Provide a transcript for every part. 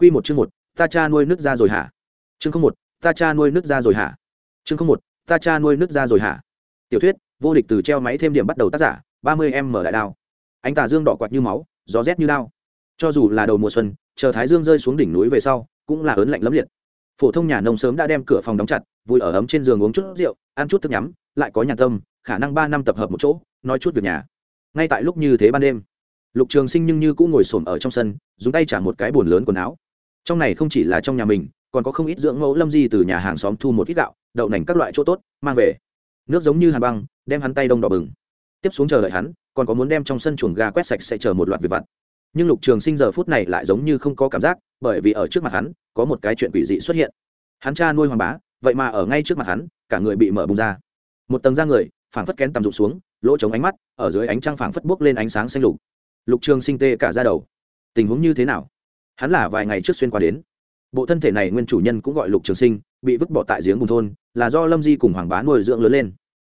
Quy một chương một, ta cha nuôi nước ra rồi hả? Chương không một, ta cha nuôi nước ra rồi hả? Chương không một, ta cha nuôi nước ra rồi hả? Tiểu thuyết, vô địch từ treo máy thêm điểm bắt đầu tác giả, ba mươi mở đại đao. Ánh tà dương đỏ quạt như máu, gió rét như đao. Cho dù là đầu mùa xuân, chờ thái dương rơi xuống đỉnh núi về sau, cũng là ớn lạnh lắm liệt. Phổ thông nhà nông sớm đã đem cửa phòng đóng chặt, vui ở ấm trên giường uống chút rượu, ăn chút thức nhắm, lại có nhà tâm, khả năng ba năm tập hợp một chỗ, nói chút việc nhà. Ngay tại lúc như thế ban đêm, Lục Trường Sinh nhưng như cũng ngồi xổm ở trong sân, dùng tay trả một cái buồn lớn quần áo trong này không chỉ là trong nhà mình, còn có không ít dưỡng mẫu lâm di từ nhà hàng xóm thu một ít gạo, đậu nành các loại chỗ tốt, mang về. Nước giống như hàn băng, đem hắn tay đông đỏ bừng. Tiếp xuống chờ đợi hắn, còn có muốn đem trong sân chuồng gà quét sạch sẽ chờ một loạt việc vặt. Nhưng lục trường sinh giờ phút này lại giống như không có cảm giác, bởi vì ở trước mặt hắn, có một cái chuyện quỷ dị xuất hiện. Hắn cha nuôi hoàng bá, vậy mà ở ngay trước mặt hắn, cả người bị mở bung ra. Một tầng da người, phảng phất kén tầm rụng xuống, lỗ trống ánh mắt, ở dưới ánh trăng phảng phất bốc lên ánh sáng xanh lục. Lục trường sinh tê cả ra đầu. Tình huống như thế nào? Hắn là vài ngày trước xuyên qua đến. Bộ thân thể này nguyên chủ nhân cũng gọi lục trường sinh, bị vứt bỏ tại giếng bùn thôn, là do lâm di cùng hoàng bá nuôi dưỡng lớn lên.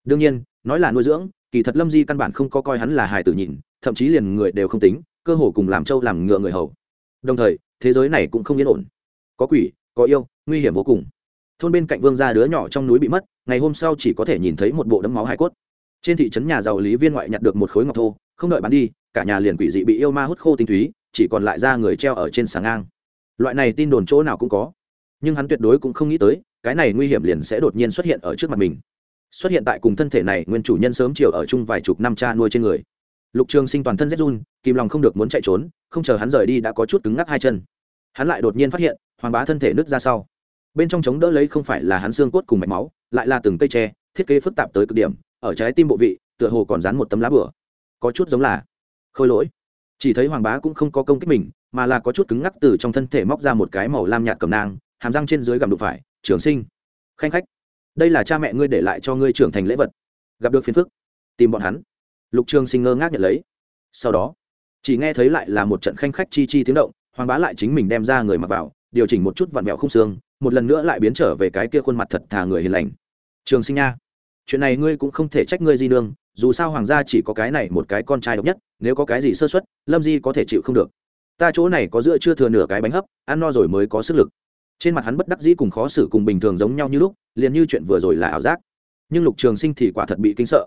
Đương nhiên, nói là nuôi dưỡng, kỳ thật lâm di căn bản không có coi hắn là hài tử nhìn, thậm chí liền người đều không tính, cơ hồ cùng làm trâu làm ngựa người hầu. Đồng thời, thế giới này cũng không yên ổn. Có quỷ, có yêu, nguy hiểm vô cùng. Thôn bên cạnh vương gia đứa nhỏ trong núi bị mất, ngày hôm sau chỉ có thể nhìn thấy một bộ đấm máu hải cốt. Trên thị trấn nhà giàu lý viên ngoại nhặt được một khối ngọc thô, không đợi bán đi, cả nhà liền quỷ dị bị yêu ma hút khô tinh túy chỉ còn lại ra người treo ở trên sáng ngang. Loại này tin đồn chỗ nào cũng có. Nhưng hắn tuyệt đối cũng không nghĩ tới, cái này nguy hiểm liền sẽ đột nhiên xuất hiện ở trước mặt mình. Xuất hiện tại cùng thân thể này, nguyên chủ nhân sớm chiều ở chung vài chục năm cha nuôi trên người. Lục trường sinh toàn thân rét run, kìm lòng không được muốn chạy trốn, không chờ hắn rời đi đã có chút cứng ngắc hai chân. Hắn lại đột nhiên phát hiện, hoàng bá thân thể nứt ra sau. Bên trong chống đỡ lấy không phải là hắn xương cốt cùng mạch máu, lại là từng cây tre, thiết kế phức tạp tới cực điểm, ở trái tim bộ vị, tựa hồ còn dán một tấm lá bửa có chút giống là, khôi lỗi chỉ thấy hoàng bá cũng không có công kích mình, mà là có chút cứng ngắc từ trong thân thể móc ra một cái màu lam nhạt cầm nang, hàm răng trên dưới gầm đục phải, trường sinh, khanh khách, đây là cha mẹ ngươi để lại cho ngươi trưởng thành lễ vật. Gặp được phiền phức, tìm bọn hắn. Lục trường sinh ngơ ngác nhận lấy. Sau đó, chỉ nghe thấy lại là một trận khanh khách chi chi tiếng động, hoàng bá lại chính mình đem ra người mặc vào, điều chỉnh một chút vặn vẹo không xương, một lần nữa lại biến trở về cái kia khuôn mặt thật thà người hiền lành. Trường sinh nha, chuyện này ngươi cũng không thể trách ngươi di nương dù sao hoàng gia chỉ có cái này một cái con trai độc nhất, nếu có cái gì sơ xuất lâm di có thể chịu không được. Ta chỗ này có giữa chưa thừa nửa cái bánh hấp, ăn no rồi mới có sức lực. Trên mặt hắn bất đắc dĩ cùng khó xử cùng bình thường giống nhau như lúc, liền như chuyện vừa rồi là ảo giác. Nhưng lục trường sinh thì quả thật bị kinh sợ.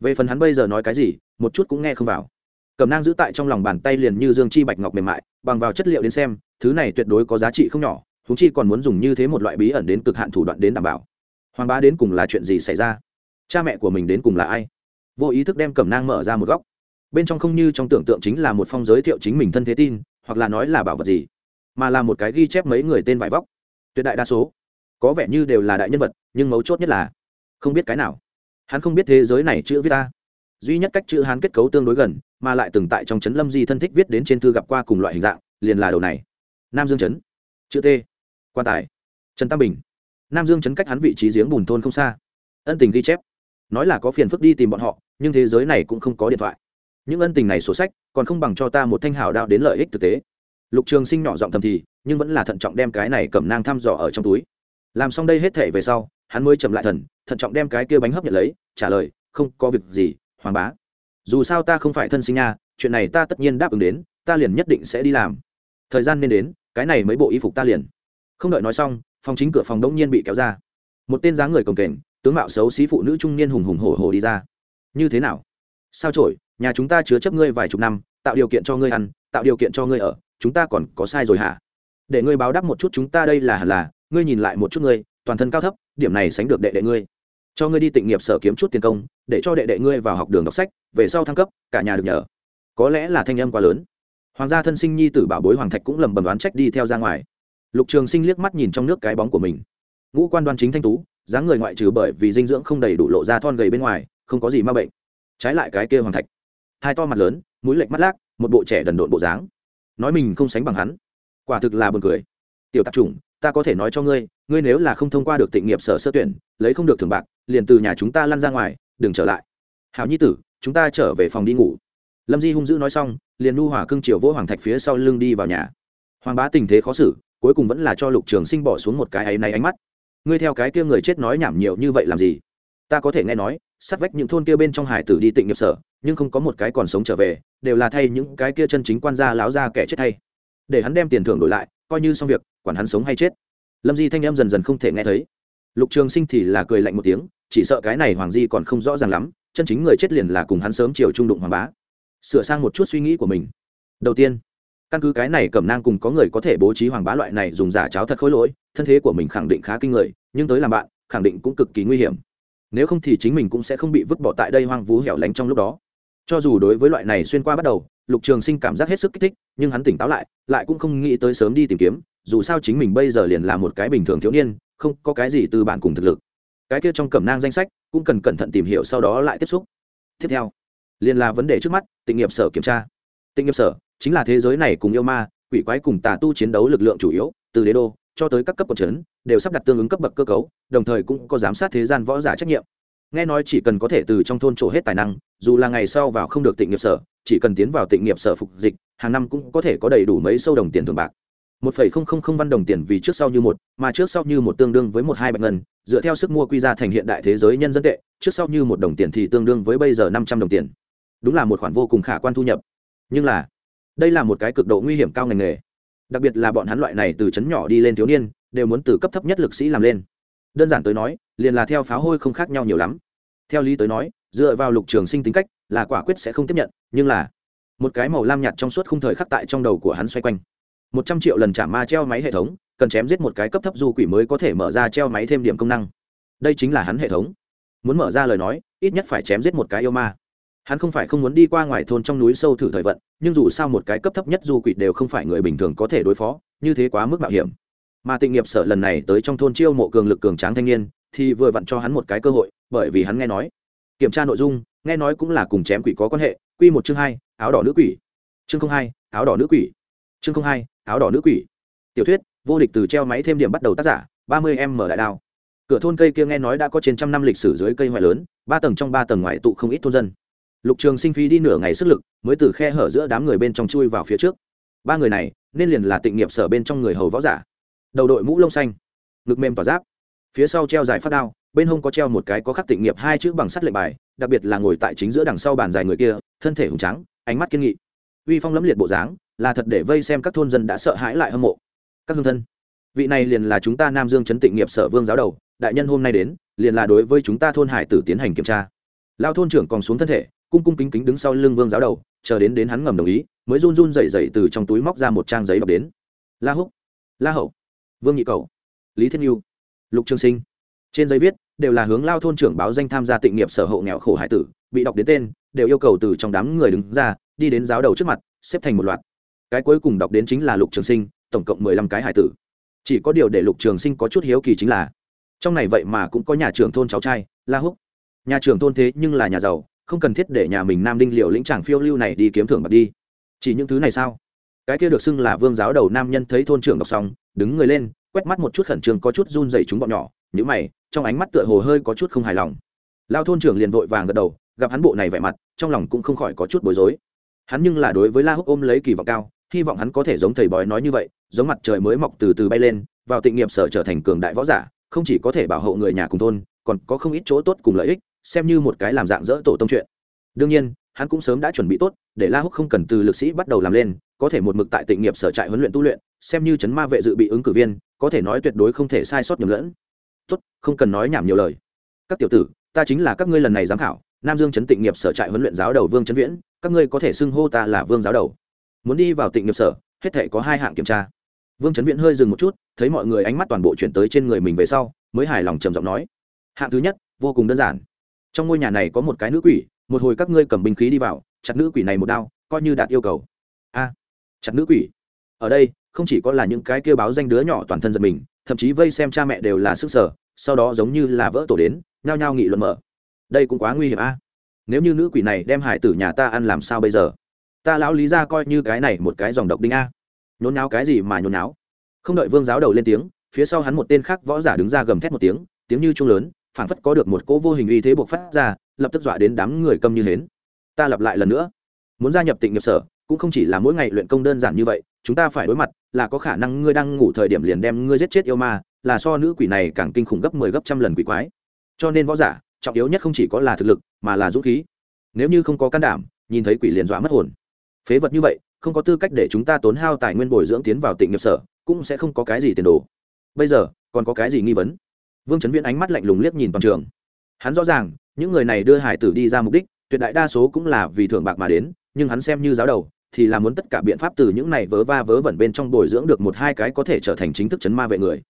Về phần hắn bây giờ nói cái gì, một chút cũng nghe không vào. Cầm nang giữ tại trong lòng bàn tay liền như dương chi bạch ngọc mềm mại, bằng vào chất liệu đến xem, thứ này tuyệt đối có giá trị không nhỏ húng chi còn muốn dùng như thế một loại bí ẩn đến cực hạn thủ đoạn đến đảm bảo. Hoàng bá đến cùng là chuyện gì xảy ra? Cha mẹ của mình đến cùng là ai? Vô ý thức đem cẩm nang mở ra một góc. Bên trong không như trong tưởng tượng chính là một phong giới thiệu chính mình thân thế tin, hoặc là nói là bảo vật gì, mà là một cái ghi chép mấy người tên vải vóc. Tuyệt đại đa số, có vẻ như đều là đại nhân vật, nhưng mấu chốt nhất là, không biết cái nào. Hắn không biết thế giới này chữ viết ta. Duy nhất cách chữ hắn kết cấu tương đối gần, mà lại từng tại trong trấn lâm di thân thích viết đến trên thư gặp qua cùng loại hình dạng, liền là đầu này. Nam dương trấn, chữ t, quan tài. Trần tam bình, nam dương trấn cách hắn vị trí giếng bùn thôn không xa. Ân tình ghi chép nói là có phiền phức đi tìm bọn họ, nhưng thế giới này cũng không có điện thoại. Những ân tình này sổ sách, còn không bằng cho ta một thanh hảo đạo đến lợi ích thực tế. Lục trường sinh nhỏ giọng thầm thì, nhưng vẫn là thận trọng đem cái này cầm nang thăm dò ở trong túi. Làm xong đây hết thể về sau, hắn mới chậm lại thần, thận trọng đem cái kia bánh hấp nhận lấy, trả lời, không có việc gì, hoàng bá. Dù sao ta không phải thân sinh nha, chuyện này ta tất nhiên đáp ứng đến, ta liền nhất định sẽ đi làm. Thời gian nên đến, cái này mấy bộ y phục ta liền. Không đợi nói xong, phòng chính cửa phòng đông nhiên bị kéo ra. Một tên dáng người cồng kềnh tướng mạo xấu xí phụ nữ trung niên hùng hùng hổ hổ đi ra. Như thế nào? Sao trổi, nhà chúng ta chứa chấp ngươi vài chục năm, tạo điều kiện cho ngươi ăn, tạo điều kiện cho ngươi ở, chúng ta còn có sai rồi hả? Để ngươi báo đáp một chút chúng ta đây là hẳn là, ngươi nhìn lại một chút ngươi, toàn thân cao thấp, điểm này sánh được đệ đệ ngươi. Cho ngươi đi tịnh nghiệp sở kiếm chút tiền công, để cho đệ đệ ngươi vào học đường đọc sách, về sau thăng cấp, cả nhà được nhờ. Có lẽ là thanh âm quá lớn. Hoàng gia thân sinh nhi tử bảo bối hoàng thạch cũng lầm bầm đoán trách đi theo ra ngoài. Lục trường sinh liếc mắt nhìn trong nước cái bóng của mình. Ngũ quan đoan chính thanh tú dáng người ngoại trừ bởi vì dinh dưỡng không đầy đủ lộ ra thon gầy bên ngoài, không có gì ma bệnh. Trái lại cái kia hoàng thạch. Hai to mặt lớn, mũi lệch mắt lác, một bộ trẻ đần độn bộ dáng. Nói mình không sánh bằng hắn. Quả thực là buồn cười. Tiểu tạp chủng, ta có thể nói cho ngươi ngươi nếu là không thông qua được tịnh nghiệp sở sơ tuyển, lấy không được thưởng bạc, liền từ nhà chúng ta lăn ra ngoài, đừng trở lại. Hảo nhi tử, chúng ta trở về phòng đi ngủ. Lâm di hung dữ nói xong, liền nu hỏa cưng triều vỗ hoàng thạch phía sau lưng đi vào nhà. Hoàng bá tình thế khó xử, cuối cùng vẫn là cho lục trường sinh bỏ xuống một cái áy náy ánh mắt ngươi theo cái kia người chết nói nhảm nhiều như vậy làm gì? Ta có thể nghe nói, sát vách những thôn kia bên trong hải tử đi tịnh nghiệp sở, nhưng không có một cái còn sống trở về, đều là thay những cái kia chân chính quan gia láo ra kẻ chết thay. Để hắn đem tiền thưởng đổi lại, coi như xong việc, quản hắn sống hay chết. Lâm di thanh em dần dần không thể nghe thấy. Lục trường sinh thì là cười lạnh một tiếng, chỉ sợ cái này hoàng di còn không rõ ràng lắm, chân chính người chết liền là cùng hắn sớm chiều trung đụng hoàng bá. Sửa sang một chút suy nghĩ của mình. Đầu tiên, căn cứ cái này cẩm nang cùng có người có thể bố trí hoàng bá loại này dùng giả cháo thật khối lỗi thân thế của mình khẳng định khá kinh người, nhưng tới làm bạn, khẳng định cũng cực kỳ nguy hiểm. Nếu không thì chính mình cũng sẽ không bị vứt bỏ tại đây hoang vú hẻo lánh trong lúc đó. Cho dù đối với loại này xuyên qua bắt đầu, lục trường sinh cảm giác hết sức kích thích, nhưng hắn tỉnh táo lại lại cũng không nghĩ tới sớm đi tìm kiếm, dù sao chính mình bây giờ liền là một cái bình thường thiếu niên, không có cái gì từ bản cùng thực lực. Cái kia trong cẩm nang danh sách, cũng cần cẩn thận tìm hiểu sau đó lại tiếp xúc. Tiếp theo, liền là vấn đề trước mắt, tịnh nghiệp sở kiểm tra. Tịnh nghiệp sở, chính là thế giới này cùng yêu ma, quỷ quái cùng tà tu chiến đấu lực lượng chủ yếu, từ đế đô cho tới các cấp quận trấn, đều sắp đặt tương ứng cấp bậc cơ cấu, đồng thời cũng có giám sát thế gian võ giả trách nhiệm. Nghe nói chỉ cần có thể từ trong thôn trổ hết tài năng, dù là ngày sau vào không được tịnh nghiệp sở, chỉ cần tiến vào tịnh nghiệp sở phục dịch, hàng năm cũng có thể có đầy đủ mấy sâu đồng tiền thường bạc. Một phẩy không không không văn đồng tiền vì trước sau như một, mà trước sau như một tương đương với một hai bạch ngân, dựa theo sức mua quy ra thành hiện đại thế giới nhân dân tệ, trước sau như một đồng tiền thì tương đương với bây giờ năm trăm đồng tiền. Đúng là một khoản vô cùng khả quan thu nhập. Nhưng là, đây là một cái cực độ nguy hiểm cao ngành nghề đặc biệt là bọn hắn loại này từ trấn nhỏ đi lên thiếu niên, đều muốn từ cấp thấp nhất lực sĩ làm lên. Đơn giản tới nói, liền là theo pháo hôi không khác nhau nhiều lắm. Theo lý tới nói, dựa vào lục trường sinh tính cách, là quả quyết sẽ không tiếp nhận, nhưng là, một cái màu lam nhạt trong suốt không thời khắc tại trong đầu của hắn xoay quanh. Một trăm triệu lần trả ma treo máy hệ thống, cần chém giết một cái cấp thấp du quỷ mới có thể mở ra treo máy thêm điểm công năng. Đây chính là hắn hệ thống. Muốn mở ra lời nói, ít nhất phải chém giết một cái yêu ma hắn không phải không muốn đi qua ngoài thôn trong núi sâu thử thời vận, nhưng dù sao một cái cấp thấp nhất du quỷ đều không phải người bình thường có thể đối phó, như thế quá mức mạo hiểm. Mà tịnh nghiệp sở lần này tới trong thôn chiêu mộ cường lực cường tráng thanh niên, thì vừa vặn cho hắn một cái cơ hội, bởi vì hắn nghe nói. Kiểm tra nội dung, nghe nói cũng là cùng chém quỷ có quan hệ, quy một chương hai, áo đỏ nữ quỷ. Chương không hai, áo đỏ nữ quỷ. Chương không hai, áo đỏ nữ quỷ. Tiểu thuyết, vô địch từ treo máy thêm điểm bắt đầu tác giả, ba mươi m đại đao. Cửa thôn cây kia nghe nói đã có trên trăm năm lịch sử dưới cây ngoại lớn, ba tầng trong ba tầng ngoại tụ không ít thôn dân lục trường sinh phí đi nửa ngày sức lực, mới từ khe hở giữa đám người bên trong chui vào phía trước. Ba người này, nên liền là tịnh nghiệp sở bên trong người hầu võ giả. Đầu đội mũ lông xanh, ngực mềm tỏa giáp. Phía sau treo dài phát đao, bên hông có treo một cái có khắc tịnh nghiệp hai chữ bằng sắt lệnh bài, đặc biệt là ngồi tại chính giữa đằng sau bàn dài người kia, thân thể hùng trắng ánh mắt kiên nghị. Uy phong lẫm liệt bộ dáng, là thật để vây xem các thôn dân đã sợ hãi lại hâm mộ. Các hương thân, vị này liền là chúng ta nam dương chấn tịnh nghiệp sở vương giáo đầu, đại nhân hôm nay đến, liền là đối với chúng ta thôn hải tử tiến hành kiểm tra. Lao thôn trưởng còn xuống thân thể cung cung kính kính đứng sau lưng vương giáo đầu, chờ đến đến hắn ngầm đồng ý, mới run run dậy dậy từ trong túi móc ra một trang giấy đọc đến. La húc, la hậu, vương nhị cầu, lý thiên nhu, lục trường sinh. Trên giấy viết, đều là hướng lao thôn trưởng báo danh tham gia tịnh nghiệp sở hộ nghèo khổ hải tử, bị đọc đến tên, đều yêu cầu từ trong đám người đứng ra, đi đến giáo đầu trước mặt, xếp thành một loạt. Cái cuối cùng đọc đến chính là lục trường sinh, tổng cộng mười lăm cái hải tử. Chỉ có điều để lục trường sinh có chút hiếu kỳ chính là, trong này vậy mà cũng có nhà trưởng thôn cháu trai, la húc. Nhà trưởng thôn thế nhưng là nhà giàu không cần thiết để nhà mình nam đinh liệu lĩnh tràng phiêu lưu này đi kiếm thưởng bạc đi. Chỉ những thứ này sao? Cái kia được xưng là vương giáo đầu nam nhân thấy thôn trưởng đọc xong, đứng người lên, quét mắt một chút khẩn trương có chút run dày chúng bọn nhỏ những mày, trong ánh mắt tựa hồ hơi có chút không hài lòng. Lao thôn trưởng liền vội vàng gật đầu, gặp hắn bộ này vẻ mặt, trong lòng cũng không khỏi có chút bối rối. Hắn nhưng là đối với la húc ôm lấy kỳ vọng cao, hy vọng hắn có thể giống thầy bói nói như vậy, giống mặt trời mới mọc từ từ bay lên, vào tịnh nghiệp sở trở thành cường đại võ giả, không chỉ có thể bảo hộ người nhà cùng thôn, còn có không ít chỗ tốt cùng lợi ích xem như một cái làm dạng dỡ tổ tông chuyện. Đương nhiên, hắn cũng sớm đã chuẩn bị tốt, để la húc không cần từ lực sĩ bắt đầu làm lên, có thể một mực tại tịnh nghiệp sở trại huấn luyện tu luyện, xem như chấn ma vệ dự bị ứng cử viên, có thể nói tuyệt đối không thể sai sót nhầm lẫn. Tốt, không cần nói nhảm nhiều lời. Các tiểu tử, ta chính là các ngươi lần này giám khảo, nam dương chấn tịnh nghiệp sở trại huấn luyện giáo đầu vương Trấn viễn, các ngươi có thể xưng hô ta là vương giáo đầu. Muốn đi vào tịnh nghiệp sở, hết thể có hai hạng kiểm tra. Vương Trấn viễn hơi dừng một chút, thấy mọi người ánh mắt toàn bộ chuyển tới trên người mình về sau, mới hài lòng trầm giọng nói. Hạng thứ nhất, vô cùng đơn giản trong ngôi nhà này có một cái nữ quỷ, một hồi các ngươi cầm binh khí đi vào, chặt nữ quỷ này một đao, coi như đạt yêu cầu. A, chặt nữ quỷ. Ở đây, không chỉ có là những cái kêu báo danh đứa nhỏ toàn thân giật mình, thậm chí vây xem cha mẹ đều là sức sở, sau đó giống như là vỡ tổ đến, nhao nhao nghị luận mở. Đây cũng quá nguy hiểm a. Nếu như nữ quỷ này đem hải tử nhà ta ăn làm sao bây giờ? Ta lão lý ra coi như cái này một cái dòng độc đinh a. Nhốn náo cái gì mà nhốn náo không đợi vương giáo đầu lên tiếng, phía sau hắn một tên khác võ giả đứng ra gầm thét một tiếng tiếng như trung lớn phảng phất có được một cỗ vô hình uy thế buộc phát ra, lập tức dọa đến đám người câm như hến. Ta lặp lại lần nữa. Muốn gia nhập tịnh nghiệp sở, cũng không chỉ là mỗi ngày luyện công đơn giản như vậy, chúng ta phải đối mặt, là có khả năng ngươi đang ngủ thời điểm liền đem ngươi giết chết yêu ma, là so nữ quỷ này càng kinh khủng gấp mười 10 gấp trăm lần quỷ quái. Cho nên võ giả, trọng yếu nhất không chỉ có là thực lực, mà là dũng khí. Nếu như không có can đảm, nhìn thấy quỷ liền dọa mất hồn. Phế vật như vậy, không có tư cách để chúng ta tốn hao tài nguyên bồi dưỡng tiến vào tịnh nghiệp sở, cũng sẽ không có cái gì tiền đồ. Bây giờ, còn có cái gì nghi vấn? Vương Chấn viễn ánh mắt lạnh lùng liếc nhìn toàn trường. Hắn rõ ràng, những người này đưa hải tử đi ra mục đích, tuyệt đại đa số cũng là vì thưởng bạc mà đến, nhưng hắn xem như giáo đầu, thì là muốn tất cả biện pháp từ những này vớ va vớ vẩn bên trong bồi dưỡng được một hai cái có thể trở thành chính thức chấn ma vệ người.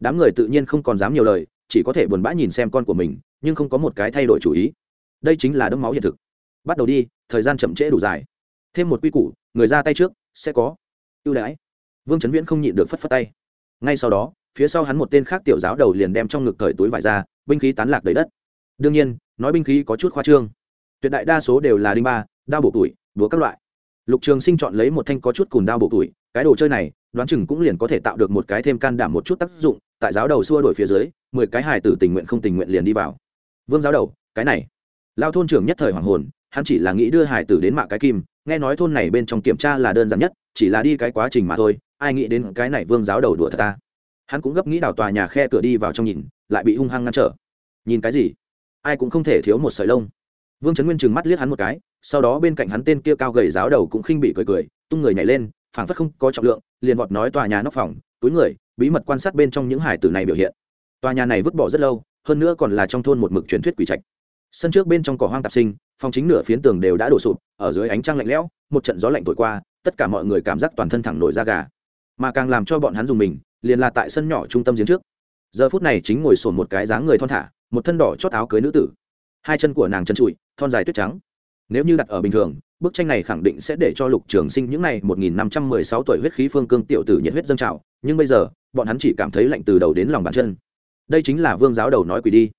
Đám người tự nhiên không còn dám nhiều lời, chỉ có thể buồn bã nhìn xem con của mình, nhưng không có một cái thay đổi chủ ý. Đây chính là đấm máu hiện thực. Bắt đầu đi, thời gian chậm trễ đủ dài. Thêm một quy củ, người ra tay trước, sẽ có ưu đãi. Vương trấn viễn không nhịn được phất phất tay. Ngay sau đó phía sau hắn một tên khác tiểu giáo đầu liền đem trong ngực cởi túi vải ra, binh khí tán lạc đầy đất. Đương nhiên, nói binh khí có chút khoa trương. Tuyệt đại đa số đều là đinh ba, đao bổ tuổi búa các loại. Lục trường sinh chọn lấy một thanh có chút cùn đao bổ tuổi cái đồ chơi này, đoán chừng cũng liền có thể tạo được một cái thêm can đảm một chút tác dụng, tại giáo đầu xua đổi phía dưới, mười cái hài tử tình nguyện không tình nguyện liền đi vào. Vương giáo đầu, cái này. Lao thôn trưởng nhất thời hoàng hồn, hắn chỉ là nghĩ đưa hải tử đến mạ cái kim, nghe nói thôn này bên trong kiểm tra là đơn giản nhất, chỉ là đi cái quá trình mà thôi, ai nghĩ đến cái này vương giáo đầu đùa thật ta hắn cũng gấp nghĩ đào tòa nhà khe cửa đi vào trong nhìn, lại bị hung hăng ngăn trở. Nhìn cái gì? Ai cũng không thể thiếu một sợi lông. Vương trấn nguyên trừng mắt liếc hắn một cái, sau đó bên cạnh hắn tên kia cao gầy giáo đầu cũng khinh bị cười cười, tung người nhảy lên, phảng phất không có trọng lượng, liền vọt nói tòa nhà nóc phòng, túi người, bí mật quan sát bên trong những hải tử này biểu hiện. Tòa nhà này vứt bỏ rất lâu, hơn nữa còn là trong thôn một mực truyền thuyết quỷ trạch. Sân trước bên trong cỏ hoang tạp sinh, phòng chính nửa phiến tường đều đã đổ sụp, ở dưới ánh trăng lạnh lẽo, một trận gió lạnh thổi qua, tất cả mọi người cảm giác toàn thân thẳng nổi da gà. Mà càng làm cho bọn hắn dùng mình liền là tại sân nhỏ trung tâm giếng trước. Giờ phút này chính ngồi sồn một cái dáng người thon thả, một thân đỏ chót áo cưới nữ tử. Hai chân của nàng chân trụi, thon dài tuyết trắng. Nếu như đặt ở bình thường, bức tranh này khẳng định sẽ để cho lục trường sinh những n à y một nghìn năm trăm mười sáu tuổi huyết khí phương cương tiểu tử nhiệt huyết dâng trào, nhưng bây giờ, bọn hắn chỉ cảm thấy lạnh từ đầu đến lòng bàn chân. Đây chính là vương giáo đầu nói quỷ đi,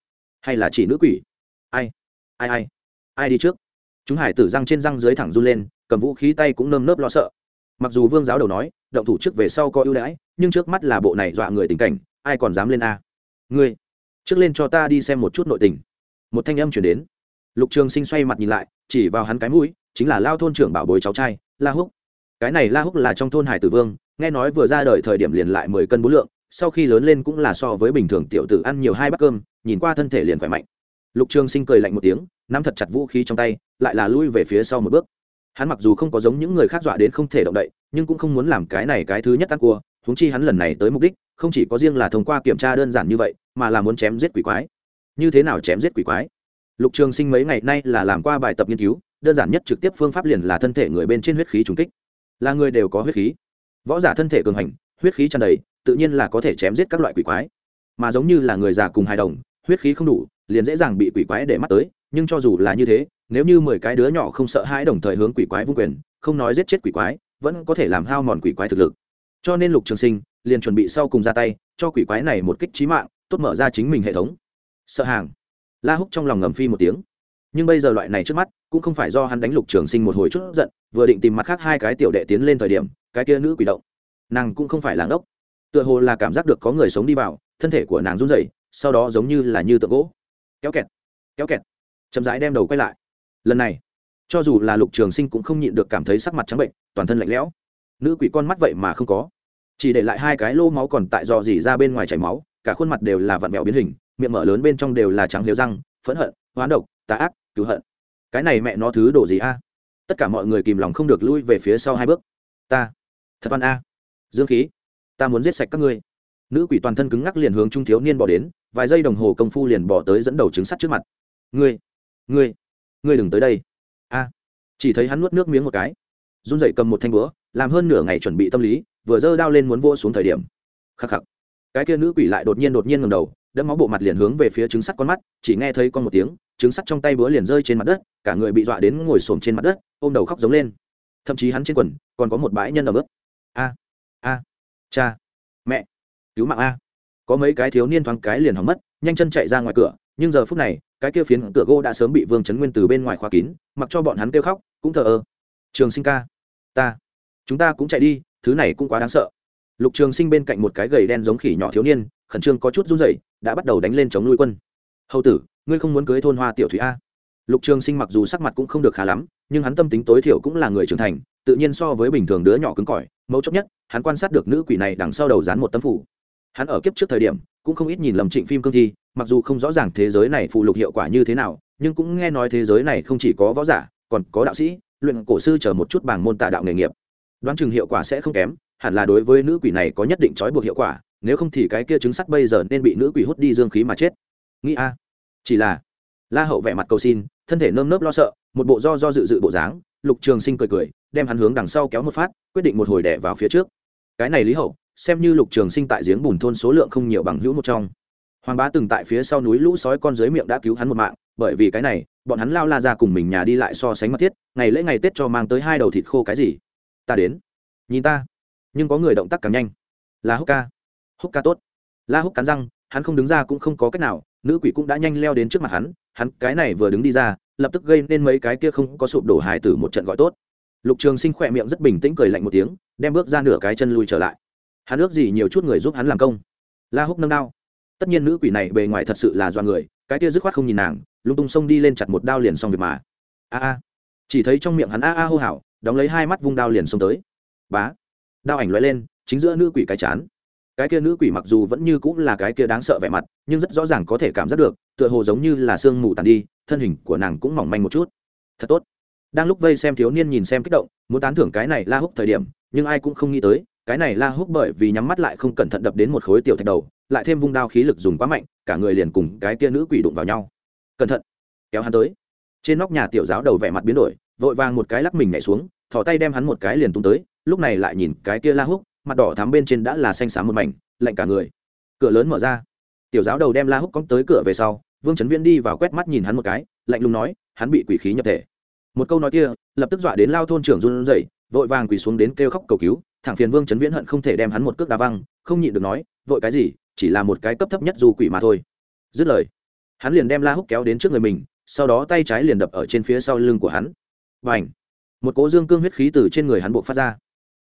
hay là chỉ nữ quỷ? Ai ai ai ai đi trước? Chúng hải tử răng trên răng dưới thẳng run lên, cầm vũ khí tay cũng nơm nớp lo sợ. Mặc dù vương giáo đầu nói, động thủ trước về sau có ưu đãi nhưng trước mắt là bộ này dọa người tình cảnh, ai còn dám lên a? Ngươi, trước lên cho ta đi xem một chút nội tình. Một thanh âm chuyển đến. Lục trường sinh xoay mặt nhìn lại, chỉ vào hắn cái mũi, chính là lao thôn trưởng bảo bối cháu trai, la húc. Cái này la húc là trong thôn hải tử vương, nghe nói vừa ra đời thời điểm liền lại mười cân bốn lượng, sau khi lớn lên cũng là so với bình thường tiểu tử ăn nhiều hai bát cơm, nhìn qua thân thể liền khỏe mạnh. Lục trường sinh cười lạnh một tiếng, nắm thật chặt vũ khí trong tay, lại là lui về phía sau một bước. Hắn mặc dù không có giống những người khác dọa đến không thể động đậy, nhưng cũng không muốn làm cái này cái thứ nhất ăn cua huống chi hắn lần này tới mục đích, không chỉ có riêng là thông qua kiểm tra đơn giản như vậy, mà là muốn chém giết quỷ quái. Như thế nào chém giết quỷ quái? Lục trường sinh mấy ngày nay là làm qua bài tập nghiên cứu, đơn giản nhất trực tiếp phương pháp liền là thân thể người bên trên huyết khí trùng kích. Là người đều có huyết khí. Võ giả thân thể cường hành, huyết khí tràn đầy, tự nhiên là có thể chém giết các loại quỷ quái. Mà giống như là người già cùng hài đồng, huyết khí không đủ, liền dễ dàng bị quỷ quái để mắt tới, nhưng cho dù là như thế, nếu như mười cái đứa nhỏ không sợ hãi đồng thời hướng quỷ quái vung quyền, không nói giết chết quỷ quái, vẫn có thể làm hao mòn quỷ quái thực lực cho nên lục trường sinh liền chuẩn bị sau cùng ra tay, cho quỷ quái này một kích trí mạng, tốt mở ra chính mình hệ thống. Sợ hàng. La húc trong lòng ngầm phi một tiếng. Nhưng bây giờ loại này trước mắt, cũng không phải do hắn đánh lục trường sinh một hồi chút giận, vừa định tìm mặt khác hai cái tiểu đệ tiến lên thời điểm, cái kia nữ quỷ động. Nàng cũng không phải làng đốc tựa hồ là cảm giác được có người sống đi vào, thân thể của nàng run rẩy, sau đó giống như là như tượng gỗ. Kéo kẹt kéo kẹt. Chậm rãi đem đầu quay lại. Lần này, cho dù là lục trường sinh cũng không nhịn được cảm thấy sắc mặt trắng bệnh, toàn thân lạnh lẽo nữ quỷ con mắt vậy mà không có. Chỉ để lại hai cái lô máu còn tại dò dỉ ra bên ngoài chảy máu, cả khuôn mặt đều là vặn vẹo biến hình, miệng mở lớn bên trong đều là trắng liều răng, phẫn hận, hoán độc, tà ác, cứu hận. Cái này mẹ nó thứ đổ gì a? Tất cả mọi người kìm lòng không được lui về phía sau hai bước. Ta, thật oan a. Dương khí, ta muốn giết sạch các ngươi. Nữ quỷ toàn thân cứng ngắc liền hướng trung thiếu niên bỏ đến, vài giây đồng hồ công phu liền bỏ tới dẫn đầu trứng sắt trước mặt. Ngươi ngươi ngươi đừng tới đây. A, chỉ thấy hắn nuốt nước miếng một cái, run dậy cầm một thanh búa làm hơn nửa ngày chuẩn bị tâm lý, vừa giơ đao lên muốn vô xuống thời điểm. Khắc khắc. Cái kia nữ quỷ lại đột nhiên đột nhiên ngầm đầu, đẫm máu bộ mặt liền hướng về phía trứng sắt con mắt, chỉ nghe thấy con một tiếng, trứng sắt trong tay búa liền rơi trên mặt đất, cả người bị dọa đến ngồi xổm trên mặt đất, ôm đầu khóc giống lên. Thậm chí hắn trên quần, còn có một bãi nhân ở bước a a, cha, mẹ, cứu mạng a. Có mấy cái thiếu niên thoáng cái liền hỏng mất, nhanh chân chạy ra ngoài cửa, nhưng giờ phút này, cái kia phiến cửa gỗ đã sớm bị vương trấn nguyên từ bên ngoài khóa kín, mặc cho bọn hắn kêu khóc, cũng thờ ơ. Trường sinh ca, ta chúng ta cũng chạy đi, thứ này cũng quá đáng sợ. Lục trường sinh bên cạnh một cái gầy đen giống khỉ nhỏ thiếu niên, khẩn trương có chút run rẩy, đã bắt đầu đánh lên chống nuôi quân. Hầu tử, ngươi không muốn cưới thôn hoa tiểu thủy a? Lục trường sinh mặc dù sắc mặt cũng không được khá lắm, nhưng hắn tâm tính tối thiểu cũng là người trưởng thành, tự nhiên so với bình thường đứa nhỏ cứng cỏi, mấu chốc nhất, hắn quan sát được nữ quỷ này đằng sau đầu dán một tấm phủ hắn ở kiếp trước thời điểm, cũng không ít nhìn lầm trịnh phim cương thi, mặc dù không rõ ràng thế giới này phụ lục hiệu quả như thế nào, nhưng cũng nghe nói thế giới này không chỉ có võ giả, còn có đạo sĩ, luyện cổ sư chờ một chút bảng môn tạ đạo nghề nghiệp đoán chừng hiệu quả sẽ không kém, hẳn là đối với nữ quỷ này có nhất định trói buộc hiệu quả, nếu không thì cái kia trứng sắt bây giờ nên bị nữ quỷ hút đi dương khí mà chết. Nghĩ a. Chỉ là, la hậu vẻ mặt cầu xin, thân thể nơm nớp lo sợ, một bộ do do dự dự bộ dáng, lục trường sinh cười cười, đem hắn hướng đằng sau kéo một phát, quyết định một hồi đẻ vào phía trước. Cái này lý hậu, xem như lục trường sinh tại giếng bùn thôn số lượng không nhiều bằng hữu một trong. Hoàng bá từng tại phía sau núi lũ sói con dưới miệng đã cứu hắn một mạng, bởi vì cái này, bọn hắn lao la ra cùng mình nhà đi lại so sánh mật thiết, ngày lễ ngày tết cho mang tới hai đầu thịt khô cái gì ta đến. Nhìn ta. Nhưng có người động tác càng nhanh. Là húc ca. Húc ca tốt. La húc cắn răng, hắn không đứng ra cũng không có cách nào, nữ quỷ cũng đã nhanh leo đến trước mặt hắn hắn cái này vừa đứng đi ra, lập tức gây nên mấy cái kia không có sụp đổ hài tử một trận gọi tốt. Lục trường sinh khỏe miệng rất bình tĩnh cười lạnh một tiếng, đem bước ra nửa cái chân lui trở lại. Hắn ước gì nhiều chút người giúp hắn làm công. La húc nâng đao. Tất nhiên nữ quỷ này bề ngoài thật sự là do người, cái kia dứt khoát không nhìn nàng, lung tung xông đi lên chặt một đao liền xong việc mà. A a. Chỉ thấy trong miệng hắn a a hô hào đóng lấy hai mắt vung đao liền xông tới. Bá. Đao ảnh lóe lên, chính giữa nữ quỷ cái chán. Cái kia nữ quỷ mặc dù vẫn như cũng là cái kia đáng sợ vẻ mặt, nhưng rất rõ ràng có thể cảm giác được, tựa hồ giống như là sương mù tàn đi, thân hình của nàng cũng mỏng manh một chút. Thật tốt. Đang lúc vây xem thiếu niên nhìn xem kích động, muốn tán thưởng cái này la húc thời điểm, nhưng ai cũng không nghĩ tới, cái này la húc bởi vì nhắm mắt lại không cẩn thận đập đến một khối tiểu thạch đầu, lại thêm vung đao khí lực dùng quá mạnh, cả người liền cùng cái kia nữ quỷ đụng vào nhau. Cẩn thận. Kéo hắn tới. Trên nóc nhà tiểu giáo đầu vẻ mặt biến đổi vội vàng một cái lắc mình nhảy xuống, thò tay đem hắn một cái liền tung tới, lúc này lại nhìn cái kia la húc, mặt đỏ thắm bên trên đã là xanh xám một mảnh, lạnh cả người. Cửa lớn mở ra. Tiểu giáo đầu đem la húc cóng tới cửa về sau, vương trấn viễn đi vào quét mắt nhìn hắn một cái, lạnh lùng nói, hắn bị quỷ khí nhập thể. Một câu nói kia, lập tức dọa đến lao thôn trưởng run rẩy, vội vàng quỳ xuống đến kêu khóc cầu cứu, thẳng phiền vương trấn viễn hận không thể đem hắn một cước đá văng, không nhịn được nói, vội cái gì, chỉ là một cái cấp thấp nhất dù quỷ mà thôi. Dứt lời, hắn liền đem la húc kéo đến trước người mình, sau đó tay trái liền đập ở trên phía sau lưng của hắn và ảnh một cố dương cương huyết khí từ trên người hắn buộc phát ra.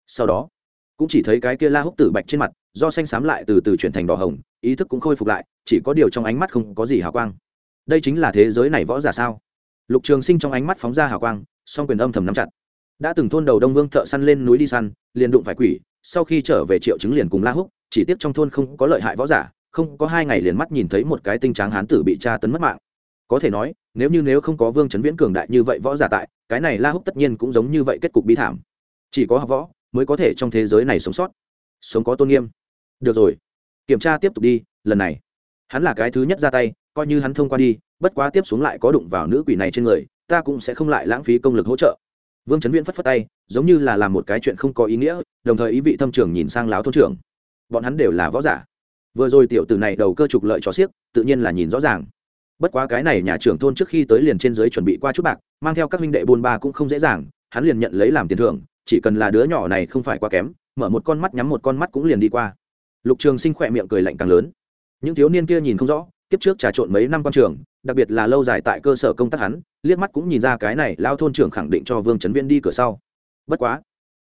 Sau đó, cũng chỉ thấy cái kia la húc tử bạch trên mặt, do xanh xám lại từ từ chuyển thành đỏ hồng, ý thức cũng khôi phục lại, chỉ có điều trong ánh mắt không có gì hào quang. Đây chính là thế giới này võ giả sao? Lục trường sinh trong ánh mắt phóng ra hào quang, song quyền âm thầm nắm chặt. Đã từng thôn đầu đông vương thợ săn lên núi đi săn, liền đụng phải quỷ, sau khi trở về triệu chứng liền cùng la húc, chỉ tiếp trong thôn không có lợi hại võ giả, không có hai ngày liền mắt nhìn thấy một cái tinh tráng hán tử bị tra tấn mất mạng có thể nói, nếu như nếu không có vương chấn viễn cường đại như vậy võ giả tại, cái này la húc tất nhiên cũng giống như vậy kết cục bi thảm. Chỉ có học võ mới có thể trong thế giới này sống sót. Sống có tôn nghiêm. Được rồi. Kiểm tra tiếp tục đi, lần này. Hắn là cái thứ nhất ra tay, coi như hắn thông qua đi, bất quá tiếp xuống lại có đụng vào nữ quỷ này trên người, ta cũng sẽ không lại lãng phí công lực hỗ trợ. Vương chấn viễn phất phất tay, giống như là làm một cái chuyện không có ý nghĩa, đồng thời ý vị thâm trường nhìn sang láo thôn trưởng. Bọn hắn đều là võ giả. Vừa rồi tiểu tử này đầu cơ trục lợi cho xiếc, tự nhiên là nhìn rõ ràng bất quá cái này nhà trưởng thôn trước khi tới liền trên dưới chuẩn bị qua chút bạc, mang theo các huynh đệ buôn ba cũng không dễ dàng, hắn liền nhận lấy làm tiền thưởng, chỉ cần là đứa nhỏ này không phải quá kém, mở một con mắt nhắm một con mắt cũng liền đi qua. Lục trường sinh khỏe miệng cười lạnh càng lớn. Những thiếu niên kia nhìn không rõ, kiếp trước trà trộn mấy năm quan trường, đặc biệt là lâu dài tại cơ sở công tác hắn, liếc mắt cũng nhìn ra cái này lao thôn trưởng khẳng định cho vương trấn viên đi cửa sau. Bất quá,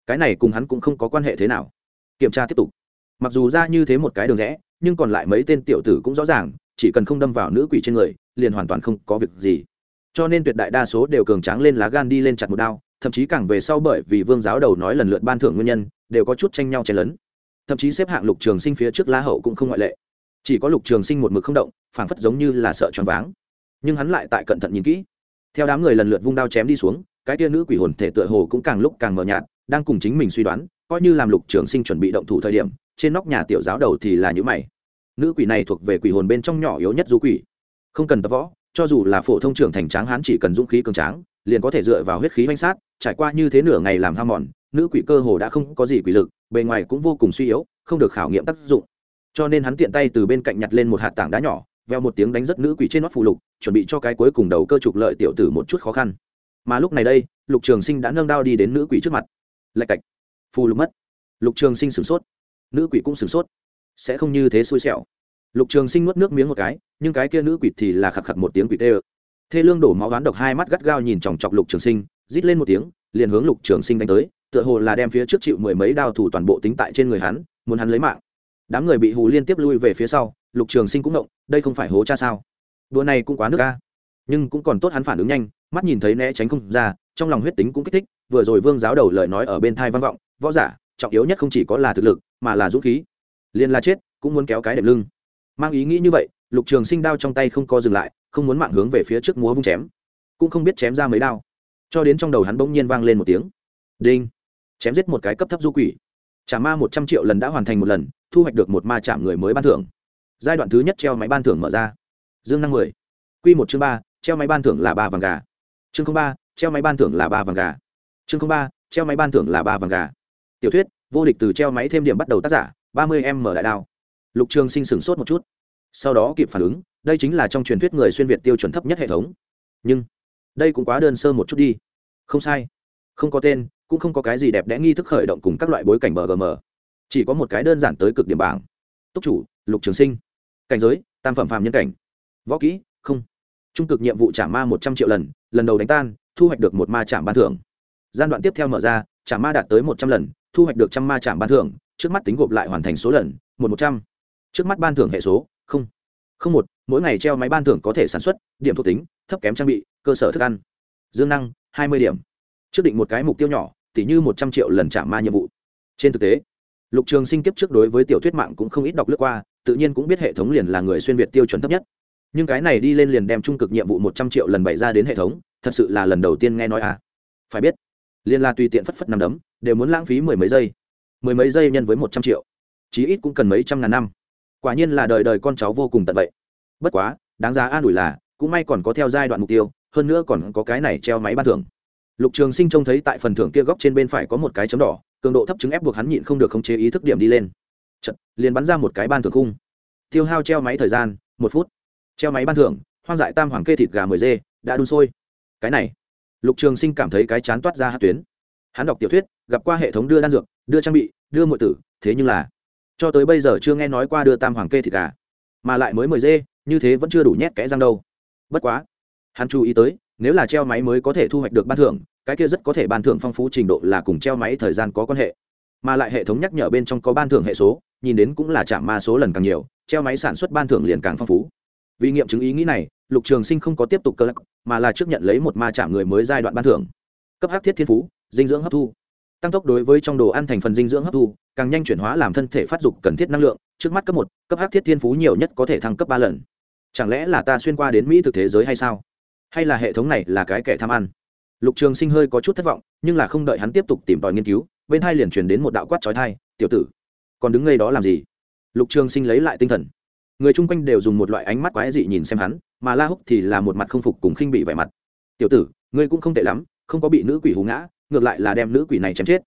cái này cùng hắn cũng không có quan hệ thế nào. Kiểm tra tiếp tục. Mặc dù ra như thế một cái đường rẽ, nhưng còn lại mấy tên tiểu tử cũng rõ ràng, chỉ cần không đâm vào nữ quỷ trên người liền hoàn toàn không có việc gì. Cho nên tuyệt đại đa số đều cường tráng lên lá gan đi lên chặt một đao, thậm chí càng về sau bởi vì vương giáo đầu nói lần lượt ban thưởng nguyên nhân, đều có chút tranh nhau chen lấn. Thậm chí xếp hạng lục trường sinh phía trước lá hậu cũng không ngoại lệ. Chỉ có lục trường sinh một mực không động, phảng phất giống như là sợ choáng váng. Nhưng hắn lại tại cẩn thận nhìn kỹ. Theo đám người lần lượt vung đao chém đi xuống, cái tia nữ quỷ hồn thể tựa hồ cũng càng lúc càng mờ nhạt, đang cùng chính mình suy đoán, coi như làm lục trường sinh chuẩn bị động thủ thời điểm, trên nóc nhà tiểu giáo đầu thì là những mày. Nữ quỷ này thuộc về quỷ hồn bên trong nhỏ yếu nhất du quỷ không cần tập võ, cho dù là phổ thông trưởng thành tráng hán chỉ cần dũng khí cường tráng, liền có thể dựa vào huyết khí oanh sát, trải qua như thế nửa ngày làm ham mòn, nữ quỷ cơ hồ đã không có gì quỷ lực, bề ngoài cũng vô cùng suy yếu, không được khảo nghiệm tác dụng. Cho nên hắn tiện tay từ bên cạnh nhặt lên một hạt tảng đá nhỏ, veo một tiếng đánh rất nữ quỷ trên nót phụ lục, chuẩn bị cho cái cuối cùng đầu cơ trục lợi tiểu tử một chút khó khăn. Mà lúc này đây, lục trường sinh đã nâng đao đi đến nữ quỷ trước mặt. Lạch cạch. Phù lục mất. Lục trường sinh sửng sốt. Nữ quỷ cũng sửng sốt. Sẽ không như thế xui xẻo lục trường sinh nuốt nước miếng một cái, nhưng cái kia nữ quỷ thì là khạc khạc một tiếng quỷ tê ơ. Thê lương đổ máu gán độc hai mắt gắt gao nhìn chòng chọc lục trường sinh, rít lên một tiếng, liền hướng lục trường sinh đánh tới, tựa hồ là đem phía trước chịu mười mấy đao thủ toàn bộ tính tại trên người hắn, muốn hắn lấy mạng. Đám người bị hù liên tiếp lui về phía sau, lục trường sinh cũng động, đây không phải hố cha sao? Đùa này cũng quá nước ca nhưng cũng còn tốt hắn phản ứng nhanh, mắt nhìn thấy né tránh không ra, trong lòng huyết tính cũng kích thích, vừa rồi vương giáo đầu lời nói ở bên thai văn vọng, võ giả, trọng yếu nhất không chỉ có là thực lực, mà là dũng khí. Liền là chết, cũng muốn kéo cái đệm lưng mang ý nghĩ như vậy, lục trường sinh đao trong tay không co dừng lại, không muốn mạng hướng về phía trước múa vung chém. Cũng không biết chém ra mấy đao. Cho đến trong đầu hắn bỗng nhiên vang lên một tiếng. Đinh! Chém giết một cái cấp thấp du quỷ. Trả ma một trăm triệu lần đã hoàn thành một lần, thu hoạch được một ma chạm người mới ban thưởng. Giai đoạn thứ nhất treo máy ban thưởng mở ra. Dương năng mười. Q một chương ba, treo máy ban thưởng là ba vàng gà. Chương ba, treo máy ban thưởng là ba vàng gà. Chương ba, treo máy ban thưởng là ba vàng gà. Tiểu thuyết, vô địch từ treo máy thêm điểm bắt đầu tác giả, ba mươi m đại đao lục trường sinh sửng sốt một chút. Sau đó kịp phản ứng, đây chính là trong truyền thuyết người xuyên việt tiêu chuẩn thấp nhất hệ thống. Nhưng, đây cũng quá đơn sơ một chút đi. Không sai. Không có tên, cũng không có cái gì đẹp đẽ nghi thức khởi động cùng các loại bối cảnh bgm chỉ có một cái đơn giản tới cực điểm bảng. Túc chủ, lục trường sinh. Cảnh giới, tam phẩm phàm nhân cảnh. Võ kỹ, không. Trung cực nhiệm vụ trả ma một trăm triệu lần lần đầu đánh tan, thu hoạch được một ma trạm ban thưởng. Gian đoạn tiếp theo mở ra, trả ma đạt tới một trăm lần, thu hoạch được trăm ma trạm ban thưởng, trước mắt tính gộp lại hoàn thành số lần, một một trăm trước mắt ban thưởng hệ số, không. Không một, mỗi ngày treo máy ban thưởng có thể sản xuất, điểm thuộc tính, thấp kém trang bị, cơ sở thức ăn. Dương năng, hai mươi điểm. Trước định một cái mục tiêu nhỏ tỷ như một trăm triệu lần trả ma nhiệm vụ. Trên thực tế, lục trường sinh kiếp trước đối với tiểu thuyết mạng cũng không ít đọc lướt qua, tự nhiên cũng biết hệ thống liền là người xuyên việt tiêu chuẩn thấp nhất. Nhưng cái này đi lên liền đem trung cực nhiệm vụ một trăm triệu lần bày ra đến hệ thống, thật sự là lần đầu tiên nghe nói à. Phải biết, liền là tùy tiện phất phất nằm đấm, đều muốn lãng phí mười mấy giây. Mười mấy giây nhân với một trăm triệu, chí ít cũng cần mấy trăm ngàn năm quả nhiên là đời đời con cháu vô cùng tận vậy. Bất quá đáng giá an ủi là cũng may còn có theo giai đoạn mục tiêu hơn nữa còn có cái này treo máy ban thưởng. Lục trường sinh trông thấy tại phần thưởng kia góc trên bên phải có một cái chấm đỏ cường độ thấp chứng ép buộc hắn nhịn không được khống chế ý thức điểm đi lên. Chật, liền bắn ra một cái ban thưởng khung. Tiêu hao treo máy thời gian một phút. Treo máy ban thưởng hoang dại tam hoàng kê thịt gà mười dê đã đun sôi. Cái này lục trường sinh cảm thấy cái chán toát ra hát tuyến. Hắn đọc tiểu thuyết gặp qua hệ thống đưa đan dược đưa trang bị đưa mọi tử thế nhưng là cho tới bây giờ chưa nghe nói qua đưa tam hoàng kê thịt gà, mà lại mới mười dê, như thế vẫn chưa đủ nhét kẽ răng đâu. Bất quá, hắn chú ý tới, nếu là treo máy mới có thể thu hoạch được ban thưởng, cái kia rất có thể ban thưởng phong phú trình độ là cùng treo máy thời gian có quan hệ. Mà lại hệ thống nhắc nhở bên trong có ban thưởng hệ số, nhìn đến cũng là chạm ma số lần càng nhiều, treo máy sản xuất ban thưởng liền càng phong phú. Vì nghiệm chứng ý nghĩ này, lục trường sinh không có tiếp tục cơ lắc mà là trước nhận lấy một ma chạm người mới giai đoạn ban thưởng. Cấp hắc thiết thiên phú, dinh dưỡng hấp thu tăng tốc đối với trong đồ ăn thành phần dinh dưỡng hấp thu, càng nhanh chuyển hóa làm thân thể phát dục cần thiết năng lượng, trước mắt cấp một, cấp hắc thiết thiên phú nhiều nhất có thể thăng cấp ba lần. Chẳng lẽ là ta xuyên qua đến mỹ thực thế giới hay sao? Hay là hệ thống này là cái kẻ tham ăn? Lục trường sinh hơi có chút thất vọng, nhưng là không đợi hắn tiếp tục tìm tòi nghiên cứu, bên hai liền truyền đến một đạo quát trói thai tiểu tử, còn đứng ngay đó làm gì? Lục trường sinh lấy lại tinh thần. Người chung quanh đều dùng một loại ánh mắt quái dị nhìn xem hắn, mà la húc thì là một mặt không phục cùng khinh bị vẻ mặt. Tiểu tử, ngươi cũng không tệ lắm, không có bị nữ quỷ hú ngã ngược lại là đem nữ quỷ này chém chết.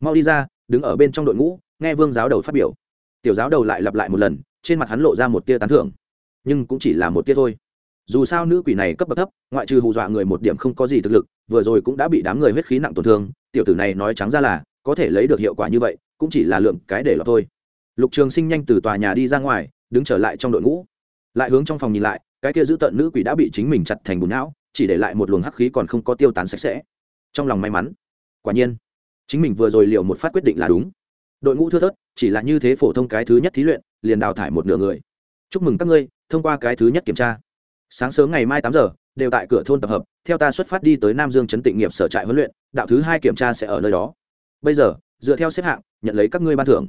Mau đi ra, đứng ở bên trong đội ngũ, nghe vương giáo đầu phát biểu. Tiểu giáo đầu lại lặp lại một lần, trên mặt hắn lộ ra một tia tán thưởng. Nhưng cũng chỉ là một tia thôi. Dù sao nữ quỷ này cấp bậc thấp, ngoại trừ hù dọa người một điểm không có gì thực lực, vừa rồi cũng đã bị đám người huyết khí nặng tổn thương, tiểu tử này nói trắng ra là, có thể lấy được hiệu quả như vậy, cũng chỉ là lượng cái để lọt thôi. Lục trường sinh nhanh từ tòa nhà đi ra ngoài, đứng trở lại trong đội ngũ. Lại hướng trong phòng nhìn lại, cái kia giữ tận nữ quỷ đã bị chính mình chặt thành bùn não, chỉ để lại một luồng hắc khí còn không có tiêu tán sạch sẽ. Trong lòng may mắn quả nhiên, chính mình vừa rồi liệu một phát quyết định là đúng. Đội ngũ thưa thớt, chỉ là như thế phổ thông cái thứ nhất thí luyện, liền đào thải một nửa người. Chúc mừng các ngươi, thông qua cái thứ nhất kiểm tra. Sáng sớm ngày mai tám giờ, đều tại cửa thôn tập hợp, theo ta xuất phát đi tới nam dương chấn tịnh nghiệp sở trại huấn luyện, đạo thứ hai kiểm tra sẽ ở nơi đó. Bây giờ, dựa theo xếp hạng, nhận lấy các ngươi ban thưởng.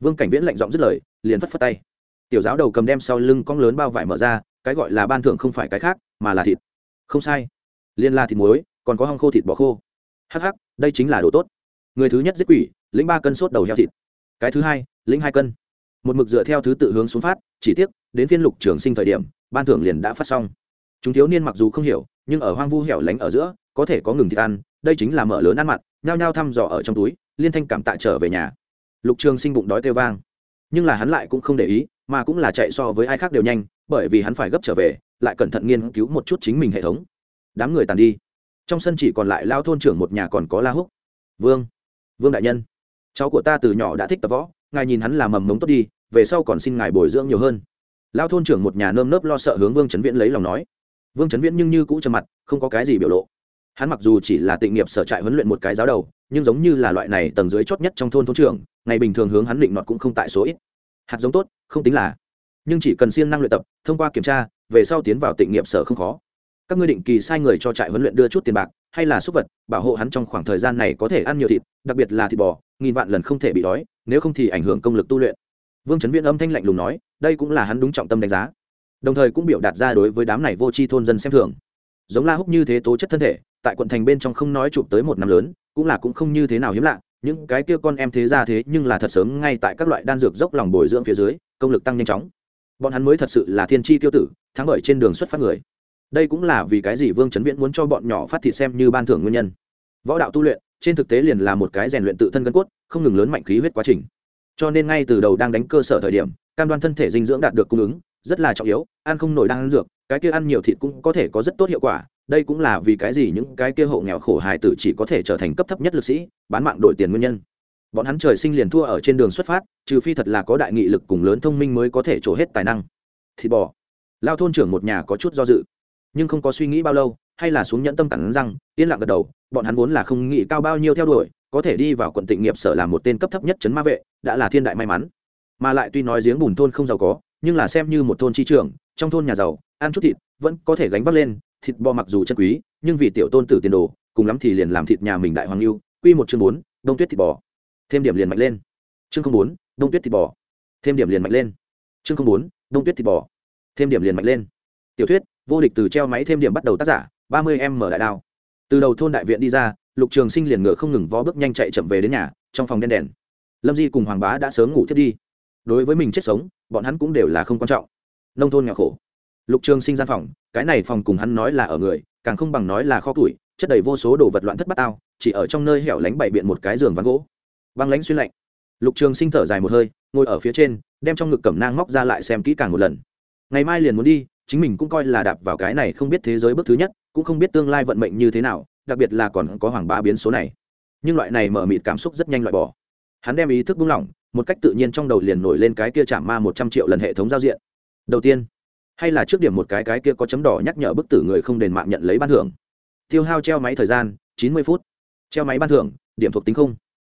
Vương cảnh viễn lạnh giọng dứt lời, liền phất phất tay. Tiểu giáo đầu cầm đem sau lưng cong lớn bao vải mở ra, cái gọi là ban thưởng không phải cái khác, mà là thịt. Không sai. Liên la thịt muối, còn có hong khô thịt bò khô. Hh đây chính là đồ tốt. Người thứ nhất giết quỷ, lĩnh ba cân sốt đầu heo thịt. Cái thứ hai, lĩnh hai cân. Một mực dựa theo thứ tự hướng xuống phát, chỉ tiếc, đến phiên lục trường sinh thời điểm, ban thưởng liền đã phát xong. Chúng thiếu niên mặc dù không hiểu, nhưng ở hoang vu hẻo lánh ở giữa, có thể có ngừng thịt ăn, đây chính là mở lớn ăn mặn, nhao nhao thăm dò ở trong túi, liên thanh cảm tạ trở về nhà. Lục trường sinh bụng đói kêu vang. Nhưng là hắn lại cũng không để ý, mà cũng là chạy so với ai khác đều nhanh, bởi vì hắn phải gấp trở về, lại cẩn thận nghiên cứu một chút chính mình hệ thống. Đám người tàn đi trong sân chỉ còn lại lao thôn trưởng một nhà còn có la húc. Vương vương đại nhân, cháu của ta từ nhỏ đã thích tập võ, ngài nhìn hắn là mầm mống tốt đi, về sau còn xin ngài bồi dưỡng nhiều hơn. Lao thôn trưởng một nhà nơm nớp lo sợ hướng vương trấn viễn lấy lòng nói. Vương trấn viễn nhưng như cũ trầm mặt, không có cái gì biểu lộ. Hắn mặc dù chỉ là tịnh nghiệp sở trại huấn luyện một cái giáo đầu, nhưng giống như là loại này tầng dưới chót nhất trong thôn thôn trưởng, ngày bình thường hướng hắn định nọt cũng không tại số ít. Hạt giống tốt, không tính là. Nhưng chỉ cần siêng năng luyện tập, thông qua kiểm tra, về sau tiến vào tịnh nghiệp sở không khó các ngươi định kỳ sai người cho trại huấn luyện đưa chút tiền bạc, hay là súc vật, bảo hộ hắn trong khoảng thời gian này có thể ăn nhiều thịt, đặc biệt là thịt bò, nghìn vạn lần không thể bị đói, nếu không thì ảnh hưởng công lực tu luyện. Vương trấn viễn âm thanh lạnh lùng nói, đây cũng là hắn đúng trọng tâm đánh giá. Đồng thời cũng biểu đạt ra đối với đám này vô tri thôn dân xem thường. Giống la húc như thế tố chất thân thể, tại quận thành bên trong không nói chụp tới một năm lớn, cũng là cũng không như thế nào hiếm lạ, những cái kia con em thế ra thế nhưng là thật sớm ngay tại các loại đan dược dốc lòng bồi dưỡng phía dưới, công lực tăng nhanh chóng. Bọn hắn mới thật sự là thiên tri tiêu tử, thắng bởi trên đường xuất phát người đây cũng là vì cái gì vương chấn viễn muốn cho bọn nhỏ phát thịt xem như ban thưởng nguyên nhân. Võ đạo tu luyện, trên thực tế liền là một cái rèn luyện tự thân gân cốt, không ngừng lớn mạnh khí huyết quá trình. Cho nên ngay từ đầu đang đánh cơ sở thời điểm, cam đoan thân thể dinh dưỡng đạt được cung ứng, rất là trọng yếu, ăn không nổi đang ăn dược, cái kia ăn nhiều thịt cũng có thể có rất tốt hiệu quả. Đây cũng là vì cái gì những cái kia hộ nghèo khổ hài tử chỉ có thể trở thành cấp thấp nhất lực sĩ, bán mạng đổi tiền nguyên nhân. Bọn hắn trời sinh liền thua ở trên đường xuất phát, trừ phi thật là có đại nghị lực cùng lớn thông minh mới có thể trổ hết tài năng. Thịt bò. Lao thôn trưởng một nhà có chút do dự nhưng không có suy nghĩ bao lâu, hay là xuống nhẫn tâm cắn răng, yên lặng gật đầu, bọn hắn vốn là không nghĩ cao bao nhiêu theo đuổi, có thể đi vào quận tịnh nghiệp sở làm một tên cấp thấp nhất trấn ma vệ, đã là thiên đại may mắn. Mà lại tuy nói giếng bùn thôn không giàu có, nhưng là xem như một thôn chi trường trong thôn nhà giàu, ăn chút thịt, vẫn có thể gánh vác lên, thịt bò mặc dù chân quý, nhưng vì tiểu tôn tử tiền đồ, cùng lắm thì liền làm thịt nhà mình đại hoàng lưu. Quy một chương bốn, đông tuyết thịt bò. Thêm điểm liền mạnh lên. Chương không bốn, đông tuyết thịt bò. Thêm điểm liền mạnh lên. Chương không bốn, đông tuyết thịt bò. Thêm điểm liền mạnh lên. Tiểu thuyết vô địch từ treo máy thêm điểm bắt đầu tác giả, ba mươi em mở đại đao. Từ đầu thôn đại viện đi ra, lục trường sinh liền ngựa không ngừng vó bước nhanh chạy chậm về đến nhà, trong phòng đen đèn. Lâm di cùng hoàng bá đã sớm ngủ thiết đi. Đối với mình chết sống, bọn hắn cũng đều là không quan trọng. Nông thôn nghèo khổ. Lục trường sinh gian phòng, cái này phòng cùng hắn nói là ở người, càng không bằng nói là kho tuổi chất đầy vô số đồ vật loạn thất bát ao chỉ ở trong nơi hẻo lánh bày biện một cái giường ván gỗ. Băng lánh xuyên lạnh. Lục trường sinh thở dài một hơi, ngồi ở phía trên, đem trong ngực cẩm nang móc ra lại xem kỹ càng một lần. Ngày mai liền muốn đi chính mình cũng coi là đạp vào cái này không biết thế giới bước thứ nhất, cũng không biết tương lai vận mệnh như thế nào, đặc biệt là còn có hoàng bá biến số này. Nhưng loại này mở mịt cảm xúc rất nhanh loại bỏ. Hắn đem ý thức buông lỏng, một cách tự nhiên trong đầu liền nổi lên cái kia chạm ma một trăm triệu lần hệ thống giao diện. Đầu tiên, hay là trước điểm một cái cái kia có chấm đỏ nhắc nhở bức tử người không đền mạng nhận lấy ban thưởng. Tiêu hao treo máy thời gian, chín mươi phút. Treo máy ban thưởng, điểm thuộc tính không.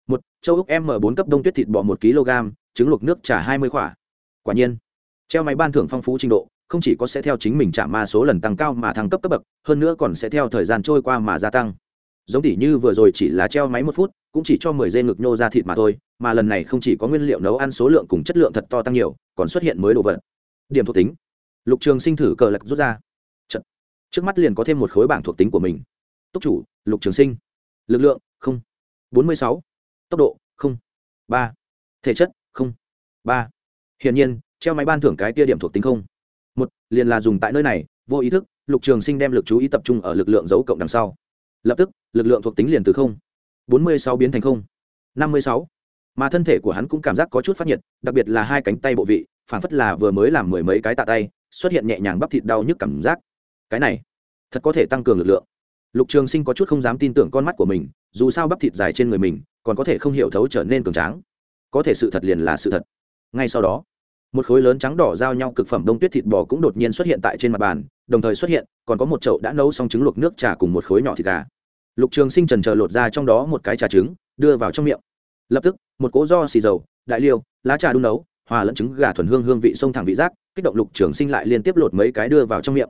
Một, châu úc m bốn cấp đông tuyết thịt bò một kg, trứng luộc nước trả hai mươi khỏa quả nhiên, treo máy ban thưởng phong phú trình độ không chỉ có sẽ theo chính mình trả ma số lần tăng cao mà thăng cấp cấp bậc, hơn nữa còn sẽ theo thời gian trôi qua mà gia tăng. Giống tỉ như vừa rồi chỉ là treo máy một phút, cũng chỉ cho mười dây ngực nhô ra thịt mà thôi, mà lần này không chỉ có nguyên liệu nấu ăn số lượng cùng chất lượng thật to tăng nhiều, còn xuất hiện mới đồ vật. Điểm thuộc tính. Lục trường sinh thử cờ lạc rút ra. Chật. trước mắt liền có thêm một khối bảng thuộc tính của mình. Túc chủ, lục trường sinh. Lực lượng, không. Bốn mươi sáu. Tốc độ, không. Ba. Thể chất, không. Ba. Hiển nhiên, treo máy ban thưởng cái tia điểm thuộc tính không liền là dùng tại nơi này, vô ý thức, lục trường sinh đem lực chú ý tập trung ở lực lượng dấu cộng đằng sau. Lập tức, lực lượng thuộc tính liền từ không, bốn mươi sáu biến thành không, năm mươi sáu. Mà thân thể của hắn cũng cảm giác có chút phát nhiệt, đặc biệt là hai cánh tay bộ vị, phản phất là vừa mới làm mười mấy cái tạ tay, xuất hiện nhẹ nhàng bắp thịt đau nhức cảm giác. Cái này, thật có thể tăng cường lực lượng. Lục trường sinh có chút không dám tin tưởng con mắt của mình, dù sao bắp thịt dài trên người mình, còn có thể không hiểu thấu trở nên cường tráng. Có thể sự thật liền là sự thật. Ngay sau đó một khối lớn trắng đỏ giao nhau cực phẩm đông tuyết thịt bò cũng đột nhiên xuất hiện tại trên mặt bàn, đồng thời xuất hiện, còn có một chậu đã nấu xong trứng luộc nước trà cùng một khối nhỏ thịt gà. Lục trường sinh trần chờ lột ra trong đó một cái trà trứng, đưa vào trong miệng. Lập tức, một cỗ do xì dầu, đại liêu, lá trà đun nấu, hòa lẫn trứng gà thuần hương hương vị sông thẳng vị giác, kích động lục trường sinh lại liên tiếp lột mấy cái đưa vào trong miệng.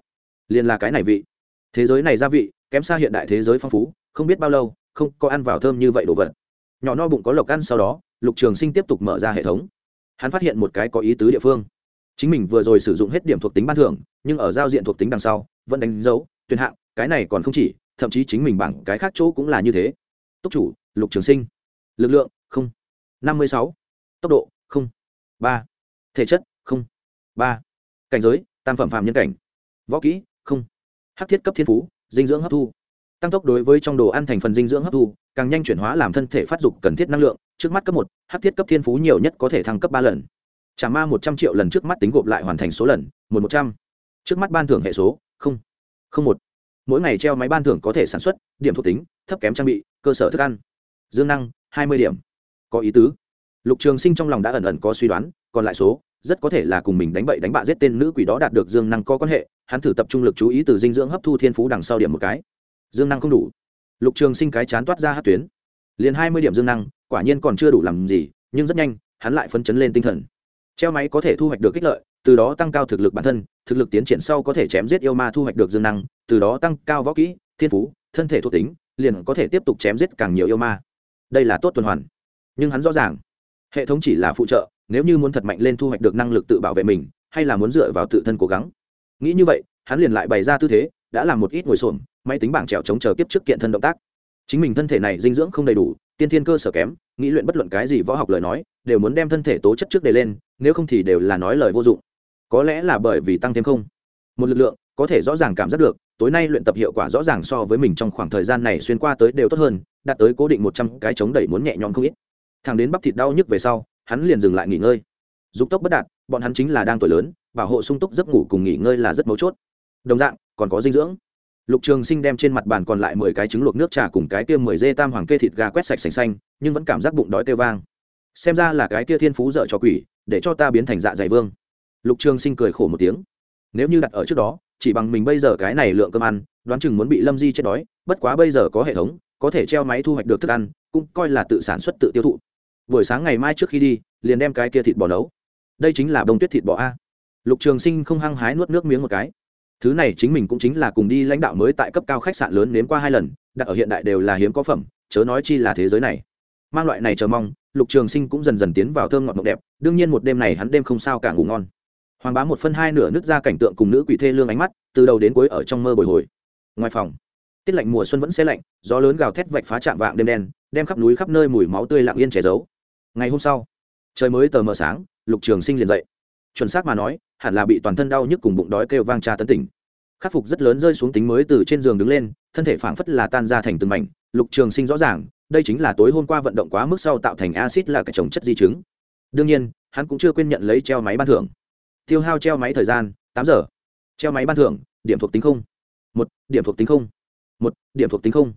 Liền là cái này vị. Thế giới này gia vị, kém xa hiện đại thế giới phong phú, không biết bao lâu, không có ăn vào thơm như vậy đồ vật. Nhỏ no bụng có lộc ăn sau đó, lục trường sinh tiếp tục mở ra hệ thống hắn phát hiện một cái có ý tứ địa phương. Chính mình vừa rồi sử dụng hết điểm thuộc tính ban thưởng, nhưng ở giao diện thuộc tính đằng sau, vẫn đánh dấu, tuyển hạng, cái này còn không chỉ, thậm chí chính mình bảng cái khác chỗ cũng là như thế. Túc chủ, lục trường sinh. Lực lượng, không. Năm mươi sáu. Tốc độ, không. Ba. Thể chất, không. Ba. Cảnh giới, tam phẩm phàm nhân cảnh. Võ kỹ, không. Hắc thiết cấp thiên phú, dinh dưỡng hấp thu. Tăng tốc đối với trong đồ ăn thành phần dinh dưỡng hấp thu, càng nhanh chuyển hóa làm thân thể phát dục cần thiết năng lượng trước mắt cấp một hắc thiết cấp thiên phú nhiều nhất có thể thăng cấp ba lần. Trả ma một trăm triệu lần trước mắt tính gộp lại hoàn thành số lần, một một trăm. Trước mắt ban thưởng hệ số, không không một. Mỗi ngày treo máy ban thưởng có thể sản xuất, điểm thuộc tính, thấp kém trang bị, cơ sở thức ăn. Dương năng, hai mươi điểm. Có ý tứ. Lục trường sinh trong lòng đã ẩn ẩn có suy đoán, còn lại số, rất có thể là cùng mình đánh bậy đánh bạ giết tên nữ quỷ đó đạt được dương năng có quan hệ, hắn thử tập trung lực chú ý từ dinh dưỡng hấp thu thiên phú đằng sau điểm một cái. Dương năng không đủ. Lục trường sinh cái chán toát ra hát tuyến. Liền hai mươi điểm dương năng quả nhiên còn chưa đủ làm gì, nhưng rất nhanh, hắn lại phấn chấn lên tinh thần. Treo máy có thể thu hoạch được kích lợi, từ đó tăng cao thực lực bản thân, thực lực tiến triển sau có thể chém giết yêu ma thu hoạch được dương năng, từ đó tăng cao võ kỹ, thiên phú, thân thể thuộc tính, liền có thể tiếp tục chém giết càng nhiều yêu ma. Đây là tốt tuần hoàn. Nhưng hắn rõ ràng, hệ thống chỉ là phụ trợ, nếu như muốn thật mạnh lên thu hoạch được năng lực tự bảo vệ mình, hay là muốn dựa vào tự thân cố gắng. Nghĩ như vậy, hắn liền lại bày ra tư thế, đã làm một ít ngồi xổm, máy tính bảng trèo chống chờ kiếp trước kiện thân động tác. Chính mình thân thể này dinh dưỡng không đầy đủ tiên thiên cơ sở kém, nghĩ luyện bất luận cái gì võ học lời nói, đều muốn đem thân thể tố chất trước đề lên, nếu không thì đều là nói lời vô dụng. Có lẽ là bởi vì tăng thêm không, một lực lượng, có thể rõ ràng cảm giác được, tối nay luyện tập hiệu quả rõ ràng so với mình trong khoảng thời gian này xuyên qua tới đều tốt hơn, đạt tới cố định một trăm cái chống đẩy muốn nhẹ nhõm không ít. Thằng đến bắp thịt đau nhức về sau, hắn liền dừng lại nghỉ ngơi. Dục tốc bất đạt, bọn hắn chính là đang tuổi lớn, bảo hộ sung túc giấc ngủ cùng nghỉ ngơi là rất mấu chốt. Đồng dạng, còn có dinh dưỡng lục trường sinh đem trên mặt bàn còn lại mười cái trứng luộc nước trà cùng cái kia mười dê tam hoàng kê thịt gà quét sạch sành xanh, nhưng vẫn cảm giác bụng đói kêu vang. Xem ra là cái kia thiên phú dợ cho quỷ, để cho ta biến thành dạ dày vương. Lục trường sinh cười khổ một tiếng. Nếu như đặt ở trước đó, chỉ bằng mình bây giờ cái này lượng cơm ăn, đoán chừng muốn bị lâm di chết đói, bất quá bây giờ có hệ thống, có thể treo máy thu hoạch được thức ăn, cũng coi là tự sản xuất tự tiêu thụ. Buổi sáng ngày mai trước khi đi, liền đem cái kia thịt bò nấu. Đây chính là bông tuyết thịt bò a. Lục trường sinh không hăng hái nuốt nước miếng một cái thứ này chính mình cũng chính là cùng đi lãnh đạo mới tại cấp cao khách sạn lớn nếm qua hai lần, đặt ở hiện đại đều là hiếm có phẩm, chớ nói chi là thế giới này. Mang loại này chờ mong, lục trường sinh cũng dần dần tiến vào thơm ngọt mộng đẹp, đương nhiên một đêm này hắn đêm không sao cả ngủ ngon. Hoàng bá một phân hai nửa nứt ra cảnh tượng cùng nữ quỷ thê lương ánh mắt, từ đầu đến cuối ở trong mơ bồi hồi. Ngoài phòng, tiết lạnh mùa xuân vẫn xe lạnh, gió lớn gào thét vạch phá chạm vạng đêm đen, đem khắp núi khắp nơi mùi máu tươi lặng yên che giấu. Ngày hôm sau, trời mới tờ mờ sáng, lục trường sinh liền dậy. Chuẩn xác mà nói hẳn là bị toàn thân đau nhức cùng bụng đói kêu vang tra tấn tỉnh. Khắc phục rất lớn rơi xuống tính mới từ trên giường đứng lên, thân thể phảng phất là tan ra thành từng mảnh, lục trường sinh rõ ràng, đây chính là tối hôm qua vận động quá mức sau tạo thành acid là cái trồng chất di chứng. Đương nhiên, hắn cũng chưa quên nhận lấy treo máy ban thưởng. Tiêu hao treo máy thời gian, tám giờ. Treo máy ban thưởng, điểm thuộc tính không. Một, điểm thuộc tính không. Một, điểm thuộc tính không.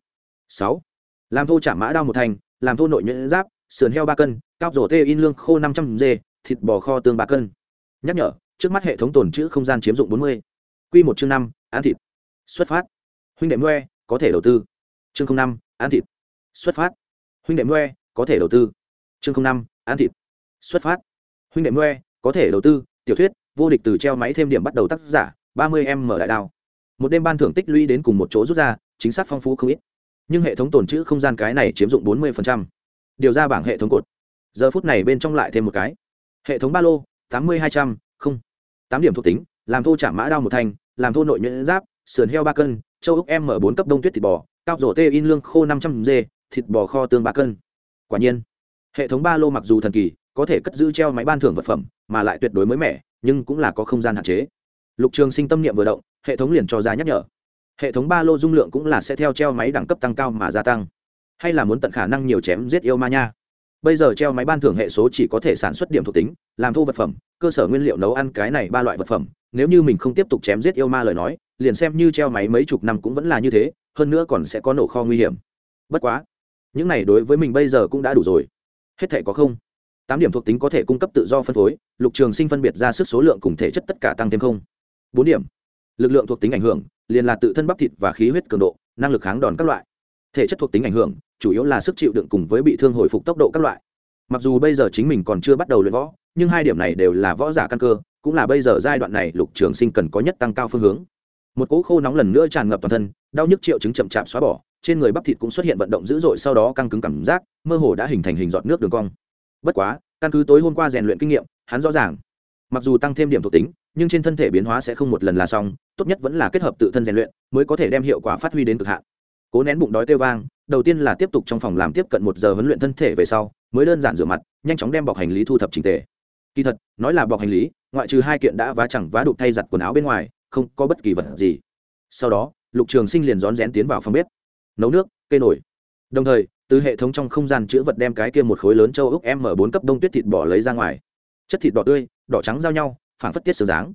Sáu, làm thô chạm mã đao một thành, làm thô nội nhuyễn giáp, sườn heo ba cân, cao rổ tê in lương khô năm trăm g, thịt bò kho tương ba cân. Nhắc nhở trước mắt hệ thống tồn chữ không gian chiếm dụng bốn mươi. Q một chương năm ăn thịt. Xuất phát. Huynh đệ ngoe có thể đầu tư. Chương năm ăn thịt. Xuất phát. Huynh đệ ngoe có thể đầu tư. Chương năm ăn thịt. Xuất phát. Huynh đệ ngoe có thể đầu tư. Tiểu thuyết, vô địch từ treo máy thêm điểm bắt đầu tác giả, ba mươi em mở đại đao. Một đêm ban thưởng tích lũy đến cùng một chỗ rút ra, chính xác phong phú không ít. Nhưng hệ thống tồn chữ không gian cái này chiếm dụng bốn mươi điều ra bảng hệ thống cột. Giờ phút này bên trong lại thêm một cái. Hệ thống ba lô, tám mươi hai trăm, không tám điểm thuộc tính, làm thô trả mã đao một thanh, làm thô nội nhuyễn giáp, sườn heo ba cân, châu úc m bốn cấp đông tuyết thịt bò, cao rổ tê in lương khô năm trăm g, thịt bò kho tương ba cân. Quả nhiên, hệ thống ba lô mặc dù thần kỳ, có thể cất giữ treo máy ban thưởng vật phẩm, mà lại tuyệt đối mới mẻ, nhưng cũng là có không gian hạn chế. Lục trường sinh tâm niệm vừa động, hệ thống liền cho ra nhắc nhở. Hệ thống ba lô dung lượng cũng là sẽ theo treo máy đẳng cấp tăng cao mà gia tăng. Hay là muốn tận khả năng nhiều chém giết yêu ma nha bây giờ treo máy ban thưởng hệ số chỉ có thể sản xuất điểm thuộc tính, làm thu vật phẩm, cơ sở nguyên liệu nấu ăn cái này ba loại vật phẩm. Nếu như mình không tiếp tục chém giết yêu ma lời nói, liền xem như treo máy mấy chục năm cũng vẫn là như thế, hơn nữa còn sẽ có nổ kho nguy hiểm. Bất quá, những này đối với mình bây giờ cũng đã đủ rồi. Hết thể có không? Tám điểm thuộc tính có thể cung cấp tự do phân phối, lục trường sinh phân biệt ra sức số lượng cùng thể chất tất cả tăng thêm không. Bốn điểm, lực lượng thuộc tính ảnh hưởng, liền là tự thân bắp thịt và khí huyết cường độ, năng lực kháng đòn các loại. Thể chất thuộc tính ảnh hưởng chủ yếu là sức chịu đựng cùng với bị thương hồi phục tốc độ các loại. Mặc dù bây giờ chính mình còn chưa bắt đầu luyện võ, nhưng hai điểm này đều là võ giả căn cơ, cũng là bây giờ giai đoạn này lục trường sinh cần có nhất tăng cao phương hướng. Một cỗ khô nóng lần nữa tràn ngập toàn thân, đau nhức triệu chứng chậm chạp xóa bỏ, trên người bắp thịt cũng xuất hiện vận động dữ dội sau đó căng cứng cảm giác, mơ hồ đã hình thành hình giọt nước đường cong. Bất quá, căn cứ tối hôm qua rèn luyện kinh nghiệm, hắn rõ ràng, mặc dù tăng thêm điểm thuộc tính, nhưng trên thân thể biến hóa sẽ không một lần là xong, tốt nhất vẫn là kết hợp tự thân rèn luyện mới có thể đem hiệu quả phát huy đến cực hạn cố nén bụng đói kêu vang, đầu tiên là tiếp tục trong phòng làm tiếp cận một giờ huấn luyện thân thể về sau, mới đơn giản rửa mặt, nhanh chóng đem bọc hành lý thu thập trình tề. Kỳ thật, nói là bọc hành lý, ngoại trừ hai kiện đã vá chẳng vá đục thay giặt quần áo bên ngoài, không có bất kỳ vật gì. Sau đó, lục trường sinh liền rón rén tiến vào phòng bếp, nấu nước cây nổi đồng thời, từ hệ thống trong không gian chữ vật đem cái kia một khối lớn châu ốc m bốn cấp đông tuyết thịt bò lấy ra ngoài. Chất thịt đỏ tươi, đỏ trắng giao nhau phản phất tiết sương dáng.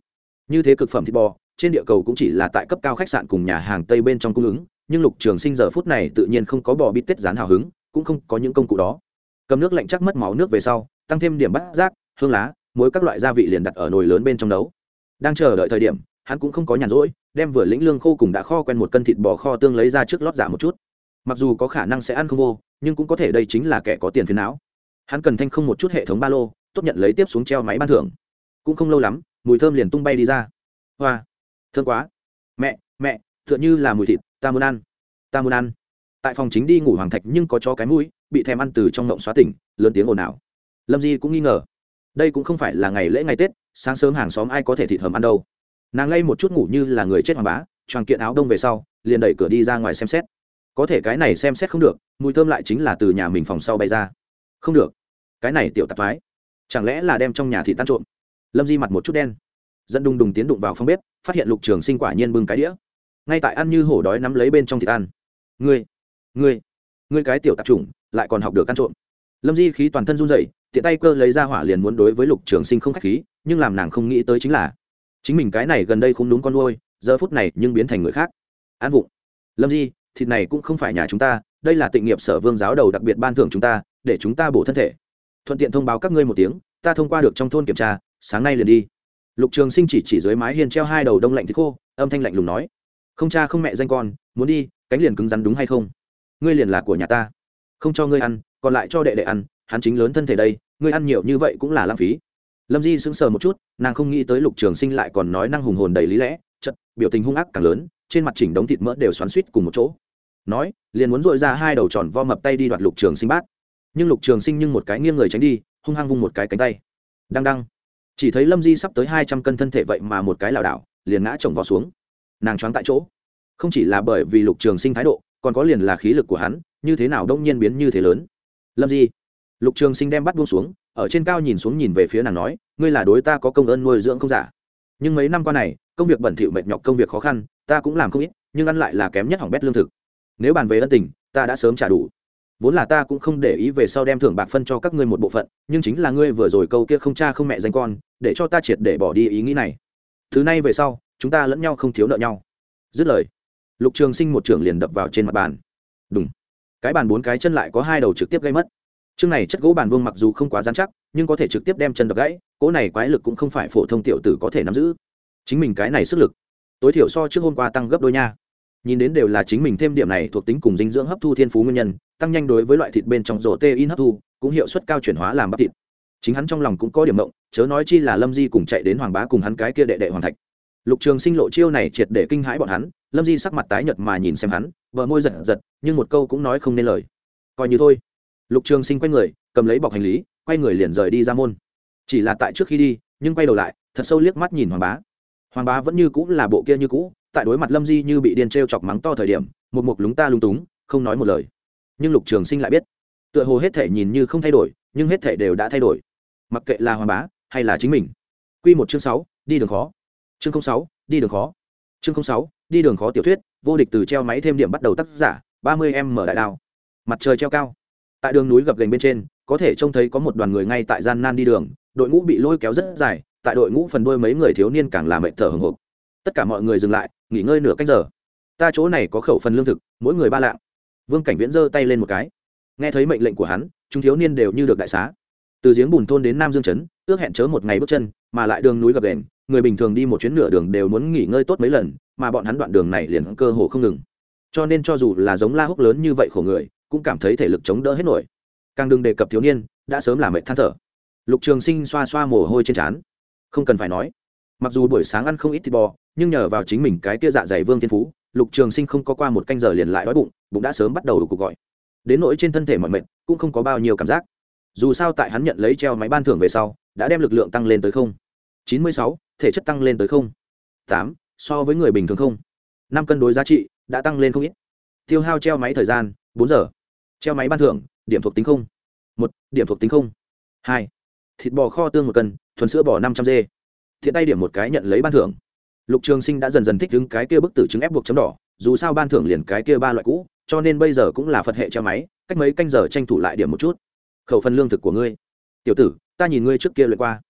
Như thế cực phẩm thịt bò, trên địa cầu cũng chỉ là tại cấp cao khách sạn cùng nhà hàng tây bên trong cung ứng nhưng lục trường sinh giờ phút này tự nhiên không có bò bít tết rán hào hứng, cũng không có những công cụ đó. Cầm nước lạnh chắc mất máu nước về sau, tăng thêm điểm bắt rác hương lá, muối các loại gia vị liền đặt ở nồi lớn bên trong nấu. Đang chờ đợi thời điểm, hắn cũng không có nhàn rỗi, đem vừa lĩnh lương khô cùng đã kho quen một cân thịt bò kho tương lấy ra trước lót giả dạ một chút. Mặc dù có khả năng sẽ ăn không vô, nhưng cũng có thể đây chính là kẻ có tiền phiền não. Hắn cần thanh không một chút hệ thống ba lô, tốt nhận lấy tiếp xuống treo máy ban thưởng. Cũng không lâu lắm, mùi thơm liền tung bay đi ra. Hoa, thơm quá. Mẹ mẹ, tựa như là mùi thịt ta muốn ăn, ta muốn ăn. Tại phòng chính đi ngủ hoàng thạch nhưng có cho cái mũi, bị thèm ăn từ trong ngộng xóa tỉnh, lớn tiếng ồn ào. Lâm di cũng nghi ngờ. Đây cũng không phải là ngày lễ ngày tết, sáng sớm hàng xóm ai có thể thịt hầm ăn đâu. Nàng lay một chút ngủ như là người chết hoàng bá, choàng kiện áo đông về sau, liền đẩy cửa đi ra ngoài xem xét. Có thể cái này xem xét không được, mùi thơm lại chính là từ nhà mình phòng sau bay ra. Không được. Cái này tiểu tạp thoái. Chẳng lẽ là đem trong nhà thị tan trộm? Lâm di mặt một chút đen. Dẫn đùng đùng tiến đụng vào phòng bếp, phát hiện lục trường sinh quả nhiên bưng cái đĩa ngay tại ăn như hổ đói nắm lấy bên trong thịt ăn. Ngươi ngươi ngươi cái tiểu tạp chủng, lại còn học được ăn trộm. Lâm di khí toàn thân run rẩy, tiện tay cơ lấy ra hỏa liền muốn đối với lục trường sinh không k h á c h khí, nhưng làm nàng không nghĩ tới chính là, chính mình cái này gần đây không đúng con nuôi, giờ phút này nhưng biến thành người khác. An vụng, lâm di, thịt này cũng không phải nhà chúng ta, đây là tịnh nghiệp sở vương giáo đầu đặc biệt ban thưởng chúng ta, để chúng ta bổ thân thể. Thuận tiện thông báo các ngươi một tiếng, ta thông qua được trong thôn kiểm tra, sáng nay liền đi. Lục trường sinh chỉ chỉ dưới mái hiên treo hai đầu đông lạnh thịt khô, âm thanh lạnh lùng nói không cha không mẹ danh con, muốn đi, cánh liền cứng rắn đúng hay không? Ngươi liền là của nhà ta. Không cho ngươi ăn, còn lại cho đệ đệ ăn, hắn chính lớn thân thể đây, ngươi ăn nhiều như vậy cũng là lãng phí. Lâm di sững sờ một chút, nàng không nghĩ tới lục trường sinh lại còn nói năng hùng hồn đầy lý lẽ chật biểu tình hung ác càng lớn, trên mặt chỉnh đống thịt mỡ đều xoắn suýt cùng một chỗ. Nói, liền muốn dội ra hai đầu tròn vo mập tay đi đoạt lục trường sinh bát. Nhưng lục trường sinh nhưng một cái nghiêng người tránh đi, hung hăng vung một cái cánh tay. Đăng đăng. Chỉ thấy lâm di sắp tới hai trăm cân thân thể vậy mà một cái lảo đảo, liền ngã chồng vào xuống nàng choáng tại chỗ. Không chỉ là bởi vì lục trường sinh thái độ, còn có liền là khí lực của hắn, như thế nào đông nhiên biến như thế lớn. Lâm di. Lục trường sinh đem bắt buông xuống, ở trên cao nhìn xuống nhìn về phía nàng nói, ngươi là đối ta có công ơn nuôi dưỡng không giả? Nhưng mấy năm qua này, công việc bẩn thỉu mệt nhọc, công việc khó khăn, ta cũng làm không ít, nhưng ăn lại là kém nhất hỏng bét lương thực. Nếu bàn về ân tình, ta đã sớm trả đủ. Vốn là ta cũng không để ý về sau đem thưởng bạc phân cho các ngươi một bộ phận, nhưng chính là ngươi vừa rồi câu kia không cha không mẹ danh con, để cho ta triệt để bỏ đi ý nghĩ này. Thứ này về sau chúng ta lẫn nhau không thiếu nợ nhau. Dứt lời, lục trường sinh một trưởng liền đập vào trên mặt bàn. Đúng cái bàn bốn cái chân lại có hai đầu trực tiếp gây mất. Chương này chất gỗ bàn vương mặc dù không quá dán chắc, nhưng có thể trực tiếp đem chân đập gãy, cỗ này quái lực cũng không phải phổ thông tiểu tử có thể nắm giữ. Chính mình cái này sức lực, tối thiểu so trước hôm qua tăng gấp đôi nha. Nhìn đến đều là chính mình thêm điểm này thuộc tính cùng dinh dưỡng hấp thu thiên phú nguyên nhân, tăng nhanh đối với loại thịt bên trong rổ tê in hấp thu, cũng hiệu suất cao chuyển hóa làm bắp thịt. Chính hắn trong lòng cũng có điểm mộng chớ nói chi là lâm di cùng chạy đến hoàng bá cùng hắn cái kia đệ đệ hoàng thạch lục trường sinh lộ chiêu này triệt để kinh hãi bọn hắn, lâm di sắc mặt tái nhợt mà nhìn xem hắn vợ môi giật giật, nhưng một câu cũng nói không nên lời. Coi như thôi. Lục trường sinh quay người, cầm lấy bọc hành lý, quay người liền rời đi ra môn. Chỉ là tại trước khi đi, nhưng quay đầu lại, thật sâu liếc mắt nhìn hoàng bá. Hoàng bá vẫn như cũng là bộ kia như cũ, tại đối mặt lâm di như bị điên t r e o chọc mắng to thời điểm, một mục lúng ta lung túng, không nói một lời. Nhưng lục trường sinh lại biết, tựa hồ hết thể nhìn như không thay đổi, nhưng hết thể đều đã thay đổi. Mặc kệ là hoàng bá hay là chính mình. Q một chương sáu, đi đường khó chương sáu, đi đường khó. Chương sáu, đi đường khó tiểu thuyết, vô địch từ treo máy thêm điểm bắt đầu tác giả, ba mươi m mở đại đao. Mặt trời treo cao. Tại đường núi gập gành bên trên, có thể trông thấy có một đoàn người ngay tại gian nan đi đường, đội ngũ bị lôi kéo rất dài, tại đội ngũ phần đuôi mấy người thiếu niên càng làm mệt thở hồng hộc. Tất cả mọi người dừng lại, nghỉ ngơi nửa cách giờ. Ta chỗ này có khẩu phần lương thực, mỗi người ba lạng. Vương cảnh viễn giơ tay lên một cái. Nghe thấy mệnh lệnh của hắn, chúng thiếu niên đều như được đại xá. Từ giếng bùn thôn đến nam dương trấn ước hẹn chớ một ngày bước chân, mà lại đường núi gập đền người bình thường đi một chuyến nửa đường đều muốn nghỉ ngơi tốt mấy lần, mà bọn hắn đoạn đường này liền cơ hồ không ngừng. Cho nên cho dù là giống la húc lớn như vậy khổ người, cũng cảm thấy thể lực chống đỡ hết nổi. Càng đừng đề cập thiếu niên, đã sớm làm mệt than thở. Lục trường sinh xoa xoa mồ hôi trên trán. Không cần phải nói. Mặc dù buổi sáng ăn không ít thịt bò, nhưng nhờ vào chính mình cái tia dạ dày vương thiên phú, lục trường sinh không có qua một canh giờ liền lại đói bụng bụng đã sớm bắt đầu cuộc gọi. Đến nỗi trên thân thể mọi mệt, cũng không có bao nhiêu cảm giác. Dù sao tại hắn nhận lấy treo máy ban thưởng về sau, đã đem lực lượng tăng lên tới không. Chín mươi sáu thể chất tăng lên tới không? Tám, so với người bình thường không? Năm cân đối giá trị đã tăng lên không ít. Tiêu hao treo máy thời gian, bốn giờ. Treo máy ban thưởng, điểm thuộc tính không? Một, điểm thuộc tính không. Hai, thịt bò kho tương một cân, thuần sữa bò năm trăm dê. Thiện tay điểm một cái nhận lấy ban thưởng. Lục trường sinh đã dần dần thích đứng cái kia bức tử chứng ép buộc chấm đỏ, dù sao ban thưởng liền cái kia ba loại cũ, cho nên bây giờ cũng là phật hệ treo máy, cách mấy canh giờ tranh thủ lại điểm một chút. Khẩu phần lương thực của ngươi. Tiểu tử, ta nhìn ngươi trước kia lượt qua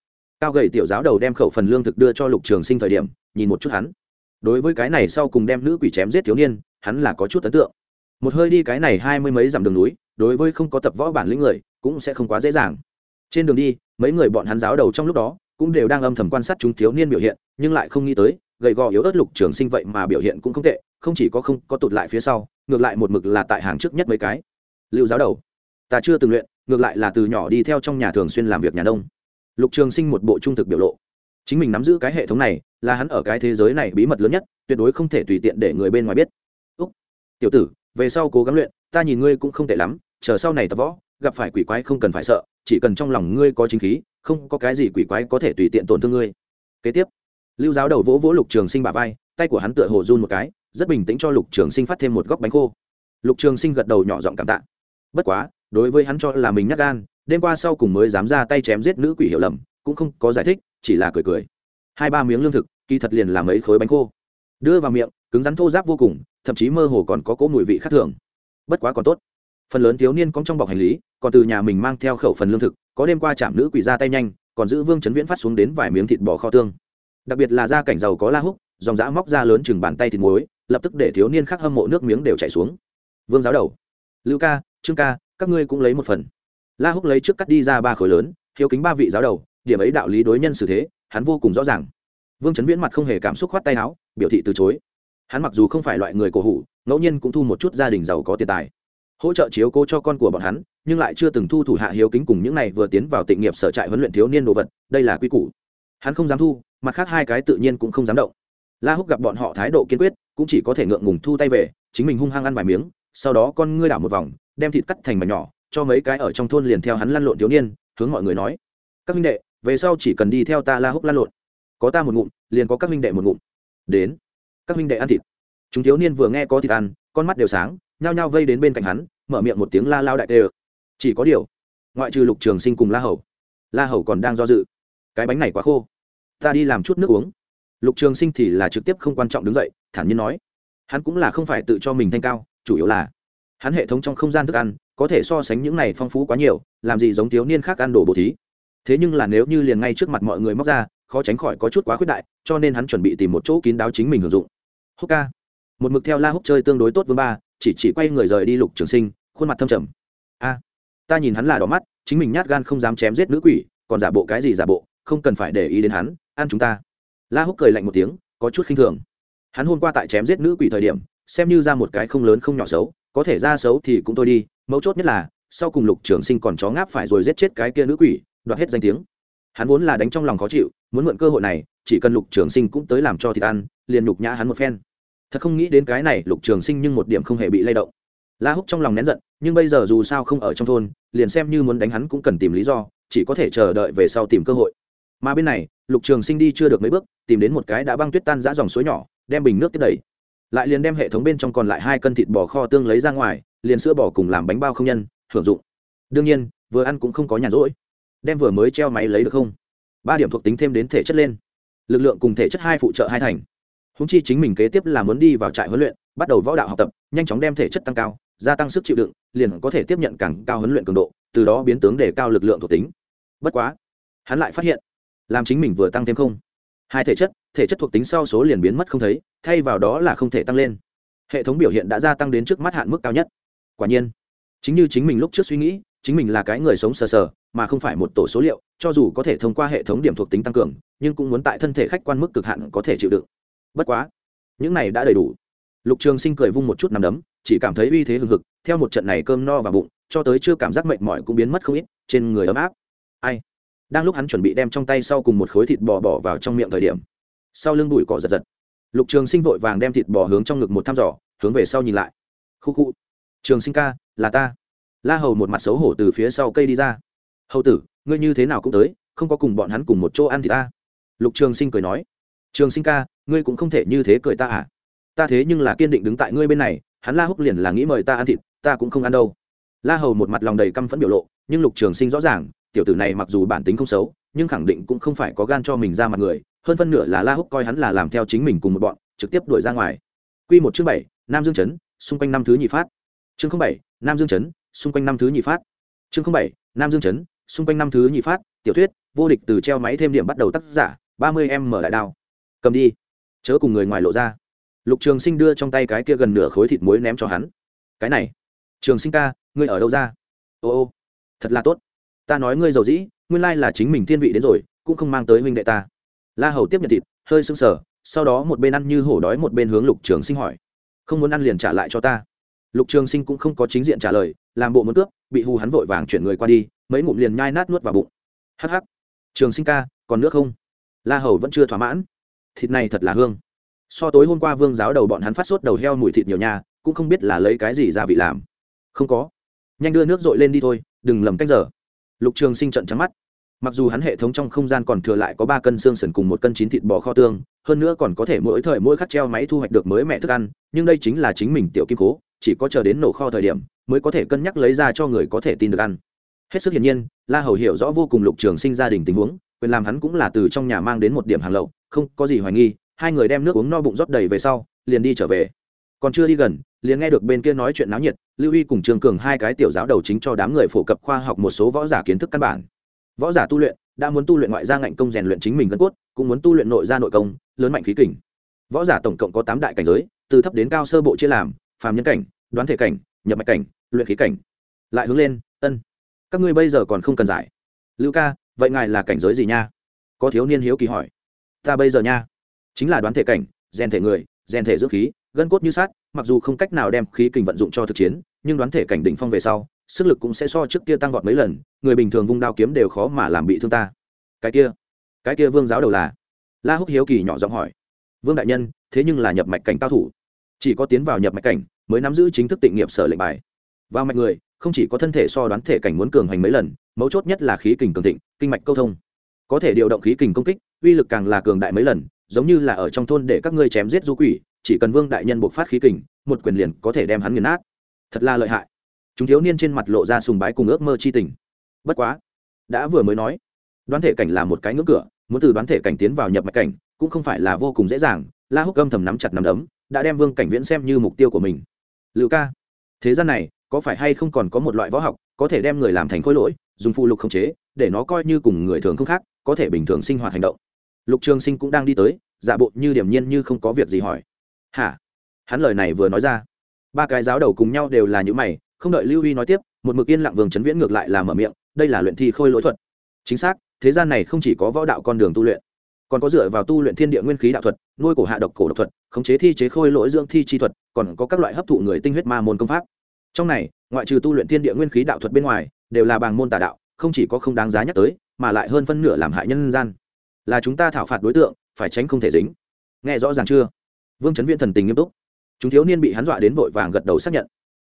cao gầy tiểu giáo đầu đem khẩu phần lương thực đưa cho lục trường sinh thời điểm, nhìn một chút hắn. Đối với cái này sau cùng đem nữ quỷ chém giết thiếu niên, hắn là có chút ấn tượng. Một hơi đi cái này hai mươi mấy dặm đường núi, đối với không có tập võ bản lĩnh người, cũng sẽ không quá dễ dàng. Trên đường đi, mấy người bọn hắn giáo đầu trong lúc đó, cũng đều đang âm thầm quan sát chúng thiếu niên biểu hiện, nhưng lại không nghĩ tới, gầy gò yếu ớt lục trường sinh vậy mà biểu hiện cũng không tệ, không chỉ có không có tụt lại phía sau, ngược lại một mực là tại hàng trước nhất mấy cái. Lưu giáo đầu, ta chưa từng luyện, ngược lại là từ nhỏ đi theo trong nhà thường xuyên làm việc nhà nông lục trường sinh một bộ trung thực biểu lộ. Chính mình nắm giữ cái hệ thống này, là hắn ở cái thế giới này bí mật lớn nhất, tuyệt đối không thể tùy tiện để người bên ngoài biết. Úc, tiểu tử, về sau cố gắng luyện, ta nhìn ngươi cũng không tệ lắm, chờ sau này tập võ, gặp phải quỷ quái không cần phải sợ, chỉ cần trong lòng ngươi có chính khí, không có cái gì quỷ quái có thể tùy tiện tổn thương ngươi. Kế tiếp, lưu giáo đầu vỗ vỗ lục trường sinh bà vai, tay của hắn tựa hồ run một cái, rất bình tĩnh cho lục trường sinh phát thêm một góc bánh khô. Lục trường sinh gật đầu nhỏ giọng cảm tạ. Bất quá, đối với hắn cho là mình nhắc gan đêm qua sau cùng mới dám ra tay chém giết nữ quỷ hiểu lầm, cũng không có giải thích, chỉ là cười cười. Hai ba miếng lương thực, kỳ thật liền làm mấy khối bánh khô. Đưa vào miệng, cứng rắn thô giáp vô cùng, thậm chí mơ hồ còn có cỗ mùi vị khác thường. Bất quá còn tốt. Phần lớn thiếu niên có trong bọc hành lý, còn từ nhà mình mang theo khẩu phần lương thực, có đêm qua chạm nữ quỷ ra tay nhanh, còn giữ vương chấn viễn phát xuống đến vài miếng thịt bò kho tương. Đặc biệt là gia cảnh giàu có la húc, dòng dã móc ra lớn chừng bàn tay thịt muối, lập tức để thiếu niên khác hâm mộ nước miếng đều chảy xuống. Vương giáo đầu. Lưu ca, trương ca, các ngươi cũng lấy một phần la húc lấy trước cắt đi ra ba khối lớn, hiếu kính ba vị giáo đầu, điểm ấy đạo lý đối nhân xử thế, hắn vô cùng rõ ràng. Vương chấn viễn mặt không hề cảm xúc khoát tay áo, biểu thị từ chối. Hắn mặc dù không phải loại người cổ hủ, ngẫu nhiên cũng thu một chút gia đình giàu có tiền tài, hỗ trợ chiếu cố cho con của bọn hắn, nhưng lại chưa từng thu thủ hạ hiếu kính cùng những này vừa tiến vào tịnh nghiệp sở trại huấn luyện thiếu niên đồ vật, đây là quy củ. Hắn không dám thu, mặt khác hai cái tự nhiên cũng không dám động. La húc gặp bọn họ thái độ kiên quyết, cũng chỉ có thể ngượng ngùng thu tay về, chính mình hung hăng ăn vài miếng, sau đó con ngươi đảo một vòng, đem thịt cắt thành mảnh nhỏ cho mấy cái ở trong thôn liền theo hắn lăn lộn thiếu niên, hướng mọi người nói, các huynh đệ, về sau chỉ cần đi theo ta la húc lăn lộn. Có ta một ngụm, liền có các huynh đệ một ngụm. Đến. Các huynh đệ ăn thịt. Chúng thiếu niên vừa nghe có thịt ăn, con mắt đều sáng, nhao nhao vây đến bên cạnh hắn, mở miệng một tiếng la lao đại tê chỉ có điều, ngoại trừ lục trường sinh cùng la hầu la hầu còn đang do dự. Cái bánh này quá khô. Ta đi làm chút nước uống. Lục trường sinh thì là trực tiếp không quan trọng đứng dậy, thản nhiên nói. Hắn cũng là không phải tự cho mình thanh cao, chủ yếu là hắn hệ thống trong không gian thức ăn có thể so sánh những này phong phú quá nhiều, làm gì giống thiếu niên khác ăn đồ bồ thí. Thế nhưng là nếu như liền ngay trước mặt mọi người móc ra, khó tránh khỏi có chút quá khuyết đại, cho nên hắn chuẩn bị tìm một chỗ kín đáo chính mình hưởng dụng. Húc ca. Một mực theo la húc chơi tương đối tốt với ba, chỉ chỉ quay người rời đi lục trường sinh, khuôn mặt thâm trầm. A, ta nhìn hắn là đỏ mắt, chính mình nhát gan không dám chém giết nữ quỷ, còn giả bộ cái gì giả bộ, không cần phải để ý đến hắn, ăn chúng ta. La húc cười lạnh một tiếng, có chút khinh thường. Hắn hôm qua tại chém giết nữ quỷ thời điểm, xem như ra một cái không lớn không nhỏ xấu, có thể ra xấu thì cũng thôi đi mấu chốt nhất là, sau cùng lục trường sinh còn chó ngáp phải rồi giết chết cái kia nữ quỷ, đoạt hết danh tiếng. Hắn vốn là đánh trong lòng khó chịu, muốn mượn cơ hội này, chỉ cần lục trường sinh cũng tới làm cho thịt ăn, liền nhục nhã hắn một phen. Thật không nghĩ đến cái này, lục trường sinh nhưng một điểm không hề bị lay động. La húc trong lòng nén giận, nhưng bây giờ dù sao không ở trong thôn, liền xem như muốn đánh hắn cũng cần tìm lý do, chỉ có thể chờ đợi về sau tìm cơ hội. Mà bên này, lục trường sinh đi chưa được mấy bước, tìm đến một cái đã băng tuyết tan giã dòng suối nhỏ, đem bình nước tiếp đầy. Lại liền đem hệ thống bên trong còn lại hai cân thịt bò kho tương lấy ra ngoài liền sữa bò cùng làm bánh bao không nhân, hưởng dụng. Đương nhiên, vừa ăn cũng không có nhàn rỗi. Đem vừa mới treo máy lấy được không? Ba điểm thuộc tính thêm đến thể chất lên. Lực lượng cùng thể chất hai phụ trợ hai thành. Húng chi chính mình kế tiếp là muốn đi vào trại huấn luyện, bắt đầu võ đạo học tập, nhanh chóng đem thể chất tăng cao, gia tăng sức chịu đựng, liền có thể tiếp nhận càng cao huấn luyện cường độ, từ đó biến tướng để cao lực lượng thuộc tính. Bất quá, hắn lại phát hiện, làm chính mình vừa tăng thêm không? Hai thể chất thể chất thuộc tính sau số liền biến mất không thấy, thay vào đó là không thể tăng lên. Hệ thống biểu hiện đã gia tăng đến trước mắt hạn mức cao nhất quả nhiên. Chính như chính mình lúc trước suy nghĩ, chính mình là cái người sống sờ sờ, mà không phải một tổ số liệu, cho dù có thể thông qua hệ thống điểm thuộc tính tăng cường, nhưng cũng muốn tại thân thể khách quan mức cực hạn có thể chịu đựng. Bất quá, những này đã đầy đủ. Lục trường sinh cười vung một chút nằm đấm, chỉ cảm thấy uy thế hừng hực, theo một trận này cơm no và bụng, cho tới chưa cảm giác mệt mỏi cũng biến mất không ít, trên người ấm áp. Ai? Đang lúc hắn chuẩn bị đem trong tay sau cùng một khối thịt bò bỏ vào trong miệng thời điểm, sau lưng bụi cỏ giật giật. Lục trường sinh vội vàng đem thịt bò hướng trong ngực một thăm dò, hướng về sau nhìn lại. Khu khu trường sinh ca, là ta. La hầu một mặt xấu hổ từ phía sau cây đi ra. Hầu tử, ngươi như thế nào cũng tới, không có cùng bọn hắn cùng một chỗ ăn thì ta. Lục trường sinh cười nói. Trường sinh ca, ngươi cũng không thể như thế cười ta à? Ta thế nhưng là kiên định đứng tại ngươi bên này, hắn la húc liền là nghĩ mời ta ăn thịt, ta cũng không ăn đâu. La hầu một mặt lòng đầy căm phẫn biểu lộ, nhưng lục trường sinh rõ ràng, tiểu tử này mặc dù bản tính không xấu, nhưng khẳng định cũng không phải có gan cho mình ra mặt người, hơn phân nửa là la húc coi hắn là làm theo chính mình cùng một bọn, trực tiếp đuổi ra ngoài. Q một chương bảy, nam dương chấn, xung quanh năm thứ nhị phát chương bảy, nam dương chấn, xung quanh năm thứ nhị phát. Chương bảy, nam dương chấn, xung quanh năm thứ nhị phát, tiểu thuyết, vô địch từ treo máy thêm điểm bắt đầu tác giả, ba mươi em mở đại đao. Cầm đi. Chớ cùng người ngoài lộ ra. Lục trường sinh đưa trong tay cái kia gần nửa khối thịt muối ném cho hắn. Cái này. Trường sinh ca, ngươi ở đâu ra? Ô ô. Thật là tốt. Ta nói ngươi giàu dĩ, nguyên lai là chính mình thiên vị đến rồi, cũng không mang tới huynh đệ ta. La hầu tiếp nhận thịt, hơi sưng sờ, sau đó một bên ăn như hổ đói một bên hướng lục trường sinh hỏi. Không muốn ăn liền trả lại cho ta lục trường sinh cũng không có chính diện trả lời, làm bộ muốn cướp, bị hù hắn vội vàng chuyển người qua đi, mấy ngụm liền nhai nát nuốt vào bụng. Hh trường sinh ca, còn nước không? La hầu vẫn chưa thỏa mãn. Thịt này thật là hương. So tối hôm qua vương giáo đầu bọn hắn phát sốt đầu heo mùi thịt nhiều nhà cũng không biết là lấy cái gì ra vị làm. Không có. Nhanh đưa nước dội lên đi thôi, đừng lầm cách giờ. Lục trường sinh trận trắng mắt. Mặc dù hắn hệ thống trong không gian còn thừa lại có ba cân xương sần cùng một cân chín thịt bò kho tương, hơn nữa còn có thể mỗi thời mỗi khắc treo máy thu hoạch được mới mẹ thức ăn, nhưng đây chính là chính mình tiểu kim cố chỉ có chờ đến nổ kho thời điểm mới có thể cân nhắc lấy ra cho người có thể tin được ăn. Hết sức hiển nhiên, la hầu hiểu rõ vô cùng lục trường sinh gia đình tình huống, quyền làm hắn cũng là từ trong nhà mang đến một điểm hàng lậu, không có gì hoài nghi, hai người đem nước uống no bụng rót đầy về sau, liền đi trở về. Còn chưa đi gần, liền nghe được bên kia nói chuyện náo nhiệt, lưu y cùng trường cường hai cái tiểu giáo đầu chính cho đám người phổ cập khoa học một số võ giả kiến thức căn bản. Võ giả tu luyện, đã muốn tu luyện ngoại gia ngạnh công rèn luyện chính mình gân cốt, cũng muốn tu luyện nội gia nội công, lớn mạnh khí kình. Võ giả tổng cộng có tám đại cảnh giới, từ thấp đến cao sơ bộ chia làm phàm nhân cảnh, đoán thể cảnh, nhập mạch cảnh, luyện khí cảnh. Lại hướng lên, ân, các ngươi bây giờ còn không cần giải. Lưu ca, vậy ngài là cảnh giới gì nha? Có thiếu niên hiếu kỳ hỏi. Ta bây giờ nha, chính là đoán thể cảnh, rèn thể người, rèn thể dưỡng khí, gân cốt như sát mặc dù không cách nào đem khí kình vận dụng cho thực chiến, nhưng đoán thể cảnh đỉnh phong về sau, sức lực cũng sẽ so trước kia tăng vọt mấy lần, người bình thường vung đao kiếm đều khó mà làm bị thương ta. Cái kia cái kia vương giáo đầu là? La húc hiếu kỳ nhỏ giọng hỏi. Vương đại nhân, thế nhưng là nhập mạch cảnh cao thủ chỉ có tiến vào nhập mạch cảnh mới nắm giữ chính thức tịnh nghiệp sở lệnh bài. Vào mạch người, không chỉ có thân thể so đoán thể cảnh muốn cường hành mấy lần, mấu chốt nhất là khí kình cường thịnh, kinh mạch câu thông. Có thể điều động khí kình công kích, uy lực càng là cường đại mấy lần, giống như là ở trong thôn để các ngươi chém giết du quỷ, chỉ cần vương đại nhân buộc phát khí kình, một quyền liền có thể đem hắn nghiền nát. Thật là lợi hại. Chúng thiếu niên trên mặt lộ ra sùng bái cùng ước mơ chi tình. Bất quá, đã vừa mới nói, đoán thể cảnh là một cái ngưỡng cửa, muốn từ đoán thể cảnh tiến vào nhập mạch cảnh cũng không phải là vô cùng dễ dàng, la húc âm thầm nắm chặt nắm đấm đã đem vương cảnh viễn xem như mục tiêu của mình. Lưu ca, thế gian này, có phải hay không còn có một loại võ học, có thể đem người làm thành khối lỗi, dùng phụ lục khống chế, để nó coi như cùng người thường không khác, có thể bình thường sinh hoạt hành động. Lục trường sinh cũng đang đi tới, giả bộ như điểm nhiên như không có việc gì hỏi. Hả? Hắn lời này vừa nói ra. Ba cái giáo đầu cùng nhau đều là những mày, không đợi lưu huy nói tiếp, một mực yên lặng vương chấn viễn ngược lại là mở miệng, đây là luyện thi khôi lỗi thuật. Chính xác, thế gian này không chỉ có võ đạo con đường tu luyện, còn có dựa vào tu luyện thiên địa nguyên khí đạo thuật nuôi cổ hạ độc cổ độc thuật, khống chế thi chế khôi lỗi dưỡng thi chi thuật, còn có các loại hấp thụ người tinh huyết ma môn công pháp. Trong này, ngoại trừ tu luyện thiên địa nguyên khí đạo thuật bên ngoài, đều là bàng môn tà đạo, không chỉ có không đáng giá nhắc tới, mà lại hơn phân nửa làm hại nhân gian. Là chúng ta thảo phạt đối tượng, phải tránh không thể dính. Nghe rõ ràng chưa? Vương chấn viễn thần tình nghiêm túc. Chúng thiếu niên bị hắn dọa đến vội vàng gật đầu xác nhận.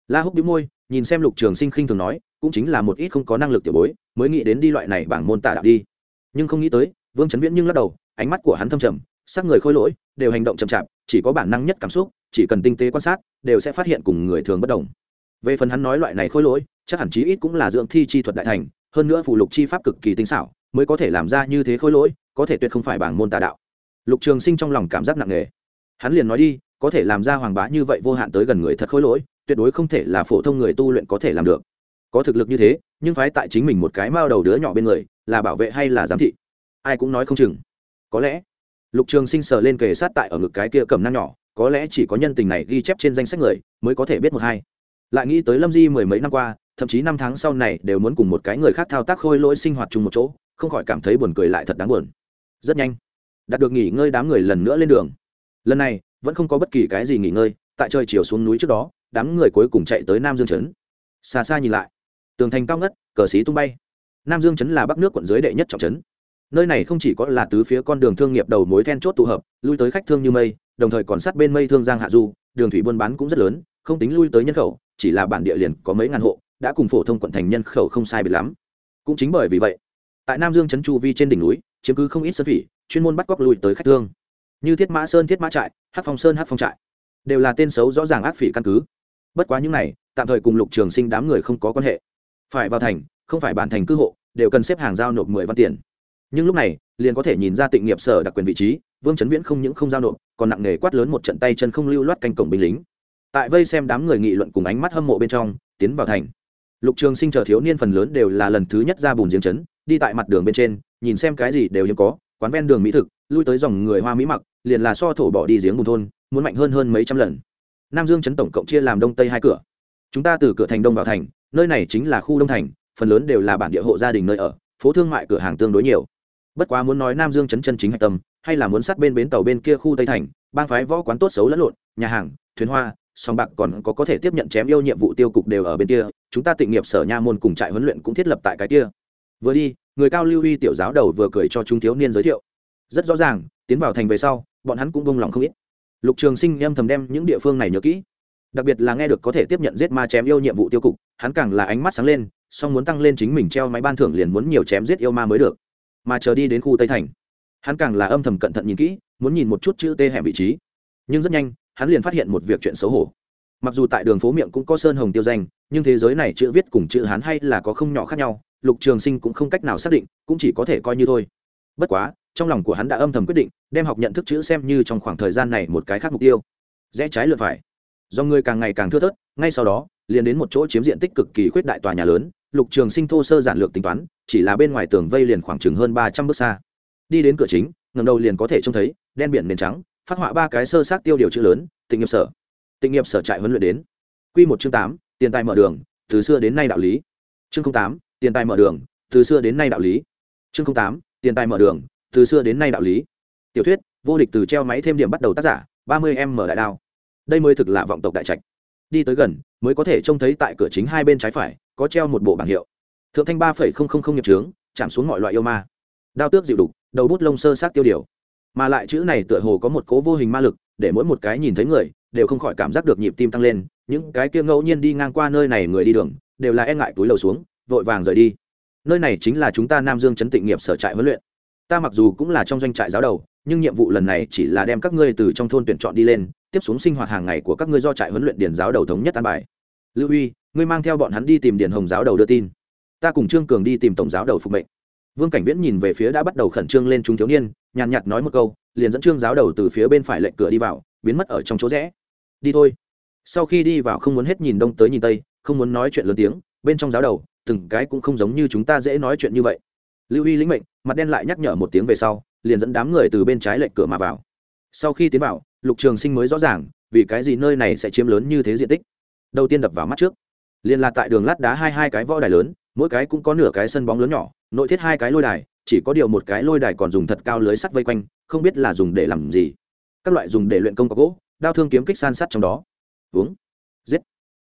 La húc đĩu môi, nhìn xem lục trường sinh khinh thường nói, cũng chính là một ít không có năng lực tiểu bối, mới nghĩ đến đi loại này bảng môn tà đạo đi. Nhưng không nghĩ tới, vương chấn viễn nhưng lắc đầu, ánh mắt của hắn thâm trầm sắc người khôi lỗi, đều hành động chậm chạp, chỉ có bản năng nhất cảm xúc, chỉ cần tinh tế quan sát, đều sẽ phát hiện cùng người thường bất đồng. Về phần hắn nói loại này khôi lỗi, chắc hẳn chí ít cũng là dưỡng thi chi thuật đại thành, hơn nữa phụ lục chi pháp cực kỳ tinh xảo, mới có thể làm ra như thế khôi lỗi, có thể tuyệt không phải bảng môn tà đạo. Lục trường sinh trong lòng cảm giác nặng nề. Hắn liền nói đi, có thể làm ra hoàng bá như vậy vô hạn tới gần người thật khôi lỗi, tuyệt đối không thể là phổ thông người tu luyện có thể làm được. Có thực lực như thế, nhưng phái tại chính mình một cái mao đầu đứa nhỏ bên người, là bảo vệ hay là giám thị? Ai cũng nói không chừng. Có lẽ lục trường sinh sờ lên kề sát tại ở ngực cái kia cầm năng nhỏ, có lẽ chỉ có nhân tình này ghi chép trên danh sách người mới có thể biết một hai. Lại nghĩ tới lâm di mười mấy năm qua, thậm chí năm tháng sau này đều muốn cùng một cái người khác thao tác khôi lỗi sinh hoạt chung một chỗ, không khỏi cảm thấy buồn cười lại thật đáng buồn. Rất nhanh, đạt được nghỉ ngơi đám người lần nữa lên đường. Lần này, vẫn không có bất kỳ cái gì nghỉ ngơi, tại trời chiều xuống núi trước đó, đám người cuối cùng chạy tới nam dương trấn. Xa xa nhìn lại, tường thành cao ngất, cờ xí tung bay. Nam dương trấn là bắc nước quận dưới đệ nhất trọng trấn nơi này không chỉ có là tứ phía con đường thương nghiệp đầu mối then chốt tụ hợp, lui tới khách thương như mây, đồng thời còn sát bên mây thương giang hạ du, đường thủy buôn bán cũng rất lớn, không tính lui tới nhân khẩu, chỉ là bản địa liền có mấy ngàn hộ, đã cùng phổ thông quận thành nhân khẩu không sai biệt lắm. Cũng chính bởi vì vậy, tại nam dương trấn chu vi trên đỉnh núi, chiếm cứ không ít sơn phỉ, chuyên môn bắt cóc lui tới khách thương. Như thiết mã sơn, thiết mã trại hát phong sơn hát phong trại, đều là tên xấu rõ ràng ác phỉ căn cứ. Bất quá những này, tạm thời cùng lục trường sinh đám người không có quan hệ. Phải vào thành, không phải bản thành cư hộ, đều cần xếp hàng giao nộp mười văn tiền nhưng lúc này, liền có thể nhìn ra tịnh nghiệp sở đặc quyền vị trí, vương trấn viễn không những không giao nộp, còn nặng nề quát lớn một trận tay chân không lưu loát canh cổng binh lính. Tại vây xem đám người nghị luận cùng ánh mắt hâm mộ bên trong, tiến vào thành. Lục trường sinh chờ thiếu niên phần lớn đều là lần thứ nhất ra bùn giếng trấn đi tại mặt đường bên trên, nhìn xem cái gì đều hiếm có, quán ven đường mỹ thực, lui tới dòng người hoa mỹ mặc, liền là so thổ bỏ đi giếng bùn thôn, muốn mạnh hơn hơn mấy trăm lần. Nam dương trấn tổng cộng chia làm đông tây hai cửa. Chúng ta từ cửa thành đông vào thành, nơi này chính là khu đông thành, phần lớn đều là bản địa hộ gia đình nơi ở, phố thương mại cửa hàng tương đối nhiều bất quá muốn nói nam dương chấn chân chính hạch tâm, hay là muốn sát bên bến tàu bên kia khu tây thành, bang phái võ quán tốt xấu lẫn lộn, nhà hàng, thuyền hoa, song bạc còn có có thể tiếp nhận chém yêu nhiệm vụ tiêu cục đều ở bên kia, chúng ta tịnh nghiệp sở nha môn cùng trại huấn luyện cũng thiết lập tại cái kia. Vừa đi, người cao lưu huy tiểu giáo đầu vừa cười cho chúng thiếu niên giới thiệu. Rất rõ ràng, tiến vào thành về sau, bọn hắn cũng bông lòng không ít. Lục trường sinh âm thầm đem những địa phương này nhớ kỹ. Đặc biệt là nghe được có thể tiếp nhận giết ma chém yêu nhiệm vụ tiêu cục, hắn càng là ánh mắt sáng lên, song muốn tăng lên chính mình treo máy ban thưởng liền muốn nhiều chém giết yêu ma mới được mà chờ đi đến khu tây thành. Hắn càng là âm thầm cẩn thận nhìn kỹ, muốn nhìn một chút chữ tê hẻm vị trí. Nhưng rất nhanh, hắn liền phát hiện một việc chuyện xấu hổ. Mặc dù tại đường phố miệng cũng có sơn hồng tiêu danh, nhưng thế giới này chữ viết cùng chữ hán hay là có không nhỏ khác nhau, lục trường sinh cũng không cách nào xác định, cũng chỉ có thể coi như thôi. Bất quá, trong lòng của hắn đã âm thầm quyết định, đem học nhận thức chữ xem như trong khoảng thời gian này một cái khác mục tiêu. Rẽ trái lượt phải. Do người càng ngày càng thưa thớt, ngay sau đó, liền đến một chỗ chiếm diện tích cực kỳ khuyết đại tòa nhà lớn lục trường sinh thô sơ giản lược tính toán, chỉ là bên ngoài tường vây liền khoảng chừng hơn ba trăm bước xa. Đi đến cửa chính ngầm đầu liền có thể trông thấy, đen biển nền trắng, phát họa ba cái sơ sát tiêu điều chữ lớn, tịnh nghiệp sở. Tịnh nghiệp sở trại huấn luyện đến. Q một chương tám, tiền tài mở đường, từ xưa đến nay đạo lý. Chương tám, tiền tài mở đường, từ xưa đến nay đạo lý. Chương tám, tiền tài mở đường, từ xưa đến nay đạo lý. Tiểu thuyết, vô địch từ treo máy thêm điểm bắt đầu tác giả, ba mươi m mở đại đao. Đây mới thực là vọng tộc đại trạch đi tới gần, mới có thể trông thấy tại cửa chính hai bên trái phải, có treo một bộ bảng hiệu. Thượng thanh ba phẩy không không không nghiệp trướng chạm xuống mọi loại yêu ma. Đao tước dịu đục, đầu bút lông sơ sát tiêu điều. Mà lại chữ này tựa hồ có một cố vô hình ma lực, để mỗi một cái nhìn thấy người, đều không khỏi cảm giác được nhịp tim tăng lên, những cái kia ngẫu nhiên đi ngang qua nơi này người đi đường, đều là e ngại túi lầu xuống, vội vàng rời đi. Nơi này chính là chúng ta nam dương chấn tịnh nghiệp sở trại huấn luyện. Ta mặc dù cũng là trong doanh trại giáo đầu, nhưng nhiệm vụ lần này chỉ là đem các ngươi từ trong thôn tuyển chọn đi lên tiếp xuống sinh hoạt hàng ngày của các ngươi do trại huấn luyện điển giáo đầu thống nhất an bài. Lưu uy, ngươi mang theo bọn hắn đi tìm điển hồng giáo đầu đưa tin. Ta cùng trương cường đi tìm tổng giáo đầu phục mệnh. Vương cảnh viễn nhìn về phía đã bắt đầu khẩn trương lên chúng thiếu niên, nhàn nhạt nói một câu, liền dẫn trương giáo đầu từ phía bên phải lệnh cửa đi vào, biến mất ở trong chỗ rẽ. Đi thôi. Sau khi đi vào không muốn hết nhìn đông tới nhìn tây, không muốn nói chuyện lớn tiếng, bên trong giáo đầu, từng cái cũng không giống như chúng ta dễ nói chuyện như vậy. Lưu y lĩnh mệnh, mặt đen lại nhắc nhở một tiếng về sau, liền dẫn đám người từ bên trái lệnh cửa mà vào. Sau khi tiến vào lục trường sinh mới rõ ràng, vì cái gì nơi này sẽ chiếm lớn như thế diện tích. Đầu tiên đập vào mắt trước. Liền là tại đường lát đá hai hai cái võ đài lớn, mỗi cái cũng có nửa cái sân bóng lớn nhỏ, nội thiết hai cái lôi đài, chỉ có điều một cái lôi đài còn dùng thật cao lưới sắt vây quanh, không biết là dùng để làm gì. Các loại dùng để luyện công có gỗ, đao thương kiếm kích san sắt trong đó. Uống giết.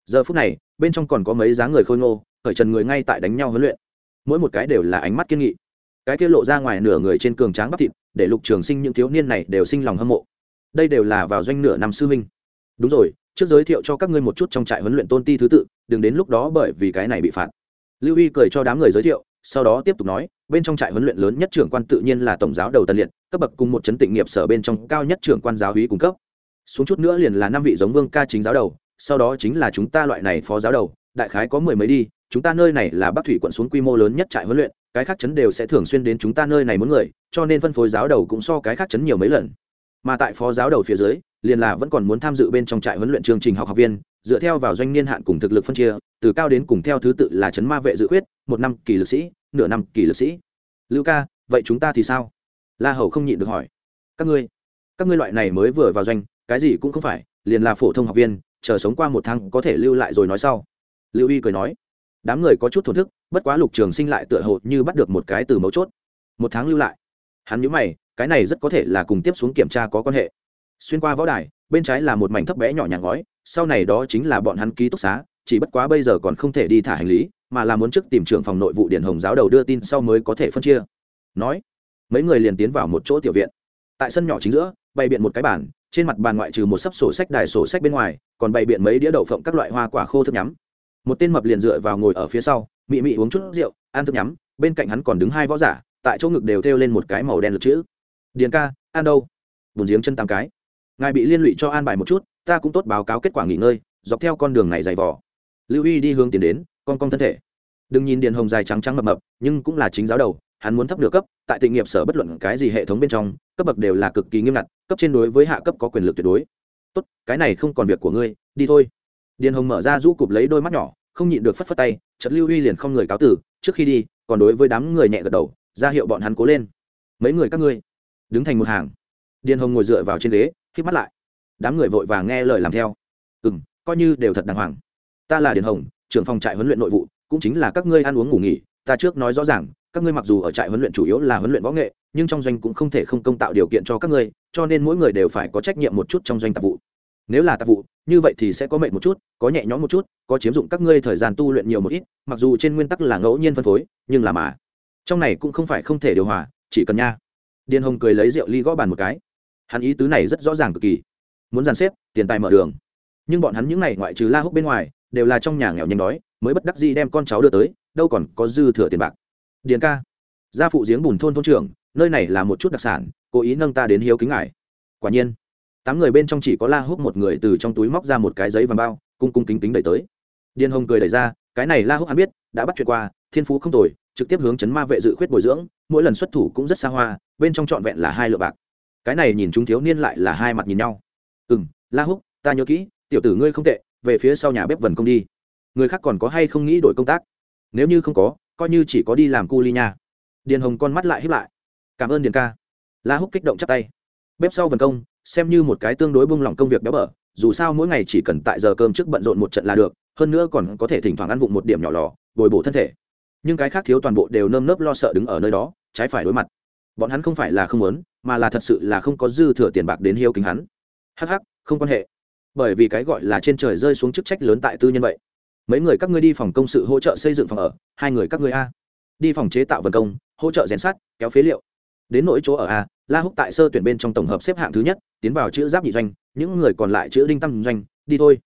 Giờ phút này, bên trong còn có mấy dáng người khôi ngô, khởi trần người ngay tại đánh nhau huấn luyện. Mỗi một cái đều là ánh mắt kiên nghị. Cái kia lộ ra ngoài nửa người trên cường tráng bắp thịt, để lục trường sinh những thiếu niên này đều sinh lòng hâm mộ đây đều là vào doanh nửa năm sư minh đúng rồi, trước giới thiệu cho các ngươi một chút trong trại huấn luyện tôn ti thứ tự, đừng đến lúc đó bởi vì cái này bị phạt. Lưu y cười cho đám người giới thiệu, sau đó tiếp tục nói, bên trong trại huấn luyện lớn nhất trưởng quan tự nhiên là tổng giáo đầu tân liệt, cấp bậc cùng một chấn tịnh nghiệp sở bên trong cao nhất trưởng quan giáo hí cung cấp. Xuống chút nữa liền là năm vị giống vương ca chính giáo đầu, sau đó chính là chúng ta loại này phó giáo đầu, đại khái có mười mấy đi, chúng ta nơi này là bắc thủy quận xuống quy mô lớn nhất trại huấn luyện, cái khác chấn đều sẽ thường xuyên đến chúng ta nơi này muốn người, cho nên phân phối giáo đầu cũng so cái khác chấn nhiều mấy lần mà tại phó giáo đầu phía dưới, liền là vẫn còn muốn tham dự bên trong trại huấn luyện chương trình học học viên, dựa theo vào doanh niên hạn cùng thực lực phân chia, từ cao đến cùng theo thứ tự là chấn ma vệ dự khuyết, một năm kỳ lực sĩ, nửa năm kỳ lực sĩ. Lưu ca, vậy chúng ta thì sao? La hầu không nhịn được hỏi. Các ngươi các ngươi loại này mới vừa vào doanh, cái gì cũng không phải, liền là phổ thông học viên, chờ sống qua một tháng có thể lưu lại rồi nói sau. Lưu y cười nói. Đám người có chút thổn thức, bất quá lục trường sinh lại tựa hồ như bắt được một cái từ mấu chốt. Một tháng lưu lại. Hắn nhớ mày cái này rất có thể là cùng tiếp xuống kiểm tra có quan hệ. Xuyên qua võ đài, bên trái là một mảnh thấp bé nhỏ nhàng ngói, sau này đó chính là bọn hắn ký túc xá, chỉ bất quá bây giờ còn không thể đi thả hành lý, mà là muốn trước tìm trưởng phòng nội vụ điện hồng giáo đầu đưa tin sau mới có thể phân chia. Nói, mấy người liền tiến vào một chỗ tiểu viện. Tại sân nhỏ chính giữa, bày biện một cái bàn, trên mặt bàn ngoại trừ một sấp sổ sách đài sổ sách bên ngoài, còn bày biện mấy đĩa đậu phộng các loại hoa quả khô thức nhắm. Một tên mập liền dựa vào ngồi ở phía sau, mị mị uống chút rượu, ăn thức nhắm, bên cạnh hắn còn đứng hai võ giả, tại chỗ ngực đều thêu lên một cái màu đen lực chữ điền ca, an đâu? Bùn giếng chân tám cái. Ngài bị liên lụy cho an bài một chút, ta cũng tốt báo cáo kết quả nghỉ ngơi, dọc theo con đường này dày vỏ lưu y đi hướng tiến đến, con con thân thể. Đừng nhìn điền hồng dài trắng trắng mập mập, nhưng cũng là chính giáo đầu, hắn muốn thấp được cấp, tại tịnh nghiệp sở bất luận cái gì hệ thống bên trong, cấp bậc đều là cực kỳ nghiêm ngặt, cấp trên đối với hạ cấp có quyền lực tuyệt đối. Tốt, cái này không còn việc của ngươi, đi thôi. Điền hồng mở ra rũ cụp lấy đôi mắt nhỏ, không nhịn được phất phất tay chật lưu Huy liền không người cáo tử, trước khi đi, còn đối với đám người nhẹ gật đầu, ra hiệu bọn hắn cố lên. Mấy người các ngươi? Đứng thành một hàng. Điền hồng ngồi dựa vào trên ghế k mắt lại. Đám người vội vàng nghe lời làm theo. Ừ m coi như đều thật đàng hoàng. Ta là điền hồng, trưởng phòng trại huấn luyện nội vụ, cũng chính là các ngươi ăn uống ngủ nghỉ, ta trước nói rõ ràng, các ngươi mặc dù ở trại huấn luyện chủ yếu là huấn luyện võ nghệ, nhưng trong doanh cũng không thể không công tạo điều kiện cho các ngươi, cho nên mỗi người đều phải có trách nhiệm một chút trong doanh tạp vụ. Nếu là tạp vụ, như vậy thì sẽ có mệt một chút, có nhẹ nhõm một chút, có chiếm dụng các ngươi thời gian tu luyện nhiều một ít, mặc dù trên nguyên tắc là ngẫu nhiên phân phối, nhưng là mà. Trong này cũng không phải không thể điều hòa, chỉ cần nha điền hồng cười lấy rượu ly gõ bàn một cái. Hắn ý tứ này rất rõ ràng cực kỳ. Muốn dàn xếp, tiền tài mở đường. Nhưng bọn hắn những n à y ngoại trừ la húc bên ngoài, đều là trong nhà nghèo nhanh đói, mới bất đắc gì đem con cháu đưa tới, đâu còn có dư thừa tiền bạc. Điền ca, gia phụ giếng bùn thôn thôn trưởng, nơi này là một chút đặc sản, cố ý nâng ta đến hiếu kính ngài. Quả nhiên, tám người bên trong chỉ có la húc một người từ trong túi móc ra một cái giấy vàng bao, cung cung kính kính đẩy tới. Điền hồng cười đẩy ra, cái này la húc hắn biết, đã bắt chuyện qua, thiên phú không tồi, trực tiếp hướng chấn ma vệ dự khuyết bồi dưỡng, mỗi lần xuất thủ cũng rất xa hoa bên trong trọn vẹn là hai lượng bạc. Cái này nhìn chúng thiếu niên lại là hai mặt nhìn nhau. Ừ m la húc, ta nhớ kỹ, tiểu tử ngươi không tệ, về phía sau nhà bếp vần công đi. Người khác còn có hay không nghĩ đổi công tác? Nếu như không có, coi như chỉ có đi làm cu ly nha. Điền hồng con mắt lại hiếp lại. Cảm ơn điền ca. La húc kích động chắp tay. Bếp sau vần công, xem như một cái tương đối bung lỏng công việc béo bở, dù sao mỗi ngày chỉ cần tại giờ cơm trước bận rộn một trận là được, hơn nữa còn có thể thỉnh thoảng ăn vụng một điểm nhỏ lò, bồi bổ thân thể. Nhưng cái khác thiếu toàn bộ đều nơm nớp lo sợ đứng ở nơi đó, trái phải đối mặt bọn hắn không phải là không muốn, mà là thật sự là không có dư thừa tiền bạc đến hiếu kính hắn. Hắc hắc, không quan hệ. Bởi vì cái gọi là trên trời rơi xuống chức trách lớn tại tư nhân vậy. Mấy người các ngươi đi phòng công sự hỗ trợ xây dựng phòng ở, hai người các ngươi a. Đi phòng chế tạo vân công, hỗ trợ rèn sắt, kéo phế liệu. Đến nỗi chỗ ở a, la húc tại sơ tuyển bên trong tổng hợp xếp hạng thứ nhất, tiến vào chữ giáp nhị doanh, những người còn lại chữ đinh tâm doanh, đi thôi.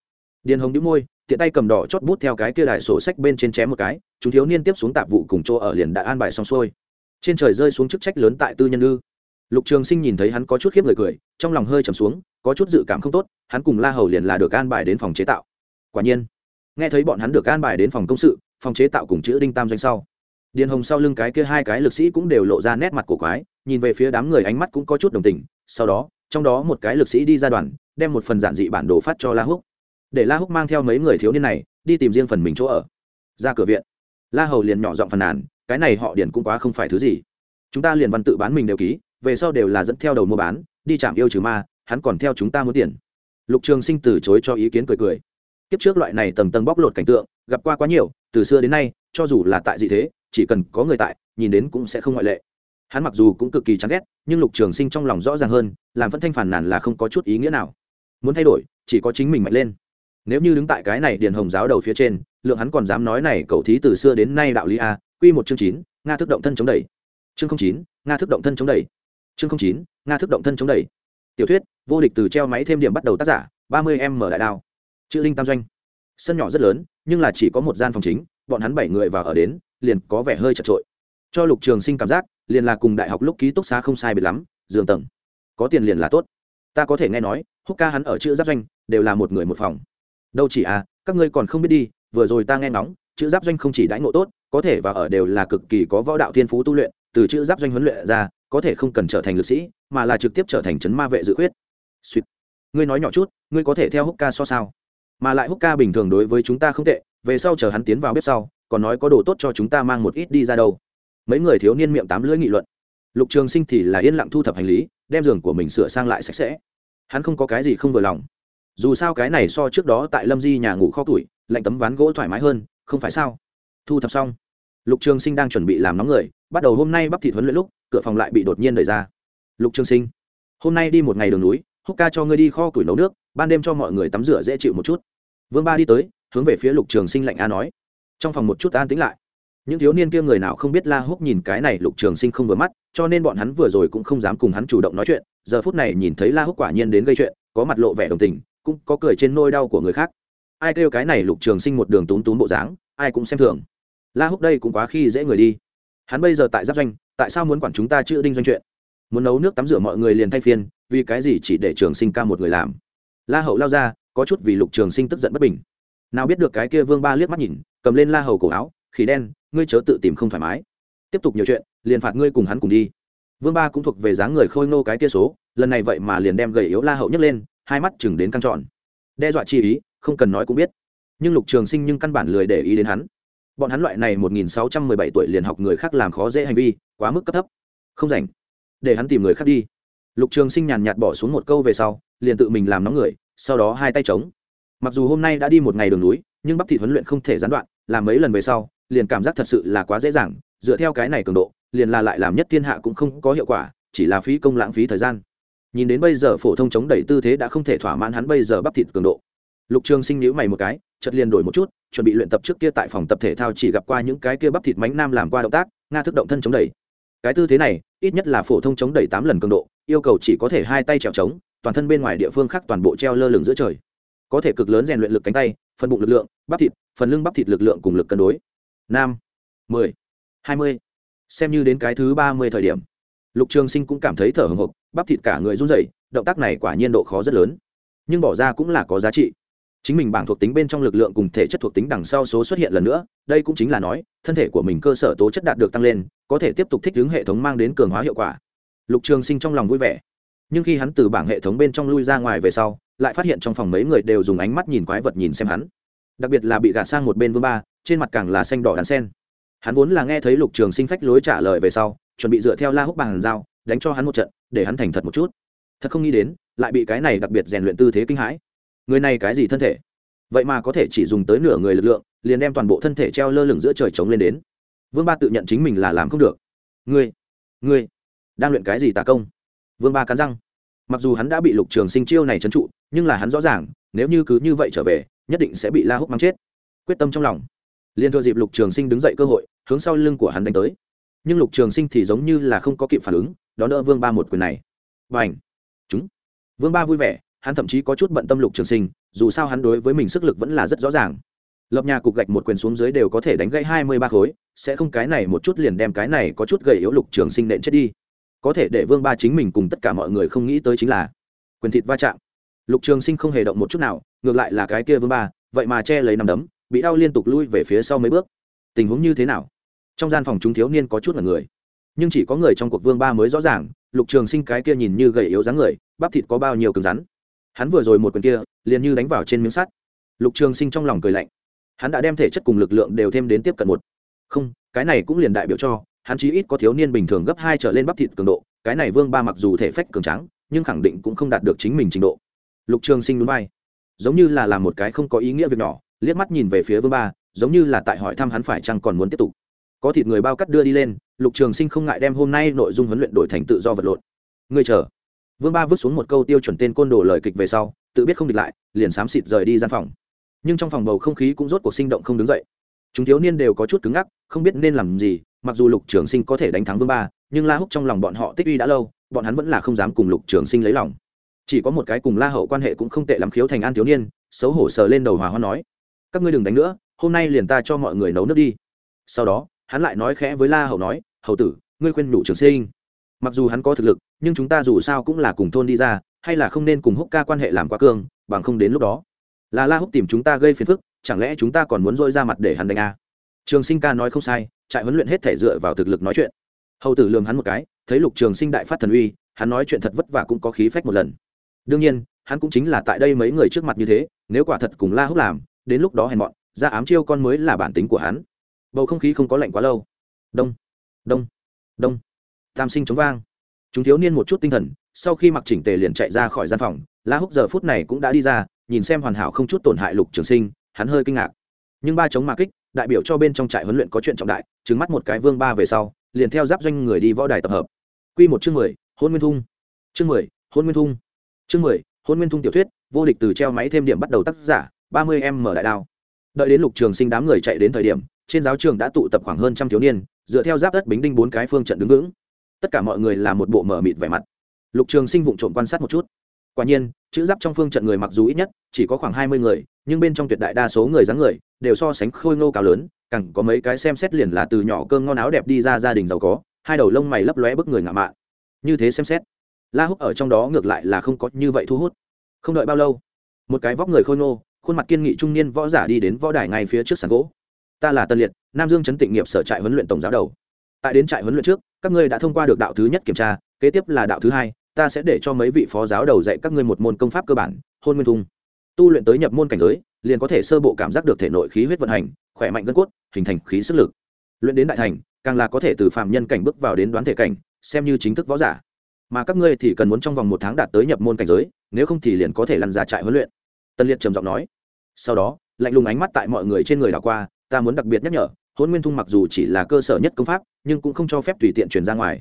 Điền hồng đĩu môi, tiện tay cầm đỏ chót bút theo cái kia đài sổ sách bên trên chém một cái, chúng thiếu niên tiếp xuống tạp vụ cùng chỗ ở liền đã an bài xong xuôi trên trời rơi xuống chức trách lớn tại tư nhân ư. Lục trường sinh nhìn thấy hắn có chút khiếp người cười, trong lòng hơi trầm xuống, có chút dự cảm không tốt, hắn cùng la hầu liền là được an bài đến phòng chế tạo. Quả nhiên, nghe thấy bọn hắn được an bài đến phòng công sự, phòng chế tạo cùng chữ đinh tam doanh sau. Điền hồng sau lưng cái kia hai cái lực sĩ cũng đều lộ ra nét mặt cổ quái, nhìn về phía đám người ánh mắt cũng có chút đồng tình, sau đó, trong đó một cái lực sĩ đi ra đoàn, đem một phần giản dị bản đồ phát cho la húc. Để la húc mang theo mấy người thiếu niên này, đi tìm riêng phần mình chỗ ở. Ra cửa viện, la hầu liền nhỏ giọng phàn nàn cái này họ điền cũng quá không phải thứ gì. Chúng ta liền văn tự bán mình đều ký, về sau đều là dẫn theo đầu mua bán, đi chạm yêu trừ ma, hắn còn theo chúng ta muốn tiền. Lục trường sinh từ chối cho ý kiến cười cười. Kiếp trước loại này tầng tầng bóc lột cảnh tượng, gặp qua quá nhiều, từ xưa đến nay, cho dù là tại gì thế, chỉ cần có người tại, nhìn đến cũng sẽ không ngoại lệ. Hắn mặc dù cũng cực kỳ chán ghét, nhưng lục trường sinh trong lòng rõ ràng hơn, làm vẫn thanh phản nàn là không có chút ý nghĩa nào. Muốn thay đổi, chỉ có chính mình mạnh lên. Nếu như đứng tại cái này điền hồng giáo đầu phía trên lượng hắn còn dám nói này cậu thí từ xưa đến nay đạo lý a q một chương chín, nga thức động thân chống đẩy. Chương chín, nga thức động thân chống đẩy. Chương chín, nga thức động thân chống đẩy. Tiểu thuyết, vô địch từ treo máy thêm điểm bắt đầu tác giả, ba mươi m đại đao. Chữ linh tam doanh. Sân nhỏ rất lớn, nhưng là chỉ có một gian phòng chính, bọn hắn bảy người vào ở đến, liền có vẻ hơi chật trội. Cho lục trường sinh cảm giác, liền là cùng đại học lúc ký túc xá không sai biệt lắm, giường tầng. Có tiền liền là tốt. Ta có thể nghe nói, húc ca hắn ở chữ giáp doanh, đều là một người một phòng. Đâu chỉ à các ngươi còn không biết đi vừa rồi ta nghe ngóng, chữ giáp doanh không chỉ đãi ngộ tốt, có thể và ở đều là cực kỳ có võ đạo thiên phú tu luyện, từ chữ giáp doanh huấn luyện ra, có thể không cần trở thành lực sĩ, mà là trực tiếp trở thành chấn ma vệ dự khuyết. Suýt ngươi nói nhỏ chút, ngươi có thể theo húc ca so sao? Mà lại húc ca bình thường đối với chúng ta không tệ, về sau chờ hắn tiến vào bếp sau, còn nói có đồ tốt cho chúng ta mang một ít đi ra đâu. Mấy người thiếu niên miệng tám lưỡi nghị luận. Lục trường sinh thì là yên lặng thu thập hành lý, đem giường của mình sửa sang lại sạch sẽ. Hắn không có cái gì không vừa lòng. Dù sao cái này so trước đó tại lâm di nhà ngủ kho tuổi lạnh tấm ván gỗ thoải mái hơn, không phải sao? Thu thập xong, lục trường sinh đang chuẩn bị làm nóng người, bắt đầu hôm nay bắp thịt huấn luyện lúc, cửa phòng lại bị đột nhiên đẩy ra. Lục trường sinh, hôm nay đi một ngày đường núi, húc ca cho ngươi đi kho củi nấu nước, ban đêm cho mọi người tắm rửa dễ chịu một chút. Vương ba đi tới, hướng về phía lục trường sinh lạnh a nói. Trong phòng một chút an tĩnh lại. Những thiếu niên kia người nào không biết la húc nhìn cái này lục trường sinh không vừa mắt, cho nên bọn hắn vừa rồi cũng không dám cùng hắn chủ động nói chuyện, giờ phút này nhìn thấy la húc quả nhiên đến gây chuyện, có mặt lộ vẻ đồng tình, cũng có cười trên nôi đau của người khác ai kêu cái này lục trường sinh một đường tốn tốn bộ dáng, ai cũng xem thường. La húc đây cũng quá khi dễ người đi. Hắn bây giờ tại giáp doanh, tại sao muốn quản chúng ta chữ đinh doanh chuyện? Muốn nấu nước tắm rửa mọi người liền thay phiên, vì cái gì chỉ để trường sinh ca một người làm? La hậu lao ra, có chút vì lục trường sinh tức giận bất bình. Nào biết được cái kia vương ba liếc mắt nhìn, cầm lên la hầu cổ áo khí đen, ngươi chớ tự tìm không thoải mái. Tiếp tục nhiều chuyện, liền phạt ngươi cùng hắn cùng đi. Vương ba cũng thuộc về dáng người khôi ngô cái kia số, lần này vậy mà liền đem gầy yếu la hậu nhấc lên, hai mắt chừng đến căng trọn đe dọa chi ý không cần nói cũng biết. Nhưng lục trường sinh nhưng căn bản lười để ý đến hắn. Bọn hắn loại này một nghìn sáu trăm mười bảy tuổi liền học người khác làm khó dễ hành vi, quá mức cấp thấp. Không rảnh. Để hắn tìm người khác đi. Lục trường sinh nhàn nhạt bỏ xuống một câu về sau, liền tự mình làm nóng người, sau đó hai tay trống mặc dù hôm nay đã đi một ngày đường núi, nhưng bắp thịt huấn luyện không thể gián đoạn, làm mấy lần về sau, liền cảm giác thật sự là quá dễ dàng, dựa theo cái này cường độ, liền là lại làm nhất thiên hạ cũng không có hiệu quả, chỉ là phí công lãng phí thời gian. Nhìn đến bây giờ phổ thông chống đẩy tư thế đã không thể thỏa mãn hắn bây giờ bắp thịt cường độ lục trường sinh nhíu mày một cái chợt liền đổi một chút chuẩn bị luyện tập trước kia tại phòng tập thể thao chỉ gặp qua những cái kia bắp thịt mánh nam làm qua động tác nga thức động thân chống đẩy. Cái tư thế này ít nhất là phổ thông chống đẩy tám lần cường độ yêu cầu chỉ có thể hai tay trèo trống toàn thân bên ngoài địa phương khác toàn bộ treo lơ lửng giữa trời. Có thể cực lớn rèn luyện lực cánh tay phần bụng lực lượng bắp thịt phần lưng bắp thịt lực lượng cùng lực cân đối. Nam, mười hai mươi. Xem như đến cái thứ ba mươi thời điểm lục trường sinh cũng cảm thấy thở hồng hộc bắp thịt cả người run rẩy động tác này quả nhiên độ khó rất lớn. Nhưng bỏ ra cũng là có giá trị chính mình bảng thuộc tính bên trong lực lượng cùng thể chất thuộc tính đằng sau số xuất hiện lần nữa, đây cũng chính là nói, thân thể của mình cơ sở tố chất đạt được tăng lên, có thể tiếp tục thích ứng hệ thống mang đến cường hóa hiệu quả. Lục trường sinh trong lòng vui vẻ. Nhưng khi hắn từ bảng hệ thống bên trong lui ra ngoài về sau, lại phát hiện trong phòng mấy người đều dùng ánh mắt nhìn quái vật nhìn xem hắn. Đặc biệt là bị gạt sang một bên vương ba, trên mặt càng là xanh đỏ đàn sen. Hắn vốn là nghe thấy lục trường sinh phách lối trả lời về sau, chuẩn bị dựa theo la húc bằng dao đánh cho hắn một trận, để hắn thành thật một chút. Thật không nghĩ đến, lại bị cái này đặc biệt rèn luyện tư thế kinh hãi người này cái gì thân thể? Vậy mà có thể chỉ dùng tới nửa người lực lượng, liền đem toàn bộ thân thể treo lơ lửng giữa trời trống lên đến. Vương ba tự nhận chính mình là làm không được. Ngươi ngươi, đang luyện cái gì tà công? Vương ba cắn răng. Mặc dù hắn đã bị lục trường sinh chiêu này trấn trụ, nhưng là hắn rõ ràng, nếu như cứ như vậy trở về, nhất định sẽ bị la húc mắng chết. Quyết tâm trong lòng. Liền thừa dịp lục trường sinh đứng dậy cơ hội, hướng sau lưng của hắn đánh tới. Nhưng lục trường sinh thì giống như là không có kịp phản ứng, đón đỡ vương ba một quyền này. Và ảnh chúng! Vương ba vui vẻ hắn thậm chí có chút bận tâm lục trường sinh, dù sao hắn đối với mình sức lực vẫn là rất rõ ràng. Lập nhà cục gạch một quyền xuống dưới đều có thể đánh gãy hai mươi ba khối, sẽ không cái này một chút liền đem cái này có chút gầy yếu lục trường sinh nện chết đi. Có thể để vương ba chính mình cùng tất cả mọi người không nghĩ tới chính là quyền thịt va chạm. Lục trường sinh không hề động một chút nào, ngược lại là cái kia vương ba, vậy mà che lấy nằm đấm, bị đau liên tục lui về phía sau mấy bước. Tình huống như thế nào? Trong gian phòng chúng thiếu niên có chút là người. Nhưng chỉ có người trong cuộc vương ba mới rõ ràng, lục trường sinh cái kia nhìn như gầy yếu dáng người, bắp thịt có bao nhiêu cứng rắn hắn vừa rồi một quyền kia, liền như đánh vào trên miếng sắt. Lục trường sinh trong lòng cười lạnh. Hắn đã đem thể chất cùng lực lượng đều thêm đến tiếp cận một. Không, cái này cũng liền đại biểu cho, hắn chí ít có thiếu niên bình thường gấp hai trở lên bắp thịt cường độ, cái này vương ba mặc dù thể phách cường trắng nhưng khẳng định cũng không đạt được chính mình trình độ. Lục trường sinh núi bay giống như là làm một cái không có ý nghĩa việc nhỏ, liếc mắt nhìn về phía vương ba, giống như là tại hỏi thăm hắn phải chăng còn muốn tiếp tục. Có thịt người bao cắt đưa đi lên, lục trường sinh không ngại đem hôm nay nội dung huấn luyện đổi thành tự do vật lộn. Ngươi chờ vương ba vứt xuống một câu tiêu chuẩn tên côn đồ lời kịch về sau, tự biết không địch lại, liền xám xịt rời đi gian phòng. Nhưng trong phòng bầu không khí cũng rốt cuộc sinh động không đứng dậy. Chúng thiếu niên đều có chút cứng ngắc, không biết nên làm gì, mặc dù lục trường sinh có thể đánh thắng vương ba, nhưng la húc trong lòng bọn họ tích uy đã lâu, bọn hắn vẫn là không dám cùng lục trường sinh lấy lòng. Chỉ có một cái cùng la hậu quan hệ cũng không tệ lắm khiếu thành an thiếu niên, xấu hổ sờ lên đầu hòa hoa nói, các ngươi đừng đánh nữa, hôm nay liền ta cho mọi người nấu nước đi. Sau đó, hắn lại nói khẽ với la hậu nói hậu tử, ngươi khuyên nhủ trường sinh mặc dù hắn có thực lực, nhưng chúng ta dù sao cũng là cùng thôn đi ra, hay là không nên cùng húc ca quan hệ làm quá cương, bằng không đến lúc đó. Là la húc tìm chúng ta gây phiền phức, chẳng lẽ chúng ta còn muốn dôi ra mặt để hắn đánh à? trường sinh ca nói không sai, trại huấn luyện hết thể dựa vào thực lực nói chuyện. Hầu tử lường hắn một cái, thấy lục trường sinh đại phát thần uy, hắn nói chuyện thật vất vả cũng có khí phách một lần. Đương nhiên, hắn cũng chính là tại đây mấy người trước mặt như thế, nếu quả thật cùng la húc làm, đến lúc đó hèn mọn, ra ám chiêu con mới là bản tính của hắn. Bầu không khí không có lạnh quá lâu. Đông đông đông tam sinh chống vang. Chúng thiếu niên một chút tinh thần, sau khi mặc chỉnh tề liền chạy ra khỏi gian phòng, la húc giờ phút này cũng đã đi ra, nhìn xem hoàn hảo không chút tổn hại lục trường sinh, hắn hơi kinh ngạc. Nhưng ba chống mà kích, đại biểu cho bên trong trại huấn luyện có chuyện trọng đại trứng mắt một cái vương ba về sau, liền theo giáp doanh người đi võ đài tập hợp. Quy một chương mười, hôn nguyên thung. Chương mười, hôn nguyên thung. Chương mười, hôn nguyên thung tiểu thuyết, vô địch từ treo máy thêm điểm bắt đầu tác giả, ba mươi em mở đại đao. Đợi đến lục trường sinh đám người chạy đến thời điểm, trên giáo trường đã tụ tập khoảng hơn trăm thiếu niên, dựa theo giáp đất bính đinh bốn cái phương trận đứng vững tất cả mọi người là một bộ mở mịt vẻ mặt. Lục trường sinh vụng trộm quan sát một chút. Quả nhiên, chữ giáp trong phương trận người mặc dù ít nhất chỉ có khoảng hai mươi người, nhưng bên trong tuyệt đại đa số người dáng người đều so sánh khôi ngô cao lớn, càng có mấy cái xem xét liền là từ nhỏ cơm ngon áo đẹp đi ra gia đình giàu có, hai đầu lông mày lấp lóe bức người ngạo mạn. Như thế xem xét, la húc ở trong đó ngược lại là không có như vậy thu hút. Không đợi bao lâu, một cái vóc người khôi ngô, khuôn mặt kiên nghị trung niên võ giả đi đến võ đài ngay phía trước sàn gỗ. Ta là tân liệt, nam dương chấn tịnh nghiệp sở trại huấn luyện tổng giáo đầu. Tại đến trại huấn luyện trước các ngươi đã thông qua được đạo thứ nhất kiểm tra, kế tiếp là đạo thứ hai, ta sẽ để cho mấy vị phó giáo đầu dạy các ngươi một môn công pháp cơ bản, hôn nguyên thung. Tu luyện tới nhập môn cảnh giới, liền có thể sơ bộ cảm giác được thể nội khí huyết vận hành, khỏe mạnh gân cốt, hình thành khí sức lực. Luyện đến đại thành, càng là có thể từ phạm nhân cảnh bước vào đến đoán thể cảnh, xem như chính thức võ giả. Mà các ngươi thì cần muốn trong vòng một tháng đạt tới nhập môn cảnh giới, nếu không thì liền có thể lăn ra trại huấn luyện. Tân liệt trầm giọng nói. Sau đó, lạnh lùng ánh mắt tại mọi người trên người đảo qua, ta muốn đặc biệt nhắc nhở, hôn nguyên thung mặc dù chỉ là cơ sở nhất công pháp nhưng cũng không cho phép tùy tiện truyền ra ngoài.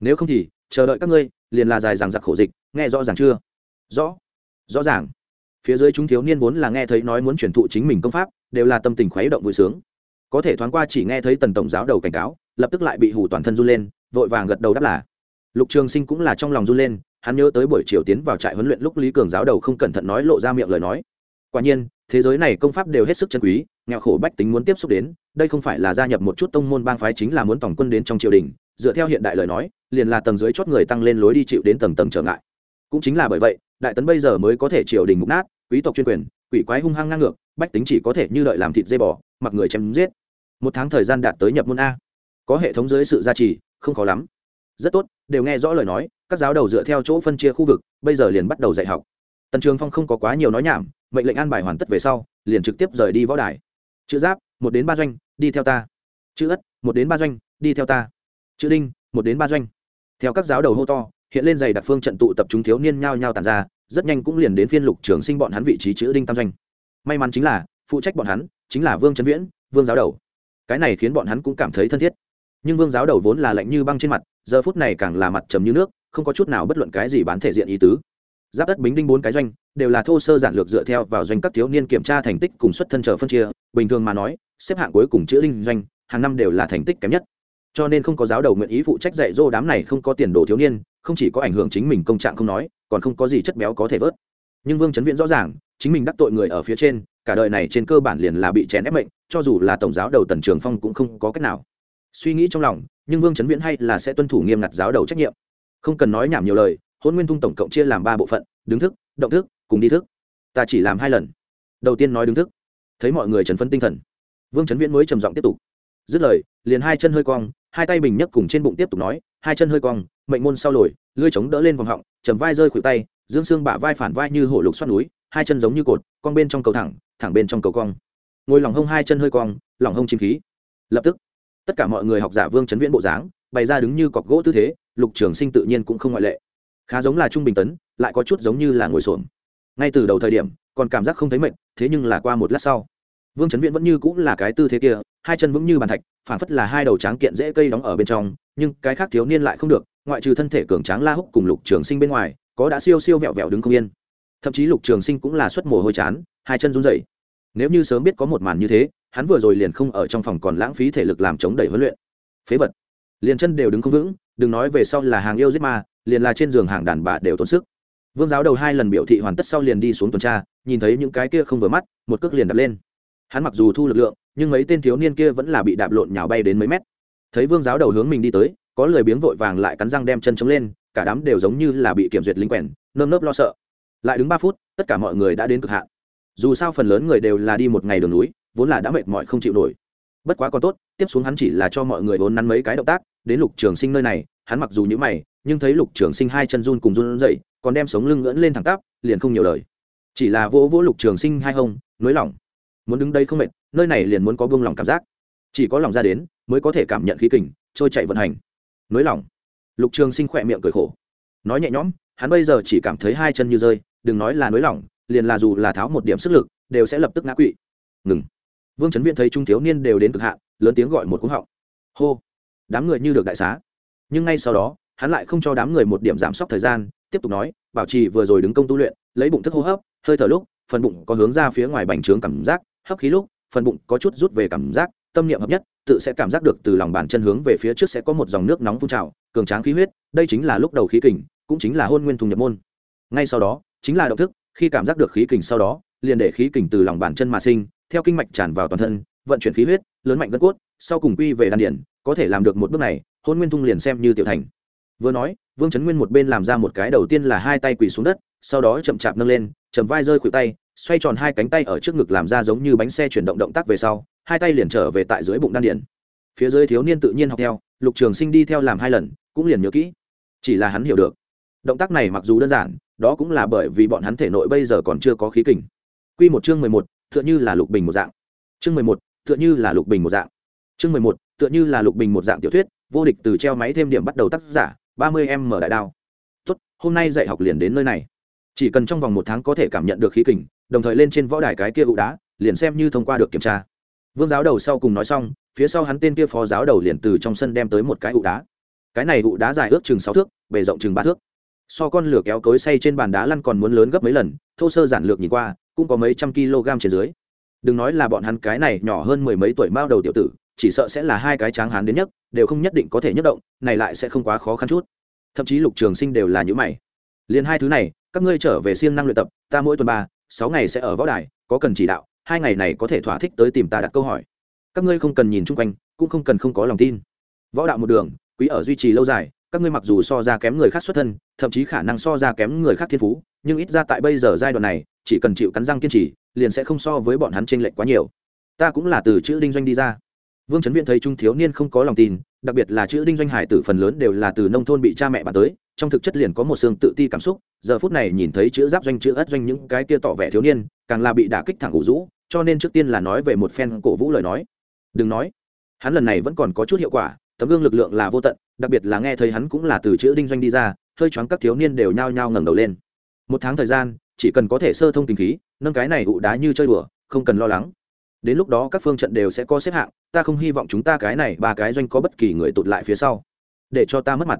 Nếu không thì, chờ đợi các ngươi, liền là dài dằng giặc khổ dịch, nghe rõ ràng chưa? Rõ rõ ràng. Phía dưới chúng thiếu niên vốn là nghe thấy nói muốn truyền thụ chính mình công pháp, đều là tâm tình khuấy động vui sướng. Có thể thoáng qua chỉ nghe thấy tần tổng giáo đầu cảnh cáo, lập tức lại bị hủ toàn thân run lên, vội vàng gật đầu đáp là. Lục trường sinh cũng là trong lòng run lên, hắn nhớ tới buổi chiều tiến vào trại huấn luyện lúc lý cường giáo đầu không cẩn thận nói lộ ra miệng lời nói. Quả nhiên, thế giới này công pháp đều hết sức chân quý nghèo khổ bách tính muốn tiếp xúc đến, đây không phải là gia nhập một chút tông môn bang phái chính là muốn tổng quân đến trong triều đình, dựa theo hiện đại lời nói, liền là tầng dưới chót người tăng lên lối đi chịu đến tầng tầng trở ngại. Cũng chính là bởi vậy, đại tấn bây giờ mới có thể triều đình mục nát, quý tộc chuyên quyền, quỷ quái hung hăng ngang ngược, bách tính chỉ có thể như đợi làm thịt dây bò, mặc người chém giết. Một tháng thời gian đạt tới nhập môn a. Có hệ thống dưới sự gia trì, không khó lắm. Rất tốt, đều nghe rõ lời nói, các giáo đầu dựa theo chỗ phân chia khu vực, bây giờ liền bắt đầu dạy học. Tần trường phong không có quá nhiều nói nhảm, mệnh lệnh an bài hoàn tất về sau, liền trực tiếp rời đi võ đài chữ giáp, một đến ba doanh, đi theo ta. Chữ ất, một đến ba doanh, đi theo ta. Chữ đinh, một đến ba doanh. Theo các giáo đầu hô to, hiện lên giày đặc phương trận tụ tập chúng thiếu niên nhao nhao tàn ra, rất nhanh cũng liền đến phiên lục trường sinh bọn hắn vị trí chữ đinh tam doanh. May mắn chính là, phụ trách bọn hắn, chính là vương trấn viễn, vương giáo đầu. Cái này khiến bọn hắn cũng cảm thấy thân thiết. Nhưng vương giáo đầu vốn là lạnh như băng trên mặt, giờ phút này càng là mặt trầm như nước, không có chút nào bất luận cái gì bán thể diện ý tứ giáp đất bính đinh bốn cái doanh đều là thô sơ giản lược dựa theo vào doanh các thiếu niên kiểm tra thành tích cùng xuất thân chờ phân chia. Bình thường mà nói, xếp hạng cuối cùng chữ đinh doanh, hàng năm đều là thành tích kém nhất. Cho nên không có giáo đầu nguyện ý phụ trách dạy dỗ đám này không có tiền đồ thiếu niên, không chỉ có ảnh hưởng chính mình công trạng không nói, còn không có gì chất béo có thể vớt. Nhưng vương chấn viễn rõ ràng, chính mình đắc tội người ở phía trên, cả đời này trên cơ bản liền là bị chèn ép mệnh, cho dù là tổng giáo đầu tần trường phong cũng không có cách nào. Suy nghĩ trong lòng, nhưng vương chấn viễn hay là sẽ tuân thủ nghiêm ngặt giáo đầu trách nhiệm. Không cần nói nhảm nhiều lời hôn nguyên thung tổng cộng chia làm ba bộ phận, đứng thức, động thức, cùng đi thức. Ta chỉ làm hai lần. Đầu tiên nói đứng thức. Thấy mọi người trần phân tinh thần. Vương trấn viễn mới trầm giọng tiếp tục. Dứt lời, liền hai chân hơi cong, hai tay bình nhấc cùng trên bụng tiếp tục nói, hai chân hơi cong, mệnh môn sau lồi, lưỡi chống đỡ lên vòng họng, chầm vai rơi khuỷu tay, dương xương bả vai phản vai như hổ lục xoát núi, hai chân giống như cột, cong bên trong cầu thẳng thẳng bên trong cầu cong. Ngồi lòng hông hai chân hơi cong, lòng hông chim khí. Lập tức, tất cả mọi người học giả vương trấn viễn bộ dáng, bày ra đứng như cọc gỗ tư thế, lục trường sinh tự nhiên cũng không ngoại lệ khá giống là trung bình tấn, lại có chút giống như là ngồi xổm. Ngay từ đầu thời điểm, còn cảm giác không thấy mệt, thế nhưng là qua một lát sau, vương trấn viễn vẫn như cũng là cái tư thế kia, hai chân vững như bàn thạch phản phất là hai đầu tráng kiện dễ cây đóng ở bên trong, nhưng cái khác thiếu niên lại không được, ngoại trừ thân thể cường tráng la húc cùng lục trường sinh bên ngoài, có đã siêu siêu vẹo vẹo đứng không yên. Thậm chí lục trường sinh cũng là xuất mồ hôi chán, hai chân run rẩy. Nếu như sớm biết có một màn như thế, hắn vừa rồi liền không ở trong phòng còn lãng phí thể lực làm chống đẩy huấn luyện. Phế vật. Liền chân đều đứng không vững, đừng nói về sau là hàng yêu giết ma liền là trên giường hàng đàn bà đều tốn sức. Vương giáo đầu hai lần biểu thị hoàn tất sau liền đi xuống tuần tra, nhìn thấy những cái kia không vừa mắt, một cước liền đập lên. Hắn mặc dù thu lực lượng, nhưng mấy tên thiếu niên kia vẫn là bị đạp lộn nhào bay đến mấy mét. Thấy vương giáo đầu hướng mình đi tới, có lười biếng vội vàng lại cắn răng đem chân chống lên, cả đám đều giống như là bị kiểm duyệt lính quèn, nơm nớp lo sợ. Lại đứng ba phút, tất cả mọi người đã đến cực hạn. Dù sao phần lớn người đều là đi một ngày đường núi, vốn là đã mệt mỏi không chịu nổi. Bất quá còn tốt, tiếp xuống hắn chỉ là cho mọi người vốn nắn mấy cái động tác, đến lục trường sinh nơi này, hắn mặc dù nhữ mày nhưng thấy lục trường sinh hai chân run cùng run dậy còn đem sống lưng ngỡn lên thẳng tắp, liền không nhiều lời. Chỉ là vỗ vỗ lục trường sinh hai hông, nới lỏng. Muốn đứng đây không mệt, nơi này liền muốn có buông lỏng cảm giác. Chỉ có lòng ra đến, mới có thể cảm nhận khí kình, trôi chạy vận hành. Nới lỏng. Lục trường sinh khỏe miệng cười khổ. Nói nhẹ nhõm, hắn bây giờ chỉ cảm thấy hai chân như rơi, đừng nói là nới lỏng, liền là dù là tháo một điểm sức lực, đều sẽ lập tức ngã quỵ. Ngừng. Vương trấn viện thấy trung thiếu niên đều đến cực hạn, lớn tiếng gọi một cúng họng. Hô. Đám người như được đại xá. Nhưng ngay sau đó hắn lại không cho đám người một điểm giảm sốc thời gian, tiếp tục nói, bảo trì vừa rồi đứng công tu luyện, lấy bụng thức hô hấp, hơi thở lúc, phần bụng có hướng ra phía ngoài bành trướng cảm giác, hấp khí lúc, phần bụng có chút rút về cảm giác, tâm niệm hợp nhất, tự sẽ cảm giác được từ lòng bàn chân hướng về phía trước sẽ có một dòng nước nóng phun trào, cường tráng khí huyết, đây chính là lúc đầu khí kình, cũng chính là hôn nguyên thùng nhập môn. Ngay sau đó, chính là động thức, khi cảm giác được khí kình sau đó, liền để khí kình từ lòng bàn chân mà sinh, theo kinh mạch tràn vào toàn thân, vận chuyển khí huyết, lớn mạnh gân cốt, sau cùng quy về đan điển có thể làm được một bước này, hôn nguyên thung liền xem như tiểu thành vừa nói, vương trấn nguyên một bên làm ra một cái đầu tiên là hai tay quỳ xuống đất, sau đó chậm chạp nâng lên chầm vai rơi khuỷu tay, xoay tròn hai cánh tay ở trước ngực làm ra giống như bánh xe chuyển động động tác về sau, hai tay liền trở về tại dưới bụng đan điển phía dưới thiếu niên tự nhiên học theo, lục trường sinh đi theo làm hai lần, cũng liền nhớ kỹ. Chỉ là hắn hiểu được. Động tác này mặc dù đơn giản, đó cũng là bởi vì bọn hắn thể nội bây giờ còn chưa có khí kình. Quy một chương mười một, tựa như là lục bình một dạng. Chương mười một, tựa như là lục bình một dạng. Chương mười một, tựa như là lục bình một dạng tiểu thuyết, vô địch từ treo máy thêm điểm bắt đầu tác giả ba mươi em mở đại đao. Tốt, hôm nay dạy học liền đến nơi này. Chỉ cần trong vòng một tháng có thể cảm nhận được khí kình, đồng thời lên trên võ đài cái kia ụ đá, liền xem như thông qua được kiểm tra. Vương giáo đầu sau cùng nói xong, phía sau hắn tên kia phó giáo đầu liền từ trong sân đem tới một cái ụ đá. Cái này ụ đá dài ước chừng sáu thước, bề rộng chừng ba thước. So con lửa kéo cối say trên bàn đá lăn còn muốn lớn gấp mấy lần, thô sơ giản lược nhìn qua, cũng có mấy trăm kg trên dưới. Đừng nói là bọn hắn cái này nhỏ hơn mười mấy tuổi mao đầu tiểu tử chỉ sợ sẽ là hai cái tráng hán đến nhất, đều không nhất định có thể nhất động, này lại sẽ không quá khó khăn chút. Thậm chí lục trường sinh đều là những mày. Liền hai thứ này, các ngươi trở về siêng năng luyện tập, ta mỗi tuần ba, sáu ngày sẽ ở võ đài, có cần chỉ đạo, hai ngày này có thể thỏa thích tới tìm ta đặt câu hỏi. Các ngươi không cần nhìn chung quanh, cũng không cần không có lòng tin. Võ đạo một đường, quý ở duy trì lâu dài, các ngươi mặc dù so ra kém người khác xuất thân, thậm chí khả năng so ra kém người khác thiên phú, nhưng ít ra tại bây giờ giai đoạn này, chỉ cần chịu cắn răng kiên trì, liền sẽ không so với bọn hắn tranh lệch quá nhiều. Ta cũng là từ chữ đinh doanh đi ra vương trấn viễn thấy trung thiếu niên không có lòng tin, đặc biệt là chữ đinh doanh hải tử phần lớn đều là từ nông thôn bị cha mẹ bạn tới, trong thực chất liền có một xương tự ti cảm xúc, giờ phút này nhìn thấy chữ giáp doanh, chữ ất doanh những cái kia tỏ vẻ thiếu niên, càng là bị đả kích thẳng ủ rũ, cho nên trước tiên là nói về một phen cổ vũ lời nói. Đừng nói, hắn lần này vẫn còn có chút hiệu quả, tấm gương lực lượng là vô tận, đặc biệt là nghe thấy hắn cũng là từ chữ đinh doanh đi ra, hơi choáng các thiếu niên đều nhao nhao ngẩng đầu lên. Một tháng thời gian, chỉ cần có thể sơ thông kinh khí, nâng cái này ụ đá như chơi đùa, không cần lo lắng đến lúc đó các phương trận đều sẽ có xếp hạng, ta không hy vọng chúng ta cái này ba cái doanh có bất kỳ người tụt lại phía sau. Để cho ta mất mặt.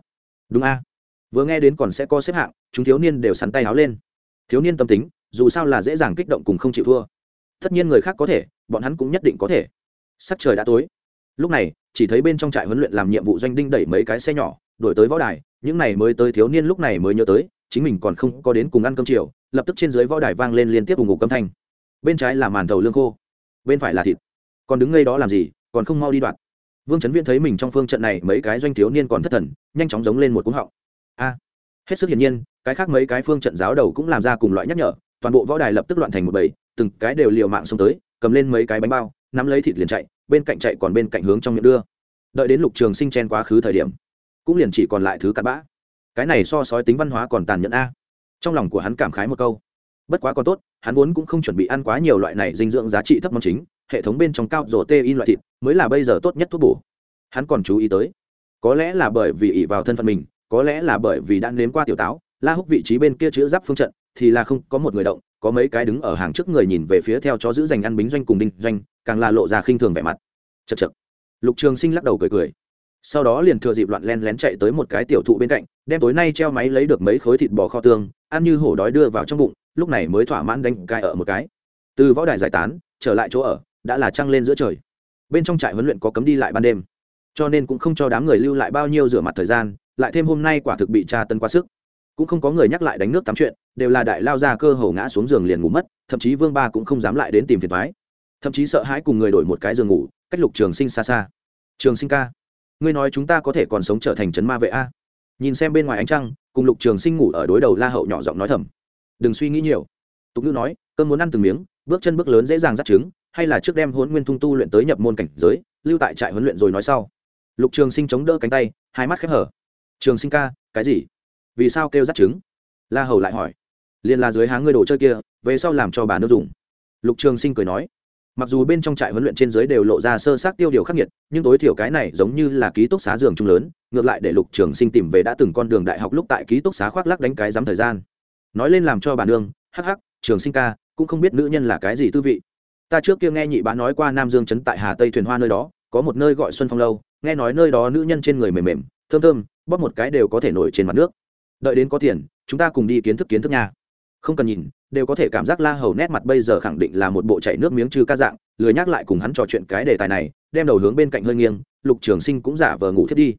Đúng a. Vừa nghe đến còn sẽ có xếp hạng, chúng thiếu niên đều sắn tay áo lên. Thiếu niên tâm tính, dù sao là dễ dàng kích động cùng không chịu thua. Tất nhiên người khác có thể, bọn hắn cũng nhất định có thể. Sắc trời đã tối. Lúc này, chỉ thấy bên trong trại huấn luyện làm nhiệm vụ doanh đinh đẩy mấy cái xe nhỏ đổi tới võ đài, những này mới tới thiếu niên lúc này mới nhớ tới, chính mình còn không có đến cùng ăn cơm chiều, lập tức trên dưới võ đài vang lên liên tiếp vùng ngục câm thanh. Bên trái là màn thầu lương khô bên phải là thịt. Còn đứng ngay đó làm gì, còn không mau đi đoạn vương trấn viễn thấy mình trong phương trận này, mấy cái doanh thiếu niên còn thất thần, nhanh chóng giống lên một cúng họng. A. Hết sức hiển nhiên, cái khác mấy cái phương trận giáo đầu cũng làm ra cùng loại nhắc nhở, toàn bộ võ đài lập tức loạn thành một bầy, từng cái đều liều mạng xông tới, cầm lên mấy cái bánh bao, nắm lấy thịt liền chạy, bên cạnh chạy còn bên cạnh hướng trong miệng đưa. Đợi đến lục trường sinh chen quá khứ thời điểm, cũng liền chỉ còn lại thứ cặn bã. Cái này so sói tính văn hóa còn tàn nhẫn a. Trong lòng của hắn cảm khái một câu bất quá còn tốt, hắn vốn cũng không chuẩn bị ăn quá nhiều loại này dinh dưỡng giá trị thấp món chính, hệ thống bên trong cao rổ tê in loại thịt mới là bây giờ tốt nhất thuốc bổ. Hắn còn chú ý tới, có lẽ là bởi vì ỉ vào thân phận mình, có lẽ là bởi vì đã nếm qua tiểu táo, la húc vị trí bên kia chữ giáp phương trận, thì là không có một người động, có mấy cái đứng ở hàng trước người nhìn về phía theo chó giữ dành ăn bính doanh cùng đinh doanh, càng là lộ ra khinh thường vẻ mặt. Chật chật lục trường sinh lắc đầu cười cười sau đó liền thừa dịp loạn len lén chạy tới một cái tiểu thụ bên cạnh, đem tối nay treo máy lấy được mấy khối thịt bò kho tương, ăn như hổ đói đưa vào trong bụng, lúc này mới thỏa mãn đánh cai ở một cái. Từ võ đài giải tán, trở lại chỗ ở, đã là trăng lên giữa trời. Bên trong trại huấn luyện có cấm đi lại ban đêm. Cho nên cũng không cho đám người lưu lại bao nhiêu rửa mặt thời gian, lại thêm hôm nay quả thực bị tra tân quá sức. Cũng không có người nhắc lại đánh nước tắm chuyện, đều là đại lao ra cơ hồ ngã xuống giường liền ngủ mất, thậm chí vương ba cũng không dám lại đến tìm phiền thoái thậm chí sợ hãi cùng người đổi một cái giường ngủ, cách lục trường sinh xa xa. Trường sinh ca ngươi nói chúng ta có thể còn sống trở thành trấn ma vệ a? Nhìn xem bên ngoài ánh trăng, cùng lục trường sinh ngủ ở đối đầu la hậu nhỏ giọng nói thầm. Đừng suy nghĩ nhiều. Tục ngữ nói cơn muốn ăn từng miếng, bước chân bước lớn dễ dàng dắt trứng, hay là trước đem hôn nguyên thung tu luyện tới nhập môn cảnh giới, lưu tại trại huấn luyện rồi nói sau. Lục trường sinh chống đỡ cánh tay, hai mắt khép hở. Trường sinh ca, cái gì? Vì sao kêu dắt trứng? La hầu lại hỏi. Liền là dưới háng ngươi đồ chơi kia, về sau làm cho bà nước dùng. Lục trường sinh cười nói mặc dù bên trong trại huấn luyện trên dưới đều lộ ra sơ sát tiêu điều khắc nghiệt, nhưng tối thiểu cái này giống như là ký túc xá giường chung lớn, ngược lại để lục trường sinh tìm về đã từng con đường đại học lúc tại ký túc xá khoác lắc đánh cái dám thời gian. Nói lên làm cho bà nương, hắc hắc, trường sinh ca, cũng không biết nữ nhân là cái gì tư vị. Ta trước kia nghe nhị bá nói qua nam dương trấn tại hà tây thuyền hoa nơi đó, có một nơi gọi xuân phong lâu, nghe nói nơi đó nữ nhân trên người mềm mềm, thơm thơm, bóp một cái đều có thể nổi trên mặt nước. Đợi đến có tiền, chúng ta cùng đi kiến thức kiến thức nha không cần nhìn, đều có thể cảm giác la hầu nét mặt bây giờ khẳng định là một bộ chảy nước miếng trừ ca dạng, lười nhắc lại cùng hắn trò chuyện cái đề tài này, đem đầu hướng bên cạnh hơi nghiêng, lục trường sinh cũng giả vờ ngủ thiết đi.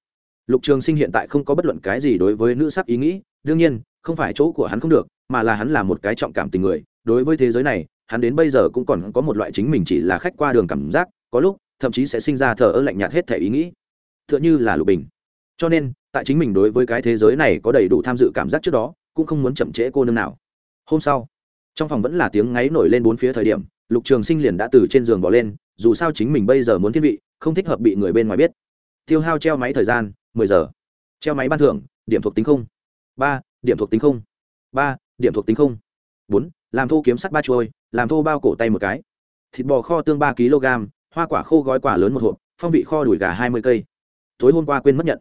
Lục trường sinh hiện tại không có bất luận cái gì đối với nữ sắc ý nghĩ, đương nhiên, không phải chỗ của hắn không được, mà là hắn là một cái trọng cảm tình người, đối với thế giới này, hắn đến bây giờ cũng còn có một loại chính mình chỉ là khách qua đường cảm giác, có lúc, thậm chí sẽ sinh ra thờ ơ lạnh nhạt hết thể ý nghĩ. T h ư ợ n h ư là lục bình. Cho nên, tại chính mình đối với cái thế giới này có đầy đủ tham dự cảm giác trước đó, cũng không muốn chậm trễ cô nương nào hôm sau, trong phòng vẫn là tiếng ngáy nổi lên bốn phía thời điểm, lục trường sinh liền đã từ trên giường bỏ lên, dù sao chính mình bây giờ muốn thiên vị không thích hợp bị người bên ngoài biết. Tiêu hao treo máy thời gian, mười giờ. Treo máy ban thưởng, điểm thuộc tính không. Ba, điểm thuộc tính không. Ba, điểm thuộc tính không. Bốn, làm thô kiếm sắt ba chuôi, làm thô bao cổ tay một cái. Thịt bò kho tương ba kg, hoa quả khô gói quả lớn một hộp, phong vị kho đùi gà hai mươi cây. Tối hôm qua quên mất nhận.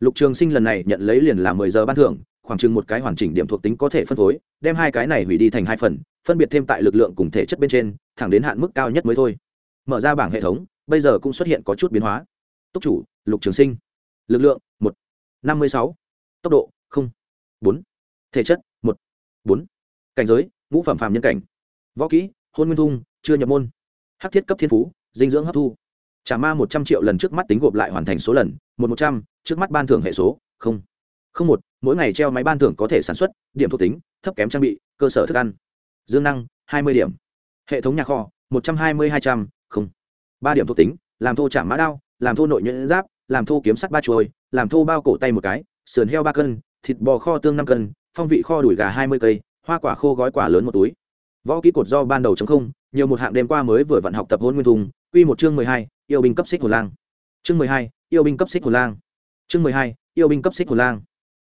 Lục trường sinh lần này nhận lấy liền là mười giờ ban thưởng khoảng chừng một cái hoàn chỉnh điểm thuộc tính có thể phân phối, đem hai cái này hủy đi thành hai phần, phân biệt thêm tại lực lượng cùng thể chất bên trên, thẳng đến hạn mức cao nhất mới thôi. Mở ra bảng hệ thống, bây giờ cũng xuất hiện có chút biến hóa. Túc chủ, lục trường sinh. Lực lượng, một. Năm mươi sáu. Tốc độ, không. Bốn. Thể chất, một. Bốn. Cảnh giới, ngũ phẩm phàm nhân cảnh. Võ kỹ, hôn nguyên thung, chưa nhập môn. Hắc thiết cấp thiên phú, dinh dưỡng hấp thu. Trả ma một trăm triệu lần trước mắt tính gộp lại hoàn thành số lần, một một trăm, trước mắt ban thưởng hệ số, không không một, mỗi ngày treo máy ban thưởng có thể sản xuất, điểm thuộc tính, thấp kém trang bị, cơ sở thức ăn. Dương năng, hai mươi điểm. Hệ thống nhà kho, một trăm hai mươi hai trăm, không. ba điểm thuộc tính, làm thô chạm mã đao, làm thô nội nhuyễn giáp, làm thô kiếm sắt ba chuôi, làm thô bao cổ tay một cái, sườn heo ba cân, thịt bò kho tương năm cân, phong vị kho đùi gà hai mươi cây, hoa quả khô gói quả lớn một túi. Võ kỹ cột do ban đầu chống không, nhiều một hạng đêm qua mới vừa vận học tập hôn nguyên thùng, quy một chương mười hai, yêu binh cấp xích hồ lang. Chương mười hai, yêu binh cấp xích hồ lang. Chương mười hai, yêu binh cấp xích hồ lang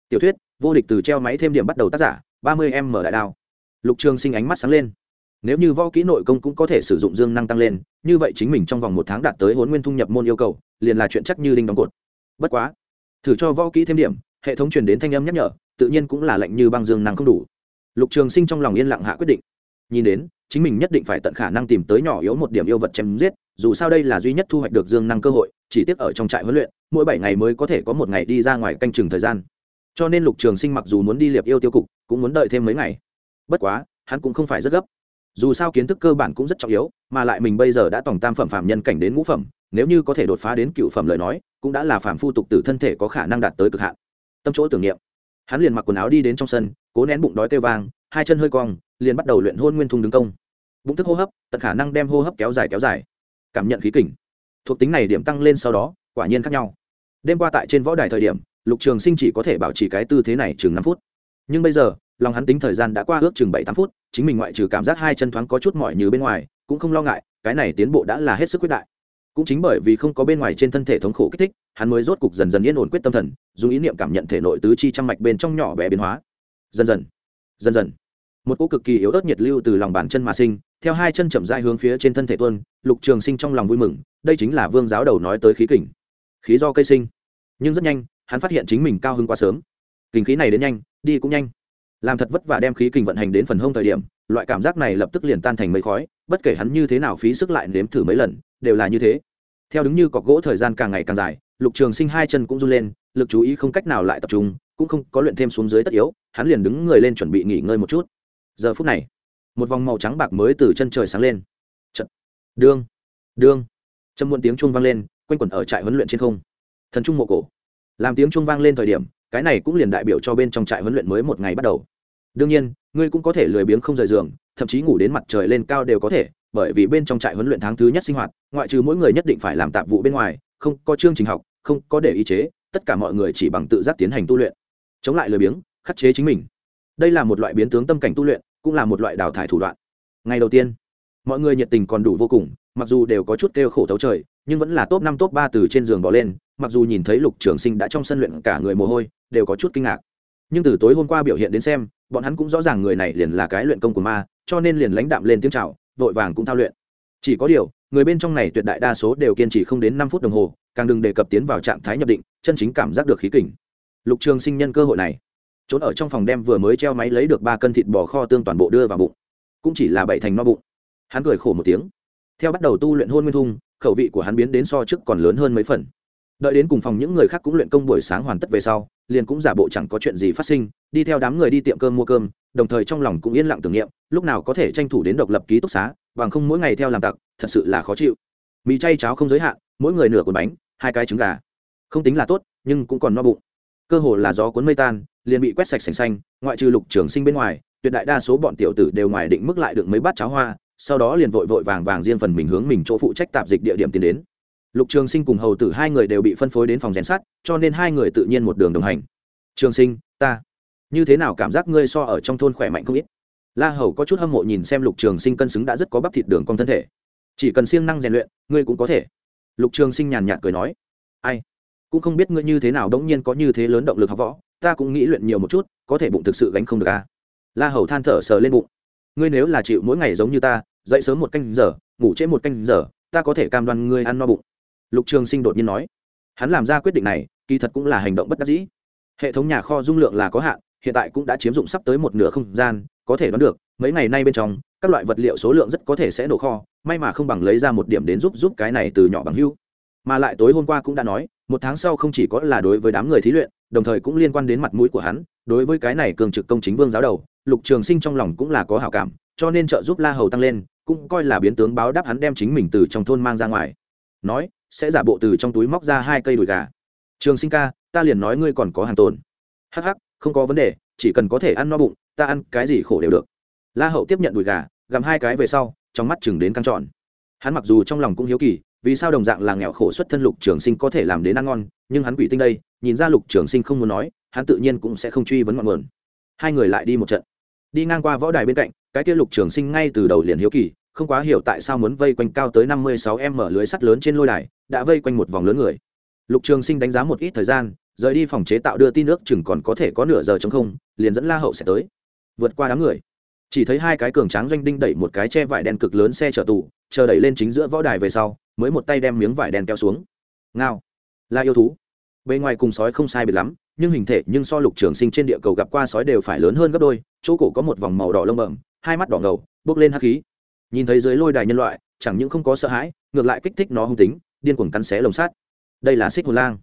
tiểu thuyết, vô địch từ treo máy thêm điểm bắt đầu tác giả, ba mươi m mở đại đao. Lục trường sinh ánh mắt sáng lên. Nếu như võ kỹ nội công cũng có thể sử dụng dương năng tăng lên, như vậy chính mình trong vòng một tháng đạt tới huấn nguyên thu nhập môn yêu cầu, liền là chuyện chắc như đinh đóng cột. Bất quá, thử cho võ kỹ thêm điểm, hệ thống truyền đến thanh âm nhắc nhở, tự nhiên cũng là lệnh như băng dương năng không đủ. Lục trường sinh trong lòng yên lặng hạ quyết định. Nhìn đến, chính mình nhất định phải tận khả năng tìm tới nhỏ yếu một điểm yêu vật chém giết, dù sao đây là duy nhất thu hoạch được dương năng cơ hội, chỉ tiếc ở trong trại huấn luyện, mỗi bảy ngày mới có thể có một ngày đi ra ngoài canh chừng thời gian cho nên lục trường sinh mặc dù muốn đi liệp yêu tiêu cục, cũng muốn đợi thêm mấy ngày. Bất quá, hắn cũng không phải rất gấp. Dù sao kiến thức cơ bản cũng rất trọng yếu, mà lại mình bây giờ đã tổng tam phẩm phạm nhân cảnh đến ngũ phẩm, nếu như có thể đột phá đến cựu phẩm lời nói, cũng đã là phạm phu tục tử thân thể có khả năng đạt tới cực hạn. Tâm chỗ tưởng niệm. Hắn liền mặc quần áo đi đến trong sân, cố nén bụng đói kêu vang, hai chân hơi cong, liền bắt đầu luyện hôn nguyên thung đứng công. Bụng thức hô hấp, tận khả năng đem hô hấp kéo dài kéo dài. Cảm nhận khí kỉnh thuộc tính này điểm tăng lên sau đó, quả nhiên khác nhau. Đêm qua tại trên võ đài thời điểm lục trường sinh chỉ có thể bảo trì cái tư thế này chừng năm phút. Nhưng bây giờ, lòng hắn tính thời gian đã qua ước chừng bảy tám phút, chính mình ngoại trừ cảm giác hai chân thoáng có chút mỏi như bên ngoài, cũng không lo ngại, cái này tiến bộ đã là hết sức quyết đại. Cũng chính bởi vì không có bên ngoài trên thân thể thống khổ kích thích, hắn mới rốt cục dần dần yên ổn quyết tâm thần, dùng ý niệm cảm nhận thể nội tứ chi trăm mạch bên trong nhỏ bé biến hóa. Dần dần dần dần, một cỗ cực kỳ yếu ớt nhiệt lưu từ lòng bàn chân mà sinh, theo hai chân chậm dai hướng phía trên thân thể tuân lục trường sinh trong lòng vui mừng, đây chính là vương giáo đầu nói tới khí kình. Khí do cây sinh, nhưng rất nhanh hắn phát hiện chính mình cao hơn quá sớm. Kinh khí này đến nhanh, đi cũng nhanh. Làm thật vất vả đem khí kình vận hành đến phần hông thời điểm, loại cảm giác này lập tức liền tan thành mấy khói, bất kể hắn như thế nào phí sức lại nếm thử mấy lần, đều là như thế. Theo đứng như cọc gỗ thời gian càng ngày càng dài, lục trường sinh hai chân cũng run lên, lực chú ý không cách nào lại tập trung, cũng không có luyện thêm xuống dưới tất yếu, hắn liền đứng người lên chuẩn bị nghỉ ngơi một chút. Giờ phút này, một vòng màu trắng bạc mới từ chân trời sáng lên. Trận. đương đương, châm muộn tiếng chuông vang lên, quanh quẩn ở trại huấn luyện trên không. Thần trung mộ cổ làm tiếng chuông vang lên thời điểm, cái này cũng liền đại biểu cho bên trong trại huấn luyện mới một ngày bắt đầu. Đương nhiên, ngươi cũng có thể lười biếng không rời giường, thậm chí ngủ đến mặt trời lên cao đều có thể, bởi vì bên trong trại huấn luyện tháng thứ nhất sinh hoạt, ngoại trừ mỗi người nhất định phải làm tạp vụ bên ngoài, không có chương trình học, không có để ý chế, tất cả mọi người chỉ bằng tự giác tiến hành tu luyện. Chống lại lười biếng, khắc chế chính mình. Đây là một loại biến tướng tâm cảnh tu luyện, cũng là một loại đào thải thủ đoạn. Ngày đầu tiên, mọi người nhiệt tình còn đủ vô cùng, mặc dù đều có chút kêu khổ thấu trời nhưng vẫn là top năm, top ba từ trên giường bỏ lên, mặc dù nhìn thấy lục trường sinh đã trong sân luyện cả người mồ hôi, đều có chút kinh ngạc. Nhưng từ tối hôm qua biểu hiện đến xem, bọn hắn cũng rõ ràng người này liền là cái luyện công của ma, cho nên liền lãnh đạm lên tiếng chào, vội vàng cũng thao luyện. Chỉ có điều, người bên trong này tuyệt đại đa số đều kiên trì không đến năm phút đồng hồ, càng đừng đề cập tiến vào trạng thái nhập định, chân chính cảm giác được khí kình. Lục trường sinh nhân cơ hội này, trốn ở trong phòng đem vừa mới treo máy lấy được ba cân thịt bò kho tương toàn bộ đưa vào bụng. Cũng chỉ là bảy thành no bụng. Hắn cười khổ một tiếng. Theo bắt đầu tu luyện hôn nguyên thung khẩu vị của hắn biến đến so trước còn lớn hơn mấy phần. Đợi đến cùng phòng những người khác cũng luyện công buổi sáng hoàn tất về sau, liền cũng giả bộ chẳng có chuyện gì phát sinh, đi theo đám người đi tiệm cơm mua cơm, đồng thời trong lòng cũng yên lặng tưởng niệm, lúc nào có thể tranh thủ đến độc lập ký túc xá, bằng không mỗi ngày theo làm tặc, thật sự là khó chịu. Mì chay cháo không giới hạn, mỗi người nửa cồn bánh, hai cái trứng gà. Không tính là tốt, nhưng cũng còn no bụng. Cơ hồ là gió cuốn mây tan, liền bị quét sạch sành xanh, ngoại trừ lục trường sinh bên ngoài, tuyệt đại đa số bọn tiểu tử đều ngoài định mức lại được mấy bát cháo hoa sau đó liền vội vội vàng vàng riêng phần mình hướng mình chỗ phụ trách tạp dịch địa điểm tiến đến. Lục trường sinh cùng hầu tử hai người đều bị phân phối đến phòng rèn sát cho nên hai người tự nhiên một đường đồng hành. Trường sinh, ta, như thế nào cảm giác ngươi so ở trong thôn khỏe mạnh không ít? La hầu có chút hâm mộ nhìn xem lục trường sinh cân xứng đã rất có bắp thịt đường cong thân thể. Chỉ cần siêng năng rèn luyện, ngươi cũng có thể. Lục trường sinh nhàn nhạt cười nói. Ai, cũng không biết ngươi như thế nào đống nhiên có như thế lớn động lực học võ, ta cũng nghĩ luyện nhiều một chút, có thể bụng thực sự gánh không được à. La hầu than thở sờ lên bụng ngươi nếu là chịu mỗi ngày giống như ta, dậy sớm một canh giờ, ngủ trễ một canh giờ, ta có thể cam đoan ngươi ăn no bụng. Lục trường sinh đột nhiên nói. Hắn làm ra quyết định này, kỳ thật cũng là hành động bất đắc dĩ. Hệ thống nhà kho dung lượng là có hạn, hiện tại cũng đã chiếm dụng sắp tới một nửa không gian, có thể đoán được, mấy ngày nay bên trong, các loại vật liệu số lượng rất có thể sẽ nổ kho, may mà không bằng lấy ra một điểm đến giúp giúp cái này từ nhỏ bằng hưu. Mà lại tối hôm qua cũng đã nói, một tháng sau không chỉ có là đối với đám người thí luyện, đồng thời cũng liên quan đến mặt mũi của hắn, đối với cái này cường trực công chính vương giáo đầu lục trường sinh trong lòng cũng là có hảo cảm, cho nên trợ giúp la hầu tăng lên, cũng coi là biến tướng báo đáp hắn đem chính mình từ trong thôn mang ra ngoài. Nói, sẽ giả bộ từ trong túi móc ra hai cây đùi gà. Trường sinh ca, ta liền nói ngươi còn có hàng tồn. Hắc hắc, không có vấn đề, chỉ cần có thể ăn no bụng, ta ăn cái gì khổ đều được. La hậu tiếp nhận đùi gà, gặm hai cái về sau, trong mắt chừng đến căng trọn hắn mặc dù trong lòng cũng hiếu kỳ, vì sao đồng dạng là nghèo khổ xuất thân lục trường sinh có thể làm đến ăn ngon, nhưng hắn quỷ tinh đây, nhìn ra lục trường sinh không muốn nói, hắn tự nhiên cũng sẽ không truy vấn ngọn nguồn. Hai người lại đi một trận đi ngang qua võ đài bên cạnh, cái kia lục trường sinh ngay từ đầu liền hiếu kỳ, không quá hiểu tại sao muốn vây quanh cao tới năm mươi sáu em mở lưới sắt lớn trên lôi đài, đã vây quanh một vòng lớn người. Lục trường sinh đánh giá một ít thời gian, rời đi phòng chế tạo đưa tin nước chừng còn có thể có nửa giờ chống không, liền dẫn la hậu sẽ tới. Vượt qua đám người. Chỉ thấy hai cái cường tráng doanh đinh đẩy một cái che vải đen cực lớn xe chở tù, chờ đẩy lên chính giữa võ đài về sau, mới một tay đem miếng vải đen kéo xuống. Ngao. Là yêu thú. Bề ngoài cùng sói không sai biệt lắm nhưng hình thể nhưng so lục trường sinh trên địa cầu gặp qua sói đều phải lớn hơn gấp đôi, chỗ cổ có một vòng màu đỏ lông bẩm, hai mắt đỏ ngầu, bốc lên hắc khí. Nhìn thấy dưới lôi đài nhân loại, chẳng những không có sợ hãi, ngược lại kích thích nó hung tính, điên cuồng cắn xé lồng sát đây là xích hồn lang.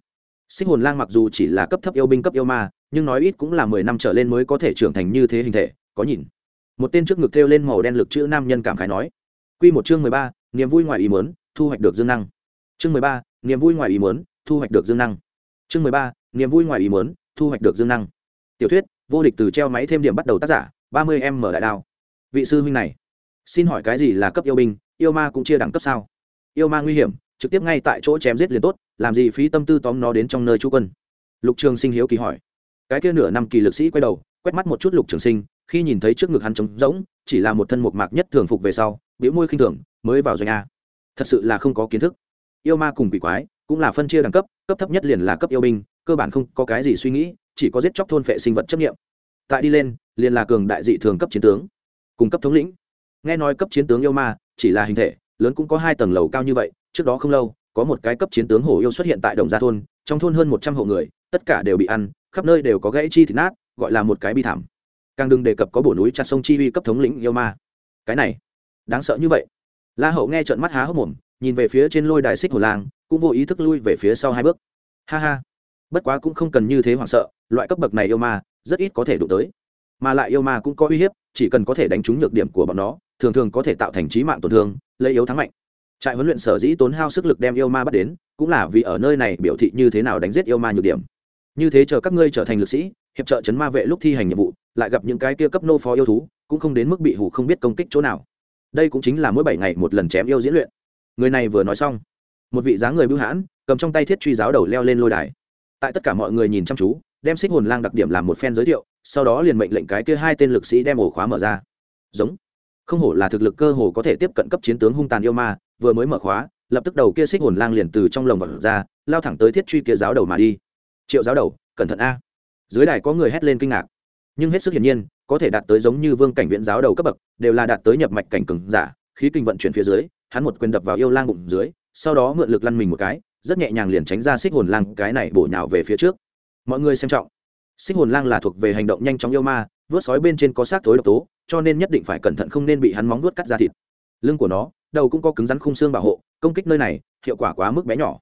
Xích hồn lang mặc dù chỉ là cấp thấp yêu binh cấp yêu ma, nhưng nói ít cũng là mười năm trở lên mới có thể trưởng thành như thế hình thể, có nhìn. Một tên trước ngực thêu lên màu đen lực chữ nam nhân cảm khái nói. Q một chương mười ba, niềm vui ngoài ý muốn, thu hoạch được dương năng. Chương mười ba, niềm vui ngoài ý muốn, thu hoạch được dương năng. Chương mười ba niềm vui ngoài ý muốn, thu hoạch được dương năng. Tiểu thuyết, vô địch từ treo máy thêm điểm bắt đầu tác giả, ba mươi m mở đại đao. Vị sư huynh này, xin hỏi cái gì là cấp yêu binh, yêu ma cũng chia đẳng cấp sao? Yêu ma nguy hiểm, trực tiếp ngay tại chỗ chém giết liền tốt, làm gì phí tâm tư tóm nó đến trong nơi chú quân? Lục trường sinh hiếu kỳ hỏi. Cái kia nửa năm kỳ lực sĩ quay đầu, quét mắt một chút lục trường sinh, khi nhìn thấy trước ngực hắn trống rỗng, chỉ là một thân một mạc nhất thường phục về sau biểu môi khinh thường, mới vào doanh a. Thật sự là không có kiến thức. Yêu ma cùng quỷ quái, cũng là phân chia đẳng cấp cấp thấp nhất liền là cấp yêu binh cơ bản không có cái gì suy nghĩ, chỉ có giết chóc thôn phệ sinh vật chấp nghiệm. Tại đi lên, liền là cường đại dị thường cấp chiến tướng cung cấp thống lĩnh. Nghe nói cấp chiến tướng yêu ma chỉ là hình thể, lớn cũng có hai tầng lầu cao như vậy, trước đó không lâu, có một cái cấp chiến tướng hổ yêu xuất hiện tại đồng gia thôn, trong thôn hơn một trăm hộ người, tất cả đều bị ăn, khắp nơi đều có gãy chi thịt nát, gọi là một cái bi thảm. Càng đừng đề cập có bổ núi chặt sông chi uy cấp thống lĩnh yêu ma. Cái này, đáng sợ như vậy. La hậu nghe trợn mắt há hốc mồm, nhìn về phía trên lôi đài xích hồ lang cũng vô ý thức lui về phía sau hai bước. Ha ha bất quá cũng không cần như thế hoảng sợ, loại cấp bậc này yêu ma, rất ít có thể đụng tới. Mà lại yêu ma cũng có uy hiếp, chỉ cần có thể đánh trúng nhược điểm của bọn nó, thường thường có thể tạo thành trí mạng tổn thương, lấy yếu thắng mạnh. Trại huấn luyện sở dĩ tốn hao sức lực đem yêu ma bắt đến, cũng là vì ở nơi này biểu thị như thế nào đánh giết yêu ma nhược điểm. Như thế chờ các ngươi trở thành lực sĩ, hiệp trợ chấn ma vệ lúc thi hành nhiệm vụ, lại gặp những cái kia cấp nô phó yêu thú, cũng không đến mức bị hủ không biết công kích chỗ nào. Đây cũng chính là mỗi bảy ngày một lần chém yêu diễn luyện. Người này vừa nói xong, một vị dáng người bưu hãn, cầm trong tay thiết truy giáo đầu leo lên lôi đài tại tất cả mọi người nhìn chăm chú, đem xích hồn lang đặc điểm làm một phen giới thiệu, sau đó liền mệnh lệnh cái kia hai tên lực sĩ đem ổ khóa mở ra. Giống. Không hổ là thực lực cơ hồ có thể tiếp cận cấp chiến tướng hung tàn yêu ma, vừa mới mở khóa, lập tức đầu kia xích hồn lang liền từ trong lồng vật ra, lao thẳng tới thiết truy kia giáo đầu mà đi. Triệu giáo đầu, cẩn thận a. Dưới đài có người hét lên kinh ngạc. Nhưng hết sức hiển nhiên, có thể đạt tới giống như vương cảnh viện giáo đầu cấp bậc, đều là đạt tới nhập mạch cảnh cừng giả, khí kinh vận chuyển phía dưới, hắn một quyền đập vào yêu lang bụng dưới, sau đó mượn lực lăn mình một cái rất nhẹ nhàng liền tránh ra xích hồn lang cái này bổ nhào về phía trước. Mọi người xem trọng. Xích hồn lang là thuộc về hành động nhanh chóng yêu ma, vớt sói bên trên có xác thối độc tố, cho nên nhất định phải cẩn thận không nên bị hắn móng vuốt cắt ra thịt. Lưng của nó, đầu cũng có cứng rắn khung xương bảo hộ, công kích nơi này, hiệu quả quá mức bé nhỏ.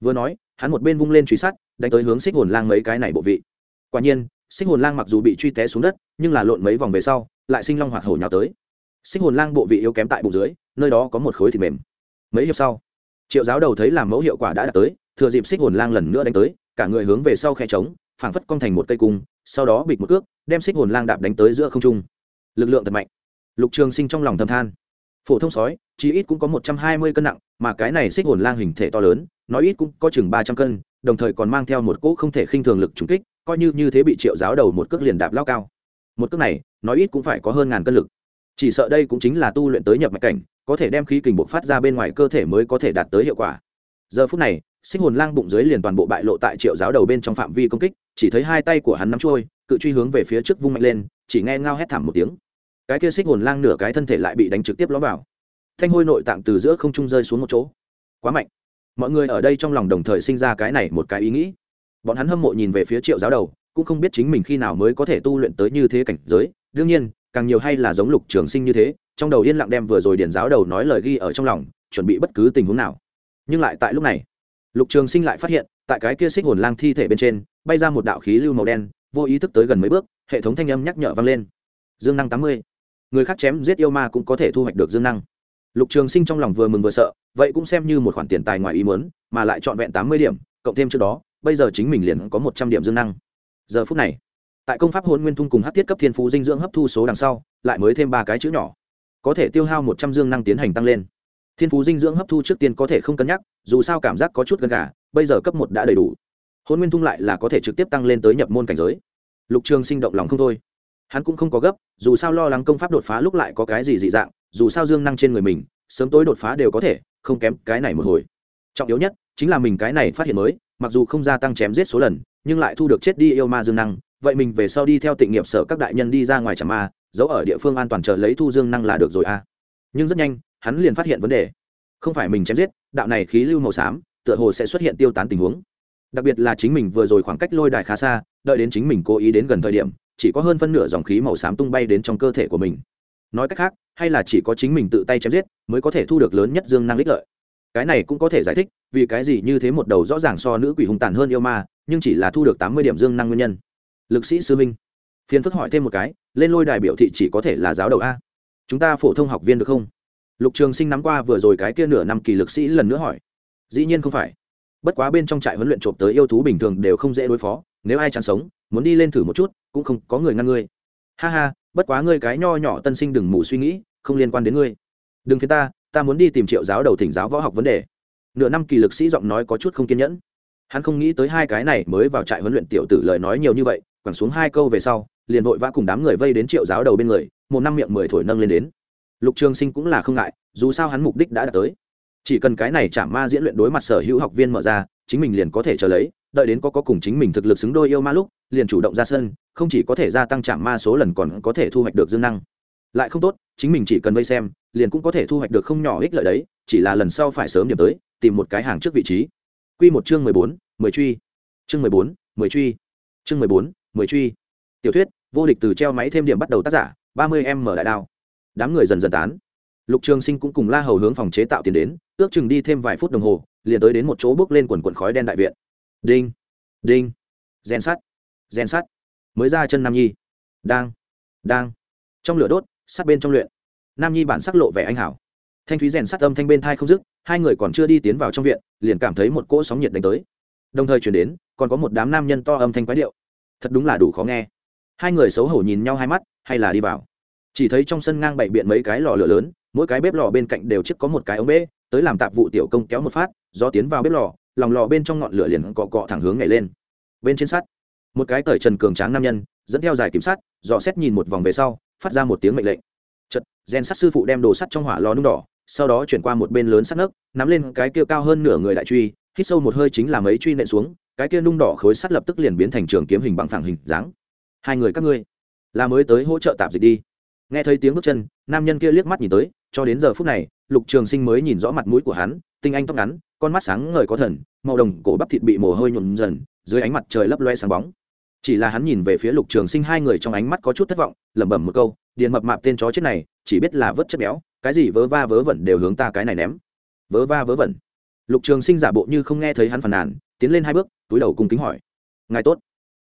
Vừa nói, hắn một bên vung lên truy sát, đánh tới hướng xích hồn lang mấy cái này bộ vị. Quả nhiên, xích hồn lang mặc dù bị truy té xuống đất, nhưng là lộn mấy vòng về sau, lại sinh long hoạt hổ nhào tới. Xích hồn lang bộ vị yếu kém tại bụng dưới, nơi đó có một khối thịt mềm. Mấy hiệp sau triệu giáo đầu thấy làm mẫu hiệu quả đã đạt tới, thừa dịp xích hồn lang lần nữa đánh tới, cả người hướng về sau khe trống, phảng phất cong thành một cây cung, sau đó bịt một cước, đem xích hồn lang đạp đánh tới giữa không trung. Lực lượng thật mạnh. Lục trường sinh trong lòng thầm than. Phổ thông sói, chí ít cũng có một trăm hai mươi cân nặng, mà cái này xích hồn lang hình thể to lớn nói ít cũng có chừng ba trăm cân, đồng thời còn mang theo một cỗ không thể khinh thường lực trúng kích, coi như như thế bị triệu giáo đầu một cước liền đạp lao cao. Một cước này nói ít cũng phải có hơn ngàn cân lực. Chỉ sợ đây cũng chính là tu luyện tới nhập mạch cảnh có thể đem khí kình bộc phát ra bên ngoài cơ thể mới có thể đạt tới hiệu quả. Giờ phút này, sinh hồn lang bụng dưới liền toàn bộ bại lộ tại triệu giáo đầu bên trong phạm vi công kích, chỉ thấy hai tay của hắn nắm trôi cự truy hướng về phía trước vung mạnh lên, chỉ nghe ngao hét thảm một tiếng. Cái kia xích hồn lang nửa cái thân thể lại bị đánh trực tiếp ló vào. Thanh hôi nội tạng từ giữa không trung rơi xuống một chỗ. Quá mạnh. Mọi người ở đây trong lòng đồng thời sinh ra cái này một cái ý nghĩ. Bọn hắn hâm mộ nhìn về phía triệu giáo đầu, cũng không biết chính mình khi nào mới có thể tu luyện tới như thế cảnh giới. Đương nhiên, càng nhiều hay là giống lục trường sinh như thế trong đầu yên lặng đem vừa rồi điển giáo đầu nói lời ghi ở trong lòng, chuẩn bị bất cứ tình huống nào. Nhưng lại tại lúc này, lục trường sinh lại phát hiện, tại cái kia xích hồn lang thi thể bên trên, bay ra một đạo khí lưu màu đen, vô ý thức tới gần mấy bước, hệ thống thanh âm nhắc nhở vang lên. Dương năng tám mươi. Người khác chém giết yêu ma cũng có thể thu hoạch được dương năng. Lục trường sinh trong lòng vừa mừng vừa sợ, vậy cũng xem như một khoản tiền tài ngoài ý muốn, mà lại trọn vẹn tám mươi điểm, cộng thêm trước đó, bây giờ chính mình liền có một trăm điểm dương năng. Giờ phút này, tại công pháp hôn nguyên thung cùng hát thiết cấp thiên phú dinh dưỡng hấp thu số đằng sau, lại mới thêm ba cái chữ nhỏ có thể tiêu hao một trăm dương năng tiến hành tăng lên. Thiên phú dinh dưỡng hấp thu trước tiên có thể không cân nhắc, dù sao cảm giác có chút gần cả bây giờ cấp một đã đầy đủ. Hôn nguyên thung lại là có thể trực tiếp tăng lên tới nhập môn cảnh giới. Lục trường sinh động lòng không thôi. Hắn cũng không có gấp, dù sao lo lắng công pháp đột phá lúc lại có cái gì dị dạng, dù sao dương năng trên người mình, sớm tối đột phá đều có thể, không kém cái này một hồi. Trọng yếu nhất, chính là mình cái này phát hiện mới, mặc dù không gia tăng chém giết số lần, nhưng lại thu được chết đi yêu ma dương năng, vậy mình về sau đi theo tịnh nghiệp sở các đại nhân đi ra ngoài chẳng ma giấu ở địa phương an toàn chờ lấy thu dương năng là được rồi à. Nhưng rất nhanh, hắn liền phát hiện vấn đề. Không phải mình chém giết, đạo này khí lưu màu xám, tựa hồ sẽ xuất hiện tiêu tán tình huống. Đặc biệt là chính mình vừa rồi khoảng cách lôi đài khá xa, đợi đến chính mình cố ý đến gần thời điểm, chỉ có hơn phân nửa dòng khí màu xám tung bay đến trong cơ thể của mình. Nói cách khác, hay là chỉ có chính mình tự tay chém giết, mới có thể thu được lớn nhất dương năng ích lợi. Cái này cũng có thể giải thích, vì cái gì như thế một đầu rõ ràng so nữ quỷ hung tàn hơn yêu ma, nhưng chỉ là thu được tám mươi điểm dương năng nguyên nhân. Lực sĩ sư minh phiền phức hỏi thêm một cái, lên lôi đài biểu thị chỉ có thể là giáo đầu a. Chúng ta phổ thông học viên được không? Lục trường sinh nắm qua vừa rồi cái kia nửa năm kỳ lực sĩ lần nữa hỏi. Dĩ nhiên không phải. Bất quá bên trong trại huấn luyện trộm tới yêu thú bình thường đều không dễ đối phó, nếu ai chẳng sống, muốn đi lên thử một chút, cũng không có người ngăn ngươi. Ha ha, bất quá ngươi cái nho nhỏ tân sinh đừng mù suy nghĩ, không liên quan đến ngươi. Đừng phía ta ta muốn đi tìm triệu giáo đầu thỉnh giáo võ học vấn đề. Nửa năm kỳ lực sĩ giọng nói có chút không kiên nhẫn. Hắn không nghĩ tới hai cái này mới vào trại huấn luyện tiểu tử lời nói nhiều như vậy, quẳng xuống hai câu về sau liền vội vã cùng đám người vây đến triệu giáo đầu bên người, một năm miệng mười thổi nâng lên đến. Lục trường sinh cũng là không ngại, dù sao hắn mục đích đã đạt tới. Chỉ cần cái này chả ma diễn luyện đối mặt sở hữu học viên mở ra, chính mình liền có thể chờ lấy, đợi đến có có cùng chính mình thực lực xứng đôi yêu ma lúc, liền chủ động ra sân, không chỉ có thể gia tăng chạm ma số lần còn có thể thu hoạch được dương năng. Lại không tốt, chính mình chỉ cần vây xem, liền cũng có thể thu hoạch được không nhỏ ích lợi đấy, chỉ là lần sau phải sớm điểm tới, tìm một cái hàng trước vị trí. Q một chương mười bốn, mười truy. Chương mười bốn, mười truy. Chương mười bốn, mười truy. Tiểu thuyết vô địch từ treo máy thêm điểm bắt đầu tác giả, ba mươi m đại đao. Đám người dần dần tán. Lục trường sinh cũng cùng la hầu hướng phòng chế tạo tiền đến, ước chừng đi thêm vài phút đồng hồ, liền tới đến một chỗ bước lên quần quần khói đen đại viện. Đinh đinh. Rèn sắt rèn sắt. Mới ra chân nam nhi. Đang đang. Trong lửa đốt, sắt bên trong luyện. Nam nhi bản sắc lộ vẻ anh hảo. Thanh thúy rèn sắt âm thanh bên thai không dứt, hai người còn chưa đi tiến vào trong viện, liền cảm thấy một cỗ sóng nhiệt đánh tới. Đồng thời chuyển đến, còn có một đám nam nhân to âm thanh quái điệu. Thật đúng là đủ khó nghe hai người xấu hổ nhìn nhau hai mắt, hay là đi vào. Chỉ thấy trong sân ngang bảy biện mấy cái lò lửa lớn, mỗi cái bếp lò bên cạnh đều chiếc có một cái ống bê, tới làm tạp vụ tiểu công kéo một phát do tiến vào bếp lò, lòng lò bên trong ngọn lửa liền cọ cọ thẳng hướng nhảy lên. Bên trên sắt, một cái cởi trần cường tráng nam nhân, dẫn theo dài kiểm sát dò xét nhìn một vòng về sau, phát ra một tiếng mệnh lệnh. Chật gen sắt sư phụ đem đồ sắt trong hỏa lò nung đỏ, sau đó chuyển qua một bên lớn sắt nấc, nắm lên cái kia cao hơn nửa người đại truy, hít sâu một hơi chính là mấy truy nện xuống, cái kia nung đỏ khối sắt lập tức liền biến thành trường kiếm hình bằng phẳng hình dáng hai người các ngươi, là mới tới hỗ trợ tạp dịch đi. Nghe thấy tiếng bước chân, nam nhân kia liếc mắt nhìn tới, cho đến giờ phút này, lục trường sinh mới nhìn rõ mặt mũi của hắn, tinh anh tóc ngắn, con mắt sáng ngời có thần, màu đồng cổ bắp thịt bị mồ hôi nhuộm dần, dưới ánh mặt trời lấp loe sáng bóng. Chỉ là hắn nhìn về phía lục trường sinh, hai người trong ánh mắt có chút thất vọng, lẩm bẩm một câu, điền mập mạp tên chó chết này, chỉ biết là vớt chất béo, cái gì vớ va vớ vẩn đều hướng ta cái này ném. Vớ va vớ vẩn? Lục trường sinh giả bộ như không nghe thấy hắn phàn nàn, tiến lên hai bước, túi đầu cung kính hỏi, ngài tốt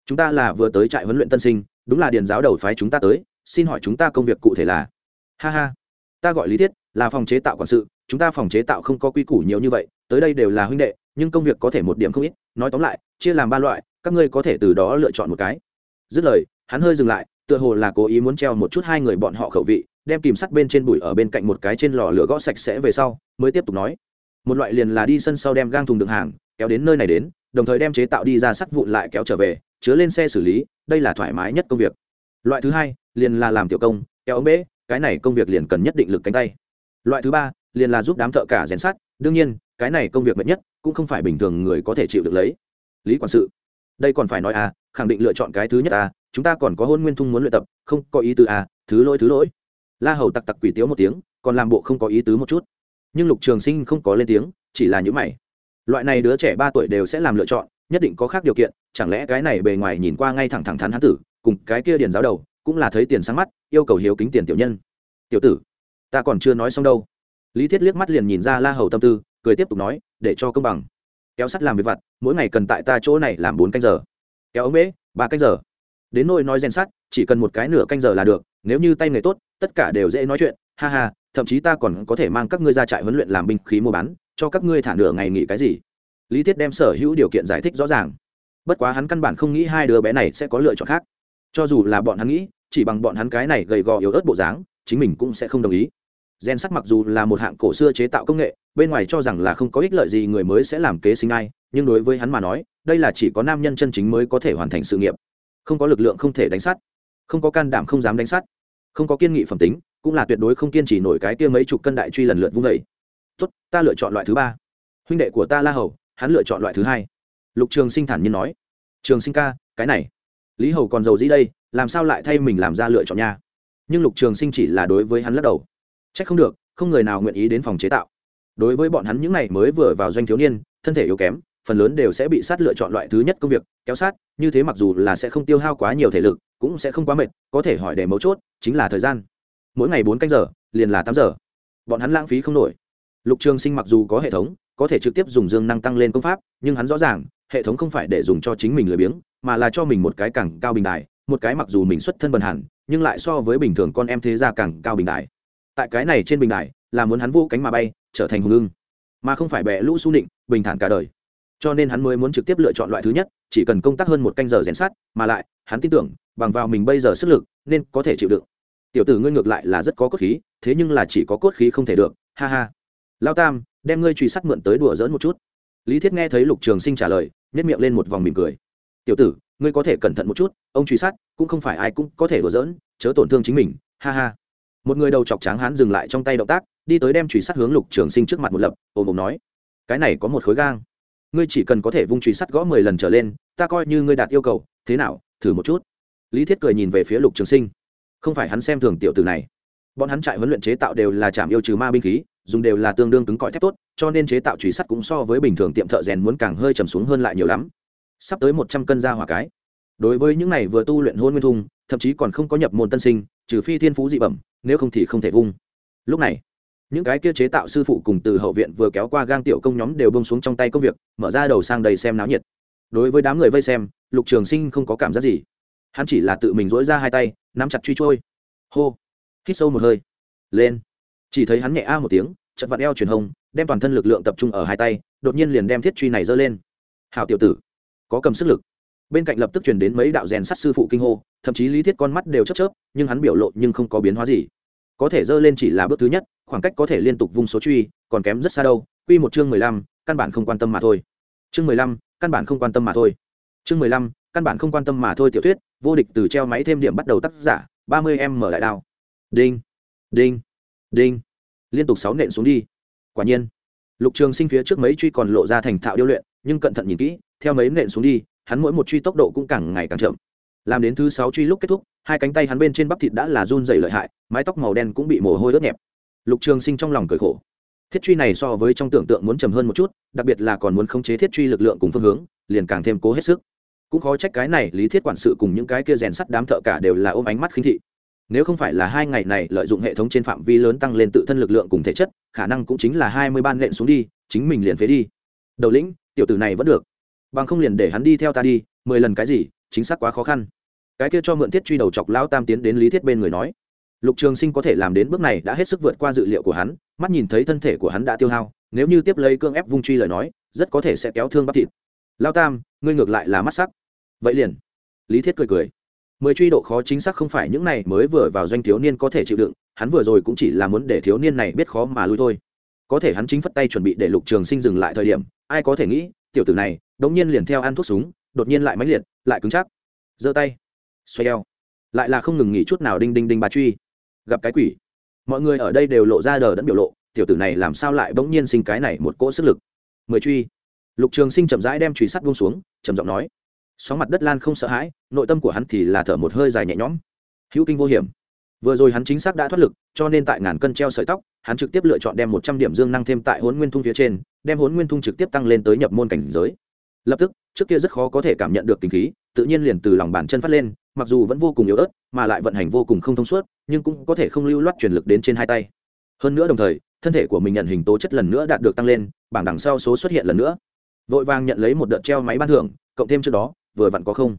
chúng ta là vừa tới trại huấn luyện tân sinh, đúng là điền giáo đầu phái chúng ta tới, xin hỏi chúng ta công việc cụ thể là? Ha ha, ta gọi lý thiết, là phòng chế tạo quản sự, chúng ta phòng chế tạo không có quy củ nhiều như vậy, tới đây đều là huynh đệ, nhưng công việc có thể một điểm không ít, nói tóm lại, chia làm ba loại, các ngươi có thể từ đó lựa chọn một cái. Dứt lời, hắn hơi dừng lại, tựa hồ là cố ý muốn treo một chút hai người bọn họ khẩu vị, đem kìm sắt bên trên bụi ở bên cạnh một cái trên lò lửa gõ sạch sẽ về sau, mới tiếp tục nói. Một loại liền là đi sân sau đem gang thùng đựng hàng, kéo đến nơi này đến, đồng thời đem chế tạo đi ra sắt vụn lại kéo trở về chứa lên xe xử lý, đây là thoải mái nhất công việc. Loại thứ hai, liền là làm tiểu công, kéo ống bể cái này công việc liền cần nhất định lực cánh tay. Loại thứ ba, liền là giúp đám thợ cả rèn sắt, đương nhiên, cái này công việc mệt nhất, cũng không phải bình thường người có thể chịu được lấy. Lý quản sự, đây còn phải nói à khẳng định lựa chọn cái thứ nhất à chúng ta còn có hôn nguyên thung muốn luyện tập, không có ý tứ à thứ lỗi thứ lỗi. La hầu tặc tặc quỷ tiếu một tiếng, còn làm bộ không có ý tứ một chút. Nhưng lục trường sinh không có lên tiếng, chỉ là những mày. Loại này đứa trẻ ba tuổi đều sẽ làm lựa chọn nhất định có khác điều kiện, chẳng lẽ cái này bề ngoài nhìn qua ngay thẳng thẳng thắn hán tử, cùng cái kia điền giáo đầu, cũng là thấy tiền sáng mắt, yêu cầu hiếu kính tiền tiểu nhân. Tiểu tử, ta còn chưa nói xong đâu. Lý thiết liếc mắt liền nhìn ra la hầu tâm tư, cười tiếp tục nói, để cho công bằng. Kéo sắt làm việc vặt, mỗi ngày cần tại ta chỗ này làm bốn canh giờ. Kéo ống bế, ba canh giờ. Đến nôi nói rèn sắt, chỉ cần một cái nửa canh giờ là được, nếu như tay nghề tốt, tất cả đều dễ nói chuyện, ha ha, thậm chí ta còn có thể mang các ngươi ra trại huấn luyện làm binh khí mua bán, cho các ngươi thả nửa ngày nghỉ cái gì lý thiết đem sở hữu điều kiện giải thích rõ ràng. Bất quá hắn căn bản không nghĩ hai đứa bé này sẽ có lựa chọn khác. Cho dù là bọn hắn nghĩ chỉ bằng bọn hắn cái này gầy gò yếu ớt bộ dáng chính mình cũng sẽ không đồng ý. Gen sắt mặc dù là một hạng cổ xưa chế tạo công nghệ bên ngoài cho rằng là không có ích lợi gì người mới sẽ làm kế sinh ai nhưng đối với hắn mà nói đây là chỉ có nam nhân chân chính mới có thể hoàn thành sự nghiệp. Không có lực lượng không thể đánh sắt không có can đảm không dám đánh sắt, không có kiên nghị phẩm tính cũng là tuyệt đối không kiên trì nổi cái kia mấy chục cân đại truy lần lượt vung vẩy tốt ta lựa chọn loại thứ ba. Huynh đệ của ta la hầu hắn lựa chọn loại thứ hai. Lục trường sinh thản nhiên nói, trường sinh ca, cái này, lý hầu còn giàu gì đây, làm sao lại thay mình làm ra lựa chọn nha? Nhưng lục trường sinh chỉ là đối với hắn lắc đầu. C h ắ c không được, không người nào nguyện ý đến phòng chế tạo. Đối với bọn hắn những n à y mới vừa vào doanh thiếu niên, thân thể yếu kém, phần lớn đều sẽ bị sát lựa chọn loại thứ nhất công việc, kéo sát, như thế mặc dù là sẽ không tiêu hao quá nhiều thể lực, cũng sẽ không quá mệt, có thể hỏi để mấu chốt, chính là thời gian. Mỗi ngày bốn canh giờ, liền là tám giờ. Bọn hắn lãng phí không nổi. Lục trường sinh mặc dù có hệ thống có thể trực tiếp dùng dương năng tăng lên công pháp nhưng hắn rõ ràng hệ thống không phải để dùng cho chính mình lười biếng mà là cho mình một cái càng cao bình đài một cái mặc dù mình xuất thân bần hẳn nhưng lại so với bình thường con em thế ra càng cao bình đài. Tại cái này trên bình đài là muốn hắn vô cánh mà bay trở thành hùng lưng, mà không phải bẻ lũ su nịnh bình thản cả đời. Cho nên hắn mới muốn trực tiếp lựa chọn loại thứ nhất chỉ cần công tác hơn một canh giờ rèn sát mà lại hắn tin tưởng bằng vào mình bây giờ sức lực nên có thể chịu đựng. Tiểu tử ngươi ngược lại là rất có cốt khí thế nhưng là chỉ có cốt khí không thể được ha ha. Lao tam đem ngươi truy sát mượn tới đùa dỡn một chút. Lý thiết nghe thấy lục trường sinh trả lời nhét miệng lên một vòng mỉm cười. Tiểu tử, ngươi có thể cẩn thận một chút, ông truy sát, cũng không phải ai cũng có thể đùa giỡn, chớ tổn thương chính mình. Ha ha. Một người đầu chọc tráng hán dừng lại trong tay động tác, đi tới đem truy sát hướng lục trường sinh trước mặt một lập ôm ôm nói, cái này có một khối gang. Ngươi chỉ cần có thể vung truy sát gõ mười lần trở lên, ta coi như ngươi đạt yêu cầu, thế nào, thử một chút. Lý thiết cười nhìn về phía lục trường sinh. Không phải hắn xem thường tiểu tử này. Bọn hắn trại huấn luyện chế tạo đều là chạm yêu trừ ma binh khí dùng đều là tương đương cứng cỏi thép tốt, cho nên chế tạo truy sắt cũng so với bình thường tiệm thợ rèn muốn càng hơi trầm xuống hơn lại nhiều lắm. Sắp tới một trăm cân ra hỏa cái. Đối với những này vừa tu luyện hôn nguyên thung thậm chí còn không có nhập môn tân sinh, trừ phi thiên phú dị bẩm, nếu không thì không thể vung. Lúc này, những cái kia chế tạo sư phụ cùng từ hậu viện vừa kéo qua gang tiểu công nhóm đều bông xuống trong tay công việc, mở ra đầu sang đầy xem náo nhiệt. Đối với đám người vây xem, lục trường sinh không có cảm giác gì. Hắn chỉ là tự mình dỗi ra hai tay, nắm chặt truy trôi. Hô. Hít sâu một hơi. Lên chỉ thấy hắn nhẹ a một tiếng, chật vặn eo truyền hông đem toàn thân lực lượng tập trung ở hai tay, đột nhiên liền đem thiết truy này giơ lên. Hào tiểu tử, có cầm sức lực. Bên cạnh lập tức truyền đến mấy đạo rèn sắt sư phụ kinh hô, thậm chí lý thiết con mắt đều chớp chớp, nhưng hắn biểu lộ nhưng không có biến hóa gì. Có thể dơ lên chỉ là bước thứ nhất, khoảng cách có thể liên tục vung số truy, còn kém rất xa đâu, quy một chương mười lăm, căn bản không quan tâm mà thôi. Chương mười lăm, căn bản không quan tâm mà thôi. Chương mười lăm, căn bản không quan tâm mà thôi tiểu thuyết, vô địch từ treo máy thêm điểm bắt đầu tác giả, ba mươi em mở lại đao. Đinh đinh đinh. Liên tục sáu nện xuống đi. Quả nhiên, lục trường sinh phía trước mấy truy còn lộ ra thành thạo điêu luyện, nhưng cẩn thận nhìn kỹ, theo mấy nện xuống đi, hắn mỗi một truy tốc độ cũng càng ngày càng chậm. Làm đến thứ sáu truy lúc kết thúc, hai cánh tay hắn bên trên bắp thịt đã là run dày lợi hại, mái tóc màu đen cũng bị mồ hôi ướt nhẹp. Lục trường sinh trong lòng cười khổ. Thiết truy này so với trong tưởng tượng muốn chầm hơn một chút, đặc biệt là còn muốn khống chế thiết truy lực lượng cùng phương hướng, liền càng thêm cố hết sức. Cũng khó trách cái này lý thiết quản sự cùng những cái kia rèn sắt đám thợ cả đều là ôm ánh mắt khinh thị nếu không phải là hai ngày này lợi dụng hệ thống trên phạm vi lớn tăng lên tự thân lực lượng cùng thể chất, khả năng cũng chính là hai mươi ban lện xuống đi, chính mình liền phế đi. Đầu lĩnh, tiểu tử này vẫn được. Bằng không liền để hắn đi theo ta đi, mười lần cái gì, chính xác quá khó khăn. Cái kia cho mượn thiết truy đầu chọc lão tam tiến đến lý thiết bên người nói. Lục trường sinh có thể làm đến bước này đã hết sức vượt qua dự liệu của hắn, mắt nhìn thấy thân thể của hắn đã tiêu hao, nếu như tiếp lấy cương ép vung truy lời nói, rất có thể sẽ kéo thương bắp thịt. Lao tam, ngươi ngược lại là mắt sắc. Vậy liền. Lý thiết cười cười mười truy độ khó chính xác không phải những này mới vừa vào doanh thiếu niên có thể chịu đựng, hắn vừa rồi cũng chỉ là muốn để thiếu niên này biết khó mà lui thôi. Có thể hắn chính phất tay chuẩn bị để lục trường sinh dừng lại thời điểm, ai có thể nghĩ, tiểu tử này, đống nhiên liền theo ăn thuốc súng, đột nhiên lại mãnh liệt, lại cứng chắc. Giơ tay, xoay eo, lại là không ngừng nghỉ chút nào đinh đinh đinh bà truy. Gặp cái quỷ. Mọi người ở đây đều lộ ra đờ đẫn biểu lộ, tiểu tử này làm sao lại bỗng nhiên sinh cái này một cỗ sức lực. Mười truy. Lục trường sinh chậm rãi đem truy sắt buông xuống, trầm giọng nói sóng mặt đất lan không sợ hãi, nội tâm của hắn thì là thở một hơi dài nhẹ nhõm. Hữu kinh vô hiểm. Vừa rồi hắn chính xác đã thoát lực, cho nên tại ngàn cân treo sợi tóc, hắn trực tiếp lựa chọn đem một trăm điểm dương năng thêm tại hốn nguyên thung phía trên, đem hốn nguyên thung trực tiếp tăng lên tới nhập môn cảnh giới. Lập tức, trước kia rất khó có thể cảm nhận được kinh khí, tự nhiên liền từ lòng bàn chân phát lên, mặc dù vẫn vô cùng yếu ớt, mà lại vận hành vô cùng không thông suốt, nhưng cũng có thể không lưu loát truyền lực đến trên hai tay. Hơn nữa đồng thời, thân thể của mình nhận hình tố chất lần nữa đạt được tăng lên, bảng đằng sau số xuất hiện lần nữa. Vội vàng nhận lấy một đợt treo máy ban thưởng, cộng thêm trước đó vừa vặn có không?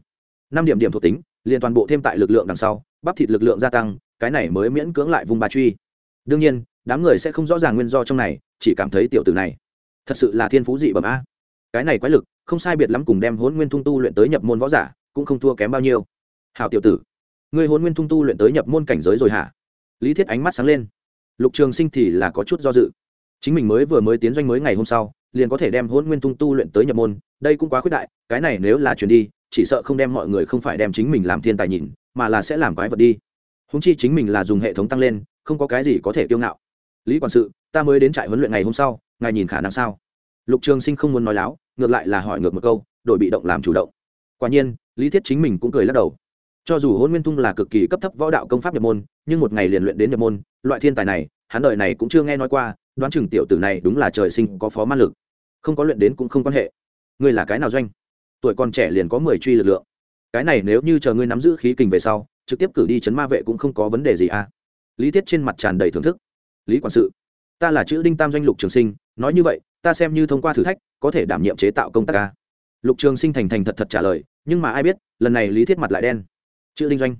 Năm điểm điểm thuộc tính, liền toàn bộ thêm tại lực lượng đằng sau, bắp thịt lực lượng gia tăng, cái này mới miễn cưỡng lại vùng ba truy. Đương nhiên, đám người sẽ không rõ ràng nguyên do trong này, chỉ cảm thấy tiểu tử này thật sự là thiên phú dị bẩm a. Cái này quái lực, không sai biệt lắm cùng đem hôn nguyên thung tu luyện tới nhập môn võ giả, cũng không thua kém bao nhiêu. Hảo tiểu tử người hôn nguyên thung tu luyện tới nhập môn cảnh giới rồi hả? Lý thiết ánh mắt sáng lên. Lục trường sinh thì là có chút do dự. Chính mình mới vừa mới tiến doanh mới ngày hôm sau liền có thể đem hôn nguyên tung tu luyện tới nhập môn, đây cũng quá khuyết đại, cái này nếu là chuyển đi, chỉ sợ không đem mọi người không phải đem chính mình làm thiên tài nhìn, mà là sẽ làm quái vật đi. Húng chi chính mình là dùng hệ thống tăng lên, không có cái gì có thể kiêu ngạo. Lý quản sự, ta mới đến trại huấn luyện ngày hôm sau, ngài nhìn khả năng sao? Lục trường sinh không muốn nói láo, ngược lại là hỏi ngược một câu, đổi bị động làm chủ động. Quả nhiên, lý thiết chính mình cũng cười lắc đầu. Cho dù hôn nguyên tung là cực kỳ cấp thấp võ đạo công pháp nhập môn, nhưng một ngày liền luyện đến nhập môn, loại thiên tài này, hắn đời này cũng chưa nghe nói qua, đoán chừng tiểu tử này đúng là trời sinh có phó man lực không có luyện đến cũng không quan hệ. Ngươi là cái nào doanh? Tuổi còn trẻ liền có mười truy lực lượng. Cái này nếu như chờ ngươi nắm giữ khí kình về sau, trực tiếp cử đi chấn ma vệ cũng không có vấn đề gì à? Lý thiết trên mặt tràn đầy thưởng thức. Lý quản sự, ta là chữ đinh tam doanh lục trường sinh, nói như vậy, ta xem như thông qua thử thách, có thể đảm nhiệm chế tạo công tác ca lục trường sinh thành thành thật thật trả lời, nhưng mà ai biết, lần này lý thiết mặt lại đen. Chữ đinh doanh.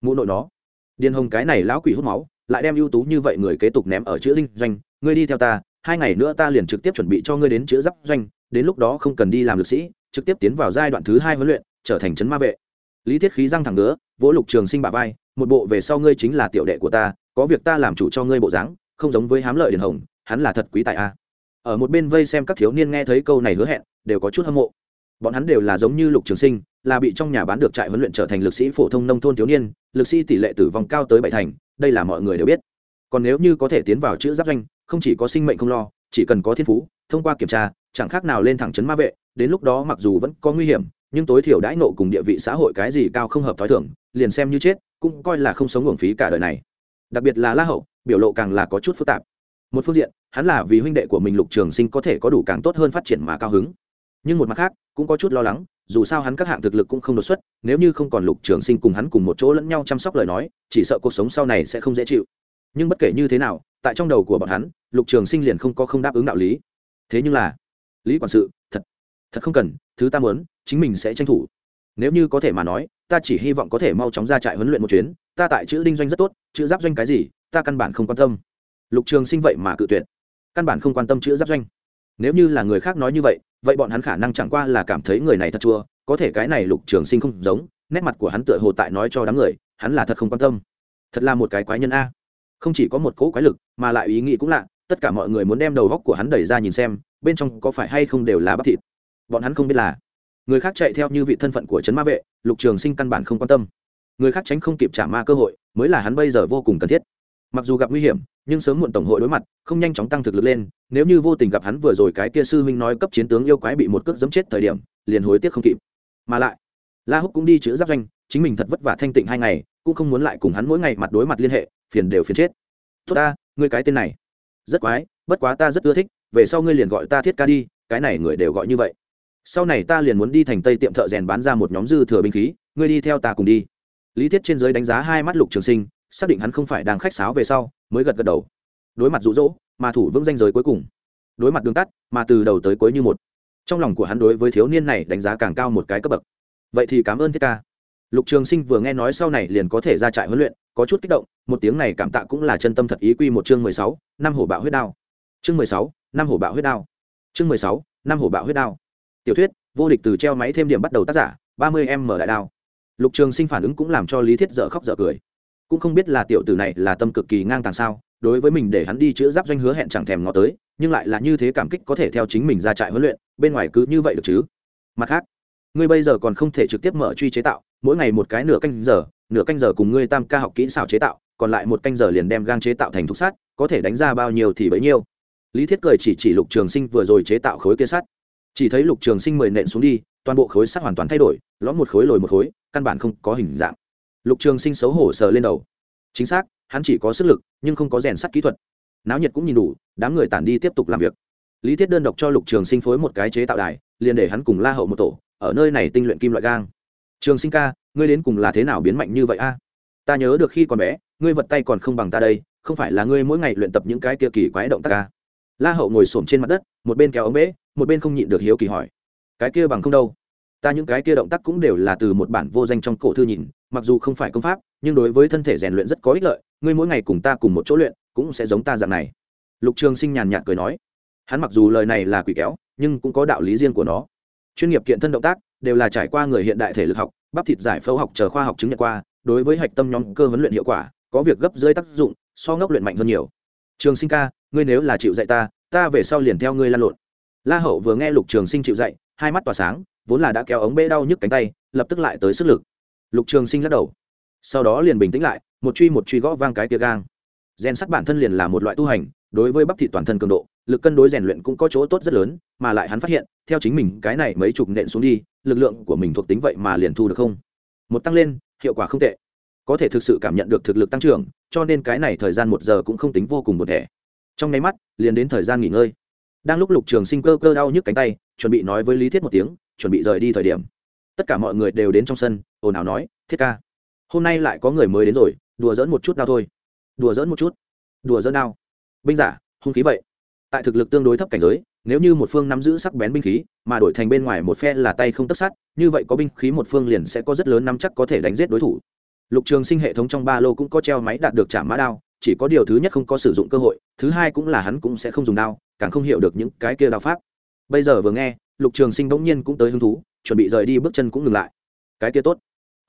Mụ nội nó. Điền hồng cái này lão quỷ hút máu, lại đem ưu tú như vậy người kế tục ném ở chữ đinh doanh, ngươi đi theo ta hai ngày nữa ta liền trực tiếp chuẩn bị cho ngươi đến chữ giáp doanh, đến lúc đó không cần đi làm lực sĩ, trực tiếp tiến vào giai đoạn thứ hai huấn luyện, trở thành trấn ma vệ. Lý thiết khí răng thẳng nữa vỗ lục trường sinh bà vai, một bộ về sau ngươi chính là tiểu đệ của ta, có việc ta làm chủ cho ngươi bộ dáng, không giống với hám lợi điền hồng, hắn là thật quý tại a. Ở một bên vây xem các thiếu niên nghe thấy câu này hứa hẹn, đều có chút hâm mộ. Bọn hắn đều là giống như lục trường sinh, là bị trong nhà bán được trại huấn luyện trở thành lực sĩ phổ thông nông thôn thiếu niên, lực sĩ tỷ lệ tử vong cao tới bảy thành, đây là mọi người đều biết. Còn nếu như có thể tiến vào chữ giáp doanh không chỉ có sinh mệnh không lo, chỉ cần có thiên phú, thông qua kiểm tra, chẳng khác nào lên thẳng chấn ma vệ, đến lúc đó mặc dù vẫn có nguy hiểm, nhưng tối thiểu đãi nộ cùng địa vị xã hội cái gì cao không hợp t h ó i thưởng liền xem như chết, cũng coi là không sống uổng phí cả đời này. Đặc biệt là la hậu, biểu lộ càng là có chút phức tạp. Một phương diện, hắn là vì huynh đệ của mình lục trường sinh có thể có đủ càng tốt hơn phát triển mà cao hứng. Nhưng một mặt khác, cũng có chút lo lắng, dù sao hắn các hạng thực lực cũng không đột xuất, nếu như không còn lục trường sinh cùng hắn cùng một chỗ lẫn nhau chăm sóc lời nói, chỉ sợ cuộc sống sau này sẽ không dễ chịu. Nhưng bất kể như thế nào tại trong đầu của bọn hắn, lục trường sinh liền không có không đáp ứng đạo lý. Thế nhưng là, lý quản sự, thật thật không cần, thứ ta muốn, chính mình sẽ tranh thủ. Nếu như có thể mà nói, ta chỉ hy vọng có thể mau chóng ra trại huấn luyện một chuyến, ta tại chữ đinh doanh rất tốt, chữ giáp doanh cái gì, ta căn bản không quan tâm. Lục trường sinh vậy mà cự tuyệt. Căn bản không quan tâm chữ giáp doanh. Nếu như là người khác nói như vậy vậy bọn hắn khả năng chẳng qua là cảm thấy người này thật chua, có thể cái này lục trường sinh không giống, nét mặt của hắn tựa hồ tại nói cho đám người, hắn là thật không quan tâm. Thật là một cái quái nhân a không chỉ có một cỗ quái lực mà lại ý nghĩ cũng lạ tất cả mọi người muốn đem đầu góc của hắn đẩy ra nhìn xem bên trong có phải hay không đều là bắp thịt. Bọn hắn không biết là người khác chạy theo như vị thân phận của trấn ma vệ lục trường sinh căn bản không quan tâm. Người khác tránh không kịp trả ma cơ hội mới là hắn bây giờ vô cùng cần thiết. Mặc dù gặp nguy hiểm nhưng sớm muộn tổng hội đối mặt không nhanh chóng tăng thực lực lên nếu như vô tình gặp hắn vừa rồi cái kia sư huynh nói cấp chiến tướng yêu quái bị một cước dẫm chết thời điểm liền hối tiếc không kịp. Mà lại la húc cũng đi chữ giáp danh, chính mình thật vất vả thanh tịnh hai ngày cũng không muốn lại cùng hắn mỗi ngày mặt đối mặt liên hệ phiền đều phiền chết. Tốt ta, ngươi cái tên này. Rất quái, bất quá ta rất ưa thích, về sau ngươi liền gọi ta thiết ca đi, cái này người đều gọi như vậy. Sau này ta liền muốn đi thành tây tiệm thợ rèn bán ra một nhóm dư thừa binh khí, ngươi đi theo ta cùng đi. Lý thiết trên giới đánh giá hai mắt lục trường sinh, xác định hắn không phải đang khách sáo về sau, mới gật gật đầu. Đối mặt rụ rỗ mà thủ vững danh giới cuối cùng. Đối mặt đường tắt, mà từ đầu tới cuối như một. Trong lòng của hắn đối với thiếu niên này đánh giá càng cao một cái cấp bậc. Vậy thì cảm ơn thiết ca. Lục trường sinh vừa nghe nói sau này liền có thể ra trại huấn luyện có chút kích động, một tiếng này cảm tạ cũng là chân tâm thật ý quy một chương mười sáu, năm hổ bạo huyết đao. Chương mười sáu, năm hổ bạo huyết đao. Chương mười sáu, năm hổ bạo huyết đao. Tiểu thuyết, vô địch từ treo máy thêm điểm bắt đầu tác giả, ba mươi em mở đại đao. Lục trường sinh phản ứng cũng làm cho lý thiết dở khóc dở cười. Cũng không biết là tiểu tử này là tâm cực kỳ ngang tàng sao, đối với mình để hắn đi chữa giáp doanh hứa hẹn chẳng thèm ngó tới, nhưng lại là như thế cảm kích có thể theo chính mình ra trại huấn luyện, bên ngoài cứ như vậy được chứ? Mặt khác, ngươi bây giờ còn không thể trực tiếp mở truy chế tạo, mỗi ngày một cái nửa canh giờ nửa canh giờ cùng ngươi tam ca học kỹ xảo chế tạo, còn lại một canh giờ liền đem gang chế tạo thành thuốc sắt, có thể đánh ra bao nhiêu thì bấy nhiêu. Lý thiết cười chỉ chỉ lục trường sinh vừa rồi chế tạo khối kia sắt. Chỉ thấy lục trường sinh mười nện xuống đi, toàn bộ khối sắt hoàn toàn thay đổi, lõm một khối lồi một khối, căn bản không có hình dạng. Lục trường sinh xấu hổ sờ lên đầu. Chính xác, hắn chỉ có sức lực, nhưng không có rèn sắt kỹ thuật. Náo nhiệt cũng nhìn đủ, đám người tản đi tiếp tục làm việc. Lý thiết đơn độc cho lục trường sinh phối một cái chế tạo đài, liền để hắn cùng la hậu một tổ, ở nơi này tinh luyện kim loại gang. Trường sinh ca ngươi đến cùng là thế nào biến mạnh như vậy a? Ta nhớ được khi còn bé, ngươi vật tay còn không bằng ta đây, không phải là ngươi mỗi ngày luyện tập những cái kia kỳ quái động tác ca la hậu ngồi s trên mặt đất, một bên kéo ống bế, một bên không nhịn được hiếu kỳ hỏi. Cái kia bằng không đâu. Ta những cái kia động tác cũng đều là từ một bản vô danh trong cổ thư nhìn, mặc dù không phải công pháp, nhưng đối với thân thể rèn luyện rất có ích lợi, ngươi mỗi ngày cùng ta cùng một chỗ luyện, cũng sẽ giống ta dạng này. Lục trường sinh nhàn nhạt cười nói. Hắn mặc dù lời này là quỷ kéo, nhưng cũng có đạo lý riêng của nó. Chuyên nghiệp kiện thân động tác, đều là trải qua người hiện đại thể lực học bắp thịt giải phẫu học chờ khoa học chứng nhận qua, đối với hạch tâm nhóm cơ huấn luyện hiệu quả, có việc gấp dưới tác dụng, so ngốc luyện mạnh hơn nhiều. Trường sinh ca, ngươi nếu là chịu dạy ta ta về sau liền theo ngươi lan lộn. La hậu vừa nghe lục trường sinh chịu dạy, hai mắt tỏa sáng, vốn là đã kéo ống bê đau nhức cánh tay, lập tức lại tới sức lực. Lục trường sinh lắc đầu. Sau đó liền bình tĩnh lại, một truy một truy gõ vang cái tia gang. Rèn sắt bản thân liền là một loại tu hành, đối với bắp thị toàn thân cường độ, lực cân đối rèn luyện cũng có chỗ tốt rất lớn, mà lại hắn phát hiện theo chính mình, cái này mấy chục nện xuống đi, lực lượng của mình thuộc tính vậy mà liền thu được không? Một tăng lên, hiệu quả không tệ. Có thể thực sự cảm nhận được thực lực tăng trưởng, cho nên cái này thời gian một giờ cũng không tính vô cùng một thẻ. Trong nháy mắt, liền đến thời gian nghỉ ngơi. Đang lúc lục trường sinh cơ cơ đau nhức cánh tay, chuẩn bị nói với lý thiết một tiếng, chuẩn bị rời đi thời điểm. Tất cả mọi người đều đến trong sân, ồn ào nói, thiết ca, hôm nay lại có người mới đến rồi, đùa dỡn một chút đau thôi. Đùa dỡn một chút. Đùa dỡn đau binh giả, hung khí vậy tại thực lực tương đối thấp cảnh giới, nếu như một phương nắm giữ sắc bén binh khí, mà đổi thành bên ngoài một phe là tay không tất sát, như vậy có binh khí một phương liền sẽ có rất lớn nắm chắc có thể đánh giết đối thủ. Lục trường sinh hệ thống trong ba lô cũng có treo máy đạt được trả mã đao, chỉ có điều thứ nhất không có sử dụng cơ hội, thứ hai cũng là hắn cũng sẽ không dùng đao, càng không hiểu được những cái kia đao pháp. Bây giờ vừa nghe, lục trường sinh bỗng nhiên cũng tới hứng thú, chuẩn bị rời đi bước chân cũng ngừng lại. Cái kia tốt.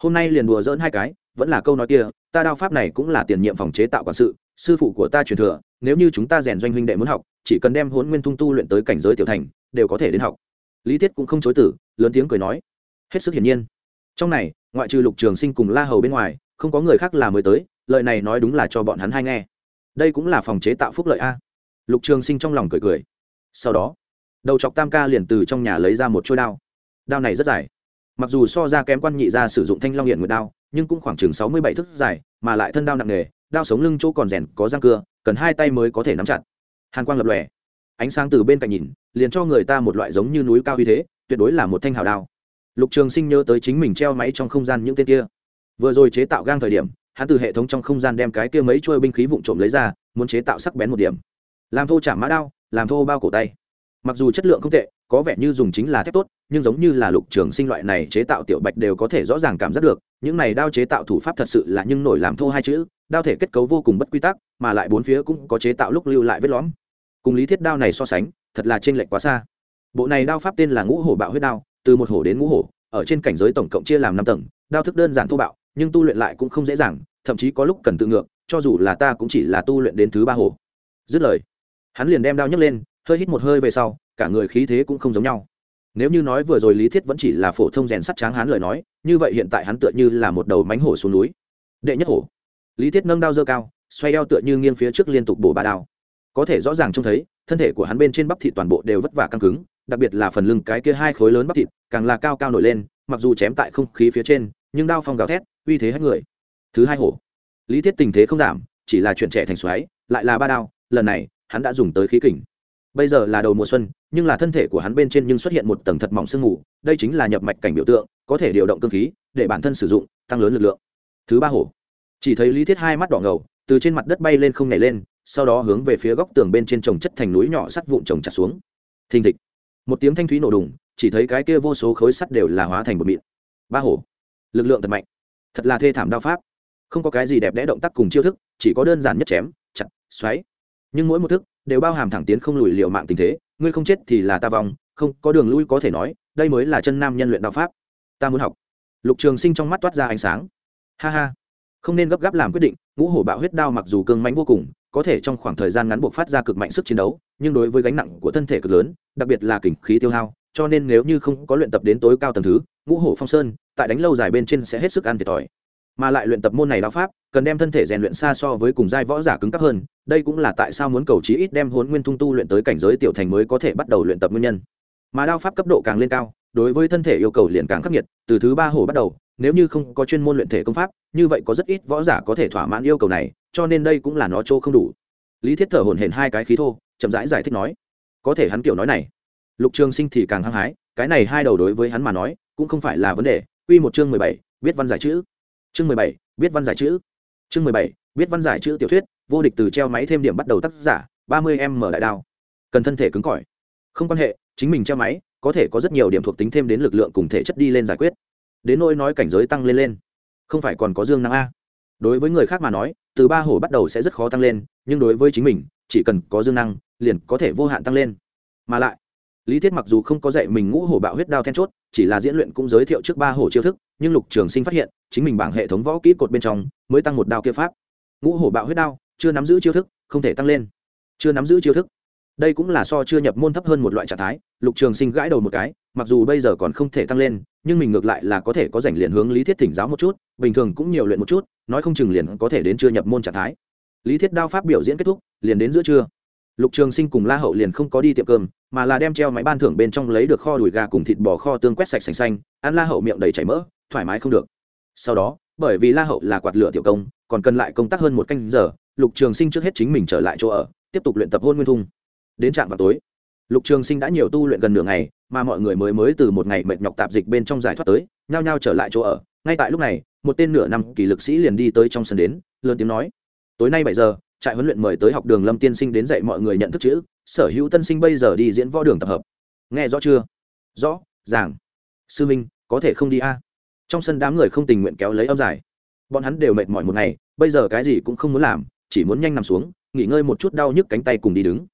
Hôm nay liền đùa dỡn hai cái, vẫn là câu nói kia, ta đao pháp này cũng là tiền nhiệm phòng chế tạo quản sự, sư phụ của ta truyền thừa nếu như chúng ta rèn doanh huynh đệ muốn học, chỉ cần đem hôn nguyên thung tu luyện tới cảnh giới tiểu thành, đều có thể đến học. Lý thiết cũng không chối tử lớn tiếng cười nói. Hết sức hiển nhiên. Trong này, ngoại trừ lục trường sinh cùng la hầu bên ngoài, không có người khác là mới tới lợi này nói đúng là cho bọn hắn hay nghe. Đây cũng là phòng chế tạo phúc lợi a. Lục trường sinh trong lòng cười cười. Sau đó, đầu chọc tam ca liền từ trong nhà lấy ra một trôi đao. Đao này rất dài. Mặc dù so ra kém quan nhị ra sử dụng thanh long hiện nguyệt đao, nhưng cũng khoảng chừng sáu mươi bảy thước dài, mà lại thân đao nặng nề, đao sống lưng chỗ còn rèn có răng cưa cần hai tay mới có thể nắm chặt. Hàn quang lập lòe. Ánh sáng từ bên cạnh nhìn, liền cho người ta một loại giống như núi cao uy thế, tuyệt đối là một thanh hào đao. Lục trường sinh nhớ tới chính mình treo máy trong không gian những tên kia. Vừa rồi chế tạo gang thời điểm, hắn từ hệ thống trong không gian đem cái kia mấy chuôi binh khí vụn trộm lấy ra, muốn chế tạo sắc bén một điểm. Làm thô chạm mã đao, làm thô bao cổ tay. Mặc dù chất lượng không tệ, có vẻ như dùng chính là thép tốt, nhưng giống như là lục trường sinh loại này chế tạo tiểu bạch đều có thể rõ ràng cảm giác được, những này đao chế tạo thủ pháp thật sự là nhưng nổi làm thô hai chữ đao thể kết cấu vô cùng bất quy tắc, mà lại bốn phía cũng có chế tạo lúc lưu lại vết lõm. Cùng lý thiết đao này so sánh, thật là t r ê n lệch quá xa. Bộ này đao pháp tên là ngũ hổ bạo huyết đao, từ một hổ đến ngũ hổ, ở trên cảnh giới tổng cộng chia làm năm tầng, đao thức đơn giản thô bạo, nhưng tu luyện lại cũng không dễ dàng, thậm chí có lúc cần tự ngược, cho dù là ta cũng chỉ là tu luyện đến thứ ba hổ. Dứt lời, hắn liền đem đao nhấc lên, hơi hít một hơi về sau, cả người khí thế cũng không giống nhau. Nếu như nói vừa rồi lý thiết vẫn chỉ là phổ thông rèn sắt tráng hắn lời nói, như vậy hiện tại hắn tựa như là một đầu mánh hổ xuống núi. Đệ nhất hổ lý thiết nâng đao dơ cao, xoay eo tựa như nghiêng phía trước liên tục bổ ba đao. Có thể rõ ràng trông thấy, thân thể của hắn bên trên bắp thịt toàn bộ đều vất vả căng cứng, đặc biệt là phần lưng cái kia hai khối lớn bắp thịt, càng là cao cao nổi lên, mặc dù chém tại không khí phía trên, nhưng đao phong gào thét, uy thế hết người. Thứ hai hổ. Lý thiết tình thế không giảm, chỉ là chuyện trẻ thành xoáy, lại là ba đao, lần này, hắn đã dùng tới khí kình. Bây giờ là đầu mùa xuân, nhưng là thân thể của hắn bên trên nhưng xuất hiện một tầng thật mỏng sương mù, đây chính là nhập mạch cảnh biểu tượng, có thể điều động cơ khí, để bản thân sử dụng, tăng lớn lực lượng. Thứ ba hổ chỉ thấy lý thiết hai mắt đỏ ngầu, từ trên mặt đất bay lên không nhảy lên, sau đó hướng về phía góc tường bên trên trồng chất thành núi nhỏ sắt vụn trồng chặt xuống. Thình thịch. Một tiếng thanh thúy nổ đùng, chỉ thấy cái kia vô số khối sắt đều là hóa thành bột mịn. Ba hổ. Lực lượng thật mạnh. Thật là thê thảm đao pháp. Không có cái gì đẹp đẽ động tác cùng chiêu thức, chỉ có đơn giản nhất chém, chặt, xoáy. Nhưng mỗi một thức đều bao hàm thẳng tiến không lùi liệu mạng tình thế, ngươi không chết thì là ta vong, không có đường lui có thể nói, đây mới là chân nam nhân luyện đạo pháp. Ta muốn học. Lục trường sinh trong mắt toát ra ánh sáng. Ha ha không nên gấp gáp làm quyết định, ngũ hổ bạo huyết đao mặc dù cương mánh vô cùng, có thể trong khoảng thời gian ngắn buộc phát ra cực mạnh sức chiến đấu, nhưng đối với gánh nặng của thân thể cực lớn, đặc biệt là kình khí tiêu hao, cho nên nếu như không có luyện tập đến tối cao tầng thứ, ngũ hổ phong sơn, tại đánh lâu dài bên trên sẽ hết sức ăn thiệt thòi. Mà lại luyện tập môn này đao pháp, cần đem thân thể rèn luyện xa so với cùng giai võ giả cứng cấp hơn, đây cũng là tại sao muốn cầu chí ít đem huấn nguyên thung tu luyện tới cảnh giới tiểu thành mới có thể bắt đầu luyện tập nguyên nhân. Mà đao pháp cấp độ càng lên cao, đối với thân thể yêu cầu liền càng khắc nghiệt, từ thứ ba hổ bắt đầu nếu như không có chuyên môn luyện thể công pháp như vậy có rất ít võ giả có thể thỏa mãn yêu cầu này cho nên đây cũng là nó chỗ không đủ. Lý thiết thở hổn hển hai cái khí thô chậm rãi giải, giải thích nói có thể hắn kiểu nói này. Lục trường sinh thì càng hăng hái cái này hai đầu đối với hắn mà nói cũng không phải là vấn đề. Quy một chương mười bảy viết văn giải chữ. Chương mười bảy viết văn giải chữ. Chương mười bảy viết văn giải chữ tiểu thuyết vô địch từ treo máy thêm điểm bắt đầu tác giả ba mươi em mở đại đao. Cần thân thể cứng cỏi. Không quan hệ chính mình treo máy có thể có rất nhiều điểm thuộc tính thêm đến lực lượng cùng thể chất đi lên giải quyết đến nỗi nói cảnh giới tăng lên lên. Không phải còn có dương năng a. Đối với người khác mà nói, từ ba hổ bắt đầu sẽ rất khó tăng lên, nhưng đối với chính mình, chỉ cần có dương năng, liền có thể vô hạn tăng lên. Mà lại, lý thiết mặc dù không có dạy mình ngũ hổ bạo huyết đao then chốt, chỉ là diễn luyện cũng giới thiệu trước ba hổ chiêu thức, nhưng lục trường sinh phát hiện, chính mình bảng hệ thống võ kỹ cột bên trong, mới tăng một đao kia pháp. Ngũ hổ bạo huyết đao, chưa nắm giữ chiêu thức, không thể tăng lên. Chưa nắm giữ chiêu thức đây cũng là so chưa nhập môn thấp hơn một loại trạng thái, lục trường sinh gãi đầu một cái, mặc dù bây giờ còn không thể tăng lên, nhưng mình ngược lại là có thể có rảnh liền hướng lý thiết thỉnh giáo một chút, bình thường cũng nhiều luyện một chút, nói không chừng liền có thể đến chưa nhập môn trạng thái. Lý thiết đao pháp biểu diễn kết thúc, liền đến giữa trưa. Lục trường sinh cùng la hậu liền không có đi tiệm cơm, mà là đem treo máy ban thưởng bên trong lấy được kho đùi gà cùng thịt bò kho tương quét sạch sành xanh, ăn la hậu miệng đầy chảy mỡ, thoải mái không được. Sau đó, bởi vì la hậu là quạt lửa tiểu công, còn cần lại công tác hơn một canh giờ, lục trường sinh trước hết chính mình trở lại chỗ ở, tiếp tục luyện tập hôn nguyên thung đến trạm vào tối. Lục trường sinh đã nhiều tu luyện gần nửa ngày, mà mọi người mới mới từ một ngày mệt nhọc tạp dịch bên trong giải thoát tới, nhao nhao trở lại chỗ ở. Ngay tại lúc này, một tên nửa năm kỳ lực sĩ liền đi tới trong sân đến, lớn tiếng nói, tối nay bảy giờ, trại huấn luyện mời tới học đường lâm tiên sinh đến dạy mọi người nhận thức chữ, sở hữu tân sinh bây giờ đi diễn võ đường tập hợp. Nghe rõ chưa? Rõ ràng sư minh, có thể không đi a? Trong sân đám người không tình nguyện kéo lấy âm giải. Bọn hắn đều mệt mỏi một ngày, bây giờ cái gì cũng không muốn làm, chỉ muốn nhanh nằm xuống, nghỉ ngơi một chút đau nhức cánh tay cùng đi đứng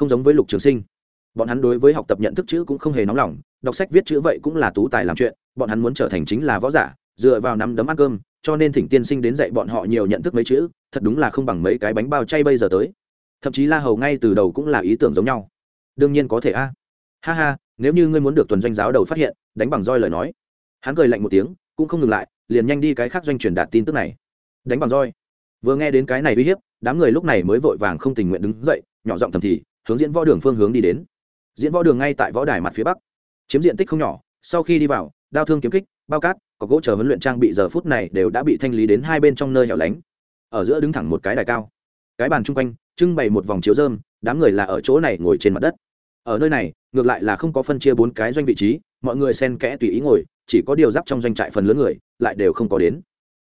không giống với lục trường sinh. Bọn hắn đối với học tập nhận thức chữ cũng không hề nóng lòng, đọc sách viết chữ vậy cũng là tú tài làm chuyện, bọn hắn muốn trở thành chính là võ giả, dựa vào nắm đấm ăn cơm, cho nên thỉnh tiên sinh đến dạy bọn họ nhiều nhận thức mấy chữ, thật đúng là không bằng mấy cái bánh bao chay bây giờ tới. Thậm chí la hầu ngay từ đầu cũng là ý tưởng giống nhau. Đương nhiên có thể a. Ha ha, nếu như ngươi muốn được tuần doanh giáo đầu phát hiện, đánh bằng roi lời nói. Hắn cười lạnh một tiếng, cũng không ngừng lại, liền nhanh đi cái khác doanh truyền đạt tin tức này. Đánh bằng roi. Vừa nghe đến cái này uy hiếp, đám người lúc này mới vội vàng không tình nguyện đứng dậy, nhỏ giọng thầm thì hướng diễn võ đường phương hướng đi đến. Diễn võ đường ngay tại võ đài mặt phía bắc. Chiếm diện tích không nhỏ, sau khi đi vào, đao thương kiếm kích, bao cát, có gỗ chờ huấn luyện trang bị giờ phút này đều đã bị thanh lý đến hai bên trong nơi hẻo lánh. Ở giữa đứng thẳng một cái đài cao. Cái bàn chung quanh, trưng bày một vòng chiếu dơm đám người là ở chỗ này ngồi trên mặt đất. Ở nơi này, ngược lại là không có phân chia bốn cái doanh vị trí, mọi người xen kẽ tùy ý ngồi, chỉ có điều giáp trong doanh trại phần lớn người, lại đều không có đến.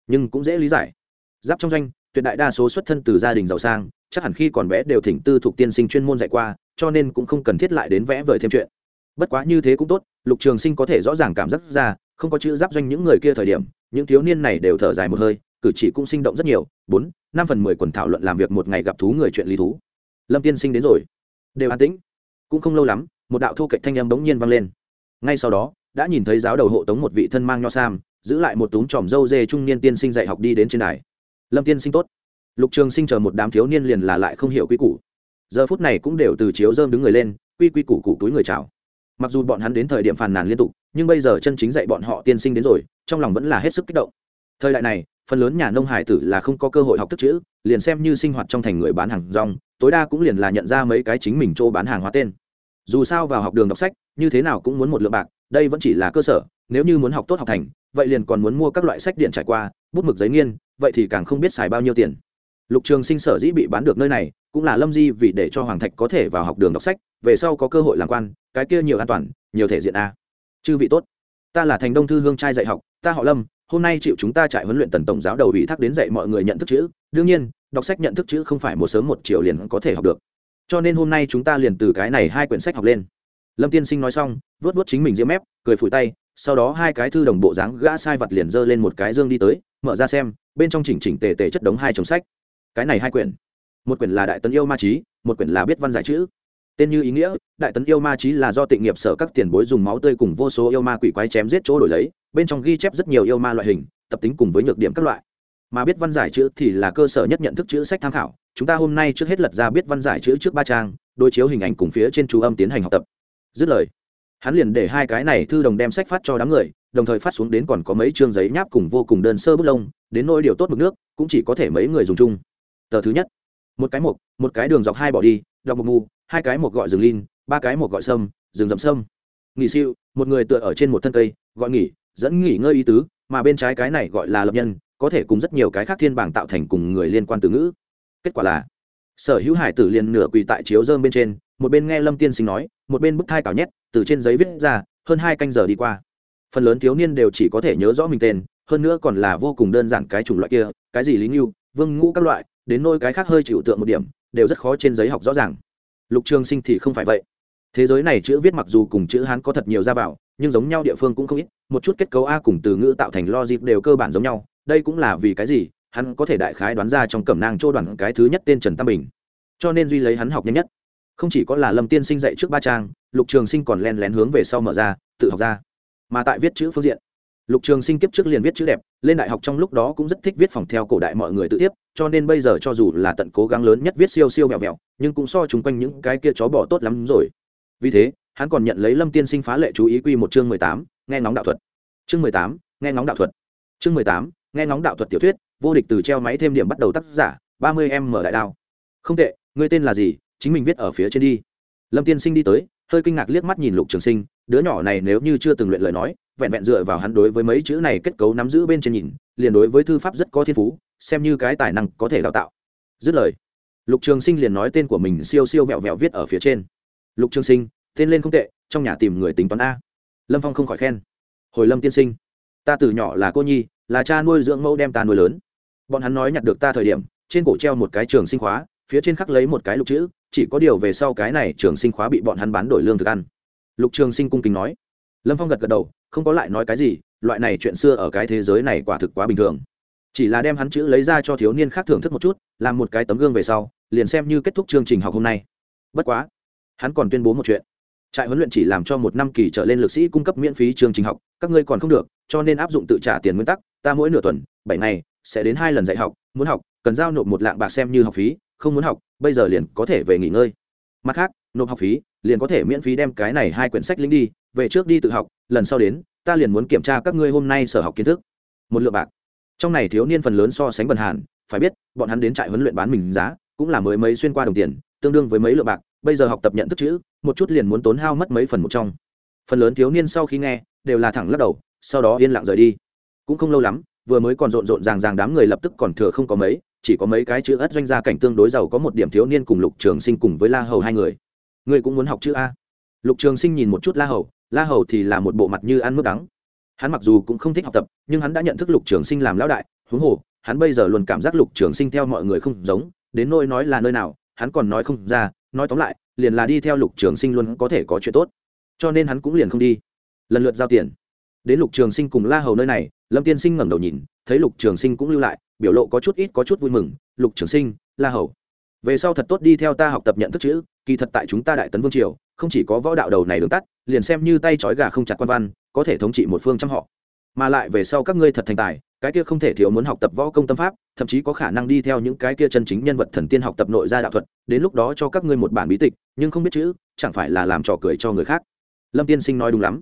Nhưng cũng dễ lý giải. Giáp trong doanh, tuyệt đại đa số xuất thân từ gia đình giàu sang chắc hẳn khi còn bé đều thỉnh tư thuộc tiên sinh chuyên môn dạy qua, cho nên cũng không cần thiết lại đến vẽ vời thêm chuyện. Bất quá như thế cũng tốt, lục trường sinh có thể rõ ràng cảm giác ra, không có chữ giáp doanh những người kia thời điểm, những thiếu niên này đều thở dài một hơi, cử chỉ cũng sinh động rất nhiều. Bốn, năm phần mười quần thảo luận làm việc một ngày gặp thú người chuyện lý thú. Lâm tiên sinh đến rồi. Đều an tĩnh. Cũng không lâu lắm, một đạo thô kệch thanh âm bỗng nhiên vang lên. Ngay sau đó, đã nhìn thấy giáo đầu hộ tống một vị thân mang nho sam, giữ lại một túm tròm dâu dê trung niên tiên sinh dạy học đi đến trên đài. Lâm tiên sinh tốt lục trường sinh chờ một đám thiếu niên liền là lại không hiểu quy củ. Giờ phút này cũng đều từ chiếu dơm đứng người lên, quy quy củ củ túi người chào. Mặc dù bọn hắn đến thời điểm phàn nàn liên tục, nhưng bây giờ chân chính dạy bọn họ tiên sinh đến rồi, trong lòng vẫn là hết sức kích động. Thời đại này, phần lớn nhà nông hải tử là không có cơ hội học thức chữ, liền xem như sinh hoạt trong thành người bán hàng rong, tối đa cũng liền là nhận ra mấy cái chính mình chỗ bán hàng hóa tên. Dù sao vào học đường đọc sách, như thế nào cũng muốn một lượng bạc, đây vẫn chỉ là cơ sở, nếu như muốn học tốt học thành, vậy liền còn muốn mua các loại sách điện trải qua, bút mực giấy nghiên, vậy thì càng không biết xài bao nhiêu tiền lục trường sinh sở dĩ bị bán được nơi này, cũng là lâm di vì để cho hoàng thạch có thể vào học đường đọc sách, về sau có cơ hội làm quan, cái kia nhiều an toàn, nhiều thể diện a. Chư vị tốt, ta là thành đông thư hương trai dạy học, ta họ lâm, hôm nay chịu chúng ta trại huấn luyện tần tổng giáo đầu ủy thác đến dạy mọi người nhận thức chữ, đương nhiên, đọc sách nhận thức chữ không phải một sớm một chiều liền có thể học được. Cho nên hôm nay chúng ta liền từ cái này hai quyển sách học lên. Lâm tiên sinh nói xong vớt vớt chính mình diễm mép, cười phủi tay, sau đó hai cái thư đồng bộ dáng gã sai vật liền giơ lên một cái dương đi tới, mở ra xem, bên trong chỉnh chỉnh tề tề chất đống hai chồng sách cái này hai quyển. Một quyển là đại tấn yêu ma trí một quyển là biết văn giải chữ. Tên như ý nghĩa, đại tấn yêu ma trí là do tịnh nghiệp sở các tiền bối dùng máu tươi cùng vô số yêu ma quỷ quái chém giết chỗ đổi lấy, bên trong ghi chép rất nhiều yêu ma loại hình, tập tính cùng với nhược điểm các loại. Mà biết văn giải chữ thì là cơ sở nhất nhận thức chữ sách tham khảo, chúng ta hôm nay trước hết lật ra biết văn giải chữ trước ba trang, đối chiếu hình ảnh cùng phía trên chú âm tiến hành học tập. Dứt lời, hắn liền để hai cái này thư đồng đem sách phát cho đám người, đồng thời phát xuống đến còn có mấy chương giấy nháp cùng vô cùng đơn sơ bút lông, đến nỗi điều tốt mực nước, cũng chỉ có thể mấy người dùng chung tờ thứ nhất. Một cái mục một cái đường dọc hai bỏ đi đọc một mù, hai cái một gọi rừng lin ba cái một gọi sâm rừng rậm sâm. Nghỉ siêu một người tựa ở trên một thân cây gọi nghỉ dẫn nghỉ ngơi ý tứ mà bên trái cái này gọi là lập nhân có thể cùng rất nhiều cái khác thiên bảng tạo thành cùng người liên quan từ ngữ. Kết quả là sở hữu hải tử liền nửa quỳ tại chiếu dơm bên trên một bên nghe lâm tiên sinh nói một bên bức thai cào nhét từ trên giấy viết ra hơn hai canh giờ đi qua. Phần lớn thiếu niên đều chỉ có thể nhớ rõ mình tên hơn nữa còn là vô cùng đơn giản cái chủng loại kia cái gì lý ngưu vương ngũ các loại đến nôi cái khác hơi chịu tượng một điểm, đều rất khó trên giấy học rõ ràng. Lục trường sinh thì không phải vậy. Thế giới này chữ viết mặc dù cùng chữ hán có thật nhiều ra vào, nhưng giống nhau địa phương cũng không ít, một chút kết cấu a cùng từ ngữ tạo thành logic đều cơ bản giống nhau, đây cũng là vì cái gì, hắn có thể đại khái đoán ra trong cẩm nang chỗ đoàn cái thứ nhất tên trần tam bình. Cho nên duy lấy hắn học nhanh nhất. Không chỉ có là lâm tiên sinh dạy trước ba trang, lục trường sinh còn len lén hướng về sau mở ra, tự học ra. Mà tại viết chữ phương diện lục trường sinh kiếp trước liền viết chữ đẹp, lên đại học trong lúc đó cũng rất thích viết phòng theo cổ đại mọi người tự tiếp, cho nên bây giờ cho dù là tận cố gắng lớn nhất viết siêu siêu vẹo vẹo, nhưng cũng so chung quanh những cái kia chó bỏ tốt lắm rồi. Vì thế, hắn còn nhận lấy lâm tiên sinh phá lệ chú ý quy một chương mười tám, nghe ngóng đạo thuật. Chương mười tám, nghe ngóng đạo thuật. Chương mười tám, nghe ngóng đạo thuật tiểu thuyết, vô địch từ treo máy thêm điểm bắt đầu tác giả, ba mươi em mở đại đao. Không tệ, ngươi tên là gì? Chính mình viết ở phía trên đi. Lâm tiên sinh đi tới, hơi kinh ngạc liếc mắt nhìn lục trường sinh, đứa nhỏ này nếu như chưa từng luyện lời nói vẹn vẹn dựa vào hắn đối với mấy chữ này kết cấu nắm giữ bên trên nhìn, liền đối với thư pháp rất có thiên phú, xem như cái tài năng có thể đào tạo. Dứt lời, lục trường sinh liền nói tên của mình siêu siêu vẹo vẹo viết ở phía trên. Lục trường sinh, tên lên không tệ, trong nhà tìm người tính toán a. Lâm phong không khỏi khen. Hồi lâm tiên sinh, ta từ nhỏ là cô nhi, là cha nuôi dưỡng mẫu đem ta nuôi lớn. Bọn hắn nói nhặt được ta thời điểm, trên cổ treo một cái trường sinh khóa, phía trên khắc lấy một cái lục chữ, chỉ có điều về sau cái này trường sinh khóa bị bọn hắn bán đổi lương thực ăn. Lục trường sinh cung kính nói lâm phong gật gật đầu, không có lại nói cái gì, loại này chuyện xưa ở cái thế giới này quả thực quá bình thường. Chỉ là đem hắn chữ lấy ra cho thiếu niên khác thưởng thức một chút, làm một cái tấm gương về sau, liền xem như kết thúc chương trình học hôm nay. Bất quá, hắn còn tuyên bố một chuyện. Trại huấn luyện chỉ làm cho một năm kỳ trở lên lực sĩ cung cấp miễn phí chương trình học, các ngươi còn không được, cho nên áp dụng tự trả tiền nguyên tắc, ta mỗi nửa tuần, bảy ngày, sẽ đến hai lần dạy học, muốn học, cần giao nộp một lạng bạc xem như học phí, không muốn học, bây giờ liền có thể về nghỉ ngơi. Mặt khác nộp học phí, liền có thể miễn phí đem cái này hai quyển sách lính đi, về trước đi tự học, lần sau đến, ta liền muốn kiểm tra các ngươi hôm nay sở học kiến thức. Một lượng bạc. Trong này thiếu niên phần lớn so sánh bần hàn, phải biết, bọn hắn đến trại huấn luyện bán mình giá, cũng là mới mấy xuyên qua đồng tiền, tương đương với mấy lượng bạc, bây giờ học tập nhận thức chữ, một chút liền muốn tốn hao mất mấy phần một trong. Phần lớn thiếu niên sau khi nghe, đều là thẳng lắc đầu, sau đó yên lặng rời đi. Cũng không lâu lắm, vừa mới còn rộn rộn ràng ràng đám người lập tức còn thừa không có mấy, chỉ có mấy cái chữ ất doanh gia cảnh tương đối giàu có một điểm thiếu niên cùng lục trường sinh cùng với la hầu hai người người cũng muốn học chữ a. Lục trường sinh nhìn một chút la hầu la hầu thì là một bộ mặt như ăn mướp đắng. Hắn mặc dù cũng không thích học tập, nhưng hắn đã nhận thức lục trường sinh làm lão đại, huống hồ, hắn bây giờ luôn cảm giác lục trường sinh theo mọi người không giống, đến nôi nói là nơi nào, hắn còn nói không ra, nói tóm lại, liền là đi theo lục trường sinh luôn có thể có chuyện tốt. Cho nên hắn cũng liền không đi. Lần lượt giao tiền. Đến lục trường sinh cùng la hầu nơi này, lâm tiên sinh ngẩng đầu nhìn, thấy lục trường sinh cũng lưu lại, biểu lộ có chút ít có chút vui mừng. Lục trường sinh, la hầu về sau thật tốt đi theo ta học tập nhận thức chữ, kỳ thật tại chúng ta đại tấn vương triều, không chỉ có võ đạo đầu này đường tắt, liền xem như tay trói gà không chặt quan văn, có thể thống trị một phương trăm họ. Mà lại về sau các ngươi thật thành tài, cái kia không thể thiếu muốn học tập võ công tâm pháp, thậm chí có khả năng đi theo những cái kia chân chính nhân vật thần tiên học tập nội gia đạo thuật, đến lúc đó cho các ngươi một bản bí tịch, nhưng không biết chữ, chẳng phải là làm trò cười cho người khác. Lâm tiên sinh nói đúng lắm.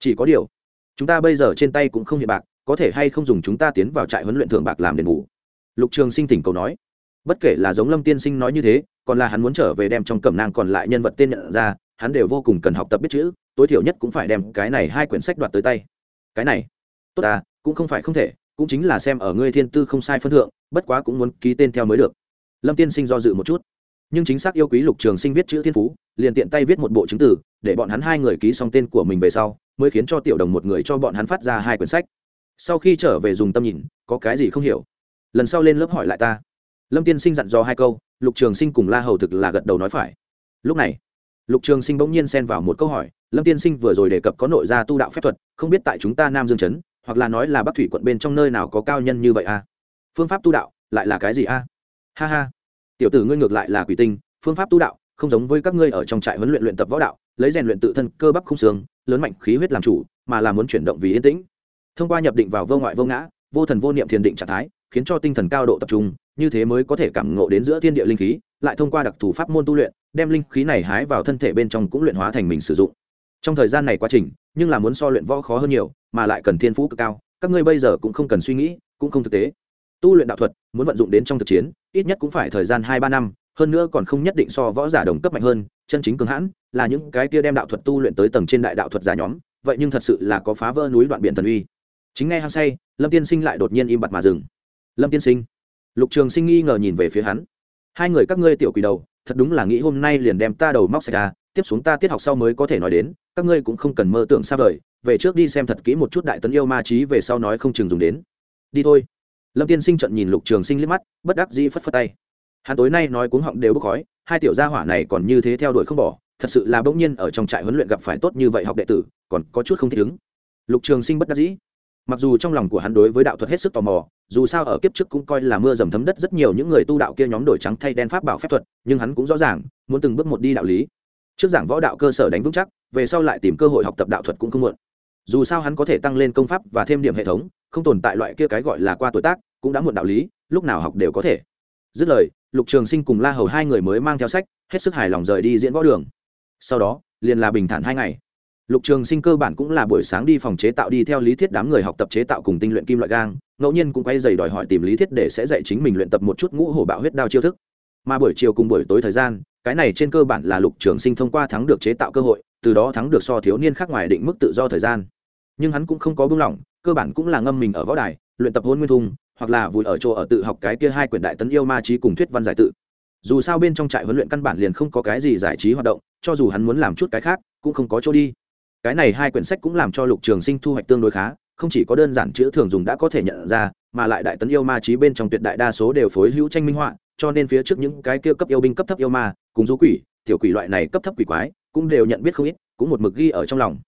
Chỉ có điều, chúng ta bây giờ trên tay cũng không hiện bạc, có thể hay không dùng chúng ta tiến vào trại huấn luyện thường bạc làm đền bù. Lục trường sinh tỉnh cầu nói bất kể là giống lâm tiên sinh nói như thế, còn là hắn muốn trở về đem trong cẩm nang còn lại nhân vật tên nhận ra, hắn đều vô cùng cần học tập biết chữ, tối thiểu nhất cũng phải đem cái này hai quyển sách đoạt tới tay. Cái này, tốt ta, cũng không phải không thể, cũng chính là xem ở ngươi thiên tư không sai phân thượng, bất quá cũng muốn ký tên theo mới được. Lâm tiên sinh do dự một chút. Nhưng chính xác yêu quý lục trường sinh viết chữ thiên phú, liền tiện tay viết một bộ chứng từ, để bọn hắn hai người ký xong tên của mình về sau, mới khiến cho tiểu đồng một người cho bọn hắn phát ra hai quyển sách. Sau khi trở về dùng tâm nhìn, có cái gì không hiểu? Lần sau lên lớp hỏi lại ta lâm tiên sinh dặn dò hai câu, lục trường sinh cùng la hầu thực là gật đầu nói phải lúc này, lục trường sinh bỗng nhiên xen vào một câu hỏi, lâm tiên sinh vừa rồi đề cập có nội gia tu đạo phép thuật, không biết tại chúng ta nam dương chấn, hoặc là nói là bắc thủy quận bên trong nơi nào có cao nhân như vậy a à? phương pháp tu đạo, lại là cái gì a à? ha ha tiểu tử ngươi ngược lại là quỷ tinh, phương pháp tu đạo, không giống với các ngươi ở trong trại huấn luyện luyện tập võ đạo, lấy rèn luyện tự thân cơ bắp không xương, lớn mạnh khí huyết làm chủ, mà là muốn chuyển động vì yên tĩnh thông qua nhập định vào vô ngoại vô ngã, vô thần vô niệm thiền định trạng thái, khiến cho tinh thần cao độ tập trung như thế mới có thể cảm ngộ đến giữa thiên địa linh khí, lại thông qua đặc thù pháp môn tu luyện, đem linh khí này hái vào thân thể bên trong cũng luyện hóa thành mình sử dụng. Trong thời gian này quá trình, nhưng là muốn so luyện võ khó hơn nhiều, mà lại cần thiên phú cực cao, các ngươi bây giờ cũng không cần suy nghĩ, cũng không thực tế. Tu luyện đạo thuật, muốn vận dụng đến trong thực chiến, ít nhất cũng phải thời gian hai ba năm, hơn nữa còn không nhất định so võ giả đồng cấp mạnh hơn, chân chính cường hãn, là những cái kia đem đạo thuật tu luyện tới tầng trên đại đạo thuật giả nhóm, vậy nhưng thật sự là có phá vỡ núi đoạn biển thần uy. Chính ngay hăng say, lâm tiên sinh lại đột nhiên im bặt mà dừng. Lâm tiên sinh lục trường sinh nghi ngờ nhìn về phía hắn. Hai người các ngươi tiểu quỷ đầu, thật đúng là nghĩ hôm nay liền đem ta đầu móc sạch ra tiếp xuống ta tiết học sau mới có thể nói đến, các ngươi cũng không cần mơ tưởng xa vời, về trước đi xem thật kỹ một chút đại tấn yêu ma trí về sau nói không chừng dùng đến. Đi thôi. Lâm tiên sinh trận nhìn lục trường sinh liếc mắt, bất đắc dĩ phất phất tay. Hắn tối nay nói cuống họng đều bốc khói, hai tiểu gia hỏa này còn như thế theo đuổi không bỏ, thật sự là bỗng nhiên ở trong trại huấn luyện gặp phải tốt như vậy học đệ tử, còn có chút không thích ứng. Lục trường sinh bất đắc dĩ. Mặc dù trong lòng của hắn đối với đạo thuật hết sức tò mò dù sao ở kiếp trước cũng coi là mưa dầm thấm đất, rất nhiều những người tu đạo kia nhóm đổi trắng thay đen pháp bảo phép thuật, nhưng hắn cũng rõ ràng, muốn từng bước một đi đạo lý. Trước giảng võ đạo cơ sở đánh vững chắc, về sau lại tìm cơ hội học tập đạo thuật cũng không muộn. Dù sao hắn có thể tăng lên công pháp và thêm điểm hệ thống, không tồn tại loại kia cái gọi là qua tuổi tác, cũng đã muộn đạo lý, lúc nào học đều có thể. Dứt lời, lục trường sinh cùng la hầu hai người mới mang theo sách, hết sức hài lòng rời đi diễn võ đường. Sau đó, liền là bình thản hai ngày lục trường sinh cơ bản cũng là buổi sáng đi phòng chế tạo đi theo lý thiết đám người học tập chế tạo cùng tinh luyện kim loại gang, ngẫu nhiên cũng quay dày đòi hỏi tìm lý thiết để sẽ dạy chính mình luyện tập một chút ngũ hổ bạo huyết đao chiêu thức. Mà buổi chiều cùng buổi tối thời gian, cái này trên cơ bản là lục trường sinh thông qua thắng được chế tạo cơ hội, từ đó thắng được so thiếu niên khác ngoài định mức tự do thời gian. Nhưng hắn cũng không có buông lỏng, cơ bản cũng là ngâm mình ở võ đài, luyện tập hôn nguyên thung, hoặc là vùi ở chỗ ở tự học cái kia hai quyển đại tấn yêu ma trí cùng thuyết văn giải tự. Dù sao bên trong trại huấn luyện căn bản liền không có cái gì giải trí hoạt động, cho dù hắn muốn làm chút cái khác, cũng không có chỗ đi cái này hai quyển sách cũng làm cho lục trường sinh thu hoạch tương đối khá không chỉ có đơn giản chữ thường dùng đã có thể nhận ra mà lại đại tấn yêu ma trí bên trong tuyệt đại đa số đều phối hữu tranh minh họa cho nên phía trước những cái kia cấp yêu binh cấp thấp yêu ma cùng du quỷ tiểu quỷ loại này cấp thấp quỷ quái cũng đều nhận biết không ít cũng một mực ghi ở trong lòng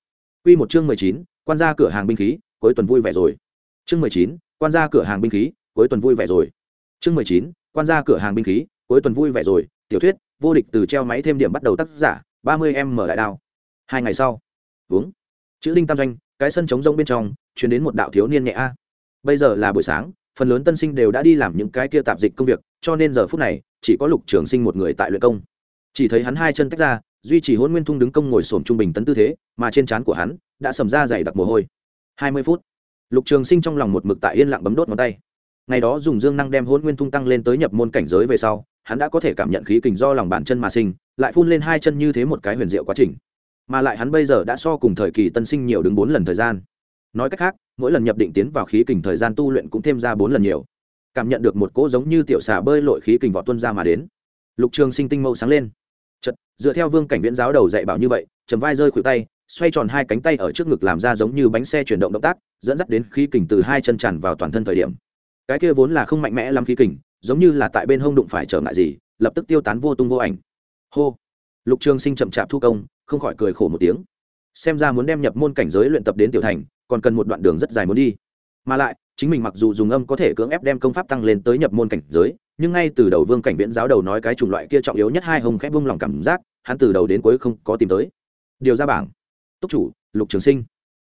Quy một chương mười chín, quan gia cửa hàng binh khí, cuối tuần vui vẻ rồi. Chương mười chín, quan gia cửa hàng binh khí, cuối tuần vui vẻ rồi. Chương mười chín, quan gia cửa hàng binh khí, cuối tuần vui vẻ rồi. Tiểu thuyết, vô địch từ treo máy thêm điểm bắt đầu tác giả, ba mươi em mở lại đao. Hai ngày sau, uống. Chữ Đinh Tam Doanh, cái sân trống rông bên trong, truyền đến một đạo thiếu niên nhẹ a. Bây giờ là buổi sáng, phần lớn tân sinh đều đã đi làm những cái kia tạp dịch công việc, cho nên giờ phút này, chỉ có Lục Trường Sinh một người tại luyện công. Chỉ thấy hắn hai chân tách ra, duy trì hôn nguyên thung đứng công ngồi sổm trung bình tấn tư thế mà trên trán của hắn đã sầm ra dày đặc mồ hôi hai mươi phút lục trường sinh trong lòng một mực tại yên lặng bấm đốt ngón tay ngày đó dùng dương năng đem hôn nguyên thung tăng lên tới nhập môn cảnh giới về sau hắn đã có thể cảm nhận khí kình do lòng bàn chân mà sinh lại phun lên hai chân như thế một cái huyền diệu quá trình mà lại hắn bây giờ đã so cùng thời kỳ tân sinh nhiều đứng bốn lần thời gian. Nói cách khác, mỗi lần nhập định tiến vào khí kình thời gian tu luyện cũng thêm ra bốn lần nhiều. Cảm nhận được một cỗ giống như tiểu xà bơi lội khí kình vọt tuân ra mà đến. Lục trường sinh tinh mâu sáng lên. Chật dựa theo vương cảnh viễn giáo đầu dạy bảo như vậy chầm vai rơi khuỷu tay, xoay tròn hai cánh tay ở trước ngực làm ra giống như bánh xe chuyển động động tác, dẫn dắt đến khí kình từ hai chân tràn vào toàn thân thời điểm. Cái kia vốn là không mạnh mẽ lắm khí kình, giống như là tại bên hông đụng phải trở ngại gì, lập tức tiêu tán vô tung vô ảnh. Hô! Lục trường sinh chậm chạp thu công không khỏi cười khổ một tiếng. Xem ra muốn đem nhập môn cảnh giới luyện tập đến tiểu thành, còn cần một đoạn đường rất dài muốn đi. Mà lại, chính mình mặc dù dùng âm có thể cưỡng ép đem công pháp tăng lên tới nhập môn cảnh giới, nhưng ngay từ đầu vương cảnh viễn giáo đầu nói cái chủng loại kia trọng yếu nhất hai hồng khép vung lòng cảm giác, hắn từ đầu đến cuối không có tìm tới. Điều ra bảng. Túc chủ, lục trường sinh.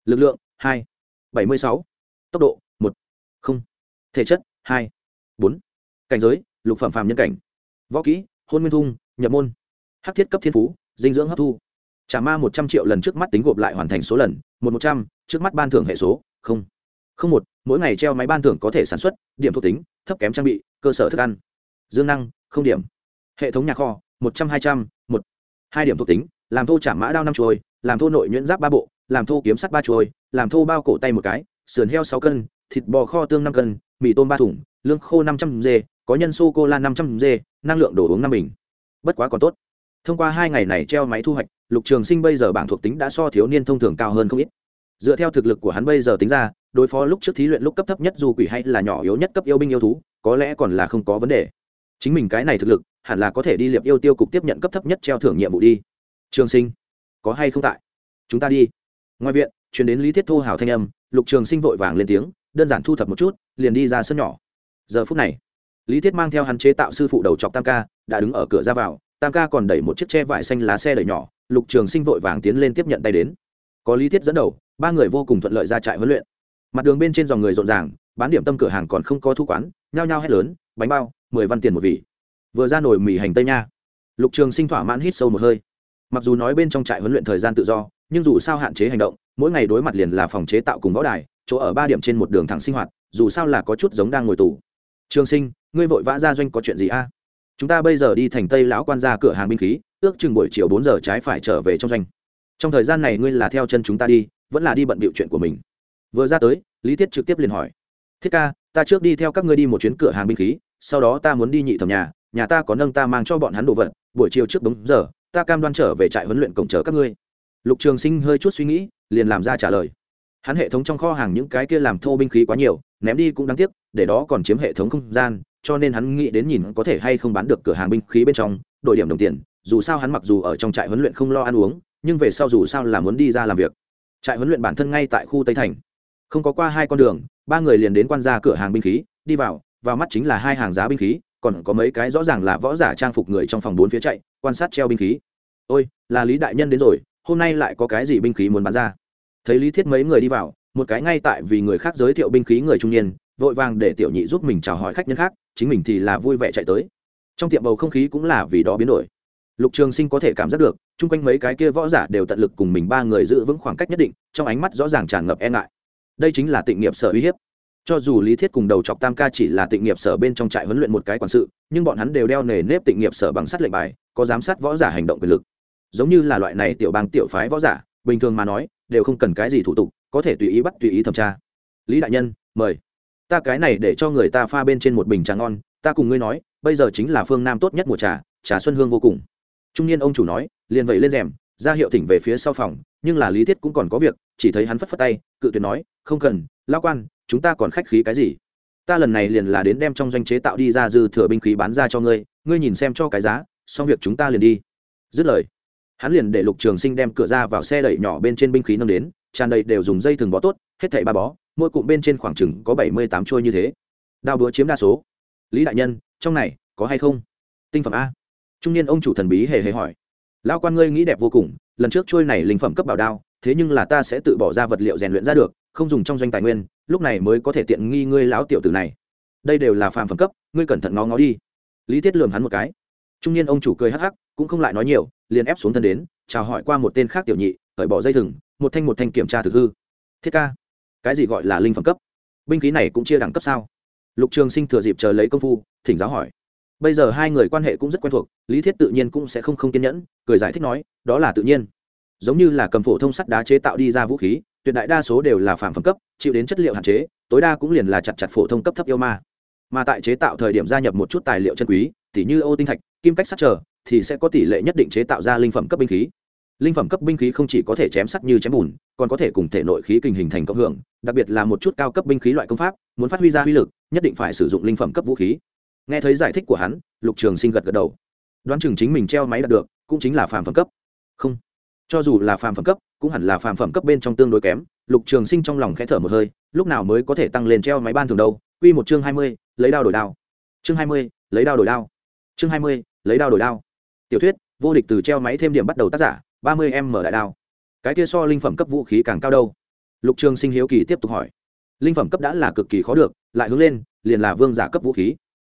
Lực lượng, hai. Bảy mươi sáu. Tốc độ, một. Không. Thể chất, hai. Bốn. Cảnh giới, lục phẩm phàm nhân cảnh. Võ kỹ, hôn nguyên thung, nhập môn. Hắc thiết cấp thiên phú, dinh dưỡng hấp thu trả ma một trăm triệu lần trước mắt tính gộp lại hoàn thành số lần, một một trăm, trước mắt ban thưởng hệ số, không. Không một, mỗi ngày treo máy ban thưởng có thể sản xuất, điểm thuộc tính, thấp kém trang bị, cơ sở thức ăn. Dương năng, không điểm. Hệ thống nhà kho, một trăm hai trăm, một. Hai điểm thuộc tính, làm thô trả mã đao năm chuôi, làm thô nội nhuyễn giáp ba bộ, làm thô kiếm sắt ba chuôi, làm thô bao cổ tay một cái, sườn heo sáu cân, thịt bò kho tương năm cân, mì tôm ba thùng lương khô năm trăm g có nhân sô cô la năm trăm g năng lượng đồ uống năm bình. Bất quá còn tốt thông qua hai ngày này treo máy thu hoạch, lục trường sinh bây giờ bảng thuộc tính đã so thiếu niên thông thường cao hơn không ít. Dựa theo thực lực của hắn bây giờ tính ra, đối phó lúc trước thí luyện lúc cấp thấp nhất dù quỷ hay là nhỏ yếu nhất cấp yêu binh yêu thú, có lẽ còn là không có vấn đề. Chính mình cái này thực lực, hẳn là có thể đi liệp yêu tiêu cục tiếp nhận cấp thấp nhất treo thưởng nhiệm vụ đi. Trường sinh, có hay không tại? Chúng ta đi. Ngoài viện chuyển đến lý thiết thu hào thanh âm, lục trường sinh vội vàng lên tiếng, đơn giản thu thập một chút, liền đi ra sân nhỏ. Giờ phút này, lý thiết mang theo hắn chế tạo sư phụ đầu chọc tam ca, đã đứng ở cửa ra vào tam ca còn đẩy một chiếc tre vải xanh lá xe đẩy nhỏ, lục trường sinh vội vàng tiến lên tiếp nhận tay đến. Có lý thiết dẫn đầu, ba người vô cùng thuận lợi ra trại huấn luyện. Mặt đường bên trên dòng người rộn ràng, bán điểm tâm cửa hàng còn không có thu quán, nhao nhao hét lớn, bánh bao, mười văn tiền một vị. Vừa ra nổi mì hành tây nha. Lục trường sinh thỏa mãn hít sâu một hơi. Mặc dù nói bên trong trại huấn luyện thời gian tự do, nhưng dù sao hạn chế hành động, mỗi ngày đối mặt liền là phòng chế tạo cùng võ đài, chỗ ở ba điểm trên một đường thẳng sinh hoạt, dù sao là có chút giống đang ngồi tù. Trường sinh, ngươi vội vã ra doanh có chuyện gì a? Chúng ta bây giờ đi thành tây lão quan ra cửa hàng binh khí, ước chừng buổi chiều bốn giờ trái phải trở về trong doanh. Trong thời gian này ngươi là theo chân chúng ta đi, vẫn là đi bận bịu chuyện của mình. Vừa ra tới, lý thiết trực tiếp liền hỏi. Thiết ca, ta trước đi theo các ngươi đi một chuyến cửa hàng binh khí, sau đó ta muốn đi nhị thẩm nhà nhà ta có nâng ta mang cho bọn hắn đồ vật, buổi chiều trước đúng giờ, ta cam đoan trở về trại huấn luyện cổng chờ các ngươi. Lục trường sinh hơi chút suy nghĩ, liền làm ra trả lời hắn hệ thống trong kho hàng những cái kia làm thô binh khí quá nhiều, ném đi cũng đáng tiếc, để đó còn chiếm hệ thống không gian, cho nên hắn nghĩ đến nhìn có thể hay không bán được cửa hàng binh khí bên trong, đổi điểm đồng tiền, dù sao hắn mặc dù ở trong trại huấn luyện không lo ăn uống, nhưng về sau dù sao là muốn đi ra làm việc. Trại huấn luyện bản thân ngay tại khu tây thành. Không có qua hai con đường, ba người liền đến quan gia cửa hàng binh khí, đi vào vào mắt chính là hai hàng giá binh khí, còn có mấy cái rõ ràng là võ giả trang phục người trong phòng bốn phía chạy, quan sát treo binh khí. Ôi, là lý đại nhân đến rồi, hôm nay lại có cái gì binh khí muốn bán ra? Thấy lý thiết mấy người đi vào, một cái ngay tại vì người khác giới thiệu binh khí người trung niên, vội vàng để tiểu nhị giúp mình chào hỏi khách nhân khác, chính mình thì là vui vẻ chạy tới. Trong tiệm bầu không khí cũng là vì đó biến đổi. Lục trường sinh có thể cảm giác được, chung quanh mấy cái kia võ giả đều tận lực cùng mình ba người giữ vững khoảng cách nhất định, trong ánh mắt rõ ràng tràn ngập e ngại. Đây chính là tịnh nghiệp sở uy hiếp. Cho dù lý thiết cùng đầu chọc tam ca chỉ là tịnh nghiệp sở bên trong trại huấn luyện một cái quản sự, nhưng bọn hắn đều đeo nề nếp tịnh nghiệp sở bằng sắt lệnh bài, có giám sát võ giả hành động quyền lực. Giống như là loại này tiểu bang tiểu phái võ giả, bình thường mà nói đều không cần cái gì thủ tục, có thể tùy ý bắt tùy ý thẩm tra. Lý đại nhân, mời. Ta cái này để cho người ta pha bên trên một bình trà ngon, ta cùng ngươi nói, bây giờ chính là phương nam tốt nhất mùa trà trà xuân hương vô cùng. Trung niên ông chủ nói, liền vậy lên rèm, ra hiệu thỉnh về phía sau phòng, nhưng là lý thiết cũng còn có việc, chỉ thấy hắn phất phất tay, cự tuyệt nói, không cần lao quan, chúng ta còn khách khí cái gì? Ta lần này liền là đến đem trong doanh chế tạo đi ra dư thừa binh khí bán ra cho ngươi ngươi nhìn xem cho cái giá, xong việc chúng ta liền đi. Dứt lời hắn liền để lục trường sinh đem cửa ra vào xe đẩy nhỏ bên trên binh khí nâng đến, tràn đầy đều dùng dây thừng bó tốt, hết thảy ba bó, mỗi cụm bên trên khoảng chừng có bảy mươi tám trôi như thế. Đao búa chiếm đa số. Lý đại nhân, trong này có hay không? Tinh phẩm a. Trung niên ông chủ thần bí hề hề hỏi. Lão quan ngươi nghĩ đẹp vô cùng, lần trước trôi này linh phẩm cấp bảo đao, thế nhưng là ta sẽ tự bỏ ra vật liệu rèn luyện ra được, không dùng trong doanh tài nguyên, lúc này mới có thể tiện nghi ngươi lão tiểu tử này. Đây đều là phàm phẩm cấp, ngươi cẩn thận ngó ngó đi. Lý thiết lườm hắn một cái. Trung niên ông chủ cười hắc hắc cũng không lại nói nhiều, liền ép xuống thân đến, chào hỏi qua một tên khác tiểu nhị, cởi bỏ dây thừng, một thanh một thanh kiểm tra thực hư. Thiết ca, cái gì gọi là linh phẩm cấp? Binh khí này cũng chia đẳng cấp sao? Lục trường sinh thừa dịp chờ lấy công phu, thỉnh giáo hỏi. Bây giờ hai người quan hệ cũng rất quen thuộc, lý thiết tự nhiên cũng sẽ không không kiên nhẫn, cười giải thích nói, đó là tự nhiên. Giống như là cầm phổ thông sắt đá chế tạo đi ra vũ khí, tuyệt đại đa số đều là phạm phẩm cấp, chịu đến chất liệu hạn chế, tối đa cũng liền là chặt chặt phổ thông cấp thấp yêu ma. Mà tại chế tạo thời điểm gia nhập một chút tài liệu chân quý, tỉ như ô tinh thạch, kim cách sắt trở thì sẽ có tỷ lệ nhất định chế tạo ra linh phẩm cấp binh khí. Linh phẩm cấp binh khí không chỉ có thể chém sắt như chém bùn, còn có thể cùng thể nội khí kình hình thành cộng hưởng, đặc biệt là một chút cao cấp binh khí loại công pháp, muốn phát huy ra uy lực, nhất định phải sử dụng linh phẩm cấp vũ khí. Nghe thấy giải thích của hắn, lục trường sinh gật gật đầu. Đoán chừng chính mình treo máy đạt được, cũng chính là phàm phẩm cấp. Không. Cho dù là phàm phẩm cấp, cũng hẳn là phàm phẩm cấp bên trong tương đối kém. Lục trường sinh trong lòng khẽ thở một hơi, lúc nào mới có thể tăng lên treo máy ban thường đâu? Quy một chương hai mươi, lấy đao đổi đao. Chương hai mươi, lấy đao đổi đao. Chương hai mươi, lấy đao đổi đao tiểu thuyết, vô địch từ treo máy thêm điểm bắt đầu tác giả, ba mươi m đại đao. Cái kia so linh phẩm cấp vũ khí càng cao đâu? Lục trường sinh hiếu kỳ tiếp tục hỏi. Linh phẩm cấp đã là cực kỳ khó được, lại hướng lên, liền là vương giả cấp vũ khí.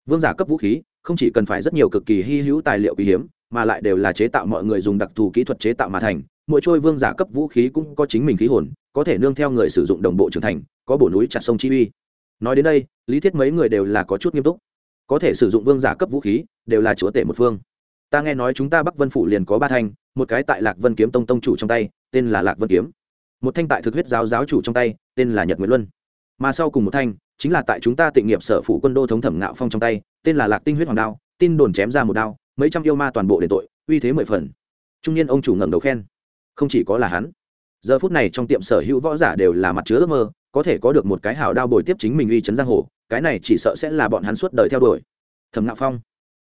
Vương giả cấp vũ khí, không chỉ cần phải rất nhiều cực kỳ hy hữu tài liệu quý hiếm, mà lại đều là chế tạo mọi người dùng đặc thù kỹ thuật chế tạo mà thành. Mỗi trôi vương giả cấp vũ khí cũng có chính mình khí hồn, có thể nương theo người sử dụng đồng bộ trưởng thành, có bổ núi chặt sông chi uy. Nói đến đây, lý thiết mấy người đều là có chút nghiêm túc. Có thể sử dụng vương giả cấp vũ khí, đều là chúa tể một phương ta nghe nói chúng ta bắc vân phủ liền có ba thanh, một cái tại lạc vân kiếm tông tông chủ trong tay, tên là lạc vân kiếm. Một thanh tại thực huyết giáo giáo chủ trong tay, tên là nhật nguyễn luân. Mà sau cùng một thanh, chính là tại chúng ta tịnh nghiệp sở phủ quân đô thống thẩm ngạo phong trong tay, tên là lạc tinh huyết hoàng đao, tin đồn chém ra một đao, mấy trăm yêu ma toàn bộ đền tội, uy thế mười phần. Trung niên ông chủ ngẩng đầu khen. Không chỉ có là hắn, giờ phút này trong tiệm sở hữu võ giả đều là mặt chứa ước mơ, có thể có được một cái hào đao bồi tiếp chính mình uy chấn giang hồ, cái này chỉ sợ sẽ là bọn hắn suốt đời theo đuổi. Thẩm ngạo phong.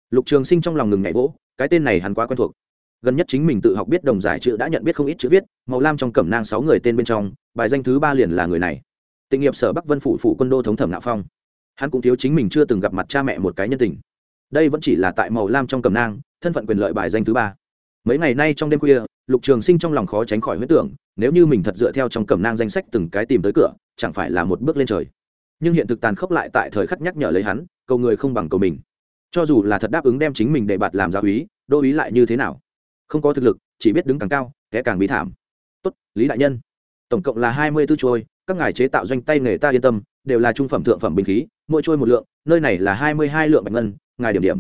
Lục trường sinh trong lòng ngừng nhảy vỗ cái tên này hắn quá quen thuộc. Gần nhất chính mình tự học biết đồng giải chữ đã nhận biết không ít chữ viết, màu lam trong cẩm nang sáu người tên bên trong, bài danh thứ ba liền là người này. Tịnh nghiệp sở bắc vân phủ phủ quân đô thống thẩm nạo phong. Hắn cũng thiếu chính mình chưa từng gặp mặt cha mẹ một cái nhân tình. Đây vẫn chỉ là tại màu lam trong cẩm nang, thân phận quyền lợi bài danh thứ ba. Mấy ngày nay trong đêm khuya, lục trường sinh trong lòng khó tránh khỏi huyết tưởng, nếu như mình thật dựa theo trong cẩm nang danh sách từng cái tìm tới cửa, chẳng phải là một bước lên trời. Nhưng hiện thực tàn khốc lại tại thời khắc nhắc nhở lấy hắn, cầu người không bằng cầu mình cho dù là thật đáp ứng đem chính mình để bạt làm giáo úy, đô úy lại như thế nào? Không có thực lực, chỉ biết đứng càng cao, kẻ càng bí thảm. Tốt, lý đại nhân. Tổng cộng là hai mươi b ố trôi, các ngài chế tạo doanh tay nghề ta yên tâm, đều là trung phẩm thượng phẩm binh khí, mỗi trôi một lượng, nơi này là hai mươi hai lượng bạch ngân, ngài điểm điểm.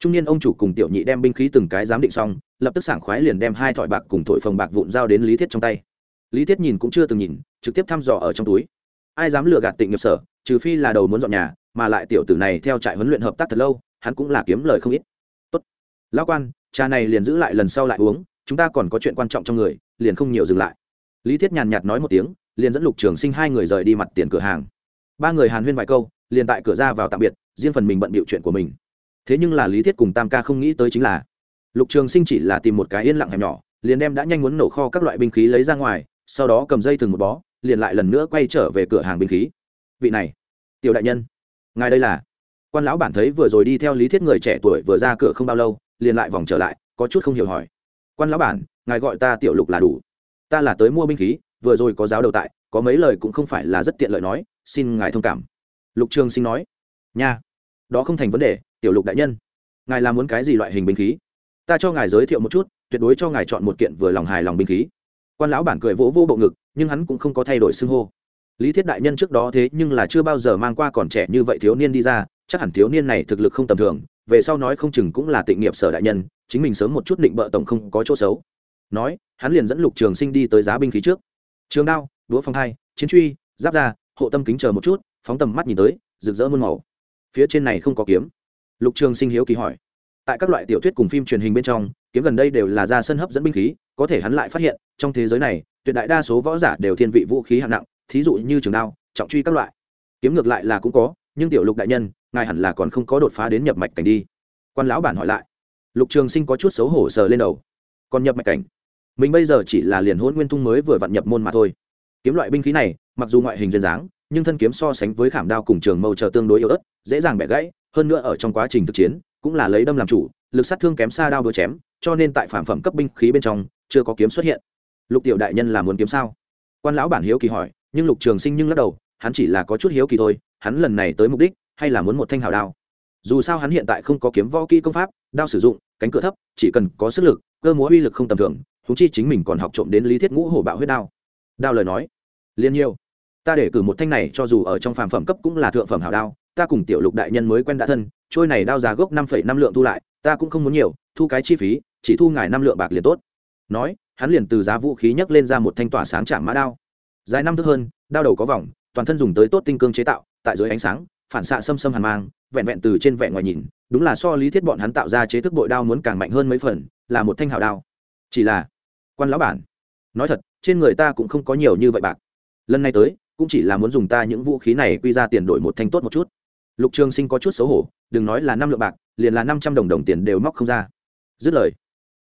Trung niên ông chủ cùng tiểu nhị đem binh khí từng cái giám định xong, lập tức sảng khoái liền đem hai thỏi bạc cùng thổi phồng bạc vụn giao đến lý thiết trong tay. Lý thiết nhìn cũng chưa từng nhìn, trực tiếp thăm dò ở trong túi. Ai dám lừa gạt tịnh nghiệp sở, trừ phi là đầu muốn dọn nhà, mà lại tiểu tử này theo trại huấn luyện hợp tác thật lâu hắn cũng là kiếm lời không ít. Tốt. Lão quan, trà này liền giữ lại lần sau lại uống, chúng ta còn có chuyện quan trọng trong người, liền không nhiều dừng lại. Lý thiết nhàn nhạt nói một tiếng, liền dẫn lục trường sinh hai người rời đi mặt tiền cửa hàng. Ba người hàn huyên vài câu, liền tại cửa ra vào tạm biệt, riêng phần mình bận bịu chuyện của mình. Thế nhưng là lý thiết cùng tam ca không nghĩ tới chính là, lục trường sinh chỉ là tìm một cái yên lặng hẻm nhỏ, liền đem đã nhanh muốn nổ kho các loại binh khí lấy ra ngoài, sau đó cầm dây từng một bó, liền lại lần nữa quay trở về cửa hàng binh khí. Vị này, tiểu đại nhân, ngài đây là? Quan lão bản thấy vừa rồi đi theo lý thiết người trẻ tuổi vừa ra cửa không bao lâu, liền lại vòng trở lại, có chút không hiểu hỏi. Quan lão bản, ngài gọi ta tiểu lục là đủ. Ta là tới mua binh khí, vừa rồi có giáo đầu tại, có mấy lời cũng không phải là rất tiện lợi nói, xin ngài thông cảm. Lục trường sinh nói. Nha, đó không thành vấn đề, tiểu lục đại nhân. Ngài làm muốn cái gì loại hình binh khí? Ta cho ngài giới thiệu một chút, tuyệt đối cho ngài chọn một kiện vừa lòng hài lòng binh khí. Quan lão bản cười vỗ vô bộ ngực, nhưng hắn cũng không có thay đổi xưng hô. Lý thiết đại nhân trước đó thế nhưng là chưa bao giờ mang qua còn trẻ như vậy thiếu niên đi ra chắc hẳn thiếu niên này thực lực không tầm thường, về sau nói không chừng cũng là tịnh nghiệp sở đại nhân, chính mình sớm một chút định bợ tổng không có chỗ xấu. Nói, hắn liền dẫn lục trường sinh đi tới giá binh khí trước. Trường đao, đũa phong hai, chiến truy, giáp ra hộ tâm kính chờ một chút, phóng tầm mắt nhìn tới, rực rỡ muôn màu. Phía trên này không có kiếm. Lục trường sinh hiếu kỳ hỏi. Tại các loại tiểu thuyết cùng phim truyền hình bên trong, kiếm gần đây đều là ra sân hấp dẫn binh khí, có thể hắn lại phát hiện, trong thế giới này, tuyệt đại đa số võ giả đều thiên vị vũ khí hạng nặng, thí dụ như trường đao, trọng truy các loại. Kiếm ngược lại là cũng có nhưng tiểu lục đại nhân, ngài hẳn là còn không có đột phá đến nhập mạch cảnh đi. Quan lão bản hỏi lại. Lục trường sinh có chút xấu hổ sờ lên đầu. Còn nhập mạch cảnh? Mình bây giờ chỉ là liền hôn nguyên thung mới vừa vặn nhập môn mà thôi. Kiếm loại binh khí này, mặc dù ngoại hình duyên dáng, nhưng thân kiếm so sánh với khảm đao cùng trường mâu chờ tương đối yếu ớt, dễ dàng bẻ gãy, hơn nữa ở trong quá trình thực chiến, cũng là lấy đâm làm chủ, lực sát thương kém xa đao đũa chém, cho nên tại phản phẩm cấp binh khí bên trong, chưa có kiếm xuất hiện. Lục tiểu đại nhân là muốn kiếm sao? Quan lão bản hiếu kỳ hỏi, nhưng lục trường sinh nhưng lắc đầu, hắn chỉ là có chút hiếu kỳ thôi hắn lần này tới mục đích hay là muốn một thanh hào đao? Dù sao hắn hiện tại không có kiếm võ kỹ công pháp, đao sử dụng, cánh cửa thấp, chỉ cần có sức lực, cơ múa uy lực không tầm thường thú chi chính mình còn học trộm đến lý thiết ngũ hổ bạo huyết đao. Đao lời nói, liên nhiêu, ta để cử một thanh này cho dù ở trong phàm phẩm cấp cũng là thượng phẩm hảo đao, ta cùng tiểu lục đại nhân mới quen đã thân, trôi này đao giá gốc năm phẩy năm lượng thu lại, ta cũng không muốn nhiều, thu cái chi phí, chỉ thu ngài năm lượng bạc liền tốt. Nói, hắn liền từ giá vũ khí nhấc lên ra một thanh tỏa sáng chạm mã đao. Dài năm thước hơn, đao đầu có vòng toàn thân dùng tới tốt tinh cương chế tạo, tại dưới ánh sáng, phản xạ xâm xâm hàn mang, vẹn vẹn từ trên vẹn ngoài nhìn, đúng là so lý thiết bọn hắn tạo ra chế thức bội đao muốn càng mạnh hơn mấy phần, là một thanh hào đao. Chỉ là, quan lão bản, nói thật, trên người ta cũng không có nhiều như vậy bạc. Lần này tới, cũng chỉ là muốn dùng ta những vũ khí này quy ra tiền đổi một thanh tốt một chút. Lục trường sinh có chút xấu hổ, đừng nói là năm lượng bạc, liền là năm trăm đồng đồng tiền đều móc không ra. Dứt lời,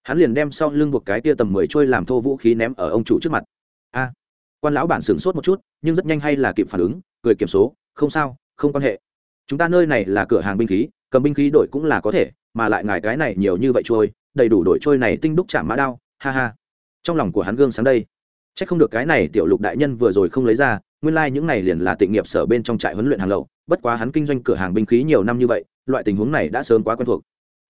hắn liền đem sau lưng buộc cái tia tầm mười trôi làm thô vũ khí ném ở ông chủ trước mặt. A quan lão bản sửng sốt một chút, nhưng rất nhanh hay là kịp phản ứng, cười kiểm số, không sao, không quan hệ. Chúng ta nơi này là cửa hàng binh khí, cầm binh khí đổi cũng là có thể, mà lại ngài cái này nhiều như vậy trôi, đầy đủ đổi trôi này tinh đúc chạm mã đao, ha ha. Trong lòng của hắn gương sáng đây. C h ắ c không được cái này tiểu lục đại nhân vừa rồi không lấy ra, nguyên lai、like、những này liền là tịnh nghiệp sở bên trong trại huấn luyện hàng lậu, bất quá hắn kinh doanh cửa hàng binh khí nhiều năm như vậy, loại tình huống này đã sớm quá quen thuộc.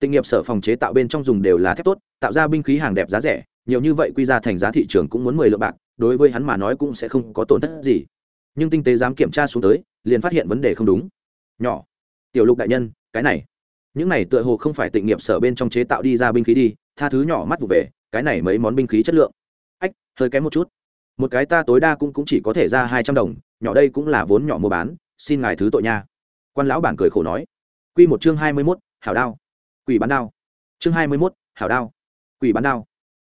Tịnh nghiệp sở phòng chế tạo bên trong dùng đều là thép tốt, tạo ra binh khí hàng đẹp giá rẻ nhiều như vậy quy ra thành giá thị trường cũng muốn mười lượng bạc đối với hắn mà nói cũng sẽ không có tổn thất gì. Nhưng tinh tế dám kiểm tra xuống tới liền phát hiện vấn đề không đúng. Nhỏ. Tiểu lục đại nhân cái này. Những này tựa hồ không phải tịnh nghiệp sở bên trong chế tạo đi ra binh khí đi tha thứ nhỏ mắt vụ về cái này mấy món binh khí chất lượng. Ách hơi kém một chút. Một cái ta tối đa cũng, cũng chỉ có thể ra hai trăm đồng nhỏ đây cũng là vốn nhỏ mua bán xin ngài thứ tội nha. Quan lão bản cười khổ nói. Q một chương hai mươi mốt hảo đao. Quỷ bán đao. Chương hai mươi mốt hảo đao. Quỷ bán đao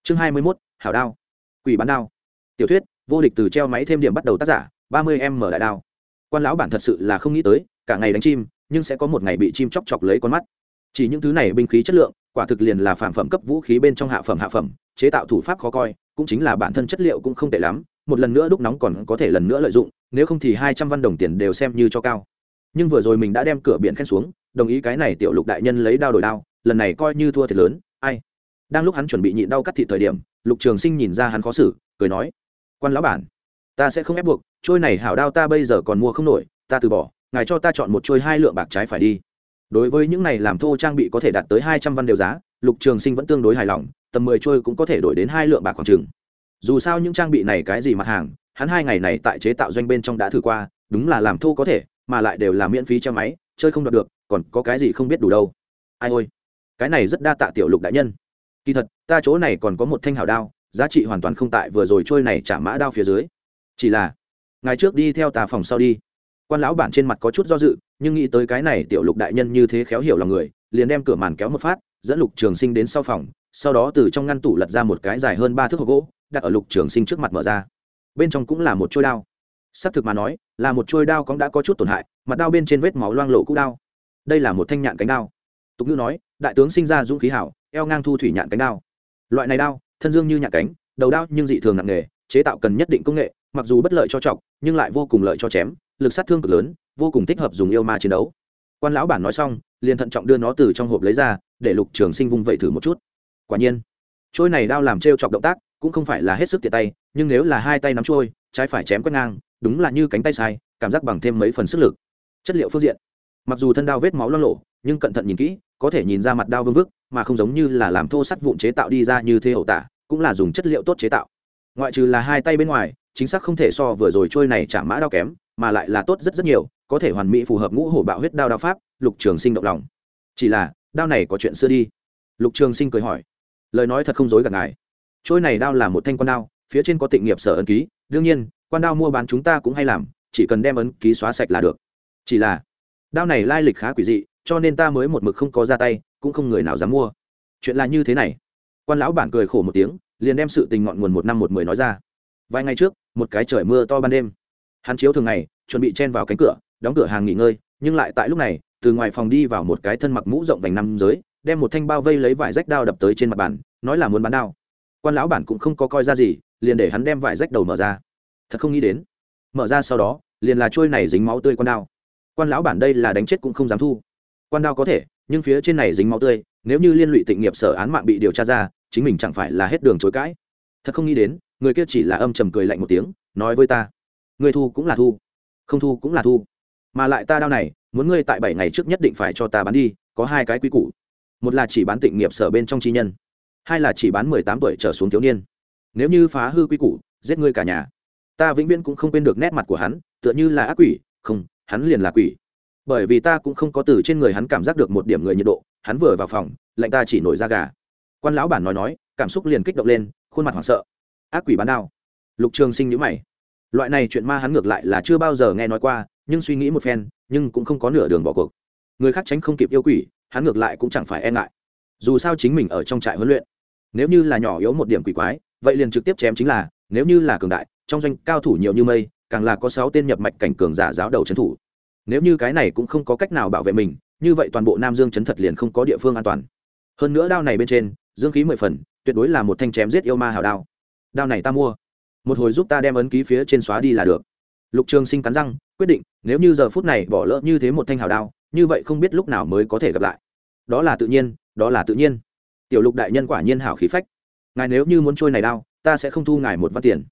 chương hai mươi mốt, hảo đao. Quỷ bán đao. Tiểu thuyết, vô địch từ treo máy thêm điểm bắt đầu tác giả, ba mươi em mở đại đao. Quan lão bản thật sự là không nghĩ tới, cả ngày đánh chim, nhưng sẽ có một ngày bị chim chóc chọc lấy con mắt. Chỉ những thứ này binh khí chất lượng, quả thực liền là phản phẩm cấp vũ khí bên trong hạ phẩm hạ phẩm, chế tạo thủ pháp khó coi, cũng chính là bản thân chất liệu cũng không tệ lắm, một lần nữa đúc nóng còn có thể lần nữa lợi dụng, nếu không thì hai trăm văn đồng tiền đều xem như cho cao. Nhưng vừa rồi mình đã đem cửa biển khen xuống, đồng ý cái này tiểu lục đại nhân lấy đao đổi đao, lần này coi như thua thiệt lớn, ai? Đang lúc hắn chuẩn bị nhịn đau cắt thịt thời điểm, lục trường sinh nhìn ra hắn khó xử, cười nói, quan lão bản, ta sẽ không ép buộc, trôi này hảo đao ta bây giờ còn mua không nổi, ta từ bỏ, ngài cho ta chọn một trôi hai lượng bạc trái phải đi. Đối với những này làm thô trang bị có thể đạt tới hai trăm văn đều giá, lục trường sinh vẫn tương đối hài lòng, tầm mười trôi cũng có thể đổi đến hai lượng bạc khoảng chừng. Dù sao những trang bị này cái gì mặt hàng, hắn hai ngày này tại chế tạo doanh bên trong đã thử qua, đúng là làm thô có thể, mà lại đều là miễn phí cho máy, chơi không đọc được, còn có cái gì không biết đủ đâu. Ai ôi, cái này rất đa tạ tiểu lục đại nhân kỳ thật, ta chỗ này còn có một thanh hảo đao, giá trị hoàn toàn không tại vừa rồi trôi này trả mã đao phía dưới. Chỉ là ngày trước đi theo tà phòng sau đi. Quan lão bản trên mặt có chút do dự, nhưng nghĩ tới cái này tiểu lục đại nhân như thế khéo hiểu lòng người, liền đem cửa màn kéo một phát, dẫn lục trường sinh đến sau phòng, sau đó từ trong ngăn tủ lật ra một cái dài hơn ba thước hộp gỗ, đặt ở lục trường sinh trước mặt mở ra. Bên trong cũng là một trôi đao. Xác thực mà nói, là một trôi đao cũng đã có chút tổn hại, mặt đao bên trên vết máu loang lộ cũ đao. Đây là một thanh nhạn cánh đao. Tục ngữ nói, đại tướng sinh ra dũng khí hảo eo ngang thu thủy nhạn cánh đao. Loại này đao thân dương như nhạn cánh đầu đao nhưng dị thường nặng nghề chế tạo cần nhất định công nghệ mặc dù bất lợi cho trọng, nhưng lại vô cùng lợi cho chém lực sát thương cực lớn vô cùng thích hợp dùng yêu ma chiến đấu. Quan lão bản nói xong liền thận trọng đưa nó từ trong hộp lấy ra để lục trường sinh vung vậy thử một chút. Quả nhiên trôi này đao làm t chọc động tác cũng không phải là hết sức tiện tay nhưng nếu là hai tay nắm trôi trái phải chém quét ngang đúng là như cánh tay sai cảm giác bằng thêm mấy phần sức lực. Chất liệu phương diện mặc dù thân đao vết máu lo lộ nhưng cẩn thận nhìn kỹ có thể nhìn ra mặt đao vương vức mà không giống như là làm thô sắt vụn chế tạo đi ra như thế ẩu tả, cũng là dùng chất liệu tốt chế tạo. Ngoại trừ là hai tay bên ngoài, chính xác không thể so vừa rồi trôi này chả mã đao kém, mà lại là tốt rất rất nhiều, có thể hoàn mỹ phù hợp ngũ hổ bạo huyết đao đao pháp, lục trường sinh động lòng. Chỉ là, đao này có chuyện xưa đi. Lục trường sinh cười hỏi, lời nói thật không dối gạt ngài. Trôi này đao là một thanh quan đao, phía trên có tịnh nghiệp sở ấn ký, đương nhiên, quan đao mua bán chúng ta cũng hay làm, chỉ cần đem ấn ký xóa sạch là được. Chỉ là, đao này lai lịch khá quỷ dị, cho nên ta mới một mực không có ra tay cũng không người nào dám mua. Chuyện là như thế này. Quan lão bản cười khổ một tiếng, liền đem sự tình ngọn nguồn một năm một mười nói ra. Vài ngày trước, một cái trời mưa to ban đêm. Hắn chiếu thường ngày, chuẩn bị chen vào cánh cửa, đóng cửa hàng nghỉ ngơi, nhưng lại tại lúc này, từ ngoài phòng đi vào một cái thân mặc mũ rộng vành năm giới, đem một thanh bao vây lấy vải rách đao đập tới trên mặt bàn, nói là muốn bán đao. Quan lão bản cũng không có coi ra gì, liền để hắn đem vải rách đầu mở ra. Thật không nghĩ đến. Mở ra sau đó, liền là trôi này dính máu tươi con đao. Quan lão bản đây là đánh chết cũng không dám thu. Quan đao có thể nhưng phía trên này dính máu tươi, nếu như liên lụy tịnh nghiệp sở án mạng bị điều tra ra, chính mình chẳng phải là hết đường chối cãi. Thật không nghĩ đến, người kia chỉ là âm trầm cười lạnh một tiếng, nói với ta, người thu cũng là thu, không thu cũng là thu. Mà lại ta đau này, muốn ngươi tại bảy ngày trước nhất định phải cho ta bán đi, có hai cái quy củ. Một là chỉ bán tịnh nghiệp sở bên trong chi nhân, hai là chỉ bán mười tám tuổi trở xuống thiếu niên. Nếu như phá hư quy củ, giết ngươi cả nhà. Ta vĩnh viễn cũng không quên được nét mặt của hắn, tựa như là ác quỷ, không, hắn liền là quỷ bởi vì ta cũng không có từ trên người hắn cảm giác được một điểm người nhiệt độ, hắn vừa vào phòng, lạnh ta chỉ nổi da gà. Quan lão bản nói nói, cảm xúc liền kích động lên, khuôn mặt hoảng sợ. Ác quỷ bán đao. Lục trường sinh nhữ mày. Loại này chuyện ma hắn ngược lại là chưa bao giờ nghe nói qua, nhưng suy nghĩ một phen, nhưng cũng không có nửa đường bỏ cuộc. Người khác tránh không kịp yêu quỷ, hắn ngược lại cũng chẳng phải e ngại. Dù sao chính mình ở trong trại huấn luyện, nếu như là nhỏ yếu một điểm quỷ quái, vậy liền trực tiếp chém chính là, nếu như là cường đại, trong doanh cao thủ nhiều như mây, càng là có sáu tên nhập mạch cảnh cường giả giáo đầu trấn thủ nếu như cái này cũng không có cách nào bảo vệ mình, như vậy toàn bộ nam dương chấn thật liền không có địa phương an toàn. Hơn nữa đao này bên trên, dương khí mười phần, tuyệt đối là một thanh chém giết yêu ma hào đao. Đao này ta mua. Một hồi giúp ta đem ấn ký phía trên xóa đi là được. Lục trường sinh cắn răng, quyết định, nếu như giờ phút này bỏ lỡ như thế một thanh hào đao, như vậy không biết lúc nào mới có thể gặp lại. Đó là tự nhiên, đó là tự nhiên. Tiểu lục đại nhân quả nhiên hảo khí phách. Ngài nếu như muốn trôi này đao, ta sẽ không thu ngài một văn tiền.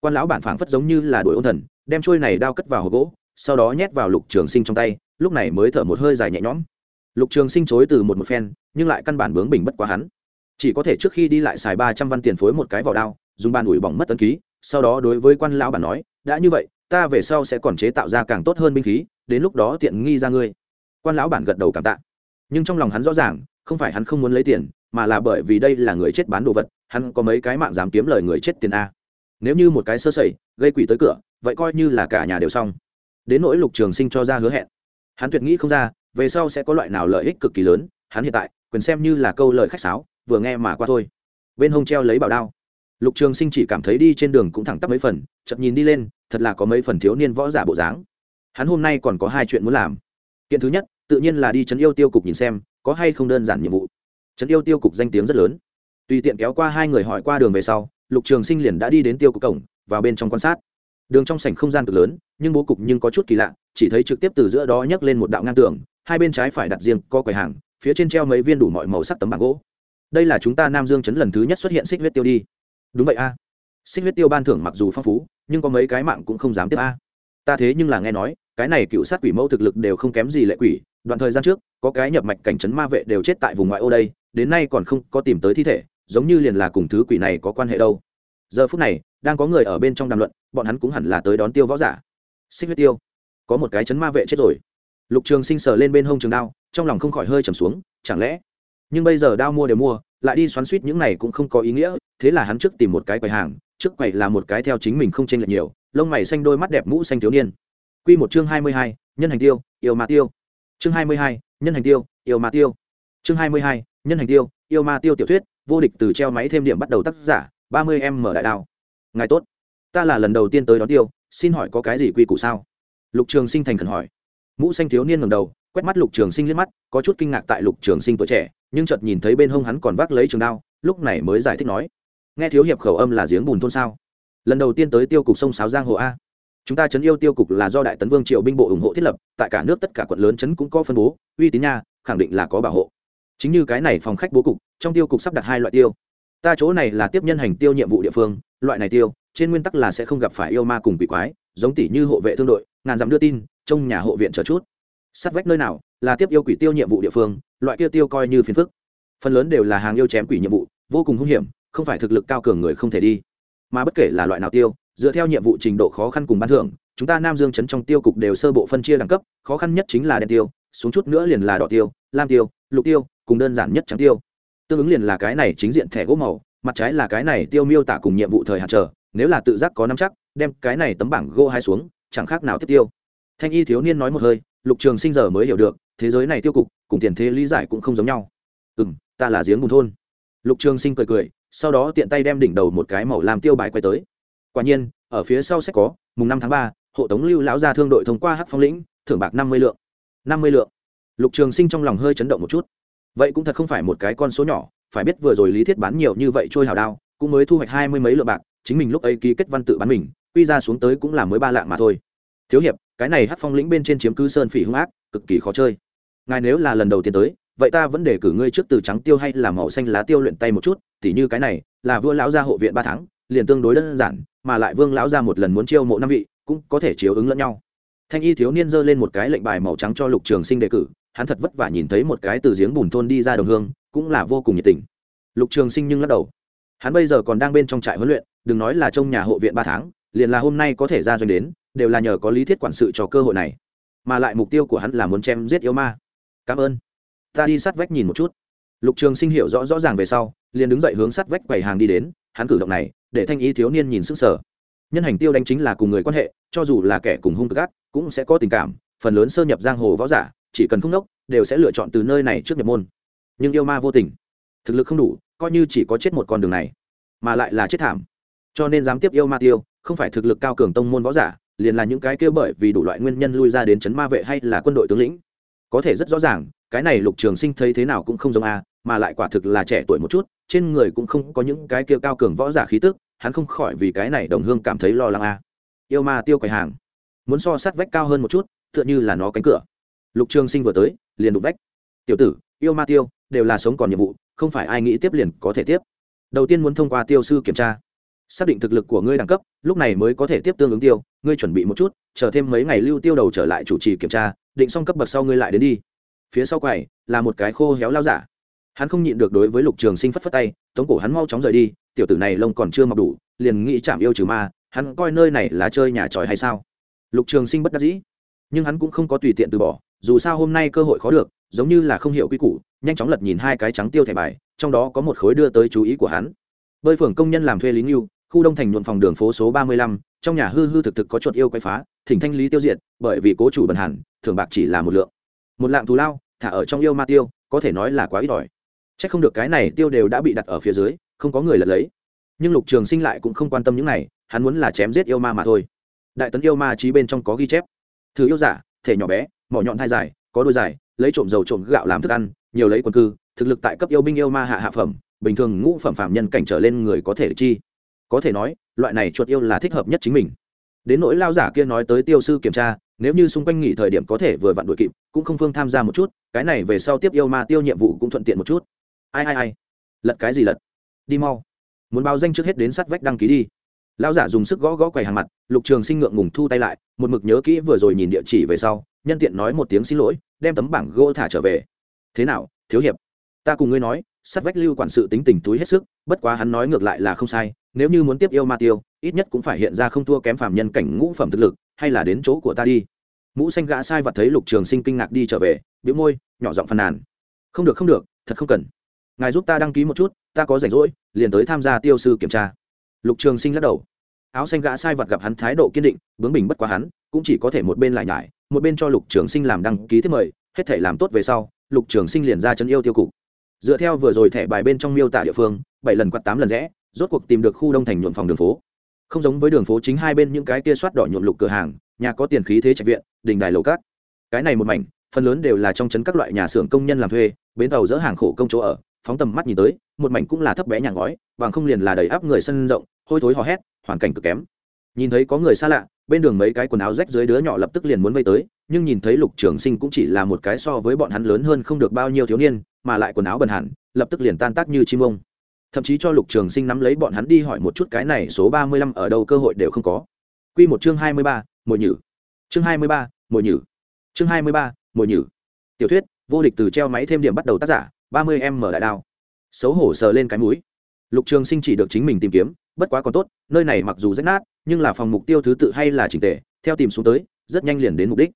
Quan lão bản phảng phất giống như là đuổi ôn thần, đem trôi này đao cất vào hộp gỗ sau đó nhét vào lục trường sinh trong tay, lúc này mới thở một hơi dài nhẹ nhõm. Lục trường sinh chối từ một một phen, nhưng lại căn bản bướng bình bất quá hắn. Chỉ có thể trước khi đi lại xài ba trăm văn tiền phối một cái vỏ đao, dùng bàn ủi bỏng mất tân ký, sau đó đối với quan lão bản nói, đã như vậy, ta về sau sẽ còn chế tạo ra càng tốt hơn binh khí, đến lúc đó tiện nghi ra ngươi. Quan lão bản gật đầu cảm tạ. Nhưng trong lòng hắn rõ ràng, không phải hắn không muốn lấy tiền, mà là bởi vì đây là người chết bán đồ vật, hắn có mấy cái mạng dám kiếm lời người chết tiền a. Nếu như một cái sơ sẩy, gây quỷ tới cửa, vậy coi như là cả nhà đều xong đến nỗi lục trường sinh cho ra hứa hẹn. Hắn tuyệt nghĩ không ra, về sau sẽ có loại nào lợi ích cực kỳ lớn, hắn hiện tại, quyền xem như là câu lời khách sáo, vừa nghe mà qua thôi. Bên hông treo lấy bảo đao. Lục trường sinh chỉ cảm thấy đi trên đường cũng thẳng tắp mấy phần chậm nhìn đi lên, thật là có mấy phần thiếu niên võ giả bộ dáng. Hắn hôm nay còn có hai chuyện muốn làm. Kiện thứ nhất, tự nhiên là đi chấn yêu tiêu cục nhìn xem, có hay không đơn giản nhiệm vụ. Chấn yêu tiêu cục danh tiếng rất lớn. Tùy tiện kéo qua hai người hỏi qua đường về sau, lục trường sinh liền đã đi đến tiêu cục cổng, vào bên trong quan sát. Đường trong sảnh không gian cực lớn nhưng bố cục nhưng có chút kỳ lạ, chỉ thấy trực tiếp từ giữa đó nhấc lên một đạo ngang tường, hai bên trái phải đặt riêng co quầy hàng, phía trên treo mấy viên đủ mọi màu sắc tấm bảng gỗ. Đây là chúng ta nam dương chấn lần thứ nhất xuất hiện xích huyết tiêu đi. Đúng vậy a. Xích huyết tiêu ban thưởng mặc dù phong phú, nhưng có mấy cái mạng cũng không dám tiếp a. Ta thế nhưng là nghe nói, cái này cựu sát quỷ mẫu thực lực đều không kém gì lệ quỷ, đoạn thời gian trước, có cái nhập mạch cảnh trấn ma vệ đều chết tại vùng ngoại ô đây, đến nay còn không có tìm tới thi thể, giống như liền là cùng thứ quỷ này có quan hệ đâu. Giờ phút này, đang có người ở bên trong đàm luận, bọn hắn cũng hẳn là tới đón tiêu võ giả xích huyết tiêu. Có một cái chấn ma vệ chết rồi. Lục trường sinh sờ lên bên hông trường đao trong lòng không khỏi hơi trầm xuống chẳng lẽ? Nhưng bây giờ đao mua đều mua lại đi xoắn suýt những này cũng không có ý nghĩa thế là hắn trước tìm một cái quầy hàng trước quầy là một cái theo chính mình không tranh lệch nhiều lông mày xanh đôi mắt đẹp mũ xanh thiếu niên. Quy một chương hai mươi hai, nhân hành tiêu yêu ma tiêu. Chương hai mươi hai, nhân hành tiêu yêu ma tiêu. Chương hai mươi hai, nhân hành tiêu yêu ma tiêu tiểu thuyết vô địch từ treo máy thêm điểm bắt đầu tác giả ba mươi em mở đại đao. Ngài tốt. Ta là lần đầu tiên tới đón tiêu xin hỏi có cái gì quy củ sao? Lục trường sinh thành khẩn hỏi. Mũ xanh thiếu niên ngầm đầu, quét mắt lục trường sinh liếc mắt, có chút kinh ngạc tại lục trường sinh tuổi trẻ, nhưng chợt nhìn thấy bên hông hắn còn vác lấy trường đao, lúc này mới giải thích nói, nghe thiếu hiệp khẩu âm là giếng bùn thôn sao? Lần đầu tiên tới tiêu cục sông sáo giang hồ a. Chúng ta chấn yêu tiêu cục là do đại tấn vương triệu binh bộ ủng hộ thiết lập, tại cả nước tất cả quận lớn chấn cũng có phân bố, uy tín nha, khẳng định là có bảo hộ. Chính như cái này phòng khách bố cục, trong tiêu cục sắp đặt hai loại tiêu. Ta chỗ này là tiếp nhân hành tiêu nhiệm vụ địa phương, loại này tiêu trên nguyên tắc là sẽ không gặp phải yêu ma cùng quỷ quái, giống tỷ như hộ vệ thương đội, ngàn dặm đưa tin trong nhà hộ viện chờ chút. Sát vách nơi nào, là tiếp yêu quỷ tiêu nhiệm vụ địa phương, loại kia tiêu coi như phiền phức. Phần lớn đều là hàng yêu chém quỷ nhiệm vụ, vô cùng hung hiểm, không phải thực lực cao cường người không thể đi. Mà bất kể là loại nào tiêu, dựa theo nhiệm vụ trình độ khó khăn cùng ban thưởng, chúng ta nam dương chấn trong tiêu cục đều sơ bộ phân chia đẳng cấp, khó khăn nhất chính là đen tiêu, xuống chút nữa liền là đỏ tiêu, lam tiêu, lục tiêu, cùng đơn giản nhất trắng tiêu. Tương ứng liền là cái này chính diện thẻ gỗ màu, mặt trái là cái này tiêu miêu tả cùng nhiệm vụ thời hạn chờ nếu là tự giác có nắm chắc, đem cái này tấm bảng gỗ hai xuống, chẳng khác nào tiếp tiêu. Thanh y thiếu niên nói một hơi, lục trường sinh giờ mới hiểu được, thế giới này tiêu cục, cùng tiền thế lý giải cũng không giống nhau. Ừ m ta là giếng bùn thôn. Lục trường sinh cười cười, sau đó tiện tay đem đỉnh đầu một cái màu làm tiêu bài quay tới. Quả nhiên, ở phía sau sẽ có, mùng năm tháng ba, hộ tống lưu lão gia thương đội thông qua hắc phong lĩnh, thưởng bạc năm mươi lượng. năm mươi lượng. Lục trường sinh trong lòng hơi chấn động một chút. Vậy cũng thật không phải một cái con số nhỏ, phải biết vừa rồi lý thiết bán nhiều như vậy trôi hào đao, cũng mới thu hoạch hai mươi mấy lượng bạc chính mình lúc ấy ký kết văn tự bán mình, quy ra xuống tới cũng là mới ba lạng mà thôi. Thiếu hiệp, cái này hát phong lĩnh bên trên chiếm cứ sơn phỉ hung ác, cực kỳ khó chơi. Ngài nếu là lần đầu tiên tới, vậy ta vẫn để cử ngươi trước từ trắng tiêu hay là màu xanh lá tiêu luyện tay một chút, tỉ như cái này, là vua lão gia hộ viện ba tháng, liền tương đối đơn giản, mà lại vương lão gia một lần muốn chiêu mộ năm vị, cũng có thể chiếu ứng lẫn nhau. Thanh y thiếu niên giơ lên một cái lệnh bài màu trắng cho lục trường sinh đề cử, hắn thật vất vả nhìn thấy một cái từ giếng bùn thôn đi ra đồng hương, cũng là vô cùng nhiệt tình. Lục trường sinh nhưng lắc đầu hắn bây giờ còn đang bên trong trại huấn luyện, đừng nói là trong nhà hộ viện ba tháng, liền là hôm nay có thể ra doanh đến, đều là nhờ có lý thiết quản sự cho cơ hội này. Mà lại mục tiêu của hắn là muốn chém giết yêu ma. Cảm ơn. Ta đi sát vách nhìn một chút. Lục trường sinh hiểu rõ rõ ràng về sau, liền đứng dậy hướng sát vách quầy hàng đi đến, hắn cử động này, để thanh ý thiếu niên nhìn sức sở nhân hành tiêu đánh chính là cùng người quan hệ, cho dù là kẻ cùng hung cực ác, cũng sẽ có tình cảm, phần lớn sơ nhập giang hồ võ giả, chỉ cần không đốc, đều sẽ lựa chọn từ nơi này trước nhập môn. Nhưng yêu ma vô tình, thực lực không đủ coi như chỉ có chết một con đường này, mà lại là chết thảm. Cho nên dám tiếp yêu ma tiêu, không phải thực lực cao cường tông môn võ giả, liền là những cái kêu bởi vì đủ loại nguyên nhân lui ra đến chấn ma vệ hay là quân đội tướng lĩnh. Có thể rất rõ ràng, cái này lục trường sinh thấy thế nào cũng không giống a, mà lại quả thực là trẻ tuổi một chút, trên người cũng không có những cái kia cao cường võ giả khí tức, hắn không khỏi vì cái này đồng hương cảm thấy lo lắng a. Yêu ma tiêu quầy hàng, muốn so sát vách cao hơn một chút, tựa như là nó cánh cửa. Lục trường sinh vừa tới, liền đục vách. Tiểu tử, yêu ma tiêu, đều là sống còn nhiệm vụ không phải ai nghĩ tiếp liền có thể tiếp. Đầu tiên muốn thông qua tiêu sư kiểm tra. Xác định thực lực của ngươi đẳng cấp, lúc này mới có thể tiếp tương ứng tiêu, ngươi chuẩn bị một chút, chờ thêm mấy ngày lưu tiêu đầu trở lại chủ trì kiểm tra, định xong cấp bậc sau ngươi lại đến đi. Phía sau quầy, là một cái khô héo lao giả. Hắn không nhịn được đối với lục trường sinh phất phất tay, tống cổ hắn mau chóng rời đi, tiểu tử này lông còn chưa mọc đủ, liền nghĩ chạm yêu trừ ma, hắn coi nơi này là chơi nhà tròi hay sao? Lục trường sinh bất đắc dĩ. Nhưng hắn cũng không có tùy tiện từ bỏ, dù sao hôm nay cơ hội khó được giống như là không hiểu quy củ, nhanh chóng lật nhìn hai cái trắng tiêu thẻ bài, trong đó có một khối đưa tới chú ý của hắn. Bơi phường công nhân làm thuê lý nghiêu khu đông thành nhuộm phòng đường phố số ba mươi lăm, trong nhà hư hư thực thực có chuột yêu quay phá, thỉnh thanh lý tiêu diệt, bởi vì cố chủ bần hẳn, thường bạc chỉ là một lượng. Một lạng thù lao, thả ở trong yêu ma tiêu, có thể nói là quá ít ỏi. C h ắ c không được cái này tiêu đều đã bị đặt ở phía dưới, không có người lật lấy. Nhưng lục trường sinh lại cũng không quan tâm những này, hắn muốn là chém giết yêu ma mà thôi. Đại tấn yêu ma trí bên trong có ghi chép. Thứ yêu giả, thể nhỏ bé, mỏ nhọn thai dài, có đôi dài lấy trộm dầu trộm gạo làm thức ăn, nhiều lấy quân cư, thực lực tại cấp yêu binh yêu ma hạ hạ phẩm, bình thường ngũ phẩm phạm nhân cảnh trở lên người có thể chi. Có thể nói, loại này chuột yêu là thích hợp nhất chính mình. Đến nỗi lao giả kia nói tới tiêu sư kiểm tra, nếu như xung quanh nghỉ thời điểm có thể vừa vặn đuổi kịp, cũng không phương tham gia một chút, cái này về sau tiếp yêu ma tiêu nhiệm vụ cũng thuận tiện một chút. Ai ai ai? Lật cái gì lật? Đi mau. Muốn báo danh trước hết đến sắt vách đăng ký đi. Lao giả dùng sức gõ gõ quầy hàng mặt, lục trường sinh ngượng ngùng thu tay lại, một mực nhớ kỹ vừa rồi nhìn địa chỉ về sau nhân tiện nói một tiếng xin lỗi, đem tấm bảng gỗ thả trở về. Thế nào, thiếu hiệp? Ta cùng ngươi nói sắt vách lưu quản sự tính tình túi hết sức, bất quá hắn nói ngược lại là không sai, nếu như muốn tiếp yêu ma tiêu, ít nhất cũng phải hiện ra không thua kém phàm nhân cảnh ngũ phẩm thực lực, hay là đến chỗ của ta đi. Mũ xanh gã sai vật thấy lục trường sinh kinh ngạc đi trở về biểu môi, nhỏ giọng phàn nàn. Không được không được, thật không cần. Ngài giúp ta đăng ký một chút, ta có rảnh rỗi, liền tới tham gia tiêu sư kiểm tra. Lục trường sinh lắc đầu áo xanh gã sai vật gặp hắn thái độ kiên định, bướng bình bất quá hắn, cũng chỉ có thể một bên lại nhải, một bên cho lục trường sinh làm đăng ký thiết mời, hết thể làm tốt về sau, lục trường sinh liền ra chân yêu tiêu cục. Dựa theo vừa rồi thẻ bài bên trong miêu tả địa phương, bảy lần quạt tám lần rẽ, rốt cuộc tìm được khu đông thành nhuộm phòng đường phố. Không giống với đường phố chính hai bên những cái kia soát đỏ nhuộm lục cửa hàng, nhà có tiền khí thế trạch viện, đình đài lầu cát. Cái này một mảnh, phần lớn đều là trong trấn các loại nhà xưởng công nhân làm thuê, bến tàu dỡ hàng khổ công chỗ ở, phóng tầm mắt nhìn tới, một mảnh cũng là thấp bé nhà ngói, bằng không liền là đầy áp người sân rộng, hôi thối hò hét hoàn cảnh cực kém. Nhìn thấy có người xa lạ, bên đường mấy cái quần áo rách dưới đứa nhỏ lập tức liền muốn vây tới, nhưng nhìn thấy lục trường sinh cũng chỉ là một cái so với bọn hắn lớn hơn không được bao nhiêu thiếu niên, mà lại quần áo bần hẳn, lập tức liền tan tác như chim ông. Thậm chí cho lục trường sinh nắm lấy bọn hắn đi hỏi một chút cái này số ba mươi lăm ở đâu cơ hội đều không có. Q một chương hai mươi ba, mồi nhử. Chương hai mươi ba, mồi nhử. Chương hai mươi ba, mồi nhử. Tiểu thuyết, vô địch từ treo máy thêm điểm bắt đầu tác giả, ba mươi em mở đại đao. Xấu hổ sờ lên cái mũi. Lục trường sinh chỉ được chính mình tìm kiếm bất quá còn tốt, nơi này mặc dù rách nát, nhưng là phòng mục tiêu thứ tự hay là trình tề, theo tìm xuống tới, rất nhanh liền đến mục đích.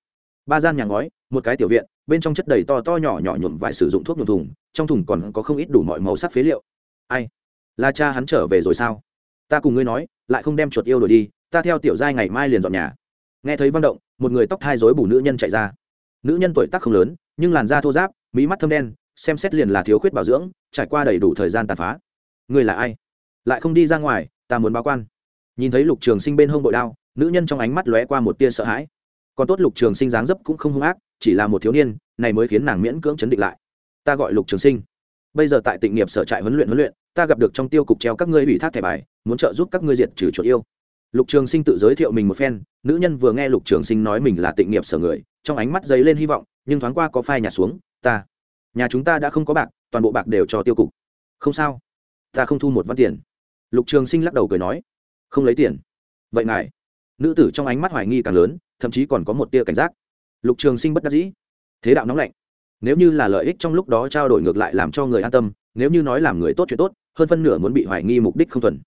Ba gian nhà ngói, một cái tiểu viện, bên trong chất đầy to to nhỏ nhỏ nhuộm vải sử dụng thuốc nhuộm thùng, trong thùng còn có không ít đủ mọi màu sắc phế liệu. Ai? Là cha hắn trở về rồi sao? Ta cùng ngươi nói, lại không đem chuột yêu đổi đi, ta theo tiểu giai ngày mai liền dọn nhà. Nghe thấy văn động, một người tóc thai rối bù nữ nhân chạy ra. Nữ nhân tuổi tác không lớn, nhưng làn da thô giáp mỹ mắt thâm đen, xem xét liền là thiếu khuyết bảo dưỡng, trải qua đầy đủ thời gian tàn phá. Người là ai? Lại không đi ra ngoài, ta muốn báo quan. Nhìn thấy lục trường sinh bên hông bội đao, nữ nhân trong ánh mắt lóe qua một tia sợ hãi. Còn tốt lục trường sinh dáng dấp cũng không hung ác, chỉ là một thiếu niên, này mới khiến nàng miễn cưỡng chấn định lại. Ta gọi lục trường sinh. Bây giờ tại tịnh nghiệp sở trại huấn luyện huấn luyện, ta gặp được trong tiêu cục treo các ngươi ủy thác thẻ bài, muốn trợ giúp các ngươi diệt trừ chuột yêu. Lục trường sinh tự giới thiệu mình một phen, nữ nhân vừa nghe lục trường sinh nói mình là tịnh nghiệp sở người, trong ánh mắt dấy lên hy vọng, nhưng thoáng qua có phai nhà xuống, ta, nhà chúng ta đã không có bạc, toàn bộ bạc đều cho tiêu cục. Không sao, ta không thu một văn tiền lục trường sinh lắc đầu cười nói, không lấy tiền. Vậy ngài? Nữ tử trong ánh mắt hoài nghi càng lớn, thậm chí còn có một tia cảnh giác. Lục trường sinh bất đắc dĩ, thế đạo nóng lạnh, nếu như là lợi ích trong lúc đó trao đổi ngược lại làm cho người an tâm, nếu như nói làm người tốt chuyện tốt, hơn phân nửa muốn bị hoài nghi mục đích không thuần.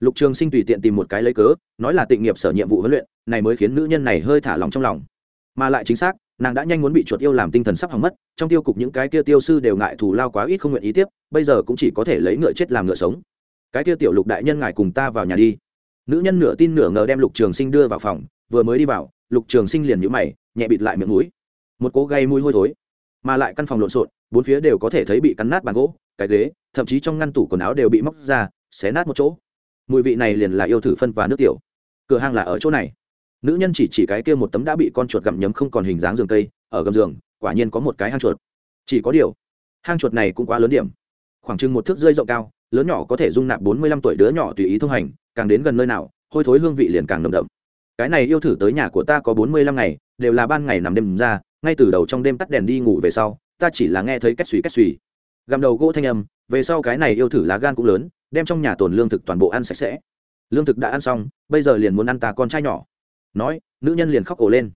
Lục trường sinh tùy tiện tìm một cái lấy cớ, nói là tịnh nghiệp sở nhiệm vụ huấn luyện, này mới khiến nữ nhân này hơi thả lòng trong lòng. Mà lại chính xác, nàng đã nhanh muốn bị chuột yêu làm tinh thần sắp hỏng mất, trong tiêu cục những cái kia tiêu sư đều ngại thù lao quá ít không nguyện ý tiếp, bây giờ cũng chỉ có thể lấy ngựa chết làm ngựa sống cái kia tiểu lục đại nhân ngài cùng ta vào nhà đi. Nữ nhân nửa tin nửa ngờ đem lục trường sinh đưa vào phòng, vừa mới đi vào, lục trường sinh liền nhũ mày, nhẹ bịt lại miệng mũi. Một cố gây mùi hôi thối, mà lại căn phòng lộn xộn, bốn phía đều có thể thấy bị cắn nát bàn gỗ, cái ghế, thậm chí trong ngăn tủ quần áo đều bị móc ra, xé nát một chỗ. Mùi vị này liền là yêu thử phân và nước tiểu. Cửa hàng là ở chỗ này. Nữ nhân chỉ chỉ cái kia một tấm đã bị con chuột gặm nhấm không còn hình dáng giường cây, ở gầm giường, quả nhiên có một cái hang chuột. Chỉ có điều, hang chuột này cũng quá lớn điểm. Khoảng chừng một thước rơi rộng cao lớn nhỏ có thể dung nạp bốn mươi lăm tuổi đứa nhỏ tùy ý thông hành, càng đến gần nơi nào, hôi thối hương vị liền càng nồng đậm. Cái này yêu thử tới nhà của ta có bốn mươi lăm ngày, đều là ban ngày nằm đêm ra, ngay từ đầu trong đêm tắt đèn đi ngủ về sau, ta chỉ là nghe thấy két suy két suy gặm đầu gỗ thanh âm, về sau cái này yêu thử lá gan cũng lớn, đem trong nhà tồn lương thực toàn bộ ăn sạch sẽ. Lương thực đã ăn xong, bây giờ liền muốn ăn ta con trai nhỏ. Nói, nữ nhân liền khóc ổ lên.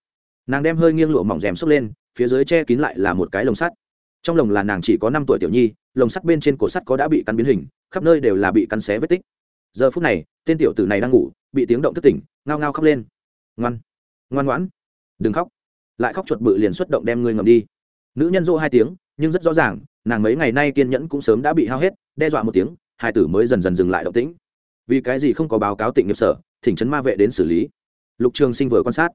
Nàng đem hơi nghiêng lụa mỏng rèm xốc lên, phía dưới che kín lại là một cái lồng sắt. Trong lồng là nàng chỉ có năm tuổi tiểu nhi lồng sắt bên trên cổ sắt có đã bị cắn biến hình, khắp nơi đều là bị cắn xé vết tích. Giờ phút này, tên tiểu tử này đang ngủ, bị tiếng động thức tỉnh, ngao ngao khóc lên. Ngoan ngoan ngoãn. Đừng khóc. Lại khóc chuột bự liền xuất động đem ngươi ngầm đi. Nữ nhân dỗ hai tiếng, nhưng rất rõ ràng, nàng mấy ngày nay kiên nhẫn cũng sớm đã bị hao hết, đe dọa một tiếng, hai tử mới dần dần dừng lại động tĩnh. Vì cái gì không có báo cáo tịnh nghiệp sở, thỉnh trấn ma vệ đến xử lý. Lục trường sinh vừa quan sát,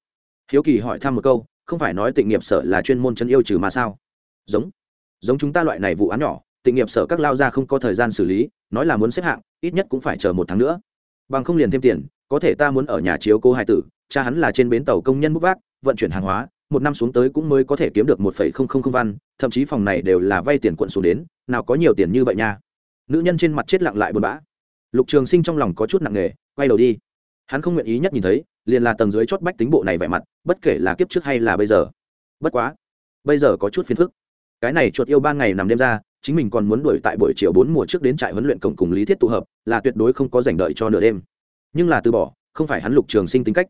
hiếu kỳ hỏi thăm một câu, không phải nói tịnh nghiệp sở là chuyên môn chân yêu trừ mà sao? Giống giống chúng ta loại này vụ án nhỏ tịnh nghiệp sở các lao ra không có thời gian xử lý, nói là muốn xếp hạng, ít nhất cũng phải chờ một tháng nữa. Bằng không liền thêm tiền, có thể ta muốn ở nhà chiếu cô hai tử, cha hắn là trên bến tàu công nhân bút vác, vận chuyển hàng hóa, một năm xuống tới cũng mới có thể kiếm được một phẩy không không không văn, thậm chí phòng này đều là vay tiền quận xuống đến, nào có nhiều tiền như vậy nha. Nữ nhân trên mặt chết lặng lại buồn bã. Lục trường sinh trong lòng có chút nặng nề, quay đầu đi. Hắn không nguyện ý nhất nhìn thấy, liền là tầng dưới chót bách tính bộ này vẻ mặt, bất kể là kiếp trước hay là bây giờ. Bất quá, bây giờ có chút phiền phức. Cái này chuột yêu ban ngày nằm đêm ra chính mình còn muốn đuổi tại buổi chiều bốn mùa trước đến trại huấn luyện cổng cùng lý thiết tụ hợp, là tuyệt đối không có giành đợi cho nửa đêm. Nhưng là từ bỏ, không phải hắn lục trường sinh tính cách.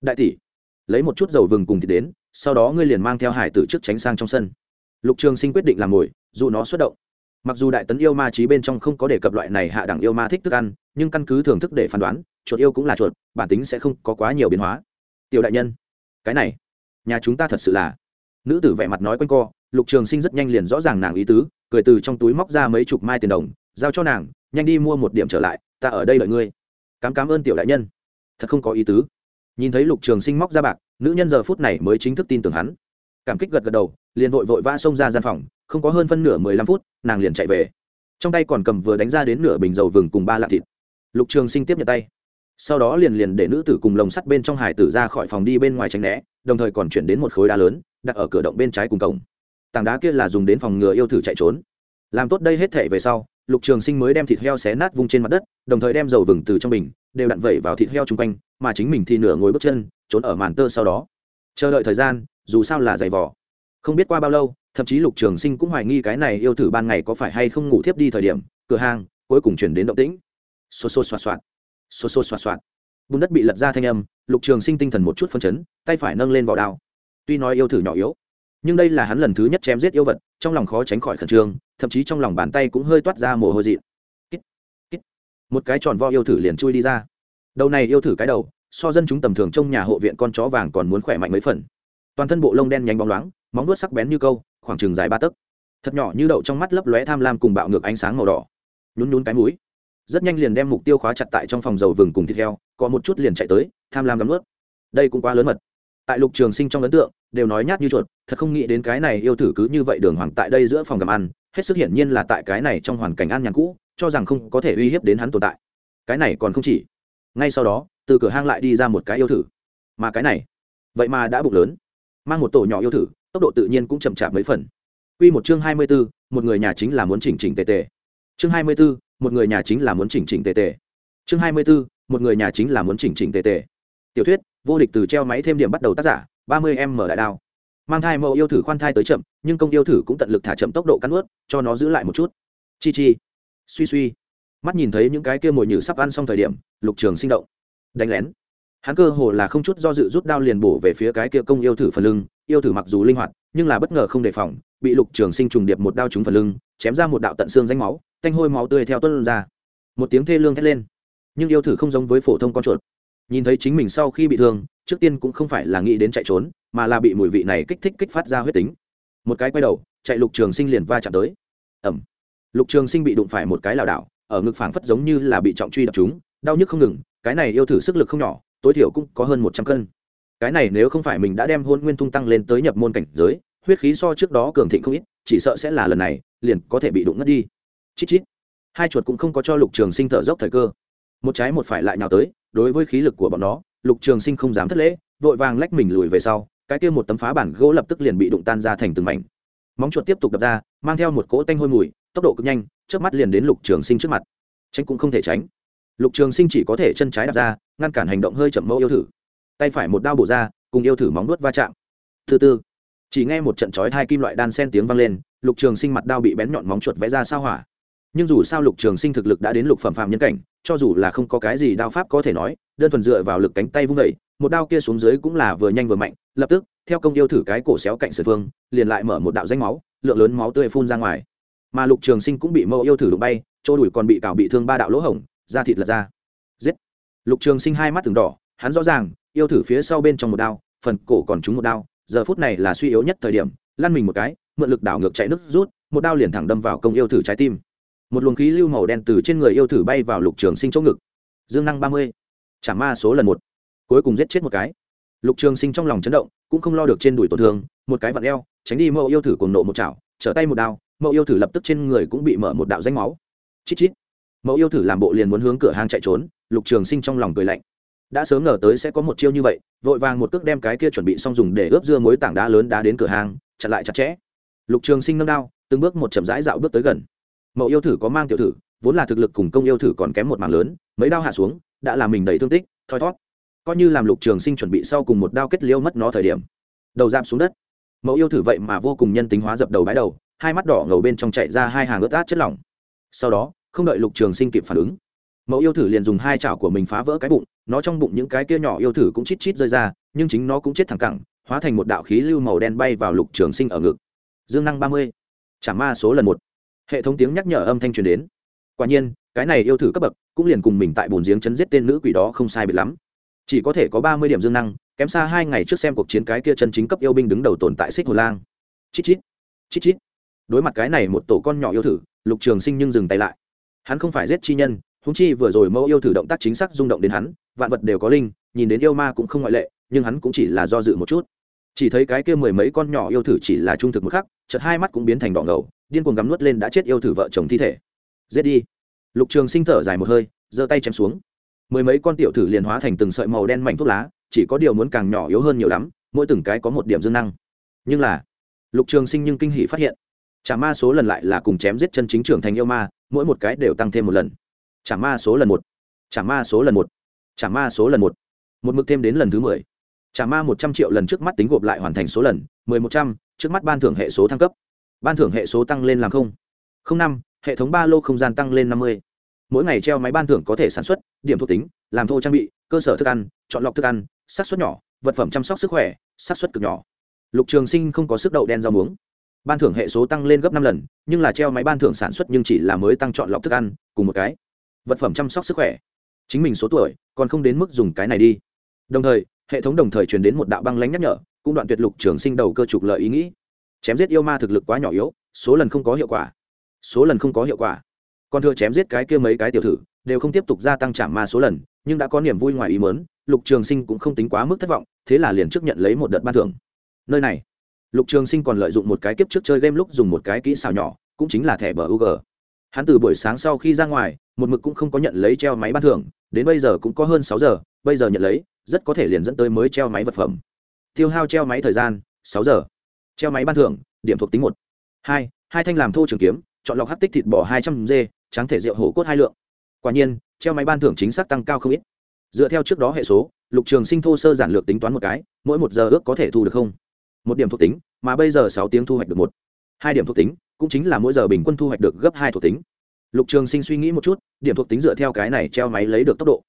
Đại tỷ, lấy một chút dầu vừng cùng thì đến, sau đó ngươi liền mang theo hải tử trước tránh sang trong sân. Lục trường sinh quyết định làm mồi dù nó xuất động. Mặc dù đại tấn yêu ma trí bên trong không có đề cập loại này hạ đẳng yêu ma thích thức ăn, nhưng căn cứ thưởng thức để phán đoán, chuột yêu cũng là chuột, bản tính sẽ không có quá nhiều biến hóa. Tiểu đại nhân, cái này, nhà chúng ta thật sự là. Nữ tử vẻ mặt nói quanh co, lục trường sinh rất nhanh liền rõ ràng nàng ý tứ cười từ trong túi móc ra mấy chục mai tiền đồng, giao cho nàng, nhanh đi mua một điểm trở lại, ta ở đây đợi ngươi. Cám cám ơn tiểu đại nhân. Thật không có ý tứ. Nhìn thấy lục trường sinh móc ra bạc, nữ nhân giờ phút này mới chính thức tin tưởng hắn. Cảm kích gật gật đầu, liền vội vội vã xông ra gian phòng, không có hơn phân nửa mười lăm phút, nàng liền chạy về. Trong tay còn cầm vừa đánh ra đến nửa bình dầu vừng cùng ba lạng thịt. Lục trường sinh tiếp nhận tay. Sau đó liền liền để nữ tử cùng lồng sắt bên trong hải tử ra khỏi phòng đi bên ngoài tránh né, đồng thời còn chuyển đến một khối đá lớn, đặt ở cửa động bên trái cùng cổng tảng đá kia là dùng đến phòng ngừa yêu thử chạy trốn. Làm tốt đây hết thể về sau, lục trường sinh mới đem thịt heo xé nát vung trên mặt đất, đồng thời đem dầu vừng từ trong bình, đều đặn vẩy vào thịt heo chung quanh, mà chính mình thì nửa ngồi bước chân, trốn ở màn tơ sau đó. Chờ đợi thời gian, dù sao là giày vỏ không biết qua bao lâu, thậm chí lục trường sinh cũng hoài nghi cái này yêu thử ban ngày có phải hay không ngủ thiếp đi thời điểm, cửa hàng cuối cùng chuyển đến động tĩnh. Xô xô xoạt xoạt. Xô xô xoạt xoạt. Bùn đất bị lật ra thanh âm, lục trường sinh tinh thần một chút phân chấn, tay phải nâng lên vỏ đao. Tuy nói yêu thử nhỏ yếu nhưng đây là hắn lần thứ nhất chém giết yêu vật, trong lòng khó tránh khỏi khẩn trương, thậm chí trong lòng bàn tay cũng hơi toát ra mồ hôi dị một cái tròn vo yêu thử liền chui đi ra. Đầu này yêu thử cái đầu, so dân chúng tầm thường trong nhà hộ viện con chó vàng còn muốn khỏe mạnh mấy phần. Toàn thân bộ lông đen nhánh bóng loáng, móng vuốt sắc bén như câu, khoảng chừng dài ba tấc. Thật nhỏ như đậu trong mắt lấp lóe tham lam cùng bạo ngược ánh sáng màu đỏ. Nhún nhún cái mũi. Rất nhanh liền đem mục tiêu khóa chặt tại trong phòng dầu vừng cùng thịt heo, có một chút liền chạy tới, tham lam gắm ướt đây cũng quá lớn mật tại lục trường sinh trong ấn tượng đều nói nhát như chuột thật không nghĩ đến cái này yêu thử cứ như vậy đường hoàng tại đây giữa phòng cầm ăn hết sức hiển nhiên là tại cái này trong hoàn cảnh an nhàn cũ cho rằng không có thể uy hiếp đến hắn tồn tại cái này còn không chỉ ngay sau đó từ cửa hang lại đi ra một cái yêu thử mà cái này vậy mà đã bụng lớn mang một tổ nhỏ yêu thử tốc độ tự nhiên cũng chậm chạp mấy phần Quy một chương hai mươi 24, một người nhà chính là muốn chỉnh chỉnh tề tề. Chương hai mươi 24, một người nhà chính là muốn chỉnh chỉnh tề tề. Chương hai mươi 24, một người nhà chính là muốn chỉnh chỉnh tề tề. Tiểu thuyết, vô địch từ treo máy thêm điểm bắt đầu tác giả, ba mươi em mở đại đao. Mang thai mẫu yêu thử khoan thai tới chậm, nhưng công yêu thử cũng tận lực thả chậm tốc độ cắn nuốt, cho nó giữ lại một chút. Chi chi, suy suy. Mắt nhìn thấy những cái kia mồi nhử sắp ăn xong thời điểm, Lục Trường sinh động, đánh lén. Hắn cơ hồ là không chút do dự rút đao liền bổ về phía cái kia công yêu thử phần lưng, yêu thử mặc dù linh hoạt, nhưng là bất ngờ không đề phòng, bị lục trường sinh trùng điệp một đao trúng phần lưng chém ra một đạo tận xương danh máu tanh hôi máu tươi theo tuân ra một tiếng thê lương thét lên nhưng yêu thử không giống với phổ thông con chuột nhìn thấy chính mình sau khi bị thương, trước tiên cũng không phải là nghĩ đến chạy trốn, mà là bị mùi vị này kích thích kích phát ra huyết tính. Một cái quay đầu, chạy lục trường sinh liền va chạm tới. Ẩm lục trường sinh bị đụng phải một cái lảo đảo, ở ngực phảng phất giống như là bị trọng truy đập chúng, đau nhức không ngừng, cái này yêu thử sức lực không nhỏ, tối thiểu cũng có hơn một trăm cân. Cái này nếu không phải mình đã đem hôn nguyên tung tăng lên tới nhập môn cảnh giới, huyết khí so trước đó cường thịnh không ít, chỉ sợ sẽ là lần này, liền có thể bị đụng ngất đi. Chít chít. Hai chuột cũng không có cho lục trường sinh thở dốc thời cơ. Một trái một phải lại nhào tới đối với khí lực của bọn nó, lục trường sinh không dám thất lễ, vội vàng lách mình lùi về sau, cái kia một tấm phá bản gỗ lập tức liền bị đụng tan ra thành từng mảnh. Móng chuột tiếp tục đập ra, mang theo một cỗ tanh hôi mùi, tốc độ cực nhanh trước mắt liền đến lục trường sinh trước mặt. Tránh cũng không thể tránh. Lục trường sinh chỉ có thể chân trái đập ra, ngăn cản hành động hơi chậm mẫu yêu thử. Tay phải một đao bổ ra, cùng yêu thử móng nuốt va chạm. Thứ tư chỉ nghe một trận chói hai kim loại đan sen tiếng vang lên, lục trường sinh mặt đao bị bén nhọn móng chuột vẽ ra sao hỏa nhưng dù sao lục trường sinh thực lực đã đến lục phẩm phạm nhân cảnh, cho dù là không có cái gì đao pháp có thể nói, đơn thuần dựa vào lực cánh tay vung vẩy một đao kia xuống dưới cũng là vừa nhanh vừa mạnh, lập tức, theo công yêu thử cái cổ xéo cạnh sườn phương, liền lại mở một đạo danh máu, lượng lớn máu tươi phun ra ngoài. Mà lục trường sinh cũng bị mẫu yêu thử đụng bay, chỗ đùi còn bị cào bị thương ba đạo lỗ hổng, da thịt lật ra. Giết! Lục trường sinh hai mắt từng đỏ, hắn rõ ràng, yêu thử phía sau bên trong một đao, phần cổ còn trúng một đao, giờ phút này là suy yếu nhất thời điểm, lăn mình một cái, mượn lực đảo ngược chạy nước rút, một đao liền thẳng đâm vào công yêu thử trái tim một luồng khí lưu màu đen từ trên người yêu thử bay vào lục trường sinh chỗ ngực. Dương năng ba mươi chả ma số lần một. Cuối cùng giết chết một cái. Lục trường sinh trong lòng chấn động, cũng không lo được trên đùi tổn thương, một cái vặn eo, tránh đi mẫu yêu thử cùng nộ một chảo, trở tay một đao, mẫu yêu thử lập tức trên người cũng bị mở một đạo danh máu. Chít chít. Mẫu yêu thử làm bộ liền muốn hướng cửa hàng chạy trốn, lục trường sinh trong lòng cười lạnh. Đã sớm ngờ tới sẽ có một chiêu như vậy, vội vàng một cước đem cái kia chuẩn bị xong dùng để ướp dưa muối tảng đá lớn đá đến cửa hàng chặn lại chặt chẽ. Lục trường sinh nâng đao, từng bước một chậm rãi dạo bước tới gần mậu yêu thử có mang tiểu thử, vốn là thực lực cùng công yêu thử còn kém một mảng lớn, mấy đao hạ xuống, đã làm mình đầy thương tích, thoi thót. Coi như làm lục trường sinh chuẩn bị sau cùng một đao kết liêu mất nó thời điểm. Đầu giam xuống đất. Mẫu yêu thử vậy mà vô cùng nhân tính hóa dập đầu bái đầu, hai mắt đỏ ngầu bên trong chạy ra hai hàng ướt át chất lỏng. Sau đó, không đợi lục trường sinh kịp phản ứng mẫu yêu thử liền dùng hai chảo của mình phá vỡ cái bụng, nó trong bụng những cái kia nhỏ yêu thử cũng chít chít rơi ra, nhưng chính nó cũng chết thẳng cẳng, hóa thành một đạo khí lưu màu đen bay vào lục trường sinh ở ngực. Dương năng ba mươi, chả ma số lần một hệ thống tiếng nhắc nhở âm thanh truyền đến. Quả nhiên, cái này yêu thử cấp bậc cũng liền cùng mình tại bồn giếng chấn giết tên nữ quỷ đó không sai biệt lắm. Chỉ có thể có ba mươi điểm dương năng, kém xa hai ngày trước xem cuộc chiến cái kia chân chính cấp yêu binh đứng đầu tồn tại xích hồ lang. Chít chít chít chít. Đối mặt cái này một tổ con nhỏ yêu thử, lục trường sinh nhưng dừng tay lại. Hắn không phải giết chi nhân húng chi vừa rồi mẫu yêu thử động tác chính xác rung động đến hắn, vạn vật đều có linh, nhìn đến yêu ma cũng không ngoại lệ, nhưng hắn cũng chỉ là do dự một chút. Chỉ thấy cái kia mười mấy con nhỏ yêu thử chỉ là trung thực một khắc chợt hai mắt cũng biến thành đỏ ngầu, điên cuồng gắm nuốt lên đã chết yêu thử vợ chồng thi thể. Giết đi. Lục trường sinh thở dài một hơi, giơ tay chém xuống. Mười mấy con tiểu thử liền hóa thành từng sợi màu đen mảnh thuốc lá, chỉ có điều muốn càng nhỏ yếu hơn nhiều lắm, mỗi từng cái có một điểm dương năng. Nhưng là, lục trường sinh nhưng kinh hỷ phát hiện chả ma số lần lại là cùng chém giết chân chính trưởng thành yêu ma, mỗi một cái đều tăng thêm một lần. Chả ma số lần một. Chả ma số lần một. Chả ma số lần một. Một mực thêm đến lần thứ mười. Chả ma một trăm triệu lần trước mắt tính gộp lại hoàn thành số lần, mười một trăm trước mắt ban thưởng hệ số thăng cấp. Ban thưởng hệ số tăng lên làm không. Không năm, hệ thống ba lô không gian tăng lên năm mươi. Mỗi ngày treo máy ban thưởng có thể sản xuất, điểm thuộc tính, làm thô trang bị, cơ sở thức ăn, chọn lọc thức ăn sát xuất nhỏ, vật phẩm chăm sóc sức khỏe sát xuất cực nhỏ. Lục trường sinh không có sức đậu đen rau muống. Ban thưởng hệ số tăng lên gấp năm lần, nhưng là treo máy ban thưởng sản xuất nhưng chỉ là mới tăng chọn lọc thức ăn, cùng một cái. Vật phẩm chăm sóc sức khỏe. Chính mình số tuổi, còn không đến mức dùng cái này đi. Đồng thời, hệ thống đồng thời truyền đến một đạo băng lánh nhắc nhở cũng đoạn tuyệt lục trường sinh đầu cơ trục lợi ý nghĩ. Chém giết yêu ma thực lực quá nhỏ yếu, số lần không có hiệu quả. Số lần không có hiệu quả. Còn thừa chém giết cái kia mấy cái tiểu thử, đều không tiếp tục gia tăng trả ma số lần, nhưng đã có niềm vui ngoài ý mớn lục trường sinh cũng không tính quá mức thất vọng, thế là liền trước nhận lấy một đợt ban thưởng. Nơi này, lục trường sinh còn lợi dụng một cái kiếp trước chơi game lúc dùng một cái kỹ xào nhỏ, cũng chính là thẻ bờ u hắn từ buổi sáng sau khi ra ngoài, một mực cũng không có nhận lấy treo máy ban thưởng, đến bây giờ cũng có hơn sáu giờ, bây giờ nhận lấy, rất có thể liền dẫn tới mới treo máy vật phẩm tiêu hao treo máy thời gian, sáu giờ. Treo máy ban thưởng, điểm thuộc tính một. Hai hai thanh làm thô trường kiếm, chọn lọc hát tích thịt bò hai trăm g, tráng thể rượu hổ cốt hai lượng. Quả nhiên, treo máy ban thưởng chính xác tăng cao không ít. Dựa theo trước đó hệ số, lục trường sinh thô sơ giản lược tính toán một cái, mỗi một giờ ước có thể thu được không? Một điểm thuộc tính, mà bây giờ sáu tiếng thu hoạch được một. Hai điểm thuộc tính, cũng chính là mỗi giờ bình quân thu hoạch được gấp hai thuộc tính. Lục trường sinh suy nghĩ một chút, điểm thuộc tính dựa theo cái này treo máy lấy được tốc độ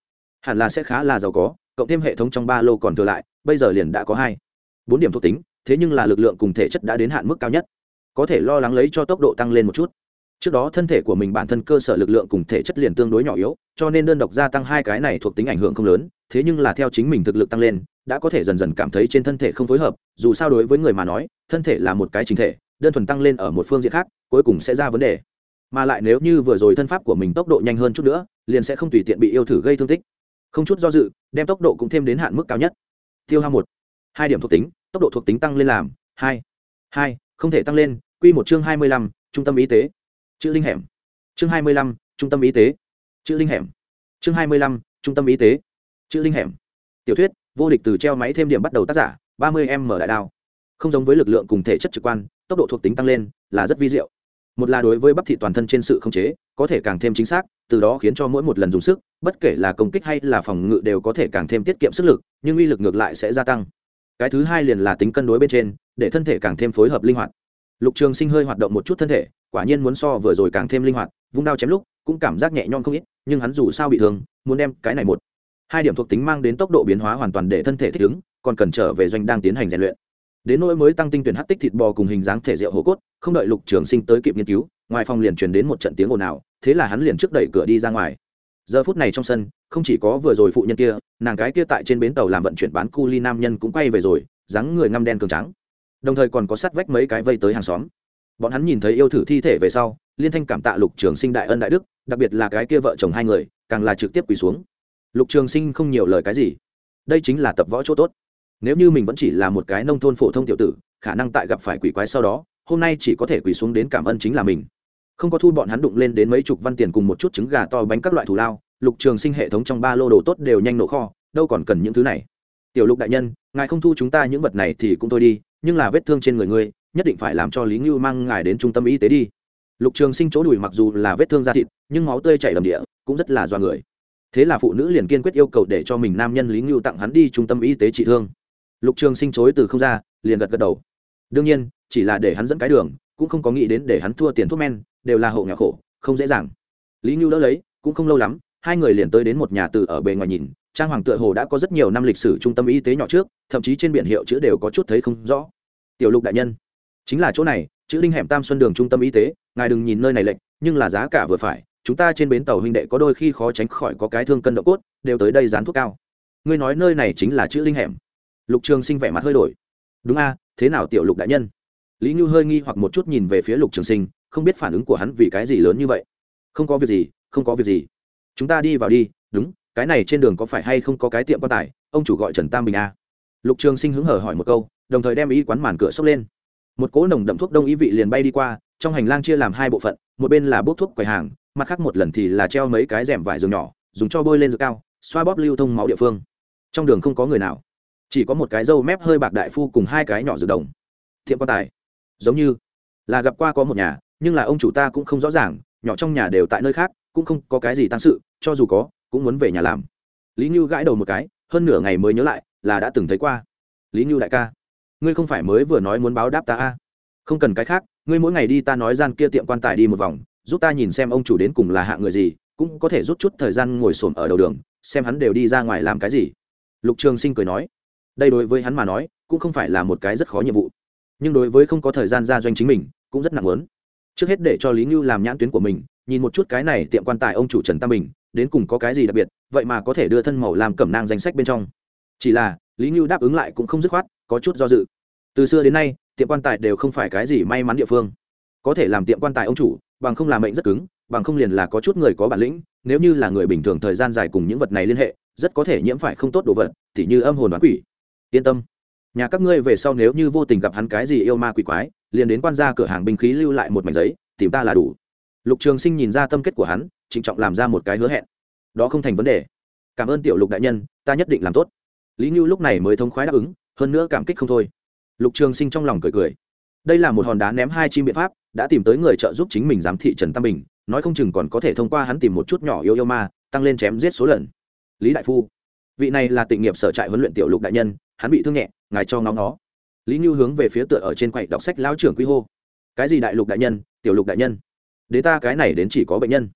hẳn là sẽ khá là giàu có, cộng thêm hệ thống trong ba lô còn thừa lại, bây giờ liền đã có hai, bốn điểm thuộc tính, thế nhưng là lực lượng cùng thể chất đã đến hạn mức cao nhất. Có thể lo lắng lấy cho tốc độ tăng lên một chút. Trước đó thân thể của mình bản thân cơ sở lực lượng cùng thể chất liền tương đối nhỏ yếu, cho nên đơn độc gia tăng hai cái này thuộc tính ảnh hưởng không lớn, thế nhưng là theo chính mình thực lực tăng lên, đã có thể dần dần cảm thấy trên thân thể không phối hợp, dù sao đối với người mà nói, thân thể là một cái chính thể, đơn thuần tăng lên ở một phương diện khác, cuối cùng sẽ ra vấn đề. Mà lại nếu như vừa rồi thân pháp của mình tốc độ nhanh hơn chút nữa, liền sẽ không tùy tiện bị yêu thử gây thương tích không chút do dự, đem tốc độ cũng thêm đến hạn mức cao nhất. Tiêu hao một, hai điểm thuộc tính, tốc độ thuộc tính tăng lên làm hai hai, không thể tăng lên q một chương hai mươi lăm, trung tâm y tế. Chữ linh hẻm. Chương hai mươi lăm, trung tâm y tế. Chữ linh hẻm. Chương hai mươi lăm, trung tâm y tế. Chữ linh hẻm. Tiểu thuyết, vô địch từ treo máy thêm điểm bắt đầu tác giả, ba mươi m đại đao. Không giống với lực lượng cùng thể chất trực quan, tốc độ thuộc tính tăng lên là rất vi diệu một là đối với bắp thị toàn thân trên sự khống chế, có thể càng thêm chính xác, từ đó khiến cho mỗi một lần dùng sức, bất kể là công kích hay là phòng ngự đều có thể càng thêm tiết kiệm sức lực, nhưng uy lực ngược lại sẽ gia tăng. Cái thứ hai liền là tính cân đối bên trên, để thân thể càng thêm phối hợp linh hoạt. Lục trường sinh hơi hoạt động một chút thân thể, quả nhiên muốn so vừa rồi càng thêm linh hoạt, vung đao chém lúc, cũng cảm giác nhẹ nhõm không ít, nhưng hắn dù sao bị thương, muốn đem cái này một, hai điểm thuộc tính mang đến tốc độ biến hóa hoàn toàn để thân thể thích ứng, còn cần trở về doanh đang tiến hành rèn luyện đến nỗi mới tăng tinh tuyển hát tích thịt bò cùng hình dáng thể rượu hổ cốt, không đợi lục trường sinh tới kịp nghiên cứu, ngoài phòng liền truyền đến một trận tiếng ồn ào, thế là hắn liền trước đẩy cửa đi ra ngoài. Giờ phút này trong sân, không chỉ có vừa rồi phụ nhân kia, nàng gái kia tại trên bến tàu làm vận chuyển bán cu ly nam nhân cũng quay về rồi, dáng người ngăm đen cường trắng đồng thời còn có sắt vách mấy cái vây tới hàng xóm. Bọn hắn nhìn thấy yêu thử thi thể về sau, liên thanh cảm tạ lục trường sinh đại ân đại đức, đặc biệt là cái kia vợ chồng hai người, càng là trực tiếp quỳ xuống. Lục trường sinh không nhiều lời cái gì. Đây chính là tập võ chỗ tốt nếu như mình vẫn chỉ là một cái nông thôn phổ thông tiểu tử, khả năng tại gặp phải quỷ quái sau đó, hôm nay chỉ có thể quỳ xuống đến cảm ơn chính là mình. Không có thu bọn hắn đụng lên đến mấy chục văn tiền cùng một chút trứng gà to bánh các loại thù lao, lục trường sinh hệ thống trong ba lô đồ tốt đều nhanh nổ kho, đâu còn cần những thứ này. Tiểu lục đại nhân, ngài không thu chúng ta những vật này thì cũng thôi đi, nhưng là vết thương trên người ngươi, nhất định phải làm cho lý ngưu mang ngài đến trung tâm y tế đi. Lục trường sinh chỗ đùi mặc dù là vết thương da thịt, nhưng máu tươi chảy đầm địa, cũng rất là do người. Thế là phụ nữ liền kiên quyết yêu cầu để cho mình nam nhân lý ngưu tặng hắn đi trung tâm y tế trị thương lục trường sinh chối từ không ra, liền gật gật đầu. Đương nhiên, chỉ là để hắn dẫn cái đường, cũng không có nghĩ đến để hắn thua tiền thuốc men, đều là hộ nghèo khổ, không dễ dàng. Lý nhu đỡ lấy, cũng không lâu lắm, hai người liền tới đến một nhà từ ở bề ngoài nhìn, trang hoàng tựa hồ đã có rất nhiều năm lịch sử trung tâm y tế nhỏ trước, thậm chí trên biển hiệu chữ đều có chút thấy không rõ. Tiểu lục đại nhân, chính là chỗ này, chữ linh hẻm tam xuân đường trung tâm y tế, ngài đừng nhìn nơi này lệnh nhưng là giá cả vừa phải, chúng ta trên bến tàu huynh đệ có đôi khi khó tránh khỏi có cái thương cân độ cốt, đều tới đây dán thuốc cao. Ngươi nói nơi này chính là chữ linh hẻm lục trường sinh vẻ mặt hơi đổi. Đúng a, thế nào tiểu lục đại nhân? Lý như hơi nghi hoặc một chút nhìn về phía lục trường sinh, không biết phản ứng của hắn vì cái gì lớn như vậy. Không có việc gì, không có việc gì. Chúng ta đi vào đi, đúng, cái này trên đường có phải hay không có cái tiệm quan tài, ông chủ gọi trần tam bình a. Lục trường sinh hứng hở hỏi một câu, đồng thời đem ý quán màn cửa sốc lên. Một cỗ nồng đậm thuốc đông ý vị liền bay đi qua, trong hành lang chia làm hai bộ phận, một bên là bốc thuốc quầy hàng, mặt khác một lần thì là treo mấy cái rèm vải giường nhỏ, dùng cho bôi lên dược cao, xoa bóp lưu thông máu địa phương. Trong đường không có người nào chỉ có một cái râu mép hơi bạc đại phu cùng hai cái nhỏ dược đồng. Thiệm quan tài. Giống như là gặp qua có một nhà, nhưng là ông chủ ta cũng không rõ ràng, nhỏ trong nhà đều tại nơi khác, cũng không có cái gì tăng sự, cho dù có, cũng muốn về nhà làm. Lý như gãi đầu một cái, hơn nửa ngày mới nhớ lại, là đã từng thấy qua. Lý như đại ca, ngươi không phải mới vừa nói muốn báo đáp ta a à? không cần cái khác, ngươi mỗi ngày đi ta nói gian kia tiệm quan tài đi một vòng, giúp ta nhìn xem ông chủ đến cùng là hạ người gì, cũng có thể rút chút thời gian ngồi xổm ở đầu đường, xem hắn đều đi ra ngoài làm cái gì. Lục trường sinh cười nói đây đối với hắn mà nói, cũng không phải là một cái rất khó nhiệm vụ. Nhưng đối với không có thời gian ra doanh chính mình, cũng rất nặng lớn trước hết để cho lý ngưu làm nhãn tuyến của mình, nhìn một chút cái này tiệm quan tài ông chủ trần tam bình, đến cùng có cái gì đặc biệt, vậy mà có thể đưa thân màu làm cẩm nang danh sách bên trong. Chỉ là, lý ngưu đáp ứng lại cũng không dứt khoát, có chút do dự. Từ xưa đến nay, tiệm quan tài đều không phải cái gì may mắn địa phương. Có thể làm tiệm quan tài ông chủ, bằng không làm mệnh rất cứng, bằng không liền là có chút người có bản lĩnh, nếu như là người bình thường thời gian dài cùng những vật này liên hệ, rất có thể nhiễm phải không tốt đồ vật, tỉ như âm hồn đoán quỷ yên tâm. Nhà các ngươi về sau nếu như vô tình gặp hắn cái gì yêu ma quỷ quái, liền đến quan gia cửa hàng binh khí lưu lại một mảnh giấy, tìm ta là đủ. Lục trường sinh nhìn ra tâm kết của hắn, trịnh trọng làm ra một cái hứa hẹn. Đó không thành vấn đề. Cảm ơn tiểu lục đại nhân, ta nhất định làm tốt. Lý ngưu lúc này mới thống khoái đáp ứng, hơn nữa cảm kích không thôi. Lục trường sinh trong lòng cười cười. Đây là một hòn đá ném hai chim biện pháp, đã tìm tới người trợ giúp chính mình giám thị trần tam bình, nói không chừng còn có thể thông qua hắn tìm một chút nhỏ yêu yêu ma, tăng lên chém giết số lần. Lý đại phu, vị này là tịnh nghiệp sở trại huấn luyện tiểu lục đại nhân hắn bị thương nhẹ, ngài cho ngóng nó. Lý như hướng về phía tựa ở trên quầy đọc sách lão trưởng quy hô. Cái gì đại lục đại nhân, tiểu lục đại nhân? Đến ta cái này đến chỉ có bệnh nhân.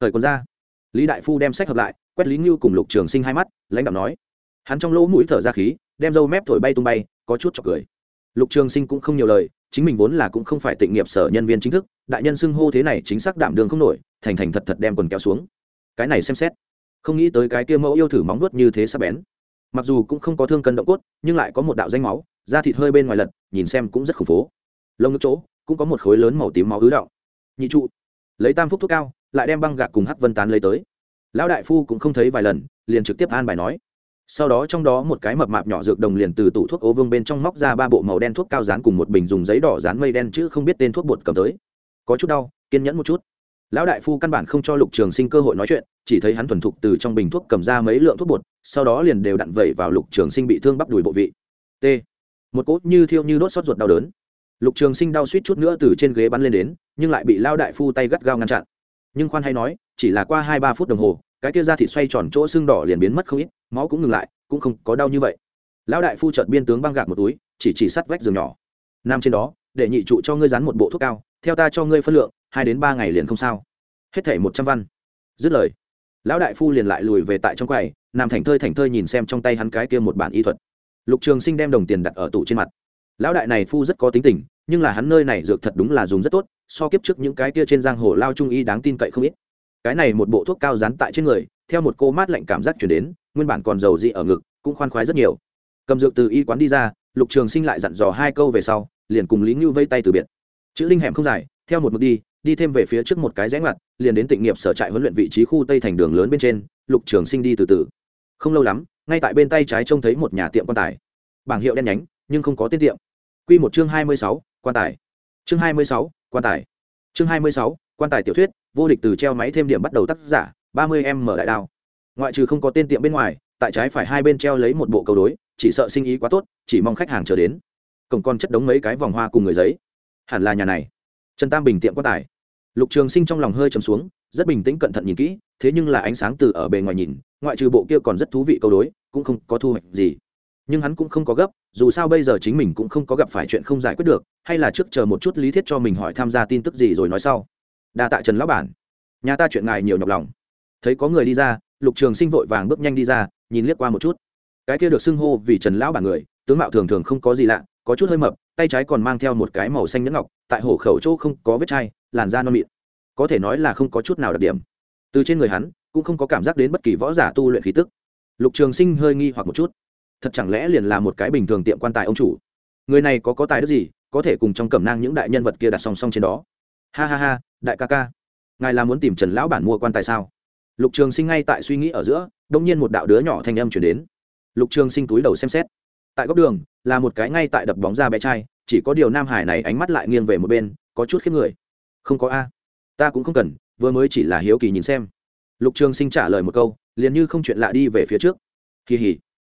Thời còn ra. Lý đại phu đem sách hợp lại, quét lý như cùng lục trường sinh hai mắt, lãnh đạo nói. Hắn trong lỗ mũi thở ra khí, đem râu mép thổi bay tung bay, có chút chọc cười. Lục trường sinh cũng không nhiều lời, chính mình vốn là cũng không phải tịnh nghiệp sở nhân viên chính thức, đại nhân xưng hô thế này chính xác đảm đường không nổi, thành thành thật thật đem quần kéo xuống. Cái này xem xét. Không nghĩ tới cái kia mẫu yêu thử móng vuốt như thế sắp bén mặc dù cũng không có thương cân động cốt, nhưng lại có một đạo danh máu, da thịt hơi bên ngoài lật, nhìn xem cũng rất khủng phố. Lông ngực chỗ, cũng có một khối lớn màu tím máu ứ động. Nhị trụ, lấy tam phúc thuốc cao, lại đem băng gạc cùng hắc vân tán lấy tới. Lão đại phu cũng không thấy vài lần, liền trực tiếp an bài nói. Sau đó trong đó một cái mập mạp nhỏ dược đồng liền từ tủ thuốc ố vương bên trong móc ra ba bộ màu đen thuốc cao dán cùng một bình dùng giấy đỏ dán mây đen chứ không biết tên thuốc bột cầm tới. Có chút đau, kiên nhẫn một chút lão đại phu căn bản không cho lục trường sinh cơ hội nói chuyện, chỉ thấy hắn thuần thục từ trong bình thuốc cầm ra mấy lượng thuốc bột, sau đó liền đều đặn vẩy vào lục trường sinh bị thương bắp đùi bộ vị. T. Một cốt như thiêu như đốt xót ruột đau đớn. Lục trường sinh đau suýt chút nữa từ trên ghế bắn lên đến, nhưng lại bị lao đại phu tay gắt gao ngăn chặn. Nhưng khoan hay nói, chỉ là qua hai ba phút đồng hồ, cái kia ra thịt xoay tròn chỗ xương đỏ liền biến mất không ít, máu cũng ngừng lại, cũng không có đau như vậy. Lão đại phu chợt biên tướng băng gạc một túi, chỉ chỉ sắt vách giường nhỏ. Nằm trên đó, để nhị trụ cho ngươi dán một bộ thuốc cao, theo ta cho ngươi phân lượng hai đến ba ngày liền không sao. Hết thể một trăm văn. Dứt lời, lão đại phu liền lại lùi về tại trong quầy, nằm thành thơi thành thơi nhìn xem trong tay hắn cái kia một bản y thuật. Lục trường sinh đem đồng tiền đặt ở tủ trên mặt. Lão đại này phu rất có tính tình, nhưng là hắn nơi này dược thật đúng là dùng rất tốt, so kiếp trước những cái kia trên giang hồ lao trung y đáng tin cậy không ít. Cái này một bộ thuốc cao dán tại trên người, theo một cô mát lạnh cảm giác chuyển đến, nguyên bản còn dầu dị ở ngực, cũng khoan khoái rất nhiều. Cầm dược từ y quán đi ra, lục trường sinh lại dặn dò hai câu về sau, liền cùng lý ngưu vây tay từ biệt. Chữ linh hẻm không dài, theo một mực đi đi thêm về phía trước một cái rẽ ngoặt, liền đến tịnh nghiệp sở trại huấn luyện vị trí khu tây thành đường lớn bên trên, lục trường sinh đi từ từ. Không lâu lắm, ngay tại bên tay trái trông thấy một nhà tiệm quan tài. Bảng hiệu đen nhánh, nhưng không có tên tiệm. Q một chương hai mươi sáu, quan tài. Chương hai mươi sáu, quan tài. Chương hai mươi sáu, quan tài tiểu thuyết, vô địch từ treo máy thêm điểm bắt đầu tác giả, ba mươi em mở đại đao. Ngoại trừ không có tên tiệm bên ngoài, tại trái phải hai bên treo lấy một bộ cầu đối, chỉ sợ sinh ý quá tốt, chỉ mong khách hàng chờ đến. Cổng con chất đống mấy cái vòng hoa cùng người giấy. Hẳn là nhà này. Trần tam bình tiệm quan tài lục trường sinh trong lòng hơi chầm xuống, rất bình tĩnh cẩn thận nhìn kỹ, thế nhưng là ánh sáng từ ở bề ngoài nhìn, ngoại trừ bộ kia còn rất thú vị câu đối, cũng không có thu hoạch gì. Nhưng hắn cũng không có gấp, dù sao bây giờ chính mình cũng không có gặp phải chuyện không giải quyết được, hay là trước chờ một chút lý thiết cho mình hỏi tham gia tin tức gì rồi nói sau. Đa tạ trần lão bản. Nhà ta chuyện ngài nhiều nhọc lòng. Thấy có người đi ra, lục trường sinh vội vàng bước nhanh đi ra, nhìn liếc qua một chút. Cái kia được xưng hô vì trần lão bản người, tướng mạo thường thường không có gì lạ, có chút hơi mập, tay trái còn mang theo một cái màu xanh nhẫn ngọc, tại hổ khẩu chỗ không có vết chai làn da non mịn. Có thể nói là không có chút nào đặc điểm. Từ trên người hắn, cũng không có cảm giác đến bất kỳ võ giả tu luyện khí tức. Lục trường sinh hơi nghi hoặc một chút. Thật chẳng lẽ liền là một cái bình thường tiệm quan tài ông chủ? Người này có có tài đức gì, có thể cùng trong cẩm nang những đại nhân vật kia đặt song song trên đó? Ha ha ha, đại ca ca. Ngài là muốn tìm trần lão bản mua quan tài sao? Lục trường sinh ngay tại suy nghĩ ở giữa đông nhiên một đạo đứa nhỏ thanh âm chuyển đến. Lục trường sinh túi đầu xem xét. Tại góc đường, là một cái ngay tại đập bóng ra bé trai, chỉ có điều nam hải này ánh mắt lại nghiêng về một bên, có chút khiếp người không có a. Ta cũng không cần, vừa mới chỉ là hiếu kỳ nhìn xem. Lục trường sinh trả lời một câu, liền như không chuyện lạ đi về phía trước. Kỳ hỉ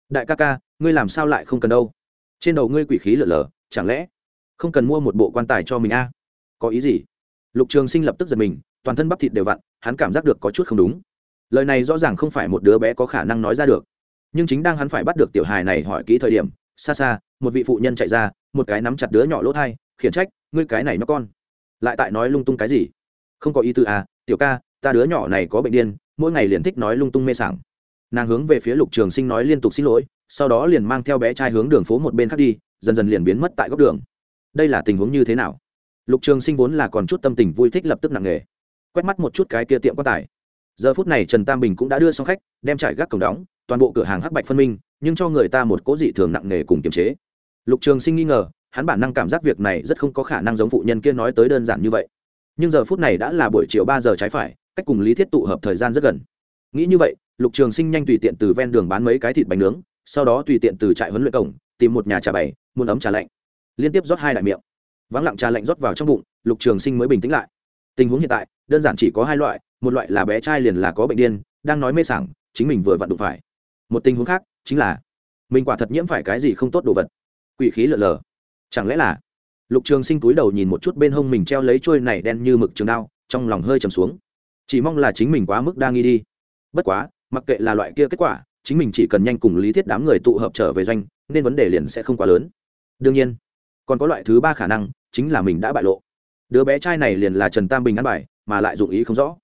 đại ca ca, ngươi làm sao lại không cần đâu? Trên đầu ngươi quỷ khí lở lở, chẳng lẽ không cần mua một bộ quan tài cho mình a? Có ý gì? Lục trường sinh lập tức giật mình, toàn thân bắp thịt đều vặn, hắn cảm giác được có chút không đúng. Lời này rõ ràng không phải một đứa bé có khả năng nói ra được. Nhưng chính đang hắn phải bắt được tiểu hài này hỏi kỹ thời điểm, xa xa, một vị phụ nhân chạy ra, một cái nắm chặt đứa nhỏ lỗ thai, khiển trách, ngươi cái này nó con lại tại nói lung tung cái gì? Không có ý tư à tiểu ca, ta đứa nhỏ này có bệnh điên, mỗi ngày liền thích nói lung tung mê sảng. Nàng hướng về phía lục trường sinh nói liên tục xin lỗi, sau đó liền mang theo bé trai hướng đường phố một bên khác đi, dần dần liền biến mất tại góc đường. Đây là tình huống như thế nào? Lục trường sinh vốn là còn chút tâm tình vui thích lập tức nặng nề, quét mắt một chút cái kia tiệm quá tải. giờ phút này trần tam bình cũng đã đưa xong khách, đem trải gác cổng đóng, toàn bộ cửa hàng hắc bạch phân minh, nhưng cho người ta một cố dị thường nặng nề cùng kiềm chế. Lục trường sinh nghi ngờ hắn bản năng cảm giác việc này rất không có khả năng giống phụ nhân kia nói tới đơn giản như vậy. Nhưng giờ phút này đã là buổi chiều ba giờ trái phải, cách cùng lý thiết tụ hợp thời gian rất gần. Nghĩ như vậy, lục trường sinh nhanh tùy tiện từ ven đường bán mấy cái thịt bánh nướng, sau đó tùy tiện từ trại huấn luyện cổng, tìm một nhà trà bày muôn ấm trà lạnh. Liên tiếp rót hai đại miệng. Vắng lặng trà lạnh rót vào trong bụng, lục trường sinh mới bình tĩnh lại. Tình huống hiện tại, đơn giản chỉ có hai loại, một loại là bé trai liền là có bệnh điên, đang nói mê sảng, chính mình vừa vặn đụng phải. Một tình huống khác, chính là mình quả thật nhiễm phải cái gì không tốt đồ vật. Quỷ khí lở lờ chẳng lẽ là? Lục trường sinh túi đầu nhìn một chút bên hông mình treo lấy trôi này đen như mực trường đao, trong lòng hơi trầm xuống. Chỉ mong là chính mình quá mức đa nghi đi. Bất quá, mặc kệ là loại kia kết quả, chính mình chỉ cần nhanh cùng lý thiết đám người tụ hợp trở về doanh, nên vấn đề liền sẽ không quá lớn. Đương nhiên, còn có loại thứ ba khả năng, chính là mình đã bại lộ. Đứa bé trai này liền là trần tam bình ăn bài, mà lại dụng ý không rõ.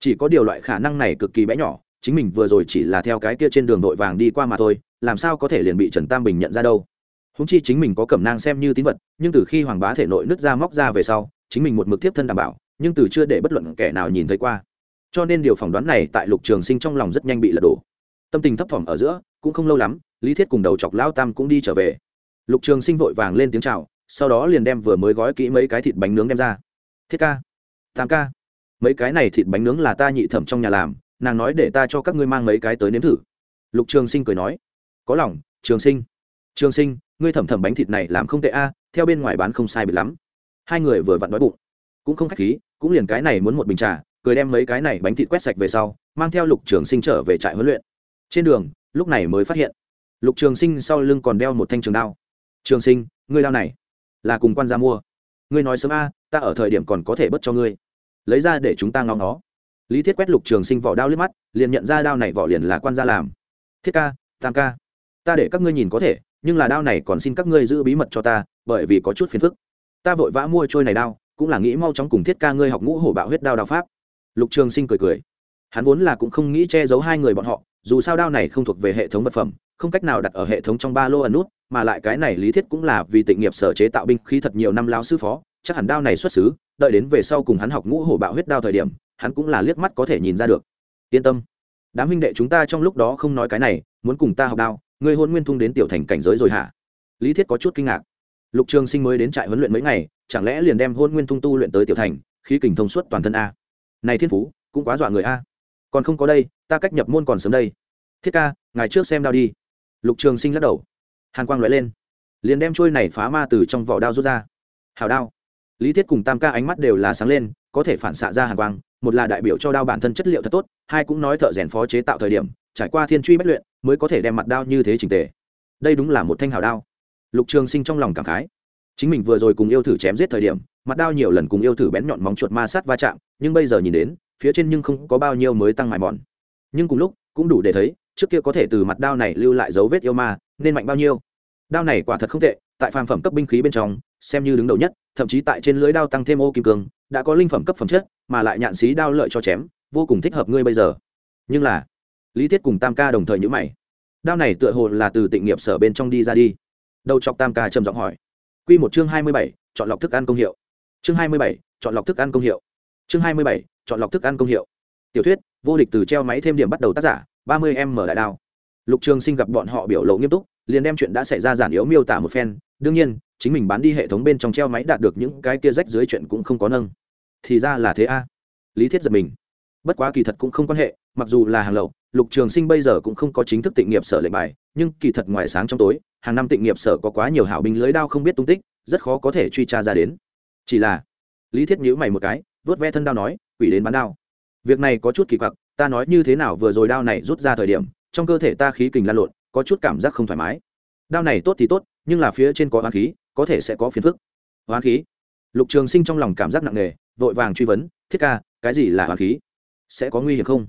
Chỉ có điều loại khả năng này cực kỳ bé nhỏ, chính mình vừa rồi chỉ là theo cái kia trên đường vội vàng đi qua mà thôi, làm sao có thể liền bị trần tam bình nhận ra đâu? Húng chi chính mình có cẩm nang xem như tín vật, nhưng từ khi hoàng bá thể nội nứt ra móc ra về sau, chính mình một mực tiếp thân đảm bảo, nhưng từ chưa để bất luận kẻ nào nhìn thấy qua. Cho nên điều phỏng đoán này tại lục trường sinh trong lòng rất nhanh bị lật đổ. Tâm tình thấp thỏm ở giữa, cũng không lâu lắm, lý thiết cùng đầu chọc lao tam cũng đi trở về. Lục trường sinh vội vàng lên tiếng c h à o sau đó liền đem vừa mới gói kỹ mấy cái thịt bánh nướng đem ra. Thiết ca, tam ca, mấy cái này thịt bánh nướng là ta nhị thẩm trong nhà làm, nàng nói để ta cho các ngươi mang mấy cái tới nếm thử. Lục trường sinh cười nói, có lòng, trường sinh trường sinh ngươi thẩm thẩm bánh thịt này làm không tệ a, theo bên ngoài bán không sai biệt lắm. Hai người vừa vặn đói bụng. Cũng không k h á c h khí, cũng liền cái này muốn một bình trà, cười đem mấy cái này bánh thịt quét sạch về sau, mang theo lục trường sinh trở về trại huấn luyện. Trên đường, lúc này mới phát hiện, lục trường sinh sau lưng còn đeo một thanh trường đao. Trường sinh, ngươi đao này là cùng quan gia mua. Ngươi nói sớm a, ta ở thời điểm còn có thể bớt cho ngươi. Lấy ra để chúng ta ngóng nó lý thiết quét lục trường sinh vỏ đao liếc mắt, liền nhận ra đao này vỏ liền là quan gia làm. Thiết ca, tam ca, ta để các ngươi nhìn có thể nhưng là đao này còn xin các ngươi giữ bí mật cho ta, bởi vì có chút phiền phức. Ta vội vã mua trôi này đao, cũng là nghĩ mau chóng cùng thiết ca ngươi học ngũ hổ bạo huyết đao đao pháp. Lục trường sinh cười cười. Hắn vốn là cũng không nghĩ che giấu hai người bọn họ, dù sao đao này không thuộc về hệ thống vật phẩm, không cách nào đặt ở hệ thống trong ba lô ẩn nút, mà lại cái này lý thiết cũng là vì tịnh nghiệp sở chế tạo binh khí thật nhiều năm lao sư phó, chắc hẳn đao này xuất xứ, đợi đến về sau cùng hắn học ngũ hổ bạo huyết đao thời điểm, hắn cũng là liếc mắt có thể nhìn ra được. Yên tâm. Đám huynh đệ chúng ta trong lúc đó không nói cái này, muốn cùng ta học đao ngươi hôn nguyên thung đến tiểu thành cảnh giới rồi hả? Lý thiết có chút kinh ngạc. Lục trường sinh mới đến trại huấn luyện mấy ngày, chẳng lẽ liền đem hôn nguyên thung tu luyện tới tiểu thành, khí kình thông suốt toàn thân a? Này thiên phú, cũng quá dọa người a. Còn không có đây, ta cách nhập môn còn sớm đây. Thiết ca ngày trước xem đao đi. Lục trường sinh lắc đầu. Hàn quang loại lên. Liền đem trôi này phá ma từ trong vỏ đao rút ra. Hào đao. Lý thiết cùng tam ca ánh mắt đều là sáng lên, có thể phản xạ ra hàn quang, một là đại biểu cho đao bản thân chất liệu thật tốt, hai cũng nói thợ rèn phó chế tạo thời điểm, trải qua thiên truy bất luyện mới có thể đem mặt đao như thế trình tề. Đây đúng là một thanh hào đao. Lục trường sinh trong lòng cảm khái. Chính mình vừa rồi cùng yêu thử chém giết thời điểm, mặt đao nhiều lần cùng yêu thử bén nhọn móng chuột ma sát va chạm, nhưng bây giờ nhìn đến, phía trên nhưng không có bao nhiêu mới tăng mài mòn. Nhưng cùng lúc, cũng đủ để thấy, trước kia có thể từ mặt đao này lưu lại dấu vết yêu ma, nên mạnh bao nhiêu. Đao này quả thật không tệ, tại phàm phẩm cấp binh khí bên trong, xem như đứng đầu nhất, thậm chí tại trên lưới đao tăng thêm ô kim cương, đã có linh phẩm cấp phẩm chất, mà lại nhạn xí đao lợi cho chém, vô cùng thích hợp ngươi bây giờ. Nhưng là lý thiết cùng tam ca đồng thời nhữ mày. Đao này tựa hồ là từ tịnh nghiệp sở bên trong đi ra đi. Đầu chọc tam ca trầm giọng hỏi. Q một chương hai mươi bảy, chọn lọc thức ăn công hiệu. Chương hai mươi bảy, chọn lọc thức ăn công hiệu. Chương hai mươi bảy, chọn lọc thức ăn công hiệu. Tiểu thuyết, vô địch từ treo máy thêm điểm bắt đầu tác giả, ba mươi em mở đại đao. Lục trường sinh gặp bọn họ biểu lộ nghiêm túc, liền đem chuyện đã xảy ra giản yếu miêu tả một phen. Đương nhiên, chính mình bán đi hệ thống bên trong treo máy đạt được những cái kia rách dưới chuyện cũng không có nâng. Thì ra là thế a. Lý thiết giật mình. Bất quá kỳ thật cũng không quan hệ mặc dù là hàng lậu, lục trường sinh bây giờ cũng không có chính thức tịnh nghiệp sở lệnh bài, nhưng kỳ thật ngoài sáng trong tối, hàng năm tịnh nghiệp sở có quá nhiều hảo binh lưới đao không biết tung tích, rất khó có thể truy tra ra đến. Chỉ là, lý thiết nhữ mày một cái, vớt ve thân đao nói, quỷ đến bán đao. Việc này có chút kỳ quặc, ta nói như thế nào vừa rồi đao này rút ra thời điểm, trong cơ thể ta khí kình lan lộn, có chút cảm giác không thoải mái. Đao này tốt thì tốt, nhưng là phía trên có hoán khí, có thể sẽ có phiền phức. Hoán khí? Lục trường sinh trong lòng cảm giác nặng nề, vội vàng truy vấn, thiết ca, cái gì là hoán khí? Sẽ có nguy hiểm không?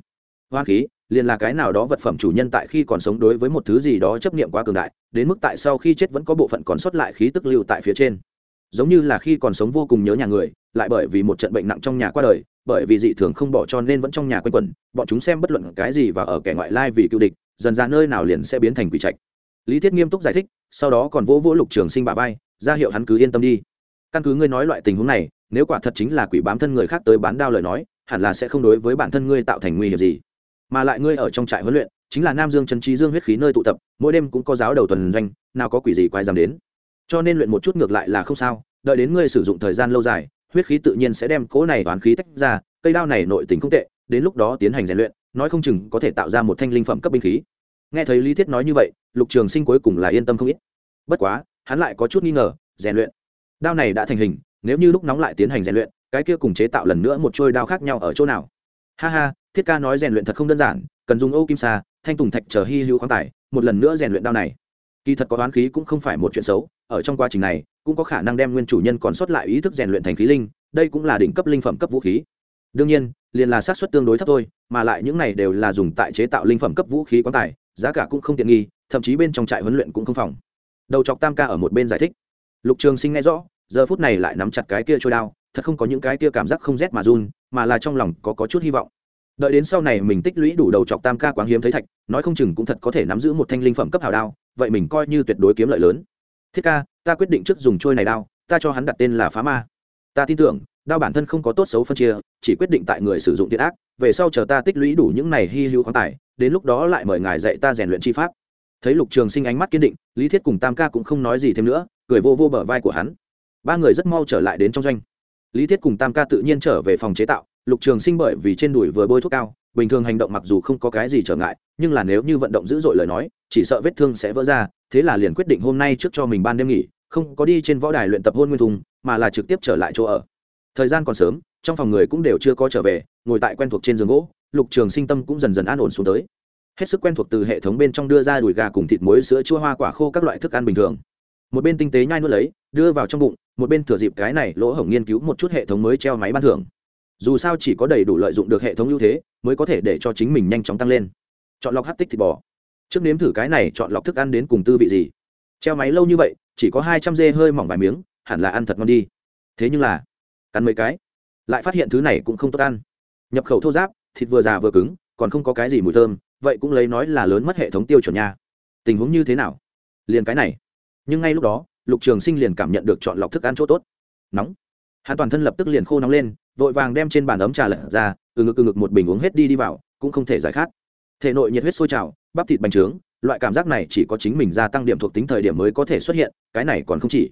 Hoán khí, liền là cái nào đó vật phẩm chủ nhân tại khi còn sống đối với một thứ gì đó chấp niệm quá cường đại, đến mức tại sau khi chết vẫn có bộ phận còn sót lại khí tức lưu tại phía trên. Giống như là khi còn sống vô cùng nhớ nhà người, lại bởi vì một trận bệnh nặng trong nhà qua đời, bởi vì dị thường không bỏ cho nên vẫn trong nhà quanh quẩn, bọn chúng xem bất luận cái gì và ở kẻ ngoại lai vì cựu địch, dần ra nơi nào liền sẽ biến thành quỷ trạch. Lý thiết nghiêm túc giải thích, sau đó còn vỗ vỗ lục trường sinh bà vai, ra hiệu hắn cứ yên tâm đi. Căn cứ ngươi nói loại tình huống này, nếu quả thật chính là quỷ bám thân người khác tới bán đao lời nói, hẳn là sẽ không đối với bản thân ngươi tạo thành nguy hiểm gì mà lại ngươi ở trong trại huấn luyện, chính là nam dương trần trí dương huyết khí nơi tụ tập, mỗi đêm cũng có giáo đầu tuần doanh, nào có quỷ gì quay dám đến. Cho nên luyện một chút ngược lại là không sao, đợi đến ngươi sử dụng thời gian lâu dài, huyết khí tự nhiên sẽ đem cỗ này toán khí tách ra, cây đao này nội tình không tệ, đến lúc đó tiến hành rèn luyện, nói không chừng có thể tạo ra một thanh linh phẩm cấp binh khí. Nghe thấy lý thiết nói như vậy, lục trường sinh cuối cùng là yên tâm không ít. Bất quá, hắn lại có chút nghi ngờ, rèn luyện. Đao này đã thành hình, nếu như lúc nóng lại tiến hành rèn luyện, cái kia cùng chế tạo lần nữa một trôi đao khác nhau ở chỗ nào? Ha ha thiết ca nói rèn luyện thật không đơn giản cần dùng ô kim sa thanh tùng thạch chờ hy hữu khoáng tài một lần nữa rèn luyện đao này. Kỳ thật có đoán khí cũng không phải một chuyện xấu ở trong quá trình này cũng có khả năng đem nguyên chủ nhân còn sót lại ý thức rèn luyện thành khí linh đây cũng là đỉnh cấp linh phẩm cấp vũ khí. Đương nhiên liền là xác suất tương đối thấp thôi mà lại những này đều là dùng tại chế tạo linh phẩm cấp vũ khí quán tài giá cả cũng không tiện nghi thậm chí bên trong trại huấn luyện cũng không phòng. Đầu chọc tam ca ở một bên giải thích. Lục trường sinh nghe rõ giờ phút này lại nắm chặt cái kia trôi đao thật không có những cái kia cảm giác không rét mà run mà là trong lòng có, có chút hy vọng đợi đến sau này mình tích lũy đủ đầu chọc tam ca quáng hiếm thấy thạch, nói không chừng cũng thật có thể nắm giữ một thanh linh phẩm cấp hào đao, vậy mình coi như tuyệt đối kiếm lợi lớn. Thiết ca, ta quyết định trước dùng trôi này đao, ta cho hắn đặt tên là phá ma. Ta tin tưởng, đao bản thân không có tốt xấu phân chia, chỉ quyết định tại người sử dụng tiện ác, về sau chờ ta tích lũy đủ những này hy hữu khoáng tài, đến lúc đó lại mời ngài dạy ta rèn luyện chi pháp. Thấy lục trường sinh ánh mắt kiên định, lý thiết cùng tam ca cũng không nói gì thêm nữa, cười vô vô bờ vai của hắn. Ba người rất mau trở lại đến trong doanh. Lý thiết cùng tam ca tự nhiên trở về phòng chế tạo lục trường sinh bởi vì trên đùi vừa bôi thuốc cao, bình thường hành động mặc dù không có cái gì trở ngại, nhưng là nếu như vận động dữ dội lời nói, chỉ sợ vết thương sẽ vỡ ra, thế là liền quyết định hôm nay trước cho mình ban đêm nghỉ, không có đi trên võ đài luyện tập hôn nguyên thùng, mà là trực tiếp trở lại chỗ ở. Thời gian còn sớm, trong phòng người cũng đều chưa có trở về, ngồi tại quen thuộc trên giường gỗ, lục trường sinh tâm cũng dần dần an ổn xuống tới. Hết sức quen thuộc từ hệ thống bên trong đưa ra đùi gà cùng thịt muối, sữa, chua, hoa, quả, khô các loại thức ăn bình thường. Một bên tinh tế nhai nuốt lấy, đưa vào trong bụng, một bên thừa dịp cái này lỗ hổng nghiên cứu một chút hệ thống mới treo máy ban thưởng dù sao chỉ có đầy đủ lợi dụng được hệ thống ưu thế mới có thể để cho chính mình nhanh chóng tăng lên. Chọn lọc hát tích thịt bò. Trước nếm thử cái này, chọn lọc thức ăn đến cùng tư vị gì? Treo máy lâu như vậy, chỉ có hai trăm dê hơi mỏng vài miếng, hẳn là ăn thật ngon đi. Thế nhưng là, cắn mấy cái, lại phát hiện thứ này cũng không tốt ăn. Nhập khẩu thô giáp thịt vừa già vừa cứng, còn không có cái gì mùi thơm, vậy cũng lấy nói là lớn mất hệ thống tiêu chuẩn nha. Tình huống như thế nào? Liền cái này. Nhưng ngay lúc đó, lục trường sinh liền cảm nhận được chọn lọc thức ăn chỗ tốt. Nóng. Hắn toàn thân lập tức liền khô nóng lên vội vàng đem trên bàn ấm trà lật ra, từ ngực từ ngực một bình uống hết đi đi vào, cũng không thể giải khát. Thể nội nhiệt huyết sôi trào, bắp thịt bành trướng, loại cảm giác này chỉ có chính mình gia tăng điểm thuộc tính thời điểm mới có thể xuất hiện, cái này còn không chỉ.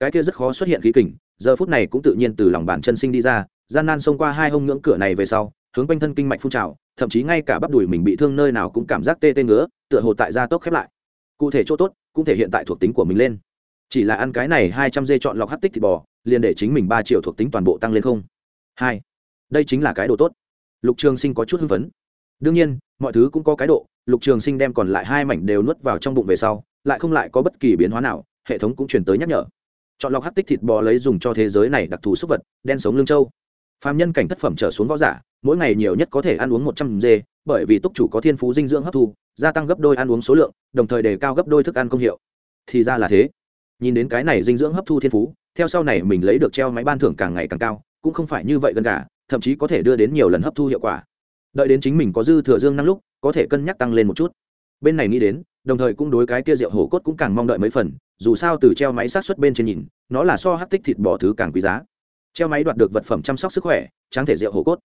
Cái kia rất khó xuất hiện khí kình, giờ phút này cũng tự nhiên từ lòng bàn chân sinh đi ra, gian nan xông qua hai hông ngưỡng cửa này về sau, hướng quanh thân kinh mạch phun trào, thậm chí ngay cả bắp đùi mình bị thương nơi nào cũng cảm giác tê tê ngứa, tựa hồ tại gia tốc khép lại. Cụ thể chỗ tốt cũng thể hiện tại thuộc tính của mình lên. Chỉ là ăn cái này hai trăm dê chọn lọc hắt tích thịt bò, liền để chính mình ba triệu thuộc tính toàn bộ tăng lên không hai. Đây chính là cái độ tốt. Lục trường sinh có chút hưng phấn. Đương nhiên, mọi thứ cũng có cái độ, lục trường sinh đem còn lại hai mảnh đều nuốt vào trong bụng về sau, lại không lại có bất kỳ biến hóa nào, hệ thống cũng chuyển tới nhắc nhở. Chọn lọc hát tích thịt bò lấy dùng cho thế giới này đặc thù súc vật, đen sống lương châu phạm nhân cảnh thất phẩm trở xuống võ giả, mỗi ngày nhiều nhất có thể ăn uống một trăm dê, bởi vì túc chủ có thiên phú dinh dưỡng hấp thu, gia tăng gấp đôi ăn uống số lượng, đồng thời đề cao gấp đôi thức ăn công hiệu. Thì ra là thế. Nhìn đến cái này dinh dưỡng hấp thu thiên phú, theo sau này mình lấy được treo máy ban thưởng càng ngày càng cao cũng không phải như vậy gần cả, thậm chí có thể đưa đến nhiều lần hấp thu hiệu quả. Đợi đến chính mình có dư thừa dương năng lúc, có thể cân nhắc tăng lên một chút. Bên này nghĩ đến, đồng thời cũng đối cái kia rượu hổ cốt cũng càng mong đợi mấy phần, dù sao từ treo máy sát xuất bên trên nhìn, nó là so hát tích thịt bỏ thứ càng quý giá. Treo máy đoạt được vật phẩm chăm sóc sức khỏe, tráng thể rượu hổ cốt.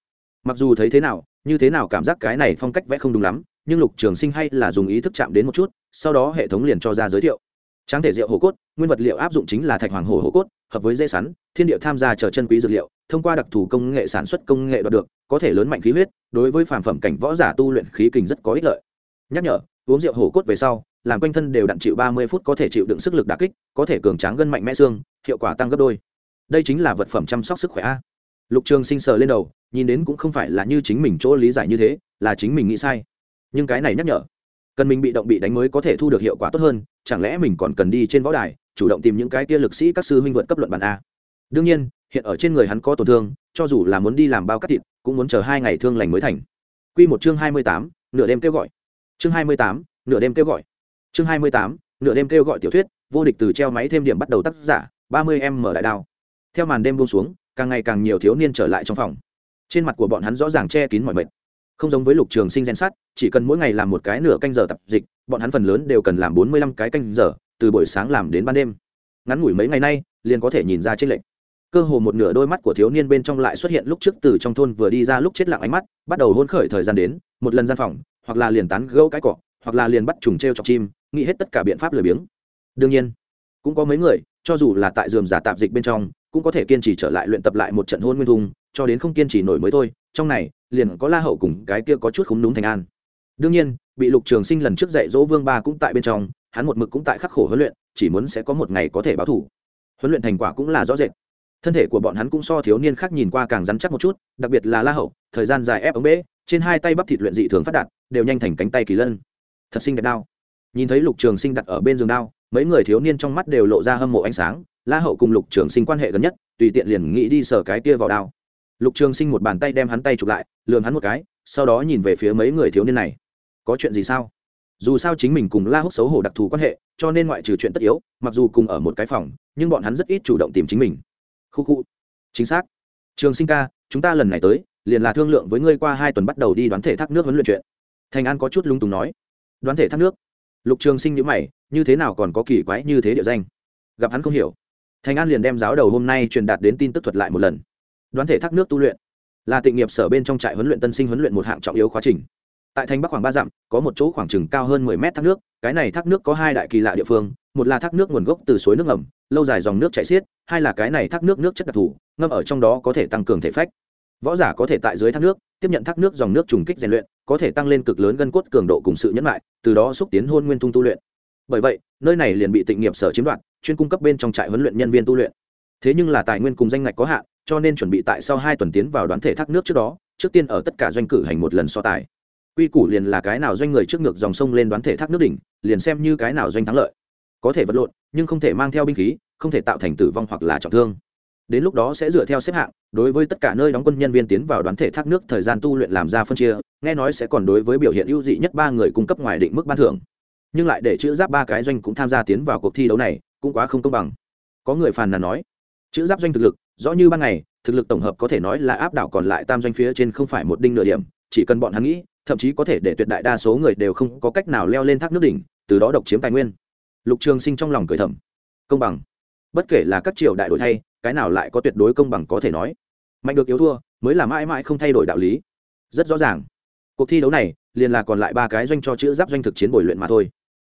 Mặc dù thấy thế nào, như thế nào cảm giác cái này phong cách vẽ không đúng lắm, nhưng lục trường sinh hay là dùng ý thức chạm đến một chút, sau đó hệ thống liền cho ra giới thiệu tráng thể rượu hổ cốt, nguyên vật liệu áp dụng chính là thạch hoàng hổ hổ cốt, hợp với dây sắn, thiên địa tham gia chờ chân quý dược liệu, thông qua đặc thù công nghệ sản xuất công nghệ đoạt được, có thể lớn mạnh khí huyết, đối với phản phẩm cảnh võ giả tu luyện khí kình rất có ích lợi. Nhắc nhở, uống rượu hổ cốt về sau, làm quanh thân đều đặn chịu ba mươi phút có thể chịu đựng sức lực đà kích, có thể cường tráng gân mạnh mẽ xương, hiệu quả tăng gấp đôi. Đây chính là vật phẩm chăm sóc sức khỏe a. Lục trường sinh sờ lên đầu, nhìn đến cũng không phải là như chính mình chỗ lý giải như thế, là chính mình nghĩ sai. Nhưng cái này nhắc nhở cần mình bị động bị đánh mới có thể thu được hiệu quả tốt hơn, chẳng lẽ mình còn cần đi trên võ đài, chủ động tìm những cái kia lực sĩ các sư huynh vượt cấp luận bản a? Đương nhiên, hiện ở trên người hắn có tổn thương, cho dù là muốn đi làm bao cắt thịt, cũng muốn chờ hai ngày thương lành mới thành. Q một chương hai mươi tám, nửa đêm kêu gọi. Chương hai mươi tám, nửa đêm kêu gọi. Chương hai mươi tám, nửa đêm kêu gọi tiểu thuyết, vô địch từ treo máy thêm điểm bắt đầu tác giả, ba mươi em mở đại đao. Theo màn đêm buông xuống, càng ngày càng nhiều thiếu niên trở lại trong phòng. Trên mặt của bọn hắn rõ ràng che kín mọi mệt không giống với lục trường sinh gen sát chỉ cần mỗi ngày làm một cái nửa canh giờ tập dịch, bọn hắn phần lớn đều cần làm bốn mươi lăm cái canh giờ, từ buổi sáng làm đến ban đêm. Ngắn ngủi mấy ngày nay, liền có thể nhìn ra trên lệnh cơ hồ một nửa đôi mắt của thiếu niên bên trong lại xuất hiện lúc trước từ trong thôn vừa đi ra lúc chết lặng ánh mắt, bắt đầu hôn khởi thời gian đến, một lần gian phòng, hoặc là liền tán gẫu cái cọ, hoặc là liền bắt trùng t r e o chọc chim, nghĩ hết tất cả biện pháp lười biếng. Đương nhiên, cũng có mấy người, cho dù là tại giường giả tạp dịch bên trong, cũng có thể kiên trì trở lại luyện tập lại một trận hôn nguyên thung cho đến không kiên trì nổi mới thôi, trong này liền có la hậu cùng cái kia có chút khúng đúng thành an. Đương nhiên, bị lục trường sinh lần trước dạy dỗ vương ba cũng tại bên trong, hắn một mực cũng tại khắc khổ huấn luyện, chỉ muốn sẽ có một ngày có thể báo thủ. Huấn luyện thành quả cũng là rõ rệt. Thân thể của bọn hắn cũng so thiếu niên khác nhìn qua càng rắn chắc một chút, đặc biệt là la hậu, thời gian dài ép ống bế, trên hai tay bắp thịt luyện dị thường phát đạt, đều nhanh thành cánh tay kỳ lân. Thật xinh đẹp đao. Nhìn thấy lục trường sinh đặt ở bên giường đao, mấy người thiếu niên trong mắt đều lộ ra hâm mộ ánh sáng, la hậu cùng lục trường sinh quan hệ gần nhất, tùy tiện liền nghĩ đi sờ cái kia vào đao lục trường sinh một bàn tay đem hắn tay chụp lại lường hắn một cái, sau đó nhìn về phía mấy người thiếu niên này. Có chuyện gì sao? Dù sao chính mình cùng la húc xấu hổ đặc thù quan hệ, cho nên ngoại trừ chuyện tất yếu, mặc dù cùng ở một cái phòng, nhưng bọn hắn rất ít chủ động tìm chính mình. Khu khu. Chính xác. Trường sinh ca, chúng ta lần này tới, liền là thương lượng với ngươi qua hai tuần bắt đầu đi đoán thể thác nước huấn luyện chuyện. Thành an có chút lung túng nói. Đoán thể thác nước? Lục trường sinh nhữ mày, như thế nào còn có kỳ quái như thế địa danh? Gặp hắn không hiểu. Thành an liền đem giáo đầu hôm nay truyền đạt đến tin tức thuật lại một lần đoán thể thác nước tu luyện. Là tịnh nghiệp sở bên trong trại huấn luyện tân sinh huấn luyện một hạng trọng yếu quá trình. Tại thành bắc khoảng ba dặm, có một chỗ khoảng chừng cao hơn mười mét thác nước, cái này thác nước có hai đại kỳ lạ địa phương, một là thác nước nguồn gốc từ suối nước ngầm, lâu dài dòng nước chảy xiết, hai là cái này thác nước nước chất đặc thù, ngâm ở trong đó có thể tăng cường thể phách. Võ giả có thể tại dưới thác nước, tiếp nhận thác nước dòng nước trùng kích rèn luyện, có thể tăng lên cực lớn gân cốt cường độ cùng sự nhẫn lại từ đó xúc tiến hôn nguyên tung tu luyện. Bởi vậy, nơi này liền bị tịnh nghiệp sở chiếm đoạt, chuyên cung cấp bên trong trại huấn luyện nhân viên tu luyện. Thế nhưng là tài nguyên cùng danh ngạch có hạn cho nên chuẩn bị tại sau hai tuần tiến vào đoán thể thác nước trước đó, trước tiên ở tất cả doanh cử hành một lần so tài. Quy củ liền là cái nào doanh người trước ngược dòng sông lên đoán thể thác nước đỉnh, liền xem như cái nào doanh thắng lợi. Có thể vật lộn, nhưng không thể mang theo binh khí, không thể tạo thành tử vong hoặc là trọng thương. Đến lúc đó sẽ dựa theo xếp hạng, đối với tất cả nơi đóng quân nhân viên tiến vào đoán thể thác nước thời gian tu luyện làm ra phân chia, nghe nói sẽ còn đối với biểu hiện ưu dị nhất ba người cung cấp ngoài định mức ban thưởng. Nhưng lại để chữ giáp ba cái doanh cũng tham gia tiến vào cuộc thi đấu này, cũng quá không công bằng. Có người phàn nàn nói, chữ giáp doanh thực lực rõ như ban ngày, thực lực tổng hợp có thể nói là áp đảo còn lại tam doanh phía trên không phải một đinh nửa điểm, chỉ cần bọn hắn nghĩ, thậm chí có thể để tuyệt đại đa số người đều không có cách nào leo lên thác nước đỉnh, từ đó độc chiếm tài nguyên. Lục trường sinh trong lòng cười thầm. Công bằng. Bất kể là các triều đại đổi thay, cái nào lại có tuyệt đối công bằng có thể nói. Mạnh được yếu thua, mới là mãi mãi không thay đổi đạo lý. Rất rõ ràng. Cuộc thi đấu này, liền là còn lại ba cái doanh cho chữ giáp doanh thực chiến bồi luyện mà thôi.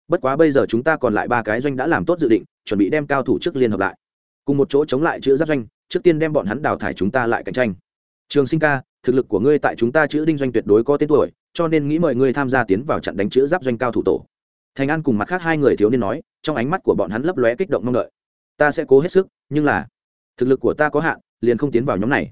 Bất quá bây giờ chúng ta còn lại ba cái doanh đã làm tốt dự định, chuẩn bị đem cao thủ trước liên hợp lại. Cùng một chỗ chống lại chữ giáp doanh trước tiên đem bọn hắn đào thải chúng ta lại cạnh tranh. Trường sinh ca, thực lực của ngươi tại chúng ta chữ đinh doanh tuyệt đối có tên tuổi, cho nên nghĩ mời ngươi tham gia tiến vào trận đánh chữ giáp doanh cao thủ tổ. Thành an cùng mặt khác hai người thiếu niên nói, trong ánh mắt của bọn hắn lấp lóe kích động mong đợi. Ta sẽ cố hết sức, nhưng là, thực lực của ta có hạn, liền không tiến vào nhóm này.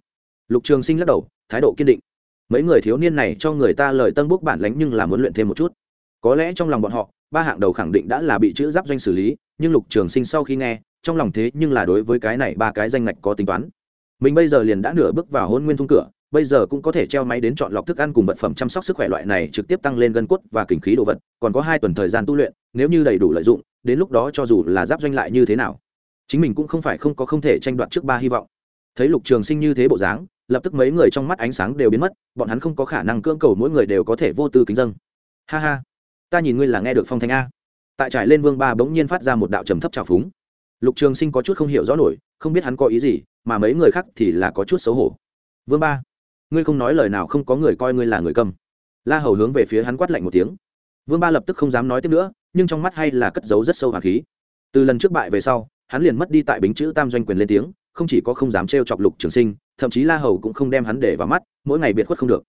Lục trường sinh lắc đầu, thái độ kiên định. Mấy người thiếu niên này cho người ta lời tân bốc bản lánh nhưng là muốn luyện thêm một chút. Có lẽ trong lòng bọn họ, ba hạng đầu khẳng định đã là bị chữ giáp doanh xử lý, nhưng lục trường sinh sau khi nghe trong lòng thế nhưng là đối với cái này ba cái danh ngạch có tính toán. Mình bây giờ liền đã nửa bước vào hôn nguyên thung cửa, bây giờ cũng có thể treo máy đến chọn lọc thức ăn cùng vật phẩm chăm sóc sức khỏe loại này trực tiếp tăng lên gân cốt và kinh khí đồ vật, còn có hai tuần thời gian tu luyện, nếu như đầy đủ lợi dụng, đến lúc đó cho dù là giáp doanh lại như thế nào, chính mình cũng không phải không có không thể tranh đoạt trước ba hy vọng. Thấy lục trường sinh như thế bộ dáng, lập tức mấy người trong mắt ánh sáng đều biến mất, bọn hắn không có khả năng cưỡng cầu mỗi người đều có thể vô tư kính dâng. Ha ha, ta nhìn ngươi là nghe được phong thanh a. Tại trải lên vương ba bỗng nhiên phát ra một đạo trầm thấp trào phúng lục trường sinh có chút không hiểu rõ nổi, không biết hắn có ý gì, mà mấy người khác thì là có chút xấu hổ. Vương ba, ngươi không nói lời nào không có người coi ngươi là người cầm. la hầu hướng về phía hắn quát lạnh một tiếng. Vương ba lập tức không dám nói tiếp nữa, nhưng trong mắt hay là cất giấu rất sâu hạt khí. Từ lần trước bại về sau, hắn liền mất đi tại bính chữ tam doanh quyền lên tiếng, không chỉ có không dám trêu chọc lục trường sinh, thậm chí la hầu cũng không đem hắn để vào mắt, mỗi ngày biệt khuất không được.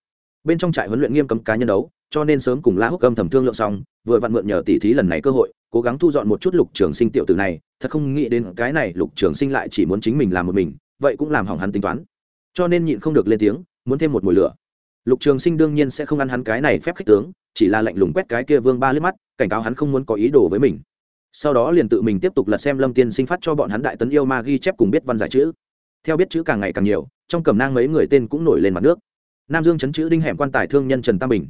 Bên trong trại huấn luyện nghiêm cấm cá nhân đấu, cho nên sớm cùng la húc âm thầm thương lượng xong, vừa vặn mượn nhờ tỉ thí lần này cơ hội, cố gắng thu dọn một chút lục trường sinh tiểu tử này thật không nghĩ đến cái này lục trường sinh lại chỉ muốn chính mình làm một mình, vậy cũng làm hỏng hắn tính toán. Cho nên nhịn không được lên tiếng, muốn thêm một mùi lửa. Lục trường sinh đương nhiên sẽ không ăn hắn cái này phép khích tướng, chỉ là lạnh lùng quét cái kia vương ba lướt mắt, cảnh cáo hắn không muốn có ý đồ với mình. Sau đó liền tự mình tiếp tục lật xem lâm tiên sinh phát cho bọn hắn đại tấn yêu ma ghi chép cùng biết văn giải chữ. Theo biết chữ càng ngày càng nhiều, trong cẩm nang mấy người tên cũng nổi lên mặt nước. Nam dương chấn chữ đinh hẻm quan tài thương nhân trần tam bình.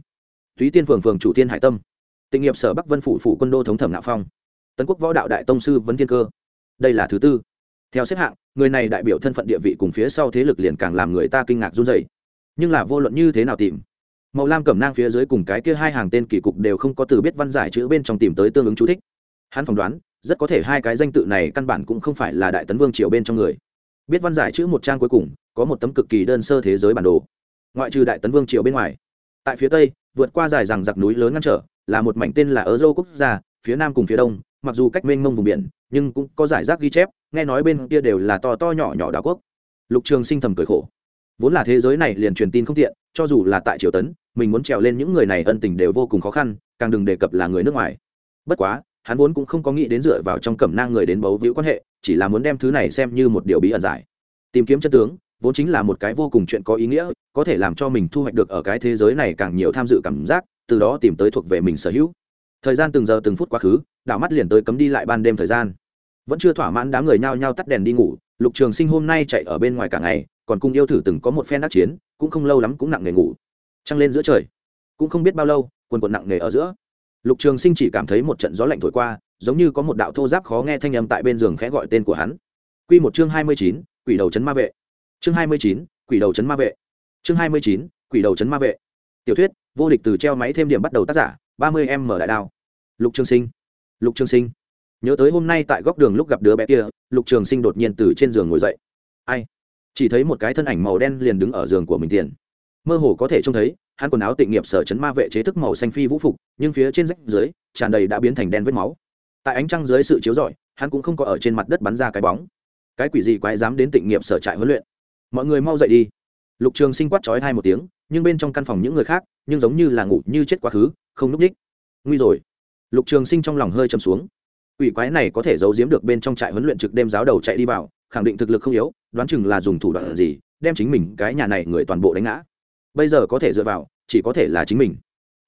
Túy tiên phường phường chủ tiên hải tâm. Tịnh nghiệp sở bắc vân phủ phủ quân đô thống thẩm nạo phong tấn quốc võ đạo đại tông sư vấn thiên cơ. Đây là thứ tư. Theo xếp hạng, người này đại biểu thân phận địa vị cùng phía sau thế lực liền càng làm người ta kinh ngạc run dày nhưng là vô luận như thế nào tìm, màu lam cẩm nang phía dưới cùng cái kia hai hàng tên kỳ cục đều không có từ biết văn giải chữ bên trong tìm tới tương ứng chú thích. Hắn phỏng đoán, rất có thể hai cái danh tự này căn bản cũng không phải là đại tấn vương triều bên trong người. Biết văn giải chữ một trang cuối cùng, có một tấm cực kỳ đơn sơ thế giới bản đồ. Ngoại trừ đại tấn vương triều bên ngoài, tại phía tây, vượt qua dài rằng giặc núi lớn ngăn trở, là một mảnh tên là ớ dâu quốc gia, phía nam cùng phía đông mặc dù cách mênh mông vùng biển, nhưng cũng có giải rác ghi chép, nghe nói bên kia đều là to to nhỏ nhỏ đảo quốc. Lục trường sinh thầm cười khổ. Vốn là thế giới này liền truyền tin không tiện, cho dù là tại triều tấn, mình muốn trèo lên những người này ân tình đều vô cùng khó khăn, càng đừng đề cập là người nước ngoài. Bất quá, hắn vốn cũng không có nghĩ đến dựa vào trong cẩm nang người đến bấu víu quan hệ, chỉ là muốn đem thứ này xem như một điều bí ẩn giải. Tìm kiếm chân tướng, vốn chính là một cái vô cùng chuyện có ý nghĩa, có thể làm cho mình thu hoạch được ở cái thế giới này càng nhiều tham dự cảm giác, từ đó tìm tới thuộc về mình sở hữu thời gian từng giờ từng phút quá khứ, đảo mắt liền tới cấm đi lại ban đêm thời gian. Vẫn chưa thỏa mãn đám người nhao nhao tắt đèn đi ngủ, lục trường sinh hôm nay chạy ở bên ngoài cả ngày, còn cùng yêu thử từng có một phen đắc chiến, cũng không lâu lắm cũng nặng nề ngủ. Trăng lên giữa trời, cũng không biết bao lâu, quần quần nặng nề ở giữa. Lục trường sinh chỉ cảm thấy một trận gió lạnh thổi qua, giống như có một đạo thô giáp khó nghe thanh âm tại bên giường khẽ gọi tên của hắn. Q một chương hai mươi chín, quỷ đầu trấn ma vệ. Chương hai mươi chín, quỷ đầu trấn ma vệ. Chương hai mươi chín, quỷ đầu trấn ma vệ. Tiểu thuyết, vô địch từ treo máy thêm điểm bắt đầu tác giả ba mươi em mở đại đao. Lục trường sinh. Lục trường sinh. Nhớ tới hôm nay tại góc đường lúc gặp đứa bé kia, lục trường sinh đột nhiên từ trên giường ngồi dậy. Ai? Chỉ thấy một cái thân ảnh màu đen liền đứng ở giường của mình tiền. Mơ hồ có thể trông thấy, hắn quần áo tịnh nghiệp sở chấn ma vệ chế thức màu xanh phi vũ phục, nhưng phía trên rách dưới, tràn đầy đã biến thành đen vết máu. Tại ánh trăng dưới sự chiếu rọi, hắn cũng không có ở trên mặt đất bắn ra cái bóng. Cái quỷ gì quái dám đến tịnh nghiệp sở trại huấn luyện? Mọi người mau dậy đi. Lục trường sinh quát trói hai một tiếng, nhưng bên trong căn phòng những người khác, nhưng giống như là ngủ như chết quá khứ không núp đích. Nguy rồi. Lục trường sinh trong lòng hơi chầm xuống. Quỷ quái này có thể giấu giếm được bên trong trại huấn luyện trực đêm giáo đầu chạy đi vào, khẳng định thực lực không yếu, đoán chừng là dùng thủ đoạn gì, đem chính mình, cái nhà này người toàn bộ đánh ngã. Bây giờ có thể dựa vào, chỉ có thể là chính mình.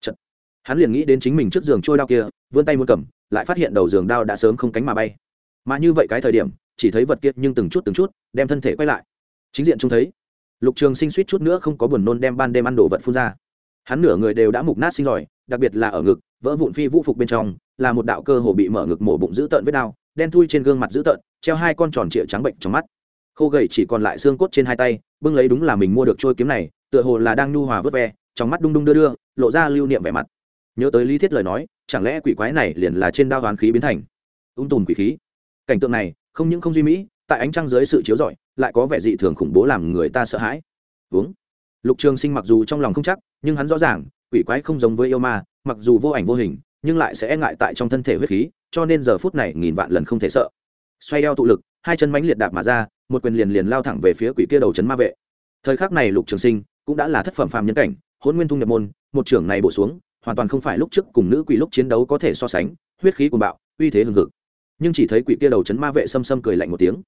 Chật. hắn liền nghĩ đến chính mình trước giường trôi đao kia, vươn tay muốn cầm, lại phát hiện đầu giường đao đã sớm không cánh mà bay. Mà như vậy cái thời điểm, chỉ thấy vật kia nhưng từng chút từng chút, đem thân thể quay lại. Chính diện trông thấy, lục trường sinh suýt chút nữa không có buồn nôn đem ban đêm ăn đồ vật phun ra. Hắn nửa người đều đã mục nát sinh giỏi đặc biệt là ở ngực, vỡ vụn phi vũ phục bên trong, là một đạo cơ hồ bị mở ngực mổ bụng dữ tợn vết đao đen thui trên gương mặt dữ tợn, treo hai con tròn trịa trắng bệnh trong mắt. Khô gầy chỉ còn lại xương cốt trên hai tay, bưng lấy đúng là mình mua được trôi kiếm này, tựa hồ là đang nhu hòa vớt ve, trong mắt đung đung đưa đưa, lộ ra lưu niệm vẻ mặt. Nhớ tới lý thiết lời nói, chẳng lẽ quỷ quái này liền là trên đao đoán khí biến thành? Ung tùm quỷ khí. Cảnh tượng này, không những không duy mỹ, tại ánh trăng dưới sự chiếu rọi, lại có vẻ dị thường khủng bố làm người ta sợ hãi. Uống. Lục trường sinh mặc dù trong lòng không chắc, nhưng hắn rõ ràng quỷ quái không giống với yêu ma, mặc dù vô ảnh vô hình, nhưng lại sẽ e ngại tại trong thân thể huyết khí, cho nên giờ phút này nghìn vạn lần không thể sợ. Xoay eo tụ lực, hai chân mánh liệt đạp mà ra, một quyền liền liền lao thẳng về phía quỷ kia đầu chấn ma vệ. Thời khắc này lục trường sinh cũng đã là thất phẩm phàm nhân cảnh hôn nguyên thu nhập môn, một trưởng này bổ xuống, hoàn toàn không phải lúc trước cùng nữ quỷ lúc chiến đấu có thể so sánh, huyết khí cuồn bạo, uy thế hừng hực. Nhưng chỉ thấy quỷ kia đầu chấn ma vệ xâm xâm cười lạnh một tiếng.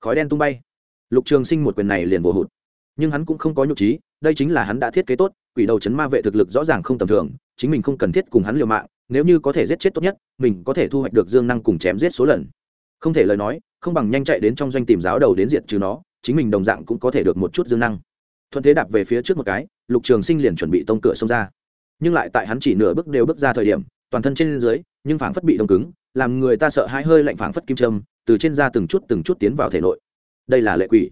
Khói đen tung bay. Lục trường sinh một quyền này liền vồ hụt nhưng hắn cũng không có nhục trí, đây chính là hắn đã thiết kế tốt, quỷ đầu chấn ma vệ thực lực rõ ràng không tầm thường, chính mình không cần thiết cùng hắn liều mạng, nếu như có thể giết chết tốt nhất, mình có thể thu hoạch được dương năng cùng chém giết số lần. Không thể lời nói, không bằng nhanh chạy đến trong doanh tìm giáo đầu đến diện trừ nó, chính mình đồng dạng cũng có thể được một chút dương năng. Thuận thế đạp về phía trước một cái, lục trường sinh liền chuẩn bị tông cửa xông ra. Nhưng lại tại hắn chỉ nửa bước đều bước ra thời điểm, toàn thân trên dưới, nhưng phảng phất bị đông cứng, làm người ta sợ hãi hơi lạnh phảng phất kim trâm từ trên da từng chút từng chút tiến vào thể nội. Đây là lệ quỷ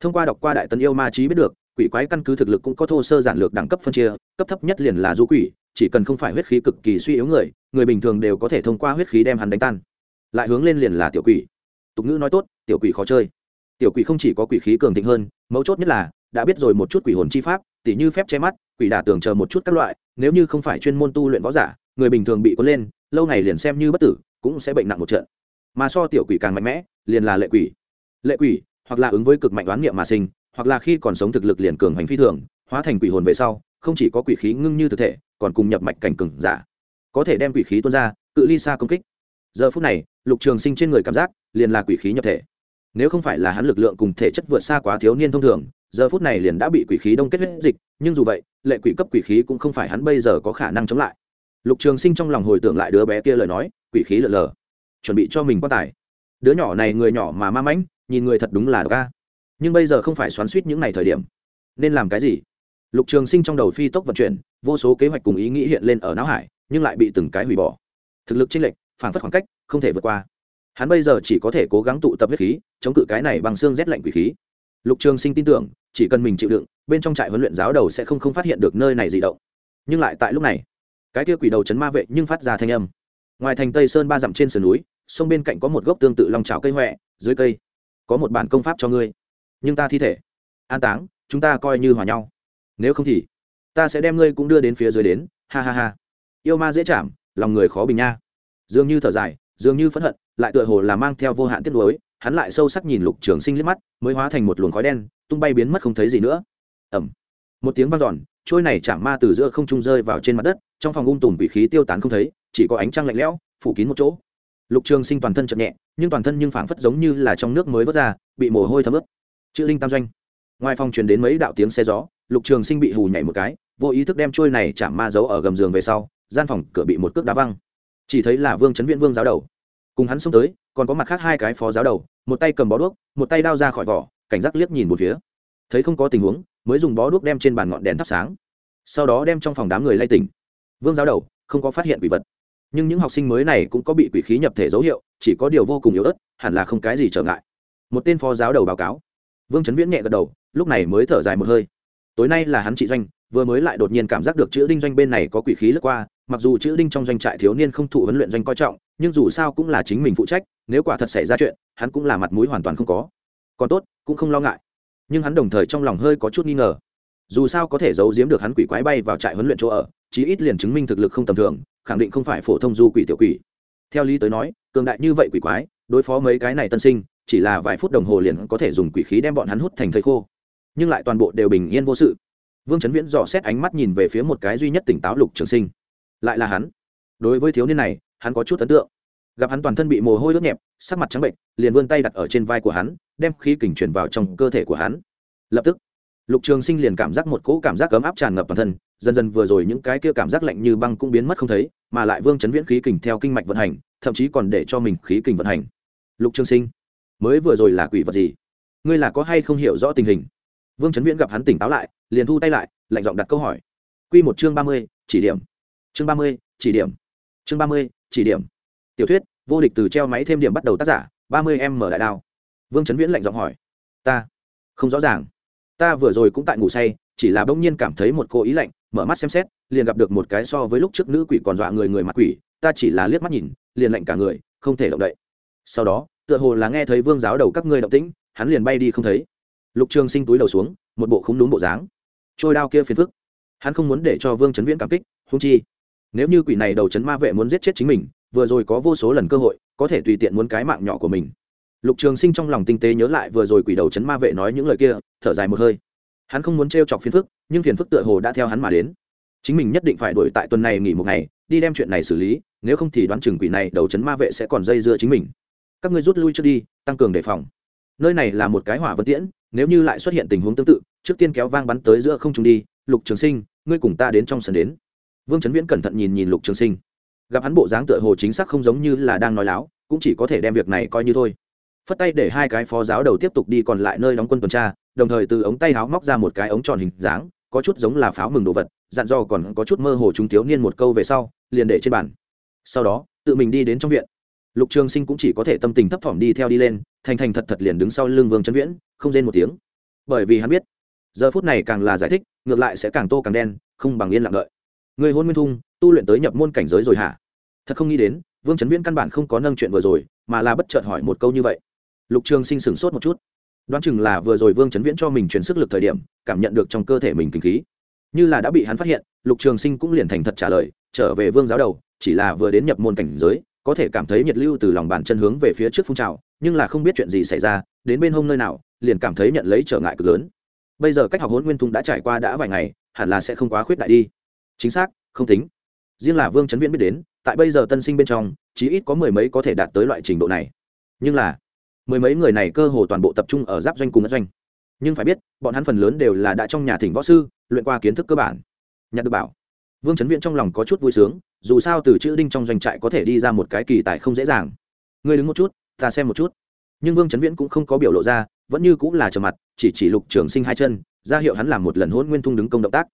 thông qua đọc qua đại tân yêu ma trí biết được, quỷ quái căn cứ thực lực cũng có thô sơ giản lược đẳng cấp phân chia, cấp thấp nhất liền là du quỷ, chỉ cần không phải huyết khí cực kỳ suy yếu người người bình thường đều có thể thông qua huyết khí đem hắn đánh tan. Lại hướng lên liền là tiểu quỷ. Tục ngữ nói tốt, tiểu quỷ khó chơi. Tiểu quỷ không chỉ có quỷ khí cường thịnh hơn, mấu chốt nhất là, đã biết rồi một chút quỷ hồn chi pháp, tỉ như phép che mắt, quỷ đả tưởng chờ một chút các loại, nếu như không phải chuyên môn tu luyện võ giả, người bình thường bị cuốn lên, lâu ngày liền xem như bất tử, cũng sẽ bệnh nặng một trận. Mà so tiểu quỷ càng mạnh mẽ, liền là lệ quỷ. Lệ quỷ hoặc là ứng với cực mạnh đoán niệm mà sinh, hoặc là khi còn sống thực lực liền cường hành phi thường, hóa thành quỷ hồn về sau, không chỉ có quỷ khí ngưng như thực thể, còn cùng nhập mạch cảnh cường giả. Có thể đem quỷ khí tuôn ra, cự ly xa công kích. Giờ phút này, lục trường sinh trên người cảm giác liền là quỷ khí nhập thể. Nếu không phải là hắn lực lượng cùng thể chất vượt xa quá thiếu niên thông thường, giờ phút này liền đã bị quỷ khí đông kết huyết dịch, nhưng dù vậy, lệ quỷ cấp quỷ khí cũng không phải hắn bây giờ có khả năng chống lại. Lục trường sinh trong lòng hồi tưởng lại đứa bé kia lời nói, quỷ khí lờ lờ. Chuẩn bị cho mình quan tài. Đứa nhỏ này người nhỏ mà ma mãnh nhìn người thật đúng là ga nhưng bây giờ không phải xoắn suýt những ngày thời điểm. Nên làm cái gì? Lục trường sinh trong đầu phi tốc vận chuyển, vô số kế hoạch cùng ý nghĩ hiện lên ở não hải, nhưng lại bị từng cái hủy bỏ. Thực lực chênh lệch, phản phất khoảng cách, không thể vượt qua. Hắn bây giờ chỉ có thể cố gắng tụ tập huyết khí, chống cự cái này bằng xương rét lạnh quỷ khí. Lục trường sinh tin tưởng, chỉ cần mình chịu đựng, bên trong trại huấn luyện giáo đầu sẽ không không phát hiện được nơi này dị động. Nhưng lại tại lúc này, cái kia quỷ đầu chấn ma vệ nhưng phát ra thanh âm. Ngoài thành tây sơn ba dặm trên sườn núi, sông bên cạnh có một gốc tương tự long trào cây huệ dưới cây có một bản công pháp cho ngươi. Nhưng ta thi thể. An táng, chúng ta coi như hòa nhau. Nếu không thì, ta sẽ đem ngươi cũng đưa đến phía dưới đến. Ha ha ha. Yêu ma dễ chạm, lòng người khó bình nha. Dường như thở dài, dường như phẫn hận, lại tựa hồ là mang theo vô hạn tiết nối hắn lại sâu sắc nhìn lục trường sinh liếc mắt, mới hóa thành một luồng khói đen, tung bay biến mất không thấy gì nữa. Ẩm một tiếng vang giòn trôi này chạm ma từ giữa không trung rơi vào trên mặt đất, trong phòng ung tùm quỷ khí tiêu tán không thấy, chỉ có ánh trăng lạnh lẽo, phủ kín một chỗ lục trường sinh toàn thân chậm nhẹ, nhưng toàn thân nhưng phảng phất giống như là trong nước mới vớt ra, bị mồ hôi thấm ướt. Chữ linh tam doanh. Ngoài phòng truyền đến mấy đạo tiếng xe gió, lục trường sinh bị hù nhảy một cái, vô ý thức đem trôi này chạm ma giấu ở gầm giường về sau, gian phòng cửa bị một cước đá văng. Chỉ thấy là vương chấn viễn vương giáo đầu. Cùng hắn xông tới, còn có mặt khác hai cái phó giáo đầu, một tay cầm bó đuốc, một tay đao ra khỏi vỏ, cảnh giác liếc nhìn một phía. Thấy không có tình huống, mới dùng bó đuốc đem trên bàn ngọn đèn thắp sáng. Sau đó đem trong phòng đám người lay tỉnh. Vương giáo đầu, không có phát hiện quỷ vật nhưng những học sinh mới này cũng có bị quỷ khí nhập thể dấu hiệu, chỉ có điều vô cùng yếu ớt, hẳn là không cái gì trở ngại. Một tên phó giáo đầu báo cáo. Vương trấn viễn nhẹ gật đầu, lúc này mới thở dài một hơi. Tối nay là hắn trị doanh, vừa mới lại đột nhiên cảm giác được chữ đinh doanh bên này có quỷ khí lướt qua, mặc dù chữ đinh trong doanh trại thiếu niên không thụ huấn luyện doanh coi trọng, nhưng dù sao cũng là chính mình phụ trách, nếu quả thật xảy ra chuyện, hắn cũng là mặt mũi hoàn toàn không có. Còn tốt, cũng không lo ngại. Nhưng hắn đồng thời trong lòng hơi có chút nghi ngờ. Dù sao có thể giấu giếm được hắn quỷ quái bay vào trại huấn luyện chỗ ở, chí ít liền chứng minh thực lực không tầm thường khẳng định không phải phổ thông du quỷ tiểu quỷ. Theo lý tới nói, cường đại như vậy quỷ quái, đối phó mấy cái này tân sinh, chỉ là vài phút đồng hồ liền có thể dùng quỷ khí đem bọn hắn hút thành thây khô. Nhưng lại toàn bộ đều bình yên vô sự. Vương Chấn viễn dò xét ánh mắt nhìn về phía một cái duy nhất tỉnh táo lục trường sinh. Lại là hắn. Đối với thiếu niên này, hắn có chút ấn tượng. Gặp hắn toàn thân bị mồ hôi đốt nhẹp, sắc mặt trắng bệnh, liền vươn tay đặt ở trên vai của hắn, đem khí kình chuyển vào trong cơ thể của hắn. Lập tức lục trường sinh liền cảm giác một cỗ cảm giác ấm áp tràn ngập toàn thân, dần dần vừa rồi những cái kia cảm giác lạnh như băng cũng biến mất không thấy, mà lại vương chấn viễn khí kình theo kinh mạch vận hành, thậm chí còn để cho mình khí kình vận hành. Lục trường sinh, mới vừa rồi là quỷ vật gì? Ngươi là có hay không hiểu rõ tình hình? Vương chấn viễn gặp hắn tỉnh táo lại, liền thu tay lại, lạnh giọng đặt câu hỏi. Q một chương ba mươi, chỉ điểm. Chương ba mươi, chỉ điểm. Chương ba mươi, chỉ điểm. Tiểu thuyết, vô địch từ treo máy thêm điểm bắt đầu tác giả, ba mươi em mở đại đao. Vương chấn viễn lạnh giọng hỏi. Ta, không rõ ràng ta vừa rồi cũng tại ngủ say, chỉ là bỗng nhiên cảm thấy một cô ý lạnh, mở mắt xem xét, liền gặp được một cái so với lúc trước nữ quỷ còn dọa người người mặt quỷ, ta chỉ là liếc mắt nhìn, liền lạnh cả người, không thể động đậy. Sau đó, tựa hồ là nghe thấy vương giáo đầu các ngươi động tĩnh, hắn liền bay đi không thấy. Lục trường sinh túi đầu xuống, một bộ không đúng bộ dáng. Trôi đao kia phiền phức. Hắn không muốn để cho vương chấn viễn cảm kích húng chi, nếu như quỷ này đầu chấn ma vệ muốn giết chết chính mình, vừa rồi có vô số lần cơ hội, có thể tùy tiện muốn cái mạng nhỏ của mình lục trường sinh trong lòng tinh tế nhớ lại vừa rồi quỷ đầu chấn ma vệ nói những lời kia, thở dài một hơi. Hắn không muốn t chọc phiền phức, nhưng phiền phức tựa hồ đã theo hắn mà đến. Chính mình nhất định phải đổi tại tuần này nghỉ một ngày, đi đem chuyện này xử lý, nếu không thì đoán chừng quỷ này đầu chấn ma vệ sẽ còn dây dưa chính mình. Các ngươi rút lui trước đi, tăng cường đề phòng. Nơi này là một cái hỏa vân tiễn, nếu như lại xuất hiện tình huống tương tự, trước tiên kéo vang bắn tới giữa không trung đi. Lục trường sinh, ngươi cùng ta đến trong sân đến. Vương trấn viễn cẩn thận nhìn nhìn lục trường sinh. Gặp hắn bộ dáng tựa hồ chính xác không giống như là đang nói láo, cũng chỉ có thể đem việc này coi như thôi phất tay để hai cái phó giáo đầu tiếp tục đi còn lại nơi đóng quân tuần tra, đồng thời từ ống tay háo móc ra một cái ống tròn hình dáng, có chút giống là pháo mừng đồ vật, dặn dò còn có chút mơ hồ chúng thiếu niên một câu về sau, liền để trên bàn. Sau đó, tự mình đi đến trong viện. Lục trường sinh cũng chỉ có thể tâm tình thấp thỏm đi theo đi lên, thành thành thật thật liền đứng sau lưng vương trấn viễn, không rên một tiếng. Bởi vì hắn biết, giờ phút này càng là giải thích, ngược lại sẽ càng tô càng đen, không bằng yên lặng đợi. Người hôn nguyên thung, tu luyện tới nhập môn cảnh giới rồi hả? Thật không nghĩ đến, vương trấn viễn căn bản không có nâng chuyện vừa rồi, mà là bất chợt hỏi một câu như vậy lục trường sinh sửng sốt một chút. Đoán chừng là vừa rồi vương Chấn viễn cho mình truyền sức lực thời điểm, cảm nhận được trong cơ thể mình kinh khí. Như là đã bị hắn phát hiện, lục trường sinh cũng liền thành thật trả lời, trở về vương giáo đầu, chỉ là vừa đến nhập môn cảnh giới, có thể cảm thấy nhiệt lưu từ lòng bàn chân hướng về phía trước phun trào, nhưng là không biết chuyện gì xảy ra, đến bên hông nơi nào, liền cảm thấy nhận lấy trở ngại cực lớn. Bây giờ cách học hôn nguyên thung đã trải qua đã vài ngày, hẳn là sẽ không quá khuyết đại đi. Chính xác, không tính. Riêng là vương Chấn viễn biết đến, tại bây giờ tân sinh bên trong, chí ít có mười mấy có thể đạt tới loại trình độ này. Nhưng là mười mấy người này cơ hồ toàn bộ tập trung ở giáp doanh cùng ất doanh. Nhưng phải biết, bọn hắn phần lớn đều là đã trong nhà thỉnh võ sư, luyện qua kiến thức cơ bản. Nhặt được bảo, vương chấn viễn trong lòng có chút vui sướng, dù sao từ chữ đinh trong doanh trại có thể đi ra một cái kỳ tài không dễ dàng. Ngươi đứng một chút, ta xem một chút. Nhưng vương chấn viễn cũng không có biểu lộ ra, vẫn như cũng là trầm mặt, chỉ chỉ lục trường sinh hai chân, ra hiệu hắn làm một lần hôn nguyên thung đứng công động tác.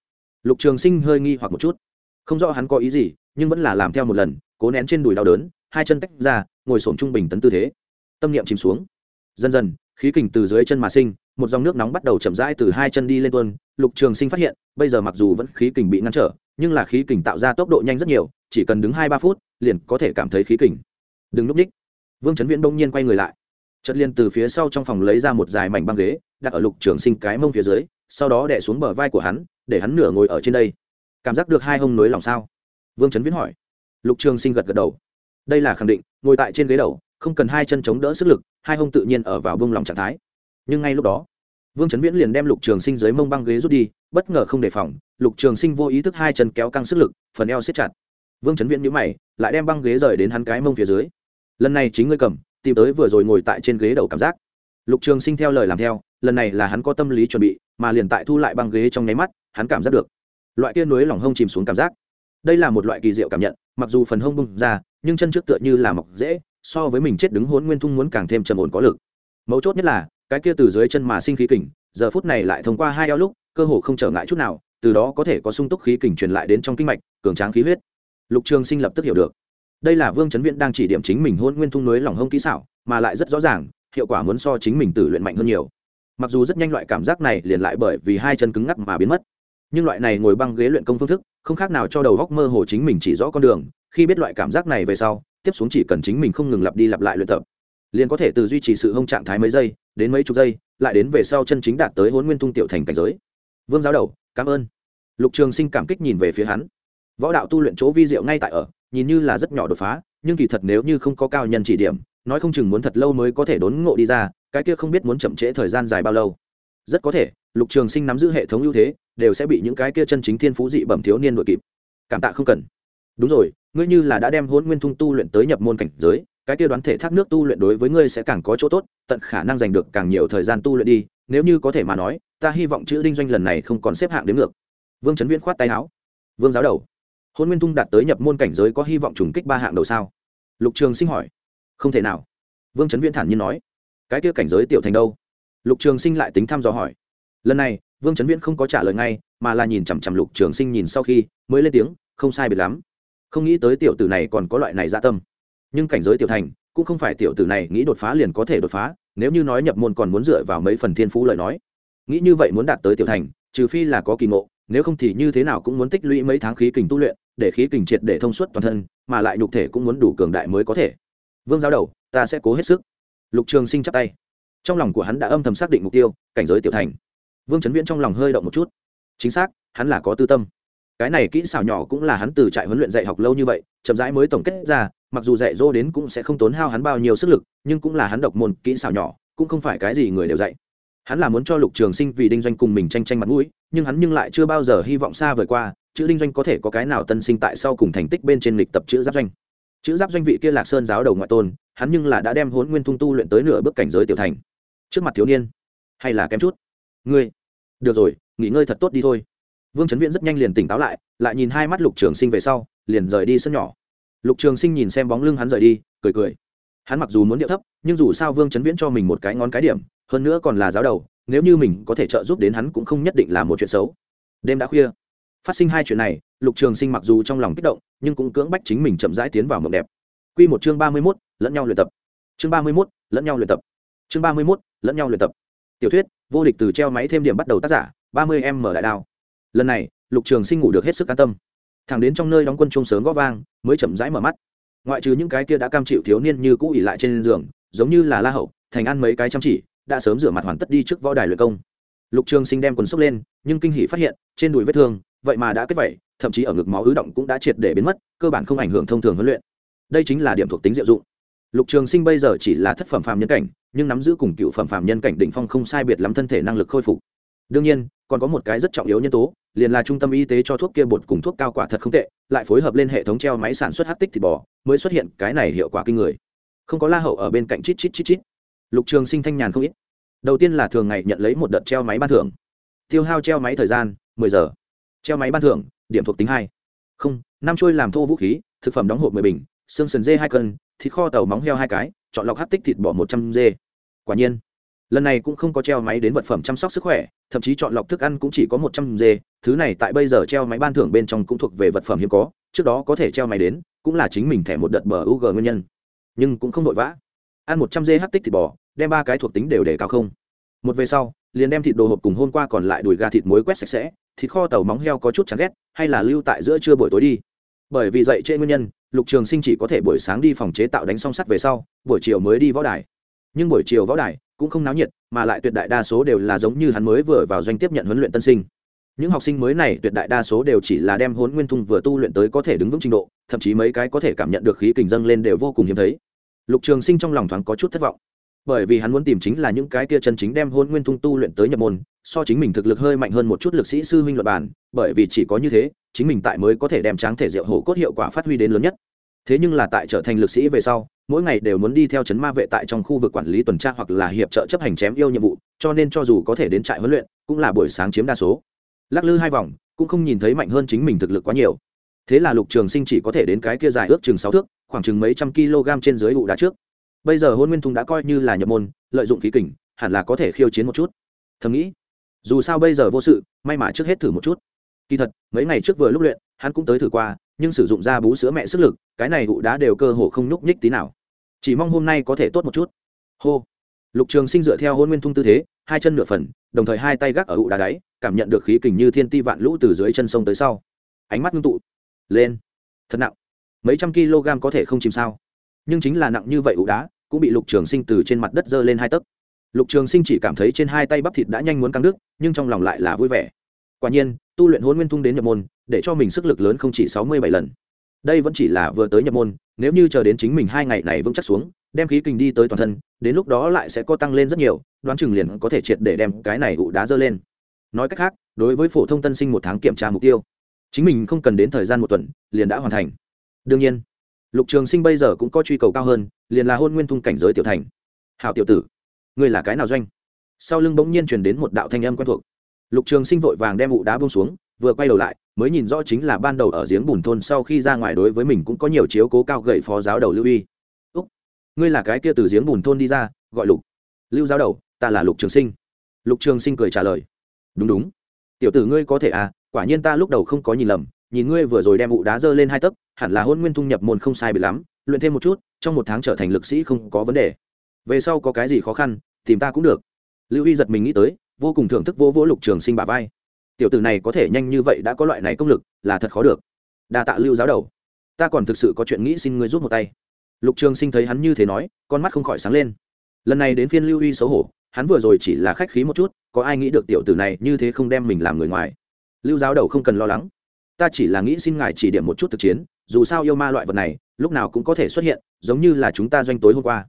Lục trường sinh hơi nghi hoặc một chút. Không rõ hắn có ý gì, nhưng vẫn là làm theo một lần, cố nén trên đùi đau đớn, hai chân tách ra, ngồi sổm trung bình tấn tư thế tâm niệm chìm xuống. Dần dần, khí kình từ dưới chân mà sinh, một dòng nước nóng bắt đầu chậm rãi từ hai chân đi lên tuôn. Lục trường sinh phát hiện, bây giờ mặc dù vẫn khí kình bị ngăn trở, nhưng là khí kình tạo ra tốc độ nhanh rất nhiều, chỉ cần đứng hai ba phút, liền có thể cảm thấy khí kình. Đừng núp ních. Vương trấn viễn bỗng nhiên quay người lại. Chất liên từ phía sau trong phòng lấy ra một dài mảnh băng ghế, đặt ở lục trường sinh cái mông phía dưới, sau đó đẻ xuống bờ vai của hắn, để hắn nửa ngồi ở trên đây. Cảm giác được hai hông nối lòng sao? Vương trấn viễn hỏi. Lục trường sinh gật gật đầu. Đây là khẳng định, ngồi tại trên ghế đầu không cần hai chân chống đỡ sức lực, hai hông tự nhiên ở vào bông lòng trạng thái. Nhưng ngay lúc đó, vương trấn viễn liền đem lục trường sinh dưới mông băng ghế rút đi, bất ngờ không đề phòng, lục trường sinh vô ý thức hai chân kéo căng sức lực, phần eo siết chặt. Vương trấn viễn nhữ mày, lại đem băng ghế rời đến hắn cái mông phía dưới. Lần này chính ngươi cầm, tìm tới vừa rồi ngồi tại trên ghế đầu cảm giác. Lục trường sinh theo lời làm theo, lần này là hắn có tâm lý chuẩn bị, mà liền tại thu lại băng ghế trong nháy mắt, hắn cảm giác được. Loại kia núi lỏng hông chìm xuống cảm giác. Đây là một loại kỳ diệu cảm nhận, mặc dù phần hông bung ra, nhưng chân trước tựa như là mọc dễ so với mình chết đứng hôn nguyên thung muốn càng thêm trầm ổn có lực. Mấu chốt nhất là, cái kia từ dưới chân mà sinh khí kình, giờ phút này lại thông qua hai eo lúc, cơ hồ không trở ngại chút nào, từ đó có thể có sung túc khí kình truyền lại đến trong kinh mạch, cường tráng khí huyết. Lục trường sinh lập tức hiểu được. Đây là vương Chấn viễn đang chỉ điểm chính mình hôn nguyên thung núi lỏng hông kỹ xảo, mà lại rất rõ ràng, hiệu quả muốn so chính mình tử luyện mạnh hơn nhiều. Mặc dù rất nhanh loại cảm giác này liền lại bởi vì hai chân cứng ngắc mà biến mất. Nhưng loại này ngồi băng ghế luyện công phương thức, không khác nào cho đầu góc mơ hồ chính mình chỉ rõ con đường, khi biết loại cảm giác này về sau tiếp xuống chỉ cần chính mình không ngừng lặp đi lặp lại luyện tập, liền có thể từ duy trì sự hông trạng thái mấy giây, đến mấy chục giây, lại đến về sau chân chính đạt tới hôn nguyên tung tiểu thành cảnh giới. Vương giáo đầu, cảm ơn. Lục trường sinh cảm kích nhìn về phía hắn. Võ đạo tu luyện chỗ vi diệu ngay tại ở, nhìn như là rất nhỏ đột phá, nhưng kỳ thật nếu như không có cao nhân chỉ điểm, nói không chừng muốn thật lâu mới có thể đốn ngộ đi ra, cái kia không biết muốn chậm trễ thời gian dài bao lâu. Rất có thể, lục trường sinh nắm giữ hệ thống ưu thế, đều sẽ bị những cái kia chân chính thiên phú dị bẩm thiếu niên đội kịp. Cảm tạ không cần. Đúng rồi ngươi như là đã đem hôn nguyên thung tu luyện tới nhập môn cảnh giới, cái kia đoán thể thác nước tu luyện đối với ngươi sẽ càng có chỗ tốt, tận khả năng giành được càng nhiều thời gian tu luyện đi, nếu như có thể mà nói, ta hy vọng chữ đinh doanh lần này không còn xếp hạng đến ngược. Vương trấn viễn khoát tay áo. Vương giáo đầu hôn nguyên thung đạt tới nhập môn cảnh giới có hy vọng trùng kích ba hạng đầu sao? Lục trường sinh hỏi. Không thể nào. Vương trấn viễn thản nhiên nói. Cái kia cảnh giới tiểu thành đâu? Lục trường sinh lại tính thăm dò hỏi. Lần này, vương trấn viễn không có trả lời ngay, mà là nhìn chằm chằm lục trường sinh nhìn sau khi, mới lên tiếng, không sai biệt lắm không nghĩ tới tiểu tử này còn có loại này dạ tâm. Nhưng cảnh giới tiểu thành, cũng không phải tiểu tử này nghĩ đột phá liền có thể đột phá, nếu như nói nhập môn còn muốn dựa vào mấy phần thiên phú lời nói. Nghĩ như vậy muốn đạt tới tiểu thành, trừ phi là có kỳ ngộ, nếu không thì như thế nào cũng muốn tích lũy mấy tháng khí kình tu luyện, để khí kình triệt để thông suốt toàn thân, mà lại nhục thể cũng muốn đủ cường đại mới có thể. Vương giáo đầu, ta sẽ cố hết sức. Lục trường sinh chắp tay. Trong lòng của hắn đã âm thầm xác định mục tiêu, cảnh giới tiểu thành. Vương trấn viễn trong lòng hơi động một chút. Chính xác, hắn là có tư tâm cái này kỹ xảo nhỏ cũng là hắn từ trại huấn luyện dạy học lâu như vậy, chậm rãi mới tổng kết ra, mặc dù dạy dỗ đến cũng sẽ không tốn hao hắn bao nhiêu sức lực, nhưng cũng là hắn độc môn, kỹ xảo nhỏ, cũng không phải cái gì người đều dạy. Hắn là muốn cho lục trường sinh vì đinh doanh cùng mình tranh tranh mặt mũi, nhưng hắn nhưng lại chưa bao giờ hy vọng xa vời qua, chữ đinh doanh có thể có cái nào tân sinh tại sau cùng thành tích bên trên lịch tập chữ giáp doanh. Chữ giáp doanh vị kia lạc sơn giáo đầu ngoại tôn, hắn nhưng là đã đem hốn nguyên thung tu luyện tới nửa bước cảnh giới tiểu thành. Trước mặt thiếu niên, hay là kém chút? Ngươi, được rồi, nghỉ ngơi thật tốt đi thôi vương trấn viễn rất nhanh liền tỉnh táo lại lại nhìn hai mắt lục trường sinh về sau, liền rời đi sân nhỏ. Lục trường sinh nhìn xem bóng lưng hắn rời đi, cười cười. Hắn mặc dù muốn điệu thấp, nhưng dù sao vương trấn viễn cho mình một cái ngón cái điểm, hơn nữa còn là giáo đầu, nếu như mình có thể trợ giúp đến hắn cũng không nhất định là một chuyện xấu. Đêm đã khuya. Phát sinh hai chuyện này, lục trường sinh mặc dù trong lòng kích động, nhưng cũng cưỡng bách chính mình chậm rãi tiến vào mộng đẹp. Q một chương ba mươi mốt, lẫn nhau luyện tập. Chương ba mươi mốt, lẫn nhau luyện tập. Chương ba mươi mốt, lẫn nhau luyện tập. Tiểu thuyết, vô địch từ treo máy thêm điểm bắt đầu tác giả, ba mươi em mở đại đao lần này, lục trường sinh ngủ được hết sức an tâm. Thẳng đến trong nơi đóng quân chung sớm g ó vang, mới chậm rãi mở mắt. Ngoại trừ những cái kia đã cam chịu thiếu niên như cũ ỉ lại trên giường, giống như là la hậu, thành ăn mấy cái chăm chỉ, đã sớm rửa mặt hoàn tất đi trước võ đài luyện công. Lục trường sinh đem quần xốc lên, nhưng kinh hỷ phát hiện, trên đùi vết thương, vậy mà đã kết vẩy thậm chí ở ngực máu ứ động cũng đã triệt để biến mất, cơ bản không ảnh hưởng thông thường huấn luyện. Đây chính là điểm thuộc tính diệu dụng. Lục trường sinh bây giờ chỉ là thất phẩm phàm nhân cảnh, nhưng nắm giữ cùng cựu phẩm phàm nhân cảnh đỉnh phong không sai biệt lắm thân thể năng lực khôi phục đương nhiên, còn có một cái rất trọng yếu nhân tố, liền là trung tâm y tế cho thuốc kia bột cùng thuốc cao quả thật không tệ, lại phối hợp lên hệ thống treo máy sản xuất hát tích thịt bò, mới xuất hiện cái này hiệu quả kinh người. Không có la hậu ở bên cạnh chít chít chít chít. Lục trường sinh thanh nhàn không ít. Đầu tiên là thường ngày nhận lấy một đợt treo máy ban thưởng. Tiêu hao treo máy thời gian, mười giờ. Treo máy ban thưởng, điểm thuộc tính hai. Không, năm trôi làm thô vũ khí, thực phẩm đóng hộp mười bình, xương sườn dê hai cân, thịt kho tàu móng heo hai cái, chọn lọc hát tích thịt bò một trăm dê. Quả nhiên lần này cũng không có treo máy đến vật phẩm chăm sóc sức khỏe, thậm chí chọn lọc thức ăn cũng chỉ có một trăm dê. Thứ này tại bây giờ treo máy ban thưởng bên trong cũng thuộc về vật phẩm hiếm có, trước đó có thể treo máy đến, cũng là chính mình thẻ một đợt bờ u g nguyên nhân. Nhưng cũng không vội vã. Ăn một trăm dê hát tích thịt bò, đem ba cái thuộc tính đều để cao không. Một về sau, liền đem thịt đồ hộp cùng hôm qua còn lại đùi gà thịt muối quét sạch sẽ, thịt kho tàu móng heo có chút chán ghét, hay là lưu tại giữa trưa buổi tối đi. Bởi vì dậy trễ nguyên nhân, lục trường sinh chỉ có thể buổi sáng đi phòng chế tạo đánh song sắt về sau, buổi chiều mới đi võ đài. Nhưng buổi chiều võ đài cũng không náo nhiệt, mà lại tuyệt đại đa số đều là giống như hắn mới vừa vào doanh tiếp nhận huấn luyện tân sinh. Những học sinh mới này tuyệt đại đa số đều chỉ là đem hốn nguyên thung vừa tu luyện tới có thể đứng vững trình độ, thậm chí mấy cái có thể cảm nhận được khí kình dâng lên đều vô cùng hiếm thấy. Lục trường sinh trong lòng thoáng có chút thất vọng. Bởi vì hắn muốn tìm chính là những cái kia chân chính đem hôn nguyên thung tu luyện tới nhập môn, so chính mình thực lực hơi mạnh hơn một chút lực sĩ sư huynh luật bản, bởi vì chỉ có như thế, chính mình tại mới có thể đem tráng thể diệu hổ cốt hiệu quả phát huy đến lớn nhất thế nhưng là tại trở thành lực sĩ về sau, mỗi ngày đều muốn đi theo chấn ma vệ tại trong khu vực quản lý tuần tra hoặc là hiệp trợ chấp hành chém yêu nhiệm vụ, cho nên cho dù có thể đến trại huấn luyện, cũng là buổi sáng chiếm đa số. Lắc lư hai vòng, cũng không nhìn thấy mạnh hơn chính mình thực lực quá nhiều. Thế là lục trường sinh chỉ có thể đến cái kia dài ước chừng sáu thước, khoảng chừng mấy trăm kg trên dưới vụ đá trước. Bây giờ hôn nguyên thùng đã coi như là nhập môn, lợi dụng khí kình, hẳn là có thể khiêu chiến một chút. Thầm nghĩ, dù sao bây giờ vô sự, may mà trước hết thử một chút. Kỳ thật, mấy ngày trước vừa lúc luyện, hắn cũng tới thử qua nhưng sử dụng ra bú sữa mẹ sức lực, cái này ụ đá đều cơ hồ không nhúc nhích tí nào. Chỉ mong hôm nay có thể tốt một chút. Hô. Lục trường sinh dựa theo hôn nguyên thung tư thế, hai chân nửa phần, đồng thời hai tay gác ở ụ đá đáy, cảm nhận được khí kình như thiên ti vạn lũ từ dưới chân sông tới sau. Ánh mắt ngưng tụ. Lên. Thật nặng. Mấy trăm kg có thể không chìm sao? Nhưng chính là nặng như vậy ụ đá, cũng bị lục trường sinh từ trên mặt đất giơ lên hai tấc. Lục trường sinh chỉ cảm thấy trên hai tay bắp thịt đã nhanh muốn căng đứt, nhưng trong lòng lại là vui vẻ. Quả nhiên tu luyện hôn nguyên thung đến nhập môn, để cho mình sức lực lớn không chỉ sáu mươi bảy lần. Đây vẫn chỉ là vừa tới nhập môn, nếu như chờ đến chính mình hai ngày này vững chắc xuống, đem khí kình đi tới toàn thân, đến lúc đó lại sẽ có tăng lên rất nhiều, đoán chừng liền có thể triệt để đem cái này ụ đá dơ lên. Nói cách khác, đối với phổ thông tân sinh một tháng kiểm tra mục tiêu, chính mình không cần đến thời gian một tuần, liền đã hoàn thành. Đương nhiên, lục trường sinh bây giờ cũng có truy cầu cao hơn, liền là hôn nguyên thung cảnh giới tiểu thành. Hảo tiểu tử, ngươi là cái nào doanh? Sau lưng bỗng nhiên truyền đến một đạo thanh âm quen thuộc lục trường sinh vội vàng đem ụ đá bông xuống, vừa quay đầu lại, mới nhìn rõ chính là ban đầu ở giếng bùn thôn sau khi ra ngoài đối với mình cũng có nhiều chiếu cố cao gậy phó giáo đầu lưu y úc, ngươi là cái kia từ giếng bùn thôn đi ra, gọi lục. Lưu giáo đầu, ta là lục trường sinh. Lục trường sinh cười trả lời. Đúng đúng. Tiểu tử ngươi có thể à quả nhiên ta lúc đầu không có nhìn lầm, nhìn ngươi vừa rồi đem ụ đá dơ lên hai tấc, hẳn là hôn nguyên thung nhập môn không sai bị lắm, luyện thêm một chút, trong một tháng trở thành lực sĩ không có vấn đề. Về sau có cái gì khó khăn, tìm ta cũng được. Lưu y giật mình nghĩ tới vô cùng thưởng thức vô vỗ lục trường sinh bà vai. Tiểu tử này có thể nhanh như vậy đã có loại này công lực, là thật khó được. Đa tạ lưu giáo đầu. Ta còn thực sự có chuyện nghĩ xin ngươi rút một tay. Lục trường sinh thấy hắn như thế nói, con mắt không khỏi sáng lên. Lần này đến phiên lưu y xấu hổ, hắn vừa rồi chỉ là khách khí một chút, có ai nghĩ được tiểu tử này như thế không đem mình làm người ngoài. Lưu giáo đầu không cần lo lắng. Ta chỉ là nghĩ xin ngài chỉ điểm một chút thực chiến, dù sao yêu ma loại vật này, lúc nào cũng có thể xuất hiện, giống như là chúng ta doanh tối hôm qua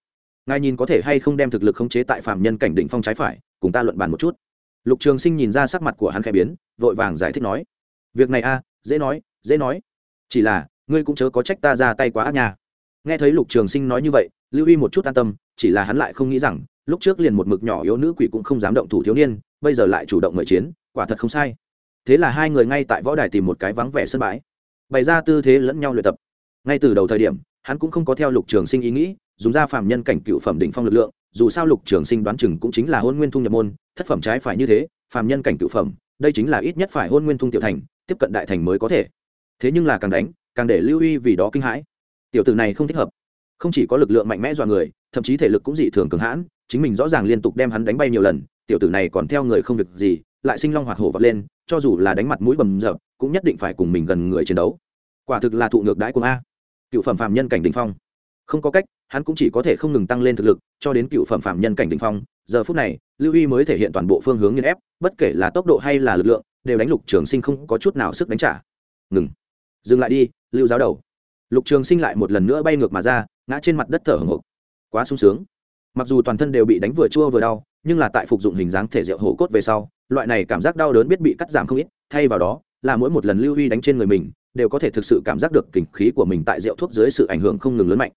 ngài nhìn có thể hay không đem thực lực khống chế tại phạm nhân cảnh định phong trái phải, cùng ta luận bàn một chút. Lục trường sinh nhìn ra sắc mặt của hắn khẽ biến, vội vàng giải thích nói, việc này a, dễ nói dễ nói. Chỉ là, ngươi cũng chớ có trách ta ra tay quá ác nha. Nghe thấy lục trường sinh nói như vậy, lưu y một chút an tâm, chỉ là hắn lại không nghĩ rằng, lúc trước liền một mực nhỏ yếu nữ quỷ cũng không dám động thủ thiếu niên, bây giờ lại chủ động mời chiến, quả thật không sai. Thế là hai người ngay tại võ đài tìm một cái vắng vẻ sân bãi, bày ra tư thế lẫn nhau luyện tập. Ngay từ đầu thời điểm, hắn cũng không có theo lục trường sinh ý nghĩ dùng ra phạm nhân cảnh cựu phẩm đỉnh phong lực lượng, dù sao lục trường sinh đoán chừng cũng chính là hôn nguyên thung nhập môn, thất phẩm trái phải như thế phạm nhân cảnh cựu phẩm, đây chính là ít nhất phải hôn nguyên thung tiểu thành, tiếp cận đại thành mới có thể. Thế nhưng là càng đánh, càng để lưu uy vì đó kinh hãi. Tiểu tử này không thích hợp. Không chỉ có lực lượng mạnh mẽ dọa người, thậm chí thể lực cũng dị thường cường hãn, chính mình rõ ràng liên tục đem hắn đánh bay nhiều lần, tiểu tử này còn theo người không việc gì, lại sinh long hoạt hổ vật lên, cho dù là đánh mặt mũi bầm dập, cũng nhất định phải cùng mình gần người chiến đấu. Quả thực là thụ ngược đãi của a. Cựu phẩm phạm nhân cảnh đình phong không có cách, hắn cũng chỉ có thể không ngừng tăng lên thực lực, cho đến cựu phẩm phạm nhân cảnh đình phong. Giờ phút này, lưu y mới thể hiện toàn bộ phương hướng nghiên ép, bất kể là tốc độ hay là lực lượng, đều đánh lục trường sinh không có chút nào sức đánh trả. Ngừng. Dừng lại đi, lưu giáo đầu. Lục trường sinh lại một lần nữa bay ngược mà ra, ngã trên mặt đất thở hồng hộc. Quá sung sướng. Mặc dù toàn thân đều bị đánh vừa chua vừa đau, nhưng là tại phục dụng hình dáng thể rượu hổ cốt về sau, loại này cảm giác đau đớn biết bị cắt giảm không ít, thay vào đó, là mỗi một lần lưu huy đánh trên người mình, đều có thể thực sự cảm giác được kình khí của mình tại rượu thuốc dưới sự ảnh hưởng không ngừng lớn mạnh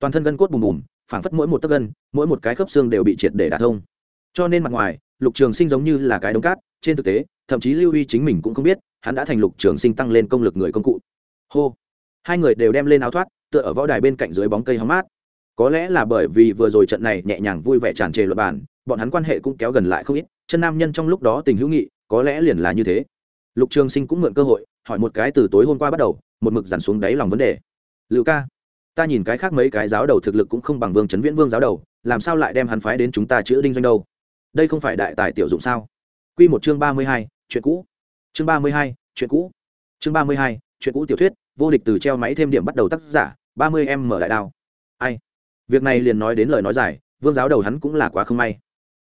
toàn thân gân cốt bùm bùm, phảng phất mỗi một tấc gân, mỗi một cái khớp xương đều bị triệt để đả thông. Cho nên mặt ngoài, lục trường sinh giống như là cái đống cát, trên thực tế, thậm chí lưu huy chính mình cũng không biết, hắn đã thành lục trường sinh tăng lên công lực người công cụ. Hô! Hai người đều đem lên áo thoát, tựa ở võ đài bên cạnh dưới bóng cây hóng mát. Có lẽ là bởi vì vừa rồi trận này nhẹ nhàng vui vẻ tràn trề luật bản bọn hắn quan hệ cũng kéo gần lại không ít, chân nam nhân trong lúc đó tình hữu nghị, có lẽ liền là như thế. Lục trường sinh cũng mượn cơ hội, hỏi một cái từ tối hôm qua bắt đầu, một mực dằn xuống đáy lòng vấn đề. Lưu ca ta nhìn cái khác mấy cái giáo đầu thực lực cũng không bằng vương trấn viễn vương giáo đầu làm sao lại đem hắn phái đến chúng ta chữa đinh doanh đâu? Đây không phải đại tài tiểu dụng sao? Q một chương ba mươi hai chuyện cũ. Chương ba mươi hai chuyện cũ. Chương ba mươi hai chuyện cũ tiểu thuyết vô địch từ treo máy thêm điểm bắt đầu tác giả ba mươi em mở đại đao. Ai? Việc này liền nói đến lời nói dài vương giáo đầu hắn cũng là quá không may.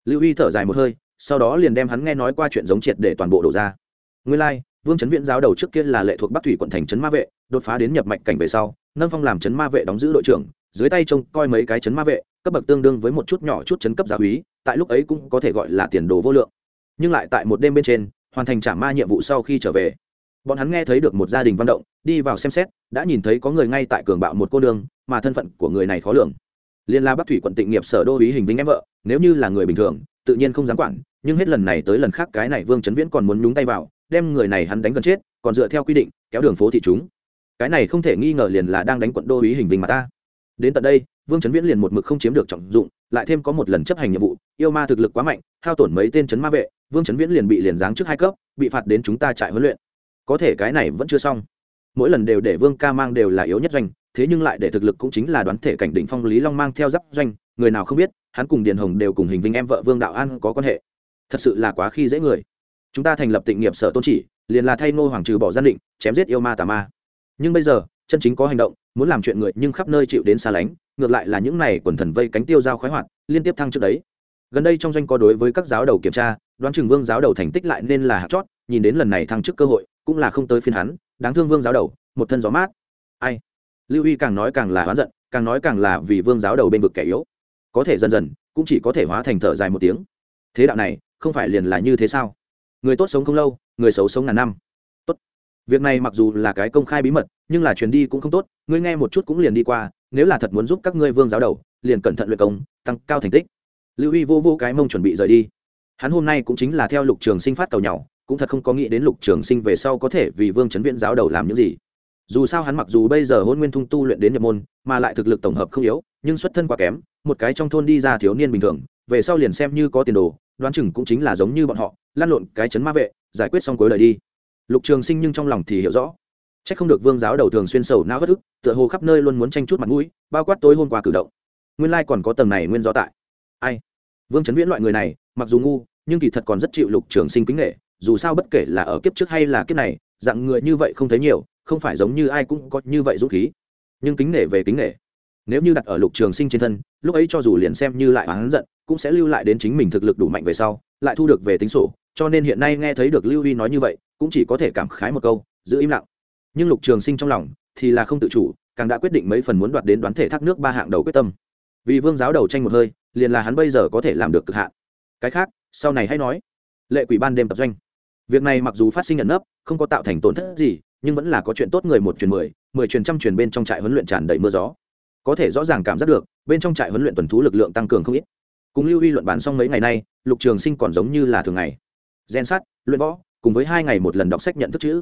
Lưu huy thở dài một hơi sau đó liền đem hắn nghe nói qua chuyện giống triệt để toàn bộ đổ ra. Nguyên lai、like, vương trấn viễn giáo đầu trước kia là lệ thuộc bắc thủy quận thành trấn ma vệ đột phá đến nhập mạch cảnh về sau nâng phong làm chấn ma vệ đóng giữ đội trưởng dưới tay trông coi mấy cái chấn ma vệ cấp bậc tương đương với một chút nhỏ chút chấn cấp giáo úy tại lúc ấy cũng có thể gọi là tiền đồ vô lượng. Nhưng lại tại một đêm bên trên hoàn thành trả ma nhiệm vụ sau khi trở về bọn hắn nghe thấy được một gia đình văn động đi vào xem xét đã nhìn thấy có người ngay tại cường bạo một cô đường, mà thân phận của người này khó lường. Liên la bắc thủy quận tịnh nghiệp sở đô ý hình vinh em vợ nếu như là người bình thường tự nhiên không dám quản nhưng hết lần này tới lần khác cái này vương trấn viễn còn muốn nhúng tay vào đem người này hắn đánh gần chết còn dựa theo quy định kéo đường phố thị chúng cái này không thể nghi ngờ liền là đang đánh quận đô ý hình vinh mà ta. Đến tận đây, vương trấn viễn liền một mực không chiếm được trọng dụng, lại thêm có một lần chấp hành nhiệm vụ, yêu ma thực lực quá mạnh, hao tổn mấy tên trấn ma vệ, vương trấn viễn liền bị liền giáng trước hai cấp, bị phạt đến chúng ta trại huấn luyện. Có thể cái này vẫn chưa xong. Mỗi lần đều để vương ca mang đều là yếu nhất doanh, thế nhưng lại để thực lực cũng chính là đoán thể cảnh đỉnh phong lý long mang theo giáp doanh, người nào không biết, hắn cùng điền hồng đều cùng hình vinh em vợ vương đạo an có quan hệ. Thật sự là quá khi dễ người. Chúng ta thành lập tịnh nghiệp sở tôn chỉ, liền là thay ngô hoàng trừ bỏ gian định, chém giết yêu ma tà ma nhưng bây giờ, chân chính có hành động, muốn làm chuyện người nhưng khắp nơi chịu đến xa lánh, ngược lại là những này quần thần vây cánh tiêu giao khoái hoạt, liên tiếp thăng trước đấy. Gần đây trong doanh có đối với các giáo đầu kiểm tra, đoán chừng vương giáo đầu thành tích lại nên là hạt chót, nhìn đến lần này thăng chức cơ hội, cũng là không tới phiên hắn, đáng thương vương giáo đầu, một thân gió mát. Ai? Lưu y càng nói càng là oán giận, càng nói càng là vì vương giáo đầu bên vực kẻ yếu. Có thể dần dần, cũng chỉ có thể hóa thành thở dài một tiếng. Thế đạo này, không phải liền là như thế sao? Người tốt sống không lâu, người xấu sống ngàn năm việc này mặc dù là cái công khai bí mật, nhưng là chuyến đi cũng không tốt, ngươi nghe một chút cũng liền đi qua, nếu là thật muốn giúp các ngươi vương giáo đầu, liền cẩn thận luyện công, tăng cao thành tích. Lưu Huy vô vô cái mông chuẩn bị rời đi. Hắn hôm nay cũng chính là theo lục trường sinh phát cầu nhau cũng thật không có nghĩ đến lục trường sinh về sau có thể vì vương chấn viện giáo đầu làm những gì. Dù sao hắn mặc dù bây giờ hôn nguyên thung tu luyện đến nhập môn, mà lại thực lực tổng hợp không yếu, nhưng xuất thân quá kém, một cái trong thôn đi ra thiếu niên bình thường, về sau liền xem như có tiền đồ, đoán chừng cũng chính là giống như bọn họ lan lộn cái chấn ma vệ, giải quyết xong cuối lời đi lục trường sinh nhưng trong lòng thì hiểu rõ. C h ắ c không được vương giáo đầu thường xuyên sầu não bất ức, tựa hồ khắp nơi luôn muốn tranh chút mặt mũi, bao quát tối hôm qua cử động. Nguyên lai còn có tầng này nguyên do tại. Ai? Vương chấn viễn loại người này, mặc dù ngu, nhưng kỳ thật còn rất chịu lục trường sinh kính nghệ dù sao bất kể là ở kiếp trước hay là kiếp này, dạng người như vậy không thấy nhiều, không phải giống như ai cũng có như vậy dũng khí. Nhưng kính nể về kính nể. Nếu như đặt ở lục trường sinh trên thân, lúc ấy cho dù liền xem như lại oán giận, cũng sẽ lưu lại đến chính mình thực lực đủ mạnh về sau, lại thu được về tính sổ cho nên hiện nay nghe thấy được lưu huy nói như vậy, cũng chỉ có thể cảm khái một câu, giữ im lặng. Nhưng lục trường sinh trong lòng thì là không tự chủ, càng đã quyết định mấy phần muốn đoạt đến đoán thể thác nước ba hạng đầu quyết tâm. Vì vương giáo đầu tranh một hơi, liền là hắn bây giờ có thể làm được cực hạn. Cái khác, sau này hãy nói. Lệ quỷ ban đêm tập doanh. Việc này mặc dù phát sinh nhận nấp, không có tạo thành tổn thất gì, nhưng vẫn là có chuyện tốt người một truyền mười mười truyền trăm truyền bên trong trại huấn luyện tràn đầy mưa gió. Có thể rõ ràng cảm giác được, bên trong trại huấn luyện tuần thú lực lượng tăng cường không ít. Cùng lưu huy luận bàn xong mấy ngày nay, lục trường sinh còn giống như là thường ngày gen sát, luyện võ, cùng với hai ngày một lần đọc sách nhận thức chữ.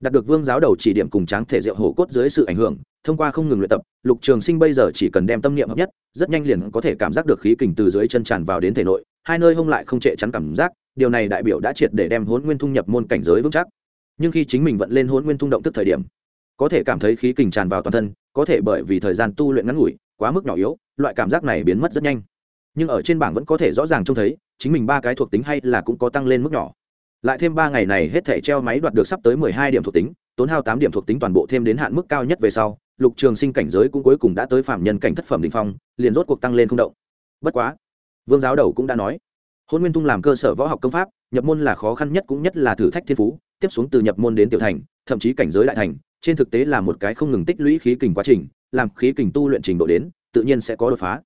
Đạt được vương giáo đầu chỉ điểm cùng tráng thể diệu hổ cốt dưới sự ảnh hưởng, thông qua không ngừng luyện tập, lục trường sinh bây giờ chỉ cần đem tâm niệm hợp nhất, rất nhanh liền có thể cảm giác được khí kình từ dưới chân tràn vào đến thể nội, hai nơi hông lại không trệ chắn cảm giác, điều này đại biểu đã triệt để đem hôn nguyên thung nhập môn cảnh giới vững chắc. Nhưng khi chính mình vận lên hôn nguyên thung động tức thời điểm, có thể cảm thấy khí kình tràn vào toàn thân, có thể bởi vì thời gian tu luyện ngắn ngủi, quá mức nhỏ yếu, loại cảm giác này biến mất rất nhanh. Nhưng ở trên bảng vẫn có thể rõ ràng trông thấy chính mình ba cái thuộc tính hay là cũng có tăng lên mức nhỏ. Lại thêm ba ngày này hết thể treo máy đoạt được sắp tới mười hai điểm thuộc tính, tốn hao tám điểm thuộc tính toàn bộ thêm đến hạn mức cao nhất về sau, lục trường sinh cảnh giới cũng cuối cùng đã tới phạm nhân cảnh thất phẩm đình phong, liền rốt cuộc tăng lên không động. Bất quá, vương giáo đầu cũng đã nói, hôn nguyên tung làm cơ sở võ học công pháp, nhập môn là khó khăn nhất cũng nhất là thử thách thiên phú, tiếp xuống từ nhập môn đến tiểu thành, thậm chí cảnh giới đại thành, trên thực tế là một cái không ngừng tích lũy khí kình quá trình, làm khí kình tu luyện trình độ đến, tự nhiên sẽ có đột phá.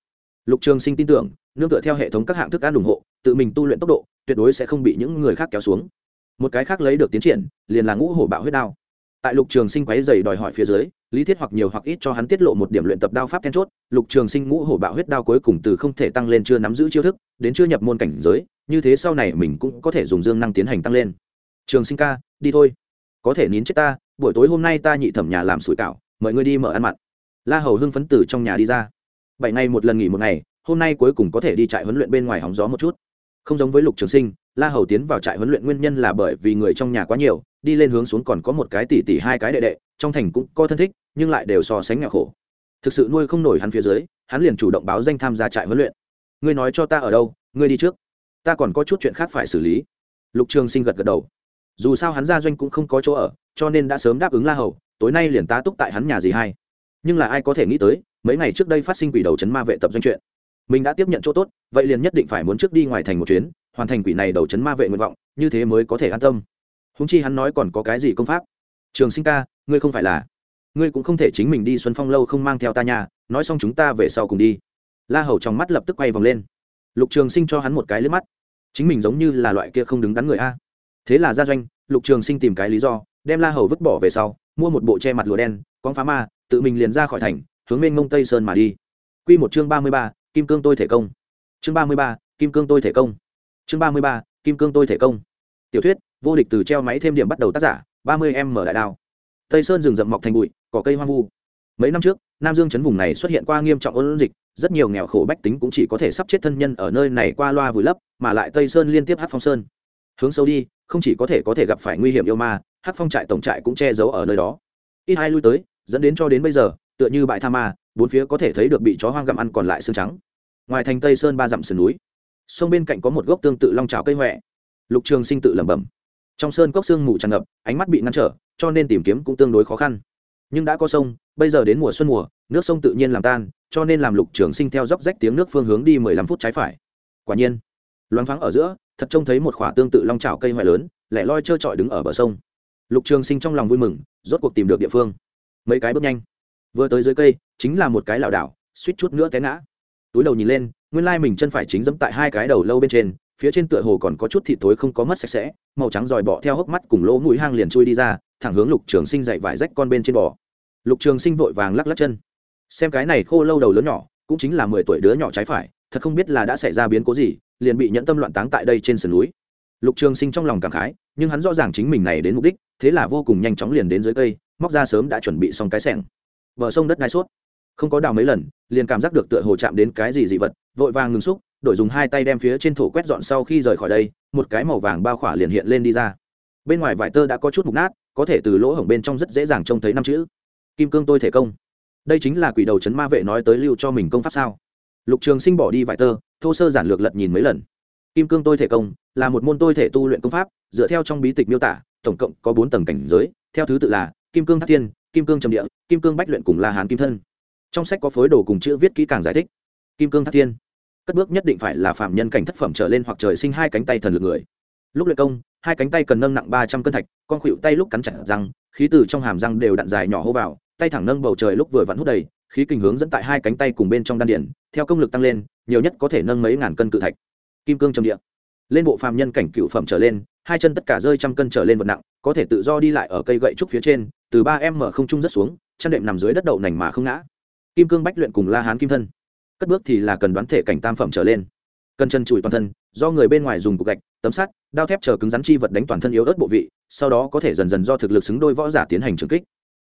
Lục trường sinh tin tưởng, nương tựa theo hệ thống các hạng thức ăn ủng hộ tự mình tu luyện tốc độ, tuyệt đối sẽ không bị những người khác kéo xuống. Một cái khác lấy được tiến triển, liền là ngũ hổ bạo huyết đao. Tại lục trường sinh quáy dày đòi hỏi phía dưới, lý thiết hoặc nhiều hoặc ít cho hắn tiết lộ một điểm luyện tập đao pháp then chốt, lục trường sinh ngũ hổ bạo huyết đao cuối cùng từ không thể tăng lên chưa nắm giữ chiêu thức, đến chưa nhập môn cảnh giới, như thế sau này mình cũng có thể dùng dương năng tiến hành tăng lên. Trường sinh ca, đi thôi. Có thể nín chết ta, buổi tối hôm nay ta nhị thẩm nhà làm sủi cảo, mời ngươi đi mở ăn mặn. La hầu hưng phấn từ trong nhà đi ra. Bảy ngày một lần nghỉ một ngày, hôm nay cuối cùng có thể đi trại huấn luyện bên ngoài hóng gió một chút không giống với lục trường sinh, la hầu tiến vào trại huấn luyện nguyên nhân là bởi vì người trong nhà quá nhiều, đi lên hướng xuống còn có một cái tỷ tỷ hai cái đệ đệ, trong thành cũng có thân thích, nhưng lại đều so sánh nghèo khổ. Thực sự nuôi không nổi hắn phía dưới, hắn liền chủ động báo danh tham gia trại huấn luyện. Ngươi nói cho ta ở đâu, ngươi đi trước, ta còn có chút chuyện khác phải xử lý. Lục trường sinh gật gật đầu. Dù sao hắn gia doanh cũng không có chỗ ở, cho nên đã sớm đáp ứng la hầu, tối nay liền tá túc tại hắn nhà gì hay nhưng là ai có thể nghĩ tới, mấy ngày trước đây phát sinh quỷ đầu chấn ma vệ tập doanh chuyện mình đã tiếp nhận chỗ tốt, vậy liền nhất định phải muốn trước đi ngoài thành một chuyến, hoàn thành quỷ này đầu chấn ma vệ nguyện vọng, như thế mới có thể an tâm. Húng chi hắn nói còn có cái gì công pháp? Trường sinh ca, ngươi không phải là, ngươi cũng không thể chính mình đi xuân phong lâu không mang theo ta nhà nói xong chúng ta về sau cùng đi. La hầu trong mắt lập tức quay vòng lên. Lục trường sinh cho hắn một cái liếc mắt. Chính mình giống như là loại kia không đứng đắn người a. Thế là gia doanh, lục trường sinh tìm cái lý do, đem la hầu vứt bỏ về sau, mua một bộ che mặt lụa đen, con phá ma, tự mình liền ra khỏi thành, hướng bên mông tây sơn mà đi. Q một chương ba mươi ba kim cương tôi thể công. Chương ba mươi ba, kim cương tôi thể công. Chương ba mươi ba, kim cương tôi thể công. Tiểu thuyết, vô địch từ treo máy thêm điểm bắt đầu tác giả, ba mươi em mở đại đao. Tây sơn rừng rậm mọc thành bụi, cỏ cây hoang vu. Mấy năm trước, nam dương chấn vùng này xuất hiện qua nghiêm trọng ôn dịch, rất nhiều nghèo khổ bách tính cũng chỉ có thể sắp chết thân nhân ở nơi này qua loa vùi lấp, mà lại tây sơn liên tiếp hát phong sơn. Hướng sâu đi, không chỉ có thể có thể gặp phải nguy hiểm yêu ma, hát phong trại tổng trại cũng che giấu ở nơi đó. Ít hai lui tới, dẫn đến cho đến bây giờ, tựa như bãi tha ma, bốn phía có thể thấy được bị chó hoang gặm ăn còn lại xương trắng ngoài thành tây sơn ba dặm sườn núi. Sông bên cạnh có một gốc tương tự long trào cây huệ lục trường sinh tự lẩm bẩm. Trong sơn cốc sương mù tràn ngập, ánh mắt bị ngăn trở, cho nên tìm kiếm cũng tương đối khó khăn. Nhưng đã có sông, bây giờ đến mùa xuân mùa, nước sông tự nhiên làm tan, cho nên làm lục trường sinh theo dốc rách tiếng nước phương hướng đi mười lăm phút trái phải. Quả nhiên loáng thoáng ở giữa, thật trông thấy một khỏa tương tự long trào cây hoại lớn, lẻ loi trơ trọi đứng ở bờ sông. Lục trường sinh trong lòng vui mừng, rốt cuộc tìm được địa phương. Mấy cái bước nhanh. Vừa tới dưới cây, chính là một cái lảo đảo, suýt chút nữa té ngã túi đầu nhìn lên, nguyên lai mình chân phải chính dẫm tại hai cái đầu lâu bên trên, phía trên tựa hồ còn có chút thịt tối không có mất sạch sẽ, màu trắng dòi bọ theo hốc mắt cùng lỗ mũi hang liền chui đi ra, thẳng hướng lục trường sinh dậy vải rách con bên trên bò lục trường sinh vội vàng lắc lắc chân. Xem cái này khô lâu đầu lớn nhỏ, cũng chính là mười tuổi đứa nhỏ trái phải, thật không biết là đã xảy ra biến cố gì, liền bị nhẫn tâm loạn táng tại đây trên sườn núi. Lục trường sinh trong lòng cảm khái, nhưng hắn rõ ràng chính mình này đến mục đích, thế là vô cùng nhanh chóng liền đến dưới cây, móc ra sớm đã chuẩn bị xong cái sẻng. Bờ sông đất ngai suốt không có đào mấy lần, liền cảm giác được tựa hồ chạm đến cái gì dị vật, vội vàng ngừng xúc, đổi dùng hai tay đem phía trên thổ quét dọn sau khi rời khỏi đây, một cái màu vàng bao khỏa liền hiện lên đi ra. Bên ngoài vải tơ đã có chút mục nát, có thể từ lỗ hổng bên trong rất dễ dàng trông thấy năm chữ. Kim cương tôi thể công. Đây chính là quỷ đầu chấn ma vệ nói tới lưu cho mình công pháp sao? Lục trường sinh bỏ đi vải tơ, thô sơ giản lược lật nhìn mấy lần. Kim cương tôi thể công là một môn tôi thể tu luyện công pháp, dựa theo trong bí tịch miêu tả, tổng cộng có bốn tầng cảnh giới, theo thứ tự là kim cương thác thiên, kim cương trầm địa, kim cương bách luyện cùng la hán kim thân trong sách có phối đồ cùng chữ viết kỹ càng giải thích. Kim cương thác thiên. Cất bước nhất định phải là phạm nhân cảnh thất phẩm trở lên hoặc trời sinh hai cánh tay thần lực người. Lúc luyện công, hai cánh tay cần nâng nặng ba trăm cân thạch, con khuỵu tay lúc cắn chặt răng, khí từ trong hàm răng đều đạn dài nhỏ hô vào, tay thẳng nâng bầu trời lúc vừa vặn hút đầy, khí kình hướng dẫn tại hai cánh tay cùng bên trong đan điển, theo công lực tăng lên, nhiều nhất có thể nâng mấy ngàn cân cự thạch. Kim cương trầm địa. Lên bộ phàm nhân cảnh cựu phẩm trở lên, hai chân tất cả rơi trăm cân trở lên vật nặng, có thể tự do đi lại ở cây gậy trúc phía trên, từ ba em mở không trung rất xuống, chân đệm nằm dưới đất đậu nành mà không ngã kim cương bách luyện cùng la hán kim thân. Cất bước thì là cần đoán thể cảnh tam phẩm trở lên. Cần chân chùi toàn thân, do người bên ngoài dùng cục gạch, tấm sắt, đao thép chờ cứng rắn chi vật đánh toàn thân yếu ớt bộ vị, sau đó có thể dần dần do thực lực xứng đôi võ giả tiến hành trường kích.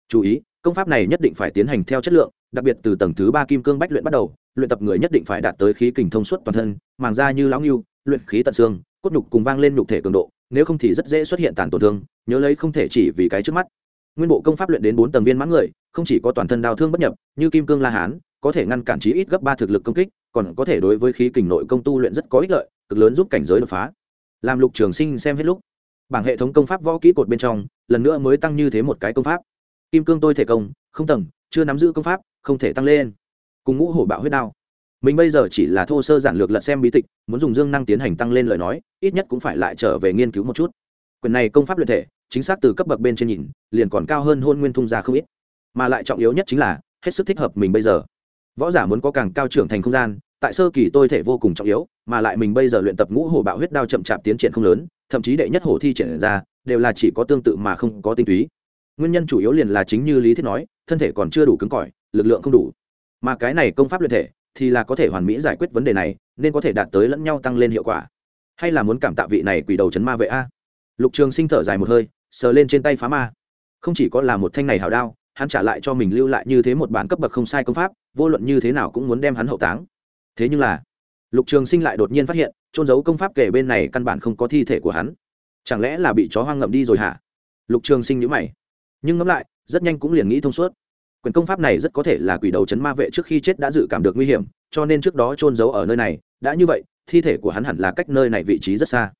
Chú ý, công pháp này nhất định phải tiến hành theo chất lượng, đặc biệt từ tầng thứ ba kim cương bách luyện bắt đầu, luyện tập người nhất định phải đạt tới khí kình thông suốt toàn thân, màng da như lão nghiêu luyện khí tận xương, cốt nhục cùng vang lên nhục thể cường độ, nếu không thì rất dễ xuất hiện tàn tổn thương, nhớ lấy không thể chỉ vì cái trước mắt nguyên bộ công pháp luyện đến bốn tầng viên mãn người, không chỉ có toàn thân đau thương bất nhập, như kim cương la hán, có thể ngăn cản trí ít gấp ba thực lực công kích, còn có thể đối với khí kình nội công tu luyện rất có ích lợi, cực lớn giúp cảnh giới đột phá. Làm lục trường sinh xem hết lúc. Bảng hệ thống công pháp võ kỹ cột bên trong, lần nữa mới tăng như thế một cái công pháp. Kim cương tôi thể công, không tầng, chưa nắm giữ công pháp, không thể tăng lên. Cùng ngũ hổ bạo huyết đao. Mình bây giờ chỉ là thô sơ giản lược lật xem bí tịch, muốn dùng dương năng tiến hành tăng lên lời nói, ít nhất cũng phải lại trở về nghiên cứu một chút. Quyền này công pháp luyện thể chính xác từ cấp bậc bên trên nhìn, liền còn cao hơn hôn nguyên thung ra không ít. Mà lại trọng yếu nhất chính là, hết sức thích hợp mình bây giờ. Võ giả muốn có càng cao trưởng thành không gian, tại sơ kỳ tôi thể vô cùng trọng yếu, mà lại mình bây giờ luyện tập ngũ hổ bạo huyết đao chậm chạp tiến triển không lớn, thậm chí đệ nhất hổ thi triển ra, đều là chỉ có tương tự mà không có tinh túy. Nguyên nhân chủ yếu liền là chính như lý thiết nói, thân thể còn chưa đủ cứng cỏi, lực lượng không đủ. Mà cái này công pháp luyện thể, thì là có thể hoàn mỹ giải quyết vấn đề này, nên có thể đạt tới lẫn nhau tăng lên hiệu quả. Hay là muốn cảm tạ vị này quỷ đầu chấn ma vệ a? Lục trường sinh thở dài một hơi sờ lên trên tay phá ma. Không chỉ có là một thanh này hào đao, hắn trả lại cho mình lưu lại như thế một bản cấp bậc không sai công pháp, vô luận như thế nào cũng muốn đem hắn hậu táng. Thế nhưng là, lục trường sinh lại đột nhiên phát hiện trôn giấu công pháp kể bên này căn bản không có thi thể của hắn. Chẳng lẽ là bị chó hoang ngậm đi rồi hả? Lục trường sinh nhữ mày. Nhưng ngẫm lại, rất nhanh cũng liền nghĩ thông suốt. Quyền công pháp này rất có thể là quỷ đầu chấn ma vệ trước khi chết đã dự cảm được nguy hiểm, cho nên trước đó trôn giấu ở nơi này, đã như vậy, thi thể của hắn hẳn là cách nơi này vị trí rất xa.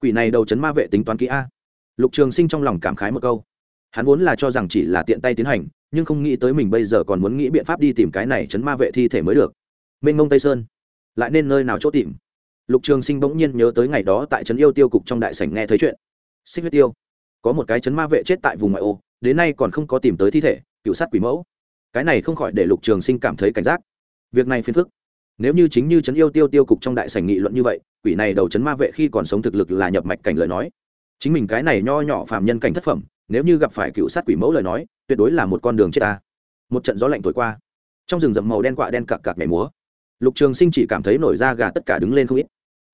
Quỷ này đầu chấn ma vệ tính toán kỹ a lục trường sinh trong lòng cảm khái một câu. Hắn vốn là cho rằng chỉ là tiện tay tiến hành, nhưng không nghĩ tới mình bây giờ còn muốn nghĩ biện pháp đi tìm cái này chấn ma vệ thi thể mới được. Mênh mông tây sơn, lại nên nơi nào chỗ tìm? Lục trường sinh bỗng nhiên nhớ tới ngày đó tại trấn yêu tiêu cục trong đại sảnh nghe thấy chuyện. Xích huyết tiêu, có một cái chấn ma vệ chết tại vùng ngoại ô, đến nay còn không có tìm tới thi thể, cựu sát quỷ mẫu. Cái này không khỏi để lục trường sinh cảm thấy cảnh giác. Việc này phiền phức. Nếu như chính như trấn yêu tiêu tiêu cục trong đại sảnh nghị luận như vậy, quỷ này đầu chấn ma vệ khi còn sống thực lực là nhập mạch cảnh lời nói chính mình cái này nho nhỏ phạm nhân cảnh thất phẩm, nếu như gặp phải cựu sát quỷ mẫu lời nói, tuyệt đối là một con đường chết ta. Một trận gió lạnh thổi qua, trong rừng rậm màu đen quạ đen cặc cặc nhảy múa. Lục trường sinh chỉ cảm thấy nổi da gà tất cả đứng lên không ít.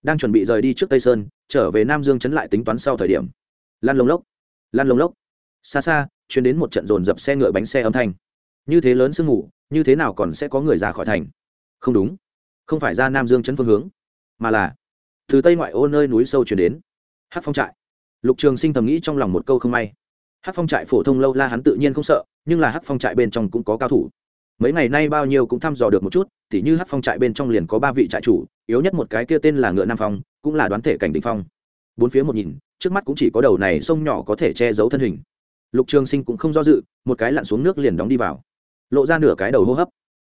Đang chuẩn bị rời đi trước tây sơn, trở về nam dương chấn lại tính toán sau thời điểm. Lan lông lốc, lan lông lốc. Xa xa chuyến đến một trận dồn dập xe ngựa bánh xe âm thanh. Như thế lớn sương ngủ như thế nào còn sẽ có người ra khỏi thành? Không đúng, không phải ra nam dương chấn phương hướng, mà là từ tây ngoại ô nơi núi sâu chuyển đến. Hát phong trại lục trường sinh thầm nghĩ trong lòng một câu không may. Hát phong trại phổ thông lâu la hắn tự nhiên không sợ, nhưng là hát phong trại bên trong cũng có cao thủ. Mấy ngày nay bao nhiêu cũng thăm dò được một chút, tỉ như hát phong trại bên trong liền có ba vị trại chủ, yếu nhất một cái kia tên là ngựa nam phong, cũng là đoán thể cảnh đỉnh phong. Bốn phía một nhìn, trước mắt cũng chỉ có đầu này sông nhỏ có thể che giấu thân hình. Lục trường sinh cũng không do dự, một cái lặn xuống nước liền đóng đi vào. Lộ ra nửa cái đầu hô hấp.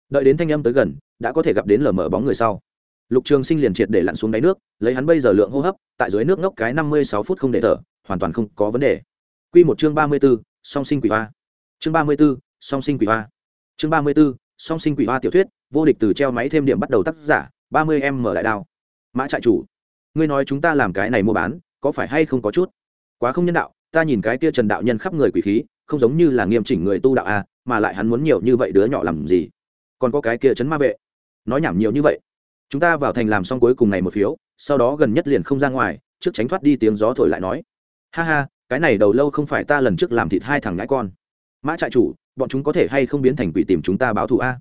Đợi đến thanh âm tới gần, đã có thể gặp đến lờ mở bóng người sau lục trường sinh liền triệt để lặn xuống đáy nước lấy hắn bây giờ lượng hô hấp tại dưới nước ngốc cái năm mươi sáu phút không để thở hoàn toàn không có vấn đề. Q một chương ba mươi b ố song sinh quỷ hoa. Chương ba mươi b ố song sinh quỷ hoa. Chương ba mươi b ố song sinh quỷ hoa tiểu thuyết vô địch từ treo máy thêm điểm bắt đầu tác giả ba mươi em mở lại đao. Mã trại chủ ngươi nói chúng ta làm cái này mua bán có phải hay không có chút? Quá không nhân đạo ta nhìn cái kia trần đạo nhân khắp người quỷ khí không giống như là nghiêm chỉnh người tu đạo à, mà lại hắn muốn nhiều như vậy đứa nhỏ làm gì? Còn có cái kia chấn ma vệ nói nhảm nhiều như vậy chúng ta vào thành làm xong cuối cùng này một phiếu, sau đó gần nhất liền không ra ngoài, trước tránh thoát đi tiếng gió thổi lại nói. Ha ha, cái này đầu lâu không phải ta lần trước làm thịt hai thằng ngãi con. Mã trại chủ, bọn chúng có thể hay không biến thành quỷ tìm chúng ta báo thù a?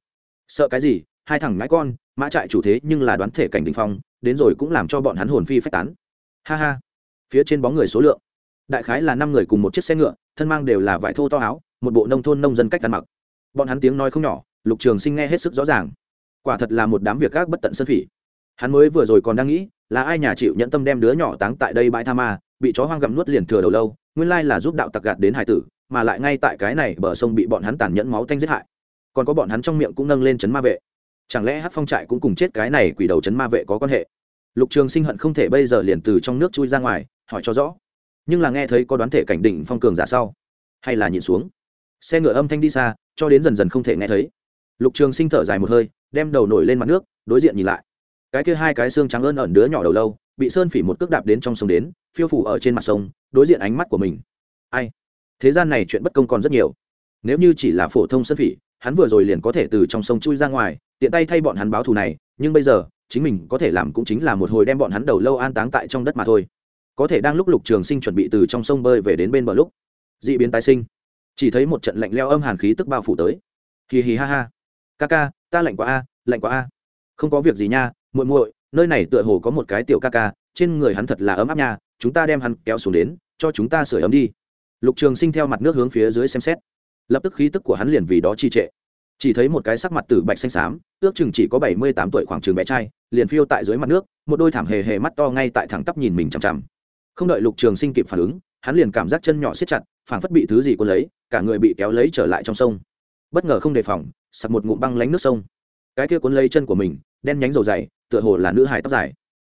Sợ cái gì, hai thằng ngãi con, mã trại chủ thế nhưng là đoán thể cảnh đình phong, đến rồi cũng làm cho bọn hắn hồn phi phách tán. Ha ha. Phía trên bóng người số lượng. Đại khái là năm người cùng một chiếc xe ngựa, thân mang đều là vải thô to áo, một bộ nông thôn nông dân cách ăn mặc. Bọn hắn tiếng nói không nhỏ, lục trường sinh nghe hết sức rõ ràng quả thật là một đám việc gác bất tận sân phỉ. Hắn mới vừa rồi còn đang nghĩ, là ai nhà chịu nhận tâm đem đứa nhỏ táng tại đây bãi tha ma, bị chó hoang gặm nuốt liền thừa đầu lâu, nguyên lai là giúp đạo tặc gạt đến hải tử, mà lại ngay tại cái này bờ sông bị bọn hắn tàn nhẫn máu tanh giết hại. Còn có bọn hắn trong miệng cũng nâng lên chấn ma vệ. Chẳng lẽ hát phong trại cũng cùng chết cái này quỷ đầu chấn ma vệ có quan hệ? Lục trường sinh hận không thể bây giờ liền từ trong nước chui ra ngoài, hỏi cho rõ. Nhưng là nghe thấy có đoán thể cảnh đỉnh phong cường giả sau, hay là nhìn xuống. Xe ngựa âm thanh đi xa, cho đến dần dần không thể nghe thấy. Lục trường sinh thở dài một hơi đem đầu nổi lên mặt nước, đối diện nhìn lại. Cái kia hai cái xương trắng ơn ẩn đứa nhỏ đầu lâu, bị sơn phỉ một cước đạp đến trong sông đến, phiêu phủ ở trên mặt sông, đối diện ánh mắt của mình. Ai? Thế gian này chuyện bất công còn rất nhiều. Nếu như chỉ là phổ thông sơn phỉ, hắn vừa rồi liền có thể từ trong sông chui ra ngoài, tiện tay thay bọn hắn báo thù này, nhưng bây giờ, chính mình có thể làm cũng chính là một hồi đem bọn hắn đầu lâu an táng tại trong đất mà thôi. Có thể đang lúc lục trường sinh chuẩn bị từ trong sông bơi về đến bên bờ lúc d ị biến tái sinh. Chỉ thấy một trận lạnh leo âm hàn khí tức bao phủ tới. Hì hì ha ha ca ca, ta lạnh quá a, lạnh quá a. Không có việc gì nha, muội muội, nơi này tựa hồ có một cái tiểu ca ca, trên người hắn thật là ấm áp nha, chúng ta đem hắn kéo xuống đến, cho chúng ta sửa ấm đi. Lục trường sinh theo mặt nước hướng phía dưới xem xét. Lập tức khí tức của hắn liền vì đó trì trệ. Chỉ thấy một cái sắc mặt tử bạch xanh xám, ước chừng chỉ có bảy mươi tám tuổi khoảng trường bé trai, liền phiêu tại dưới mặt nước, một đôi thảm hề hề mắt to ngay tại thẳng tắp nhìn mình chằm chằm. Không đợi lục trường sinh kịp phản ứng, hắn liền cảm giác chân nhỏ siết chặt, phảng phất bị thứ gì cuốn lấy, cả người bị kéo lấy trở lại trong sông. Bất ngờ không đề phòng sặc một ngụm băng lánh nước sông. Cái kia cuốn lấy chân của mình, đen nhánh dầu dày, tựa hồ là nữ hải tóc dài.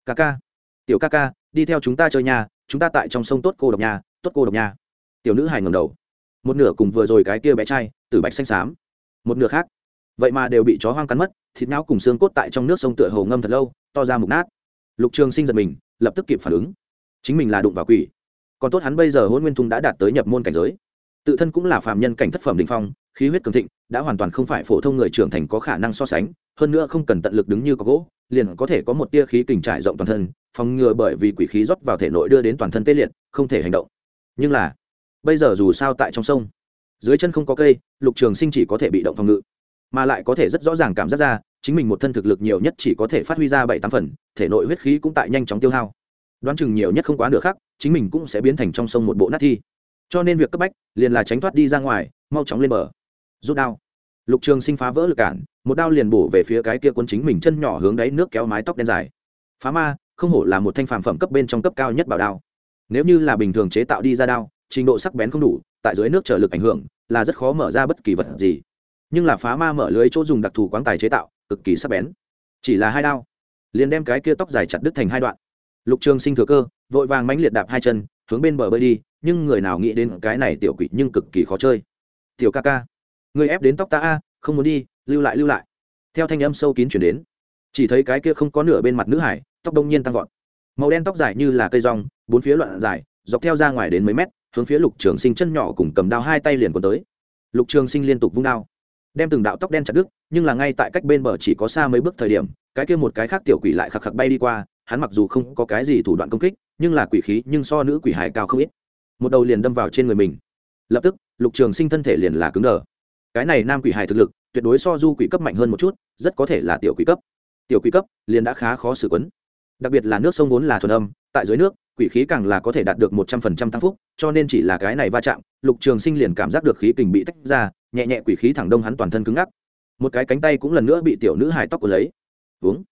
Ca ca, tiểu ca ca, đi theo chúng ta chơi nhà chúng ta tại trong sông tốt cô độc nhà tốt cô độc nhà tiểu nữ hải ngầm đầu. Một nửa cùng vừa rồi cái kia bé trai, tử bạch xanh xám. Một nửa khác. Vậy mà đều bị chó hoang cắn mất, thịt não cùng xương cốt tại trong nước sông tựa hồ ngâm thật lâu, to ra mục nát. Lục trường sinh giật mình, lập tức kịp phản ứng. Chính mình là đụng vào quỷ. Còn tốt hắn bây giờ hôn nguyên thung đã đạt tới nhập môn cảnh giới. Tự thân cũng là phạm nhân cảnh thất phẩm đình phong khí huyết cường thịnh, đã hoàn toàn không phải phổ thông người trưởng thành có khả năng so sánh, hơn nữa không cần tận lực đứng như có gỗ, liền có thể có một tia khí kình trải rộng toàn thân, phòng ngừa bởi vì quỷ khí rót vào thể nội đưa đến toàn thân tê liệt, không thể hành động. Nhưng là, bây giờ dù sao tại trong sông, dưới chân không có cây, lục trường sinh chỉ có thể bị động phòng ngự, mà lại có thể rất rõ ràng cảm giác ra, chính mình một thân thực lực nhiều nhất chỉ có thể phát huy ra bảy tám phần, thể nội huyết khí cũng tại nhanh chóng tiêu hao. Đoán chừng nhiều nhất không quá nửa khác chính mình cũng sẽ biến thành trong sông một bộ nát thi. Cho nên việc cấp bách, liền là tránh thoát đi ra ngoài, mau chóng lên bờ rút đao. Lục trường sinh phá vỡ lực cản, một đao liền bổ về phía cái kia quân chính mình chân nhỏ hướng đáy nước kéo mái tóc đen dài. Phá ma, không hổ là một thanh phàm phẩm cấp bên trong cấp cao nhất bảo đao. Nếu như là bình thường chế tạo đi ra đao, trình độ sắc bén không đủ, tại dưới nước trở lực ảnh hưởng, là rất khó mở ra bất kỳ vật gì. Nhưng là phá ma mở lưới chỗ dùng đặc thù quán tài chế tạo, cực kỳ sắc bén. Chỉ là hai đao, liền đem cái kia tóc dài chặt đứt thành hai đoạn. Lục trường sinh thừa cơ, vội vàng mánh liệt đạp hai chân, hướng bên bờ bơi đi, nhưng người nào nghĩ đến cái này tiểu quỷ nhưng cực kỳ khó chơi. Tiểu ca ca người ép đến tóc ta a, không muốn đi, lưu lại lưu lại. Theo thanh âm sâu kín chuyển đến, chỉ thấy cái kia không có nửa bên mặt nữ hải, tóc đông nhiên tăng vọt. Màu đen tóc dài như là cây rong, bốn phía loạn dài, dọc theo ra ngoài đến mấy mét, hướng phía lục trường sinh chân nhỏ cùng cầm đao hai tay liền còn tới. Lục trường sinh liên tục vung đao, đem từng đạo tóc đen chặt đứt, nhưng là ngay tại cách bên bờ chỉ có xa mấy bước thời điểm, cái kia một cái khác tiểu quỷ lại khạc khạc bay đi qua, hắn mặc dù không có cái gì thủ đoạn công kích, nhưng là quỷ khí nhưng so nữ quỷ hải cao không ít. Một đầu liền đâm vào trên người mình. Lập tức, lục trường sinh thân thể liền là cứng đờ cái này nam quỷ hải thực lực, tuyệt đối so du quỷ cấp mạnh hơn một chút, rất có thể là tiểu quỷ cấp. Tiểu quỷ cấp, liền đã khá khó xử quấn. Đặc biệt là nước sông vốn là thuần âm, tại dưới nước, quỷ khí càng là có thể đạt được một trăm phần trăm tăng phúc, cho nên chỉ là cái này va chạm, lục trường sinh liền cảm giác được khí kình bị tách ra, nhẹ nhẹ quỷ khí thẳng đông hắn toàn thân cứng ngắc. Một cái cánh tay cũng lần nữa bị tiểu nữ hài tóc của lấy. Uống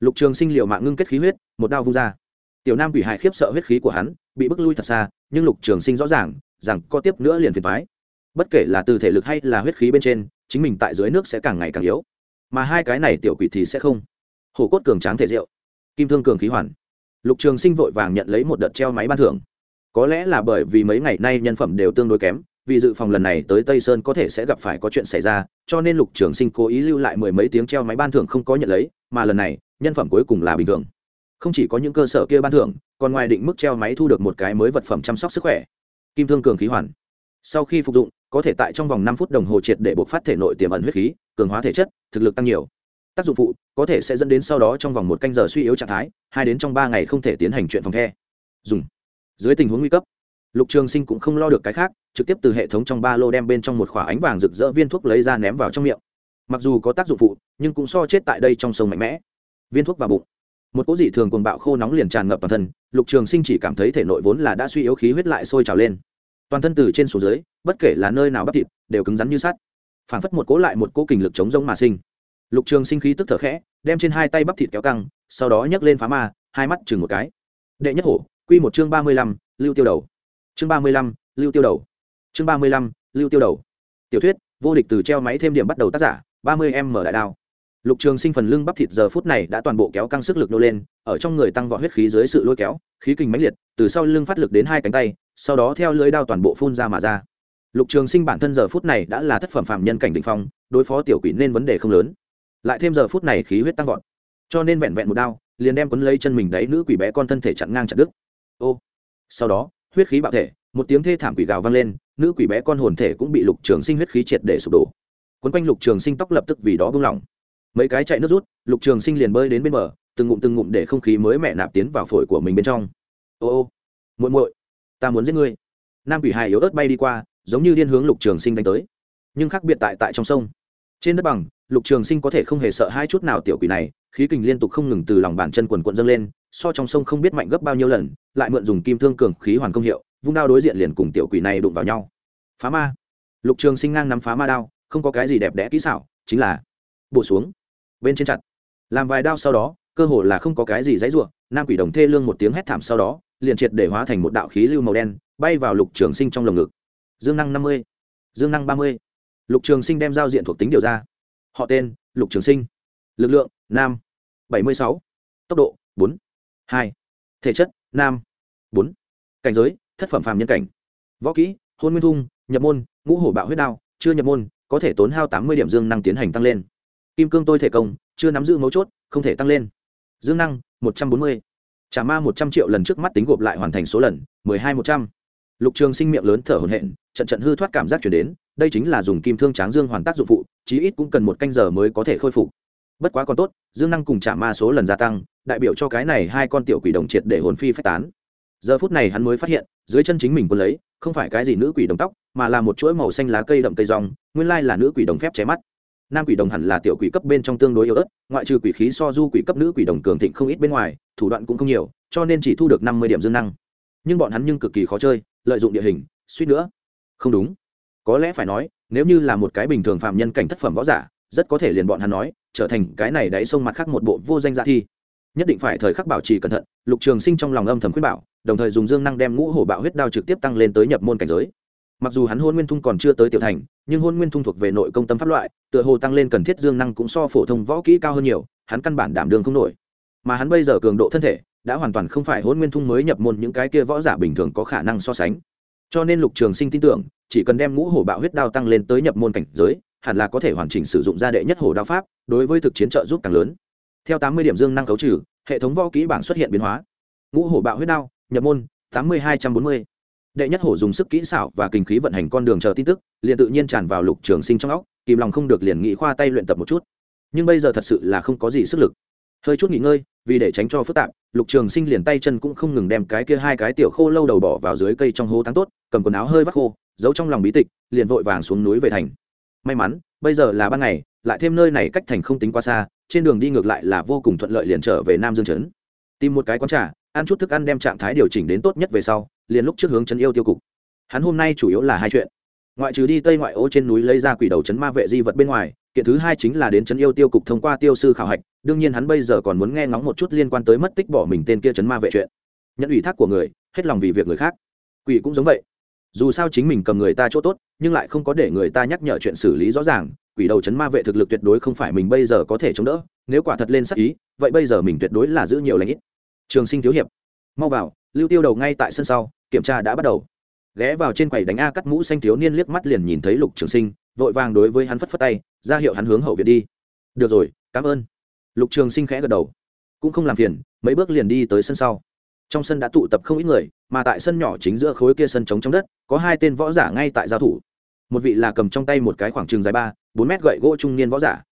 lục trường sinh liều mạng ngưng kết khí huyết, một đao vung ra. Tiểu nam quỷ hài khiếp sợ huyết khí của hắn, bị bức lui thật xa, nhưng lục trường sinh rõ ràng, rằng có tiếp nữa liền phiền thoái bất kể là từ thể lực hay là huyết khí bên trên, chính mình tại dưới nước sẽ càng ngày càng yếu. Mà hai cái này tiểu quỷ thì sẽ không. Hổ cốt cường tráng thể rượu, kim thương cường khí hoàn. Lục trường sinh vội vàng nhận lấy một đợt treo máy ban thưởng. Có lẽ là bởi vì mấy ngày nay nhân phẩm đều tương đối kém, vì dự phòng lần này tới tây sơn có thể sẽ gặp phải có chuyện xảy ra, cho nên lục trường sinh cố ý lưu lại mười mấy tiếng treo máy ban thưởng không có nhận lấy, mà lần này, nhân phẩm cuối cùng là bình thường. Không chỉ có những cơ sở kia ban thưởng, còn ngoài định mức treo máy thu được một cái mới vật phẩm chăm sóc sức khỏe. Kim thương cường khí hoàn. Sau khi phục dụng có thể tại trong vòng năm phút đồng hồ triệt để buộc phát thể nội tiềm ẩn huyết khí, cường hóa thể chất, thực lực tăng nhiều. Tác dụng phụ, có thể sẽ dẫn đến sau đó trong vòng một canh giờ suy yếu trạng thái, hai đến trong ba ngày không thể tiến hành chuyện phòng the. Dùng. Dưới tình huống nguy cấp, lục trường sinh cũng không lo được cái khác, trực tiếp từ hệ thống trong ba lô đem bên trong một khỏa ánh vàng rực rỡ viên thuốc lấy ra ném vào trong miệng. Mặc dù có tác dụng phụ, nhưng cũng so chết tại đây trong sông mạnh mẽ. Viên thuốc vào bụng. Một cỗ dị thường cuồng bạo khô nóng liền tràn ngập toàn thân, lục trường sinh chỉ cảm thấy thể nội vốn là đã suy yếu khí huyết lại sôi trào lên toàn thân từ trên xuống dưới, bất kể là nơi nào bắp thịt, đều cứng rắn như sắt. Phản phất một cố lại một cố kình lực chống rông mà sinh. Lục trường sinh khí tức thở khẽ, đem trên hai tay bắp thịt kéo căng, sau đó nhấc lên phá ma, hai mắt chừng một cái. Đệ nhất hổ, quy một chương ba mươi lăm, lưu tiêu đầu. Chương ba mươi lăm, lưu tiêu đầu. Chương ba mươi lăm, lưu tiêu đầu. Tiểu thuyết, vô địch từ treo máy thêm điểm bắt đầu tác giả, ba mươi em mở đại đao. Lục trường sinh phần lưng bắp thịt giờ phút này đã toàn bộ kéo căng sức lực nô lên ở trong người tăng vọt huyết khí dưới sự lôi kéo, khí kình mãnh liệt, từ sau lưng phát lực đến hai cánh tay, sau đó theo lưới đao toàn bộ phun ra mà ra. Lục trường sinh bản thân giờ phút này đã là thất phẩm phạm nhân cảnh đỉnh phong, đối phó tiểu quỷ nên vấn đề không lớn. Lại thêm giờ phút này khí huyết tăng vọt, cho nên vẹn vẹn một đao, liền đem quấn lấy chân mình đáy nữ quỷ bé con thân thể chặn ngang chặt đứt. Ô! Sau đó, huyết khí bạo thể, một tiếng thê thảm quỷ gào vang lên, nữ quỷ bé con hồn thể cũng bị lục trường sinh huyết khí triệt để sụp đổ. Quấn quanh lục trường sinh tóc lập tức vì đó buông lỏng. Mấy cái chạy nước rút, lục trường sinh liền bơi đến bên bờ từng ngụm từng ngụm để không khí mới mẹ nạp tiến vào phổi của mình bên trong. Ô ô, muội muội, ta muốn giết ngươi. Nam quỷ hài yếu ớt bay đi qua, giống như điên hướng lục trường sinh đánh tới. Nhưng khác biệt tại tại trong sông. Trên đất bằng, lục trường sinh có thể không hề sợ hai chút nào tiểu quỷ này, khí kình liên tục không ngừng từ lòng bàn chân quần quận dâng lên, so trong sông không biết mạnh gấp bao nhiêu lần, lại mượn dùng kim thương cường khí hoàn công hiệu, vung đao đối diện liền cùng tiểu quỷ này đụng vào nhau. Phá ma. Lục trường sinh ngang nắm phá ma đao, không có cái gì đẹp đẽ kỹ xảo, chính là bổ xuống, bên trên chặt. Làm vài đao sau đó cơ hồ là không có cái gì dãy rủa, nam quỷ đồng thê lương một tiếng hét thảm sau đó liền triệt để hóa thành một đạo khí lưu màu đen bay vào lục trường sinh trong lồng ngực. Dương năng năm mươi dương năng ba mươi. Lục trường sinh đem giao diện thuộc tính điều ra. Họ tên lục trường sinh. Lực lượng nam. bảy mươi sáu. Tốc độ bốn. Hai. Thể chất nam. bốn. Cảnh giới thất phẩm phàm nhân cảnh. Võ kỹ hôn nguyên thung nhập môn ngũ hổ bạo huyết đao chưa nhập môn có thể tốn hao tám mươi điểm dương năng tiến hành tăng lên. Kim cương tôi thể công chưa nắm giữ mấu chốt không thể tăng lên dương năng, một trăm bốn mươi. Trả ma một trăm triệu lần trước mắt tính gộp lại hoàn thành số lần, mười hai một trăm. Lục trường sinh miệng lớn thở hổn hển, trận trận hư thoát cảm giác chuyển đến, đây chính là dùng kim thương tráng dương hoàn tác dụng phụ, chí ít cũng cần một canh giờ mới có thể khôi phục. Bất quá còn tốt, dương năng cùng trả ma số lần gia tăng, đại biểu cho cái này hai con tiểu quỷ đồng triệt để hồn phi phách tán. Giờ phút này hắn mới phát hiện, dưới chân chính mình quân lấy, không phải cái gì nữ quỷ đồng tóc, mà là một chuỗi màu xanh lá cây đậm cây rong, nguyên lai là nữ quỷ đồng phép che mắt nam quỷ đồng hẳn là tiểu quỷ cấp bên trong tương đối yếu ớt, ngoại trừ quỷ khí so du quỷ cấp nữ quỷ đồng cường thịnh không ít bên ngoài, thủ đoạn cũng không nhiều, cho nên chỉ thu được năm mươi điểm dương năng. Nhưng bọn hắn nhưng cực kỳ khó chơi, lợi dụng địa hình, suýt nữa. Không đúng. Có lẽ phải nói, nếu như là một cái bình thường phạm nhân cảnh thất phẩm võ giả, rất có thể liền bọn hắn nói, trở thành cái này đáy sông mặt khác một bộ vô danh dạ thi. Nhất định phải thời khắc bảo trì cẩn thận, lục trường sinh trong lòng âm thầm khuyết bảo, đồng thời dùng dương năng đem ngũ hổ bạo huyết đao trực tiếp tăng lên tới nhập môn cảnh giới mặc dù hắn hôn nguyên thung còn chưa tới tiểu thành, nhưng hôn nguyên thung thuộc về nội công tâm pháp loại, tựa hồ tăng lên cần thiết dương năng cũng so phổ thông võ kỹ cao hơn nhiều, hắn căn bản đảm đường không nổi. Mà hắn bây giờ cường độ thân thể, đã hoàn toàn không phải hôn nguyên thung mới nhập môn những cái kia võ giả bình thường có khả năng so sánh. Cho nên lục trường sinh tin tưởng, chỉ cần đem ngũ hổ bạo huyết đao tăng lên tới nhập môn cảnh giới, hẳn là có thể hoàn chỉnh sử dụng gia đệ nhất hổ đao pháp, đối với thực chiến trợ giúp càng lớn. Theo tám mươi điểm dương năng cấu trừ, hệ thống võ kỹ bảng xuất hiện biến hóa. Ngũ hổ bạo huyết đao, nhập môn, tám mươi hai trăm bốn mươi đệ nhất hổ dùng sức kỹ xảo và kinh khí vận hành con đường chờ tin tức, liền tự nhiên tràn vào lục trường sinh trong óc, kìm lòng không được liền nghĩ khoa tay luyện tập một chút. Nhưng bây giờ thật sự là không có gì sức lực. Hơi chút nghỉ ngơi, vì để tránh cho phức tạp, lục trường sinh liền tay chân cũng không ngừng đem cái kia hai cái tiểu khô lâu đầu bỏ vào dưới cây trong hố thắng tốt, cầm quần áo hơi vắt khô, giấu trong lòng bí tịch, liền vội vàng xuống núi về thành. May mắn, bây giờ là ban ngày, lại thêm nơi này cách thành không tính quá xa, trên đường đi ngược lại là vô cùng thuận lợi liền trở về nam dương trấn. Tìm một cái quán trà, ăn chút thức ăn đem trạng thái điều chỉnh đến tốt nhất về sau liền lúc trước hướng trấn yêu tiêu cục. Hắn hôm nay chủ yếu là hai chuyện. Ngoại trừ đi tây ngoại ô trên núi lấy ra quỷ đầu trấn ma vệ di vật bên ngoài, kiện thứ hai chính là đến trấn yêu tiêu cục thông qua tiêu sư khảo hạch, đương nhiên hắn bây giờ còn muốn nghe ngóng một chút liên quan tới mất tích bỏ mình tên kia trấn ma vệ chuyện. Nhận ủy thác của người, hết lòng vì việc người khác. Quỷ cũng giống vậy. Dù sao chính mình cầm người ta chỗ tốt, nhưng lại không có để người ta nhắc nhở chuyện xử lý rõ ràng, quỷ đầu chấn ma vệ thực lực tuyệt đối không phải mình bây giờ có thể chống đỡ, nếu quả thật lên sắc ý, vậy bây giờ mình tuyệt đối là giữ nhiều lãnh ít. Trường sinh thiếu hiệp. Mau vào, lưu tiêu đầu ngay tại sân sau kiểm tra đã bắt đầu. Ghé vào trên quầy đánh a cắt mũ xanh thiếu niên liếc mắt liền nhìn thấy lục trường sinh, vội vàng đối với hắn phất phất tay, ra hiệu hắn hướng hậu viện đi. Được rồi, cảm ơn. Lục trường sinh khẽ gật đầu. Cũng không làm phiền, mấy bước liền đi tới sân sau. Trong sân đã tụ tập không ít người, mà tại sân nhỏ chính giữa khối kia sân trống trong đất, có hai tên võ giả ngay tại giao thủ. Một vị là cầm trong tay một cái khoảng trường dài ba, bốn mét gậy gỗ trung niên võ giả.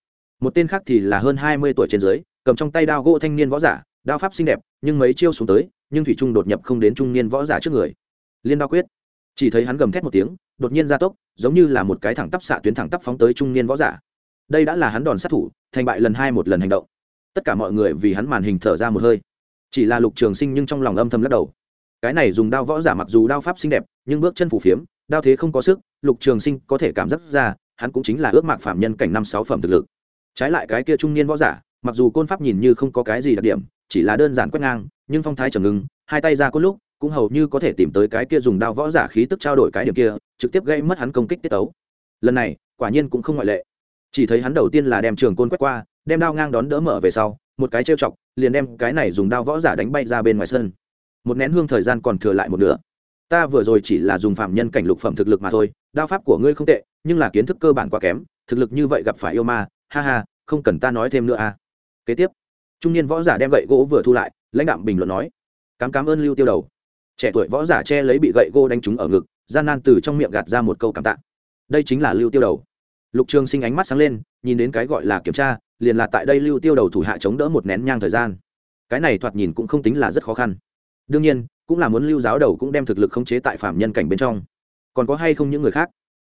Một tên khác thì là hơn hai mươi tuổi trên dưới, cầm trong tay đao gỗ thanh niên võ giả, đao pháp xinh đẹp, nhưng mấy chiêu xuống tới nhưng thủy trung đột nhập không đến trung niên võ giả trước người. Liên đao quyết chỉ thấy hắn gầm thét một tiếng, đột nhiên gia tốc, giống như là một cái thẳng tắp xạ tuyến thẳng tắp phóng tới trung niên võ giả. Đây đã là hắn đòn sát thủ, thành bại lần hai một lần hành động. Tất cả mọi người vì hắn màn hình thở ra một hơi. Chỉ là lục trường sinh nhưng trong lòng âm thầm lắc đầu. Cái này dùng đao võ giả mặc dù đao pháp xinh đẹp, nhưng bước chân phủ phiếm, đao thế không có sức, lục trường sinh có thể cảm giác ra, hắn cũng chính là ước mạc phạm nhân cảnh năm sáu phẩm thực lực. Trái lại cái kia trung niên võ giả, mặc dù côn pháp nhìn như không có cái gì đặc điểm chỉ là đơn giản quét ngang, nhưng phong thái trầm ngưng, hai tay ra cốt lúc, cũng hầu như có thể tìm tới cái kia dùng đao võ giả khí tức trao đổi cái điểm kia, trực tiếp gây mất hắn công kích tiết tấu. Lần này, quả nhiên cũng không ngoại lệ. Chỉ thấy hắn đầu tiên là đem trường côn quét qua, đem đao ngang đón đỡ mở về sau, một cái trêu chọc, liền đem cái này dùng đao võ giả đánh bay ra bên ngoài sân. Một nén hương thời gian còn thừa lại một nửa. Ta vừa rồi chỉ là dùng phạm nhân cảnh lục phẩm thực lực mà thôi, đao pháp của ngươi không tệ, nhưng là kiến thức cơ bản quá kém, thực lực như vậy gặp phải yêu ma, ha ha, không cần ta nói thêm nữa à. Kế tiếp trung niên võ giả đem gậy gỗ vừa thu lại, lãnh đạm bình luận nói, cám cám ơn lưu tiêu đầu. Trẻ tuổi võ giả che lấy bị gậy gỗ đánh trúng ở ngực, gian nan từ trong miệng gạt ra một câu cảm tạ. Đây chính là lưu tiêu đầu. Lục trường sinh ánh mắt sáng lên, nhìn đến cái gọi là kiểm tra, liền là tại đây lưu tiêu đầu thủ hạ chống đỡ một nén nhang thời gian. Cái này thoạt nhìn cũng không tính là rất khó khăn. Đương nhiên, cũng là muốn lưu giáo đầu cũng đem thực lực khống chế tại phạm nhân cảnh bên trong. Còn có hay không những người khác?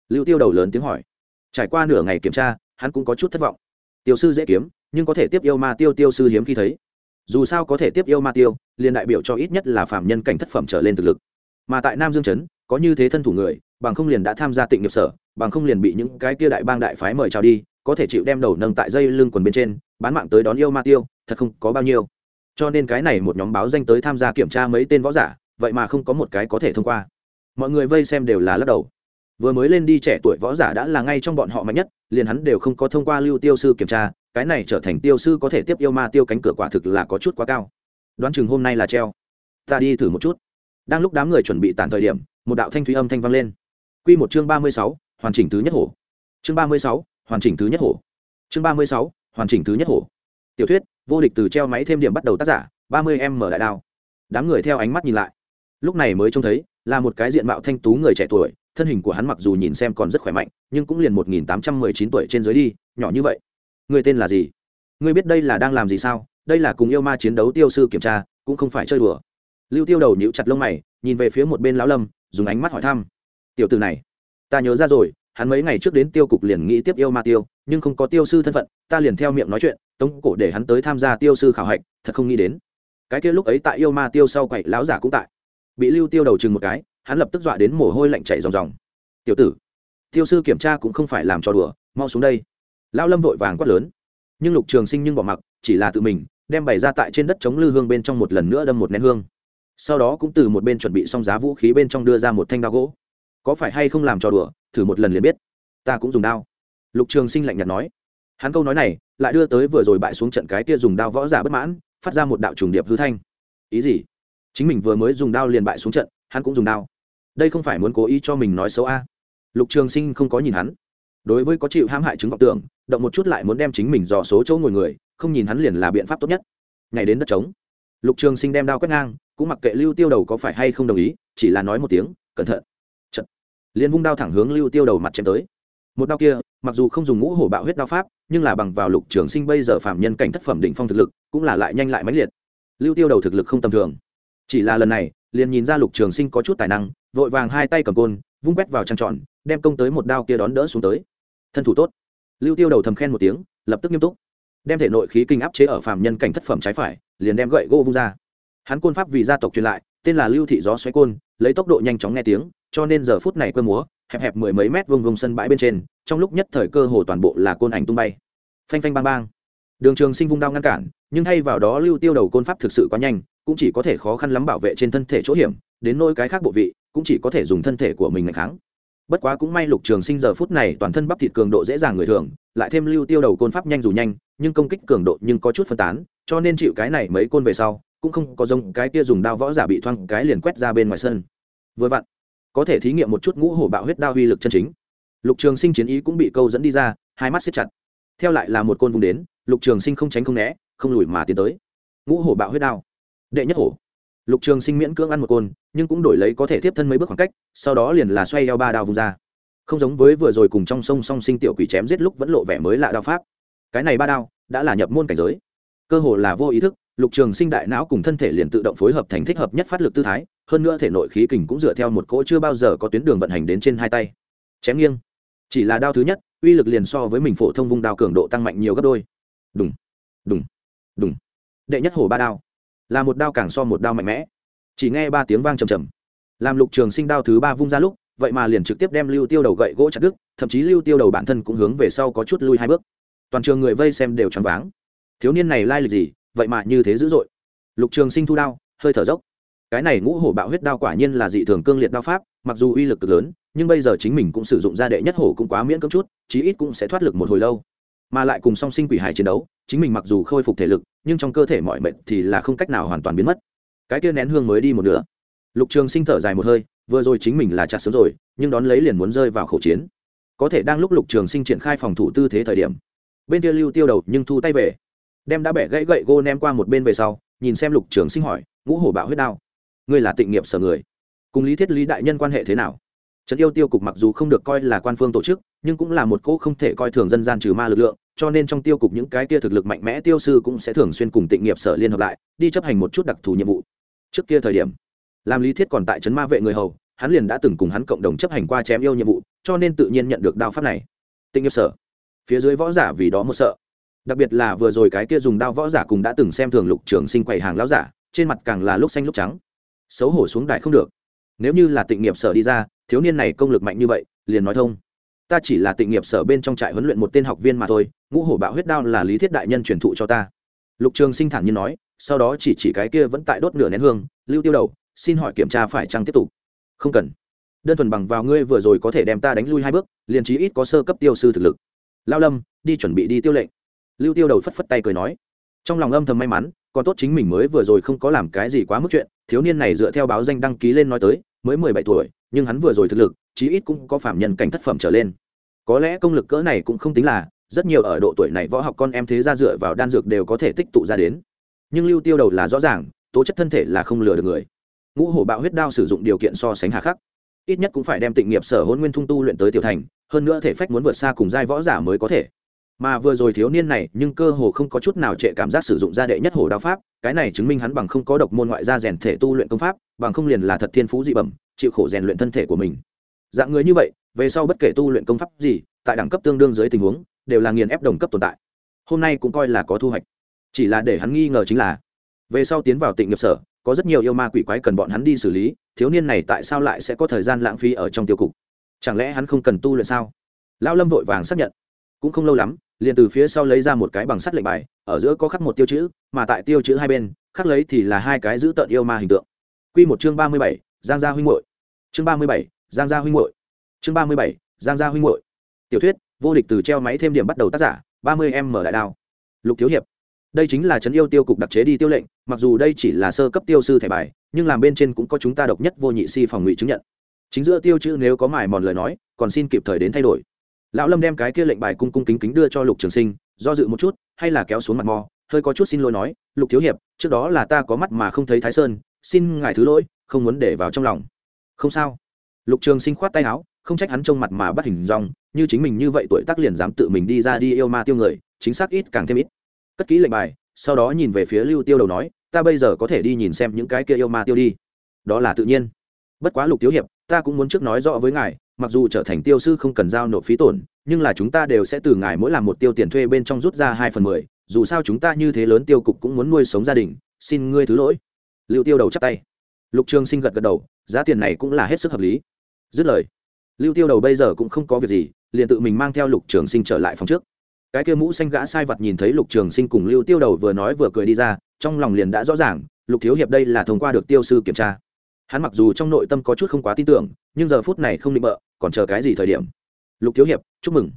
Lưu tiêu đầu lớn tiếng hỏi. Trải qua nửa ngày kiểm tra, hắn cũng có chút thất vọng. Tiêu sư dễ kiếm nhưng có thể tiếp yêu ma tiêu tiêu sư hiếm khi thấy. Dù sao có thể tiếp yêu ma tiêu, liền đại biểu cho ít nhất là phạm nhân cảnh thất phẩm trở lên thực lực. Mà tại nam dương trấn, có như thế thân thủ người, bằng không liền đã tham gia tịnh nghiệp sở, bằng không liền bị những cái kia đại bang đại phái mời chào đi, có thể chịu đem đầu nâng tại dây lưng quần bên trên, bán mạng tới đón yêu ma tiêu, thật không có bao nhiêu. Cho nên cái này một nhóm báo danh tới tham gia kiểm tra mấy tên võ giả, vậy mà không có một cái có thể thông qua. Mọi người vây xem đều là lắc đầu. Vừa mới lên đi trẻ tuổi võ giả đã là ngay trong bọn họ mạnh nhất, liền hắn đều không có thông qua lưu tiêu sư kiểm tra cái này trở thành tiêu sư có thể tiếp yêu ma tiêu cánh cửa quả thực là có chút quá cao. Đoán chừng hôm nay là treo. Ta đi thử một chút. Đang lúc đám người chuẩn bị tàn thời điểm, một đạo thanh thúy âm thanh vang lên. Q một chương ba mươi sáu, hoàn chỉnh thứ nhất hổ. Chương ba mươi sáu, hoàn chỉnh thứ nhất hổ. Chương ba mươi sáu, hoàn chỉnh thứ nhất hổ. Tiểu thuyết, vô địch từ treo máy thêm điểm bắt đầu tác giả, ba mươi em mở đại đao. Đám người theo ánh mắt nhìn lại. Lúc này mới trông thấy, là một cái diện mạo thanh tú người trẻ tuổi, thân hình của hắn mặc dù nhìn xem còn rất khỏe mạnh, nhưng cũng liền một nghìn tám trăm mười chín tuổi trên dưới đi, nhỏ như vậy người tên là gì? Người biết đây là đang làm gì sao? Đây là cùng yêu ma chiến đấu tiêu sư kiểm tra, cũng không phải chơi đùa. Lưu tiêu đầu nhíu chặt lông mày, nhìn về phía một bên lão lâm, dùng ánh mắt hỏi thăm. Tiểu từ này, ta nhớ ra rồi, hắn mấy ngày trước đến tiêu cục liền nghĩ tiếp yêu ma tiêu, nhưng không có tiêu sư thân phận, ta liền theo miệng nói chuyện, tống cổ để hắn tới tham gia tiêu sư khảo hạch, thật không nghĩ đến. Cái kia lúc ấy tại yêu ma tiêu sau quậy lão giả cũng tại. Bị lưu tiêu đầu chừng một cái, hắn lập tức dọa đến mồ hôi lạnh chảy ròng ròng. Tiểu tử, tiêu sư kiểm tra cũng không phải làm trò đùa, mau xuống đây lão lâm vội vàng quát lớn. Nhưng lục trường sinh nhưng bỏ mặc, chỉ là tự mình, đem bày ra tại trên đất chống lư hương bên trong một lần nữa đâm một nén hương. Sau đó cũng từ một bên chuẩn bị xong giá vũ khí bên trong đưa ra một thanh đao gỗ. Có phải hay không làm trò đùa, thử một lần liền biết. Ta cũng dùng đao. Lục trường sinh lạnh nhạt nói. Hắn câu nói này, lại đưa tới vừa rồi bại xuống trận cái kia dùng đao võ giả bất mãn, phát ra một đạo trùng điệp hư thanh. Ý gì? Chính mình vừa mới dùng đao liền bại xuống trận, hắn cũng dùng đao. Đây không phải muốn cố ý cho mình nói xấu a? Lục trường sinh không có nhìn hắn đối với có chịu hãm hại chứng vọng tưởng, động một chút lại muốn đem chính mình dò số chỗ ngồi người, không nhìn hắn liền là biện pháp tốt nhất. Ngày đến đất trống. Lục trường sinh đem đao quét ngang, cũng mặc kệ lưu tiêu đầu có phải hay không đồng ý, chỉ là nói một tiếng, cẩn thận. Chật. liền vung đao thẳng hướng lưu tiêu đầu mặt chém tới. Một đao kia, mặc dù không dùng ngũ hổ bạo huyết đao pháp, nhưng là bằng vào lục trường sinh bây giờ phạm nhân cảnh thất phẩm định phong thực lực, cũng là lại nhanh lại mãnh liệt. Lưu tiêu đầu thực lực không tầm thường. Chỉ là lần này, liền nhìn ra lục trường sinh có chút tài năng, vội vàng hai tay cầm côn, vung quét vào trăng tròn, đem công tới một đao kia đón đỡ xuống tới thân thủ tốt. Lưu tiêu đầu thầm khen một tiếng, lập tức nghiêm túc. Đem thể nội khí kinh áp chế ở phạm nhân cảnh thất phẩm trái phải, liền đem gậy gỗ vung ra. Hắn côn pháp vì gia tộc truyền lại, tên là lưu thị gió xoáy côn, lấy tốc độ nhanh chóng nghe tiếng, cho nên giờ phút này quơ múa, hẹp hẹp mười mấy mét vông vông sân bãi bên trên, trong lúc nhất thời cơ hồ toàn bộ là côn ảnh tung bay. Phanh phanh bang bang. Đường trường sinh vung đao ngăn cản, nhưng thay vào đó lưu tiêu đầu côn pháp thực sự quá nhanh, cũng chỉ có thể khó khăn lắm bảo vệ trên thân thể chỗ hiểm, đến nôi cái khác bộ vị, cũng chỉ có thể dùng thân thể của mình ngày kháng bất quá cũng may lục trường sinh giờ phút này toàn thân bắp thịt cường độ dễ dàng người thường, lại thêm lưu tiêu đầu côn pháp nhanh dù nhanh, nhưng công kích cường độ nhưng có chút phân tán, cho nên chịu cái này mấy côn về sau, cũng không có giống cái kia dùng đao võ giả bị thoang cái liền quét ra bên ngoài sân. Vừa vặn, có thể thí nghiệm một chút ngũ hổ bạo huyết đao uy lực chân chính. Lục trường sinh chiến ý cũng bị câu dẫn đi ra, hai mắt xếp chặt. Theo lại là một côn vùng đến, lục trường sinh không tránh không né, không lùi mà tiến tới. Ngũ hổ bạo huyết đao. Đệ nhất hổ lục trường sinh miễn cưỡng ăn một côn, nhưng cũng đổi lấy có thể tiếp thân mấy bước khoảng cách, sau đó liền là xoay eo ba đao vùng ra. Không giống với vừa rồi cùng trong sông song sinh tiểu quỷ chém giết lúc vẫn lộ vẻ mới lạ đao pháp. Cái này ba đao đã là nhập môn cảnh giới. Cơ hồ là vô ý thức, lục trường sinh đại não cùng thân thể liền tự động phối hợp thành thích hợp nhất phát lực tư thái, hơn nữa thể nội khí kình cũng dựa theo một cỗ chưa bao giờ có tuyến đường vận hành đến trên hai tay. Chém nghiêng. Chỉ là đao thứ nhất, uy lực liền so với mình phổ thông vung đao cường độ tăng mạnh nhiều gấp đôi. Đúng đúng đúng đệ nhất hổ ba đao là một đao càng so một đao mạnh mẽ. Chỉ nghe ba tiếng vang trầm trầm. Làm lục trường sinh đao thứ ba vung ra lúc, vậy mà liền trực tiếp đem lưu tiêu đầu gậy gỗ chặt đứt, thậm chí lưu tiêu đầu bản thân cũng hướng về sau có chút lui hai bước. Toàn trường người vây xem đều choáng váng. Thiếu niên này lai lịch gì, vậy mà như thế dữ dội. Lục trường sinh thu đao, hơi thở dốc. Cái này ngũ hổ bạo huyết đao quả nhiên là dị thường cương liệt đao pháp, mặc dù uy lực cực lớn, nhưng bây giờ chính mình cũng sử dụng ra đệ nhất hổ cũng quá miễn cưỡng chút, chí ít cũng sẽ thoát lực một hồi lâu. Mà lại cùng song sinh quỷ hải chiến đấu chính mình mặc dù khôi phục thể lực, nhưng trong cơ thể mọi mệnh thì là không cách nào hoàn toàn biến mất. Cái kia nén hương mới đi một nửa. Lục trường sinh thở dài một hơi, vừa rồi chính mình là chặt sớm rồi, nhưng đón lấy liền muốn rơi vào khẩu chiến. Có thể đang lúc lục trường sinh triển khai phòng thủ tư thế thời điểm, bên kia lưu tiêu đầu nhưng thu tay về, đem đã bẻ gãy gậy gô ném qua một bên về sau, nhìn xem lục trường sinh hỏi, ngũ hổ bạo huyết đao, ngươi là tịnh nghiệp sở người, cùng lý thiết lý đại nhân quan hệ thế nào? Trấn yêu tiêu cục mặc dù không được coi là quan phương tổ chức, nhưng cũng là một cỗ không thể coi thường dân gian trừ ma lực lượng cho nên trong tiêu cục những cái kia thực lực mạnh mẽ tiêu sư cũng sẽ thường xuyên cùng tịnh nghiệp sở liên hợp lại, đi chấp hành một chút đặc thù nhiệm vụ. Trước kia thời điểm làm lý thiết còn tại trấn ma vệ người hầu, hắn liền đã từng cùng hắn cộng đồng chấp hành qua chém yêu nhiệm vụ, cho nên tự nhiên nhận được đao pháp này. Tịnh nghiệp sở, phía dưới võ giả vì đó một sợ. Đặc biệt là vừa rồi cái kia dùng đao võ giả cùng đã từng xem thường lục trường sinh quầy hàng lão giả, trên mặt càng là lúc xanh lúc trắng. Xấu hổ xuống đại không được. Nếu như là tịnh nghiệp sở đi ra, thiếu niên này công lực mạnh như vậy, liền nói thông ta chỉ là tịnh nghiệp sở bên trong trại huấn luyện một tên học viên mà thôi, ngũ hổ bạo huyết đao là lý thiết đại nhân truyền thụ cho ta. Lục trường sinh thản nhiên nói, sau đó chỉ chỉ cái kia vẫn tại đốt nửa nén hương, lưu tiêu đầu, xin hỏi kiểm tra phải chăng tiếp tục? Không cần. Đơn thuần bằng vào ngươi vừa rồi có thể đem ta đánh lui hai bước, liền chí ít có sơ cấp tiêu sư thực lực. Lao lâm, đi chuẩn bị đi tiêu lệnh. Lưu tiêu đầu phất phất tay cười nói. Trong lòng âm thầm may mắn, còn tốt chính mình mới vừa rồi không có làm cái gì quá mức chuyện, thiếu niên này dựa theo báo danh đăng ký lên nói tới, mới mười bảy tuổi, nhưng hắn vừa rồi thực lực, chí ít cũng có phạm nhân cảnh thất phẩm trở lên có lẽ công lực cỡ này cũng không tính là, rất nhiều ở độ tuổi này võ học con em thế ra dựa vào đan dược đều có thể tích tụ ra đến. Nhưng lưu tiêu đầu là rõ ràng, tố chất thân thể là không lừa được người. Ngũ hổ bạo huyết đao sử dụng điều kiện so sánh hà khắc. Ít nhất cũng phải đem tịnh nghiệp sở hôn nguyên thung tu luyện tới tiểu thành, hơn nữa thể phách muốn vượt xa cùng giai võ giả mới có thể. Mà vừa rồi thiếu niên này, nhưng cơ hồ không có chút nào trệ cảm giác sử dụng gia đệ nhất hổ đao pháp, cái này chứng minh hắn bằng không có độc môn ngoại gia rèn thể tu luyện công pháp, bằng không liền là thật thiên phú dị bẩm, chịu khổ rèn luyện thân thể của mình. Dạng người như vậy về sau bất kể tu luyện công pháp gì, tại đẳng cấp tương đương dưới tình huống, đều là nghiền ép đồng cấp tồn tại. Hôm nay cũng coi là có thu hoạch. Chỉ là để hắn nghi ngờ chính là, về sau tiến vào tịnh nghiệp sở, có rất nhiều yêu ma quỷ quái cần bọn hắn đi xử lý, thiếu niên này tại sao lại sẽ có thời gian lãng phí ở trong tiêu cục? Chẳng lẽ hắn không cần tu luyện sao? Lão lâm vội vàng xác nhận. Cũng không lâu lắm, liền từ phía sau lấy ra một cái bằng sắt lệnh bài, ở giữa có khắc một tiêu chữ, mà tại tiêu chữ hai bên, khắc lấy thì là hai cái giữ tợn yêu ma hình tượng. Quy một chương ba mươi bảy, giang gia huynh hội chương ba mươi bảy, giang gia huynh hội chương ba mươi bảy, giang gia huynh muội. Tiểu thuyết, vô địch từ treo máy thêm điểm bắt đầu tác giả, ba mươi em mở đại đao. Lục thiếu hiệp. Đây chính là trấn yêu tiêu cục đặc chế đi tiêu lệnh, mặc dù đây chỉ là sơ cấp tiêu sư thẻ bài, nhưng làm bên trên cũng có chúng ta độc nhất vô nhị si phòng ngụy chứng nhận. Chính giữa tiêu chữ nếu có mải mòn lời nói, còn xin kịp thời đến thay đổi. Lão lâm đem cái kia lệnh bài cung cung kính kính đưa cho lục trường sinh, do dự một chút, hay là kéo xuống mặt mò, hơi có chút xin lỗi nói, lục thiếu hiệp, trước đó là ta có mắt mà không thấy thái sơn, xin ngài thứ lỗi, không muốn để vào trong lòng. Không sao. Lục trường sinh khoát tay áo không trách hắn trông mặt mà bắt hình dong, như chính mình như vậy tuổi tác liền dám tự mình đi ra đi yêu ma tiêu người, chính xác ít càng thêm ít. Cất kỹ lệnh bài, sau đó nhìn về phía lưu tiêu đầu nói, ta bây giờ có thể đi nhìn xem những cái kia yêu ma tiêu đi. Đó là tự nhiên. Bất quá lục thiếu hiệp, ta cũng muốn trước nói rõ với ngài, mặc dù trở thành tiêu sư không cần giao nộp phí tổn, nhưng là chúng ta đều sẽ từ ngài mỗi làm một tiêu tiền thuê bên trong rút ra hai phần mười, dù sao chúng ta như thế lớn tiêu cục cũng muốn nuôi sống gia đình, xin ngươi thứ lỗi. Lưu tiêu đầu chắp tay. Lục trường sinh gật gật đầu, giá tiền này cũng là hết sức hợp lý. Dứt lời lưu tiêu đầu bây giờ cũng không có việc gì, liền tự mình mang theo lục trường sinh trở lại phòng trước. Cái kia mũ xanh gã sai vật nhìn thấy lục trường sinh cùng lưu tiêu đầu vừa nói vừa cười đi ra, trong lòng liền đã rõ ràng, lục thiếu hiệp đây là thông qua được tiêu sư kiểm tra. Hắn mặc dù trong nội tâm có chút không quá tin tưởng, nhưng giờ phút này không định bợ, còn chờ cái gì thời điểm? Lục thiếu hiệp, chúc mừng.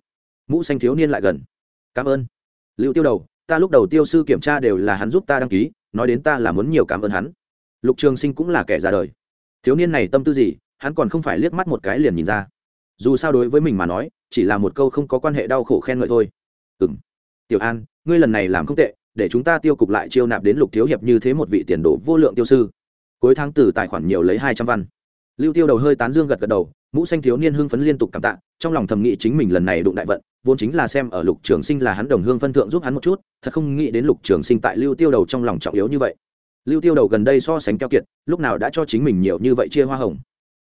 Mũ xanh thiếu niên lại gần. Cảm ơn. Lưu tiêu đầu, ta lúc đầu tiêu sư kiểm tra đều là hắn giúp ta đăng ký, nói đến ta là muốn nhiều cảm ơn hắn. Lục trường sinh cũng là kẻ ra đời. Thiếu niên này tâm tư gì? Hắn còn không phải liếc mắt một cái liền nhìn ra. Dù sao đối với mình mà nói, chỉ là một câu không có quan hệ đau khổ khen ngợi thôi. Ừ m tiểu an, ngươi lần này làm không tệ, để chúng ta tiêu cục lại chiêu nạp đến lục thiếu hiệp như thế một vị tiền đồ vô lượng tiêu sư. Cuối tháng từ tài khoản nhiều lấy hai trăm văn. Lưu tiêu đầu hơi tán dương gật gật đầu, mũ xanh thiếu niên hưng phấn liên tục cảm tạ, trong lòng thầm nghĩ chính mình lần này đụng đại vận, vốn chính là xem ở lục trường sinh là hắn đồng hương phân thượng giúp hắn một chút, thật không nghĩ đến lục trường sinh tại lưu tiêu đầu trong lòng trọng yếu như vậy. Lưu tiêu đầu gần đây so sánh keo kiệt, lúc nào đã cho chính mình nhiều như vậy chia hoa hồng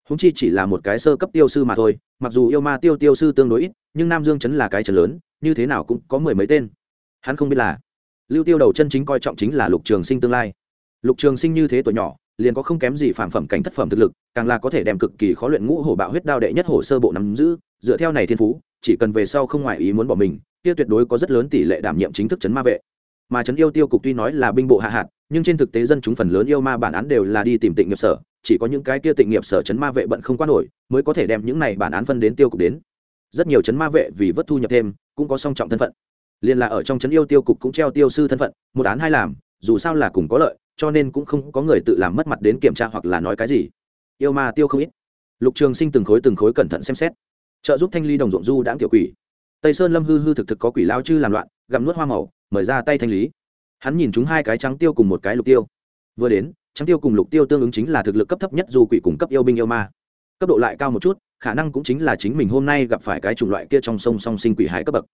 húng chi chỉ là một cái sơ cấp tiêu sư mà thôi, mặc dù yêu ma tiêu tiêu sư tương đối ít, nhưng nam dương chấn là cái chấn lớn, như thế nào cũng có mười mấy tên. Hắn không biết là lưu tiêu đầu chân chính coi trọng chính là lục trường sinh tương lai. Lục trường sinh như thế tuổi nhỏ, liền có không kém gì phản phẩm cảnh thất phẩm thực lực, càng là có thể đem cực kỳ khó luyện ngũ hổ bạo huyết đao đệ nhất hồ sơ bộ nắm giữ, dựa theo này thiên phú, chỉ cần về sau không ngoại ý muốn bỏ mình, kia tuyệt đối có rất lớn tỷ lệ đảm nhiệm chính thức chấn ma vệ. Mà chấn yêu tiêu cục tuy nói là binh bộ hạ hạt, nhưng trên thực tế dân chúng phần lớn yêu ma bản án đều là đi tìm tịnh nghiệp sở chỉ có những cái kia tịnh nghiệp sở chấn ma vệ bận không quan nổi, mới có thể đem những này bản án phân đến tiêu cục đến. Rất nhiều chấn ma vệ vì vất thu nhập thêm, cũng có song trọng thân phận. Liên là ở trong chấn yêu tiêu cục cũng treo tiêu sư thân phận, một án hai làm, dù sao là cùng có lợi, cho nên cũng không có người tự làm mất mặt đến kiểm tra hoặc là nói cái gì. Yêu ma tiêu không ít. Lục trường sinh từng khối từng khối cẩn thận xem xét. Trợ giúp thanh ly đồng ruộng du đãng tiểu quỷ. Tây sơn lâm hư hư thực thực có quỷ lao chư làm loạn, gặm nuốt hoa màu, mời ra tay thanh lý. Hắn nhìn chúng hai cái trắng tiêu cùng một cái lục tiêu. Vừa đến trắng tiêu cùng lục tiêu tương ứng chính là thực lực cấp thấp nhất dù quỷ cùng cấp yêu binh yêu ma. Cấp độ lại cao một chút, khả năng cũng chính là chính mình hôm nay gặp phải cái chủng loại kia trong sông song sinh quỷ hải cấp bậc.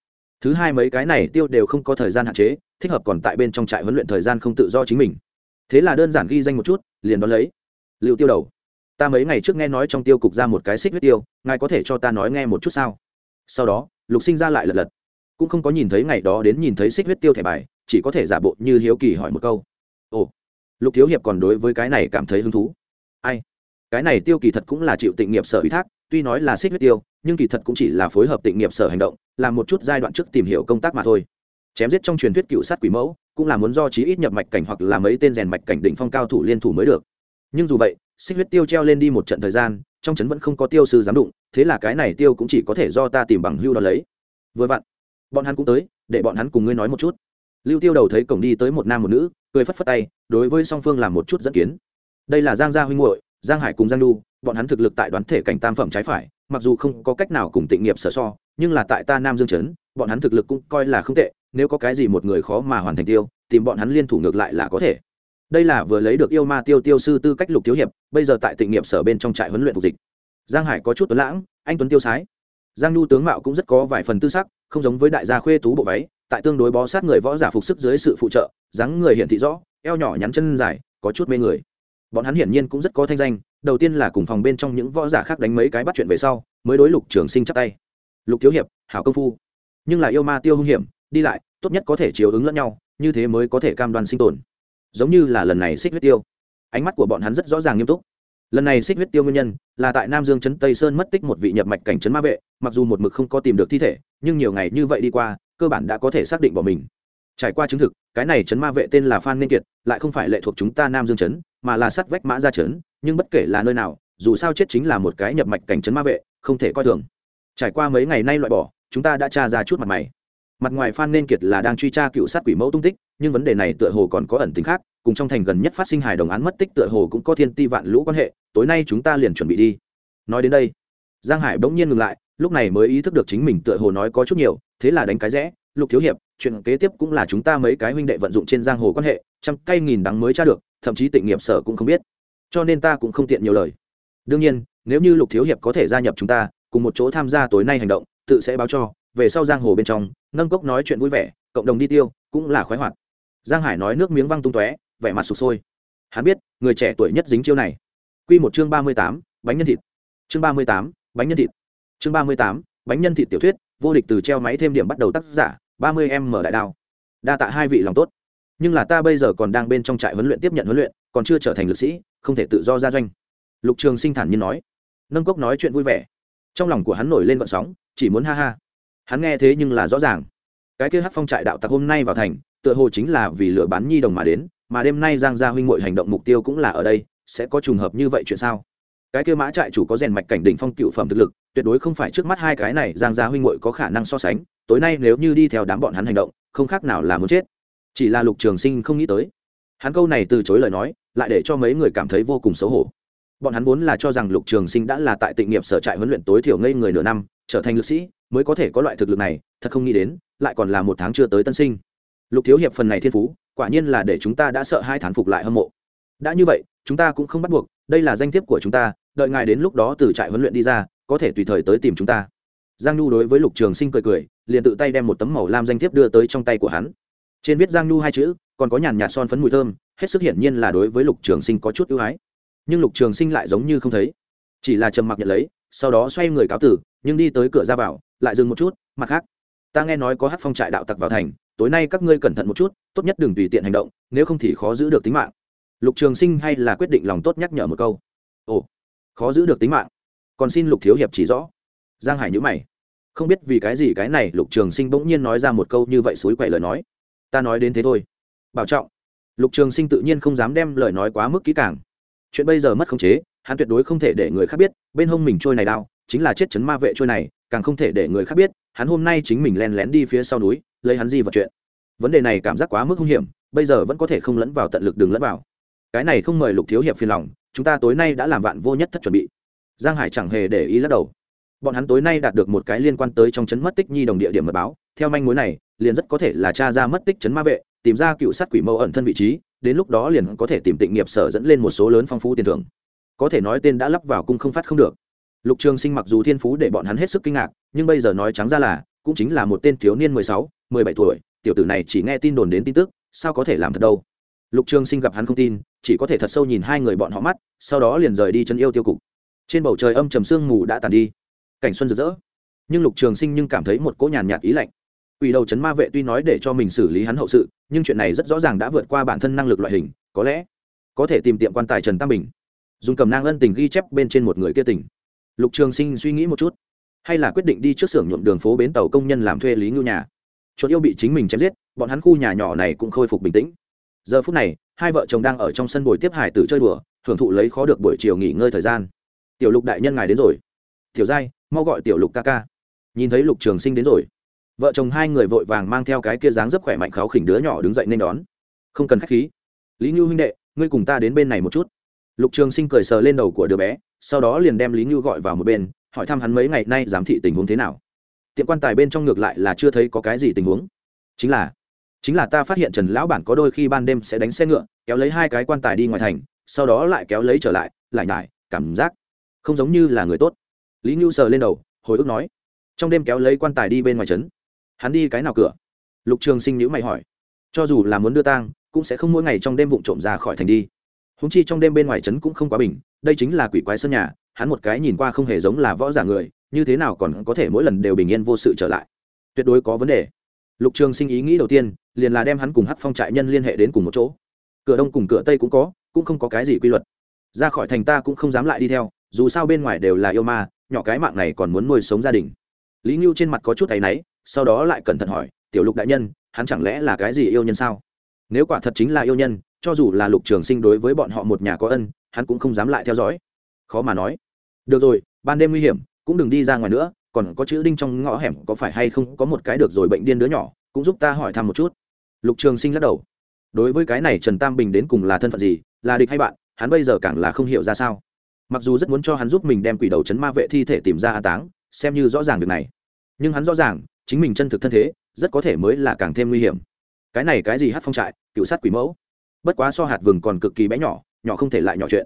Thứ hai mấy cái này tiêu đều không có thời gian hạn chế, thích hợp còn tại bên trong trại huấn luyện thời gian không tự do chính mình. Thế là đơn giản ghi danh một chút, liền đón lấy. Liệu tiêu đầu, ta mấy ngày trước nghe nói trong tiêu cục ra một cái xích huyết tiêu, ngài có thể cho ta nói nghe một chút sao? Sau đó, lục sinh ra lại lật lật. Cũng không có nhìn thấy ngày đó đến nhìn thấy xích huyết tiêu thẻ bài, chỉ có thể giả bộ như hiếu kỳ hỏi một câu. Ồ lục thiếu hiệp còn đối với cái này cảm thấy hứng thú. Ai? Cái này tiêu kỳ thật cũng là chịu tịnh nghiệp sở ủy thác, tuy nói là xích huyết tiêu, nhưng kỳ thật cũng chỉ là phối hợp tịnh nghiệp sở hành động làm một chút giai đoạn trước tìm hiểu công tác mà thôi. Chém giết trong truyền thuyết cựu sát quỷ mẫu, cũng là muốn do chí ít nhập mạch cảnh hoặc là mấy tên rèn mạch cảnh đỉnh phong cao thủ liên thủ mới được. Nhưng dù vậy, xích huyết tiêu treo lên đi một trận thời gian, trong trấn vẫn không có tiêu sư dám đụng, thế là cái này tiêu cũng chỉ có thể do ta tìm bằng hưu đó lấy. Vừa vặn, bọn hắn cũng tới, để bọn hắn cùng ngươi nói một chút. Lưu tiêu đầu thấy cổng đi tới một nam một nữ cười phất phất tay, đối với song phương làm một chút dẫn kiến. Đây là giang gia huynh hội giang hải cùng giang lu bọn hắn thực lực tại đoán thể cảnh tam phẩm trái phải, mặc dù không có cách nào cùng tịnh nghiệp sở so, nhưng là tại ta nam dương trấn, bọn hắn thực lực cũng coi là không tệ, nếu có cái gì một người khó mà hoàn thành tiêu, tìm bọn hắn liên thủ ngược lại là có thể. Đây là vừa lấy được yêu ma tiêu tiêu sư tư cách lục thiếu hiệp, bây giờ tại tịnh nghiệp sở bên trong trại huấn luyện phục dịch. Giang hải có chút tuấn lãng, anh tuấn tiêu sái. Giang nhu tướng mạo cũng rất có vài phần tư sắc, không giống với đại gia khuê tú bộ váy, tại tương đối bó sát người võ giả phục sức dưới sự phụ trợ dáng người hiện thị rõ, eo nhỏ nhắn chân dài, có chút mê người. Bọn hắn hiển nhiên cũng rất có thanh danh, đầu tiên là cùng phòng bên trong những võ giả khác đánh mấy cái bắt chuyện về sau, mới đối lục trường sinh chắp tay. Lục thiếu hiệp, hảo công phu. Nhưng là yêu ma tiêu hung hiểm, đi lại, tốt nhất có thể chiếu ứng lẫn nhau, như thế mới có thể cam đoan sinh tồn. Giống như là lần này xích huyết tiêu. Ánh mắt của bọn hắn rất rõ ràng nghiêm túc. Lần này xích huyết tiêu nguyên nhân là tại nam dương trấn tây sơn mất tích một vị nhập mạch cảnh trấn ma vệ, mặc dù một mực không có tìm được thi thể, nhưng nhiều ngày như vậy đi qua, cơ bản đã có thể xác định bỏ mình trải qua chứng thực, cái này trấn ma vệ tên là phan Ninh kiệt, lại không phải lệ thuộc chúng ta nam dương trấn, mà là sắt vách mã ra trấn, nhưng bất kể là nơi nào, dù sao chết chính là một cái nhập mạch cảnh trấn ma vệ, không thể coi thường. Trải qua mấy ngày nay loại bỏ, chúng ta đã tra ra chút mặt mày. Mặt ngoài phan nên kiệt là đang truy tra cựu sát quỷ mẫu tung tích, nhưng vấn đề này tựa hồ còn có ẩn tính khác, cùng trong thành gần nhất phát sinh hài đồng án mất tích tựa hồ cũng có thiên ti vạn lũ quan hệ, tối nay chúng ta liền chuẩn bị đi. Nói đến đây, giang hải bỗng nhiên ngừng lại, lúc này mới ý thức được chính mình tựa hồ nói có chút nhiều, thế là đánh cái rẽ, lục thiếu hiệp chuyện kế tiếp cũng là chúng ta mấy cái huynh đệ vận dụng trên giang hồ quan hệ, trăm cây nghìn đắng mới tra được, thậm chí tịnh nghiệp sở cũng không biết. Cho nên ta cũng không tiện nhiều lời. Đương nhiên, nếu như lục thiếu hiệp có thể gia nhập chúng ta, cùng một chỗ tham gia tối nay hành động, tự sẽ báo cho, về sau giang hồ bên trong, nâng cốc nói chuyện vui vẻ, cộng đồng đi tiêu, cũng là khoái hoạt. Giang hải nói nước miếng văng tung tóe, vẻ mặt sụp sôi. Hắn biết, người trẻ tuổi nhất dính chiêu này. Quy một chương ba mươi tám, bánh nhân thịt. Chương ba mươi tám, bánh nhân thịt. Chương ba mươi tám, bánh nhân thịt tiểu thuyết, vô địch từ treo máy thêm điểm bắt đầu tác giả ba mươi em mở đại đao. Đa tạ hai vị lòng tốt. Nhưng là ta bây giờ còn đang bên trong trại huấn luyện tiếp nhận huấn luyện, còn chưa trở thành lực sĩ, không thể tự do ra doanh. Lục trường sinh thản nhiên nói. Nâng cốc nói chuyện vui vẻ. Trong lòng của hắn nổi lên vận sóng, chỉ muốn ha ha. Hắn nghe thế nhưng là rõ ràng. Cái kia hát phong trại đạo tặc hôm nay vào thành, tựa hồ chính là vì lựa bán nhi đồng mà đến, mà đêm nay giang gia huynh mội hành động mục tiêu cũng là ở đây, sẽ có trùng hợp như vậy chuyện sao? Cái kia mã trại chủ có rèn mạch cảnh đỉnh phong cựu phẩm thực lực, tuyệt đối không phải trước mắt hai cái này giang gia huynh muội có khả năng so sánh, tối nay nếu như đi theo đám bọn hắn hành động, không khác nào là muốn chết. Chỉ là lục trường sinh không nghĩ tới. Hắn câu này từ chối lời nói, lại để cho mấy người cảm thấy vô cùng xấu hổ. Bọn hắn vốn là cho rằng lục trường sinh đã là tại tịnh nghiệp sở trại huấn luyện tối thiểu ngây người nửa năm, trở thành lực sĩ, mới có thể có loại thực lực này, thật không nghĩ đến, lại còn là một tháng chưa tới tân sinh. Lục thiếu hiệp phần này thiên phú, quả nhiên là để chúng ta đã sợ hai thán phục lại hâm mộ đã như vậy, chúng ta cũng không bắt buộc, đây là danh thiếp của chúng ta, đợi ngài đến lúc đó từ trại huấn luyện đi ra, có thể tùy thời tới tìm chúng ta. Giang nhu đối với lục trường sinh cười cười, liền tự tay đem một tấm màu lam danh thiếp đưa tới trong tay của hắn. Trên viết giang nhu hai chữ, còn có nhàn nhạt son phấn mùi thơm, hết sức hiển nhiên là đối với lục trường sinh có chút ưu ái. Nhưng lục trường sinh lại giống như không thấy. Chỉ là trầm mặc nhận lấy, sau đó xoay người cáo tử, nhưng đi tới cửa ra vào, lại dừng một chút, mặt khác. Ta nghe nói có hát phong trại đạo tặc vào thành, tối nay các ngươi cẩn thận một chút, tốt nhất đừng tùy tiện hành động, nếu không thì khó giữ được tính mạng lục trường sinh hay là quyết định lòng tốt nhắc nhở một câu? Ồ, khó giữ được tính mạng. Còn xin lục thiếu hiệp chỉ rõ. Giang hải nhữ mày. Không biết vì cái gì cái này lục trường sinh bỗng nhiên nói ra một câu như vậy suối quậy lời nói. Ta nói đến thế thôi. Bảo trọng. Lục trường sinh tự nhiên không dám đem lời nói quá mức kỹ càng. Chuyện bây giờ mất khống chế, hắn tuyệt đối không thể để người khác biết, bên hông mình trôi này đau, chính là chết chấn ma vệ trôi này, càng không thể để người khác biết, hắn hôm nay chính mình len lén đi phía sau núi, lấy hắn gì vào chuyện. Vấn đề này cảm giác quá mức hung hiểm, bây giờ vẫn có thể không lẫn vào tận lực đường lẫn vào cái này không mời lục thiếu hiệp phiền lòng, chúng ta tối nay đã làm vạn vô nhất thất chuẩn bị. Giang hải chẳng hề để ý lắc đầu. Bọn hắn tối nay đạt được một cái liên quan tới trong chấn mất tích nhi đồng địa điểm mật báo, theo manh mối này, liền rất có thể là cha ra mất tích chấn ma vệ, tìm ra cựu sát quỷ mẫu ẩn thân vị trí, đến lúc đó liền có thể tìm tịnh nghiệp sở dẫn lên một số lớn phong phú tiền thưởng. Có thể nói tên đã lắp vào cung không phát không được. Lục trường sinh mặc dù thiên phú để bọn hắn hết sức kinh ngạc, nhưng bây giờ nói trắng ra là, cũng chính là một tên thiếu niên mười sáu, mười bảy tuổi, tiểu tử này chỉ nghe tin đồn đến tin tức, sao có thể làm thật đâu? Lục trường sinh gặp hắn không tin chỉ có thể thật sâu nhìn hai người bọn họ mắt sau đó liền rời đi chân yêu tiêu cục trên bầu trời âm trầm sương mù đã tàn đi cảnh xuân rực rỡ nhưng lục trường sinh nhưng cảm thấy một cỗ nhàn nhạt ý lạnh Quỷ đầu chấn ma vệ tuy nói để cho mình xử lý hắn hậu sự, nhưng chuyện này rất rõ ràng đã vượt qua bản thân năng lực loại hình, có lẽ có thể tìm tiệm quan tài Trần Tam Bình, dùng cầm nang ân tình ghi chép bên trên một người kia tỉnh. Lục Trường Sinh suy nghĩ một chút, hay là quyết định đi trước xưởng nhuộm đường phố bến tàu công nhân làm thuê lý ngưu nhà. Chuột yêu bị chính mình chém giết, bọn hắn khu nhà nhỏ này cũng khôi phục bình tĩnh. Giờ phút này, hai vợ chồng đang ở trong sân bồi tiếp hải tử chơi đùa, hưởng thụ lấy khó được buổi chiều nghỉ ngơi thời gian. Tiểu Lục đại nhân ngài đến rồi. Tiểu Giai, mau gọi Tiểu Lục ca ca. Nhìn thấy Lục Trường Sinh đến rồi vợ chồng hai người vội vàng mang theo cái kia dáng rất khỏe mạnh kháo khỉnh đứa nhỏ đứng dậy nên đón không cần k h á c h khí lý ngưu huynh đệ ngươi cùng ta đến bên này một chút lục trường sinh cười sờ lên đầu của đứa bé sau đó liền đem lý ngưu gọi vào một bên hỏi thăm hắn mấy ngày nay giám thị tình huống thế nào tiệm quan tài bên trong ngược lại là chưa thấy có cái gì tình huống chính là chính là ta phát hiện trần lão bản có đôi khi ban đêm sẽ đánh xe ngựa, kéo lấy hai cái quan tài đi ngoài thành, sau đó lại kéo lấy trở lại lại nhải, cảm giác không giống như là người tốt. Lý ngưu sờ lên đầu, hồi ức nói, trong đêm kéo lấy quan tài đi bên ngoài trấn. Hắn đi cái nào cửa? Lục trường sinh nhữ mày hỏi, cho dù là muốn đưa tang, cũng sẽ không mỗi ngày trong đêm vụng trộm ra khỏi thành đi. Húng chi trong đêm bên ngoài trấn cũng không quá bình, đây chính là quỷ quái sân nhà, hắn một cái nhìn qua không hề giống là võ giả người, như thế nào còn có thể mỗi lần đều bình yên vô sự trở lại? Tuyệt đối có vấn đề lục trường sinh ý nghĩ đầu tiên, liền là đem hắn cùng Hát phong trại nhân liên hệ đến cùng một chỗ. Cửa đông cùng cửa tây cũng có, cũng không có cái gì quy luật. Ra khỏi thành ta cũng không dám lại đi theo, dù sao bên ngoài đều là yêu ma, nhỏ cái mạng này còn muốn nuôi sống gia đình. Lý ngưu trên mặt có chút tay náy, sau đó lại cẩn thận hỏi, tiểu lục đại nhân, hắn chẳng lẽ là cái gì yêu nhân sao? Nếu quả thật chính là yêu nhân, cho dù là lục trường sinh đối với bọn họ một nhà có ân, hắn cũng không dám lại theo dõi. Khó mà nói. Được rồi, ban đêm nguy hiểm, cũng đừng đi ra ngoài nữa còn có chữ đinh trong ngõ hẻm có phải hay không có một cái được rồi bệnh điên đứa nhỏ, cũng giúp ta hỏi thăm một chút. Lục trường sinh lắc đầu. Đối với cái này trần tam bình đến cùng là thân phận gì, là địch hay bạn, hắn bây giờ càng là không hiểu ra sao. Mặc dù rất muốn cho hắn giúp mình đem quỷ đầu chấn ma vệ thi thể tìm ra an táng, xem như rõ ràng việc này. Nhưng hắn rõ ràng, chính mình chân thực thân thế, rất có thể mới là càng thêm nguy hiểm. Cái này cái gì hát phong trại, cựu sát quỷ mẫu? Bất quá so hạt vừng còn cực kỳ bé nhỏ nhỏ không thể lại nhỏ chuyện.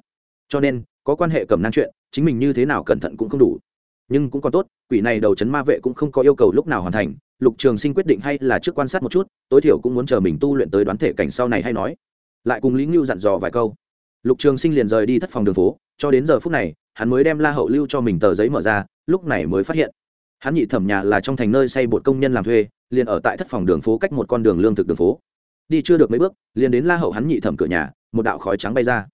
Cho nên, có quan hệ cầm năng chuyện, chính mình như thế nào cẩn thận cũng không đủ nhưng cũng còn tốt, quỷ này đầu chấn ma vệ cũng không có yêu cầu lúc nào hoàn thành, lục trường sinh quyết định hay là trước quan sát một chút, tối thiểu cũng muốn chờ mình tu luyện tới đoán thể cảnh sau này hay nói. Lại cùng lý ngưu dặn dò vài câu. Lục trường sinh liền rời đi thất phòng đường phố, cho đến giờ phút này, hắn mới đem la hậu lưu cho mình tờ giấy mở ra, lúc này mới phát hiện. Hắn nhị thẩm nhà là trong thành nơi xây bột công nhân làm thuê, liền ở tại thất phòng đường phố cách một con đường lương thực đường phố. Đi chưa được mấy bước, liền đến la hậu hắn nhị thẩm cửa nhà, một đạo khói trắng bay ra.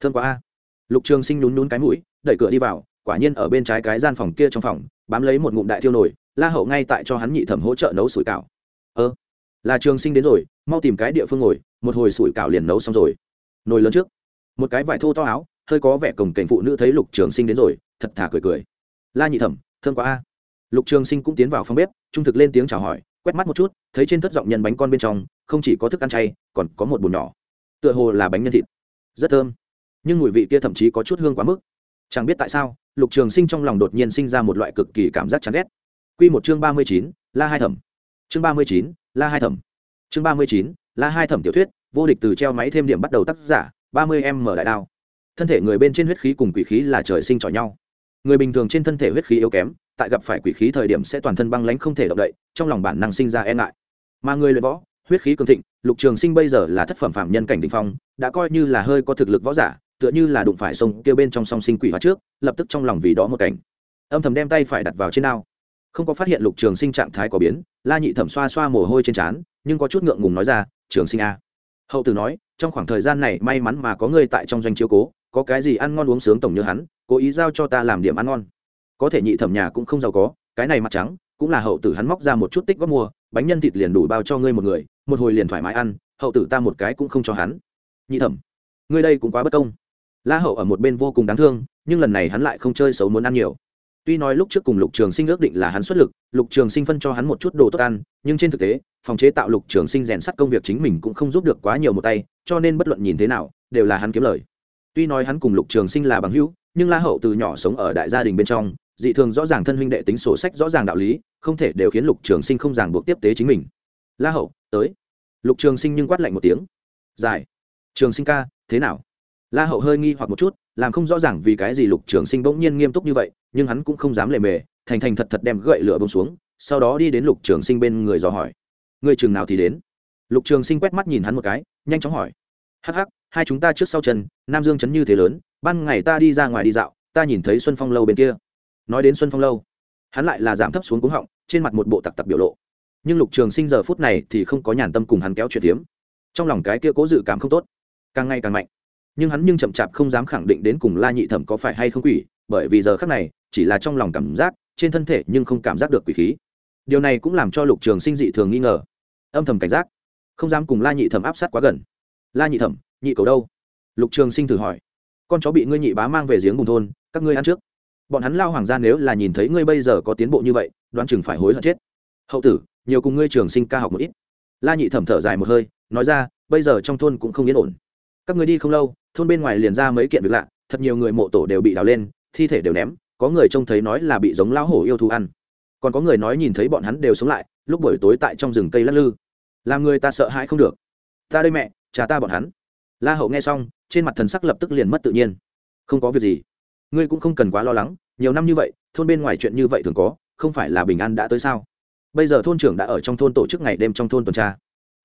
Thương quá a. Lục trường sinh nhún nhún cái mũi, đẩy cửa đi vào quả nhiên ở bên trái cái gian phòng kia trong phòng, bám lấy một ngụm đại thiêu nổi la hậu ngay tại cho hắn nhị thẩm hỗ trợ nấu sủi cảo. Ơ, là trường sinh đến rồi, mau tìm cái địa phương ngồi, một hồi sủi cảo liền nấu xong rồi. Nồi lớn trước. Một cái vải thô to áo, hơi có vẻ cồng cảnh phụ nữ thấy lục trường sinh đến rồi, thật thà cười cười. La nhị thẩm, thương quá a. Lục trường sinh cũng tiến vào phòng bếp, trung thực lên tiếng chào hỏi, quét mắt một chút, thấy trên thất giọng nhân bánh con bên trong, không chỉ có thức ăn chay, còn có một bùn nhỏ. Tựa hồ là bánh nhân thịt. Rất thơm. Nhưng mùi vị kia thậm chí có chút hương quá mức. Chẳng biết tại sao lục trường sinh trong lòng đột nhiên sinh ra một loại cực kỳ cảm giác chán ghét. Q một chương ba mươi chín, la hai thẩm. Chương ba mươi chín, la hai thẩm. Chương ba mươi chín, la hai thẩm tiểu thuyết, vô địch từ treo máy thêm điểm bắt đầu tác giả, ba mươi m mở đại đao. Thân thể người bên trên huyết khí cùng quỷ khí là trời sinh chọi nhau. Người bình thường trên thân thể huyết khí yếu kém, tại gặp phải quỷ khí thời điểm sẽ toàn thân băng lãnh không thể động đậy, trong lòng bản năng sinh ra e ngại. Mà người luyện võ, huyết khí cường thịnh, lục trường sinh bây giờ là thất phẩm phạm nhân cảnh đình phong, đã coi như là hơi có thực lực võ giả tựa như là đụng phải sông kêu bên trong song sinh quỷ hóa trước, lập tức trong lòng vì đó một cảnh. Âm thầm đem tay phải đặt vào trên ao không có phát hiện lục trường sinh trạng thái có biến, la nhị thẩm xoa xoa mồ hôi trên trán, nhưng có chút ngượng ngùng nói ra, trường sinh a. Hậu tử nói, trong khoảng thời gian này, may mắn mà có người tại trong doanh chiếu cố, có cái gì ăn ngon uống sướng tổng như hắn, cố ý giao cho ta làm điểm ăn ngon. Có thể nhị thẩm nhà cũng không giàu có, cái này mặt trắng, cũng là hậu tử hắn móc ra một chút tích góp mua, bánh nhân thịt liền đủ bao cho ngươi một người, một hồi liền thoải mái ăn, hậu tử ta một cái cũng không cho hắn. Nhị thẩm, ngươi đây cũng quá bất công la hậu ở một bên vô cùng đáng thương, nhưng lần này hắn lại không chơi xấu muốn ăn nhiều. Tuy nói lúc trước cùng lục trường sinh ước định là hắn xuất lực, lục trường sinh phân cho hắn một chút đồ tốt ăn, nhưng trên thực tế, phòng chế tạo lục trường sinh rèn sắt công việc chính mình cũng không giúp được quá nhiều một tay, cho nên bất luận nhìn thế nào, đều là hắn kiếm lời. Tuy nói hắn cùng lục trường sinh là bằng hữu, nhưng la hậu từ nhỏ sống ở đại gia đình bên trong, dị thường rõ ràng thân huynh đệ tính sổ sách rõ ràng đạo lý, không thể đều khiến lục trường sinh không ràng buộc tiếp tế chính mình. La hậu, tới. Lục trường sinh nhưng quát lạnh một tiếng. Dài trường sinh ca, thế nào? La hậu hơi nghi hoặc một chút, làm không rõ ràng vì cái gì lục trường sinh bỗng nhiên nghiêm túc như vậy, nhưng hắn cũng không dám lề mề, thành thành thật thật đem gậy lửa bông xuống, sau đó đi đến lục trường sinh bên người dò hỏi. Người chừng nào thì đến? Lục trường sinh quét mắt nhìn hắn một cái, nhanh chóng hỏi. Hắc hắc, hai chúng ta trước sau chân, nam dương chấn như thế lớn, ban ngày ta đi ra ngoài đi dạo, ta nhìn thấy xuân phong lâu bên kia. Nói đến xuân phong lâu, hắn lại là giảm thấp xuống cúng họng, trên mặt một bộ tặc tặc biểu lộ. Nhưng lục trường sinh giờ phút này thì không có nhàn tâm cùng hắn kéo chuyện tiếm trong lòng cái kia cố dự cảm không tốt, càng ngày càng mạnh nhưng hắn nhưng chậm chạp không dám khẳng định đến cùng la nhị thẩm có phải hay không quỷ, bởi vì giờ khác này, chỉ là trong lòng cảm giác, trên thân thể nhưng không cảm giác được quỷ khí. Điều này cũng làm cho lục trường sinh dị thường nghi ngờ. Âm thầm cảnh giác, không dám cùng la nhị thẩm áp sát quá gần. La nhị thẩm, nhị cầu đâu? Lục trường sinh thử hỏi. Con chó bị ngươi nhị bá mang về giếng bùn thôn, các ngươi ăn trước. Bọn hắn lao hoàng gia nếu là nhìn thấy ngươi bây giờ có tiến bộ như vậy, đoán chừng phải hối hận chết. Hậu tử, nhiều cùng ngươi trường sinh ca học một ít. La nhị thẩm thở dài một hơi, nói ra, bây giờ trong thôn cũng không yên ổn các người đi không lâu, thôn bên ngoài liền ra mấy kiện việc lạ, thật nhiều người mộ tổ đều bị đào lên, thi thể đều ném, có người trông thấy nói là bị giống lão hổ yêu thú ăn. Còn có người nói nhìn thấy bọn hắn đều sống lại, lúc buổi tối tại trong rừng cây lắc lư. Làm người ta sợ hãi không được. Ta đây mẹ cha ta bọn hắn. La hậu nghe xong, trên mặt thần sắc lập tức liền mất tự nhiên. Không có việc gì. Ngươi cũng không cần quá lo lắng, nhiều năm như vậy, thôn bên ngoài chuyện như vậy thường có, không phải là bình an đã tới sao? Bây giờ thôn trưởng đã ở trong thôn tổ chức ngày đêm trong thôn tuần tra.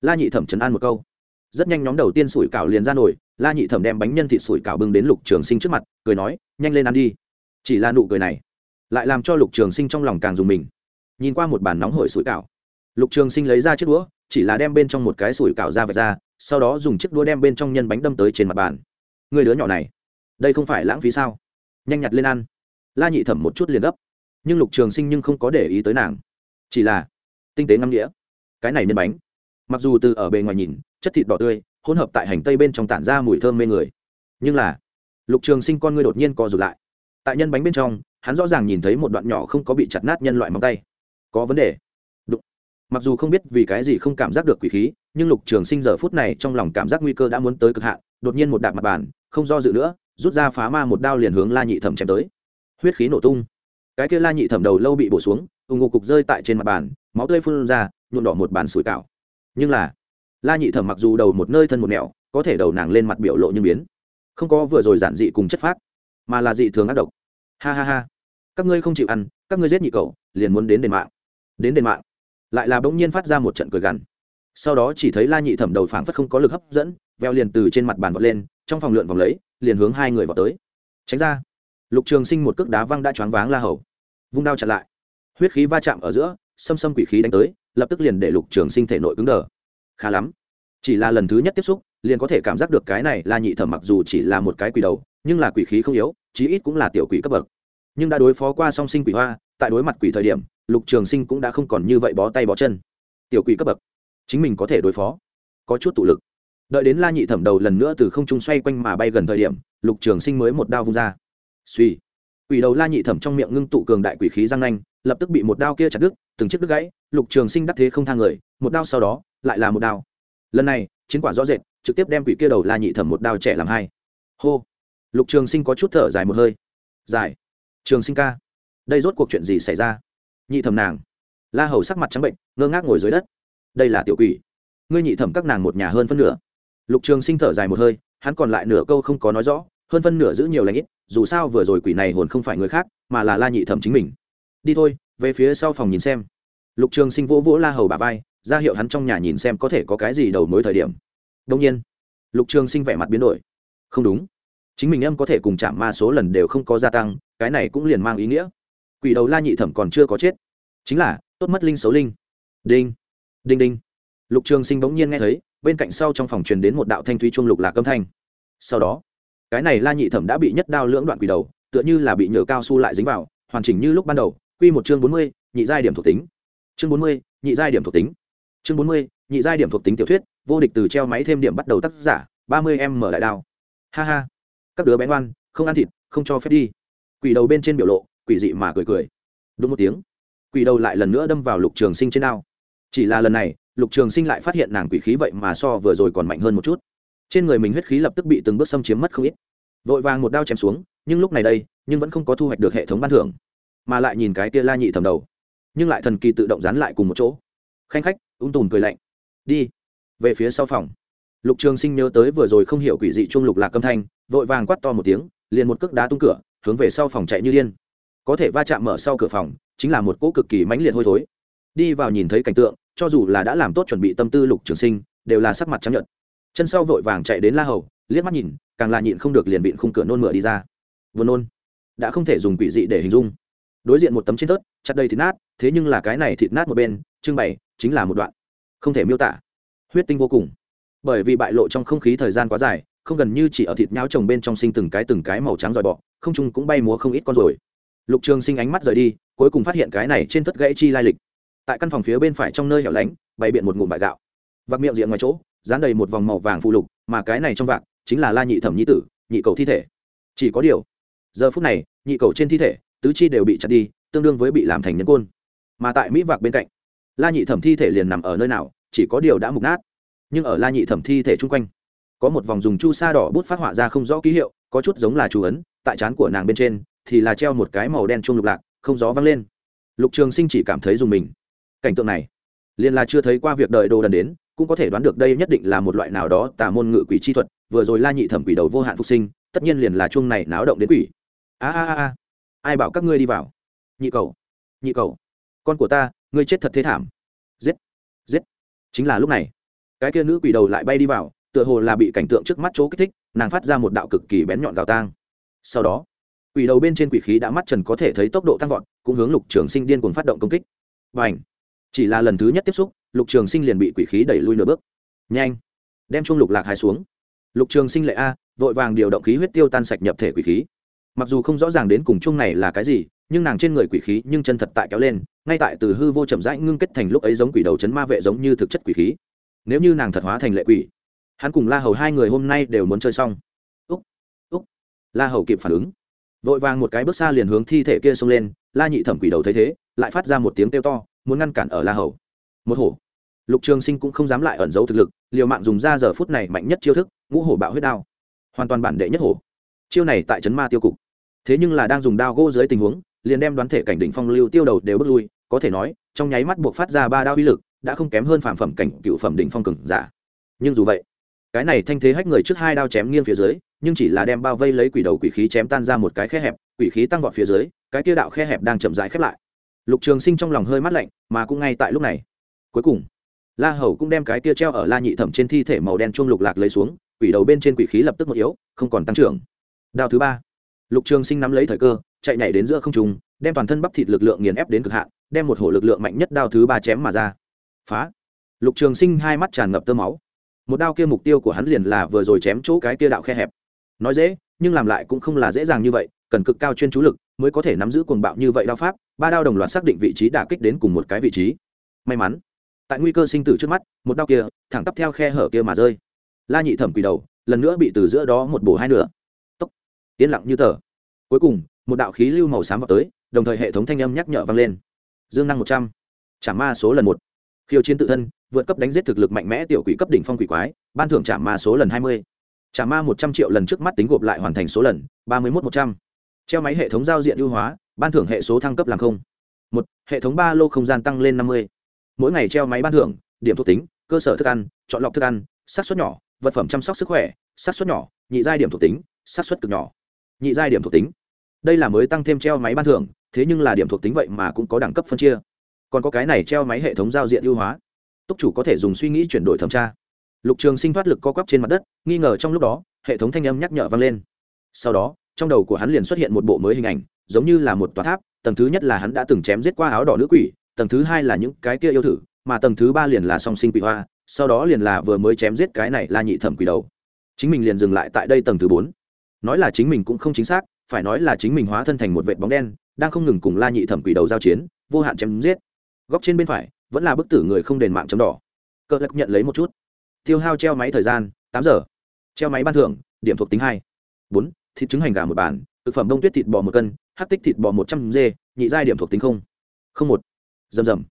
La nhị thẩm trấn an một câu rất nhanh nhóm đầu tiên sủi cảo liền ra nổi, la nhị thẩm đem bánh nhân thịt sủi cảo bưng đến lục trường sinh trước mặt, cười nói, nhanh lên ăn đi. Chỉ là nụ cười này, lại làm cho lục trường sinh trong lòng càng dùng mình. Nhìn qua một bàn nóng hổi sủi cảo, lục trường sinh lấy ra chiếc đũa, chỉ là đem bên trong một cái sủi cảo ra vạch ra, sau đó dùng chiếc đũa đem bên trong nhân bánh đâm tới trên mặt bàn. Người đứa nhỏ này, đây không phải lãng phí sao? Nhanh nhặt lên ăn. La nhị thẩm một chút liền gấp, nhưng lục trường sinh nhưng không có để ý tới nàng, chỉ là tinh tế ngâm nghĩa. Cái này nhân bánh mặc dù từ ở bề ngoài nhìn, chất thịt đỏ tươi, hỗn hợp tại hành tây bên trong tản ra mùi thơm mê người. Nhưng là, lục trường sinh con ngươi đột nhiên co rụt lại. Tại nhân bánh bên trong, hắn rõ ràng nhìn thấy một đoạn nhỏ không có bị chặt nát nhân loại móng tay. Có vấn đề. Đụng. mặc dù không biết vì cái gì không cảm giác được quỷ khí, nhưng lục trường sinh giờ phút này trong lòng cảm giác nguy cơ đã muốn tới cực hạn, đột nhiên một đạp mặt bàn, không do dự nữa, rút ra phá ma một đao liền hướng la nhị thẩm chém tới. Huyết khí nổ tung. Cái kia la nhị thẩm đầu lâu bị bổ xuống ủng ngục cục rơi tại trên mặt bàn, máu tươi phun ra, nhuộm đỏ một bàn sủi cảo nhưng là, la nhị thẩm mặc dù đầu một nơi thân một mẹo có thể đầu nàng lên mặt biểu lộ như biến. Không có vừa rồi giản dị cùng chất phác, mà là dị thường ác độc. Ha ha ha. Các ngươi không chịu ăn, các ngươi giết nhị cậu, liền muốn đến đền mạng. Đến đền mạng. Lại là bỗng nhiên phát ra một trận cười gằn. Sau đó chỉ thấy la nhị thẩm đầu phảng phất không có lực hấp dẫn, veo liền từ trên mặt bàn vọt lên, trong phòng lượn vòng lấy, liền hướng hai người vào tới. Tránh ra. Lục trường sinh một cước đá văng đã choáng váng la hầu. Vung đao chặn lại. Huyết khí va chạm ở giữa, xâm xâm quỷ khí đánh tới lập tức liền để lục trường sinh thể nội cứng đờ. Khá lắm. Chỉ là lần thứ nhất tiếp xúc, liền có thể cảm giác được cái này là nhị thẩm mặc dù chỉ là một cái quỷ đầu, nhưng là quỷ khí không yếu, chí ít cũng là tiểu quỷ cấp bậc. Nhưng đã đối phó qua song sinh quỷ hoa, tại đối mặt quỷ thời điểm, lục trường sinh cũng đã không còn như vậy bó tay bó chân. Tiểu quỷ cấp bậc. Chính mình có thể đối phó. Có chút tụ lực. Đợi đến la nhị thẩm đầu lần nữa từ không trung xoay quanh mà bay gần thời điểm, lục trường sinh mới một đao vung ra. Suy quỷ đầu la nhị thẩm trong miệng ngưng tụ cường đại quỷ khí răng nanh, lập tức bị một đao kia chặt đứt, từng chiếc đứt gãy lục trường sinh đắc thế không thang người, một đao sau đó, lại là một đao. Lần này, chiến quả rõ rệt, trực tiếp đem quỷ kia đầu la nhị thẩm một đao trẻ làm hai. Hô. Lục trường sinh có chút thở dài một hơi. Dài trường sinh ca. Đây rốt cuộc chuyện gì xảy ra? Nhị thẩm nàng. La hầu sắc mặt trắng bệnh, ngơ ngác ngồi dưới đất. Đây là tiểu quỷ. Ngươi nhị thẩm các nàng một nhà hơn phân nửa. Lục trường sinh thở dài một hơi, hắn còn lại nửa câu không có nói rõ, hơn phân nửa giữ nhiều lãnh ít, dù sao vừa rồi quỷ này hồn không phải người khác, mà là la nhị thẩm chính mình. Đi thôi, về phía sau phòng nhìn xem lục trường sinh vỗ vỗ la hầu bà vai, ra hiệu hắn trong nhà nhìn xem có thể có cái gì đầu mối thời điểm. Đông nhiên, lục trường sinh vẻ mặt biến đổi. Không đúng. Chính mình âm có thể cùng chạm ma số lần đều không có gia tăng, cái này cũng liền mang ý nghĩa. Quỷ đầu la nhị thẩm còn chưa có chết. Chính là, tốt mất linh xấu linh. Đinh đinh đinh. Lục trường sinh bỗng nhiên nghe thấy, bên cạnh sau trong phòng truyền đến một đạo thanh thúy chuông lục lạc âm thanh. Sau đó, cái này la nhị thẩm đã bị nhất đao lưỡng đoạn quỷ đầu, tựa như là bị nhựa cao su lại dính vào, hoàn chỉnh như lúc ban đầu, quy một chương bốn mươi, nhị giai điểm thuộc tính chương bốn mươi, nhị giai điểm thuộc tính. Chương bốn mươi, nhị giai điểm thuộc tính tiểu thuyết, vô địch từ treo máy thêm điểm bắt đầu tác giả, ba mươi em mở đại đao. Ha ha. Các đứa bé ngoan, không ăn thịt, không cho phép đi. Quỷ đầu bên trên biểu lộ, quỷ dị mà cười cười. Đúng một tiếng. Quỷ đầu lại lần nữa đâm vào lục trường sinh trên đao. Chỉ là lần này, lục trường sinh lại phát hiện nàng quỷ khí vậy mà so vừa rồi còn mạnh hơn một chút. Trên người mình huyết khí lập tức bị từng bước xâm chiếm mất không ít. Vội vàng một đao chém xuống, nhưng lúc này đây, nhưng vẫn không có thu hoạch được hệ thống ban thưởng. Mà lại nhìn cái tia la nhị thầm đầu nhưng lại thần kỳ tự động dán lại cùng một chỗ. Khanh khách, ung tùm cười lạnh. Đi, về phía sau phòng. Lục trường sinh nhớ tới vừa rồi không hiểu quỷ dị chung lục lạc âm thanh, vội vàng quắt to một tiếng, liền một cước đá tung cửa, hướng về sau phòng chạy như điên. Có thể va chạm mở sau cửa phòng, chính là một cỗ cực kỳ mãnh liệt hôi thối. Đi vào nhìn thấy cảnh tượng, cho dù là đã làm tốt chuẩn bị tâm tư lục trường sinh, đều là sắc mặt trắng nhợt. Chân sau vội vàng chạy đến la hầu, liếc mắt nhìn, càng là nhịn không được liền vịn khung cửa nôn mửa đi ra. Vừa nôn, đã không thể dùng quỷ dị để hình dung. Đối diện một tấm trên tớt chặt đầy thịt nát thế nhưng là cái này thịt nát một bên, trưng bày chính là một đoạn. Không thể miêu tả. Huyết tinh vô cùng. Bởi vì bại lộ trong không khí thời gian quá dài, không gần như chỉ ở thịt nhau trồng bên trong sinh từng cái từng cái màu trắng dòi bọ, không trung cũng bay múa không ít con rồi lục trường sinh ánh mắt rời đi, cuối cùng phát hiện cái này trên thất gãy chi lai lịch. Tại căn phòng phía bên phải trong nơi hẻo lánh, bày biện một ngụm vải gạo. Vạc miệng diện ngoài chỗ, dán đầy một vòng màu vàng phụ lục, mà cái này trong vạc chính là la nhị thẩm nhi tử, nhị cầu thi thể. Chỉ có điều, giờ phút này, nhị cầu trên thi thể, tứ chi đều bị chặt đi, tương đương với bị làm thành nhân côn mà tại mỹ vạc bên cạnh la nhị thẩm thi thể liền nằm ở nơi nào chỉ có điều đã mục nát nhưng ở la nhị thẩm thi thể chung quanh có một vòng dùng chu sa đỏ bút phát họa ra không rõ ký hiệu có chút giống là chú ấn tại trán của nàng bên trên thì là treo một cái màu đen chung lục lạc không gió văng lên lục trường sinh chỉ cảm thấy dùng mình cảnh tượng này liền là chưa thấy qua việc đợi đồ đần đến cũng có thể đoán được đây nhất định là một loại nào đó tà môn ngự quỷ chi thuật vừa rồi la nhị thẩm quỷ đầu vô hạn phục sinh tất nhiên liền là chung này náo động đến quỷ a a a ai bảo các ngươi đi vào nhị cầu nhị cầu con của ta, ngươi chết thật thế thảm. Giết giết. Chính là lúc này, cái kia nữ quỷ đầu lại bay đi vào, tựa hồ là bị cảnh tượng trước mắt chỗ kích thích, nàng phát ra một đạo cực kỳ bén nhọn gào tang. Sau đó, quỷ đầu bên trên quỷ khí đã mắt trần có thể thấy tốc độ tăng vọt, cũng hướng lục trường sinh điên cuồng phát động công kích. Và h chỉ là lần thứ nhất tiếp xúc, lục trường sinh liền bị quỷ khí đẩy lui nửa bước. Nhanh! Đem chung lục lạc hai xuống. Lục trường sinh lệ a, vội vàng điều động khí huyết tiêu tan sạch nhập thể quỷ khí. Mặc dù không rõ ràng đến cùng chung này là cái gì nhưng nàng trên người quỷ khí nhưng chân thật tại kéo lên, ngay tại từ hư vô chậm rãi ngưng kết thành lúc ấy giống quỷ đầu chấn ma vệ giống như thực chất quỷ khí. Nếu như nàng thật hóa thành lệ quỷ, hắn cùng la hầu hai người hôm nay đều muốn chơi xong. Úc úc. La hầu kịp phản ứng. Vội vàng một cái bước xa liền hướng thi thể kia xông lên, la nhị thẩm quỷ đầu thấy thế, lại phát ra một tiếng kêu to, muốn ngăn cản ở la hầu. Một hổ. Lục trường sinh cũng không dám lại ẩn giấu thực lực, liều mạng dùng ra giờ phút này mạnh nhất chiêu thức, ngũ hổ bạo huyết đao. Hoàn toàn bản đệ nhất hổ. Chiêu này tại trấn ma tiêu cục. Thế nhưng là đang dùng đao gỗ dưới tình huống liền đem đoán thể cảnh đỉnh phong lưu tiêu đầu đều bước lui, có thể nói, trong nháy mắt buộc phát ra ba đao uy lực, đã không kém hơn phản phẩm cảnh cựu phẩm đỉnh phong cường giả. Nhưng dù vậy, cái này thanh thế hách người trước hai đao chém nghiêng phía dưới, nhưng chỉ là đem bao vây lấy quỷ đầu quỷ khí chém tan ra một cái khe hẹp, quỷ khí tăng vọt phía dưới, cái kia đạo khe hẹp đang chậm rãi khép lại. Lục trường sinh trong lòng hơi mát lạnh, mà cũng ngay tại lúc này. Cuối cùng, la hầu cũng đem cái kia treo ở la nhị thẩm trên thi thể màu đen chuông lục lạc lấy xuống, quỷ đầu bên trên quỷ khí lập tức một yếu, không còn tăng trưởng. Đao thứ ba. Lục trường sinh nắm lấy thời cơ chạy nhảy đến giữa không trung, đem toàn thân bắp thịt lực lượng nghiền ép đến cực hạn, đem một hổ lực lượng mạnh nhất đao thứ ba chém mà ra. Phá. Lục trường sinh hai mắt tràn ngập tơ máu. Một đao kia mục tiêu của hắn liền là vừa rồi chém chỗ cái kia đạo khe hẹp. Nói dễ, nhưng làm lại cũng không là dễ dàng như vậy, cần cực cao chuyên chú lực mới có thể nắm giữ cuồng bạo như vậy đao pháp, ba đao đồng loạt xác định vị trí đả kích đến cùng một cái vị trí. May mắn, tại nguy cơ sinh tử trước mắt, một đao kia thẳng tắp theo khe hở kia mà rơi. La nhị thẩm quỳ đầu, lần nữa bị từ giữa đó một bổ hai nửa. Tốc. Yên lặng như tờ. Cuối cùng một đạo khí lưu màu xám vào tới, đồng thời hệ thống thanh âm nhắc nhở vang lên. Dương năng một trăm, trả ma số lần một. Khiêu chiến tự thân, vượt cấp đánh giết thực lực mạnh mẽ tiểu quỷ cấp đỉnh phong quỷ quái, ban thưởng trả ma số lần hai mươi. Trả ma một trăm triệu lần trước mắt tính gộp lại hoàn thành số lần, ba mươi một một trăm. Treo máy hệ thống giao diện ưu hóa, ban thưởng hệ số thăng cấp làm không. Một, hệ thống ba lô không gian tăng lên năm mươi. Mỗi ngày treo máy ban thưởng, điểm thuộc tính, cơ sở thức ăn, chọn lọc thức ăn sát xuất nhỏ, vật phẩm chăm sóc sức khỏe sát xuất nhỏ, nhị giai điểm thuộc tính sát xuất cực nhỏ. Nhị giai điểm thuộc tính đây là mới tăng thêm treo máy ban thưởng, thế nhưng là điểm thuộc tính vậy mà cũng có đẳng cấp phân chia. Còn có cái này treo máy hệ thống giao diện ưu hóa. Túc chủ có thể dùng suy nghĩ chuyển đổi thẩm tra. Lục trường sinh thoát lực co quắp trên mặt đất, nghi ngờ trong lúc đó, hệ thống thanh âm nhắc nhở vang lên. Sau đó, trong đầu của hắn liền xuất hiện một bộ mới hình ảnh, giống như là một tòa tháp, tầng thứ nhất là hắn đã từng chém giết qua áo đỏ nữ quỷ, tầng thứ hai là những cái kia yêu thử, mà tầng thứ ba liền là song sinh quỷ hoa, sau đó liền là vừa mới chém giết cái này là nhị thẩm quỷ đầu. Chính mình liền dừng lại tại đây tầng thứ bốn. Nói là chính mình cũng không chính xác phải nói là chính mình hóa thân thành một vệt bóng đen, đang không ngừng cùng la nhị thẩm quỷ đầu giao chiến, vô hạn chém giết. Góc trên bên phải, vẫn là bức tử người không đền mạng chấm đỏ. Cỡ lắc nhận lấy một chút. Tiêu hao treo máy thời gian, tám giờ. Treo máy ban thưởng, điểm thuộc tính hai. Bốn, thịt trứng hành gà một bản, thực phẩm đông tuyết thịt bò một cân hát tích thịt bò một trăm g nhị giai điểm thuộc tính không. Không một. Rầm rầm.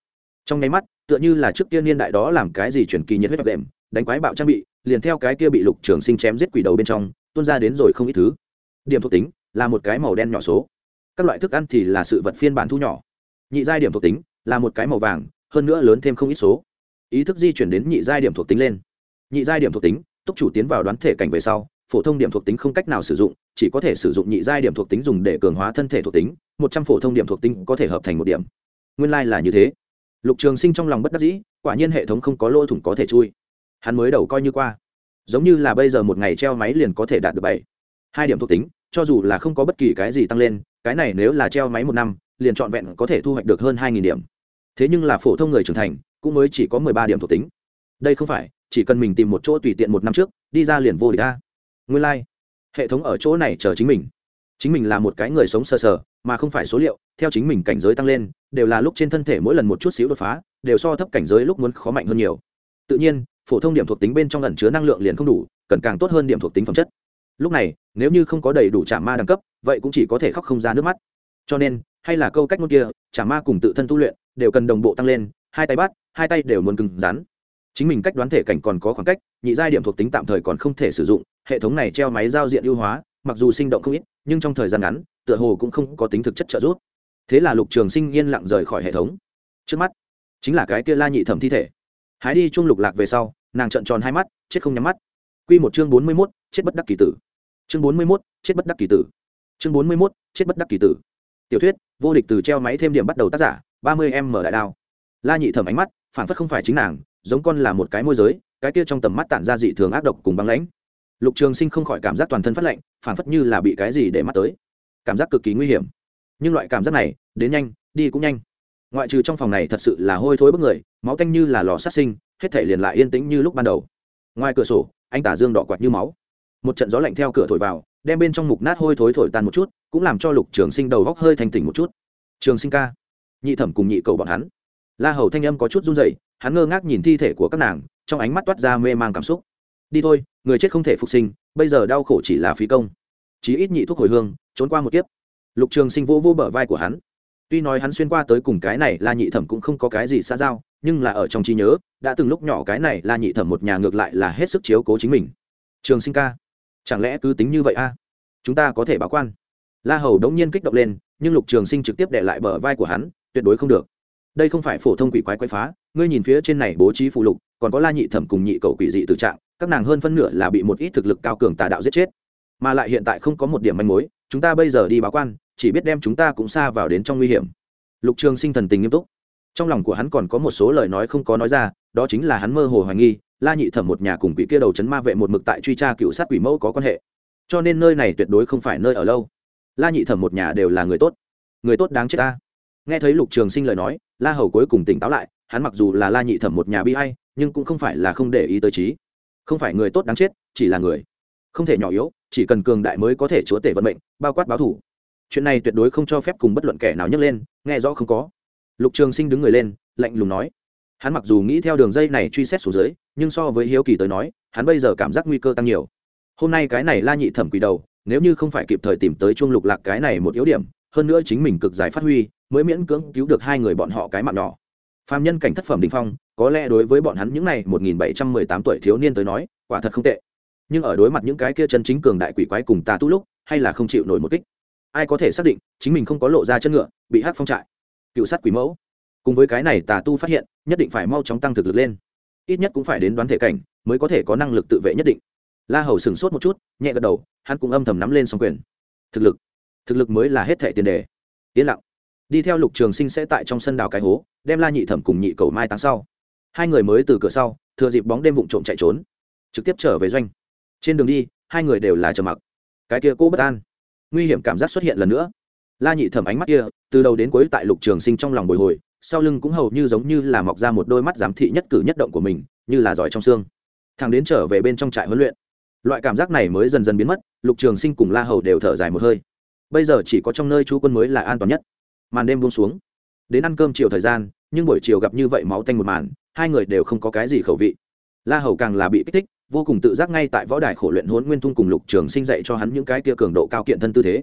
Trong nháy mắt, tựa như là trước tiên niên đại đó làm cái gì chuyển kỳ nhiệt huyết đặc đệm, đánh quái bạo trang bị, liền theo cái kia bị lục trường sinh chém giết quỷ đầu bên trong, tuôn ra đến rồi không ít thứ. Điểm thuộc tính là một cái màu đen nhỏ số. Các loại thức ăn thì là sự vật phiên bản thu nhỏ. Nhị giai điểm thuộc tính là một cái màu vàng, hơn nữa lớn thêm không ít số. Ý thức di chuyển đến nhị giai điểm thuộc tính lên. Nhị giai điểm thuộc tính, túc chủ tiến vào đoán thể cảnh về sau, phổ thông điểm thuộc tính không cách nào sử dụng, chỉ có thể sử dụng nhị giai điểm thuộc tính dùng để cường hóa thân thể thuộc tính, một trăm phổ thông điểm thuộc tính có thể hợp thành một điểm. Nguyên lai、like、là như thế. Lục trường sinh trong lòng bất đắc dĩ, quả nhiên hệ thống không có lỗ thủng có thể chui. Hắn mới đầu coi như qua. Giống như là bây giờ một ngày treo máy liền có thể đạt được bảy. Hai điểm thuộc tính cho dù là không có bất kỳ cái gì tăng lên, cái này nếu là treo máy một năm, liền trọn vẹn có thể thu hoạch được hơn hai điểm. Thế nhưng là phổ thông người trưởng thành, cũng mới chỉ có mười ba điểm thuộc tính. Đây không phải, chỉ cần mình tìm một chỗ tùy tiện một năm trước, đi ra liền vô địch ta nguyên lai、like. hệ thống ở chỗ này chờ chính mình. Chính mình là một cái người sống sờ sờ, mà không phải số liệu, theo chính mình cảnh giới tăng lên, đều là lúc trên thân thể mỗi lần một chút xíu đột phá, đều so thấp cảnh giới lúc muốn khó mạnh hơn nhiều. Tự nhiên, phổ thông điểm thuộc tính bên trong ẩn chứa năng lượng liền không đủ, cần càng tốt hơn điểm thuộc tính phẩm chất lúc này, nếu như không có đầy đủ trả ma đẳng cấp, vậy cũng chỉ có thể khóc không ra nước mắt. Cho nên, hay là câu cách ngôn kia, trả ma cùng tự thân tu luyện, đều cần đồng bộ tăng lên, hai tay bắt, hai tay đều muốn cứng rắn. Chính mình cách đoán thể cảnh còn có khoảng cách, nhị giai điểm thuộc tính tạm thời còn không thể sử dụng, hệ thống này treo máy giao diện ưu hóa, mặc dù sinh động không ít, nhưng trong thời gian ngắn, tựa hồ cũng không có tính thực chất trợ giúp. Thế là lục trường sinh yên lặng rời khỏi hệ thống. Trước mắt, chính là cái kia la nhị thẩm thi thể. Hái đi chung lục lạc về sau, nàng trợn tròn hai mắt, chết không nhắm mắt. Q một chương bốn mươi mốt, chết bất đắc kỳ tử chương bốn mươi mốt, chết bất đắc kỳ tử. Chương bốn mươi mốt, chết bất đắc kỳ tử. Tiểu thuyết, vô địch từ treo máy thêm điểm bắt đầu tác giả, ba mươi em mở đại đao. La nhị thẩm ánh mắt, phản phất không phải chính nàng, giống con là một cái môi giới, cái kia trong tầm mắt tản ra dị thường ác độc cùng băng lãnh. Lục trường sinh không khỏi cảm giác toàn thân phát lạnh, phản phất như là bị cái gì để mắt tới. Cảm giác cực kỳ nguy hiểm. Nhưng loại cảm giác này, đến nhanh, đi cũng nhanh. Ngoại trừ trong phòng này thật sự là hôi thối bức người, máu tanh như là lò sát sinh, hết thể liền lại yên tĩnh như lúc ban đầu. Ngoài cửa sổ anh tả dương đỏ quạt như máu một trận gió lạnh theo cửa thổi vào, đem bên trong mục nát hôi thối thổi tan một chút, cũng làm cho lục trường sinh đầu góc hơi thành tỉnh một chút. Trường sinh ca. Nhị thẩm cùng nhị cầu bọn hắn. La hầu thanh âm có chút run dậy hắn ngơ ngác nhìn thi thể của các nàng, trong ánh mắt toát ra mê man cảm xúc. Đi thôi, người chết không thể phục sinh, bây giờ đau khổ chỉ là phí công. Chí ít nhị thuốc hồi hương, trốn qua một kiếp. Lục trường sinh vô vô bờ vai của hắn. Tuy nói hắn xuyên qua tới cùng cái này la nhị thẩm cũng không có cái gì xa giao, nhưng là ở trong trí nhớ, đã từng lúc nhỏ cái này la nhị thẩm một nhà ngược lại là hết sức chiếu cố chính mình. Trường sinh ca chẳng lẽ cứ tính như vậy a? Chúng ta có thể báo quan. La hầu đống nhiên kích động lên, nhưng lục trường sinh trực tiếp để lại bờ vai của hắn, tuyệt đối không được. Đây không phải phổ thông quỷ quái quái phá, ngươi nhìn phía trên này bố trí phụ lục, còn có la nhị thẩm cùng nhị cầu quỷ dị tự trạng, các nàng hơn phân nửa là bị một ít thực lực cao cường tà đạo giết chết. Mà lại hiện tại không có một điểm manh mối, chúng ta bây giờ đi báo quan, chỉ biết đem chúng ta cũng xa vào đến trong nguy hiểm. Lục trường sinh thần tình nghiêm túc. Trong lòng của hắn còn có một số lời nói không có nói ra, đó chính là hắn mơ hồ hoài nghi la nhị thẩm một nhà cùng quỷ kia đầu chấn ma vệ một mực tại truy tra cựu sát quỷ mẫu có quan hệ. Cho nên nơi này tuyệt đối không phải nơi ở lâu. La nhị thẩm một nhà đều là người tốt. Người tốt đáng chết ta. Nghe thấy lục trường sinh lời nói, la hầu cuối cùng tỉnh táo lại, hắn mặc dù là la nhị thẩm một nhà bi hay nhưng cũng không phải là không để ý tới trí. Không phải người tốt đáng chết, chỉ là người. Không thể nhỏ yếu, chỉ cần cường đại mới có thể chúa tể vận mệnh, bao quát báo thủ. Chuyện này tuyệt đối không cho phép cùng bất luận kẻ nào nhấc lên, nghe rõ không có. Lục trường sinh đứng người lên, lạnh lùng nói hắn mặc dù nghĩ theo đường dây này truy xét xuống dưới, nhưng so với hiếu kỳ tới nói, hắn bây giờ cảm giác nguy cơ tăng nhiều. Hôm nay cái này la nhị thẩm quỷ đầu, nếu như không phải kịp thời tìm tới chuông lục lạc cái này một yếu điểm, hơn nữa chính mình cực giải phát huy, mới miễn cưỡng cứu được hai người bọn họ cái mạng nhỏ. Phạm nhân cảnh thất phẩm đình phong, có lẽ đối với bọn hắn những này một nghìn bảy trăm mười tám tuổi thiếu niên tới nói, quả thật không tệ. Nhưng ở đối mặt những cái kia chân chính cường đại quỷ quái cùng tà tu lúc, hay là không chịu nổi một kích. Ai có thể xác định, chính mình không có lộ ra chân ngựa, bị hát phong trại. Cựu sát quỷ mẫu. Cùng với cái này tà tu phát hiện nhất định phải mau chóng tăng thực lực lên. Ít nhất cũng phải đến đoán thể cảnh mới có thể có năng lực tự vệ nhất định. La hầu sửng sốt một chút, nhẹ gật đầu, hắn cũng âm thầm nắm lên s quyền. Thực lực. Thực lực mới là hết thẻ tiền đề. Yên lặng. Đi theo lục trường sinh sẽ tại trong sân đào cái hố, đem la nhị thẩm cùng nhị cầu mai táng sau. Hai người mới từ cửa sau, thừa dịp bóng đêm vụng trộm chạy trốn, trực tiếp trở về doanh. Trên đường đi, hai người đều là trầm mặc. Cái kia cô bất an. Nguy hiểm cảm giác xuất hiện lần nữa. La nhị thẩm ánh mắt kia, từ đầu đến cuối tại lục trường sinh trong lòng bồi hồi sau lưng cũng hầu như giống như là mọc ra một đôi mắt giám thị nhất cử nhất động của mình, như là giỏi trong xương. Thằng đến trở về bên trong trại huấn luyện, loại cảm giác này mới dần dần biến mất, lục trường sinh cùng la hầu đều thở dài một hơi. Bây giờ chỉ có trong nơi chú quân mới là an toàn nhất. Màn đêm buông xuống. Đến ăn cơm chiều thời gian, nhưng buổi chiều gặp như vậy máu tanh một màn, hai người đều không có cái gì khẩu vị. La hầu càng là bị kích thích, vô cùng tự giác ngay tại võ đài khổ luyện hốn nguyên thung cùng lục trường sinh dạy cho hắn những cái tia cường độ cao kiện thân tư thế.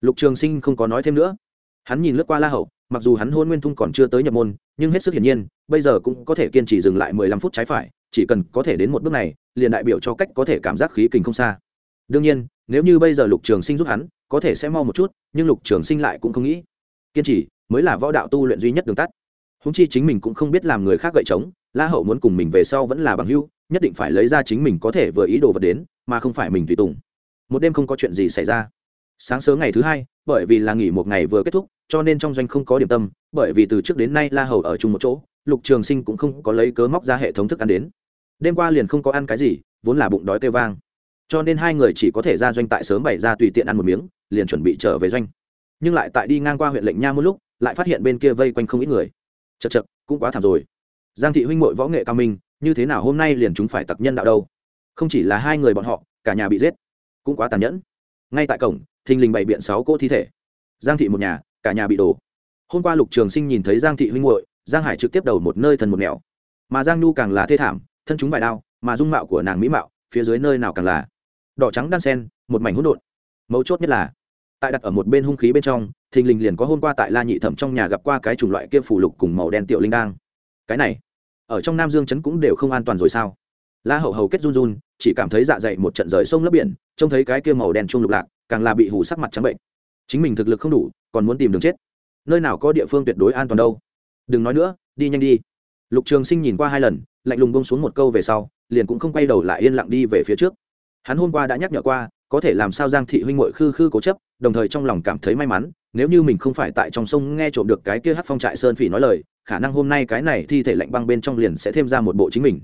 Lục trường sinh không có nói thêm nữa. Hắn nhìn lướt qua la hầu mặc dù hắn hôn nguyên thung còn chưa tới nhập môn, nhưng hết sức hiển nhiên, bây giờ cũng có thể kiên trì dừng lại mười lăm phút trái phải, chỉ cần có thể đến một bước này, liền đại biểu cho cách có thể cảm giác khí kình không xa. Đương nhiên, nếu như bây giờ lục trường sinh giúp hắn, có thể sẽ mau một chút, nhưng lục trường sinh lại cũng không nghĩ. Kiên trì, mới là võ đạo tu luyện duy nhất đường tắt. Húng chi chính mình cũng không biết làm người khác gậy trống, la hậu muốn cùng mình về sau vẫn là bằng hưu nhất định phải lấy ra chính mình có thể vừa ý đồ vật đến, mà không phải mình tùy tùng. Một đêm không có chuyện gì xảy ra. Sáng sớm ngày thứ hai, bởi vì là nghỉ một ngày vừa kết thúc cho nên trong doanh không có điểm tâm, bởi vì từ trước đến nay la hầu ở chung một chỗ, lục trường sinh cũng không có lấy cớ móc ra hệ thống thức ăn đến. Đêm qua liền không có ăn cái gì, vốn là bụng đói kêu vang. Cho nên hai người chỉ có thể ra doanh tại sớm bày ra tùy tiện ăn một miếng, liền chuẩn bị trở về doanh. Nhưng lại tại đi ngang qua huyện lệnh nha một lúc, lại phát hiện bên kia vây quanh không ít người. Chật chật cũng quá thảm rồi. Giang thị huynh mội võ nghệ cao minh, như thế nào hôm nay liền chúng phải tặc nhân đạo đâu? Không chỉ là hai người bọn họ, cả nhà bị giết. Cũng quá tàn nhẫn. Ngay tại cổng, thình lình bày biện sáu cỗ thi thể. Giang thị một nhà cả nhà bị đổ. Hôm qua lục trường sinh nhìn thấy giang thị huynh hội giang hải trực tiếp đầu một nơi thần một nẻo. Mà giang nhu càng là thê thảm, thân chúng vài đao, mà dung mạo của nàng mỹ mạo, phía dưới nơi nào càng là đỏ trắng đan sen, một mảnh hỗn độn. Mấu chốt nhất là, tại đặt ở một bên hung khí bên trong, thình lình liền có hôm qua tại la nhị thẩm trong nhà gặp qua cái chủng loại kia phủ lục cùng màu đen tiểu linh đang cái này, ở trong nam dương chấn cũng đều không an toàn rồi sao? La hậu hầu kết run run, chỉ cảm thấy dạ dày một trận rời sông lấp biển, trông thấy cái kia màu đen chuông lục lạc, càng là bị hủ sắc mặt trắng bệnh. Chính mình thực lực không đủ còn muốn tìm đường chết. Nơi nào có địa phương tuyệt đối an toàn đâu. Đừng nói nữa, đi nhanh đi. Lục trường sinh nhìn qua hai lần, lạnh lùng bông xuống một câu về sau, liền cũng không quay đầu lại yên lặng đi về phía trước. Hắn hôm qua đã nhắc nhở qua, có thể làm sao giang thị huynh mội khư khư cố chấp, đồng thời trong lòng cảm thấy may mắn, nếu như mình không phải tại trong sông nghe trộm được cái kia hát phong trại sơn phỉ nói lời, khả năng hôm nay cái này thi thể lạnh băng bên trong liền sẽ thêm ra một bộ chính mình.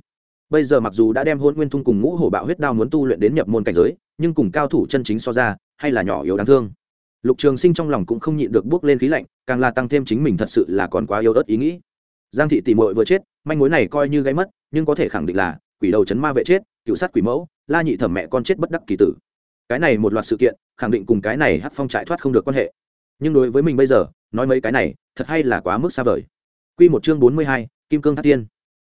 Bây giờ mặc dù đã đem hôn nguyên thung cùng ngũ hổ bạo huyết đao muốn tu luyện đến nhập môn cảnh giới, nhưng cùng cao thủ chân chính so ra, hay là nhỏ yếu đáng thương lục trường sinh trong lòng cũng không nhịn được bước lên khí lạnh, càng là tăng thêm chính mình thật sự là còn quá yếu ớt ý nghĩ. Giang thị tỷ mội vừa chết, manh mối này coi như gáy mất, nhưng có thể khẳng định là, quỷ đầu chấn ma vệ chết, cựu sát quỷ mẫu, la nhị thẩm mẹ con chết bất đắc kỳ tử. Cái này một loạt sự kiện, khẳng định cùng cái này hát phong trại thoát không được quan hệ. Nhưng đối với mình bây giờ, nói mấy cái này, thật hay là quá mức xa vời. Q một chương bốn mươi hai, kim cương thác thiên.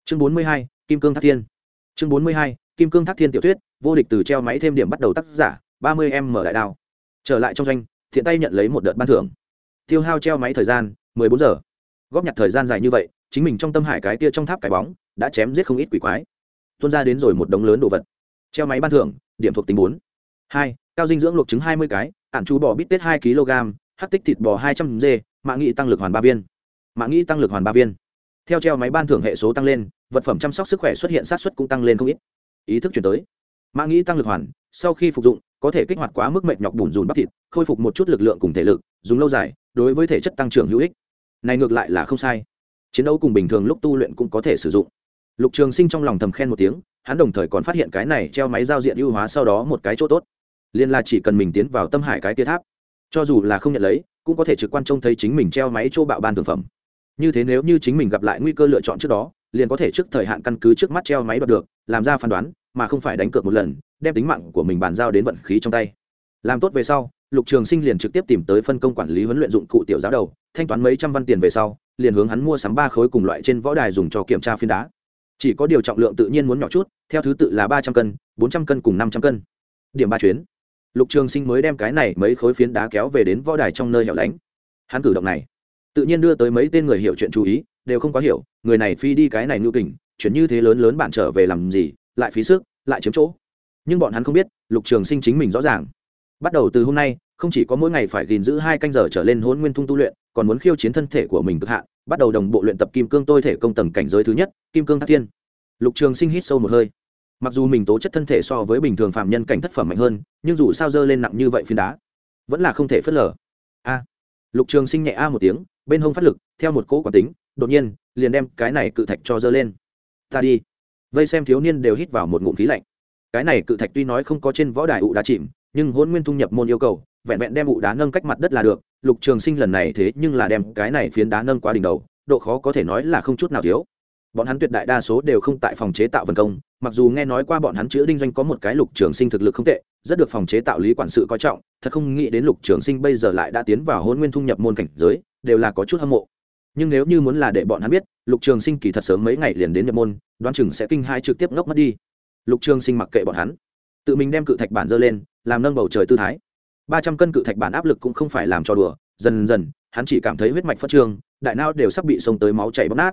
chương bốn mươi hai, kim cương thác thiên. chương bốn mươi hai, kim cương thác thiên tiểu thuyết, vô địch từ treo máy thêm điểm bắt đầu tác giả, ba mươi em mở đại đao. Trở lại trong doanh thiện tay nhận lấy một đợt ban thưởng. Tiêu hao treo máy thời gian, mười bốn giờ. Góp nhặt thời gian dài như vậy, chính mình trong tâm hải cái kia trong tháp cái bóng, đã chém giết không ít quỷ quái. Tuôn ra đến rồi một đống lớn đồ vật. Treo máy ban thưởng, điểm thuộc tính bốn. Hai, cao dinh dưỡng luộc trứng hai mươi cái, ản chú bò bít tết hai kg, hắc tích thịt bò hai trăm g mạng nghị tăng lực hoàn ba viên. Mạng nghĩ tăng lực hoàn ba viên. Theo treo máy ban thưởng hệ số tăng lên, vật phẩm chăm sóc sức khỏe xuất hiện sát xuất cũng tăng lên không ít. Ý thức chuyển tới. Mạng nghĩ tăng lực hoàn, sau khi phục dụng có thể kích hoạt quá mức mệt nhọc bùn rùn bắp thịt, khôi phục một chút lực lượng cùng thể lực, dùng lâu dài, đối với thể chất tăng trưởng hữu ích. Này ngược lại là không sai. Chiến đấu cùng bình thường lúc tu luyện cũng có thể sử dụng. Lục trường sinh trong lòng thầm khen một tiếng, hắn đồng thời còn phát hiện cái này treo máy giao diện ưu hóa sau đó một cái chỗ tốt. Liên là chỉ cần mình tiến vào tâm hải cái tia tháp, cho dù là không nhận lấy, cũng có thể trực quan trông thấy chính mình treo máy chỗ bạo ban thực phẩm. Như thế nếu như chính mình gặp lại nguy cơ lựa chọn trước đó, liền có thể trước thời hạn căn cứ trước mắt treo máy đoạt được, làm ra phán đoán, mà không phải đánh cược một lần đem tính mạng của mình bàn giao đến vận khí trong tay. Làm tốt về sau, lục trường sinh liền trực tiếp tìm tới phân công quản lý huấn luyện dụng cụ tiểu giáo đầu, thanh toán mấy trăm văn tiền về sau, liền hướng hắn mua sắm ba khối cùng loại trên võ đài dùng cho kiểm tra phiến đá. Chỉ có điều trọng lượng tự nhiên muốn nhỏ chút, theo thứ tự là ba trăm cân, bốn trăm cân cùng năm trăm cân. Điểm ba chuyến. Lục trường sinh mới đem cái này mấy khối phiến đá kéo về đến võ đài trong nơi hẻo lánh. Hắn cử động này, tự nhiên đưa tới mấy tên người hiểu chuyện chú ý, đều không có hiểu, người này phi đi cái này ngưu kình, chuyển như thế lớn lớn bạn trở về làm gì, lại phí sức, lại chiếm chỗ nhưng bọn hắn không biết, lục trường sinh chính mình rõ ràng. Bắt đầu từ hôm nay, không chỉ có mỗi ngày phải gìn giữ hai canh giờ trở lên hôn nguyên thung tu luyện, còn muốn khiêu chiến thân thể của mình cực hạn, bắt đầu đồng bộ luyện tập kim cương tôi thể công tầng cảnh giới thứ nhất, kim cương thác thiên. Lục trường sinh hít sâu một hơi. Mặc dù mình tố chất thân thể so với bình thường phạm nhân cảnh thất phẩm mạnh hơn, nhưng dù sao dơ lên nặng như vậy phiến đá, vẫn là không thể phớt lờ. A. Lục trường sinh nhẹ a một tiếng, bên hông phát lực, theo một cỗ quả tính, đột nhiên, liền đem cái này cự thạch cho dơ lên. Ta đi. Vây xem thiếu niên đều hít vào một ngụm khí lạnh cái này cự thạch tuy nói không có trên võ đài ụ đá chìm, nhưng hôn nguyên thu nhập môn yêu cầu, vẹn vẹn đem ụ đá nâng cách mặt đất là được. Lục trường sinh lần này thế nhưng là đem cái này phiến đá nâng qua đỉnh đầu, độ khó có thể nói là không chút nào thiếu. Bọn hắn tuyệt đại đa số đều không tại phòng chế tạo vân công, mặc dù nghe nói qua bọn hắn chữ đinh doanh có một cái lục trường sinh thực lực không tệ, rất được phòng chế tạo lý quản sự coi trọng, thật không nghĩ đến lục trường sinh bây giờ lại đã tiến vào hôn nguyên thu nhập môn cảnh giới, đều là có chút hâm mộ. Nhưng nếu như muốn là để bọn hắn biết, lục trường sinh kỳ thật sớm mấy ngày liền đến nhập môn, đoán chừng sẽ kinh hai trực tiếp ngốc mất đi lục trường sinh mặc kệ bọn hắn. Tự mình đem cự thạch bản dơ lên, làm nâng bầu trời tư thái. Ba trăm cân cự thạch bản áp lực cũng không phải làm cho đùa, dần dần, hắn chỉ cảm thấy huyết mạch phát trương, đại não đều sắp bị sông tới máu chảy bóc nát.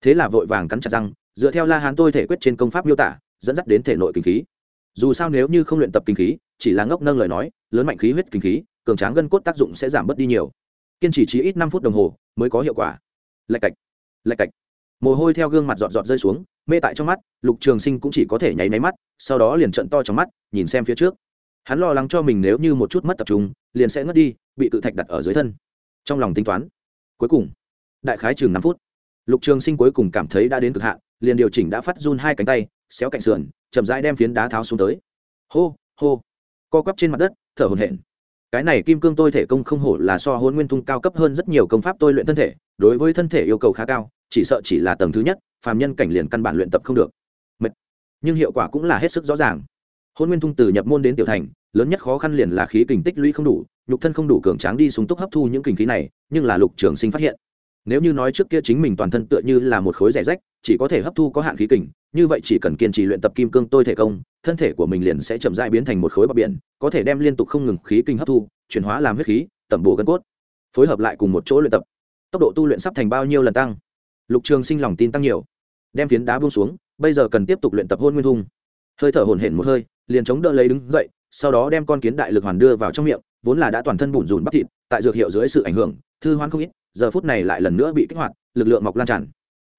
Thế là vội vàng cắn chặt răng, dựa theo la hán tôi thể quyết trên công pháp miêu tả, dẫn dắt đến thể nội kinh khí. Dù sao nếu như không luyện tập kinh khí, chỉ là ngốc nâng lời nói, lớn mạnh khí huyết kinh khí, cường tráng gân cốt tác dụng sẽ giảm bớt đi nhiều. Kiên trì chỉ ít năm phút đồng hồ mới có hiệu quả. Lạch cạch lạch cạch mồ hôi theo gương mặt giọt giọt rơi xuống, mê tại trong mắt, lục trường sinh cũng chỉ có thể nháy máy mắt, sau đó liền trận to trong mắt, nhìn xem phía trước. Hắn lo lắng cho mình nếu như một chút mất tập trung, liền sẽ ngất đi, bị cự thạch đặt ở dưới thân. Trong lòng tính toán, cuối cùng, đại khái chừng năm phút, lục trường sinh cuối cùng cảm thấy đã đến cực hạn, liền điều chỉnh đã phát run hai cánh tay, xéo cạnh sườn, chậm rãi đem phiến đá tháo xuống tới. Hô hô, co quắp trên mặt đất, thở hổn hển. Cái này kim cương tôi thể công không hổ là so hôn nguyên thung cao cấp hơn rất nhiều công pháp tôi luyện thân thể, đối với thân thể yêu cầu khá cao chỉ sợ chỉ là tầng thứ nhất, phàm nhân cảnh liền căn bản luyện tập không được. Mệt. nhưng hiệu quả cũng là hết sức rõ ràng. Hôn nguyên thung từ nhập môn đến tiểu thành, lớn nhất khó khăn liền là khí kình tích lũy không đủ, nhục thân không đủ cường tráng đi súng túc hấp thu những kình khí này, nhưng là lục trường sinh phát hiện. Nếu như nói trước kia chính mình toàn thân tựa như là một khối rẻ rách, chỉ có thể hấp thu có hạn khí kình, như vậy chỉ cần kiên trì luyện tập kim cương tôi thể công, thân thể của mình liền sẽ chậm dại biến thành một khối bọc biển, có thể đem liên tục không ngừng khí kinh hấp thu, chuyển hóa làm huyết khí, tẩm bổ gân cốt. Phối hợp lại cùng một chỗ luyện tập. Tốc độ tu luyện sắp thành bao nhiêu lần tăng? Lục trường sinh lòng tin tăng nhiều. Đem phiến đá buông xuống, bây giờ cần tiếp tục luyện tập hôn nguyên hung. Hơi thở hổn hển một hơi, liền chống đỡ lấy đứng dậy, sau đó đem con kiến đại lực hoàn đưa vào trong miệng, vốn là đã toàn thân bủn rùn bắp thịt, tại dược hiệu dưới sự ảnh hưởng, thư hoan không ít, giờ phút này lại lần nữa bị kích hoạt, lực lượng mọc lan tràn.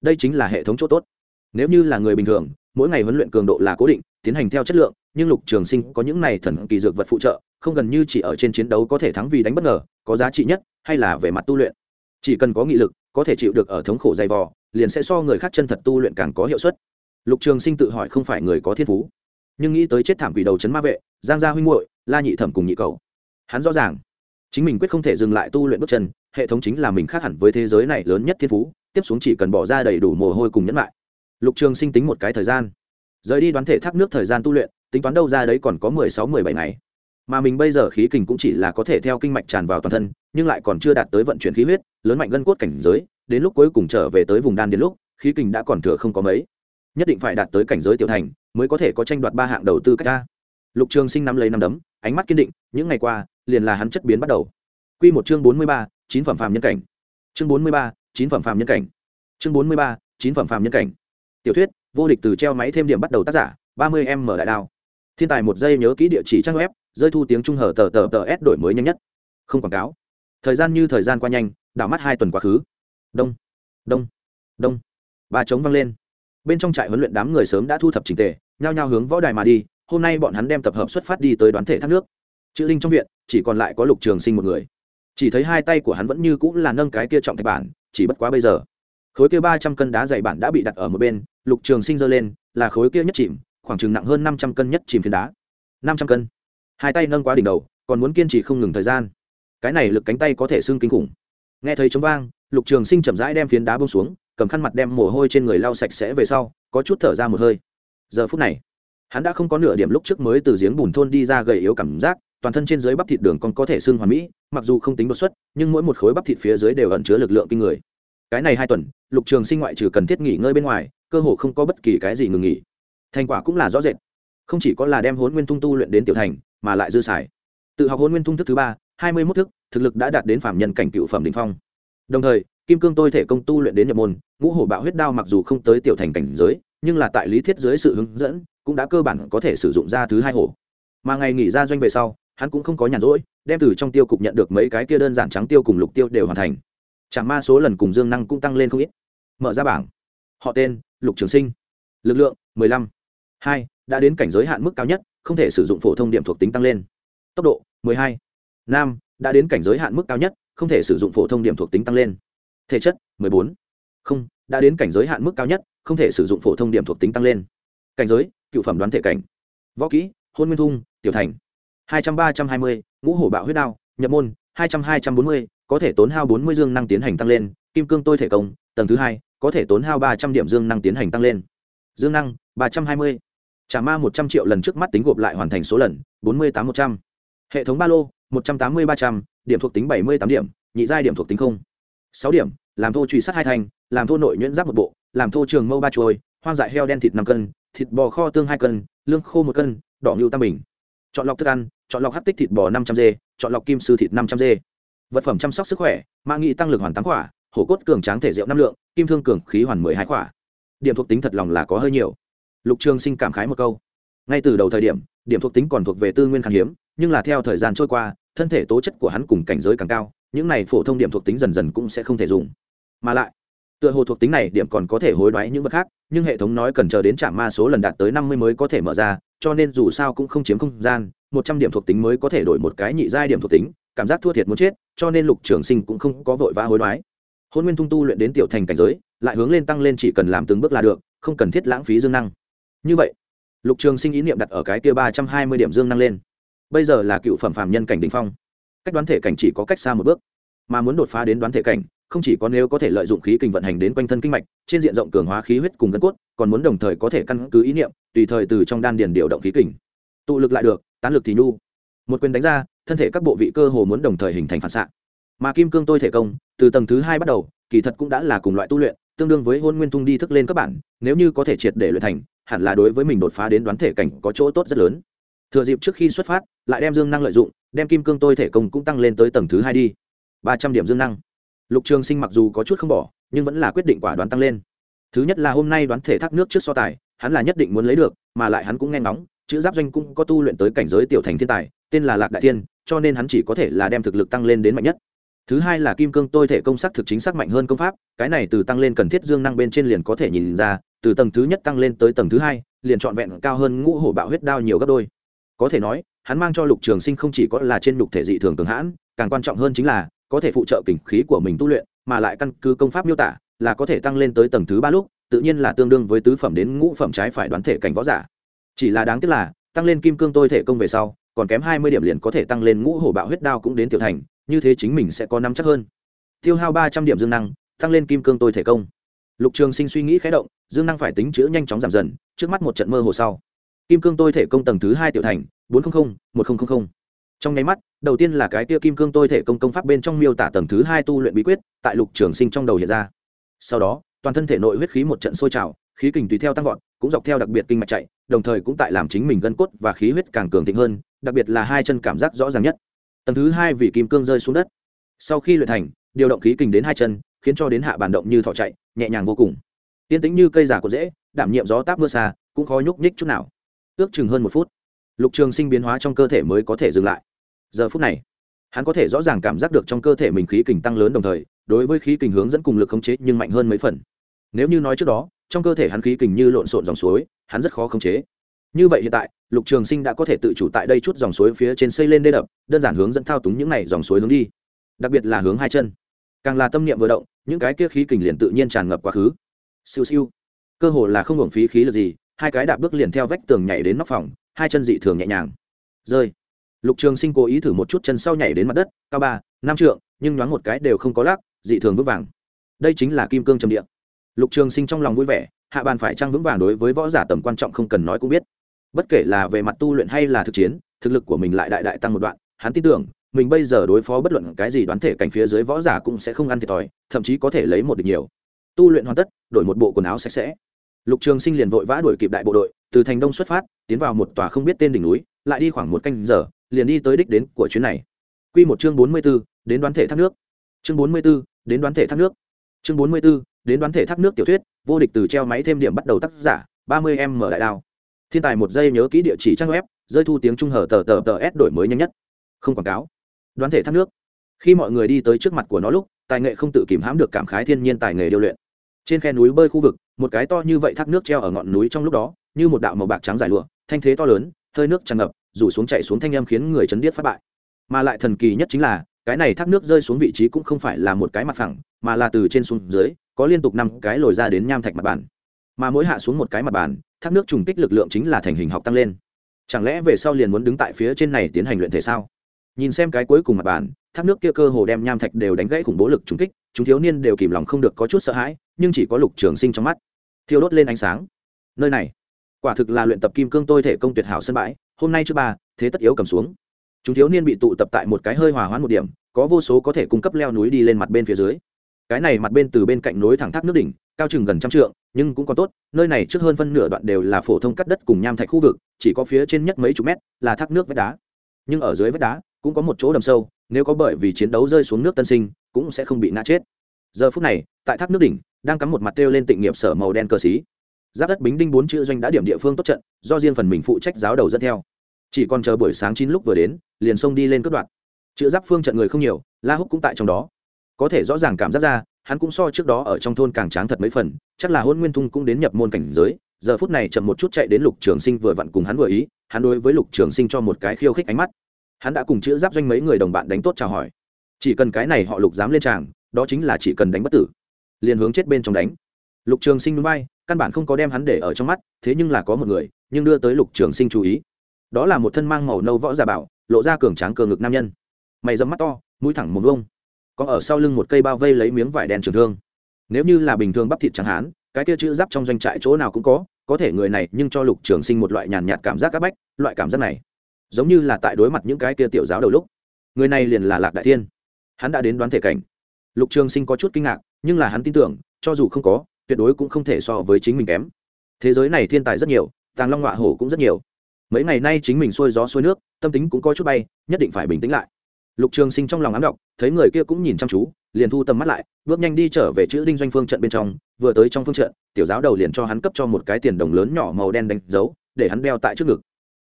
Đây chính là hệ thống chỗ tốt. Nếu như là người bình thường, mỗi ngày huấn luyện cường độ là cố định, tiến hành theo chất lượng, nhưng lục trường sinh có những này thần kỳ dược vật phụ trợ, không gần như chỉ ở trên chiến đấu có thể thắng vì đánh bất ngờ, có giá trị nhất, hay là về mặt tu luyện. Chỉ cần có nghị lực có thể chịu được ở thống khổ dày vò, liền sẽ so người khác chân thật tu luyện càng có hiệu suất. Lục trường sinh tự hỏi không phải người có thiên phú, nhưng nghĩ tới chết thảm quỷ đầu chấn ma vệ, giang gia huynh muội, la nhị thẩm cùng nhị cầu. Hắn rõ ràng, chính mình quyết không thể dừng lại tu luyện bước chân, hệ thống chính là mình khác hẳn với thế giới này lớn nhất thiên phú, tiếp xuống chỉ cần bỏ ra đầy đủ mồ hôi cùng nhẫn lại lục trường sinh tính một cái thời gian, rời đi đoán thể thác nước thời gian tu luyện, tính toán đâu ra đấy còn có mười sáu, mười bảy ngày mà mình bây giờ khí kình cũng chỉ là có thể theo kinh mạch tràn vào toàn thân, nhưng lại còn chưa đạt tới vận chuyển khí huyết, lớn mạnh gân cốt cảnh giới, đến lúc cuối cùng trở về tới vùng đan đến lúc, khí kình đã còn thừa không có mấy. Nhất định phải đạt tới cảnh giới tiểu thành, mới có thể có tranh đoạt ba hạng đầu tư cách ta lục trường sinh nắm lấy năm đấm, ánh mắt kiên định, những ngày qua, liền là hắn chất biến bắt đầu. Q một chương bốn mươi ba, chín phẩm phàm nhân cảnh. Chương bốn mươi ba, chín phẩm phàm nhân cảnh. Chương bốn mươi ba, chín phẩm phàm nhân cảnh. Tiểu thuyết, vô địch từ treo máy thêm điểm bắt đầu tác giả, ba mươi m đại đao. Thiên tài một giây nhớ kỹ địa chỉ trang web rơi thu tiếng trung hở tờ tờ tờ s đổi mới nhanh nhất. Không quảng cáo. Thời gian như thời gian qua nhanh, đảo mắt hai tuần quá khứ. Đông đông đông. Ba trống văng lên. Bên trong trại huấn luyện đám người sớm đã thu thập trình tề, nhao nhao hướng võ đài mà đi, hôm nay bọn hắn đem tập hợp xuất phát đi tới đoán thể thác nước. Chữ linh trong viện, chỉ còn lại có lục trường sinh một người. Chỉ thấy hai tay của hắn vẫn như cũng là nâng cái kia trọng thạch bản, chỉ bất quá bây giờ, khối kia ba trăm cân đá dày bản đã bị đặt ở một bên, lục trường sinh giơ lên, là khối kia nhất chìm, khoảng chừng nặng hơn năm trăm cân nhất chìm phiến đá. Năm trăm cân hai tay nâng quá đỉnh đầu, còn muốn kiên trì không ngừng thời gian. Cái này lực cánh tay có thể xưng kinh khủng. Nghe thấy chống vang, lục trường sinh chậm rãi đem phiến đá bông xuống, cầm khăn mặt đem mồ hôi trên người lau sạch sẽ về sau, có chút thở ra một hơi. Giờ phút này, hắn đã không có nửa điểm lúc trước mới từ giếng bùn thôn đi ra gầy yếu cảm giác, toàn thân trên dưới bắp thịt đường còn có thể xưng hoàn mỹ, mặc dù không tính đột xuất, nhưng mỗi một khối bắp thịt phía dưới đều ẩn chứa lực lượng kinh người. Cái này hai tuần, lục trường sinh ngoại trừ cần thiết nghỉ ngơi bên ngoài, cơ hồ không có bất kỳ cái gì ngừng nghỉ. Thành quả cũng là rõ rệt không chỉ có là đem hôn nguyên tung tu luyện đến tiểu thành, mà lại dư xài. Tự học hôn nguyên tung thức thứ ba, hai mươi mốt thức, thực lực đã đạt đến phạm nhân cảnh cựu phẩm đình phong. Đồng thời, kim cương tôi thể công tu luyện đến nhập môn, ngũ hổ bạo huyết đao mặc dù không tới tiểu thành cảnh giới, nhưng là tại lý thiết dưới sự hướng dẫn, cũng đã cơ bản có thể sử dụng ra thứ hai hổ. Mà ngày nghỉ ra doanh về sau, hắn cũng không có nhàn rỗi, đem từ trong tiêu cục nhận được mấy cái kia đơn giản trắng tiêu cùng lục tiêu đều hoàn thành. Chẳng ma số lần cùng dương năng cũng tăng lên không ít. Mở ra bảng. Họ tên, lục trường sinh. Lực lượng, mười lăm. Hai đã đến cảnh giới hạn mức cao nhất, không thể sử dụng phổ thông điểm thuộc tính tăng lên. Tốc độ, mười hai. Nam, đã đến cảnh giới hạn mức cao nhất, không thể sử dụng phổ thông điểm thuộc tính tăng lên. Thể chất, mười bốn. Không, đã đến cảnh giới hạn mức cao nhất, không thể sử dụng phổ thông điểm thuộc tính tăng lên. Cảnh giới, cựu phẩm đoán thể cảnh. Võ kỹ, hôn nguyên thung, tiểu thành. hai trăm ba trăm hai mươi ngũ hổ bạo huyết đao, nhập môn, hai trăm hai trăm bốn mươi có thể tốn hao bốn mươi dương năng tiến hành tăng lên. Kim cương tôi thể công, tầng thứ hai, có thể tốn hao ba trăm điểm dương năng tiến hành tăng lên. Dương năng, ba trăm hai mươi trả ma một trăm triệu lần trước mắt tính gộp lại hoàn thành số lần, bốn mươi tám một trăm. H ệ thống ba lô, một trăm tám mươi ba trăm. Điểm thuộc tính bảy mươi tám điểm, nhị giai điểm thuộc tính không. sáu điểm, làm thô truy sát hai thành, làm thô nội nhuyễn giáp một bộ, làm thô trường mâu ba chuôi, hoang dại heo đen thịt năm cân, thịt bò kho tương hai cân, lương khô một cân, đỏ ngưu tam bình. Chọn lọc thức ăn, chọn lọc hát tích thịt bò năm trăm dê, chọn lọc kim sư thịt năm trăm dê. Vật phẩm chăm sóc sức khỏe, mã nghị tăng lực hoàn tám quả, hổ cốt cường tráng thể rượu năm lượng, kim thương cường khí hoàn mười hai quả. Điểm thuộc tính thật lòng là có hơi nhiều lục trường sinh cảm khái một câu. Ngay từ đầu thời điểm điểm thuộc tính còn thuộc về tư nguyên khan hiếm, nhưng là theo thời gian trôi qua, thân thể tố chất của hắn cùng cảnh giới càng cao, những này phổ thông điểm thuộc tính dần dần cũng sẽ không thể dùng. Mà lại, tựa hồ thuộc tính này điểm còn có thể hối đoái những vật khác, nhưng hệ thống nói cần chờ đến trạm ma số lần đạt tới năm mươi mới có thể mở ra, cho nên dù sao cũng không chiếm không gian, một trăm điểm thuộc tính mới có thể đổi một cái nhị giai điểm thuộc tính, cảm giác thua thiệt muốn chết, cho nên lục trường sinh cũng không có vội vã hối đoái. Hôn nguyên thung tu luyện đến tiểu thành cảnh giới, lại hướng lên tăng lên chỉ cần làm từng bước là được, không cần thiết lãng phí dương năng như vậy, lục trường sinh ý niệm đặt ở cái kia ba trăm hai mươi điểm dương năng lên. Bây giờ là cựu phẩm phạm nhân cảnh đình phong. Cách đoán thể cảnh chỉ có cách xa một bước. Mà muốn đột phá đến đoán thể cảnh, không chỉ có nếu có thể lợi dụng khí kình vận hành đến quanh thân kinh mạch, trên diện rộng cường hóa khí huyết cùng gân cốt, còn muốn đồng thời có thể căn cứ ý niệm, tùy thời từ trong đan điền điều động khí kình. Tụ lực lại được, tán lực thì nhu. Một quyền đánh ra, thân thể các bộ vị cơ hồ muốn đồng thời hình thành phản xạ. Mà kim cương tôi thể công, từ tầng thứ hai bắt đầu, kỳ thật cũng đã là cùng loại tu luyện tương đương với hôn nguyên tung đi thức lên các bản nếu như có thể triệt để luyện thành, hẳn là đối với mình đột phá đến đoán thể cảnh có chỗ tốt rất lớn. Thừa dịp trước khi xuất phát, lại đem dương năng lợi dụng, đem kim cương tôi thể công cũng tăng lên tới tầng thứ hai đi. Ba trăm điểm dương năng. Lục trường sinh mặc dù có chút không bỏ, nhưng vẫn là quyết định quả đoán tăng lên. Thứ nhất là hôm nay đoán thể thác nước trước so tài, hắn là nhất định muốn lấy được, mà lại hắn cũng nghe ngóng, chữ giáp doanh cũng có tu luyện tới cảnh giới tiểu thành thiên tài, tên là lạc đại thiên, cho nên hắn chỉ có thể là đem thực lực tăng lên đến mạnh nhất thứ hai là kim cương tôi thể công sắc thực chính xác mạnh hơn công pháp, cái này từ tăng lên cần thiết dương năng bên trên liền có thể nhìn ra, từ tầng thứ nhất tăng lên tới tầng thứ hai, liền trọn vẹn cao hơn ngũ hổ bạo huyết đao nhiều gấp đôi. Có thể nói, hắn mang cho lục trường sinh không chỉ có là trên lục thể dị thường cường hãn, càng quan trọng hơn chính là, có thể phụ trợ kình khí của mình tu luyện, mà lại căn cứ công pháp miêu tả, là có thể tăng lên tới tầng thứ ba lúc, tự nhiên là tương đương với tứ phẩm đến ngũ phẩm trái phải đoán thể cảnh võ giả. Chỉ là đáng tiếc là, tăng lên kim cương tôi thể công về sau, còn kém hai mươi điểm liền có thể tăng lên ngũ hổ bạo huyết đao cũng đến tiểu thành như thế chính mình sẽ có nắm chắc hơn. Tiêu hao ba trăm điểm dương năng, tăng lên kim cương tôi thể công. Lục trường sinh suy nghĩ khé động, dương năng phải tính chữ nhanh chóng giảm dần, trước mắt một trận mơ hồ sau. Kim cương tôi thể công tầng thứ hai tiểu thành, bốn trăm linh một nghìn trong nháy mắt, đầu tiên là cái tia kim cương tôi thể công công pháp bên trong miêu tả tầng thứ hai tu luyện bí quyết, tại lục trường sinh trong đầu hiện ra. Sau đó, toàn thân thể nội huyết khí một trận sôi trào, khí kình tùy theo tăng vọt, cũng dọc theo đặc biệt kinh mạch chạy, đồng thời cũng tại làm chính mình gân cốt và khí huyết càng cường thịnh hơn, đặc biệt là hai chân cảm giác rõ ràng nhất tầng thứ hai vì kim cương rơi xuống đất. Sau khi luyện thành, điều động khí kình đến hai chân, khiến cho đến hạ bản động như thỏ chạy, nhẹ nhàng vô cùng. Yên tĩnh như cây giả của dễ đảm nhiệm gió táp mưa xa, cũng khó nhúc nhích chút nào. Ước chừng hơn một phút, lục trường sinh biến hóa trong cơ thể mới có thể dừng lại. Giờ phút này, hắn có thể rõ ràng cảm giác được trong cơ thể mình khí kình tăng lớn đồng thời, đối với khí kình hướng dẫn cùng lực khống chế nhưng mạnh hơn mấy phần. Nếu như nói trước đó, trong cơ thể hắn khí kình như lộn xộn dòng suối, hắn rất khó khống chế. Như vậy hiện tại lục trường sinh đã có thể tự chủ tại đây chút dòng suối phía trên xây lên đê đập, đơn giản hướng dẫn thao túng những này dòng suối hướng đi. Đặc biệt là hướng hai chân. Càng là tâm niệm vừa động, những cái kia khí kình liền tự nhiên tràn ngập quá khứ. Siêu siêu. Cơ hồ là không hưởng phí khí lực gì, hai cái đạp bước liền theo vách tường nhảy đến nóc phòng, hai chân dị thường nhẹ nhàng. Rơi. Lục trường sinh cố ý thử một chút chân sau nhảy đến mặt đất, cao ba, năm trượng, nhưng nhoáng một cái đều không có lắc, dị thường vững vàng. Đây chính là kim cương trầm điện lục trường sinh trong lòng vui vẻ, hạ bàn phải trăng vững vàng đối với võ giả tầm quan trọng không cần nói cũng biết bất kể là về mặt tu luyện hay là thực chiến, thực lực của mình lại đại đại tăng một đoạn, hắn tin tưởng, mình bây giờ đối phó bất luận cái gì đoán thể cảnh phía dưới võ giả cũng sẽ không ăn thiệt thòi, thậm chí có thể lấy một được nhiều. Tu luyện hoàn tất, đổi một bộ quần áo sạch sẽ. Lục trường sinh liền vội vã đuổi kịp đại bộ đội, từ thành đông xuất phát, tiến vào một tòa không biết tên đỉnh núi, lại đi khoảng một canh giờ, liền đi tới đích đến của chuyến này. Q một chương bốn mươi b ố đến đoán thể thác nước. Chương bốn mươi b ố đến đoán thể thác nước. Chương bốn mươi b ố đến đoán thể thác nước tiểu thuyết, vô địch từ treo máy thêm điểm bắt đầu tác giả, ba mươi em mở đại đao thiên tài một giây nhớ kỹ địa chỉ trang web, rơi thu tiếng trung hở tờ tờ tờ s đổi mới nhanh nhất. Không quảng cáo. Đoán thể thác nước. Khi mọi người đi tới trước mặt của nó lúc, tài nghệ không tự kìm hãm được cảm khái thiên nhiên tài nghề điêu luyện. Trên khe núi bơi khu vực, một cái to như vậy thác nước treo ở ngọn núi trong lúc đó, như một đạo màu bạc trắng dài lụa, thanh thế to lớn, hơi nước tràn ngập, rủ xuống chạy xuống thanh âm khiến người chấn điếc phát bại. Mà lại thần kỳ nhất chính là, cái này thác nước rơi xuống vị trí cũng không phải là một cái mặt phẳng, mà là từ trên xuống dưới, có liên tục năm cái lồi ra đến nham thạch mặt bàn. Mà mỗi hạ xuống một cái mặt bàn thác nước trùng kích lực lượng chính là thành hình học tăng lên. Chẳng lẽ về sau liền muốn đứng tại phía trên này tiến hành luyện thể sao? Nhìn xem cái cuối cùng mặt bàn, thác nước kia cơ hồ đem nham thạch đều đánh gãy khủng bố lực trùng kích, chúng thiếu niên đều kìm lòng không được có chút sợ hãi, nhưng chỉ có lục trường sinh trong mắt. Thiêu đốt lên ánh sáng. Nơi này, quả thực là luyện tập kim cương tôi thể công tuyệt hảo sân bãi, hôm nay trước ba, thế tất yếu cầm xuống. Chúng thiếu niên bị tụ tập tại một cái hơi hòa hoãn một điểm, có vô số có thể cung cấp leo núi đi lên mặt bên phía dưới cái này mặt bên từ bên cạnh núi thẳng thác nước đỉnh, cao chừng gần trăm trượng, nhưng cũng có tốt, nơi này trước hơn phân nửa đoạn đều là phổ thông cắt đất cùng nham thạch khu vực, chỉ có phía trên nhất mấy chục mét là thác nước vách đá. Nhưng ở dưới vách đá, cũng có một chỗ đầm sâu, nếu có bởi vì chiến đấu rơi xuống nước tân sinh, cũng sẽ không bị ngã chết. Giờ phút này, tại thác nước đỉnh, đang cắm một mặt tiêu lên tịnh nghiệp sở màu đen cờ xí. Giáp đất bính đinh bốn chữ doanh đã điểm địa phương tốt trận, do riêng phần mình phụ trách giáo đầu dẫn theo. Chỉ còn chờ buổi sáng chín lúc vừa đến, liền xông đi lên cướp đoạn chữ giáp phương trận người không nhiều, la húc cũng tại trong đó có thể rõ ràng cảm giác ra, hắn cũng so trước đó ở trong thôn càng tráng thật mấy phần, chắc là hôn nguyên thung cũng đến nhập môn cảnh giới, giờ phút này chậm một chút chạy đến lục trường sinh vừa vặn cùng hắn vừa ý, hắn đối với lục trường sinh cho một cái khiêu khích ánh mắt. Hắn đã cùng chữ giáp doanh mấy người đồng bạn đánh tốt chào hỏi. Chỉ cần cái này họ lục dám lên tràng, đó chính là chỉ cần đánh bất tử. Liền hướng chết bên trong đánh. Lục trường sinh núi bay căn bản không có đem hắn để ở trong mắt, thế nhưng là có một người, nhưng đưa tới lục trường sinh chú ý. Đó là một thân mang màu nâu võ giả bảo, lộ ra cường tráng cơ ngực nam nhân. Mày dấm mắt to, mũi thẳng một vông có ở sau lưng một cây bao vây lấy miếng vải đen trường thương. Nếu như là bình thường bắp thịt chẳng hán, cái kia chữ giáp trong doanh trại chỗ nào cũng có có thể người này nhưng cho lục trường sinh một loại nhàn nhạt cảm giác áp bách, loại cảm giác này, giống như là tại đối mặt những cái kia tiểu giáo đầu lúc. Người này liền là lạc đại thiên. Hắn đã đến đoán thể cảnh. Lục trường sinh có chút kinh ngạc, nhưng là hắn tin tưởng, cho dù không có, tuyệt đối cũng không thể so với chính mình kém. Thế giới này thiên tài rất nhiều, tàng long họa hổ cũng rất nhiều. Mấy ngày nay chính mình xuôi gió xuôi nước, tâm tính cũng có chút bay, nhất định phải bình tĩnh lại lục trường sinh trong lòng ám đọc thấy người kia cũng nhìn chăm chú, liền thu tầm mắt lại, bước nhanh đi trở về chữ đinh doanh phương trận bên trong, vừa tới trong phương trận, tiểu giáo đầu liền cho hắn cấp cho một cái tiền đồng lớn nhỏ màu đen đánh dấu, để hắn đeo tại trước ngực.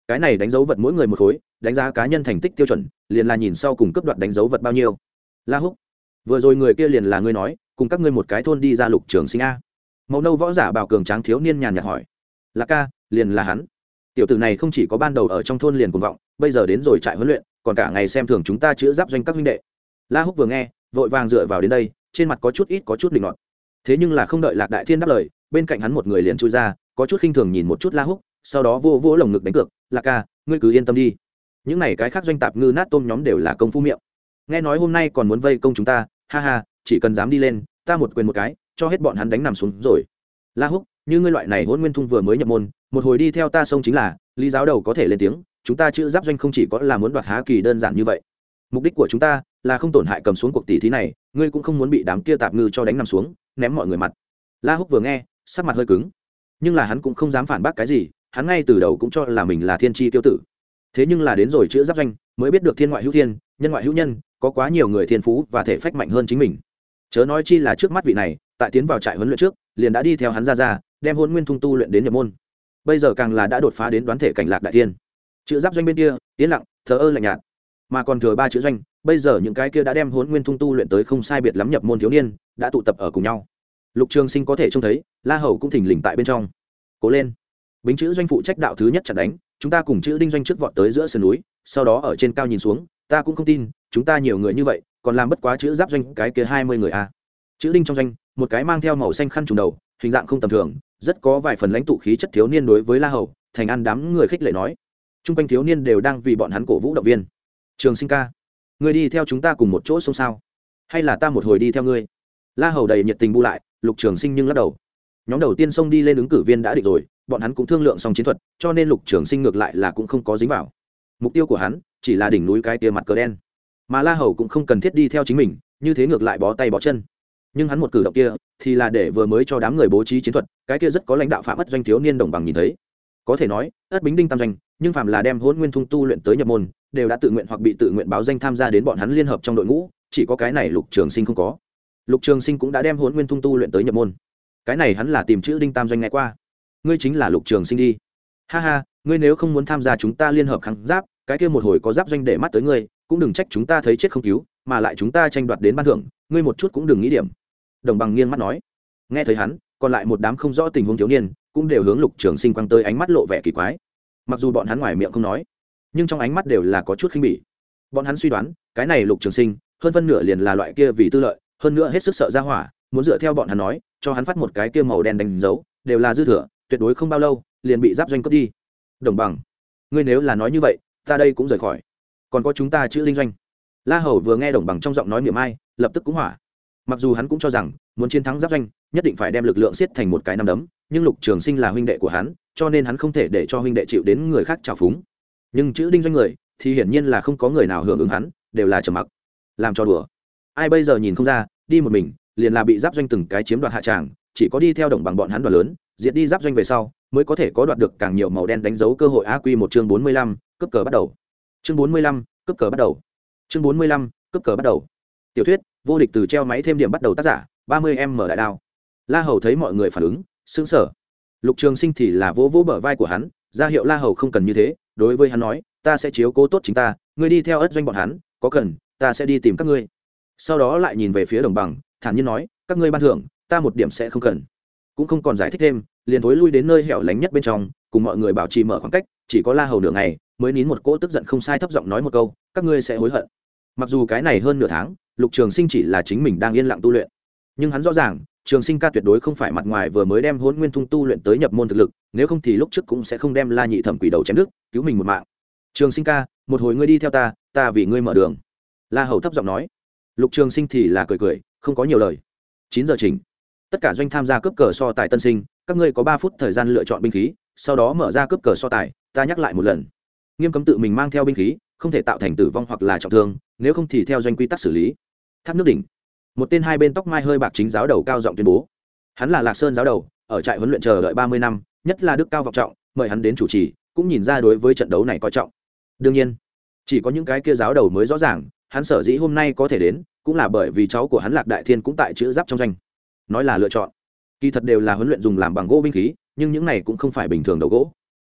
Cái này đánh dấu vật mỗi người một khối, đánh giá cá nhân thành tích tiêu chuẩn, liền là nhìn sau cùng cấp đoạt đánh dấu vật bao nhiêu. La húc, vừa rồi người kia liền là ngươi nói, cùng các ngươi một cái thôn đi ra lục trường sinh a. Màu nâu võ giả bảo cường tráng thiếu niên nhàn nhạt hỏi. Là ca, liền là hắn. Tiểu tử này không chỉ có ban đầu ở trong thôn liền cuồng vọng, bây giờ đến rồi trại huấn luyện còn cả ngày xem thường chúng ta chữa giáp doanh các huynh đệ. La húc vừa nghe, vội vàng dựa vào đến đây, trên mặt có chút ít có chút định luận thế nhưng là không đợi lạc đại thiên đáp lời, bên cạnh hắn một người liền chui ra, có chút khinh thường nhìn một chút la húc, sau đó vô vỗ lồng ngực đánh cược, lạc ca, ngươi cứ yên tâm đi. Những này cái khác doanh tạp ngư nát tôm nhóm đều là công phu miệng. Nghe nói hôm nay còn muốn vây công chúng ta, ha ha, chỉ cần dám đi lên, ta một quyền một cái, cho hết bọn hắn đánh nằm xuống rồi. La húc, như ngươi loại này hôn nguyên thung vừa mới nhập môn, một hồi đi theo ta sông chính là, lý giáo đầu có thể lên tiếng chúng ta chữ giáp doanh không chỉ có là muốn đoạt há kỳ đơn giản như vậy. Mục đích của chúng ta là không tổn hại cầm xuống cuộc tỷ thí này, ngươi cũng không muốn bị đám kia tạp ngư cho đánh nằm xuống, ném mọi người mặt. La húc vừa nghe, sắc mặt hơi cứng. Nhưng là hắn cũng không dám phản bác cái gì, hắn ngay từ đầu cũng cho là mình là thiên tri tiêu tử. Thế nhưng là đến rồi chữ giáp danh mới biết được thiên ngoại hữu thiên, nhân ngoại hữu nhân, có quá nhiều người thiên phú và thể phách mạnh hơn chính mình. Chớ nói chi là trước mắt vị này, tại tiến vào trại huấn luyện trước, liền đã đi theo hắn ra ra, đem hôn nguyên thung tu luyện đến nhập môn. Bây giờ càng là đã đột phá đến đoán thể cảnh lạc đại thiên chữ giáp doanh bên kia, yên lặng, thờ ơ lạnh nhạt. Mà còn thừa ba chữ doanh, bây giờ những cái kia đã đem huấn nguyên thung tu luyện tới không sai biệt lắm nhập môn thiếu niên, đã tụ tập ở cùng nhau. Lục trường sinh có thể trông thấy, la hầu cũng thỉnh lình tại bên trong. Cố lên. Bính chữ doanh phụ trách đạo thứ nhất chặt đánh, chúng ta cùng chữ đinh doanh trước vọt tới giữa sườn núi, sau đó ở trên cao nhìn xuống, ta cũng không tin, chúng ta nhiều người như vậy, còn làm bất quá chữ giáp doanh cái kia hai mươi người a à. chữ đinh trong doanh, một cái mang theo màu xanh khăn trùng đầu, hình dạng không tầm thường, rất có vài phần lãnh tụ khí chất thiếu niên đối với la hầu, thành ăn đám người khích lệ nói t r u n g quanh thiếu niên đều đang vì bọn hắn cổ vũ động viên. Trường sinh ca, người đi theo chúng ta cùng một chỗ xông sao? Hay là ta một hồi đi theo ngươi? La hầu đầy nhiệt tình bu lại, lục trường sinh nhưng lắc đầu. Nhóm đầu tiên xông đi lên ứng cử viên đã định rồi, bọn hắn cũng thương lượng xong chiến thuật, cho nên lục trường sinh ngược lại là cũng không có dính vào. Mục tiêu của hắn chỉ là đỉnh núi cái tia mặt cờ đen. Mà la hầu cũng không cần thiết đi theo chính mình, như thế ngược lại bó tay bó chân. Nhưng hắn một cử động kia thì là để vừa mới cho đám người bố trí chiến thuật, cái kia rất có lãnh đạo phạm ất doanh thiếu niên đồng bằng nhìn thấy có thể nói, ất bính đinh tam doanh, nhưng phạm là đem hôn nguyên thung tu luyện tới nhập môn, đều đã tự nguyện hoặc bị tự nguyện báo danh tham gia đến bọn hắn liên hợp trong đội ngũ, chỉ có cái này lục trường sinh không có. Lục trường sinh cũng đã đem hôn nguyên thung tu luyện tới nhập môn. Cái này hắn là tìm chữ đinh tam doanh ngày qua. Ngươi chính là lục trường sinh đi. Ha ha, ngươi nếu không muốn tham gia chúng ta liên hợp kháng giáp, cái kia một hồi có giáp doanh để mắt tới ngươi, cũng đừng trách chúng ta thấy chết không cứu, mà lại chúng ta tranh đoạt đến ban thưởng, ngươi một chút cũng đừng nghĩ điểm. Đồng bằng nghiêng mắt nói. Nghe thấy hắn, còn lại một đám không rõ tình huống thiếu niên cũng đều hướng lục trường sinh quăng tới ánh mắt lộ vẻ kỳ quái. Mặc dù bọn hắn ngoài miệng không nói, nhưng trong ánh mắt đều là có chút khinh bỉ. Bọn hắn suy đoán, cái này lục trường sinh, hơn phân nửa liền là loại kia vì tư lợi, hơn nữa hết sức sợ ra hỏa, muốn dựa theo bọn hắn nói, cho hắn phát một cái kia màu đen đánh dấu, đều là dư thừa, tuyệt đối không bao lâu, liền bị giáp doanh cướp đi. Đồng bằng, ngươi nếu là nói như vậy, ta đây cũng rời khỏi. Còn có chúng ta chữ linh doanh. La hầu vừa nghe đồng bằng trong giọng nói niệm ai, lập tức cũng hỏa. Mặc dù hắn cũng cho rằng, muốn chiến thắng giáp doanh, nhất định phải đem lực lượng siết thành một cái nằm đấm nhưng lục trường sinh là huynh đệ của hắn, cho nên hắn không thể để cho huynh đệ chịu đến người khác trào phúng. Nhưng chữ đinh doanh người, thì hiển nhiên là không có người nào hưởng ứng hắn, đều là trầm mặc. Làm cho đùa. Ai bây giờ nhìn không ra, đi một mình, liền là bị giáp doanh từng cái chiếm đoạt hạ tràng, chỉ có đi theo đồng bằng bọn hắn đoàn lớn, diệt đi giáp doanh về sau, mới có thể có đoạt được càng nhiều màu đen đánh dấu cơ hội a quy một chương bốn mươi lăm, cấp cờ bắt đầu. Chương bốn mươi lăm, cấp cờ bắt đầu. Chương bốn mươi lăm, cấp cờ bắt đầu. Tiểu thuyết, vô địch từ treo máy thêm điểm bắt đầu tác giả, ba mươi em mở đại đao. La hầu thấy mọi người phản ứng sững sờ. Lục trường sinh thì là vỗ vỗ bờ vai của hắn, ra hiệu la hầu không cần như thế, đối với hắn nói, ta sẽ chiếu cố tốt chính ta, ngươi đi theo ất doanh bọn hắn, có cần, ta sẽ đi tìm các ngươi. Sau đó lại nhìn về phía đồng bằng, thản nhiên nói, các ngươi ban thưởng, ta một điểm sẽ không cần. Cũng không còn giải thích thêm, liền thối lui đến nơi hẻo lánh nhất bên trong, cùng mọi người bảo trì mở khoảng cách, chỉ có la hầu nửa ngày mới nín một cỗ tức giận không sai thấp giọng nói một câu, các ngươi sẽ hối hận. Mặc dù cái này hơn nửa tháng, lục trường sinh chỉ là chính mình đang yên lặng tu luyện, nhưng hắn rõ ràng trường sinh ca tuyệt đối không phải mặt ngoài vừa mới đem hôn nguyên thung tu luyện tới nhập môn thực lực, nếu không thì lúc trước cũng sẽ không đem la nhị thẩm quỷ đầu chém đức cứu mình một mạng. Trường sinh ca, một hồi ngươi đi theo ta ta vì ngươi mở đường. La hầu thấp giọng nói. Lục trường sinh thì là cười cười, không có nhiều lời. Chín giờ chỉnh. Tất cả doanh tham gia cướp cờ so tài tân sinh, các ngươi có ba phút thời gian lựa chọn binh khí, sau đó mở ra cướp cờ so tài, ta nhắc lại một lần. Nghiêm cấm tự mình mang theo binh khí, không thể tạo thành tử vong hoặc là trọng thương, nếu không thì theo doanh quy tắc xử lý. Tháp nước đỉnh một tên hai bên tóc mai hơi bạc chính giáo đầu cao giọng tuyên bố. Hắn là lạc sơn giáo đầu, ở trại huấn luyện chờ đợi ba mươi năm, nhất là đức cao vọng trọng, mời hắn đến chủ trì, cũng nhìn ra đối với trận đấu này coi trọng. Đương nhiên, chỉ có những cái kia giáo đầu mới rõ ràng, hắn sở dĩ hôm nay có thể đến, cũng là bởi vì cháu của hắn lạc đại thiên cũng tại chữ giáp trong doanh. Nói là lựa chọn. Kỳ thật đều là huấn luyện dùng làm bằng gỗ binh khí, nhưng những này cũng không phải bình thường đầu gỗ.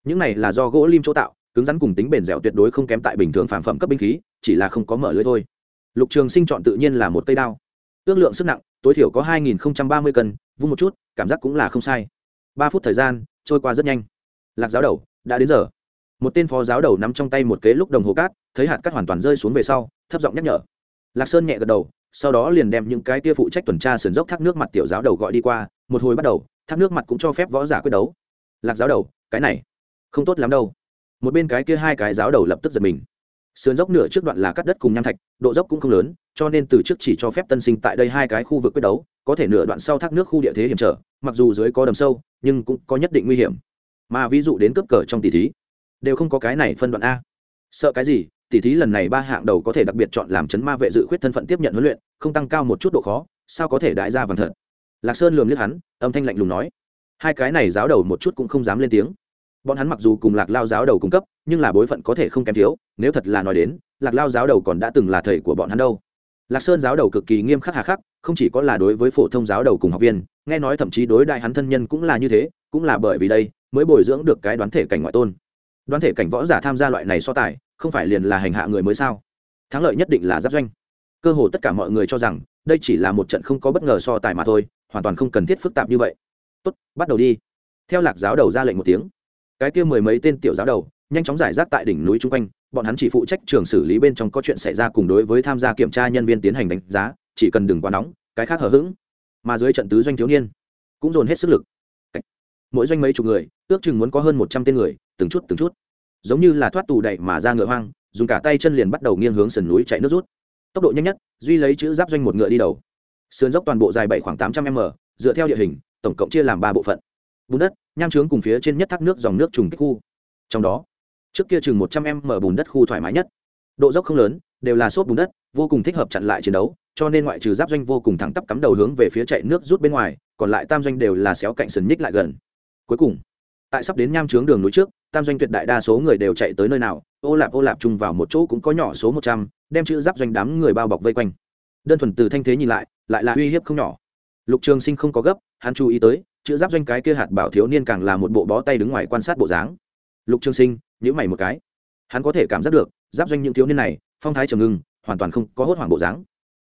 Những này là do gỗ lim chỗ tạo, cứng rắn cùng tính bền dẻo tuyệt đối không kém tại bình thường phản phẩm cấp binh khí, chỉ là không có mở lưới thôi. Lục trường sinh chọn tự nhiên là một cây đao ước lượng sức nặng, tối thiểu có hai nghìn ba mươi cân, vung một chút, cảm giác cũng là không sai. Ba phút thời gian, trôi qua rất nhanh. Lạc giáo đầu, đã đến giờ. Một tên phó giáo đầu nắm trong tay một kế lúc đồng hồ cát, thấy hạt cát hoàn toàn rơi xuống về sau, thấp giọng nhắc nhở. Lạc sơn nhẹ gật đầu, sau đó liền đem những cái tia phụ trách tuần tra sườn dốc thác nước mặt tiểu giáo đầu gọi đi qua, một hồi bắt đầu, thác nước mặt cũng cho phép võ giả quyết đấu. Lạc giáo đầu, cái này, không tốt lắm đâu. Một bên cái kia hai cái giáo đầu lập tức giật mình sườn dốc nửa trước đoạn là cắt đất cùng nham thạch, độ dốc cũng không lớn, cho nên từ trước chỉ cho phép tân sinh tại đây hai cái khu vực quyết đấu, có thể nửa đoạn sau thác nước khu địa thế hiểm trở, mặc dù dưới có đầm sâu, nhưng cũng có nhất định nguy hiểm. Mà ví dụ đến cướp cờ trong tỷ thí, đều không có cái này phân đoạn a. Sợ cái gì, tỷ thí lần này ba hạng đầu có thể đặc biệt chọn làm chấn ma vệ dự khuyết thân phận tiếp nhận huấn luyện, không tăng cao một chút độ khó, sao có thể đại ra vàng thật? Lạc sơn lườm liếc hắn, âm thanh lạnh lùng nói. Hai cái này giáo đầu một chút cũng không dám lên tiếng bọn hắn mặc dù cùng lạc lao giáo đầu cung cấp, nhưng là bối phận có thể không kém thiếu, nếu thật là nói đến, lạc lao giáo đầu còn đã từng là thầy của bọn hắn đâu. Lạc sơn giáo đầu cực kỳ nghiêm khắc hà khắc, không chỉ có là đối với phổ thông giáo đầu cùng học viên, nghe nói thậm chí đối đại hắn thân nhân cũng là như thế, cũng là bởi vì đây mới bồi dưỡng được cái đoán thể cảnh ngoại tôn. Đoán thể cảnh võ giả tham gia loại này so tài, không phải liền là hành hạ người mới sao? Thắng lợi nhất định là giáp doanh. Cơ hồ tất cả mọi người cho rằng, đây chỉ là một trận không có bất ngờ so tài mà thôi, hoàn toàn không cần thiết phức tạp như vậy. Tốt, bắt đầu đi. Theo lạc giáo đầu ra lệnh một tiếng cái kia mười mấy tên tiểu giáo đầu, nhanh chóng giải rác tại đỉnh núi chung quanh, bọn hắn chỉ phụ trách trường xử lý bên trong có chuyện xảy ra cùng đối với tham gia kiểm tra nhân viên tiến hành đánh giá, chỉ cần đừng quá nóng, cái khác hở h ữ g mà dưới trận tứ doanh thiếu niên cũng dồn hết sức lực. Mỗi doanh mấy chục người, ước chừng muốn có hơn một trăm tên người, từng chút từng chút. Giống như là thoát tù đậy mà ra ngựa hoang, dùng cả tay chân liền bắt đầu nghiêng hướng sườn núi chạy nước rút. Tốc độ nhanh nhất, duy lấy chữ giáp doanh một ngựa đi đầu. Sườn dốc toàn bộ dài bảy khoảng tám trăm m, dựa theo địa hình, tổng cộng chia làm ba bộ phận bùn đất, nham trướng cùng phía trên nhất thác nước dòng nước trùng kích khu. Trong đó, trước kia chừng một trăm em mở bùn đất khu thoải mái nhất. Độ dốc không lớn, đều là xốp bùn đất, vô cùng thích hợp chặn lại chiến đấu, cho nên ngoại trừ giáp doanh vô cùng thẳng tắp cắm đầu hướng về phía chạy nước rút bên ngoài, còn lại tam doanh đều là xéo cạnh sườn nhích lại gần. Cuối cùng, tại sắp đến nham trướng đường núi trước, tam doanh tuyệt đại đa số người đều chạy tới nơi nào, ô lạp ô lạp chung vào một chỗ cũng có nhỏ số một trăm, đem chữ giáp doanh đám người bao bọc vây quanh. Đơn thuần từ thanh thế nhìn lại lại là uy hiếp không nhỏ. Lục trường sinh không có gấp, hắn chú ý tới chữ giáp doanh cái kia hạt bảo thiếu niên càng là một bộ bó tay đứng ngoài quan sát bộ dáng. Lục trường sinh nhữ mày một cái. Hắn có thể cảm giác được, giáp doanh những thiếu niên này, phong thái trầm ngưng, hoàn toàn không có hốt hoảng bộ dáng.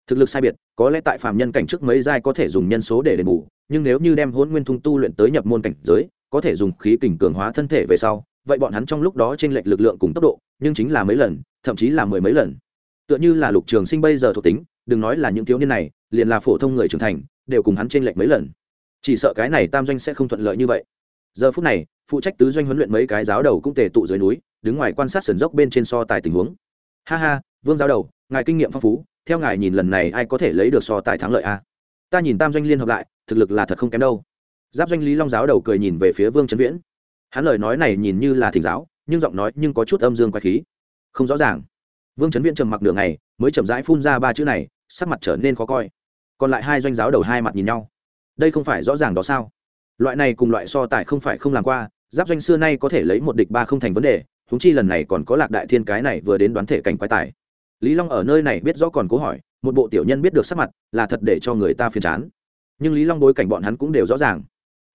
Thực lực sai biệt, có lẽ tại phàm nhân cảnh trước mấy giai có thể dùng nhân số để đền bù, nhưng nếu như đem hôn nguyên thung tu luyện tới nhập môn cảnh giới, có thể dùng khí kình cường hóa thân thể về sau, vậy bọn hắn trong lúc đó t r ê n lệch lực lượng cùng tốc độ, nhưng chính là mấy lần, thậm chí là mười mấy lần. Tựa như là lục trường sinh bây giờ thuộc tính, đừng nói là những thiếu niên này, liền là phổ thông người trưởng thành, đều cùng hắn t r ê n lệch mấy lần chỉ sợ cái này tam doanh sẽ không thuận lợi như vậy. Giờ phút này, phụ trách tứ doanh huấn luyện mấy cái giáo đầu cũng tề tụ dưới núi, đứng ngoài quan sát sườn dốc bên trên so tài tình huống. Ha ha, vương giáo đầu, ngài kinh nghiệm phong phú, theo ngài nhìn lần này ai có thể lấy được so tài thắng lợi a? Ta nhìn tam doanh liên hợp lại, thực lực là thật không kém đâu. Giáp doanh lý long giáo đầu cười nhìn về phía vương trấn viễn. Hắn lời nói này nhìn như là thỉnh giáo, nhưng giọng nói nhưng có chút âm dương quay khí. Không rõ ràng. Vương trấn viễn trầm mặc đường này mới chậm rãi phun ra ba chữ này, sắc mặt trở nên khó coi. Còn lại hai doanh giáo đầu hai mặt nhìn nhau đây không phải rõ ràng đó sao? Loại này cùng loại so tài không phải không làm qua, giáp doanh xưa nay có thể lấy một địch ba không thành vấn đề húng chi lần này còn có lạc đại thiên cái này vừa đến đoán thể cảnh quái tài. Lý long ở nơi này biết rõ còn cố hỏi, một bộ tiểu nhân biết được sắc mặt, là thật để cho người ta phiền chán. Nhưng lý long bối cảnh bọn hắn cũng đều rõ ràng.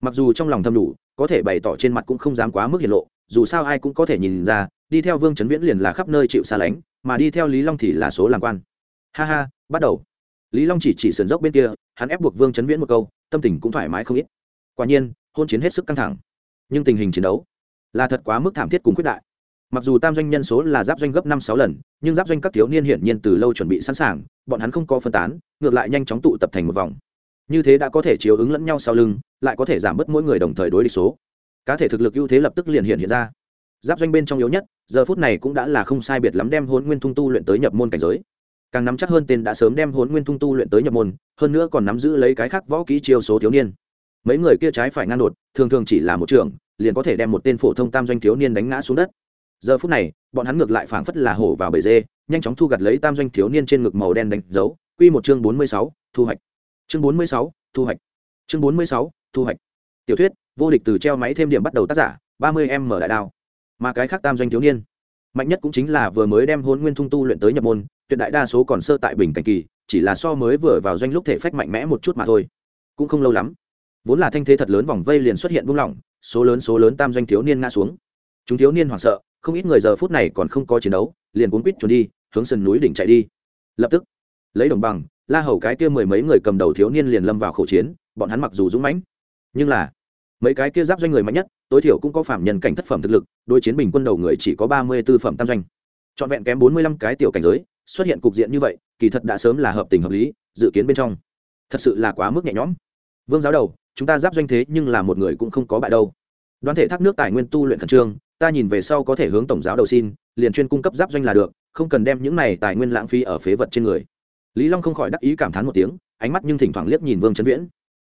Mặc dù trong lòng thầm đủ, có thể bày tỏ trên mặt cũng không dám quá mức hiển lộ, dù sao ai cũng có thể nhìn ra, đi theo vương trấn viễn liền là khắp nơi chịu xa lánh, mà đi theo lý long thì là số làm quan. Ha ha, bắt đầu lý long chỉ chỉ sườn dốc bên kia, hắn ép buộc vương Chấn viễn một câu, tâm tình cũng thoải mái không ít. Quả nhiên, hôn chiến hết sức căng thẳng. Nhưng tình hình chiến đấu là thật quá mức thảm thiết cùng quyết đại. Mặc dù tam doanh nhân số là giáp doanh gấp năm sáu lần, nhưng giáp doanh các thiếu niên hiển nhiên từ lâu chuẩn bị sẵn sàng, bọn hắn không có phân tán, ngược lại nhanh chóng tụ tập thành một vòng. Như thế đã có thể chiếu ứng lẫn nhau sau lưng, lại có thể giảm bớt mỗi người đồng thời đối địch số. Cá thể thực lực ưu thế lập tức liền hiện hiện ra. Giáp doanh bên trong yếu nhất, giờ phút này cũng đã là không sai biệt lắm đem hôn nguyên thung tu luyện tới nhập môn cảnh giới càng nắm chắc hơn tên đã sớm đem hồn nguyên thung tu luyện tới nhập môn, hơn nữa còn nắm giữ lấy cái khác võ kỹ chiêu số thiếu niên. Mấy người kia trái phải ngang đột, thường thường chỉ là một trường liền có thể đem một tên phổ thông tam doanh thiếu niên đánh ngã xuống đất. Giờ phút này, bọn hắn ngược lại phảng phất là hổ vào bể dê, nhanh chóng thu gặt lấy tam doanh thiếu niên trên ngực màu đen đánh dấu. Quy một chương bốn mươi sáu, thu hoạch. Chương bốn mươi sáu, thu hoạch. Chương bốn mươi sáu, thu hoạch. Tiểu thuyết, vô địch từ treo máy thêm điểm bắt đầu tác giả, ba mươi em mở đại đao. Mà cái khác tam doanh thiếu niên, mạnh nhất cũng chính là vừa mới đem hôn nguyên thung tu luyện tới nhập môn tuyệt đại đa số còn sơ tại bình cảnh kỳ, chỉ là so mới vừa vào doanh lúc thể phách mạnh mẽ một chút mà thôi. Cũng không lâu lắm, vốn là thanh thế thật lớn vòng vây liền xuất hiện buông lỏng, số lớn số lớn tam doanh thiếu niên ngã xuống. Chúng thiếu niên hoảng sợ, không ít người giờ phút này còn không có chiến đấu, liền cuốn quýt trốn đi, hướng sườn núi đỉnh chạy đi. Lập tức, lấy đồng bằng, la hầu cái kia mười mấy người cầm đầu thiếu niên liền lâm vào khẩu chiến, bọn hắn mặc dù dũng mãnh, nhưng là mấy cái kia giáp doanh người mạnh nhất, tối thiểu cũng có phạm nhân cảnh thất phẩm thực lực, đối chiến bình quân đầu người chỉ có ba mươi tư phẩm tam doanh. Trọn vẹn kém bốn mươi lăm cái tiểu cảnh giới xuất hiện cục diện như vậy, kỳ thật đã sớm là hợp tình hợp lý, dự kiến bên trong. Thật sự là quá mức nhẹ nhõm. Vương giáo đầu, chúng ta giáp doanh thế nhưng là một người cũng không có bại đâu. Đoán thể thác nước tài nguyên tu luyện khẩn trương, ta nhìn về sau có thể hướng tổng giáo đầu xin, liền chuyên cung cấp giáp doanh là được, không cần đem những này tài nguyên lãng phí ở phế vật trên người. Lý long không khỏi đắc ý cảm thán một tiếng, ánh mắt nhưng thỉnh thoảng liếc nhìn vương trấn viễn.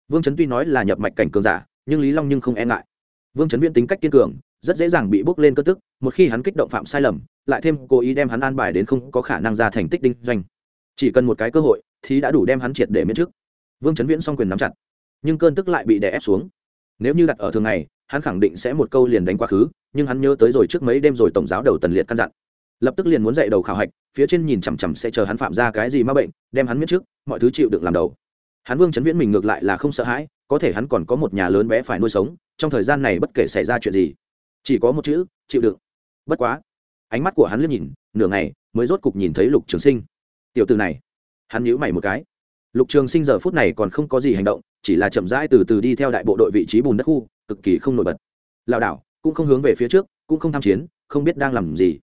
Vương trấn tuy nói là nhập mạch cảnh cường giả, nhưng lý long nhưng không e ngại. Vương trấn viễn tính cách kiên cường rất dễ dàng bị bốc lên cơ tức, một khi hắn kích động phạm sai lầm, lại thêm cố ý đem hắn an bài đến không có khả năng ra thành tích đinh doanh. Chỉ cần một cái cơ hội, thì đã đủ đem hắn triệt để miễn trước. Vương Chấn viễn s quyền nắm chặt, nhưng cơn tức lại bị đè ép xuống. Nếu như đặt ở thường ngày, hắn khẳng định sẽ một câu liền đánh quá khứ, nhưng hắn nhớ tới rồi trước mấy đêm rồi tổng giáo đầu tần liệt căn dặn. Lập tức liền muốn dạy đầu khảo hạch, phía trên nhìn chằm chằm sẽ chờ hắn phạm ra cái gì m a bệnh, đem hắn miết trước, mọi thứ chịu được làm đầu. Hắn vương chấn viễn mình ngược lại là không sợ hãi, có thể hắn còn có một nhà lớn bé phải nuôi sống, trong thời gian này bất kể xảy ra chuyện gì chỉ có một chữ, chịu đựng. Bất quá, ánh mắt của hắn liếc nhìn, nửa ngày mới rốt cục nhìn thấy lục trường sinh. Tiểu từ này, hắn nhíu mày một cái. Lục trường sinh giờ phút này còn không có gì hành động, chỉ là chậm rãi từ từ đi theo đại bộ đội vị trí bùn đất khu, cực kỳ không nổi bật. Lảo đảo, cũng không hướng về phía trước, cũng không tham chiến, không biết đang làm gì.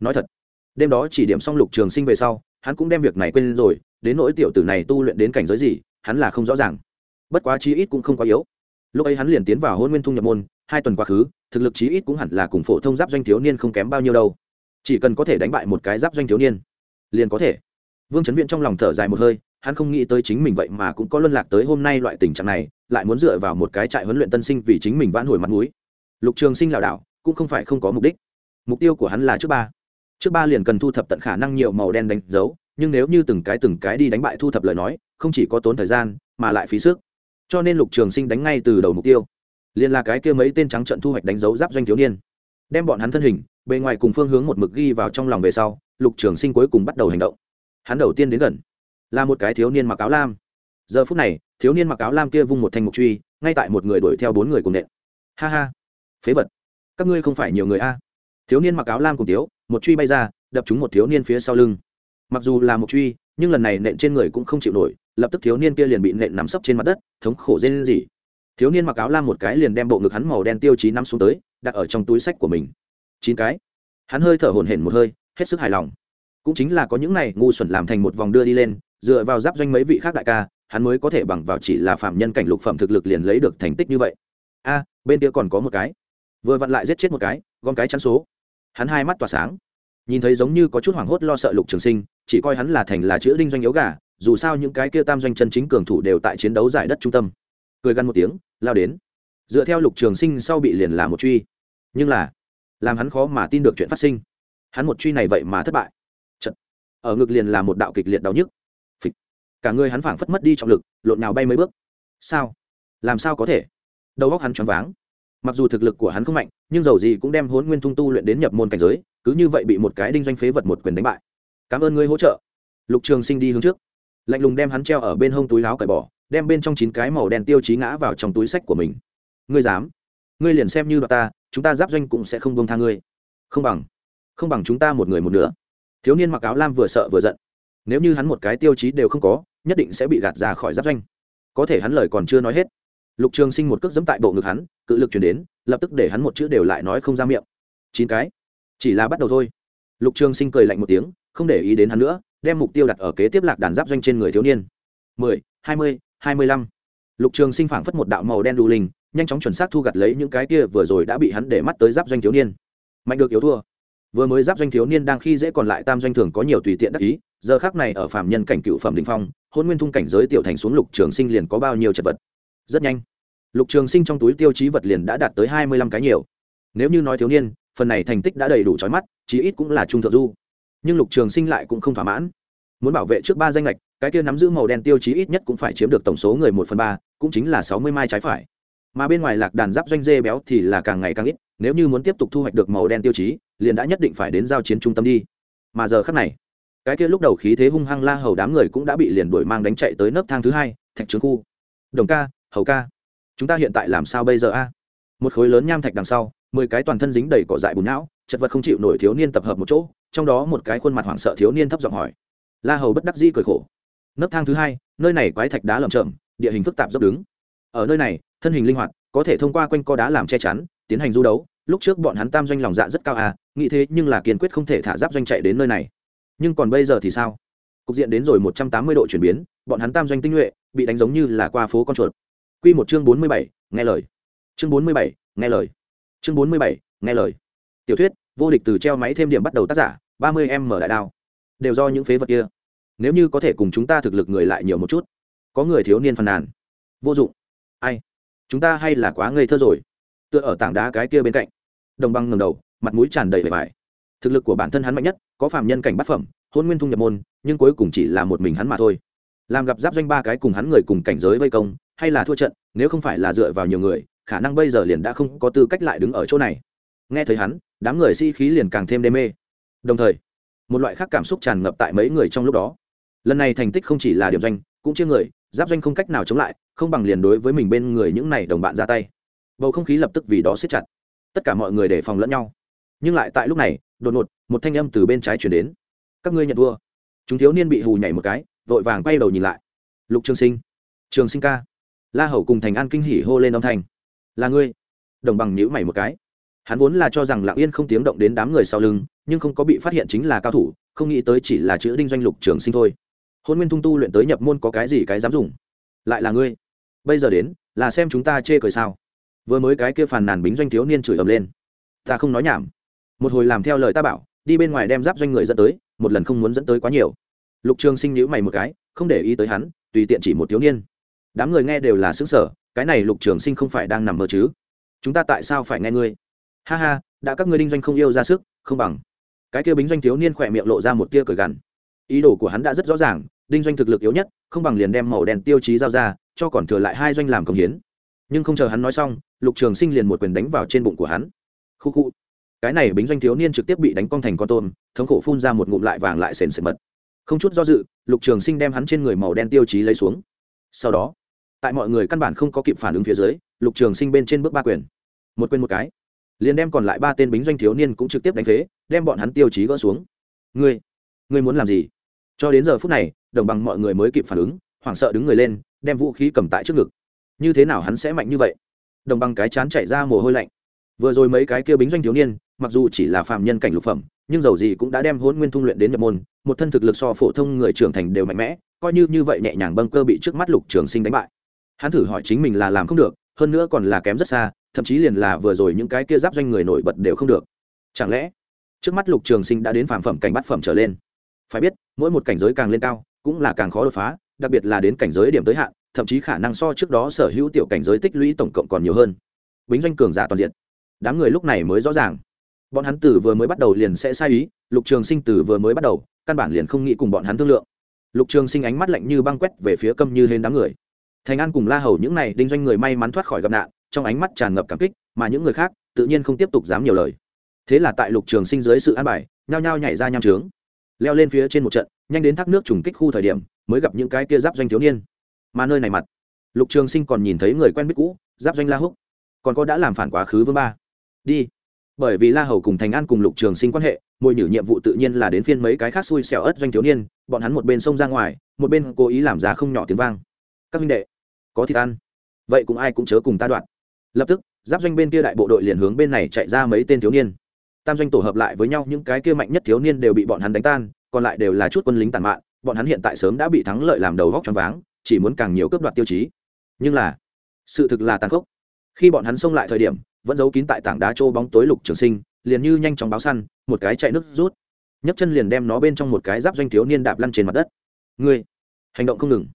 Nói thật, đêm đó chỉ điểm xong lục trường sinh về sau, hắn cũng đem việc này quên rồi, đến nỗi tiểu tử này tu luyện đến cảnh giới gì, hắn là không rõ ràng. Bất quá chi ít cũng không quá yếu. Lúc ấy hắn liền tiến vào hôn nguyên thung nhập môn hai tuần quá khứ, thực lực chí ít cũng hẳn là cùng phổ thông giáp doanh thiếu niên không kém bao nhiêu đâu. Chỉ cần có thể đánh bại một cái giáp doanh thiếu niên, liền có thể. Vương chấn viện trong lòng thở dài một hơi, hắn không nghĩ tới chính mình vậy mà cũng có luân lạc tới hôm nay loại tình trạng này, lại muốn dựa vào một cái trại huấn luyện tân sinh vì chính mình vãn hồi mặt mũi. Lục trường sinh lảo đảo, cũng không phải không có mục đích. Mục tiêu của hắn là trước ba. Trước ba liền cần thu thập tận khả năng nhiều màu đen đánh dấu, nhưng nếu như từng cái từng cái đi đánh bại thu thập lời nói, không chỉ có tốn thời gian, mà lại phí sức. Cho nên lục trường sinh đánh ngay từ đầu mục tiêu liền là cái kia mấy tên trắng trận thu hoạch đánh dấu giáp doanh thiếu niên. Đem bọn hắn thân hình, bề ngoài cùng phương hướng một mực ghi vào trong lòng về sau, lục trường sinh cuối cùng bắt đầu hành động. Hắn đầu tiên đến gần, là một cái thiếu niên mặc áo lam. Giờ phút này, thiếu niên mặc áo lam kia vung một thanh mục truy, ngay tại một người đuổi theo bốn người cùng nện. Ha ha, phế vật, các ngươi không phải nhiều người a. Thiếu niên mặc áo lam cùng tiếu một truy bay ra, đập trúng một thiếu niên phía sau lưng. Mặc dù là một truy, nhưng lần này nện trên người cũng không chịu nổi, lập tức thiếu niên kia liền bị nện nằm sấp trên mặt đất, thống khổ dên gì thiếu niên mặc áo lam một cái liền đem bộ ngực hắn màu đen tiêu chí nắm xuống tới, đặt ở trong túi sách của mình. Chín cái. Hắn hơi thở hổn hển một hơi, hết sức hài lòng. Cũng chính là có những này ngu xuẩn làm thành một vòng đưa đi lên, dựa vào giáp doanh mấy vị khác đại ca, hắn mới có thể bằng vào chỉ là phạm nhân cảnh lục phẩm thực lực liền lấy được thành tích như vậy. A, bên kia còn có một cái. Vừa vặn lại giết chết một cái, gom cái chắn số. Hắn hai mắt tỏa sáng. Nhìn thấy giống như có chút hoảng hốt lo sợ lục trường sinh, chỉ coi hắn là thành là chữ đinh doanh yếu gà, dù sao những cái kia tam doanh chân chính cường thủ đều tại chiến đấu giải đất trung tâm cười gằn một tiếng, lao đến. Dựa theo lục trường sinh sau bị liền là một truy. Nhưng là, làm hắn khó mà tin được chuyện phát sinh. Hắn một truy này vậy mà thất bại. Chật. ở ngực liền là một đạo kịch liệt đau nhức. Phịch. cả người hắn phảng phất mất đi trọng lực, lộn nào bay mấy bước. Sao? Làm sao có thể? Đầu óc hắn choáng váng. Mặc dù thực lực của hắn không mạnh, nhưng dầu gì cũng đem hôn nguyên thung tu luyện đến nhập môn cảnh giới, cứ như vậy bị một cái đinh doanh phế vật một quyền đánh bại. Cảm ơn ngươi hỗ trợ. Lục trường sinh đi hướng trước. Lạnh lùng đem hắn treo ở bên hông túi láo cởi bỏ đem bên trong chín cái màu đen tiêu chí ngã vào trong túi sách của mình. Ngươi dám? Ngươi liền xem như bà ta, chúng ta giáp doanh cũng sẽ không bông tha ngươi. Không bằng. Không bằng chúng ta một người một nửa. Thiếu niên mặc áo lam vừa sợ vừa giận. Nếu như hắn một cái tiêu chí đều không có, nhất định sẽ bị gạt ra khỏi giáp doanh. Có thể hắn lời còn chưa nói hết. Lục trường sinh một cước dẫm tại bộ ngực hắn, cự lực chuyển đến, lập tức để hắn một chữ đều lại nói không ra miệng. Chín cái? Chỉ là bắt đầu thôi. Lục trường sinh cười lạnh một tiếng, không để ý đến hắn nữa, đem mục tiêu đặt ở kế tiếp lạc đàn giáp doanh trên người thiếu niên. Mười, hai mươi hai mươi lăm. Lục trường sinh phảng phất một đạo màu đen đu linh, nhanh chóng chuẩn xác thu gặt lấy những cái kia vừa rồi đã bị hắn để mắt tới giáp doanh thiếu niên. Mạnh được yếu thua. Vừa mới giáp doanh thiếu niên đang khi dễ còn lại tam doanh thường có nhiều tùy tiện đắc ý, giờ khác này ở phạm nhân cảnh cựu phẩm đình phong, hôn nguyên thung cảnh giới tiểu thành xuống lục trường sinh liền có bao nhiêu chật vật. Rất nhanh, lục trường sinh trong túi tiêu chí vật liền đã đạt tới hai mươi lăm cái nhiều. Nếu như nói thiếu niên, phần này thành tích đã đầy đủ trói mắt, chí ít cũng là trung thượng du. Nhưng lục trường sinh lại cũng không thỏa mãn. Muốn bảo vệ trước ba danh lệch cái kia nắm giữ màu đen tiêu chí ít nhất cũng phải chiếm được tổng số người một phần ba, cũng chính là sáu mươi mai trái phải. Mà bên ngoài lạc đàn giáp doanh dê béo thì là càng ngày càng ít, nếu như muốn tiếp tục thu hoạch được màu đen tiêu chí, liền đã nhất định phải đến giao chiến trung tâm đi. Mà giờ khắc này, cái kia lúc đầu khí thế hung hăng la hầu đám người cũng đã bị liền đuổi mang đánh chạy tới nấc thang thứ hai, thạch trướng khu. Đồng ca, hầu ca, chúng ta hiện tại làm sao bây giờ a? Một khối lớn nham thạch đằng sau, mười cái toàn thân dính đầy cỏ dại bùn não, chật vật không chịu nổi thiếu niên tập hợp một chỗ, trong đó một cái khuôn mặt hoảng sợ thiếu niên thấp giọng hỏi. La hầu bất đắc dĩ cười khổ nấc thang thứ hai nơi này quái thạch đá lởm chởm, địa hình phức tạp dốc đứng. Ở nơi này thân hình linh hoạt có thể thông qua quanh co đá làm che chắn tiến hành du đấu. Lúc trước bọn hắn tam doanh lòng dạ rất cao à nghĩ thế nhưng là kiên quyết không thể thả giáp doanh chạy đến nơi này. Nhưng còn bây giờ thì sao? Cục diện đến rồi một trăm tám mươi độ chuyển biến bọn hắn tam doanh tinh nhuệ bị đánh giống như là qua phố con chuột. Q một chương bốn mươi bảy nghe lời. Chương bốn mươi bảy nghe lời. Chương bốn mươi bảy nghe lời. Tiểu thuyết vô địch từ treo máy thêm điểm bắt đầu tác giả ba mươi em mở đại đao. Đều do những phế vật kia nếu như có thể cùng chúng ta thực lực người lại nhiều một chút, có người thiếu niên phàn nàn. Vô dụng. Ai? Chúng ta hay là quá ngây thơ rồi. Tựa ở tảng đá cái kia bên cạnh. Đồng băng ngầm đầu, mặt mũi tràn đầy vẻ vải. Thực lực của bản thân hắn mạnh nhất, có phạm nhân cảnh bát phẩm, hôn nguyên thung nhập môn, nhưng cuối cùng chỉ là một mình hắn mà thôi. Làm gặp giáp doanh ba cái cùng hắn người cùng cảnh giới vây công, hay là thua trận, nếu không phải là dựa vào nhiều người, khả năng bây giờ liền đã không có tư cách lại đứng ở chỗ này. Nghe thấy hắn, đám người sĩ、si、khí liền càng thêm đê mê. Đồng thời, một loại khác cảm xúc tràn ngập tại mấy người trong lúc đó lần này thành tích không chỉ là điểm doanh, cũng chia người, giáp doanh không cách nào chống lại, không bằng liền đối với mình bên người những này đồng bạn ra tay. Bầu không khí lập tức vì đó siết chặt. Tất cả mọi người đề phòng lẫn nhau. Nhưng lại tại lúc này, đột ngột, một thanh âm từ bên trái chuyển đến. Các ngươi nhận thua. Chúng thiếu niên bị hù nhảy một cái, vội vàng quay đầu nhìn lại. Lục trường sinh trường sinh ca. La hầu cùng thành an kinh hỉ hô lên âm thanh. Là ngươi. Đồng bằng nhữ mày một cái. Hắn vốn là cho rằng lặng yên không tiếng động đến đám người sau lưng, nhưng không có bị phát hiện chính là cao thủ, không nghĩ tới chỉ là chữ đinh doanh lục trường sinh thôi hôn nguyên thung tu luyện tới nhập môn có cái gì cái dám dùng? Lại là ngươi. Bây giờ đến, là xem chúng ta chê cười sao? Vừa mới cái kia phàn nàn bính doanh thiếu niên chửi ầm lên. Ta không nói nhảm. Một hồi làm theo lời ta bảo, đi bên ngoài đem giáp doanh người dẫn tới, một lần không muốn dẫn tới quá nhiều. Lục trường sinh nhữ mày một cái, không để ý tới hắn, tùy tiện chỉ một thiếu niên. Đám người nghe đều là xứng sở cái này lục trường sinh không phải đang nằm mơ chứ? Chúng ta tại sao phải nghe ngươi? Ha ha, đã các ngươi đinh doanh không yêu ra sức, không bằng. Cái kia bính doanh thiếu niên khỏe miệng lộ ra một tia cười gằn ý đồ của hắn đã rất rõ ràng, đinh doanh thực lực yếu nhất, không bằng liền đem màu đen tiêu chí giao ra, cho còn thừa lại hai doanh làm công hiến. Nhưng không chờ hắn nói xong, lục trường sinh liền một quyền đánh vào trên bụng của hắn. Khu khu. Cái này bính doanh thiếu niên trực tiếp bị đánh cong thành con tôm, thống khổ phun ra một ngụm lại vàng lại sền sệt mật. Không chút do dự, lục trường sinh đem hắn trên người màu đen tiêu chí lấy xuống. Sau đó, tại mọi người căn bản không có kịp phản ứng phía dưới, lục trường sinh bên trên bước ba quyền. Một quyền một cái. Liền đem còn lại ba tên bính doanh thiếu niên cũng trực tiếp đánh phế, đem bọn hắn tiêu chí gỡ xuống. Ngươi ngươi muốn làm gì? Cho đến giờ phút này, đồng bằng mọi người mới kịp phản ứng, hoảng sợ đứng người lên, đem vũ khí cầm tại trước ngực. Như thế nào hắn sẽ mạnh như vậy? Đồng bằng cái chán chạy ra mồ hôi lạnh. Vừa rồi mấy cái kia bính doanh thiếu niên, mặc dù chỉ là phạm nhân cảnh lục phẩm, nhưng dầu gì cũng đã đem hôn nguyên thung luyện đến nhập môn, một thân thực lực so phổ thông người trưởng thành đều mạnh mẽ, coi như như vậy nhẹ nhàng bâng cơ bị trước mắt lục trường sinh đánh bại. Hắn thử hỏi chính mình là làm không được, hơn nữa còn là kém rất xa, thậm chí liền là vừa rồi những cái kia giáp doanh người nổi bật đều không được. Chẳng lẽ trước mắt lục trường sinh đã đến phản phẩm cảnh bát phẩm trở lên? Phải biết, mỗi một cảnh giới càng lên cao, cũng là càng khó đột phá, đặc biệt là đến cảnh giới điểm tới hạn, thậm chí khả năng so trước đó sở hữu tiểu cảnh giới tích lũy tổng cộng còn nhiều hơn. Bính doanh cường giả toàn diện. Đám người lúc này mới rõ ràng. Bọn hắn từ vừa mới bắt đầu liền sẽ sai ý, lục trường sinh từ vừa mới bắt đầu, căn bản liền không nghĩ cùng bọn hắn thương lượng. Lục trường sinh ánh mắt lạnh như băng quét về phía câm như hên đám người. Thành an cùng la hầu những n à y đinh doanh người may mắn thoát khỏi gặp nạn, trong ánh mắt tràn ngập cảm kích, mà những người khác, tự nhiên không tiếp tục dám nhiều lời. Thế là tại lục trường sinh dưới sự an bài, nhao nhao nhảy ra nham trướng leo lên phía trên một trận, nhanh đến thác nước trùng kích khu thời điểm, mới gặp những cái kia giáp doanh thiếu niên. Mà nơi này mặt, lục trường sinh còn nhìn thấy người quen biết cũ, giáp doanh la húc. Còn có đã làm phản quá khứ vương ba. Đi. Bởi vì la hầu cùng thành an cùng lục trường sinh quan hệ mồi nhử nhiệm vụ tự nhiên là đến phiên mấy cái khác xui xẻo ớt doanh thiếu niên, bọn hắn một bên xông ra ngoài, một bên cố ý làm ra không nhỏ tiếng vang. Các minh đệ, có thịt ăn. Vậy cũng ai cũng chớ cùng ta đoạn. Lập tức, giáp doanh bên kia đại bộ đội liền hướng bên này chạy ra mấy tên thiếu niên tam doanh tổ hợp lại với nhau, những cái kia mạnh nhất thiếu niên đều bị bọn hắn đánh tan, còn lại đều là chút quân lính tàn mạn, bọn hắn hiện tại sớm đã bị thắng lợi làm đầu vóc choáng váng, chỉ muốn càng nhiều cướp đoạt tiêu chí. Nhưng là, sự thực là tàn khốc. Khi bọn hắn xông lại thời điểm, vẫn giấu kín tại tảng đá trô bóng tối lục trường sinh, liền như nhanh chóng báo săn, một cái chạy nước rút. Nhấc chân liền đem nó bên trong một cái giáp doanh thiếu niên đạp lăn trên mặt đất. Ngươi, hành động không ngừng.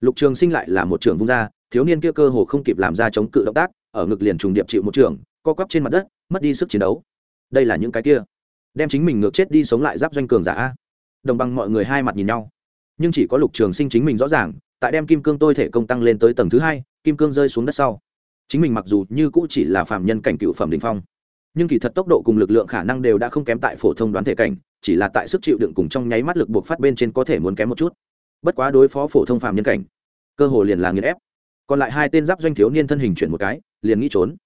Lục trường sinh lại là một trưởng vung ra, thiếu niên kia cơ hồ không kịp làm ra chống cự động tác, ở ngực liền trùng điệp chịu một trường co quắp trên mặt đất, mất đi sức chiến đấu đây là những cái kia. Đem chính mình ngược chết đi sống lại giáp doanh cường giả đồng bằng mọi người hai mặt nhìn nhau. Nhưng chỉ có lục trường sinh chính mình rõ ràng, tại đem kim cương tôi thể công tăng lên tới tầng thứ hai, kim cương rơi xuống đất sau. Chính mình mặc dù như cũ chỉ là phạm nhân cảnh cựu phẩm đình phong, nhưng kỳ thật tốc độ cùng lực lượng khả năng đều đã không kém tại phổ thông đoán thể cảnh, chỉ là tại sức chịu đựng cùng trong nháy mắt lực buộc phát bên trên có thể muốn kém một chút. Bất quá đối phó phổ thông phạm nhân cảnh, cơ hồ liền là nghiền ép. Còn lại hai tên giáp doanh thiếu niên thân hình chuyển một cái, liền nghĩ trốn.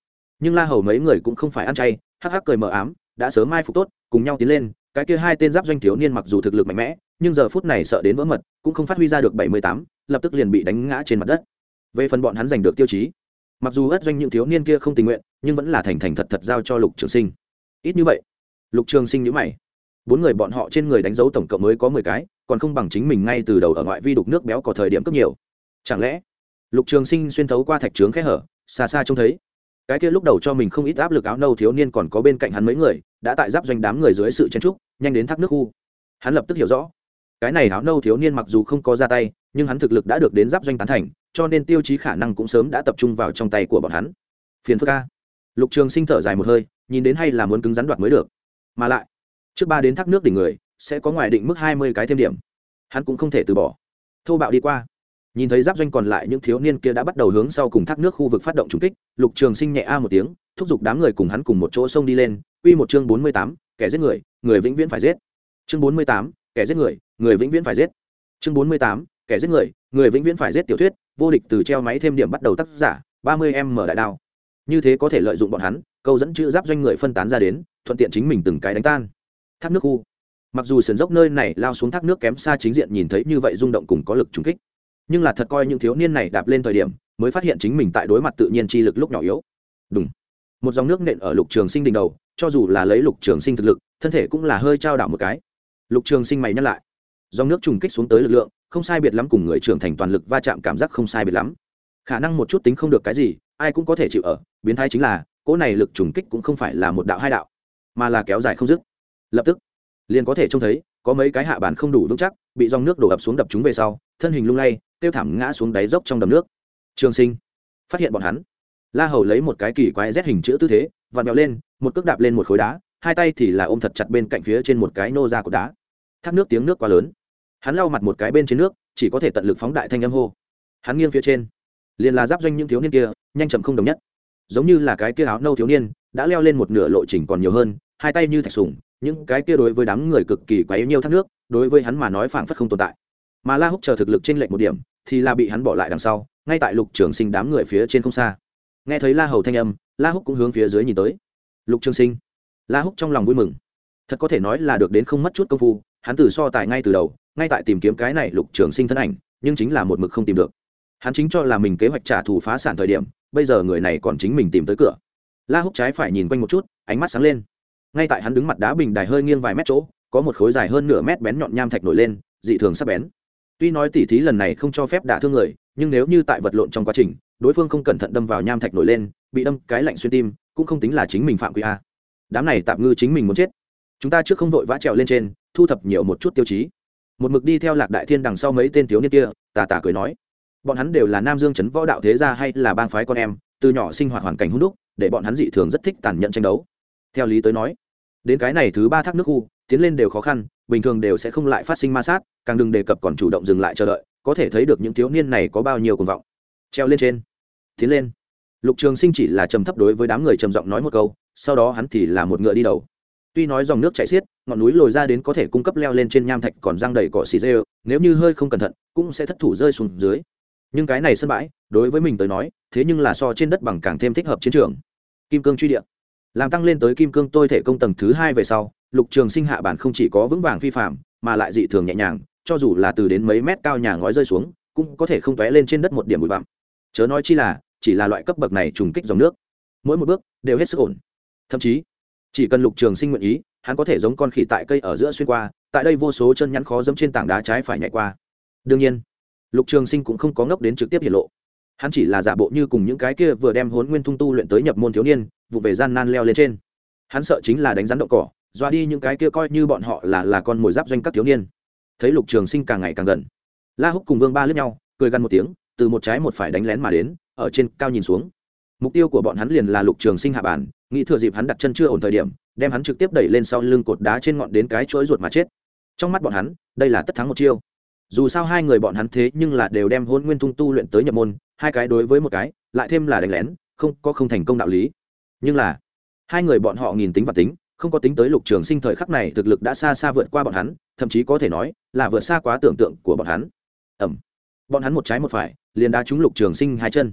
Nhưng la hầu mấy người cũng không phải ăn chay hắc hắc cười mờ ám, đã sớm mai phục tốt, cùng nhau tiến lên, cái kia hai tên giáp doanh thiếu niên mặc dù thực lực mạnh mẽ, nhưng giờ phút này sợ đến vỡ mật, cũng không phát huy ra được bảy mươi tám, lập tức liền bị đánh ngã trên mặt đất. Về phần bọn hắn giành được tiêu chí, mặc dù ất doanh những thiếu niên kia không tình nguyện, nhưng vẫn là thành thành thật thật giao cho lục trường sinh. Ít như vậy, lục trường sinh nhữ mày. Bốn người bọn họ trên người đánh dấu tổng cộng mới có mười cái, còn không bằng chính mình ngay từ đầu ở ngoại vi đục nước béo có thời điểm cấp nhiều. Chẳng lẽ lục trường sinh xuyên thấu qua thạch trướng khẽ hở, xa xa trông thấy? Cái kia lúc đầu cho mình không ít áp lực áo nâu thiếu niên còn có bên cạnh hắn mấy người, đã tại giáp doanh đám người dưới sự chen trúc nhanh đến thác nước khu. Hắn lập tức hiểu rõ. Cái này áo nâu thiếu niên mặc dù không có ra tay, nhưng hắn thực lực đã được đến giáp doanh tán thành, cho nên tiêu chí khả năng cũng sớm đã tập trung vào trong tay của bọn hắn. Phiền phức ca lục trường sinh thở dài một hơi, nhìn đến hay là muốn cứng rắn đoạt mới được. Mà lại, trước ba đến thác nước đỉnh người, sẽ có ngoài định mức hai mươi cái thêm điểm. Hắn cũng không thể từ bỏ. Thô bạo đi qua nhìn thấy giáp doanh còn lại những thiếu niên kia đã bắt đầu hướng sau cùng thác nước khu vực phát động trúng kích, lục trường sinh nhẹ a một tiếng, thúc giục đám người cùng hắn cùng một chỗ sông đi lên. Q một chương bốn mươi tám, kẻ giết người người vĩnh viễn phải giết. Chương bốn mươi tám, kẻ giết người người vĩnh viễn phải giết. Chương bốn mươi tám, kẻ giết người người vĩnh viễn phải giết tiểu thuyết, vô địch từ treo máy thêm điểm bắt đầu tác giả, ba mươi em mở đại đao. Như thế có thể lợi dụng bọn hắn, câu dẫn chữ giáp doanh người phân tán ra đến, thuận tiện chính mình từng cái đánh tan. Thác nước khu. Mặc dù sườn dốc nơi này lao xuống thác nước kém xa chính diện nhìn thấy như vậy rung động cùng có lực trúng kích nhưng là thật coi những thiếu niên này đạp lên thời điểm, mới phát hiện chính mình tại đối mặt tự nhiên chi lực lúc nhỏ yếu. Đúng một dòng nước nện ở lục trường sinh đỉnh đầu, cho dù là lấy lục trường sinh thực lực, thân thể cũng là hơi trao đảo một cái. Lục trường sinh mày nhắc lại. Dòng nước trùng kích xuống tới lực lượng, không sai biệt lắm cùng người trưởng thành toàn lực va chạm cảm giác không sai biệt lắm. Khả năng một chút tính không được cái gì, ai cũng có thể chịu ở, biến thái chính là, cỗ này lực trùng kích cũng không phải là một đạo hai đạo, mà là kéo dài không dứt. Lập tức, liền có thể trông thấy, có mấy cái hạ bàn không đủ vững chắc, bị dòng nước đổ ập xuống đập chúng về sau, thân hình lung lay tiêu thảm ngã xuống đáy dốc trong đầm nước. Trường sinh, phát hiện bọn hắn. La hầu lấy một cái kỳ quái rét hình chữ tư thế, vặn vẹo lên, một cước đạp lên một khối đá, hai tay thì là ôm thật chặt bên cạnh phía trên một cái nô ra của đá. Thác nước tiếng nước quá lớn. Hắn lau mặt một cái bên trên nước, chỉ có thể tận lực phóng đại thanh âm hô. Hắn nghiêng phía trên. Liền là giáp doanh những thiếu niên kia, nhanh chậm không đồng nhất. Giống như là cái kia áo nâu thiếu niên, đã leo lên một nửa lộ trình còn nhiều hơn, hai tay như thạch sùng, những cái kia đối với đám người cực kỳ quá yếu nhiều thác nước, đối với hắn mà nói phảng phất không tồn tại. Mà la húc chờ thực lực trên lệnh một điểm thì là bị hắn bỏ lại đằng sau, ngay tại lục trường sinh đám người phía trên không xa. Nghe thấy la hầu thanh âm, la húc cũng hướng phía dưới nhìn tới. Lục trường sinh, la húc trong lòng vui mừng. Thật có thể nói là được đến không mất chút công phu, hắn từ so tài ngay từ đầu, ngay tại tìm kiếm cái này lục trường sinh thân ảnh, nhưng chính là một mực không tìm được. Hắn chính cho là mình kế hoạch trả thù phá sản thời điểm, bây giờ người này còn chính mình tìm tới cửa. La húc trái phải nhìn quanh một chút, ánh mắt sáng lên. Ngay tại hắn đứng mặt đá bình đài hơi nghiêng vài mét chỗ, có một khối dài hơn nửa mét bén nhọn nham thạch nổi lên, dị thường sắp bén tuy nói tỉ thí lần này không cho phép đả thương người, nhưng nếu như tại vật lộn trong quá trình, đối phương không cẩn thận đâm vào nham thạch nổi lên, bị đâm cái lạnh xuyên tim, cũng không tính là chính mình phạm quy a. Đám này tạm ngư chính mình muốn chết. Chúng ta trước không vội vã trèo lên trên, thu thập nhiều một chút tiêu chí. Một mực đi theo lạc đại thiên đằng sau mấy tên thiếu niên kia, tà tà cười nói. Bọn hắn đều là nam dương chấn võ đạo thế gia hay là bang phái con em, từ nhỏ sinh hoạt hoàn cảnh hung đúc, để bọn hắn dị thường rất thích tàn nhẫn tranh đấu. Theo lý tới nói, đến cái này thứ ba thác nước khu tiến lên đều khó khăn, bình thường đều sẽ không lại phát sinh ma sát, càng đừng đề cập còn chủ động dừng lại chờ đợi, có thể thấy được những thiếu niên này có bao nhiêu cuồng vọng. Treo lên trên. Tiến lên. Lục trường sinh chỉ là trầm thấp đối với đám người trầm giọng nói một câu, sau đó hắn thì là một ngựa đi đầu. Tuy nói dòng nước chảy xiết, ngọn núi lồi ra đến có thể cung cấp leo lên trên nham thạch còn răng đầy cỏ xì dê, nếu như hơi không cẩn thận, cũng sẽ thất thủ rơi xuống dưới. Nhưng cái này sân bãi, đối với mình tới nói, thế nhưng là so trên đất bằng càng thêm thích hợp chiến trường. Kim cương truy địa. Làm tăng lên tới kim cương tôi thể công tầng thứ hai về sau lục trường sinh hạ bản không chỉ có vững vàng phi phạm, mà lại dị thường nhẹ nhàng, cho dù là từ đến mấy mét cao nhà ngói rơi xuống, cũng có thể không tóe lên trên đất một điểm bụi bặm. Chớ nói chi là, chỉ là loại cấp bậc này trùng kích dòng nước. Mỗi một bước đều hết sức ổn. Thậm chí, chỉ cần lục trường sinh nguyện ý, hắn có thể giống con khỉ tại cây ở giữa xuyên qua, tại đây vô số chân nhắn khó dẫm trên tảng đá trái phải nhảy qua. Đương nhiên, lục trường sinh cũng không có ngốc đến trực tiếp hiện lộ. Hắn chỉ là giả bộ như cùng những cái kia vừa đem hốn nguyên thung tu luyện tới nhập môn thiếu niên, vụ về gian nan leo lên trên. Hắn sợ chính là đánh rắn đậu cỏ dọa đi những cái kia coi như bọn họ là là con mồi giáp doanh các thiếu niên. Thấy lục trường sinh càng ngày càng gần. La húc cùng vương ba lướt nhau, cười gần một tiếng, từ một trái một phải đánh lén mà đến, ở trên cao nhìn xuống. Mục tiêu của bọn hắn liền là lục trường sinh hạ bản, nghĩ thừa dịp hắn đặt chân chưa ổn thời điểm, đem hắn trực tiếp đẩy lên sau lưng cột đá trên ngọn đến cái chuỗi ruột mà chết. Trong mắt bọn hắn, đây là tất thắng một chiêu. Dù sao hai người bọn hắn thế nhưng là đều đem hôn nguyên tung tu luyện tới nhập môn, hai cái đối với một cái, lại thêm là đánh lén, không có không thành công đạo lý. Nhưng là, hai người bọn họ nhìn tính và tính không có tính tới lục trường sinh thời khắc này thực lực đã xa xa vượt qua bọn hắn, thậm chí có thể nói là vượt xa quá tưởng tượng của bọn hắn. Ẩm bọn hắn một trái một phải, liền đá trúng lục trường sinh hai chân.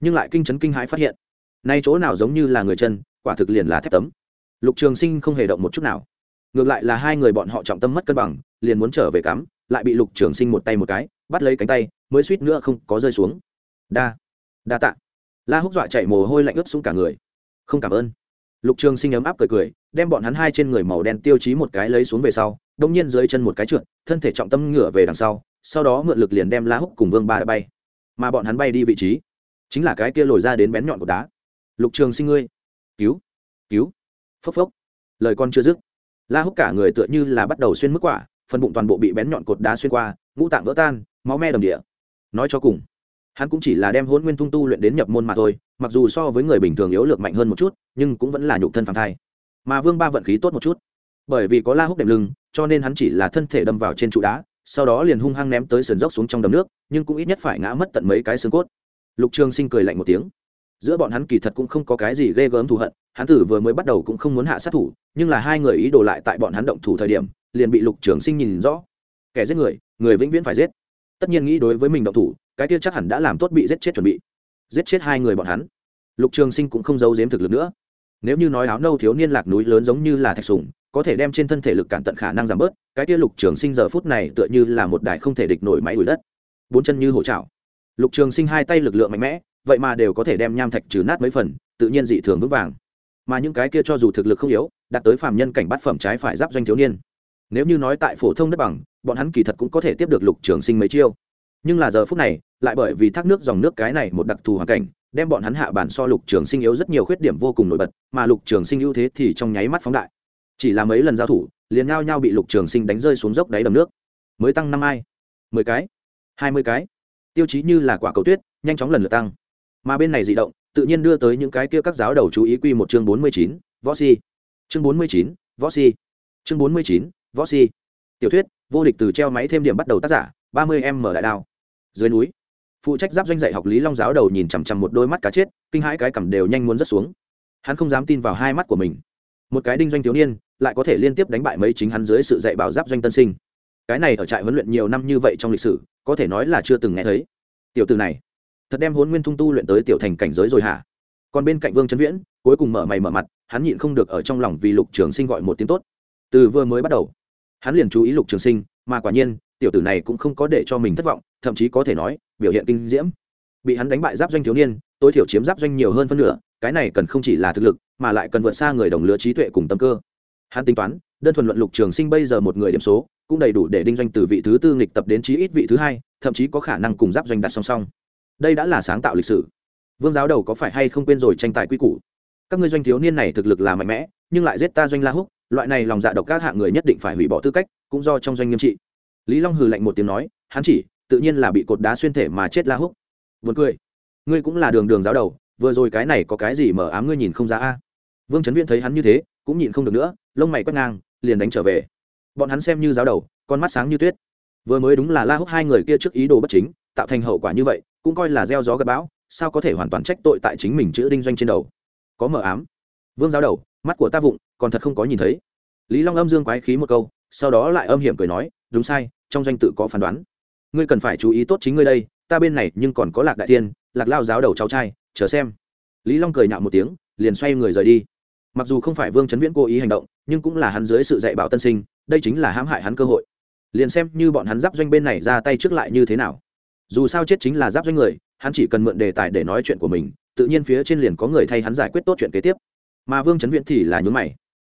Nhưng lại kinh chấn kinh hãi phát hiện, nay chỗ nào giống như là người chân, quả thực liền là thép tấm. Lục trường sinh không hề động một chút nào. Ngược lại là hai người bọn họ trọng tâm mất cân bằng, liền muốn trở về cắm, lại bị lục trường sinh một tay một cái, bắt lấy cánh tay, mới suýt nữa không có rơi xuống. Đa. Đa tạ. La húc dọa chạy mồ hôi lạnh ướt xuống cả người. Không cảm ơn. Lục trường sinh ấm áp cười cười đem bọn hắn hai trên người màu đen tiêu chí một cái lấy xuống về sau, đông nhiên dưới chân một cái trượt, thân thể trọng tâm ngửa về đằng sau sau đó mượn lực liền đem la húc cùng vương ba đã bay. Mà bọn hắn bay đi vị trí, chính là cái kia lồi ra đến bén nhọn của đá. Lục trường sinh ngươi, cứu cứu, phốc phốc. Lời con chưa dứt, la húc cả người tựa như là bắt đầu xuyên mức quả, phần bụng toàn bộ bị bén nhọn cột đá xuyên qua, ngũ tạng vỡ tan, máu me đầm địa. Nói cho cùng, hắn cũng chỉ là đem hôn nguyên tung tu luyện đến nhập môn mà thôi, mặc dù so với người bình thường yếu lược mạnh hơn một chút, nhưng cũng vẫn là nhục thân phản thai mà vương ba vận khí tốt một chút. Bởi vì có la húc đệm lưng, cho nên hắn chỉ là thân thể đâm vào trên trụ đá, sau đó liền hung hăng ném tới sườn dốc xuống trong đầm nước, nhưng cũng ít nhất phải ngã mất tận mấy cái xương cốt. Lục trường sinh cười lạnh một tiếng. Giữa bọn hắn kỳ thật cũng không có cái gì ghê gớm thù hận, hắn tử vừa mới bắt đầu cũng không muốn hạ sát thủ, nhưng là hai người ý đồ lại tại bọn hắn động thủ thời điểm, liền bị lục trường sinh nhìn rõ. Kẻ giết người người vĩnh viễn phải giết. Tất nhiên nghĩ đối với mình động thủ, cái kia chắc hẳn đã làm tốt bị giết chết chuẩn bị. Giết chết hai người bọn hắn. Lục trường sinh cũng không giấu giếm thực lực nữa nếu như nói áo nâu thiếu niên lạc núi lớn giống như là thạch sùng có thể đem trên thân thể lực cản tận khả năng giảm bớt, cái kia lục trường sinh giờ phút này tựa như là một đài không thể địch nổi máy đuổi đất. Bốn chân như hổ trào lục trường sinh hai tay lực lượng mạnh mẽ, vậy mà đều có thể đem nham thạch trừ nát mấy phần, tự nhiên dị thường vững vàng. Mà những cái kia cho dù thực lực không yếu, đạt tới phàm nhân cảnh bắt phẩm trái phải giáp doanh thiếu niên. Nếu như nói tại phổ thông đất bằng, bọn hắn kỳ thật cũng có thể tiếp được lục trường sinh mấy chiêu. Nhưng là giờ phút này, lại bởi vì thác nước dòng nước cái này một đặc thù hoàn cảnh đem bọn hắn hạ bản so lục trường sinh yếu rất nhiều khuyết điểm vô cùng nổi bật, mà lục trường sinh ưu thế thì trong nháy mắt phóng đại. Chỉ là mấy lần giao thủ, liền ngao nhau bị lục trường sinh đánh rơi xuống dốc đáy đầm nước. Mới tăng năm ai? Mười cái? Hai mươi cái? Tiêu chí như là quả cầu tuyết, nhanh chóng lần lượt tăng. Mà bên này dị động, tự nhiên đưa tới những cái kia các giáo đầu chú ý quy một chương bốn mươi chín, võ si. Chương bốn mươi chín, võ si. Chương bốn mươi chín, võ si. Tiểu thuyết, vô địch từ treo máy thêm điểm bắt đầu tác giả, ba mươi em mở đại đao. Dưới núi phụ trách giáp doanh dạy học lý long giáo đầu nhìn chằm chằm một đôi mắt cá chết, kinh hãi cái cằm đều nhanh muốn rớt xuống. Hắn không dám tin vào hai mắt của mình. Một cái đinh doanh thiếu niên, lại có thể liên tiếp đánh bại mấy chính hắn dưới sự dạy bảo giáp doanh tân sinh. Cái này ở trại huấn luyện nhiều năm như vậy trong lịch sử, có thể nói là chưa từng nghe thấy. Tiểu từ này, thật đem hôn nguyên thung tu luyện tới tiểu thành cảnh giới rồi hả? Còn bên cạnh vương trấn viễn, cuối cùng mở mày mở mặt, hắn nhịn không được ở trong lòng vì lục trường sinh gọi một tiếng tốt. Từ vừa mới bắt đầu, hắn liền chú ý lục trường sinh, mà quả nhiên, tiểu tử này cũng không có để cho mình thất vọng, thậm chí có thể nói biểu hiện kinh diễm. Bị hắn đánh bại giáp doanh thiếu niên, tối thiểu chiếm giáp doanh nhiều hơn phân nửa, cái này cần không chỉ là thực lực, mà lại cần vượt xa người đồng lứa trí tuệ cùng tâm cơ. Hắn tính toán, đơn thuần luận lục trường sinh bây giờ một người điểm số, cũng đầy đủ để đinh doanh từ vị thứ tư nghịch tập đến chí ít vị thứ hai, thậm chí có khả năng cùng giáp doanh đặt song song. Đây đã là sáng tạo lịch sử. Vương giáo đầu có phải hay không quên rồi tranh tài quy củ? Các ngươi doanh thiếu niên này thực lực là mạnh mẽ, nhưng lại giết ta doanh la húc, loại này lòng dạ độc các hạng người nhất định phải hủy bỏ tư cách, cũng do trong doanh nghiêm trị. Lý long hừ lạnh một tiếng nói, hắn chỉ tự nhiên là bị cột đá xuyên thể mà chết la húc. Vượt cười. Ngươi cũng là đường đường giáo đầu, vừa rồi cái này có cái gì mở ám ngươi nhìn không ra a? Vương trấn viễn thấy hắn như thế, cũng nhìn không được nữa, lông mày quét ngang, liền đánh trở về. Bọn hắn xem như giáo đầu, con mắt sáng như tuyết. Vừa mới đúng là la húc hai người kia trước ý đồ bất chính, tạo thành hậu quả như vậy, cũng coi là gieo gió gặp bão, sao có thể hoàn toàn trách tội tại chính mình chữ đinh doanh trên đầu? Có mờ ám. Vương giáo đầu, mắt của ta vụng, còn thật không có nhìn thấy. Lý long âm dương quái khí một câu, sau đó lại âm hiểm cười nói, đúng sai, trong doanh tự có phán đoán ngươi cần phải chú ý tốt chính ngươi đây, ta bên này nhưng còn có lạc đại tiên lạc lao giáo đầu cháu trai, chờ xem. Lý long cười nhạo một tiếng, liền xoay người rời đi. Mặc dù không phải vương chấn viễn cố ý hành động, nhưng cũng là hắn dưới sự dạy bảo tân sinh, đây chính là hãm hại hắn cơ hội. Liền xem như bọn hắn giáp doanh bên này ra tay trước lại như thế nào. Dù sao chết chính là giáp doanh người, hắn chỉ cần mượn đề tài để nói chuyện của mình, tự nhiên phía trên liền có người thay hắn giải quyết tốt chuyện kế tiếp. Mà vương chấn viễn thì là nhún mày.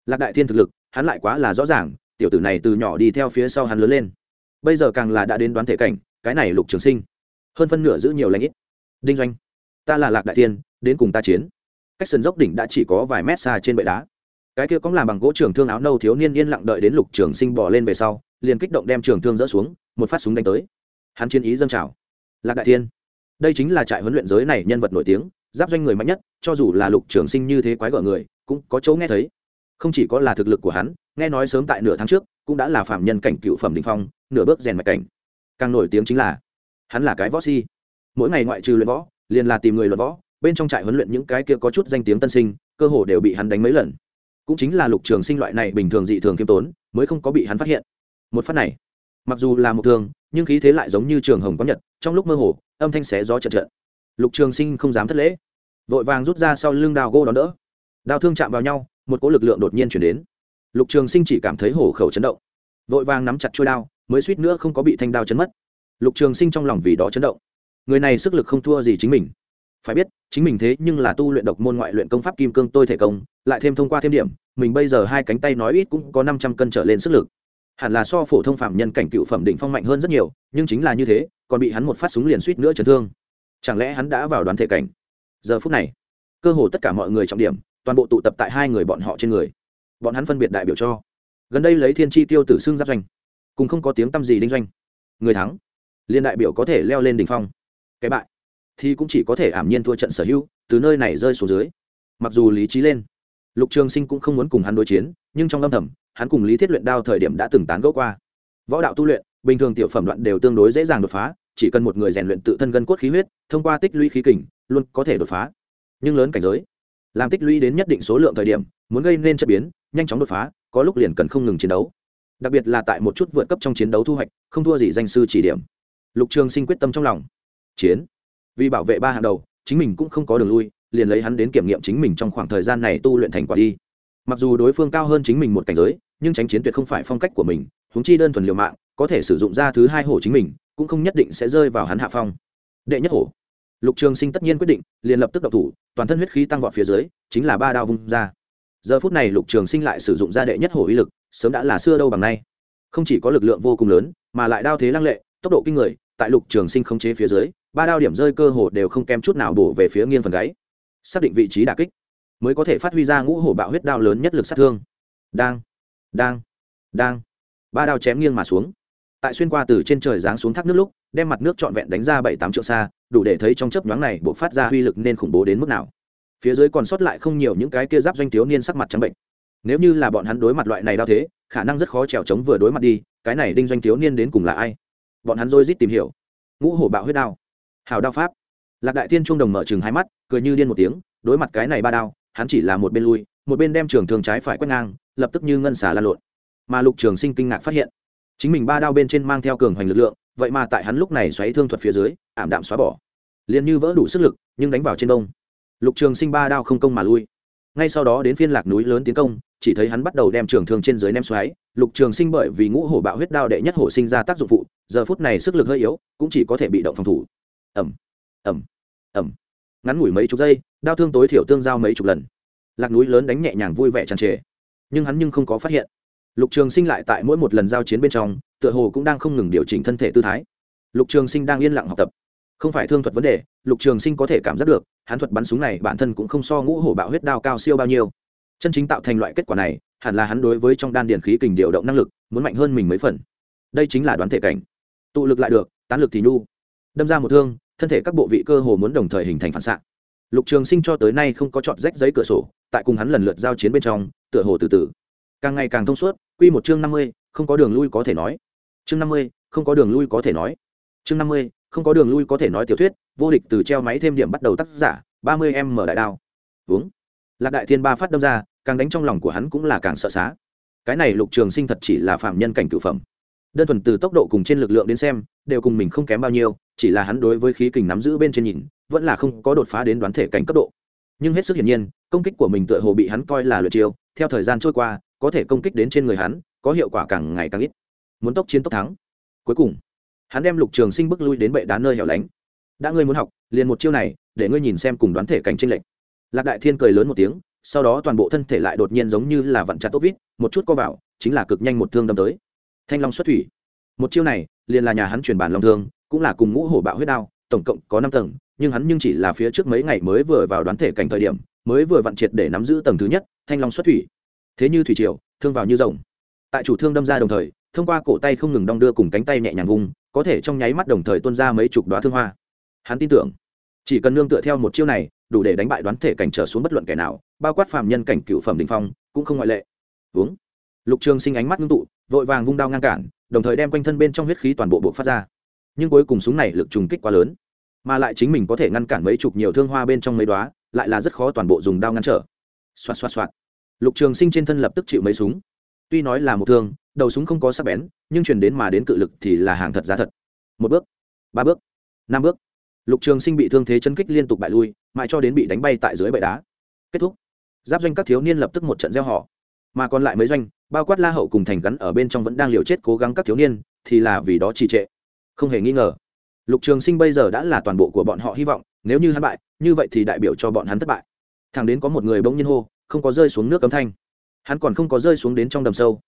Lạc đại thiên thực lực, hắn lại quá là rõ ràng, tiểu tử này từ nhỏ đi theo phía sau hắn lớn lên bây giờ càng là đã đến đoán thể cảnh, cái này lục trường sinh, hơn phân nửa giữ nhiều lãnh ít. Đinh doanh, ta là lạc đại thiên, đến cùng ta chiến. Cách sân dốc đỉnh đã chỉ có vài mét xa trên bệ đá. Cái kia cũng làm bằng gỗ trường thương áo nâu thiếu niên yên lặng đợi đến lục trường sinh bỏ lên về sau, liền kích động đem trường thương dỡ xuống, một phát súng đánh tới. Hắn chiến ý dâng trào. Lạc đại thiên, đây chính là trại huấn luyện giới này nhân vật nổi tiếng, giáp doanh người mạnh nhất, cho dù là lục trường sinh như thế quái gở người, cũng có chỗ nghe thấy. Không chỉ có là thực lực của hắn, nghe nói sớm tại nửa tháng trước, cũng đã là phạm nhân cảnh cựu phẩm đình phong nửa bước rèn mạch cảnh. Càng nổi tiếng chính là, hắn là cái võ si. Mỗi ngày ngoại trừ luyện võ, liền là tìm người luận võ, bên trong trại huấn luyện những cái kia có chút danh tiếng tân sinh, cơ hồ đều bị hắn đánh mấy lần. Cũng chính là lục trường sinh loại này bình thường dị thường kiêm tốn, mới không có bị hắn phát hiện. Một phát này, mặc dù là một thường, nhưng khí thế lại giống như trường hồng có nhật, trong lúc mơ hồ, âm thanh xé gió trận trận lục trường sinh không dám thất lễ, vội vàng rút ra sau lưng đào gô đón đỡ. Đào thương chạm vào nhau, một cỗ lực lượng đột nhiên chuyển đến. Lục trường sinh chỉ cảm thấy hổ khẩu chấn động, vội vàng nắm chặt trôi đao mới suýt nữa không có bị thanh đao chấn mất. Lục trường sinh trong lòng vì đó chấn động. Người này sức lực không thua gì chính mình. Phải biết, chính mình thế nhưng là tu luyện độc môn ngoại luyện công pháp kim cương tôi thể công, lại thêm thông qua thêm điểm, mình bây giờ hai cánh tay nói ít cũng có năm trăm cân trở lên sức lực. Hẳn là so phổ thông phạm nhân cảnh cựu phẩm định phong mạnh hơn rất nhiều, nhưng chính là như thế, còn bị hắn một phát súng liền suýt nữa chấn thương. Chẳng lẽ hắn đã vào đoán thể cảnh? Giờ phút này, cơ hồ tất cả mọi người trọng điểm, toàn bộ tụ tập tại hai người bọn họ trên người. Bọn hắn phân biệt đại biểu cho. Gần đây lấy thiên tri tiêu tử xương giáp doanh cùng không có tiếng t â m gì đinh doanh. Người thắng. Liên đại biểu có thể leo lên đ ỉ n h phong. Cái bại. Thì cũng chỉ có thể ảm nhiên thua trận sở hữu, từ nơi này rơi xuống dưới. Mặc dù lý trí lên, lục trường sinh cũng không muốn cùng hắn đối chiến, nhưng trong âm thầm, hắn cùng lý thiết luyện đao thời điểm đã từng tán gẫu qua. Võ đạo tu luyện, bình thường tiểu phẩm đoạn đều tương đối dễ dàng đột phá, chỉ cần một người rèn luyện tự thân gân cốt khí huyết, thông qua tích lũy khí kình, luôn có thể đột phá. Nhưng lớn cảnh giới, làm tích lũy đến nhất định số lượng thời điểm, muốn gây nên chất biến, nhanh chóng đột phá, có lúc liền cần không ngừng chiến đấu đặc biệt là tại một chút vượt cấp trong chiến đấu thu hoạch, không thua gì danh sư chỉ điểm. Lục trường sinh quyết tâm trong lòng. Chiến. Vì bảo vệ ba hàng đầu, chính mình cũng không có đường lui, liền lấy hắn đến kiểm nghiệm chính mình trong khoảng thời gian này tu luyện thành quả đi. Mặc dù đối phương cao hơn chính mình một cảnh giới, nhưng tránh chiến tuyệt không phải phong cách của mình húng chi đơn thuần liều mạng, có thể sử dụng ra thứ hai hổ chính mình, cũng không nhất định sẽ rơi vào hắn hạ phong. Đệ nhất hổ. Lục trường sinh tất nhiên quyết định, liền lập tức độc thủ, toàn thân huyết khí tăng vọt phía dưới, chính là ba đao vung ra. Giờ phút này lục trường sinh lại sử dụng ra đệ nhất hổ uy lực sớm đã là xưa đâu bằng nay. Không chỉ có lực lượng vô cùng lớn, mà lại đao thế lăng lệ, tốc độ kinh người, tại lục trường sinh không chế phía dưới, ba đao điểm rơi cơ hồ đều không kém chút nào bổ về phía nghiêng phần gáy. Xác định vị trí đà kích, mới có thể phát huy ra ngũ hổ bạo huyết đao lớn nhất lực sát thương. Đang đang đang. Ba đao chém nghiêng mà xuống. Tại xuyên qua từ trên trời giáng xuống thác nước lúc, đem mặt nước trọn vẹn đánh ra bảy tám triệu xa, đủ để thấy trong chớp nhoáng này buộc phát ra uy lực nên khủng bố đến mức nào. Phía dưới còn sót lại không nhiều những cái kia giáp doanh thiếu niên sắc mặt trắng bệnh nếu như là bọn hắn đối mặt loại này đao thế, khả năng rất khó trèo trống vừa đối mặt đi, cái này đinh doanh thiếu niên đến cùng là ai? Bọn hắn dôi rít tìm hiểu. Ngũ hổ bạo huyết đao. Hào đao pháp. Lạc đại tiên trung đồng mở chừng hai mắt, cười như điên một tiếng, đối mặt cái này ba đao, hắn chỉ là một bên lui, một bên đem trường thường trái phải quét ngang, lập tức như ngân xả lan lộn. Mà lục trường sinh kinh ngạc phát hiện, chính mình ba đao bên trên mang theo cường hoành lực lượng, vậy mà tại hắn lúc này xoáy thương thuật phía dưới, ảm đạm xóa bỏ. Liền như vỡ đủ sức lực, nhưng đánh vào trên đông lục trường sinh ba đao không công mà lui. Ngay sau đó đến phiên lạc núi lớn tiến công chỉ thấy hắn bắt đầu đem trường thương trên dưới nem xoáy, lục trường sinh bởi vì ngũ hổ bạo huyết đao đệ nhất hổ sinh ra tác dụng phụ, giờ phút này sức lực hơi yếu, cũng chỉ có thể bị động phòng thủ. Ẩm ẩm ẩm ngắn ngủi mấy chục giây, đao thương tối thiểu tương giao mấy chục lần. Lạc núi lớn đánh nhẹ nhàng vui vẻ tràn trề, nhưng hắn nhưng không có phát hiện. Lục trường sinh lại tại mỗi một lần giao chiến bên trong, tựa hồ cũng đang không ngừng điều chỉnh thân thể tư thái. Lục trường sinh đang yên lặng học tập. Không phải thương thuật vấn đề, lục trường sinh có thể cảm giác được, hắn thuật bắn súng này bản thân cũng không so ngũ hổ bạo huyết đao cao siêu bao nhiêu chân chính tạo thành loại kết quả này, hẳn là hắn đối với trong đan điền khí kình điều động năng lực, muốn mạnh hơn mình mấy phần. Đây chính là đoán thể cảnh. Tụ lực lại được, tán lực thì nhu. Đâm ra một thương, thân thể các bộ vị cơ hồ muốn đồng thời hình thành phản xạ. Lục trường sinh cho tới nay không có chọn rách giấy cửa sổ, tại cùng hắn lần lượt giao chiến bên trong, tựa hồ từ từ. Càng ngày càng thông suốt, quy một chương năm mươi, không có đường lui có thể nói. Chương năm mươi, không có đường lui có thể nói. Chương năm mươi, không có đường lui có thể nói tiểu thuyết, vô địch từ treo máy thêm điểm bắt đầu tác giả, ba mươi em mở đại đao. Uống. Lạc đại thiên ba phát đâm ra càng đánh trong lòng của hắn cũng là càng sợ xá. Cái này lục trường sinh thật chỉ là phạm nhân cảnh cửu phẩm. Đơn thuần từ tốc độ cùng trên lực lượng đến xem, đều cùng mình không kém bao nhiêu, chỉ là hắn đối với khí kình nắm giữ bên trên nhìn, vẫn là không có đột phá đến đoán thể cảnh cấp độ. Nhưng hết sức hiển nhiên, công kích của mình tựa hồ bị hắn coi là lượt chiêu, theo thời gian trôi qua, có thể công kích đến trên người hắn, có hiệu quả càng ngày càng ít. Muốn tốc chiến tốc thắng. Cuối cùng, hắn đem lục trường sinh bước lui đến bệ đá nơi hẻo lánh. Đã ngươi muốn học, liền một chiêu này, để ngươi nhìn xem cùng đoán thể cảnh tranh lệch. Lạc đại thiên cười lớn một tiếng sau đó toàn bộ thân thể lại đột nhiên giống như là vặn chặt tốt vít, một chút co vào, chính là cực nhanh một thương đâm tới. Thanh long xuất thủy. Một chiêu này, liền là nhà hắn truyền bản long thương, cũng là cùng ngũ hổ bạo huyết đao, tổng cộng có năm tầng, nhưng hắn nhưng chỉ là phía trước mấy ngày mới vừa vào đoán thể cảnh thời điểm, mới vừa vặn triệt để nắm giữ tầng thứ nhất, thanh long xuất thủy. Thế như thủy triều, thương vào như rồng. Tại chủ thương đâm ra đồng thời, thông qua cổ tay không ngừng đong đưa cùng cánh tay nhẹ nhàng vùng có thể trong nháy mắt đồng thời tuôn ra mấy chục đoá thương hoa. Hắn tin tưởng chỉ cần nương tựa theo một chiêu này, đủ để đánh bại đoán thể cảnh trở xuống bất luận kẻ nào, bao quát phàm nhân cảnh cựu phẩm đình phong, cũng không ngoại lệ. Uống. Lục trường sinh ánh mắt ngưng tụ, vội vàng vung đao ngăn cản, đồng thời đem quanh thân bên trong huyết khí toàn bộ buộc phát ra. Nhưng cuối cùng súng này lực trùng kích quá lớn, mà lại chính mình có thể ngăn cản mấy chục nhiều thương hoa bên trong mấy đoá lại là rất khó toàn bộ dùng đao ngăn trở. Xoạt xoạt xoạt. Lục trường sinh trên thân lập tức chịu mấy súng. Tuy nói là một thương, đầu súng không có sắc bén, nhưng chuyển đến mà đến cự lực thì là hàng thật giá thật. Một bước, ba bước, năm bước lục trường sinh bị thương thế chân kích liên tục bại lui, mãi cho đến bị đánh bay tại dưới bệ đá. Kết thúc. Giáp doanh các thiếu niên lập tức một trận gieo họ. Mà còn lại mấy doanh, bao quát la hậu cùng thành gắn ở bên trong vẫn đang liều chết cố gắng các thiếu niên, thì là vì đó trì trệ. Không hề nghi ngờ, lục trường sinh bây giờ đã là toàn bộ của bọn họ hy vọng, nếu như hắn bại, như vậy thì đại biểu cho bọn hắn thất bại. Thằng đến có một người bỗng nhiên hô, không có rơi xuống nước cấm thanh. Hắn còn không có rơi xuống đến trong đầm sâu.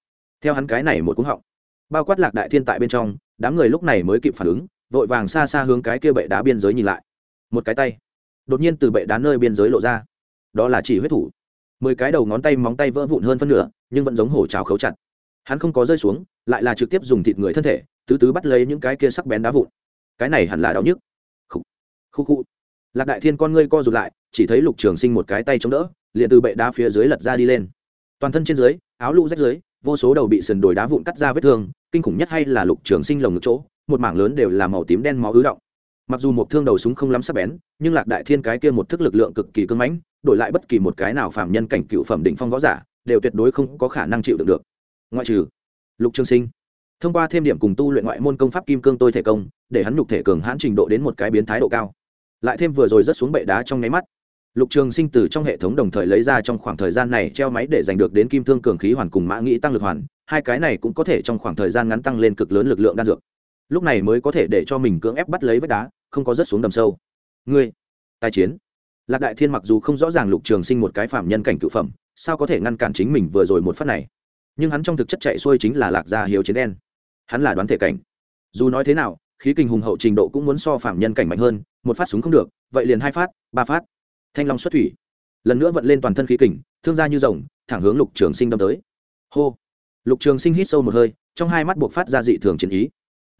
Theo hắn cái này một cúng họng. Bao quát lạc đại thiên tại bên trong, đám người lúc này mới kịp phản ứng vội vàng xa xa hướng cái kia bệ đá biên giới nhìn lại. Một cái tay, đột nhiên từ bệ đá nơi biên giới lộ ra. Đó là chỉ huyết thủ. Mười cái đầu ngón tay móng tay vỡ vụn hơn phân nửa, nhưng vẫn giống hổ trào khấu chặt. Hắn không có rơi xuống, lại là trực tiếp dùng thịt người thân thể, tứ tứ bắt lấy những cái kia sắc bén đá vụn. Cái này hẳn là đau nhức. Khu khu khu lạc đại thiên con ngươi co rụt lại, chỉ thấy lục trường sinh một cái tay chống đỡ, liền từ bệ đá phía dưới lật ra đi lên. Toàn thân trên dưới, áo lũ rách dưới, vô số đầu bị sườn đồi đá vụn cắt ra vết thương, kinh khủng nhất hay là lục trường sinh lồng ngực chỗ một mảng lớn đều là màu tím đen máu ứ động. Mặc dù một thương đầu súng không lắm sắc bén, nhưng lạc đại thiên cái kia một thức lực lượng cực kỳ cưng mãnh, đổi lại bất kỳ một cái nào phạm nhân cảnh cựu phẩm đỉnh phong võ giả, đều tuyệt đối không có khả năng chịu được được. Ngoại trừ lục trường sinh. Thông qua thêm điểm cùng tu luyện ngoại môn công pháp kim cương tôi thể công, để hắn nhục thể cường hãn trình độ đến một cái biến thái độ cao. Lại thêm vừa rồi rất xuống bệ đá trong nháy mắt. Lục trường sinh từ trong hệ thống đồng thời lấy ra trong khoảng thời gian này treo máy để giành được đến kim thương cường khí hoàn cùng mã nghĩ tăng lực hoàn, hai cái này cũng có thể trong khoảng thời gian ngắn tăng lên cực lớn lực lượng đan dược lúc này mới có thể để cho mình cưỡng ép bắt lấy vách đá, không có rớt xuống đầm sâu. Ngươi tài chiến. Lạc đại thiên mặc dù không rõ ràng lục trường sinh một cái phạm nhân cảnh cự phẩm, sao có thể ngăn cản chính mình vừa rồi một phát này? Nhưng hắn trong thực chất chạy xuôi chính là lạc gia hiếu chiến đen. Hắn là đoán thể cảnh. Dù nói thế nào, khí kình hùng hậu trình độ cũng muốn so phạm nhân cảnh mạnh hơn, một phát súng không được, vậy liền hai phát, ba phát. Thanh long xuất thủy. Lần nữa vận lên toàn thân khí kình, thương ra như rồng, thẳng hướng lục trường sinh đâm tới. Hô. Lục trường sinh hít sâu một hơi, trong hai mắt buộc phát ra dị thường chiến ý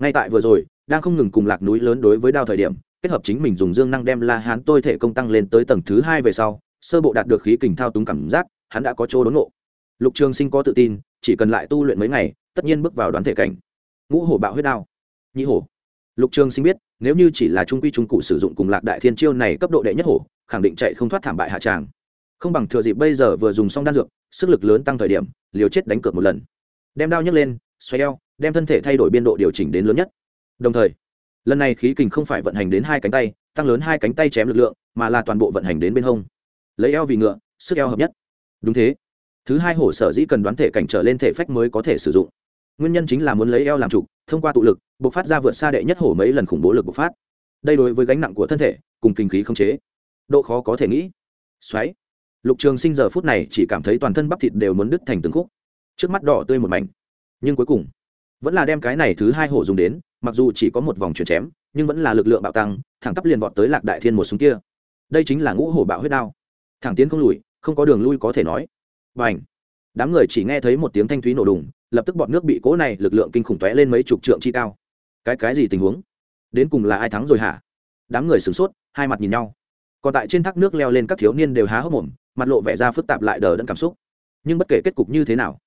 ngay tại vừa rồi, đang không ngừng cùng lạc núi lớn đối với đao thời điểm, kết hợp chính mình dùng dương năng đem la hán tôi thể công tăng lên tới tầng thứ hai về sau, sơ bộ đạt được khí kình thao túng cảm giác, hắn đã có chỗ đốn ngộ. Lục trường sinh có tự tin, chỉ cần lại tu luyện mấy ngày, tất nhiên bước vào đoán thể cảnh. Ngũ hổ bạo huyết đao. Nhị hổ. Lục trường sinh biết, nếu như chỉ là trung quy trung cụ sử dụng cùng lạc đại thiên chiêu này cấp độ đệ nhất hổ, khẳng định chạy không thoát thảm bại hạ tràng. Không bằng thừa dịp bây giờ vừa dùng xong đan dược, sức lực lớn tăng thời điểm, liều chết đánh cược một lần. Đem đao nhấc lên, xoay eo đem thân thể thay đổi biên độ điều chỉnh đến lớn nhất. Đồng thời, lần này khí kình không phải vận hành đến hai cánh tay, tăng lớn hai cánh tay chém lực lượng, mà là toàn bộ vận hành đến bên hông. Lấy eo vì ngựa, sức eo hợp nhất. Đúng thế. Thứ hai hổ sở dĩ cần đoán thể cảnh trở lên thể phách mới có thể sử dụng. Nguyên nhân chính là muốn lấy eo làm trục thông qua tụ lực, bộc phát ra vượt xa đệ nhất hổ mấy lần khủng bố lực bộc phát. Đây đối với gánh nặng của thân thể, cùng kinh khí không chế. Độ khó có thể nghĩ. Xoáy. Lục trường sinh giờ phút này chỉ cảm thấy toàn thân bắp thịt đều muốn đứt thành từng khúc. Trước mắt đỏ tươi một mảnh. Nhưng cuối cùng vẫn là đem cái này thứ hai hổ dùng đến, mặc dù chỉ có một vòng chuyển chém, nhưng vẫn là lực lượng bạo tăng, thẳng tắp liền vọt tới lạc đại thiên một súng kia. Đây chính là ngũ hổ bạo huyết đao. Thẳng tiến không lùi, không có đường lui có thể nói. Và ảnh đám người chỉ nghe thấy một tiếng thanh thúy nổ đùng, lập tức bọn nước bị cố này lực lượng kinh khủng tóe lên mấy chục trượng chi cao. Cái cái gì tình huống? Đến cùng là ai thắng rồi hả? Đám người sửng sốt, hai mặt nhìn nhau. Còn tại trên thác nước leo lên các thiếu niên đều há hốc mồm, mặt lộ vẻ ra phức tạp lại đờ đẫn cảm xúc. Nhưng bất kể kết cục như thế nào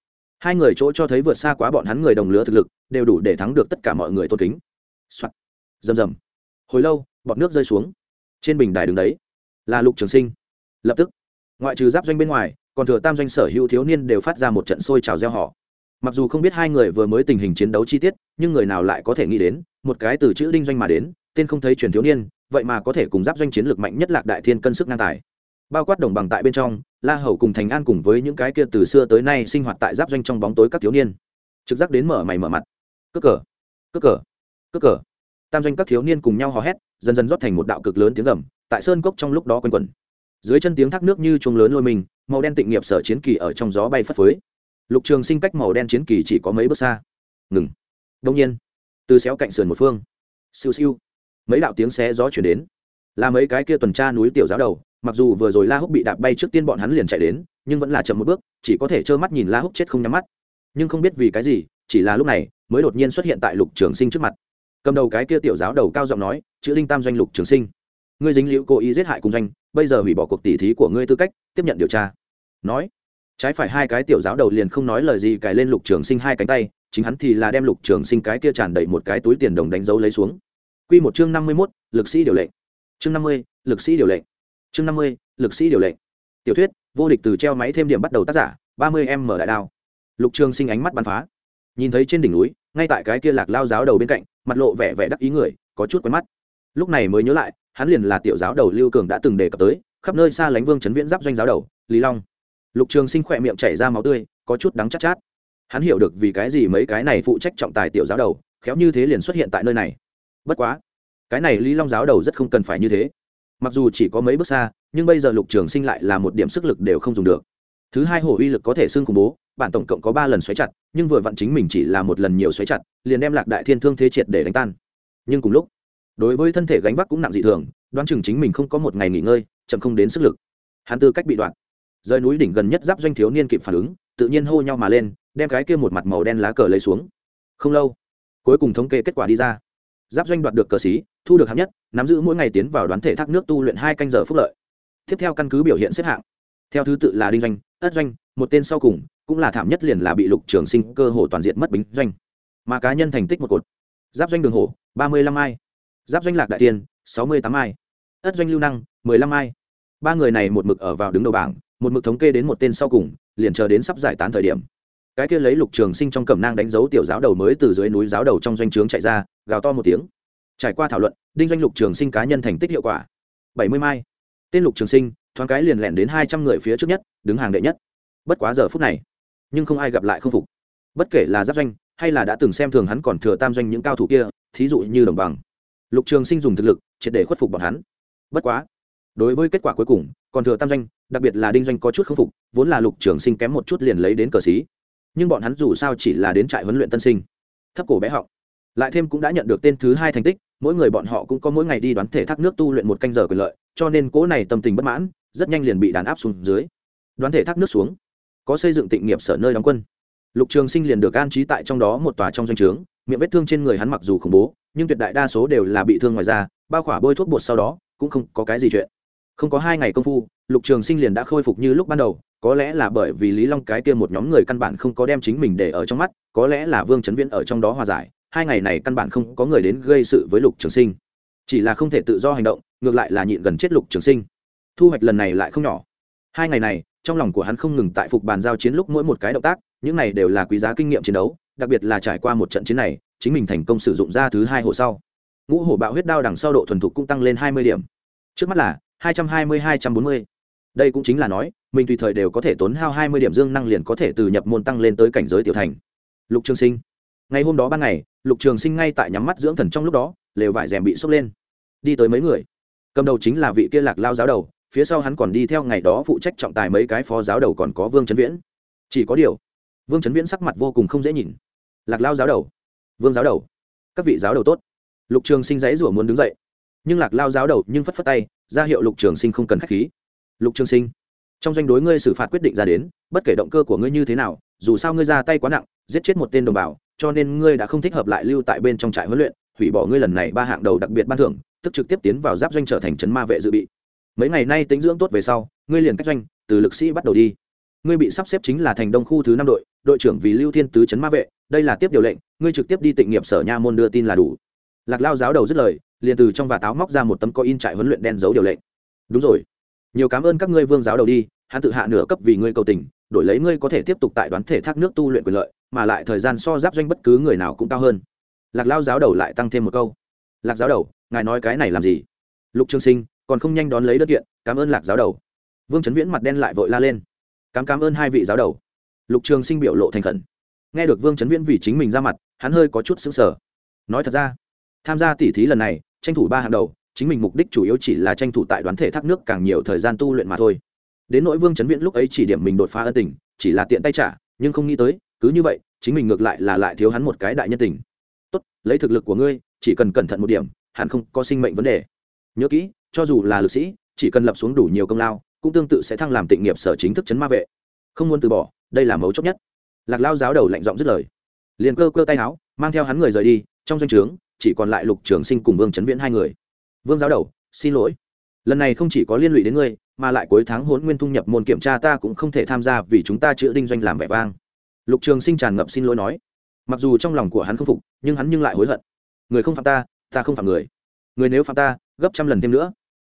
hai người chỗ cho thấy vượt xa quá bọn hắn người đồng lứa thực lực, đều đủ để thắng được tất cả mọi người tôn kính、Soạn. rầm rầm. Hồi lâu, bọn nước rơi xuống. Trên bình đài đứng đấy, là lục trường sinh. Lập tức, ngoại trừ giáp doanh bên ngoài, còn thừa tam doanh sở hữu thiếu niên đều phát ra một trận sôi trào gieo họ. Mặc dù không biết hai người vừa mới tình hình chiến đấu chi tiết, nhưng người nào lại có thể nghĩ đến, một cái từ chữ đinh doanh mà đến, tên không thấy truyền thiếu niên, vậy mà có thể cùng giáp doanh chiến lược mạnh nhất lạc đại thiên cân sức ngang tài. Bao quát đồng bằng tại bên trong la hầu cùng thành an cùng với những cái kia từ xưa tới nay sinh hoạt tại giáp doanh trong bóng tối các thiếu niên. Trực giác đến mở mày mở mặt. Cất cờ cất cờ cất cờ. Tam doanh các thiếu niên cùng nhau hò hét, dần dần rót thành một đạo cực lớn tiếng gầm, tại sơn cốc trong lúc đó quanh quẩn. Dưới chân tiếng thác nước như chuông lớn lôi mình, màu đen tịnh nghiệp sở chiến kỳ ở trong gió bay phất phới. Lục trường sinh cách màu đen chiến kỳ chỉ có mấy bước xa. Ngừng. Đông nhiên, từ xéo cạnh sườn một phương. Siêu siêu. Mấy đạo tiếng xé gió chuyển đến. Là mấy cái kia tuần tra núi tiểu giáo đầu mặc dù vừa rồi la húc bị đạp bay trước tiên bọn hắn liền chạy đến nhưng vẫn là chậm một bước chỉ có thể trơ mắt nhìn la húc chết không nhắm mắt nhưng không biết vì cái gì chỉ là lúc này mới đột nhiên xuất hiện tại lục trường sinh trước mặt cầm đầu cái kia tiểu giáo đầu cao giọng nói chữ linh tam doanh lục trường sinh ngươi dính liễu cố ý giết hại cùng doanh bây giờ hủy bỏ cuộc tỉ thí của ngươi tư cách tiếp nhận điều tra nói trái phải hai cái tiểu giáo đầu liền không nói lời gì cài lên lục trường sinh hai cánh tay chính hắn thì là đem lục trường sinh cái kia tràn đầy một cái túi tiền đồng đánh dấu lấy xuống Quy một chương năm mươi 51, lực sĩ điều lệnh. Chương năm mươi, lực sĩ điều lệnh. Chương năm mươi, lực sĩ điều lệnh. Tiểu thuyết, vô địch từ treo máy thêm điểm bắt đầu tác giả, ba mươi em mở đại đao. Lục Trường Sinh ánh mắt bắn phá. Nhìn thấy trên đỉnh núi, ngay tại cái kia Lạc Lao giáo đầu bên cạnh, mặt lộ vẻ vẻ đắc ý người, có chút quen mắt. Lúc này mới nhớ lại, hắn liền là tiểu giáo đầu Lưu Cường đã từng đề cập tới, khắp nơi xa lánh Vương trấn viễn giáp doanh giáo đầu, Lý Long. Lục Trường Sinh khỏe miệng chảy ra máu tươi, có chút đắng chát chát. Hắn hiểu được vì cái gì mấy cái này phụ trách trọng tài tiểu giáo đầu, khéo như thế liền xuất hiện tại nơi này bất quá cái này lý long giáo đầu rất không cần phải như thế mặc dù chỉ có mấy bước xa, nhưng bây giờ lục trường sinh lại là một điểm sức lực đều không dùng được. Thứ hai hổ uy lực có thể xưng khủng bố, bản tổng cộng có ba lần xoáy chặt, nhưng vừa vặn chính mình chỉ là một lần nhiều xoáy chặt, liền đem lạc đại thiên thương thế triệt để đánh tan. Nhưng cùng lúc, đối với thân thể gánh vác cũng nặng dị thường, đoán chừng chính mình không có một ngày nghỉ ngơi, chậm không đến sức lực. Hắn tư cách bị đoạn rời núi đỉnh gần nhất giáp doanh thiếu niên kịp phản ứng, tự nhiên hô nhau mà lên, đem cái kia một mặt màu đen lá cờ lấy xuống. Không lâu, cuối cùng thống kê kết quả đi ra giáp doanh đoạt được cờ xí, thu được hạng nhất, nắm giữ mỗi ngày tiến vào đoán thể thác nước tu luyện hai canh giờ phúc lợi. Tiếp theo căn cứ biểu hiện xếp hạng. Theo thứ tự là đinh doanh, ất doanh, một tên sau cùng, cũng là thảm nhất liền là bị lục trường sinh cơ hồ toàn diện mất bính doanh. Mà cá nhân thành tích một cột. Giáp doanh đường hổ, ba mươi lăm ai. Giáp doanh lạc đại tiên, sáu mươi tám ai. Ất doanh lưu năng, mười lăm ai. Ba người này một mực ở vào đứng đầu bảng, một mực thống kê đến một tên sau cùng, liền chờ đến sắp giải tán thời điểm cái kia lấy lục trường sinh trong cẩm nang đánh dấu tiểu giáo đầu mới từ dưới núi giáo đầu trong doanh trướng chạy ra, gào to một tiếng. Trải qua thảo luận, đinh doanh lục trường sinh cá nhân thành tích hiệu quả. Bảy mươi mai. Tên lục trường sinh, thoáng cái liền lẻn đến hai trăm người phía trước nhất, đứng hàng đệ nhất. Bất quá giờ phút này, nhưng không ai gặp lại không phục. Bất kể là giáp doanh, hay là đã từng xem thường hắn còn thừa tam doanh những cao thủ kia, thí dụ như đồng bằng, lục trường sinh dùng thực lực, triệt để khuất phục bọn hắn. Bất quá, đối với kết quả cuối cùng, còn thừa tam doanh, đặc biệt là đinh doanh có chút k phục, vốn là lục trường sinh kém một chút liền lấy đến cờ xí nhưng bọn hắn dù sao chỉ là đến trại huấn luyện tân sinh. Thấp cổ bé họng. Lại thêm cũng đã nhận được tên thứ hai thành tích, mỗi người bọn họ cũng có mỗi ngày đi đoán thể thác nước tu luyện một canh giờ quyền lợi, cho nên cố này tâm tình bất mãn, rất nhanh liền bị đàn áp xuống dưới. Đoán thể thác nước xuống. Có xây dựng tịnh nghiệp sở nơi đóng quân. Lục trường sinh liền được an trí tại trong đó một tòa trong doanh trướng, miệng vết thương trên người hắn mặc dù khủng bố, nhưng tuyệt đại đa số đều là bị thương ngoài da, bao khỏa bôi thuốc bột sau đó, cũng không có cái gì chuyện. Không có hai ngày công phu, lục trường sinh liền đã khôi phục như lúc ban đầu có lẽ là bởi vì lý long cái kia một nhóm người căn bản không có đem chính mình để ở trong mắt, có lẽ là vương trấn viễn ở trong đó hòa giải, hai ngày này căn bản không có người đến gây sự với lục trường sinh. Chỉ là không thể tự do hành động, ngược lại là nhịn gần chết lục trường sinh. Thu hoạch lần này lại không nhỏ. Hai ngày này, trong lòng của hắn không ngừng tại phục bàn giao chiến lúc mỗi một cái động tác, những này đều là quý giá kinh nghiệm chiến đấu, đặc biệt là trải qua một trận chiến này, chính mình thành công sử dụng ra thứ hai hộ sau. Ngũ hổ bạo huyết đao đằng sau độ thuần thục cũng tăng lên hai mươi điểm. Trước mắt là hai trăm hai mươi hai trăm bốn mươi. Đây cũng chính là nói mình tùy thời đều có thể tốn hao hai mươi điểm dương năng liền có thể từ nhập môn tăng lên tới cảnh giới tiểu thành. Lục trường sinh. Ngày hôm đó ban ngày, lục trường sinh ngay tại nhắm mắt dưỡng thần trong lúc đó, lều vải rèm bị sốc lên. Đi tới mấy người. Cầm đầu chính là vị kia lạc lao giáo đầu, phía sau hắn còn đi theo ngày đó phụ trách trọng tài mấy cái phó giáo đầu còn có vương trấn viễn. Chỉ có điều, vương trấn viễn sắc mặt vô cùng không dễ nhìn. Lạc lao giáo đầu. Vương giáo đầu. Các vị giáo đầu tốt. Lục trường sinh dãy rủa muốn đứng dậy. Nhưng lạc lao giáo đầu nhưng phất phất tay, ra hiệu lục trường sinh không cần k h á c h khí. Lục trường sinh trong doanh đối ngươi xử phạt quyết định ra đến, bất kể động cơ của ngươi như thế nào, dù sao ngươi ra tay quá nặng, giết chết một tên đồng bào, cho nên ngươi đã không thích hợp lại lưu tại bên trong trại huấn luyện, hủy bỏ ngươi lần này ba hạng đầu đặc biệt ban thưởng, tức trực tiếp tiến vào giáp doanh trở thành trấn ma vệ dự bị. Mấy ngày nay tính dưỡng tốt về sau, ngươi liền cách doanh, từ lực sĩ bắt đầu đi. Ngươi bị sắp xếp chính là thành đông khu thứ năm đội đội trưởng vì lưu thiên tứ trấn ma vệ, đây là tiếp điều lệnh, ngươi trực tiếp đi tịnh nghiệp sở nha môn đưa tin là đủ. Lạc lao giáo đầu dứt lời, liền từ trong và táo móc ra một tấm có in trại huấn luyện đen giấu điều lệnh. Đúng rồi nhiều cảm ơn các ngươi vương giáo đầu đi, hắn tự hạ nửa cấp vì ngươi cầu tình, đổi lấy ngươi có thể tiếp tục tại đoán thể thác nước tu luyện quyền lợi, mà lại thời gian so giáp doanh bất cứ người nào cũng cao hơn. Lạc lao giáo đầu lại tăng thêm một câu. Lạc giáo đầu, ngài nói cái này làm gì? Lục trương sinh, còn không nhanh đón lấy đất kiện, cảm ơn lạc giáo đầu. Vương trấn viễn mặt đen lại vội la lên. Cám cảm ơn hai vị giáo đầu. Lục trường sinh biểu lộ thành khẩn. Nghe được vương trấn viễn vì chính mình ra mặt, hắn hơi có chút xứng sở nói thật ra, tham gia tỉ thí lần này, tranh thủ ba hàng đầu chính mình mục đích chủ yếu chỉ là tranh thủ tại đoán thể thác nước càng nhiều thời gian tu luyện mà thôi. Đến nỗi vương chấn viễn lúc ấy chỉ điểm mình đột phá ân tình, chỉ là tiện tay trả, nhưng không nghĩ tới, cứ như vậy, chính mình ngược lại là lại thiếu hắn một cái đại nhân tình. Tốt, lấy thực lực của ngươi, chỉ cần cẩn thận một điểm, hẳn không có sinh mệnh vấn đề. Nhớ kỹ, cho dù là lực sĩ, chỉ cần lập xuống đủ nhiều công lao, cũng tương tự sẽ thăng làm tịnh nghiệp sở chính thức chấn ma vệ. Không muốn từ bỏ, đây là mấu chốt nhất. Lạc lao giáo đầu lạnh giọng dứt lời. Liền cơ cơ tay áo mang theo hắn người rời đi, trong doanh trướng, chỉ còn lại lục trường sinh cùng vương chấn viễn hai người vương giáo đầu, xin lỗi. Lần này không chỉ có liên lụy đến ngươi, mà lại cuối tháng hôn nguyên thu nhập môn kiểm tra ta cũng không thể tham gia vì chúng ta chữa đinh doanh làm vẻ vang. Lục trường sinh tràn ngập xin lỗi nói. Mặc dù trong lòng của hắn không phục, nhưng hắn nhưng lại hối hận. Người không phạm ta ta không phạm người. Người nếu phạm ta, gấp trăm lần thêm nữa.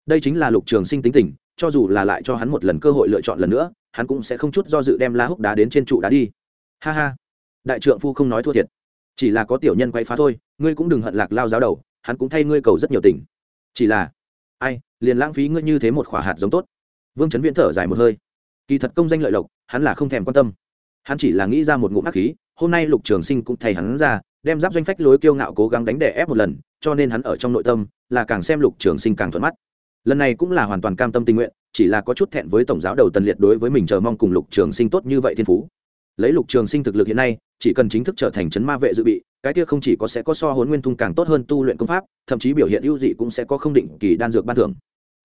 Đây chính là lục trường sinh tính tình, cho dù là lại cho hắn một lần cơ hội lựa chọn lần nữa, hắn cũng sẽ không chút do dự đem lá húc đá đến trên trụ đá đi. Ha ha. Đại trượng phu không nói thua thiệt. Chỉ là có tiểu nhân quay phá thôi, ngươi cũng đừng hận lạc lao giáo đầu, hắn cũng thay ngươi cầu rất nhiều tình chỉ là, ai, liền lãng phí ngươi như thế một khỏa hạt giống tốt. Vương trấn viễn thở dài một hơi. Kỳ thật công danh lợi lộc, hắn là không thèm quan tâm. Hắn chỉ là nghĩ ra một ngụm ác khí, hôm nay lục trường sinh cũng thay hắn ra, đem giáp doanh phách lối kiêu ngạo cố gắng đánh đẻ ép một lần, cho nên hắn ở trong nội tâm là càng xem lục trường sinh càng thuận mắt. Lần này cũng là hoàn toàn cam tâm tình nguyện, chỉ là có chút thẹn với tổng giáo đầu tần liệt đối với mình chờ mong cùng lục trường sinh tốt như vậy thiên phú. Lấy lục trường sinh thực lực hiện nay chỉ cần chính thức trở thành chấn ma vệ dự bị, cái kia không chỉ có sẽ có so huấn nguyên thung càng tốt hơn tu luyện công pháp, thậm chí biểu hiện ưu dị cũng sẽ có không định kỳ đan dược ban thưởng.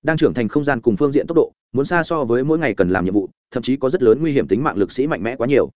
Đang trưởng thành không gian cùng phương diện tốc độ, muốn xa so với mỗi ngày cần làm nhiệm vụ, thậm chí có rất lớn nguy hiểm tính mạng lực sĩ mạnh mẽ quá nhiều.